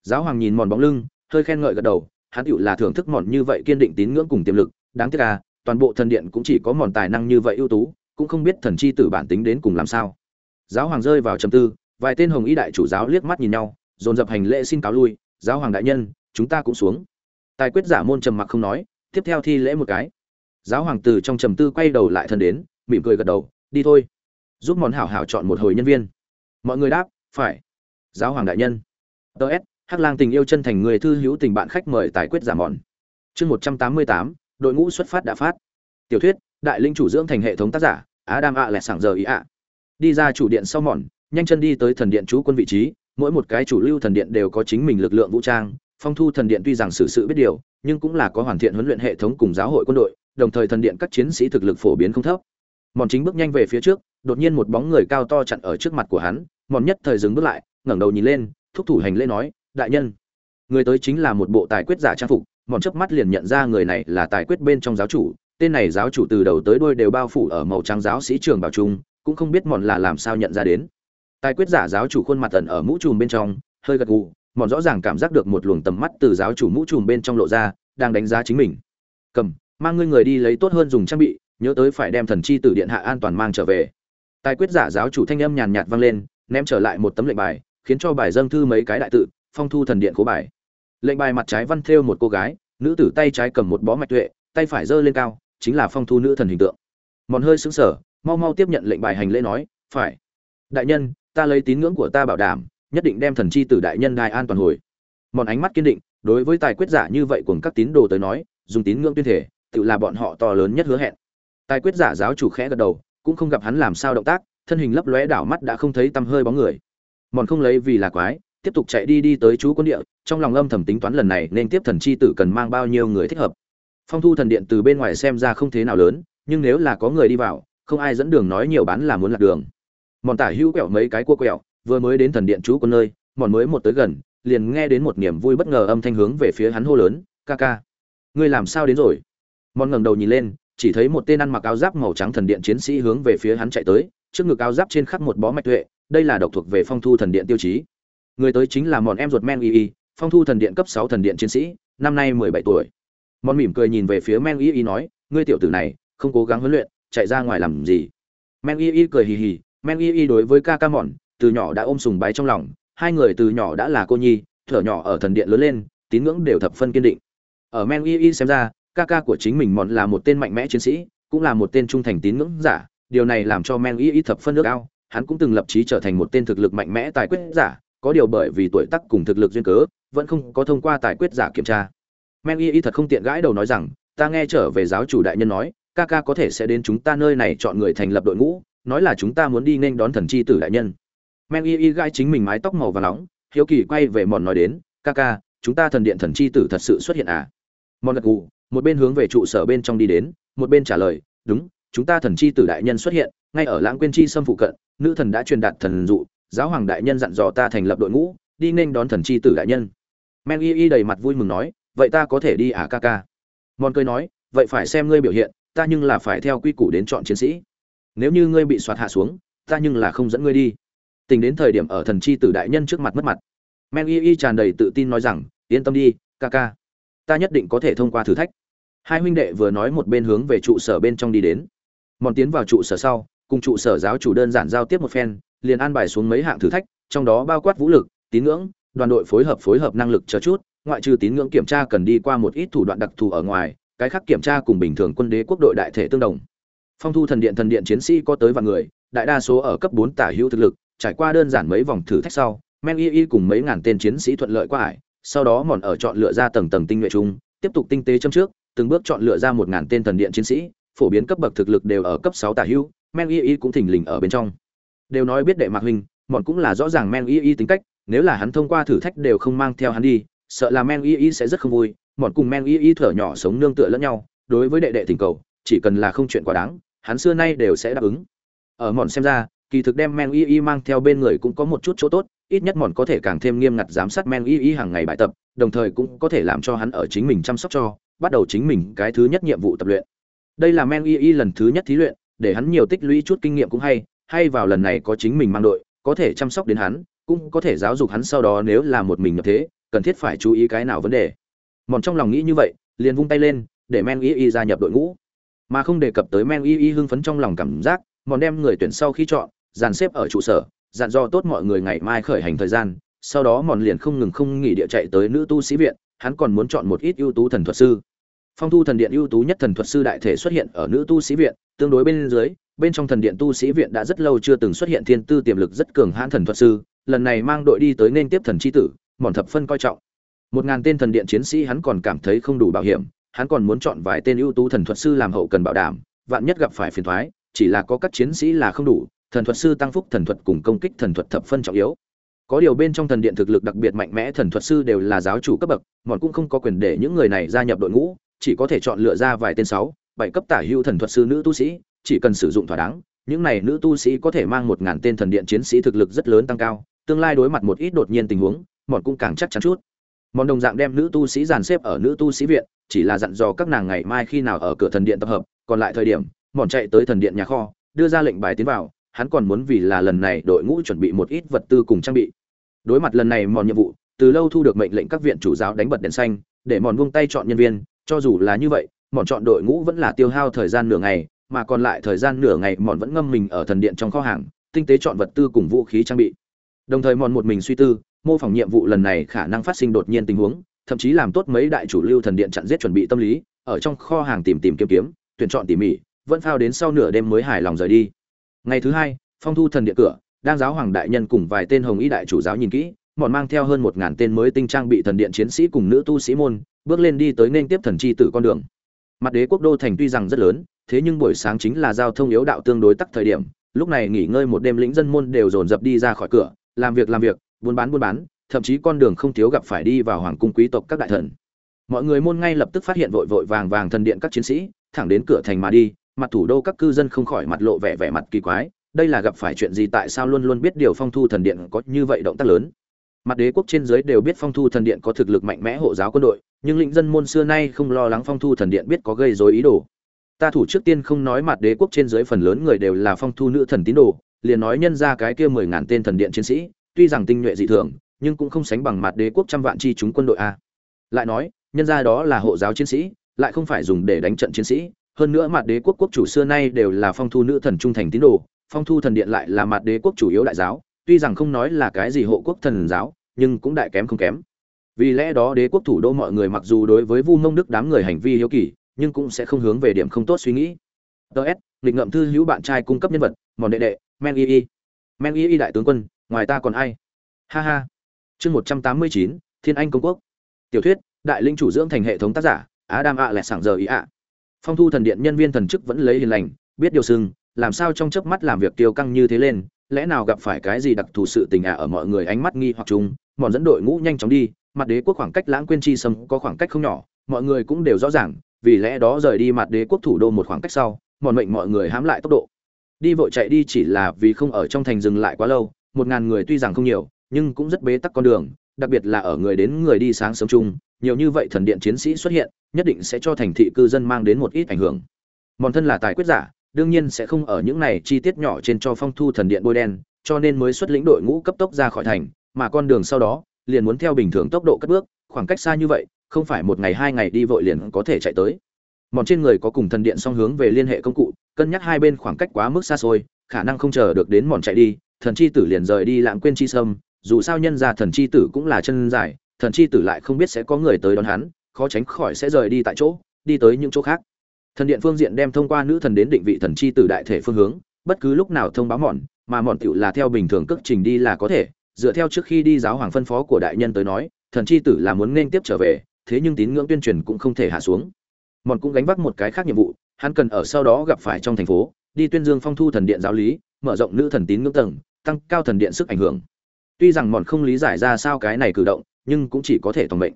[SPEAKER 1] Giáo hoàng nhìn mòn bóng lưng, hơi khen ngợi gật đầu, hắn tựu là thưởng thức mòn như vậy kiên định tín ngưỡng cùng tiềm lực, đáng tiếc là toàn bộ thần điện cũng chỉ có mòn tài năng như vậy ưu tú, cũng không biết thần chi tử bản tính đến cùng làm sao. Giáo hoàng rơi vào trầm tư, vài tên hồng y đại chủ giáo liếc mắt nhìn nhau, dồn dập hành lễ xin cáo lui, giáo hoàng đại nhân chúng ta cũng xuống. Tài quyết giả môn trầm mặc không nói, tiếp theo thi lễ một cái. Giáo hoàng từ trong trầm tư quay đầu lại thân đến, mỉm cười gật đầu, đi thôi. Giúp món hảo hảo chọn một hồi nhân viên. Mọi người đáp, phải. Giáo hoàng đại nhân. Ts hắc lang tình yêu chân thành người thư hữu tình bạn khách mời tài quyết giả mòn. Chương một trăm tám mươi tám, đội ngũ xuất phát đã phát. Tiểu thuyết, đại linh chủ dưỡng thành hệ thống tác giả, adam ạ lẹ sảng giờ ý ạ đi ra chủ điện sau mòn, nhanh chân đi tới thần điện chú quân vị trí, mỗi một cái chủ lưu thần điện đều có chính mình lực lượng vũ trang phong thu thần điện tuy rằng xử sự biết điều, nhưng cũng là có hoàn thiện huấn luyện hệ thống cùng giáo hội quân đội, đồng thời thần điện các chiến sĩ thực lực phổ biến không thấp. Mòn chính bước nhanh về phía trước, đột nhiên một bóng người cao to chặn ở trước mặt của hắn, mòn nhất thời dừng bước lại, ngẩng đầu nhìn lên, thúc thủ hành lễ nói, đại nhân. Người tới chính là một bộ tài quyết giả trang phục, mòn chớp mắt liền nhận ra người này là tài quyết bên trong giáo chủ, tên này giáo chủ từ đầu tới đuôi đều bao phủ ở màu trắng giáo sĩ trường bảo trung, cũng không biết mòn là làm sao nhận ra đến. Tài quyết giả giáo chủ khuôn mặt tần ở mũ trùm bên trong, hơi gật gù mòn rõ ràng cảm giác được một luồng tầm mắt từ giáo chủ mũ trùm bên trong lộ ra, đang đánh giá chính mình. Cầm, mang ngươi người đi lấy tốt hơn dùng trang bị, nhớ tới phải đem thần chi tử điện hạ an toàn mang trở về. Tài quyết giả giáo chủ thanh âm nhàn nhạt vang lên, ném trở lại một tấm lệnh bài, khiến cho bài dâng thư mấy cái đại tự, phong thu thần điện cố bài. Lệnh bài mặt trái văn thêu một cô gái, nữ tử tay trái cầm một bó mạch tuệ, tay phải giơ lên cao, chính là phong thu nữ thần hình tượng. Mòn hơi sững sờ, mau mau tiếp nhận lệnh bài hành lễ nói, phải. Đại nhân, ta lấy tín ngưỡng của ta bảo đảm nhất định đem thần chi tử đại nhân đai an toàn hồi. Mòn ánh mắt kiên định, đối với tài quyết giả như vậy cùng các tín đồ tới nói, dùng tín ngưỡng tuyên thể, tự là bọn họ to lớn nhất hứa hẹn. Tài quyết giả giáo chủ khẽ gật đầu, cũng không gặp hắn làm sao động tác, thân hình lấp lóe đảo mắt đã không thấy tăm hơi bóng người. Mòn không lấy vì là quái, tiếp tục chạy đi đi tới chú quân địa, trong lòng âm thầm tính toán lần này nên tiếp thần chi tử cần mang bao nhiêu người thích hợp. Phong thu thần điện từ bên ngoài xem ra không thế nào lớn, nhưng nếu là có người đi vào, không ai dẫn đường nói nhiều bán là muốn lạc đường. Mòn tả hữu quẹo mấy cái cua quẹo vừa mới đến thần điện chú quân nơi mòn mới một tới gần, liền nghe đến một niềm vui bất ngờ âm thanh hướng về phía hắn hô lớn, ca ca, ngươi làm sao đến rồi? Mòn ngẩng đầu nhìn lên, chỉ thấy một tên ăn mặc áo giáp màu trắng thần điện chiến sĩ hướng về phía hắn chạy tới, trước ngực áo giáp trên khắc một bó mạch tuệ, đây là độc thuộc về phong thu thần điện tiêu chí. Người tới chính là mòn em ruột men y y phong thu thần điện cấp sáu thần điện chiến sĩ, năm nay mười bảy tuổi. Mòn mỉm cười nhìn về phía men y y nói, ngươi tiểu tử này, không cố gắng huấn luyện, chạy ra ngoài làm gì? Men y y cười hì hì men y y đối với ca ca mòn từ nhỏ đã ôm sùng bái trong lòng, hai người từ nhỏ đã là cô nhi, thở nhỏ ở thần điện lớn lên, tín ngưỡng đều thập phân kiên định. Ở men y y xem ra, ca ca của chính mình mòn là một tên mạnh mẽ chiến sĩ, cũng là một tên trung thành tín ngưỡng giả, điều này làm cho men y y thập phân nước ao, hắn cũng từng lập chí trở thành một tên thực lực mạnh mẽ tài quyết giả, có điều bởi vì tuổi tác cùng thực lực duyên cớ, vẫn không có thông qua tài quyết giả kiểm tra. Men y y thật không tiện gãi đầu nói rằng, ta nghe trở về giáo chủ đại nhân nói, ca ca có thể sẽ đến chúng ta nơi này chọn người thành lập đội ngũ, nói là chúng ta muốn đi nên đón thần chi tử đại nhân men y y gãi chính mình mái tóc màu và nóng, hiếu kỳ quay về mòn nói đến, ca ca, chúng ta thần điện thần chi tử thật sự xuất hiện à? Mòn gật gù, một bên hướng về trụ sở bên trong đi đến, một bên trả lời, đúng, chúng ta thần chi tử đại nhân xuất hiện, ngay ở lãng quên chi xâm phụ cận, nữ thần đã truyền đạt thần dụ, giáo hoàng đại nhân dặn dò ta thành lập đội ngũ, đi nên đón thần chi tử đại nhân. Men y y đầy mặt vui mừng nói, vậy ta có thể đi à ca ca? Mòn cười nói, vậy phải xem ngươi biểu hiện, ta nhưng là phải theo quy củ đến chọn chiến sĩ. Nếu như ngươi bị soạt hạ xuống, ta nhưng là không dẫn ngươi đi tình đến thời điểm ở thần chi tử đại nhân trước mặt mất mặt. Men y y tràn đầy tự tin nói rằng, yên tâm đi, ca ca. Ta nhất định có thể thông qua thử thách. Hai huynh đệ vừa nói một bên hướng về trụ sở bên trong đi đến. Mòn tiến vào trụ sở sau, cùng trụ sở giáo chủ đơn giản giao tiếp một phen, liền an bài xuống mấy hạng thử thách, trong đó bao quát vũ lực, tín ngưỡng, đoàn đội phối hợp phối hợp năng lực chờ chút, ngoại trừ tín ngưỡng kiểm tra cần đi qua một ít thủ đoạn đặc thù ở ngoài, cái khác kiểm tra cùng bình thường quân đế quốc đội đại thể tương đồng. Phong thu thần điện thần điện chiến sĩ có tới vạn người, đại đa số ở cấp bốn tả hữu thực lực trải qua đơn giản mấy vòng thử thách sau, men y y cùng mấy ngàn tên chiến sĩ thuận lợi qua hải sau đó mòn ở chọn lựa ra tầng tầng tinh nhuệ chung, tiếp tục tinh tế châm trước, từng bước chọn lựa ra một ngàn tên thần điện chiến sĩ, phổ biến cấp bậc thực lực đều ở cấp sáu tả hữu men y y cũng thình lình ở bên trong. Đều nói biết đệ mạc huynh bọn cũng là rõ ràng men y y tính cách, nếu là hắn thông qua thử thách đều không mang theo hắn đi, sợ là men y y sẽ rất không vui Bọn cùng men y y thở nhỏ sống nương tựa lẫn nhau, đối với đệ đệ tình cầu, chỉ cần là không chuyện quá đáng, hắn xưa nay đều sẽ đáp ứng. Ở bọn xem ra kỳ thực đem men y y mang theo bên người cũng có một chút chỗ tốt, ít nhất mòn có thể càng thêm nghiêm ngặt giám sát men y y hàng ngày bài tập, đồng thời cũng có thể làm cho hắn ở chính mình chăm sóc cho, bắt đầu chính mình cái thứ nhất nhiệm vụ tập luyện. Đây là men y y lần thứ nhất thí luyện, để hắn nhiều tích lũy chút kinh nghiệm cũng hay hay vào lần này có chính mình mang đội, có thể chăm sóc đến hắn, cũng có thể giáo dục hắn sau đó nếu là một mình nhập thế, cần thiết phải chú ý cái nào vấn đề. Mòn trong lòng nghĩ như vậy, liền vung tay lên, để men y y gia nhập đội ngũ. Mà không đề cập tới men y y hưng phấn trong lòng cảm giác, mòn đem người tuyển sau khi chọn dàn xếp ở trụ sở, dặn dò tốt mọi người ngày mai khởi hành thời gian, sau đó mòn liền không ngừng không nghỉ địa chạy tới nữ tu sĩ viện, hắn còn muốn chọn một ít ưu tú thần thuật sư. Phong thu thần điện ưu tú nhất thần thuật sư đại thể xuất hiện ở nữ tu sĩ viện, tương đối bên dưới, bên trong thần điện tu sĩ viện đã rất lâu chưa từng xuất hiện thiên tư tiềm lực rất cường hãn thần thuật sư, lần này mang đội đi tới nên tiếp thần chi tử, mòn thập phân coi trọng. Một ngàn tên thần điện chiến sĩ hắn còn cảm thấy không đủ bảo hiểm, hắn còn muốn chọn vài tên ưu tú thần thuật sư làm hậu cần bảo đảm, vạn nhất gặp phải phiền thoái, chỉ là có các chiến sĩ là không đủ thần thuật sư tăng phúc thần thuật cùng công kích thần thuật thập phân trọng yếu. Có điều bên trong thần điện thực lực đặc biệt mạnh mẽ, thần thuật sư đều là giáo chủ cấp bậc, bọn cũng không có quyền để những người này gia nhập đội ngũ, chỉ có thể chọn lựa ra vài tên sáu, bảy cấp tả hưu thần thuật sư nữ tu sĩ, chỉ cần sử dụng thỏa đáng, những này nữ tu sĩ có thể mang một ngàn tên thần điện chiến sĩ thực lực rất lớn tăng cao, tương lai đối mặt một ít đột nhiên tình huống, bọn cũng càng chắc chắn chút. Bọn đồng dạng đem nữ tu sĩ dàn xếp ở nữ tu sĩ viện, chỉ là dặn dò các nàng ngày mai khi nào ở cửa thần điện tập hợp, còn lại thời điểm, bọn chạy tới thần điện nhà kho, đưa ra lệnh bài tiến vào hắn còn muốn vì là lần này đội ngũ chuẩn bị một ít vật tư cùng trang bị. Đối mặt lần này mòn nhiệm vụ, từ lâu thu được mệnh lệnh các viện chủ giáo đánh bật đèn xanh, để mòn buông tay chọn nhân viên, cho dù là như vậy, mòn chọn đội ngũ vẫn là tiêu hao thời gian nửa ngày, mà còn lại thời gian nửa ngày mòn vẫn ngâm mình ở thần điện trong kho hàng, tinh tế chọn vật tư cùng vũ khí trang bị. Đồng thời mòn một mình suy tư, mô phỏng nhiệm vụ lần này khả năng phát sinh đột nhiên tình huống, thậm chí làm tốt mấy đại chủ lưu thần điện chặn giết chuẩn bị tâm lý, ở trong kho hàng tìm tìm kiếm kiếm, tuyển chọn tỉ mỉ, vẫn phao đến sau nửa đêm mới hài lòng rời đi ngày thứ hai, phong thu thần điện cửa, đang giáo hoàng đại nhân cùng vài tên hồng y đại chủ giáo nhìn kỹ, mọn mang theo hơn một ngàn tên mới tinh trang bị thần điện chiến sĩ cùng nữ tu sĩ môn, bước lên đi tới nên tiếp thần chi tử con đường. Mặt đế quốc đô thành tuy rằng rất lớn, thế nhưng buổi sáng chính là giao thông yếu đạo tương đối tắc thời điểm, lúc này nghỉ ngơi một đêm lĩnh dân môn đều dồn dập đi ra khỏi cửa, làm việc làm việc, buôn bán buôn bán, thậm chí con đường không thiếu gặp phải đi vào hoàng cung quý tộc các đại thần. Mọi người môn ngay lập tức phát hiện vội vội vàng vàng thần điện các chiến sĩ, thẳng đến cửa thành mà đi mặt thủ đô các cư dân không khỏi mặt lộ vẻ vẻ mặt kỳ quái, đây là gặp phải chuyện gì, tại sao luôn luôn biết điều phong thu thần điện có như vậy động tác lớn? Mặt đế quốc trên dưới đều biết phong thu thần điện có thực lực mạnh mẽ hộ giáo quân đội, nhưng lĩnh dân môn xưa nay không lo lắng phong thu thần điện biết có gây dối ý đồ. Ta thủ trước tiên không nói mặt đế quốc trên dưới phần lớn người đều là phong thu nữ thần tín đồ, liền nói nhân ra cái kia mười ngàn tên thần điện chiến sĩ, tuy rằng tinh nhuệ dị thường, nhưng cũng không sánh bằng mặt đế quốc trăm vạn chi chúng quân đội a. Lại nói, nhân ra đó là hộ giáo chiến sĩ, lại không phải dùng để đánh trận chiến sĩ hơn nữa mặt đế quốc quốc chủ xưa nay đều là phong thu nữ thần trung thành tín đồ, phong thu thần điện lại là mặt đế quốc chủ yếu đại giáo, tuy rằng không nói là cái gì hộ quốc thần giáo, nhưng cũng đại kém không kém. Vì lẽ đó đế quốc thủ đô mọi người mặc dù đối với vu mông đức đám người hành vi hiếu kỳ, nhưng cũng sẽ không hướng về điểm không tốt suy nghĩ. Ts lịch ngậm thư hữu bạn trai cung cấp nhân vật, mòn đệ đệ, men y y. Men y y đại tướng quân, ngoài ta còn ai? Ha ha. Chương một trăm tám mươi chín, thiên anh công quốc. Tiểu thuyết, đại linh chủ dưỡng thành hệ thống tác giả á đam ạ lẹ sảng giờ ý ạ phong thu thần điện nhân viên thần chức vẫn lấy hiền lành, biết điều sưng làm sao trong chớp mắt làm việc tiêu căng như thế lên, lẽ nào gặp phải cái gì đặc thù sự tình à ở mọi người ánh mắt nghi hoặc chung mòn dẫn đội ngũ nhanh chóng đi, mặt đế quốc khoảng cách lãng quên chi sâm có khoảng cách không nhỏ, mọi người cũng đều rõ ràng, vì lẽ đó rời đi mặt đế quốc thủ đô một khoảng cách sau mòn mệnh mọi người hãm lại tốc độ. Đi vội chạy đi chỉ là vì không ở trong thành dừng lại quá lâu, một ngàn người tuy rằng không nhiều, nhưng cũng rất bế tắc con đường, đặc biệt là ở người đến người đi sáng sớm chung nhiều như vậy thần điện chiến sĩ xuất hiện, nhất định sẽ cho thành thị cư dân mang đến một ít ảnh hưởng. Mòn thân là tài quyết giả, đương nhiên sẽ không ở những này chi tiết nhỏ trên cho phong thu thần điện bôi đen, cho nên mới xuất lĩnh đội ngũ cấp tốc ra khỏi thành, mà con đường sau đó, liền muốn theo bình thường tốc độ cất bước, khoảng cách xa như vậy, không phải một ngày hai ngày đi vội liền có thể chạy tới. Mòn trên người có cùng thần điện song hướng về liên hệ công cụ, cân nhắc hai bên khoảng cách quá mức xa xôi, khả năng không chờ được đến mòn chạy đi, thần chi tử liền rời đi lãng quên chi sâm, dù sao nhân gia thần chi tử cũng là chân dài thần chi tử lại không biết sẽ có người tới đón hắn, khó tránh khỏi sẽ rời đi tại chỗ, đi tới những chỗ khác. Thần điện phương diện đem thông qua nữ thần đến định vị thần chi tử đại thể phương hướng, bất cứ lúc nào thông báo mòn mà mòn tựu là theo bình thường cước trình đi là có thể. Dựa theo trước khi đi giáo hoàng phân phó của đại nhân tới nói, thần chi tử là muốn nên tiếp trở về, thế nhưng tín ngưỡng tuyên truyền cũng không thể hạ xuống. Mòn cũng gánh vác một cái khác nhiệm vụ, hắn cần ở sau đó gặp phải trong thành phố, đi tuyên dương phong thu thần điện giáo lý, mở rộng nữ thần tín ngưỡng tầng, tăng cao thần điện sức ảnh hưởng. Tuy rằng mòn không lý giải ra sao cái này cử động nhưng cũng chỉ có thể tòng mệnh.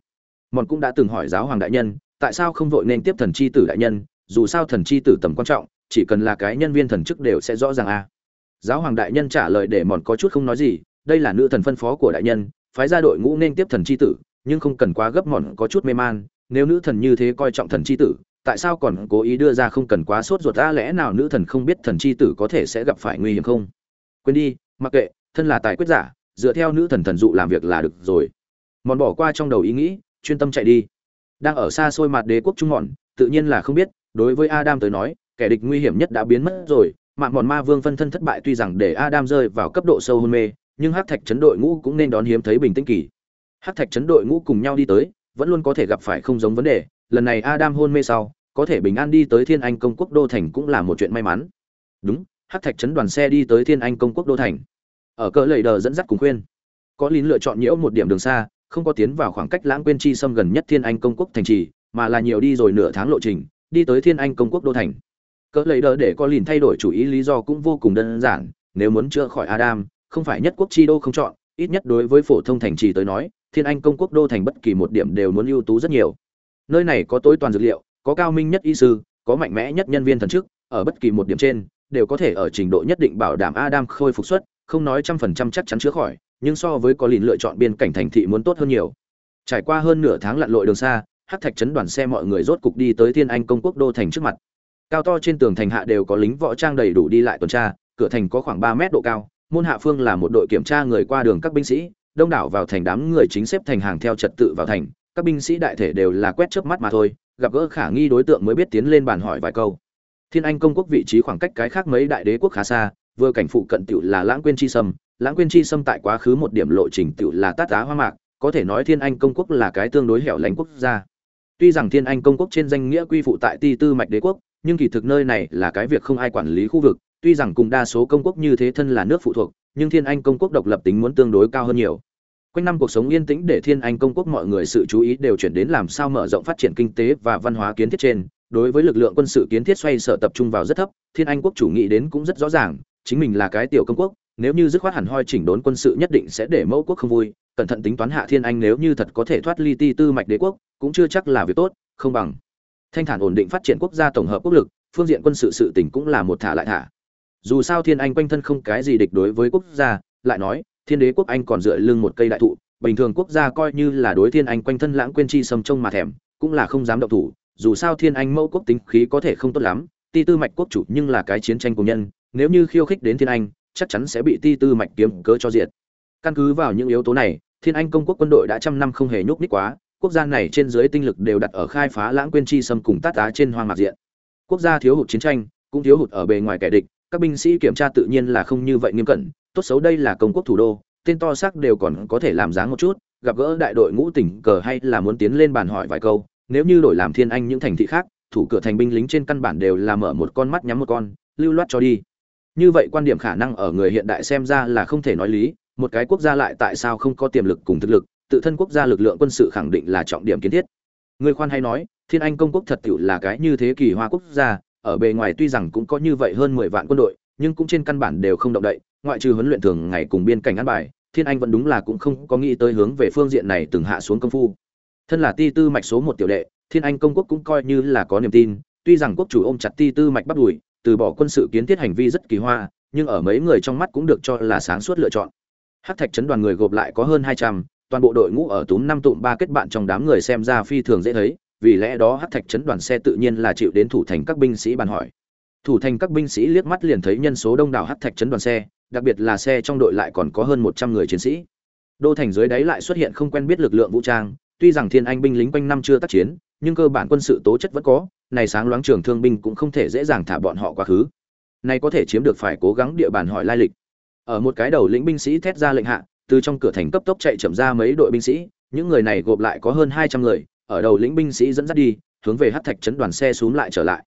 [SPEAKER 1] Mòn cũng đã từng hỏi giáo hoàng đại nhân, tại sao không vội nên tiếp thần chi tử đại nhân, dù sao thần chi tử tầm quan trọng, chỉ cần là cái nhân viên thần chức đều sẽ rõ ràng a. Giáo hoàng đại nhân trả lời để mòn có chút không nói gì, đây là nữ thần phân phó của đại nhân, phái ra đội ngũ nên tiếp thần chi tử, nhưng không cần quá gấp mòn có chút mê man, nếu nữ thần như thế coi trọng thần chi tử, tại sao còn cố ý đưa ra không cần quá sốt ruột ra lẽ nào nữ thần không biết thần chi tử có thể sẽ gặp phải nguy hiểm không? Quên đi, mặc kệ, thân là tài quyết giả, dựa theo nữ thần thần dụ làm việc là được rồi mòn bỏ qua trong đầu ý nghĩ, chuyên tâm chạy đi. Đang ở xa xôi mặt đế quốc trung mòn, tự nhiên là không biết, đối với adam tới nói, kẻ địch nguy hiểm nhất đã biến mất rồi. Mạng mòn ma vương phân thân thất bại tuy rằng để adam rơi vào cấp độ sâu hôn mê, nhưng hắc thạch chấn đội ngũ cũng nên đón hiếm thấy bình tĩnh kỳ. Hắc thạch chấn đội ngũ cùng nhau đi tới, vẫn luôn có thể gặp phải không giống vấn đề. Lần này adam hôn mê sau, có thể bình an đi tới thiên anh công quốc đô thành cũng là một chuyện may mắn. Đúng, hắc thạch chấn đoàn xe đi tới thiên anh công quốc đô thành. Ở cỡ lầy đờ dẫn dắt cùng khuyên. Có lín lựa chọn nhiễu một điểm đường xa không có tiến vào khoảng cách lãng quên chi xâm gần nhất thiên anh công quốc thành trì, mà là nhiều đi rồi nửa tháng lộ trình, đi tới thiên anh công quốc đô thành. Cỡ lấy đỡ để có lìn thay đổi chủ ý lý do cũng vô cùng đơn giản, nếu muốn chữa khỏi adam, không phải nhất quốc chi đô không chọn, ít nhất đối với phổ thông thành trì tới nói, thiên anh công quốc đô thành bất kỳ một điểm đều muốn ưu tú rất nhiều. Nơi này có tối toàn dược liệu, có cao minh nhất y sư, có mạnh mẽ nhất nhân viên thần chức, ở bất kỳ một điểm trên, đều có thể ở trình độ nhất định bảo đảm adam khôi phục xuất không nói trăm phần trăm chắc chắn chữa khỏi nhưng so với có lìn lựa chọn biên cảnh thành thị muốn tốt hơn nhiều. Trải qua hơn nửa tháng lặn lội đường xa, hắc thạch chấn đoàn xe mọi người rốt cục đi tới thiên anh công quốc đô thành trước mặt. Cao to trên tường thành hạ đều có lính võ trang đầy đủ đi lại tuần tra, cửa thành có khoảng ba mét độ cao, môn hạ phương là một đội kiểm tra người qua đường các binh sĩ, đông đảo vào thành đám người chính xếp thành hàng theo trật tự vào thành, các binh sĩ đại thể đều là quét chớp mắt mà thôi, gặp gỡ khả nghi đối tượng mới biết tiến lên bàn hỏi vài câu. Thiên anh công quốc vị trí khoảng cách cái khác mấy đại đế quốc khá xa, vừa cảnh phụ cận tiểu là lãng quên chi sâm lãng quên chi xâm tại quá khứ một điểm lộ trình tự là tát á hoa mạc, có thể nói thiên anh công quốc là cái tương đối hẻo lánh quốc gia. Tuy rằng thiên anh công quốc trên danh nghĩa quy phụ tại ti tư mạch đế quốc, nhưng kỳ thực nơi này là cái việc không ai quản lý khu vực, tuy rằng cùng đa số công quốc như thế thân là nước phụ thuộc, nhưng thiên anh công quốc độc lập tính muốn tương đối cao hơn nhiều. Quanh năm cuộc sống yên tĩnh để thiên anh công quốc mọi người sự chú ý đều chuyển đến làm sao mở rộng phát triển kinh tế và văn hóa kiến thiết trên. Đối với lực lượng quân sự kiến thiết xoay sở tập trung vào rất thấp, thiên anh quốc chủ nghĩ đến cũng rất rõ ràng, chính mình là cái tiểu công quốc nếu như dứt khoát hẳn hoi chỉnh đốn quân sự nhất định sẽ để mẫu quốc không vui, cẩn thận tính toán hạ thiên anh nếu như thật có thể thoát ly ti tư mạch đế quốc, cũng chưa chắc là việc tốt, không bằng thanh thản ổn định phát triển quốc gia tổng hợp quốc lực, phương diện quân sự sự tỉnh cũng là một thả lại thả. Dù sao thiên anh quanh thân không cái gì địch đối với quốc gia, lại nói, thiên đế quốc anh còn dựa lưng một cây đại thụ, bình thường quốc gia coi như là đối thiên anh quanh thân lãng quên chi sầm trông mà thèm, cũng là không dám động thủ. Dù sao thiên anh mẫu quốc tính khí có thể không tốt lắm, ti tư mạch quốc chủ nhưng là cái chiến tranh của nhân, nếu như khiêu khích đến thiên anh chắc chắn sẽ bị ti tư mạch kiếm cớ cho diệt. Căn cứ vào những yếu tố này, thiên anh công quốc quân đội đã trăm năm không hề nhúc nhích quá, quốc gia này trên dưới tinh lực đều đặt ở khai phá lãng quên chi xâm cùng tát tá trên hoang mạc diện. Quốc gia thiếu hụt chiến tranh, cũng thiếu hụt ở bề ngoài kẻ địch, các binh sĩ kiểm tra tự nhiên là không như vậy nghiêm cẩn, tốt xấu đây là công quốc thủ đô, tên to xác đều còn có thể làm dáng một chút, gặp gỡ đại đội ngũ tỉnh cờ hay là muốn tiến lên bàn hỏi vài câu, nếu như đổi làm thiên anh những thành thị khác, thủ cửa thành binh lính trên căn bản đều là mở một con mắt nhắm một con, lưu loát cho đi như vậy quan điểm khả năng ở người hiện đại xem ra là không thể nói lý, một cái quốc gia lại tại sao không có tiềm lực cùng thực lực, tự thân quốc gia lực lượng quân sự khẳng định là trọng điểm kiến thiết. Người khoan hay nói, thiên anh công quốc thật tiệu là cái như thế kỳ hoa quốc gia, ở bề ngoài tuy rằng cũng có như vậy hơn mười vạn quân đội, nhưng cũng trên căn bản đều không động đậy, ngoại trừ huấn luyện thường ngày cùng biên cảnh ăn bài, thiên anh vẫn đúng là cũng không có nghĩ tới hướng về phương diện này từng hạ xuống công phu. Thân là ti tư mạch số một tiểu đệ, thiên anh công quốc cũng coi như là có niềm tin, tuy rằng quốc chủ ôm chặt ti tư mạch bắt đùi từ bỏ quân sự kiến thiết hành vi rất kỳ hoa nhưng ở mấy người trong mắt cũng được cho là sáng suốt lựa chọn Hắc Thạch trấn đoàn người gộp lại có hơn hai trăm, toàn bộ đội ngũ ở túm năm tụm ba kết bạn trong đám người xem ra phi thường dễ thấy, vì lẽ đó Hắc Thạch trấn đoàn xe tự nhiên là chịu đến thủ thành các binh sĩ bàn hỏi. Thủ thành các binh sĩ liếc mắt liền thấy nhân số đông đảo Hắc Thạch trấn đoàn xe, đặc biệt là xe trong đội lại còn có hơn một trăm người chiến sĩ. Đô thành dưới đáy lại xuất hiện không quen biết lực lượng vũ trang, tuy rằng Thiên Anh binh lính quanh năm chưa tác chiến, nhưng cơ bản quân sự tố chất vẫn có, này sáng loáng trường thương binh cũng không thể dễ dàng thả bọn họ quá khứ. Này có thể chiếm được phải cố gắng địa bàn hỏi lai lịch. Ở một cái đầu lĩnh binh sĩ thét ra lệnh hạ, từ trong cửa thành cấp tốc chạy chậm ra mấy đội binh sĩ, những người này gộp lại có hơn hai trăm người, ở đầu lĩnh binh sĩ dẫn dắt đi, hướng về hát thạch chấn đoàn xe xuống lại trở lại.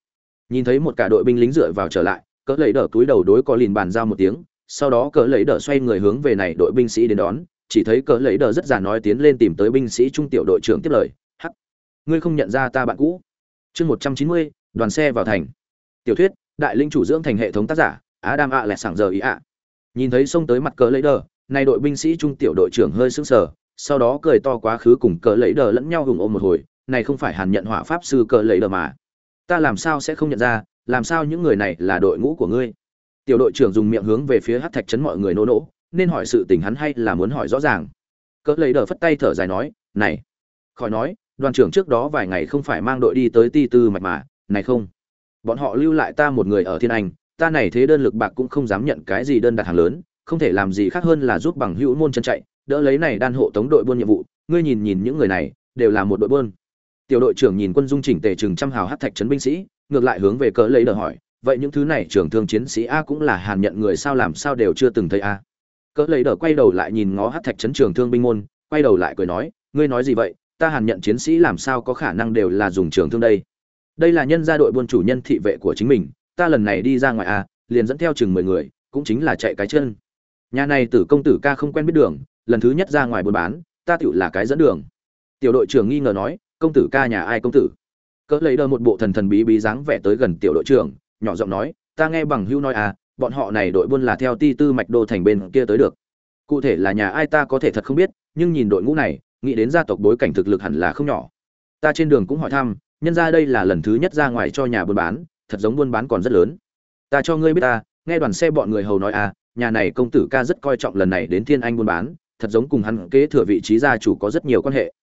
[SPEAKER 1] Nhìn thấy một cả đội binh lính dựa vào trở lại, cỡ lấy đỡ túi đầu đối có lìn bàn giao một tiếng, sau đó cỡ lấy đỡ xoay người hướng về này đội binh sĩ đến đón, chỉ thấy cỡ lấy đỡ rất già nói tiến lên tìm tới binh sĩ trung tiểu đội trưởng tiếp lời, hắc, ngươi không nhận ra ta bạn cũ chương một trăm chín mươi, đoàn xe vào thành. Tiểu thuyết, đại linh chủ dưỡng thành hệ thống tác giả, adam ạ lẹ sảng giờ ý ạ nhìn thấy xông tới mặt cờ lấy đờ, nay đội binh sĩ trung tiểu đội trưởng hơi sững sờ, sau đó cười to quá khứ cùng cờ lấy đờ lẫn nhau hùng ôm một hồi, này không phải hàn nhận hỏa pháp sư cờ lấy đờ mà. Ta làm sao sẽ không nhận ra, làm sao những người này là đội ngũ của ngươi? Tiểu đội trưởng dùng miệng hướng về phía hát thạch chấn mọi người nô nỗ, nên hỏi sự tình hắn hay là muốn hỏi rõ ràng. Cỡ lấy đờ phất tay thở dài nói, này! Khỏi nói đoàn trưởng trước đó vài ngày không phải mang đội đi tới ti tư mạch mà, này không? Bọn họ lưu lại ta một người ở thiên anh, ta này thế đơn lực bạc cũng không dám nhận cái gì đơn đặt hàng lớn, không thể làm gì khác hơn là giúp bằng hữu môn chân chạy, đỡ lấy này đan hộ tống đội buôn nhiệm vụ, ngươi nhìn nhìn những người này, đều là một đội buôn. Tiểu đội trưởng nhìn quân dung chỉnh tề chừng trăm hào hát thạch trấn binh sĩ, ngược lại hướng về cỡ lấy đờ hỏi, vậy những thứ này trưởng thương chiến sĩ a cũng là hàn nhận người sao làm sao đều chưa từng thấy a. Cỡ lấy đờ quay đầu lại nhìn ngó hát thạch trấn trường thương binh môn, quay đầu lại cười nói, ngươi nói gì vậy ta hàn nhận chiến sĩ làm sao có khả năng đều là dùng trường thương đây? Đây là nhân gia đội buôn chủ nhân thị vệ của chính mình, ta lần này đi ra ngoài à liền dẫn theo chừng mười người, cũng chính là chạy cái chân. Nhà này tử công tử ca không quen biết đường, lần thứ nhất ra ngoài buôn bán, ta tựu là cái dẫn đường. Tiểu đội trưởng nghi ngờ nói, công tử ca nhà ai công tử? Cỡ lấy đơ một bộ thần thần bí bí dáng vẻ tới gần tiểu đội trưởng, nhỏ giọng nói, ta nghe bằng hữu nói à bọn họ này đội buôn là theo ti tư mạch đô thành bên kia tới được. Cụ thể là nhà ai ta có thể thật không biết, nhưng nhìn đội ngũ này nghĩ đến gia tộc bối cảnh thực lực hẳn là không nhỏ. Ta trên đường cũng hỏi thăm, nhân ra đây là lần thứ nhất ra ngoài cho nhà buôn bán, thật giống buôn bán còn rất lớn. Ta cho ngươi biết ta, nghe đoàn xe bọn người hầu nói à nhà này công tử ca rất coi trọng lần này đến thiên anh buôn bán, thật giống cùng hắn kế thừa vị trí gia chủ có rất nhiều quan hệ.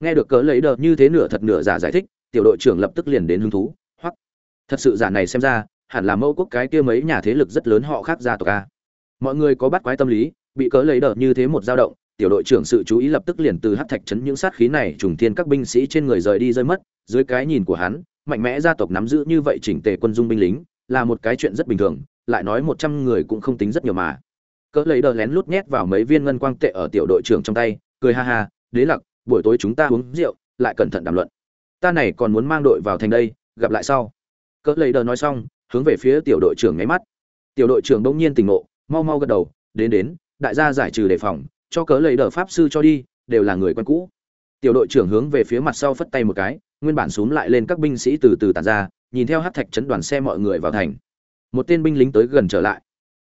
[SPEAKER 1] Nghe được cớ lấy đờ như thế nửa thật nửa giả giải thích, tiểu đội trưởng lập tức liền đến hứng thú hoặc thật sự giả này xem ra, hẳn là mẫu quốc cái kia mấy nhà thế lực rất lớn họ khác gia tộc ca. Mọi người có bắt quái tâm lý, bị cớ lấy đờ như thế một dao động tiểu đội trưởng sự chú ý lập tức liền từ hắc thạch chấn những sát khí này trùng thiên các binh sĩ trên người rời đi rơi mất, dưới cái nhìn của hắn, mạnh mẽ gia tộc nắm giữ như vậy chỉnh tề quân dung binh lính, là một cái chuyện rất bình thường, lại nói một trăm người cũng không tính rất nhiều mà. Cỡ lấy đờ lén lút nhét vào mấy viên ngân quang tệ ở tiểu đội trưởng trong tay, cười ha ha, đế lặc, buổi tối chúng ta uống rượu, lại cẩn thận đàm luận. Ta này còn muốn mang đội vào thành đây, gặp lại sau. Cỡ lấy đờ nói xong, hướng về phía tiểu đội trưởng ngáy mắt. Tiểu đội trưởng bỗng nhiên tỉnh ngộ, mau mau gật đầu, đến đến, đại gia giải trừ đề phòng cho cỡ lấy đờ pháp sư cho đi, đều là người quen cũ. Tiểu đội trưởng hướng về phía mặt sau phất tay một cái, nguyên bản xuống lại lên các binh sĩ từ từ tàn ra, nhìn theo hát thạch chấn đoàn xe mọi người vào thành. Một tên binh lính tới gần trở lại.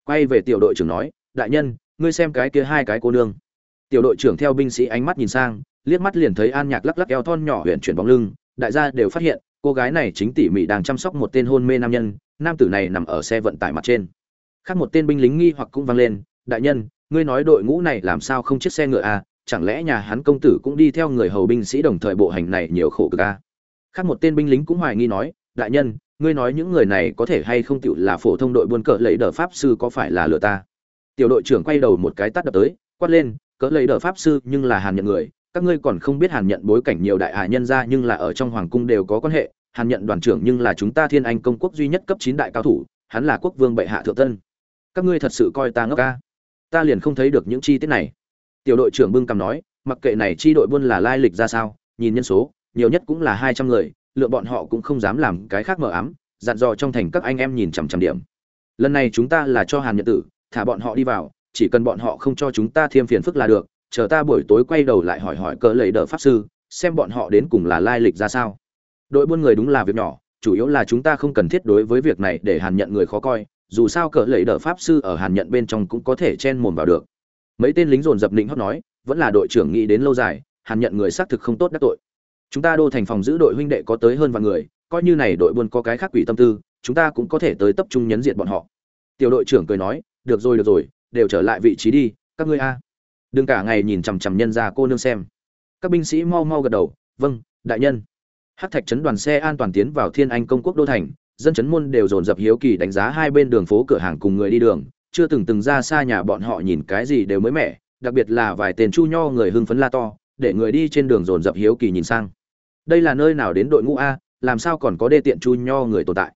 [SPEAKER 1] Quay về tiểu đội trưởng nói, đại nhân, ngươi xem cái kia hai cái cô nương. Tiểu đội trưởng theo binh sĩ ánh mắt nhìn sang, liếc mắt liền thấy an nhạc lắc lắc eo thon nhỏ huyện chuyển bóng lưng, đại gia đều phát hiện, cô gái này chính tỉ mỉ đang chăm sóc một tên hôn mê nam nhân, nam tử này nằm ở xe vận tải mặt trên. Khác một tên binh lính nghi hoặc cũng vang lên, đại nhân ngươi nói đội ngũ này làm sao không chiếc xe ngựa à chẳng lẽ nhà hắn công tử cũng đi theo người hầu binh sĩ đồng thời bộ hành này nhiều khổ cực à? Khác một tên binh lính cũng hoài nghi nói, đại nhân, ngươi nói những người này có thể hay không tiểu là phổ thông đội buôn cờ lấy đờ pháp sư có phải là lừa ta? Tiểu đội trưởng quay đầu một cái tắt đập tới, quát lên cỡ lấy đờ pháp sư nhưng là hàn nhận người, các ngươi còn không biết hàn nhận bối cảnh nhiều đại hạ nhân ra nhưng là ở trong hoàng cung đều có quan hệ, hàn nhận đoàn trưởng nhưng là chúng ta thiên anh công quốc duy nhất cấp chín đại cao thủ, hắn là quốc vương bệ hạ thượng tân các ngươi thật sự coi ta ngốc ca ta liền không thấy được những chi tiết này. Tiểu đội trưởng bưng cầm nói, mặc kệ này chi đội buôn là lai lịch ra sao, nhìn nhân số, nhiều nhất cũng là hai trăm người, lựa bọn họ cũng không dám làm cái khác mờ ám, dặn dò trong thành các anh em nhìn chằm chằm điểm. Lần này chúng ta là cho hàn nhật tử, thả bọn họ đi vào, chỉ cần bọn họ không cho chúng ta thêm phiền phức là được, chờ ta buổi tối quay đầu lại hỏi hỏi cỡ lầy đỡ pháp sư, xem bọn họ đến cùng là lai lịch ra sao. Đội buôn người đúng là việc nhỏ, chủ yếu là chúng ta không cần thiết đối với việc này để hàn nhận người khó coi dù sao cỡ lầy đỡ pháp sư ở hàn nhận bên trong cũng có thể chen mồm vào được. Mấy tên lính dồn dập định hót nói, vẫn là đội trưởng nghĩ đến lâu dài, hàn nhận người xác thực không tốt đắc tội. Chúng ta đô thành phòng giữ đội huynh đệ có tới hơn vài người, coi như này đội buôn có cái khác quỷ tâm tư, chúng ta cũng có thể tới tập trung nhấn diện bọn họ. Tiểu đội trưởng cười nói, được rồi được rồi, đều trở lại vị trí đi, các ngươi a. Đừng cả ngày nhìn chằm chằm nhân ra cô nương xem. Các binh sĩ mau mau gật đầu vâng đại nhân. Hát thạch trấn đoàn xe an toàn tiến vào thiên anh công quốc đô thành dân chấn môn đều dồn dập hiếu kỳ đánh giá hai bên đường phố cửa hàng cùng người đi đường, chưa từng từng ra xa nhà bọn họ nhìn cái gì đều mới mẻ, đặc biệt là vài tên chu nho người hưng phấn la to, để người đi trên đường dồn dập hiếu kỳ nhìn sang. Đây là nơi nào đến đội ngũ a, làm sao còn có đê tiện chu nho người tồn tại?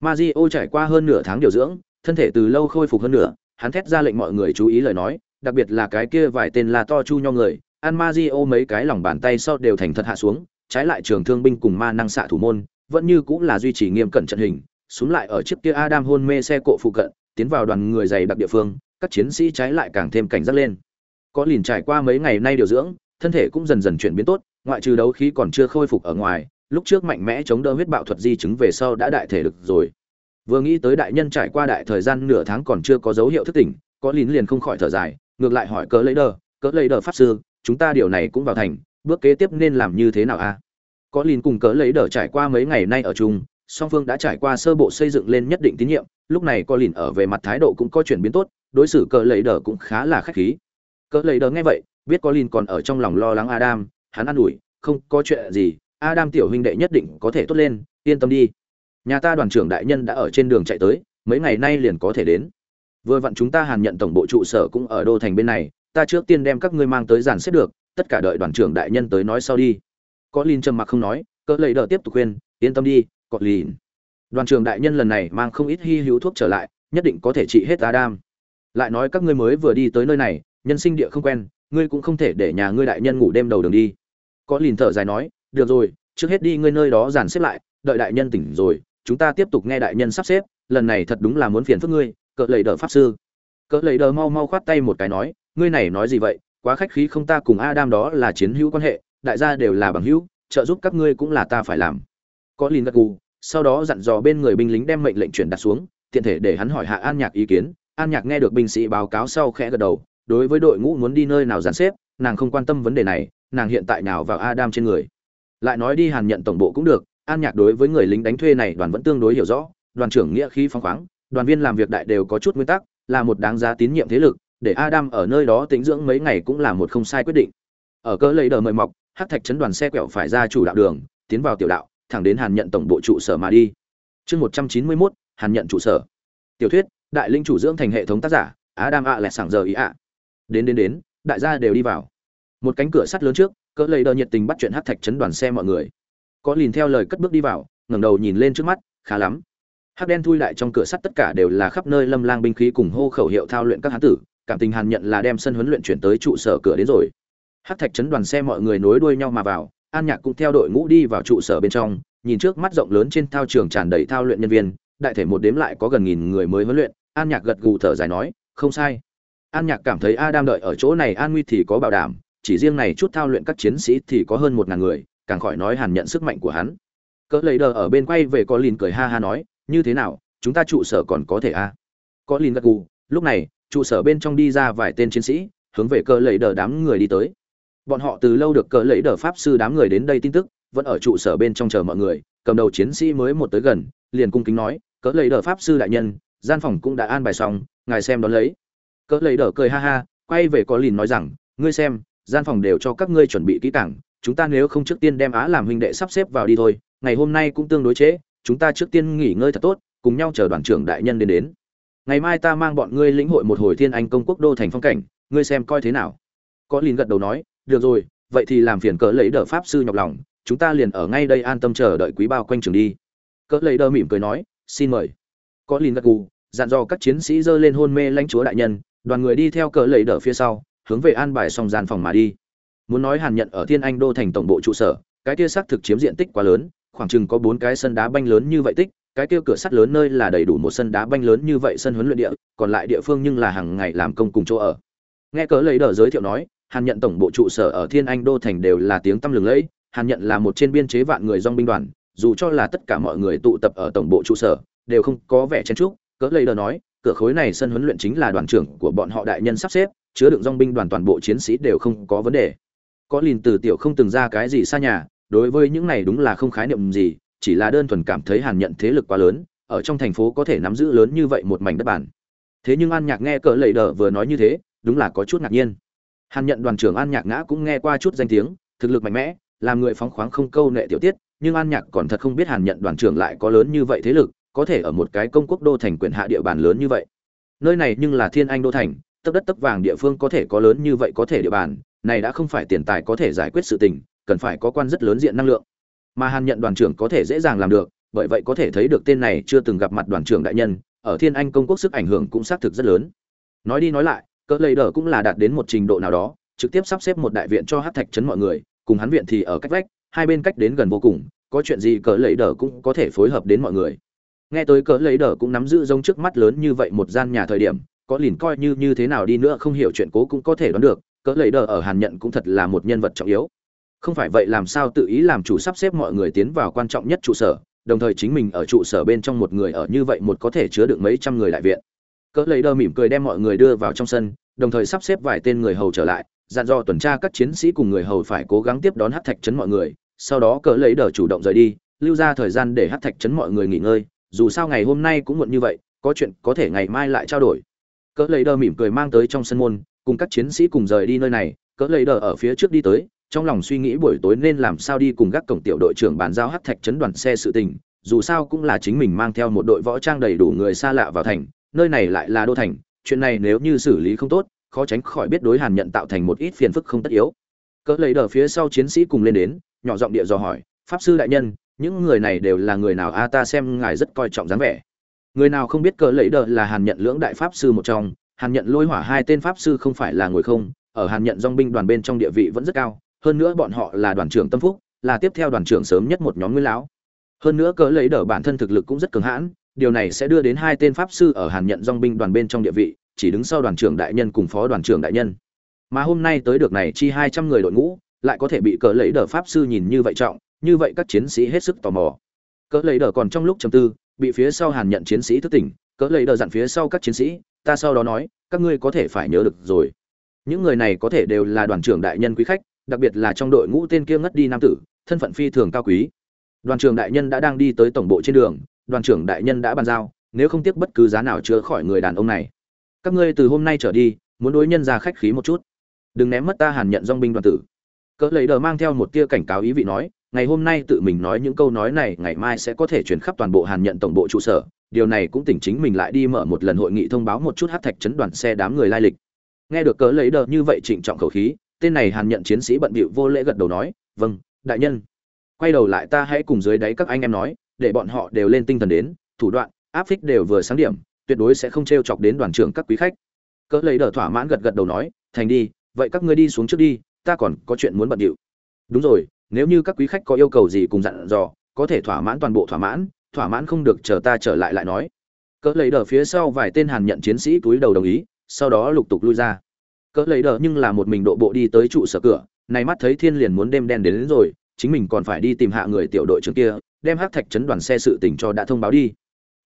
[SPEAKER 1] Mario trải qua hơn nửa tháng điều dưỡng, thân thể từ lâu khôi phục hơn nửa, hắn thét ra lệnh mọi người chú ý lời nói, đặc biệt là cái kia vài tên la to chu nho người, ăn Mario mấy cái lòng bàn tay sau đều thành thật hạ xuống, trái lại trường thương binh cùng ma năng xạ thủ môn vẫn như cũng là duy trì nghiêm cẩn trận hình xuống lại ở chiếc kia Adam hôn mê xe cộ phụ cận, tiến vào đoàn người dày đặc địa phương, các chiến sĩ trái lại càng thêm cảnh giác lên. Có liền trải qua mấy ngày nay điều dưỡng, thân thể cũng dần dần chuyển biến tốt, ngoại trừ đấu khí còn chưa khôi phục ở ngoài, lúc trước mạnh mẽ chống đỡ huyết bạo thuật di chứng về sau đã đại thể lực rồi. Vừa nghĩ tới đại nhân trải qua đại thời gian nửa tháng còn chưa có dấu hiệu thức tỉnh, có lín liền không khỏi thở dài, ngược lại hỏi cỡ lấy đờ, cỡ lấy đờ pháp sư, chúng ta điều này cũng vào thành, bước kế tiếp nên làm như thế nào a? Có lín cùng cỡ lấy đờ trải qua mấy ngày nay ở chung, song phương đã trải qua sơ bộ xây dựng lên nhất định tín nhiệm, lúc này có lín ở về mặt thái độ cũng có chuyển biến tốt, đối xử cỡ lấy đờ cũng khá là khách khí. Cỡ lấy đờ nghe vậy, biết có lín còn ở trong lòng lo lắng adam, hắn an ủi, không, có chuyện gì, adam tiểu huynh đệ nhất định có thể tốt lên, yên tâm đi. Nhà ta đoàn trưởng đại nhân đã ở trên đường chạy tới, mấy ngày nay liền có thể đến. Vừa vặn chúng ta hàn nhận tổng bộ trụ sở cũng ở đô thành bên này, ta trước tiên đem các ngươi mang tới giàn xếp được, tất cả đợi đoàn trưởng đại nhân tới nói sau đi có lin trầm mặc không nói, cỡ lấy đỡ tiếp tục khuyên, yên tâm đi có lin. Đoàn trưởng đại nhân lần này mang không ít hy hữu thuốc trở lại, nhất định có thể trị hết adam. Lại nói các ngươi mới vừa đi tới nơi này, nhân sinh địa không quen, ngươi cũng không thể để nhà ngươi đại nhân ngủ đêm đầu đường đi. Có lìn thở dài nói, được rồi, trước hết đi ngươi nơi đó dàn xếp lại, đợi đại nhân tỉnh rồi, chúng ta tiếp tục nghe đại nhân sắp xếp, lần này thật đúng là muốn phiền phức ngươi, cỡ lầy đỡ pháp sư. Cỡ lầy đỡ mau mau khoát tay một cái nói, ngươi này nói gì vậy, quá khách khí không ta cùng adam đó là chiến hữu quan hệ đại gia đều là bằng hữu, trợ giúp các ngươi cũng là ta phải làm. Có lìn gật gù, sau đó dặn dò bên người binh lính đem mệnh lệnh chuyển đặt xuống, tiện thể để hắn hỏi hạ an nhạc ý kiến. An nhạc nghe được binh sĩ báo cáo sau khẽ gật đầu, đối với đội ngũ muốn đi nơi nào dàn xếp, nàng không quan tâm vấn đề này, nàng hiện tại nào vào adam trên người. Lại nói đi hàn nhận tổng bộ cũng được, an nhạc đối với người lính đánh thuê này đoàn vẫn tương đối hiểu rõ, đoàn trưởng nghĩa khí phóng khoáng, đoàn viên làm việc đại đều có chút nguyên tắc, là một đáng giá tín nhiệm thế lực, để adam ở nơi đó tĩnh dưỡng mấy ngày cũng là một không sai quyết định. Ở cỡ lấy đờ mời mọc Hắc thạch chấn đoàn xe quẹo phải ra chủ đạo đường, tiến vào tiểu đạo, thẳng đến hàn nhận tổng bộ trụ sở mà đi. Chương một trăm chín mươi mốt, hàn nhận trụ sở. Tiểu thuyết, đại linh chủ dưỡng thành hệ thống tác giả á đam ạ lẹ sảng giờ ý ạ. Đến đến đến, đại gia đều đi vào. Một cánh cửa sắt lớn trước, cỡ lấy đờ nhiệt tình bắt chuyện hát thạch chấn đoàn xe mọi người. Có liền theo lời cất bước đi vào, ngẩng đầu nhìn lên trước mắt, khá lắm. Hắc đen thui lại trong cửa sắt tất cả đều là khắp nơi lâm lang binh khí cùng hô khẩu hiệu thao luyện các hán tử, cảm tình hàn nhận là đem sân huấn luyện chuyển tới trụ sở cửa đến rồi hắc thạch chấn đoàn xe mọi người nối đuôi nhau mà vào, an nhạc cũng theo đội ngũ đi vào trụ sở bên trong, nhìn trước mắt rộng lớn trên thao trường tràn đầy thao luyện nhân viên, đại thể một đếm lại có gần nghìn người mới huấn luyện, an nhạc gật gù thở dài nói, không sai. An nhạc cảm thấy adam đợi ở chỗ này an nguy thì có bảo đảm, chỉ riêng này chút thao luyện các chiến sĩ thì có hơn một ngàn người, càng khỏi nói hàn nhận sức mạnh của hắn. Cỡ lấy đờ ở bên quay về có lìn cười ha ha nói, như thế nào, chúng ta trụ sở còn có thể a à? có lìn gật gù, lúc này, trụ sở bên trong đi ra vài tên chiến sĩ, hướng về cỡ lấy đờ đám người đi tới bọn họ từ lâu được cỡ lấy đờ pháp sư đám người đến đây tin tức vẫn ở trụ sở bên trong chờ mọi người cầm đầu chiến sĩ mới một tới gần liền cung kính nói cỡ lấy đờ pháp sư đại nhân gian phòng cũng đã an bài xong ngài xem đón lấy. Cỡ lấy đờ cười ha ha quay về có lìn nói rằng ngươi xem gian phòng đều cho các ngươi chuẩn bị kỹ càng chúng ta nếu không trước tiên đem á làm huynh đệ sắp xếp vào đi thôi ngày hôm nay cũng tương đối chế, chúng ta trước tiên nghỉ ngơi thật tốt cùng nhau chờ đoàn trưởng đại nhân đến đến. Ngày mai ta mang bọn ngươi lĩnh hội một hồi thiên anh công quốc đô thành phong cảnh ngươi xem coi thế nào. Có lìn gật đầu nói được rồi, vậy thì làm phiền cỡ lấy đờ pháp sư nhọc lòng, chúng ta liền ở ngay đây an tâm chờ đợi quý bao quanh trường đi. Cỡ lấy đờ mỉm cười nói, xin mời. Có lìn gật gù, dặn dò các chiến sĩ dơ lên hôn mê lãnh chúa đại nhân, đoàn người đi theo cỡ lấy đờ phía sau, hướng về an bài song gian phòng mà đi. Muốn nói hàn nhận ở thiên anh đô thành tổng bộ trụ sở, cái kia xác thực chiếm diện tích quá lớn, khoảng chừng có bốn cái sân đá banh lớn như vậy tích, cái kia cửa sắt lớn nơi là đầy đủ một sân đá banh lớn như vậy sân huấn luyện địa, còn lại địa phương nhưng là hàng ngày làm công cùng chỗ ở. Nghe cỡ lấy đờ giới thiệu nói hàn nhận tổng bộ trụ sở ở thiên anh đô thành đều là tiếng tăm lừng lẫy, hàn nhận là một trên biên chế vạn người dong binh đoàn, dù cho là tất cả mọi người tụ tập ở tổng bộ trụ sở, đều không có vẻ chen trúc cỡ lây đờ nói, cửa khối này sân huấn luyện chính là đoàn trưởng của bọn họ đại nhân sắp xếp, chứa đựng dong binh đoàn toàn bộ chiến sĩ đều không có vấn đề. Có lìn từ tiểu không từng ra cái gì xa nhà, đối với những này đúng là không khái niệm gì, chỉ là đơn thuần cảm thấy hàn nhận thế lực quá lớn, ở trong thành phố có thể nắm giữ lớn như vậy một mảnh đất bản thế nhưng an nhạc nghe cỡ lầy đờ vừa nói như thế, đúng là có chút ngạc nhiên hàn nhận đoàn trưởng an nhạc ngã cũng nghe qua chút danh tiếng, thực lực mạnh mẽ, làm người phóng khoáng không câu nệ tiểu tiết, nhưng an nhạc còn thật không biết hàn nhận đoàn trưởng lại có lớn như vậy thế lực, có thể ở một cái công quốc đô thành quyền hạ địa bàn lớn như vậy. Nơi này nhưng là thiên anh đô thành, tấp đất tấp vàng địa phương có thể có lớn như vậy có thể địa bàn, này đã không phải tiền tài có thể giải quyết sự tình, cần phải có quan rất lớn diện năng lượng. Mà hàn nhận đoàn trưởng có thể dễ dàng làm được, bởi vậy có thể thấy được tên này chưa từng gặp mặt đoàn trưởng đại nhân, ở thiên anh công quốc sức ảnh hưởng cũng xác thực rất lớn. Nói đi nói lại cỡ lây đờ cũng là đạt đến một trình độ nào đó, trực tiếp sắp xếp một đại viện cho hát thạch trấn mọi người, cùng hắn viện thì ở cách vách, hai bên cách đến gần vô cùng, có chuyện gì cỡ lầy đờ cũng có thể phối hợp đến mọi người. Nghe tới cỡ lầy đờ cũng nắm giữ giống trước mắt lớn như vậy một gian nhà thời điểm, có lìn coi như như thế nào đi nữa không hiểu chuyện cố cũng có thể đoán được, cỡ lầy đờ ở hàn nhận cũng thật là một nhân vật trọng yếu. Không phải vậy làm sao tự ý làm chủ sắp xếp mọi người tiến vào quan trọng nhất trụ sở, đồng thời chính mình ở trụ sở bên trong một người ở như vậy một có thể chứa được mấy trăm người đại viện cỡ lấy đơ mỉm cười đem mọi người đưa vào trong sân đồng thời sắp xếp vài tên người hầu trở lại dặn dò tuần tra các chiến sĩ cùng người hầu phải cố gắng tiếp đón hát thạch trấn mọi người sau đó cỡ lấy đờ chủ động rời đi lưu ra thời gian để hát thạch trấn mọi người nghỉ ngơi dù sao ngày hôm nay cũng muộn như vậy có chuyện có thể ngày mai lại trao đổi. Cỡ lấy đờ mỉm cười mang tới trong sân môn cùng các chiến sĩ cùng rời đi nơi này cỡ lấy đờ ở phía trước đi tới trong lòng suy nghĩ buổi tối nên làm sao đi cùng các cổng tiểu đội trưởng bàn giao hát thạch chấn đoàn xe sự tình, dù sao cũng là chính mình mang theo một đội võ trang đầy đủ người xa lạ vào thành, nơi này lại là đô thành, chuyện này nếu như xử lý không tốt, khó tránh khỏi biết đối Hàn nhận tạo thành một ít phiền phức không tất yếu. Cỡ lấy đờ phía sau chiến sĩ cùng lên đến, nhỏ giọng địa dò hỏi, "Pháp sư đại nhân, những người này đều là người nào a ta xem ngài rất coi trọng dáng vẻ." Người nào không biết cỡ lấy đờ là Hàn nhận lưỡng đại pháp sư một trong, Hàn nhận lôi hỏa hai tên pháp sư không phải là ngồi không, ở Hàn nhận dong binh đoàn bên trong địa vị vẫn rất cao, hơn nữa bọn họ là đoàn trưởng tâm phúc là tiếp theo đoàn trưởng sớm nhất một nhóm nguyên lão hơn nữa cỡ lấy đờ bản thân thực lực cũng rất cường hãn điều này sẽ đưa đến hai tên pháp sư ở hàn nhận dòng binh đoàn bên trong địa vị, chỉ đứng sau đoàn trưởng đại nhân cùng phó đoàn trưởng đại nhân. Mà hôm nay tới được này chi hai trăm người đội ngũ, lại có thể bị cỡ lấy đỡ pháp sư nhìn như vậy trọng, như vậy các chiến sĩ hết sức tò mò. Cỡ lấy đỡ còn trong lúc trầm tư, bị phía sau hàn nhận chiến sĩ thức tỉnh, cỡ lấy đỡ dặn phía sau các chiến sĩ, ta sau đó nói, các ngươi có thể phải nhớ được rồi. Những người này có thể đều là đoàn trưởng đại nhân quý khách, đặc biệt là trong đội ngũ tên kia ngất đi nam tử, thân phận phi thường cao quý. Đoàn trưởng đại nhân đã đang đi tới tổng bộ trên đường đoàn trưởng đại nhân đã bàn giao, nếu không tiếc bất cứ giá nào chữa khỏi người đàn ông này. Các ngươi từ hôm nay trở đi, muốn đối nhân ra khách khí một chút. Đừng ném mất ta hàn nhận dong binh đoàn tử. Cỡ lấy đờ mang theo một tia cảnh cáo ý vị nói, ngày hôm nay tự mình nói những câu nói này, ngày mai sẽ có thể chuyển khắp toàn bộ hàn nhận tổng bộ trụ sở. Điều này cũng tỉnh chính mình lại đi mở một lần hội nghị thông báo một chút hát thạch chấn đoàn xe đám người lai lịch. Nghe được cỡ lấy đờ như vậy trịnh trọng khẩu khí, tên này hàn nhận chiến sĩ bận bịu vô lễ gật đầu nói vâng đại nhân. Quay đầu lại ta hãy cùng dưới đáy các anh em nói để bọn họ đều lên tinh thần đến thủ đoạn áp phích đều vừa sáng điểm tuyệt đối sẽ không t r e o chọc đến đoàn trưởng các quý khách. Cỡ lấy đờ thỏa mãn gật gật đầu nói thành đi vậy các ngươi đi xuống trước đi ta còn có chuyện muốn bận điệu. Đúng rồi nếu như các quý khách có yêu cầu gì cùng dặn dò có thể thỏa mãn toàn bộ thỏa mãn thỏa mãn không được chờ ta trở lại lại nói. Cỡ lấy đờ phía sau vài tên hàn nhận chiến sĩ túi đầu đồng ý sau đó lục tục lui ra. Cỡ lấy đờ nhưng là một mình độ bộ đi tới trụ sở cửa này mắt thấy thiên liền muốn đêm đen đến, đến rồi chính mình còn phải đi tìm hạ người tiểu đội trưởng kia đem hắc thạch chấn đoàn xe sự tình cho đã thông báo đi.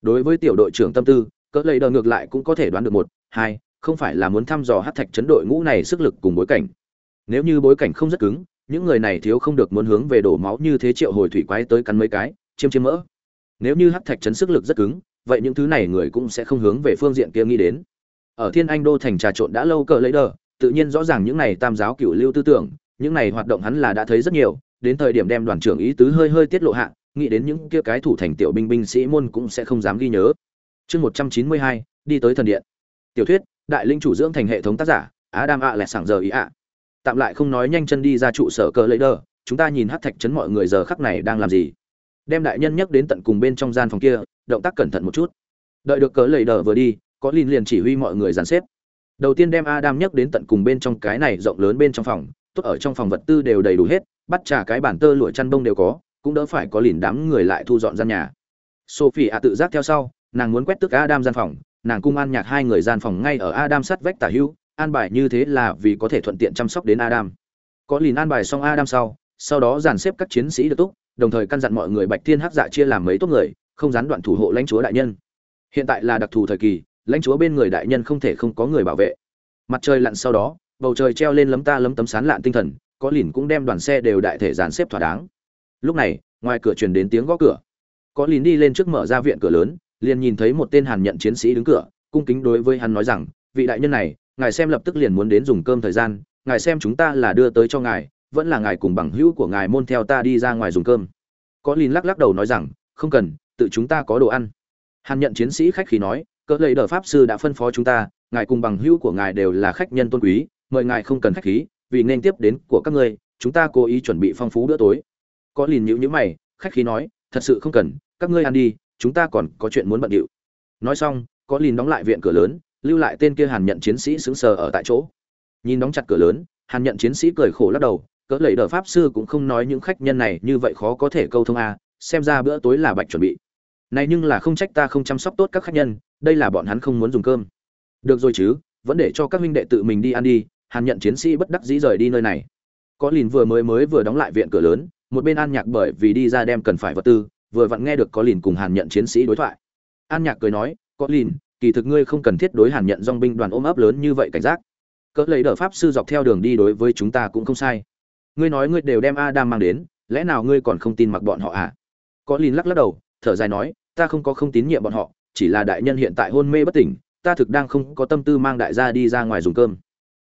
[SPEAKER 1] Đối với tiểu đội trưởng tâm tư, cỡ lấy đờ ngược lại cũng có thể đoán được một, hai, không phải là muốn thăm dò hắc thạch chấn đội ngũ này sức lực cùng bối cảnh. Nếu như bối cảnh không rất cứng, những người này thiếu không được muốn hướng về đổ máu như thế triệu hồi thủy quái tới cắn mấy cái, chiêm chiêm mỡ. Nếu như hắc thạch chấn sức lực rất cứng, vậy những thứ này người cũng sẽ không hướng về phương diện kia nghĩ đến. Ở thiên anh đô thành trà trộn đã lâu cỡ lấy đờ, tự nhiên rõ ràng những này tam giáo cửu lưu tư tưởng, những này hoạt động hắn là đã thấy rất nhiều, đến thời điểm đem đoàn trưởng ý tứ hơi hơi tiết lộ hạ nghĩ đến những kia cái thủ thành tiểu binh binh sĩ môn cũng sẽ không dám ghi nhớ. Chương một trăm chín mươi hai, đi tới thần điện. Tiểu thuyết, đại linh chủ dưỡng thành hệ thống tác giả, adam ạ lẻ sảng giờ ý ạ. Tạm lại không nói nhanh chân đi ra trụ sở cờ lấy đờ, chúng ta nhìn hắc thạch chấn mọi người giờ khắc này đang làm gì. Đem đại nhân nhắc đến tận cùng bên trong gian phòng kia, động tác cẩn thận một chút. Đợi được cờ lấy đờ vừa đi, có lin liền chỉ huy mọi người dàn xếp. Đầu tiên đem adam nhắc đến tận cùng bên trong cái này rộng lớn bên trong phòng, tốt ở trong phòng vật tư đều đầy đủ hết, bắt trả cái bản tơ lụa chăn bông đều có cũng đỡ phải có lìn đám người lại thu dọn gian nhà. Sophie ạ tự giác theo sau, nàng muốn quét tức adam gian phòng, nàng cung an nhạc hai người gian phòng ngay ở adam sát vách tả hữu, an bài như thế là vì có thể thuận tiện chăm sóc đến adam. Có lìn an bài xong adam sau sau đó dàn xếp các chiến sĩ được túc, đồng thời căn dặn mọi người bạch thiên hắc dạ chia làm mấy tốt người, không gián đoạn thủ hộ lãnh chúa đại nhân. Hiện tại là đặc thù thời kỳ, lãnh chúa bên người đại nhân không thể không có người bảo vệ. Mặt trời lặn sau đó, bầu trời treo lên lấm ta lấm tấm sán lạn tinh thần, có lìn cũng đem đoàn xe đều đại thể dàn xếp thỏa đáng lúc này, ngoài cửa truyền đến tiếng gõ cửa. Có lìn đi lên trước mở ra viện cửa lớn, liền nhìn thấy một tên hàn nhận chiến sĩ đứng cửa, cung kính đối với hắn nói rằng, vị đại nhân này, ngài xem lập tức liền muốn đến dùng cơm thời gian, ngài xem chúng ta là đưa tới cho ngài, vẫn là ngài cùng bằng hữu của ngài môn theo ta đi ra ngoài dùng cơm. Có lìn lắc lắc đầu nói rằng, không cần, tự chúng ta có đồ ăn. Hàn nhận chiến sĩ khách khí nói, cỡ lấy đờ pháp sư đã phân phó chúng ta, ngài cùng bằng hữu của ngài đều là khách nhân tôn quý, mời ngài không cần khách khí, vì nên tiếp đến của các ngươi, chúng ta cố ý chuẩn bị phong phú bữa tối có lìn nhữ nhữ mày khách khí nói thật sự không cần các ngươi ăn đi chúng ta còn có chuyện muốn bận điệu. Nói xong có lìn đóng lại viện cửa lớn lưu lại tên kia hàn nhận chiến sĩ sững sờ ở tại chỗ. Nhìn đóng chặt cửa lớn hàn nhận chiến sĩ cười khổ lắc đầu cỡ lầy đờ pháp sư cũng không nói những khách nhân này như vậy khó có thể câu thông a à, xem ra bữa tối là bạch chuẩn bị. Này nhưng là không trách ta không chăm sóc tốt các khách nhân đây là bọn hắn không muốn dùng cơm. Được rồi chứ vẫn để cho các huynh đệ tự mình đi ăn đi hàn nhận chiến sĩ bất đắc dĩ rời đi nơi này. Có lìn vừa mới mới vừa đóng lại viện cửa lớn một bên an nhạc bởi vì đi ra đem cần phải vật tư, vừa vặn nghe được có lìn cùng hàn nhận chiến sĩ đối thoại. An nhạc cười nói, có lìn, kỳ thực ngươi không cần thiết đối hàn nhận dong binh đoàn ôm ấp lớn như vậy cảnh giác. Cỡ lấy đỡ pháp sư dọc theo đường đi đối với chúng ta cũng không sai. Ngươi nói ngươi đều đem adam mang đến, lẽ nào ngươi còn không tin mặc bọn họ à? Có lìn lắc lắc đầu, thở dài nói, ta không có không tín nhiệm bọn họ, chỉ là đại nhân hiện tại hôn mê bất tỉnh, ta thực đang không có tâm tư mang đại gia đi ra ngoài dùng cơm.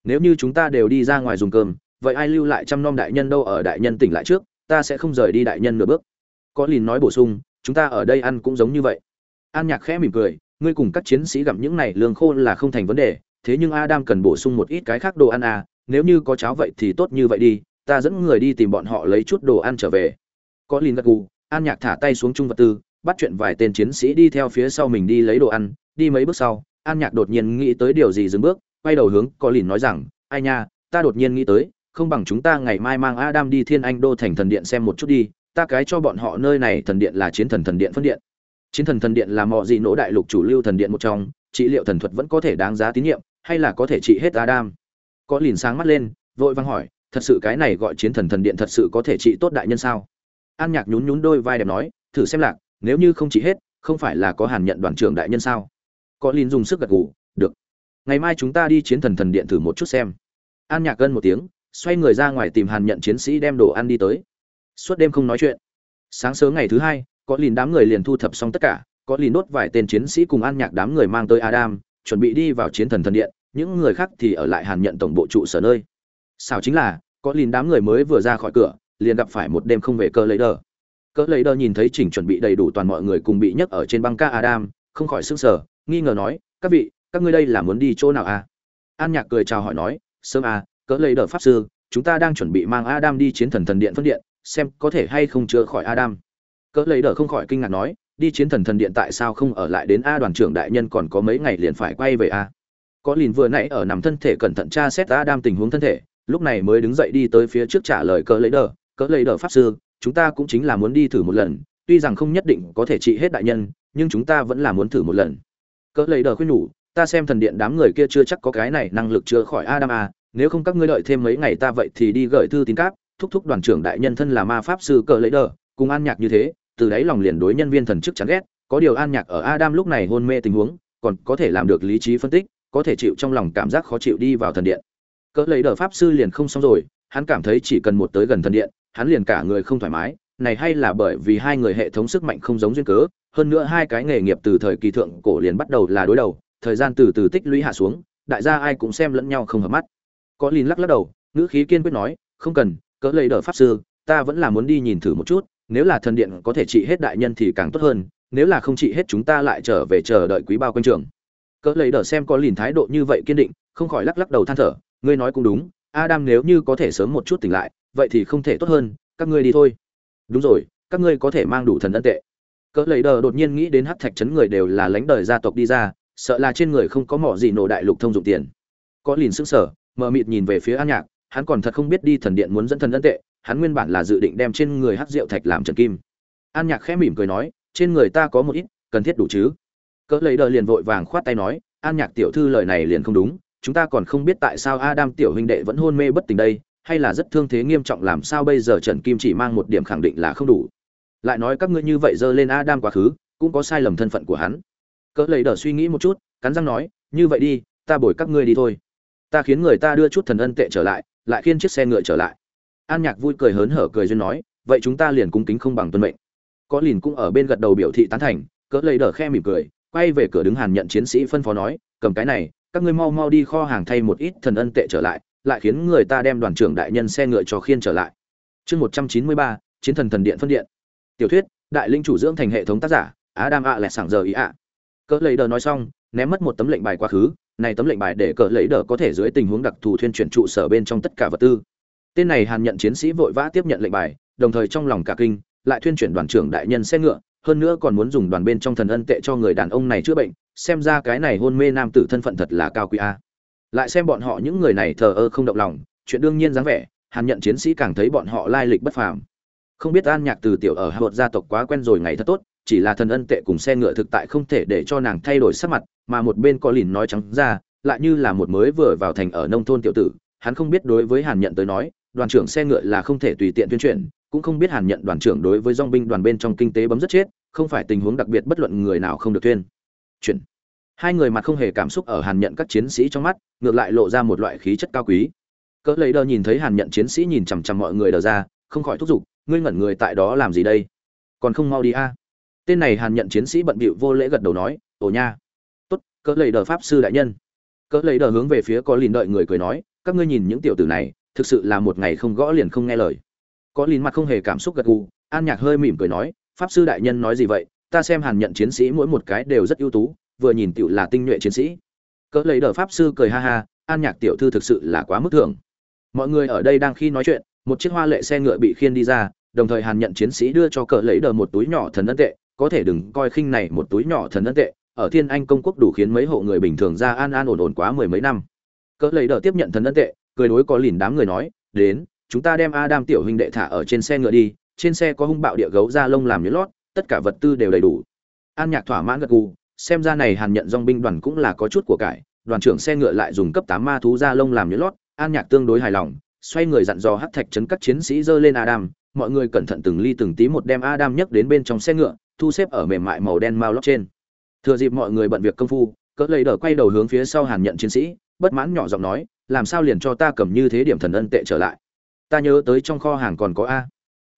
[SPEAKER 1] Nếu như chúng ta đều đi ra ngoài dùng cơm, vậy ai lưu lại chăm nom đại nhân đâu ở đại nhân tỉnh lại trước? Ta sẽ không rời đi đại nhân nửa bước. Có lìn nói bổ sung, chúng ta ở đây ăn cũng giống như vậy. An nhạc khẽ mỉm cười, ngươi cùng các chiến sĩ gặp những này lương khô là không thành vấn đề, thế nhưng adam cần bổ sung một ít cái khác đồ ăn à nếu như có cháo vậy thì tốt như vậy đi, ta dẫn người đi tìm bọn họ lấy chút đồ ăn trở về. Có lìn gật gù, an nhạc thả tay xuống trung vật tư, bắt chuyện vài tên chiến sĩ đi theo phía sau mình đi lấy đồ ăn, đi mấy bước sau, an nhạc đột nhiên nghĩ tới điều gì dừng bước, quay đầu hướng có lìn nói rằng, ai nha, ta đột nhiên nghĩ tới không bằng chúng ta ngày mai mang adam đi thiên anh đô thành thần điện xem một chút đi, ta cái cho bọn họ nơi này thần điện là chiến thần thần điện phân điện. Chiến thần thần điện là mọ gì nỗ đại lục chủ lưu thần điện một trong, trị liệu thần thuật vẫn có thể đáng giá tín nhiệm, hay là có thể trị hết adam? Có liền sáng mắt lên, vội vàng hỏi, thật sự cái này gọi chiến thần thần điện thật sự có thể trị tốt đại nhân sao? An nhạc nhún nhún đôi vai đẹp nói, thử xem lạc, nếu như không trị hết, không phải là có hàn nhận đoàn trưởng đại nhân sao? Có liền dùng sức gật gù, được. Ngày mai chúng ta đi chiến thần thần điện thử một chút xem. An nhạc gân một tiếng xoay người ra ngoài tìm hàn nhận chiến sĩ đem đồ ăn đi tới. Suốt đêm không nói chuyện. Sáng sớm ngày thứ hai, có lìn đám người liền thu thập xong tất cả, có lìn đốt vài tên chiến sĩ cùng an nhạc đám người mang tới adam, chuẩn bị đi vào chiến thần thần điện, những người khác thì ở lại hàn nhận tổng bộ trụ sở nơi. Sao chính là, có lìn đám người mới vừa ra khỏi cửa, liền gặp phải một đêm không về cơ lấy đờ. Cơ lấy đờ nhìn thấy chỉnh chuẩn bị đầy đủ toàn mọi người cùng bị nhấc ở trên băng ca adam, không khỏi sức sở nghi ngờ nói, các vị, các ngươi đây là muốn đi chỗ nào à? An nhạc cười chào hỏi nói, sớm à cỡ lấy đờ pháp sư, chúng ta đang chuẩn bị mang adam đi chiến thần thần điện phân điện, xem có thể hay không chữa khỏi adam. Cỡ lấy đờ không khỏi kinh ngạc nói, đi chiến thần thần điện tại sao không ở lại đến a đoàn trưởng đại nhân còn có mấy ngày liền phải quay về a. Có lìn vừa nãy ở nằm thân thể cẩn thận tra xét adam tình huống thân thể, lúc này mới đứng dậy đi tới phía trước trả lời cỡ lấy đờ, cỡ lấy đờ pháp sư, chúng ta cũng chính là muốn đi thử một lần, tuy rằng không nhất định có thể trị hết đại nhân, nhưng chúng ta vẫn là muốn thử một lần. Cỡ lấy đờ khuyên nhủ, ta xem thần điện đám người kia chưa chắc có cái này năng lực chữa khỏi adam a nếu không các ngươi đợi thêm mấy ngày ta vậy thì đi gửi thư tín cáp, thúc thúc đoàn trưởng đại nhân thân là ma pháp sư cỡ lấy đờ, cùng an nhạc như thế, từ đấy lòng liền đối nhân viên thần chức chán ghét, có điều an nhạc ở adam lúc này hôn mê tình huống, còn có thể làm được lý trí phân tích, có thể chịu trong lòng cảm giác khó chịu đi vào thần điện. Cỡ lấy đờ pháp sư liền không xong rồi, hắn cảm thấy chỉ cần một tới gần thần điện, hắn liền cả người không thoải mái, này hay là bởi vì hai người hệ thống sức mạnh không giống duyên cớ, hơn nữa hai cái nghề nghiệp từ thời kỳ thượng cổ liền bắt đầu là đối đầu, thời gian từ từ tích lũy hạ xuống, đại gia ai cũng xem lẫn nhau không hợp mắt có lìn lắc lắc đầu, ngữ khí kiên quyết nói, không cần, cỡ lấy đờ pháp sư, ta vẫn là muốn đi nhìn thử một chút, nếu là thần điện có thể trị hết đại nhân thì càng tốt hơn, nếu là không trị hết chúng ta lại trở về chờ đợi quý bao quanh trường. Cỡ lấy đờ xem có lìn thái độ như vậy kiên định, không khỏi lắc lắc đầu than thở, ngươi nói cũng đúng, adam nếu như có thể sớm một chút tỉnh lại, vậy thì không thể tốt hơn, các ngươi đi thôi. Đúng rồi, các ngươi có thể mang đủ thần ân tệ. Cỡ lấy đờ đột nhiên nghĩ đến hát thạch chấn người đều là lãnh đời gia tộc đi ra, sợ là trên người không có mỏ gì nổ đại lục thông dụng tiền. Có lìn sững sờ mờ mịt nhìn về phía an nhạc, hắn còn thật không biết đi thần điện muốn dẫn thần ân tệ, hắn nguyên bản là dự định đem trên người hắc rượu thạch làm trần kim. An nhạc khẽ mỉm cười nói, trên người ta có một ít, cần thiết đủ chứ? Cỡ lấy đờ liền vội vàng khoát tay nói, an nhạc tiểu thư lời này liền không đúng, chúng ta còn không biết tại sao adam tiểu huynh đệ vẫn hôn mê bất tỉnh đây, hay là rất thương thế nghiêm trọng làm sao bây giờ trần kim chỉ mang một điểm khẳng định là không đủ. Lại nói các ngươi như vậy dơ lên adam quá khứ, cũng có sai lầm thân phận của hắn. Cỡ lấy đờ suy nghĩ một chút, cắn răng nói, như vậy đi, ta bồi các ngươi đi thôi ta khiến người ta đưa chút thần ân tệ trở lại lại khiên chiếc xe ngựa trở lại. An nhạc vui cười hớn hở cười duyên nói, vậy chúng ta liền cung kính không bằng tuân mệnh. Có lìn cũng ở bên gật đầu biểu thị tán thành, cỡ lấy đờ khe mỉm cười, quay về cửa đứng hàn nhận chiến sĩ phân phó nói, cầm cái này, các ngươi mau mau đi kho hàng thay một ít thần ân tệ trở lại lại khiến người ta đem đoàn trưởng đại nhân xe ngựa cho khiên trở lại. Chương một trăm chín mươi ba, chiến thần thần điện phân điện. Tiểu thuyết, đại linh chủ dưỡng thành hệ thống tác giả á đam ạ à lẹ sảng giờ ý ạ cỡ lấy đờ nói xong ném mất một tấm lệnh bài quá khứ, này tấm lệnh bài để cỡ lấy đờ có thể dưới tình huống đặc thù thuyên chuyển trụ sở bên trong tất cả vật tư. Tên này hàn nhận chiến sĩ vội vã tiếp nhận lệnh bài, đồng thời trong lòng cả kinh, lại thuyên chuyển đoàn trưởng đại nhân xe ngựa, hơn nữa còn muốn dùng đoàn bên trong thần ân tệ cho người đàn ông này chữa bệnh, xem ra cái này hôn mê nam tử thân phận thật là cao quý a. Lại xem bọn họ những người này thờ ơ không động lòng, chuyện đương nhiên dáng vẻ, hàn nhận chiến sĩ càng thấy bọn họ lai lịch bất phàm. Không biết an nhạc từ tiểu ở hạ gia tộc quá quen rồi ngày thật tốt chỉ là thần ân tệ cùng xe ngựa thực tại không thể để cho nàng thay đổi sắc mặt, mà một bên có lìn nói trắng ra, lại như là một mới vừa vào thành ở nông thôn tiểu tử, hắn không biết đối với hàn nhận tới nói, đoàn trưởng xe ngựa là không thể tùy tiện tuyên truyền, cũng không biết hàn nhận đoàn trưởng đối với dong binh đoàn bên trong kinh tế bấm rất chết, không phải tình huống đặc biệt bất luận người nào không được tuyên. Chuyển. Hai người mặt không hề cảm xúc ở hàn nhận các chiến sĩ trong mắt, ngược lại lộ ra một loại khí chất cao quý. Cỡ lấy đờ nhìn thấy hàn nhận chiến sĩ nhìn chằm chằm mọi người đờ ra, không khỏi thúc giục, ngươi ngẩn người tại đó làm gì đây? Còn không mau đi a? Tên này hàn nhận chiến sĩ bận bịu vô lễ gật đầu nói, ồ nha. Tốt, cỡ lấy đờ pháp sư đại nhân. Cỡ lấy đờ hướng về phía có lìn đợi người cười nói, các ngươi nhìn những tiểu tử này, thực sự là một ngày không gõ liền không nghe lời. Có lìn mặt không hề cảm xúc gật gù, an nhạc hơi mỉm cười nói, pháp sư đại nhân nói gì vậy? Ta xem hàn nhận chiến sĩ mỗi một cái đều rất ưu tú, vừa nhìn tiểu là tinh nhuệ chiến sĩ. Cỡ lấy đờ pháp sư cười ha ha, an nhạc tiểu thư thực sự là quá mức thường. mọi người ở đây đang khi nói chuyện, một chiếc hoa lệ xe ngựa bị khiên đi ra, đồng thời hàn nhận chiến sĩ đưa cho cỡ lấy đờ một túi nhỏ thần ân tệ có thể đừng coi khinh này một túi nhỏ thần ân tệ, ở thiên anh công quốc đủ khiến mấy hộ người bình thường ra an an ổn ổn quá mười mấy năm. Cỡ lấy đờ tiếp nhận thần ân tệ, cười đối có lìn đám người nói, đến, chúng ta đem adam tiểu huynh đệ thả ở trên xe ngựa đi, trên xe có hung bạo địa gấu da lông làm nhớ lót, tất cả vật tư đều đầy đủ. An nhạc thỏa mãn gật gù, xem ra này hàn nhận dong binh đoàn cũng là có chút của cải, đoàn trưởng xe ngựa lại dùng cấp tám ma thú da lông làm nhớ lót, an nhạc tương đối hài lòng, xoay người dặn dò hắc thạch chấn các chiến sĩ dơ lên adam, mọi người cẩn thận từng ly từng tí một đem adam nhấc đến bên trong xe ngựa thu xếp ở mềm mại màu đen mao lót trên. Thừa dịp mọi người bận việc công phu, cỡ lấy đờ quay đầu hướng phía sau hàn nhận chiến sĩ, bất mãn nhỏ giọng nói, làm sao liền cho ta cầm như thế điểm thần ân tệ trở lại? Ta nhớ tới trong kho hàng còn có a.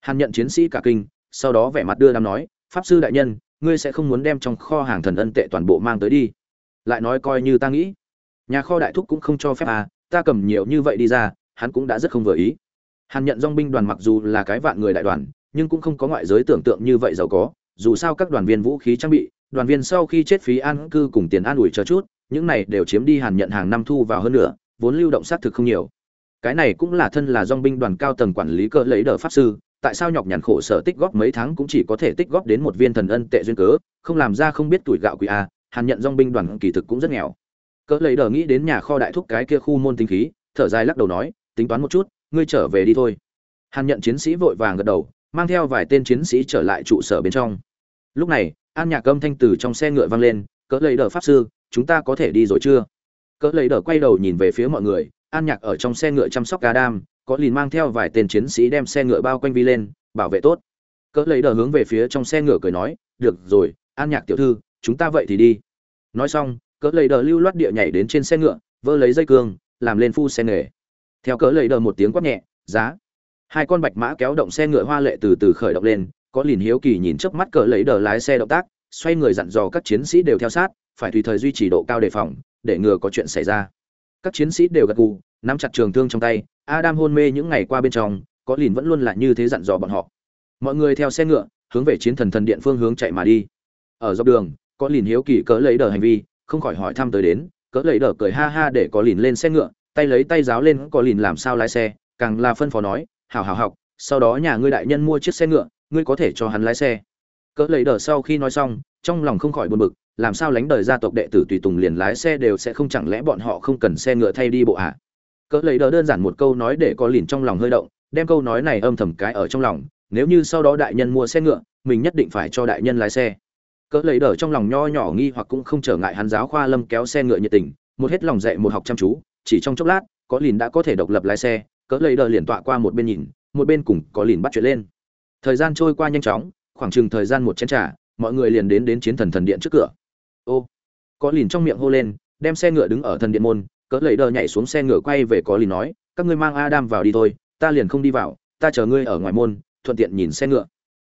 [SPEAKER 1] Hàn nhận chiến sĩ cả kinh, sau đó vẻ mặt đưa đám nói, pháp sư đại nhân, ngươi sẽ không muốn đem trong kho hàng thần ân tệ toàn bộ mang tới đi. Lại nói coi như ta nghĩ. Nhà kho đại thúc cũng không cho phép à ta cầm nhiều như vậy đi ra, hắn cũng đã rất không vừa ý. Hàn nhận dong binh đoàn mặc dù là cái vạn người đại đoàn, nhưng cũng không có ngoại giới tưởng tượng như vậy giàu có dù sao các đoàn viên vũ khí trang bị, đoàn viên sau khi chết phí an cư cùng tiền an ủi chờ chút, những này đều chiếm đi hàn nhận hàng năm thu vào hơn nữa vốn lưu động xác thực không nhiều. Cái này cũng là thân là dòng binh đoàn cao tầng quản lý cơ lấy đỡ pháp sư, tại sao nhọc nhằn khổ sở tích góp mấy tháng cũng chỉ có thể tích góp đến một viên thần ân tệ duyên cớ, không làm ra không biết tuổi gạo quỷ a, hàn nhận dòng binh đoàn kỳ thực cũng rất nghèo. Cỡ lấy đỡ nghĩ đến nhà kho đại thúc cái kia khu môn tinh khí, thở dài lắc đầu nói, tính toán một chút, ngươi trở về đi thôi. Hàn nhận chiến sĩ vội vàng gật đầu mang theo vài tên chiến sĩ trở lại trụ sở bên trong lúc này an nhạc âm thanh từ trong xe ngựa vang lên cỡ lấy đờ pháp sư chúng ta có thể đi rồi chưa cỡ lấy đờ quay đầu nhìn về phía mọi người an nhạc ở trong xe ngựa chăm sóc Adam, có lìn mang theo vài tên chiến sĩ đem xe ngựa bao quanh vi lên, bảo vệ tốt. Cỡ lấy đờ hướng về phía trong xe ngựa cười nói, "Được rồi, An Nhạc tiểu thư, chúng ta vậy thì đi." Nói xong, cỡ lấy đờ lưu loát địa nhảy đến trên xe ngựa, vơ lấy dây cương, làm lên phu xe nghề. Theo cỡ lấy đờ một tiếng quát nhẹ, "Giá!" Hai con bạch mã kéo động xe ngựa hoa lệ từ từ khởi động lên, có lìn hiếu kỳ nhìn trước mắt cỡ lấy đờ lái xe động tác, xoay người dặn dò các chiến sĩ đều theo sát, phải tùy thời duy trì độ cao đề phòng, để ngừa có chuyện xảy ra. Các chiến sĩ đều gật gù, nắm chặt trường thương trong tay, adam hôn mê những ngày qua bên trong, có lìn vẫn luôn là như thế dặn dò bọn họ. Mọi người theo xe ngựa, hướng về chiến thần thần điện phương hướng chạy mà đi. Ở dọc đường, có lìn hiếu kỳ cỡ lấy đờ hành vi, không khỏi hỏi thăm tới đến, cỡ lấy đờ cười ha ha để có lìn lên xe ngựa, tay lấy tay giáo lên có lìn làm sao lái xe, càng là phân phó nói hảo hảo học, sau đó nhà ngươi đại nhân mua chiếc xe ngựa, ngươi có thể cho hắn lái xe cỡ lấy đờ sau khi nói xong, trong lòng không khỏi buồn bực, làm sao lánh đời gia tộc đệ tử tùy tùng liền lái xe đều sẽ không chẳng lẽ bọn họ không cần xe ngựa thay đi bộ ạ à? cỡ lấy đờ đơn giản một câu nói để có lìn trong lòng hơi động, đem câu nói này âm thầm cái ở trong lòng, nếu như sau đó đại nhân mua xe ngựa, mình nhất định phải cho đại nhân lái xe cỡ lấy đờ trong lòng nho nhỏ nghi hoặc cũng không trở ngại hắn giáo khoa lâm kéo xe ngựa nhiệt tình, một hết lòng dạy một học chăm chú, chỉ trong chốc lát, có lìn đã có thể độc lập lái xe cỡ lấy đờ liền tọa qua một bên nhìn, một bên cùng có lìn bắt chuyện lên. Thời gian trôi qua nhanh chóng, khoảng chừng thời gian một chén trà, mọi người liền đến đến chiến thần thần điện trước cửa. Ô, có lìn trong miệng hô lên, đem xe ngựa đứng ở thần điện môn, cỡ lấy đờ nhảy xuống xe ngựa quay về có lìn nói, các ngươi mang adam vào đi thôi, ta liền không đi vào, ta chờ ngươi ở ngoài môn, thuận tiện nhìn xe ngựa.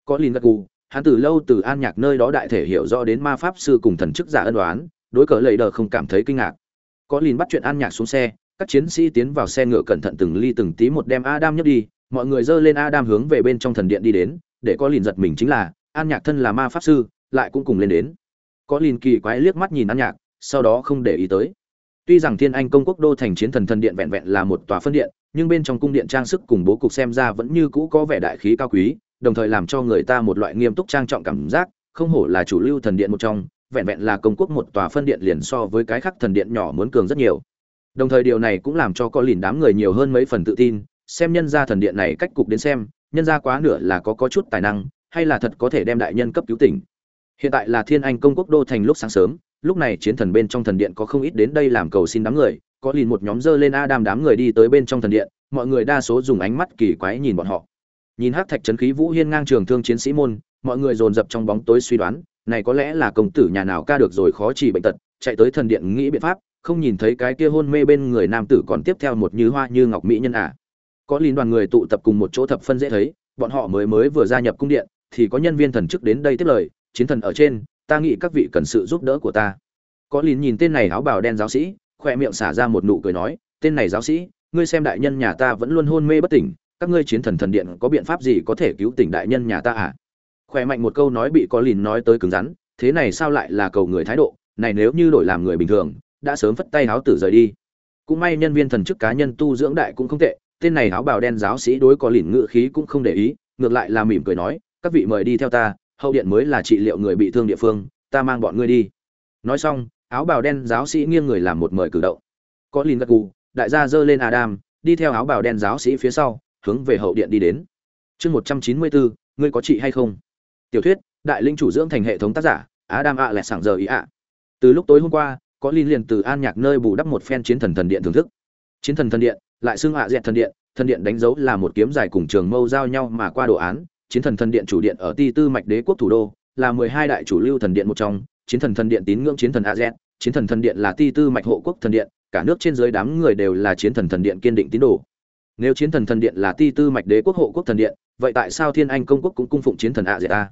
[SPEAKER 1] Có lìn gật gù, hắn từ lâu từ an nhạc nơi đó đại thể hiểu rõ đến ma pháp sư cùng thần chức giả ân đoán đối cỡ lấy đờ không cảm thấy kinh ngạc. Có lìn bắt chuyện an nhạc xuống xe các chiến sĩ tiến vào xe ngựa cẩn thận từng ly từng tí một đem adam nhấc đi, mọi người dơ lên adam hướng về bên trong thần điện đi đến, để có lìn giật mình chính là, an nhạc thân là ma pháp sư, lại cũng cùng lên đến. Có lìn kỳ quái liếc mắt nhìn an nhạc, sau đó không để ý tới. Tuy rằng thiên anh công quốc đô thành chiến thần thần điện vẹn vẹn là một tòa phân điện, nhưng bên trong cung điện trang sức cùng bố cục xem ra vẫn như cũ có vẻ đại khí cao quý, đồng thời làm cho người ta một loại nghiêm túc trang trọng cảm giác, không hổ là chủ lưu thần điện một trong, vẹn vẹn là công quốc một tòa phân điện liền so với cái khác thần điện nhỏ muốn cường rất nhiều đồng thời điều này cũng làm cho có lìn đám người nhiều hơn mấy phần tự tin, xem nhân gia thần điện này cách cục đến xem, nhân gia quá nửa là có có chút tài năng, hay là thật có thể đem đại nhân cấp cứu tỉnh. Hiện tại là thiên anh công quốc đô thành lúc sáng sớm, lúc này chiến thần bên trong thần điện có không ít đến đây làm cầu xin đám người, có liền một nhóm dơ lên adam đám người đi tới bên trong thần điện, mọi người đa số dùng ánh mắt kỳ quái nhìn bọn họ. Nhìn hắc thạch trấn khí vũ hiên ngang trường thương chiến sĩ môn, mọi người dồn dập trong bóng tối suy đoán, này có lẽ là công tử nhà nào ca được rồi khó trị bệnh tật chạy tới thần điện nghĩ biện pháp, không nhìn thấy cái kia hôn mê bên người nam tử còn tiếp theo một như hoa như ngọc mỹ nhân à. có liên đoàn người tụ tập cùng một chỗ thập phân dễ thấy, bọn họ mới mới vừa gia nhập cung điện, thì có nhân viên thần chức đến đây tiếp lời, chiến thần ở trên, ta nghĩ các vị cần sự giúp đỡ của ta. Có lín nhìn tên này áo bào đen giáo sĩ khoe miệng xả ra một nụ cười nói, tên này giáo sĩ, ngươi xem đại nhân nhà ta vẫn luôn hôn mê bất tỉnh, các ngươi chiến thần thần điện có biện pháp gì có thể cứu tỉnh đại nhân nhà ta à? Khoe mạnh một câu nói bị có lìn nói tới cứng rắn, thế này sao lại là cầu người thái độ? Này nếu như đổi làm người bình thường, đã sớm phất tay háo tử rời đi. Cũng may nhân viên thần chức cá nhân tu dưỡng đại cũng không tệ, tên này áo bào đen giáo sĩ đối có lìn ngự khí cũng không để ý, ngược lại là mỉm cười nói, các vị mời đi theo ta, hậu điện mới là trị liệu người bị thương địa phương, ta mang bọn ngươi đi. Nói xong, áo bào đen giáo sĩ nghiêng người làm một mời cử động. Có lìn gật gù, đại gia dơ lên adam, đi theo áo bào đen giáo sĩ phía sau, hướng về hậu điện đi đến. Chương một trăm chín mươi bốn ngươi có trị hay không? Tiểu thuyết, đại linh chủ dưỡng thành hệ thống tác giả, adam ạ lẹ sảng giờ ý ạ từ lúc tối hôm qua, có liên liền từ an nhạc nơi bù đắp một phen chiến thần thần điện thưởng thức. Chiến thần thần điện, lại xưng hạ dẹt thần điện thần điện đánh dấu là một kiếm dài cùng trường mâu giao nhau mà qua đồ án. Chiến thần thần điện chủ điện ở ti tư mạch đế quốc thủ đô, là mười hai đại chủ lưu thần điện một trong. Chiến thần thần điện tín ngưỡng chiến thần a z chiến thần thần điện là ti tư mạch hộ quốc thần điện, cả nước trên dưới đám người đều là chiến thần thần điện kiên định tín đồ. Nếu chiến thần thần điện là ti tư mạch đế quốc hộ quốc thần điện, vậy tại sao thiên anh công quốc cũng cung phụng chiến thần a z a?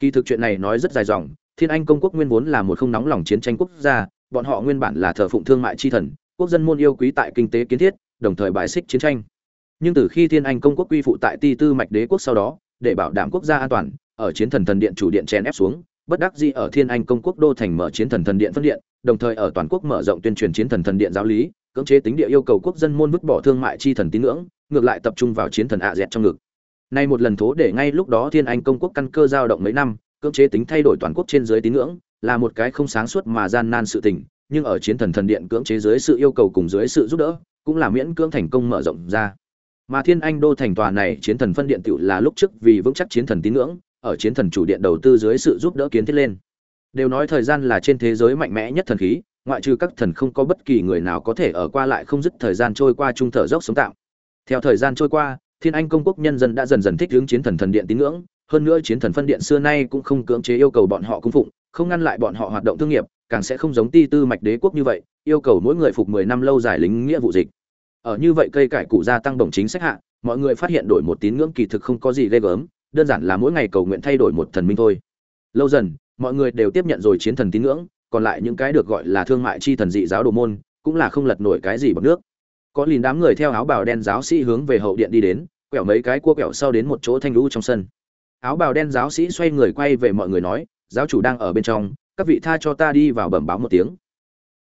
[SPEAKER 1] Kỳ thực chuyện này nói rất dài dòng thiên anh công quốc nguyên vốn là một không nóng lòng chiến tranh quốc gia, bọn họ nguyên bản là thờ phụng thương mại chi thần, quốc dân môn yêu quý tại kinh tế kiến thiết, đồng thời bài xích chiến tranh. Nhưng từ khi thiên anh công quốc quy phụ tại ti tư mạch đế quốc sau đó, để bảo đảm quốc gia an toàn, ở chiến thần thần điện chủ điện chèn ép xuống, bất đắc dĩ ở thiên anh công quốc đô thành mở chiến thần thần điện phân điện, đồng thời ở toàn quốc mở rộng tuyên truyền chiến thần thần điện giáo lý, cưỡng chế tính địa yêu cầu quốc dân môn vứt bỏ thương mại chi thần tín ngưỡng, ngược lại tập trung vào chiến thần ạ dẹt trong ngực. Nay một lần thố để ngay lúc đó thiên anh công quốc căn cơ giao động mấy năm cưỡng chế tính thay đổi toàn quốc trên dưới tín ngưỡng, là một cái không sáng suốt mà gian nan sự tình, nhưng ở chiến thần thần điện cưỡng chế dưới sự yêu cầu cùng dưới sự giúp đỡ, cũng là miễn cưỡng thành công mở rộng ra. Mà thiên anh đô thành tòa này chiến thần phân điện tựu là lúc trước vì vững chắc chiến thần tín ngưỡng, ở chiến thần chủ điện đầu tư dưới sự giúp đỡ kiến thiết lên. Đều nói thời gian là trên thế giới mạnh mẽ nhất thần khí, ngoại trừ các thần không có bất kỳ người nào có thể ở qua lại không dứt thời gian trôi qua trung thở dốc sống tạm. Theo thời gian trôi qua, thiên anh công quốc nhân dân đã dần dần thích hướng chiến thần thần điện tín ngưỡng hơn nữa chiến thần phân điện xưa nay cũng không cưỡng chế yêu cầu bọn họ cung phụng, không ngăn lại bọn họ hoạt động thương nghiệp, càng sẽ không giống ti tư mạch đế quốc như vậy, yêu cầu mỗi người phục mười năm lâu dài lính nghĩa vụ dịch. Ở như vậy cây cải cụ gia tăng bổng chính sách hạ, mọi người phát hiện đổi một tín ngưỡng kỳ thực không có gì ghê gớm, đơn giản là mỗi ngày cầu nguyện thay đổi một thần minh thôi. Lâu dần, mọi người đều tiếp nhận rồi chiến thần tín ngưỡng, còn lại những cái được gọi là thương mại chi thần dị giáo đồ môn, cũng là không lật nổi cái gì bằng nước. Có lìn đám người theo áo bào đen giáo sĩ hướng về hậu điện đi đến, quẹo mấy cái cua quẹo sau đến một chỗ thanh lũ trong sân áo bào đen giáo sĩ xoay người quay về mọi người nói, giáo chủ đang ở bên trong, các vị tha cho ta đi vào bẩm báo một tiếng.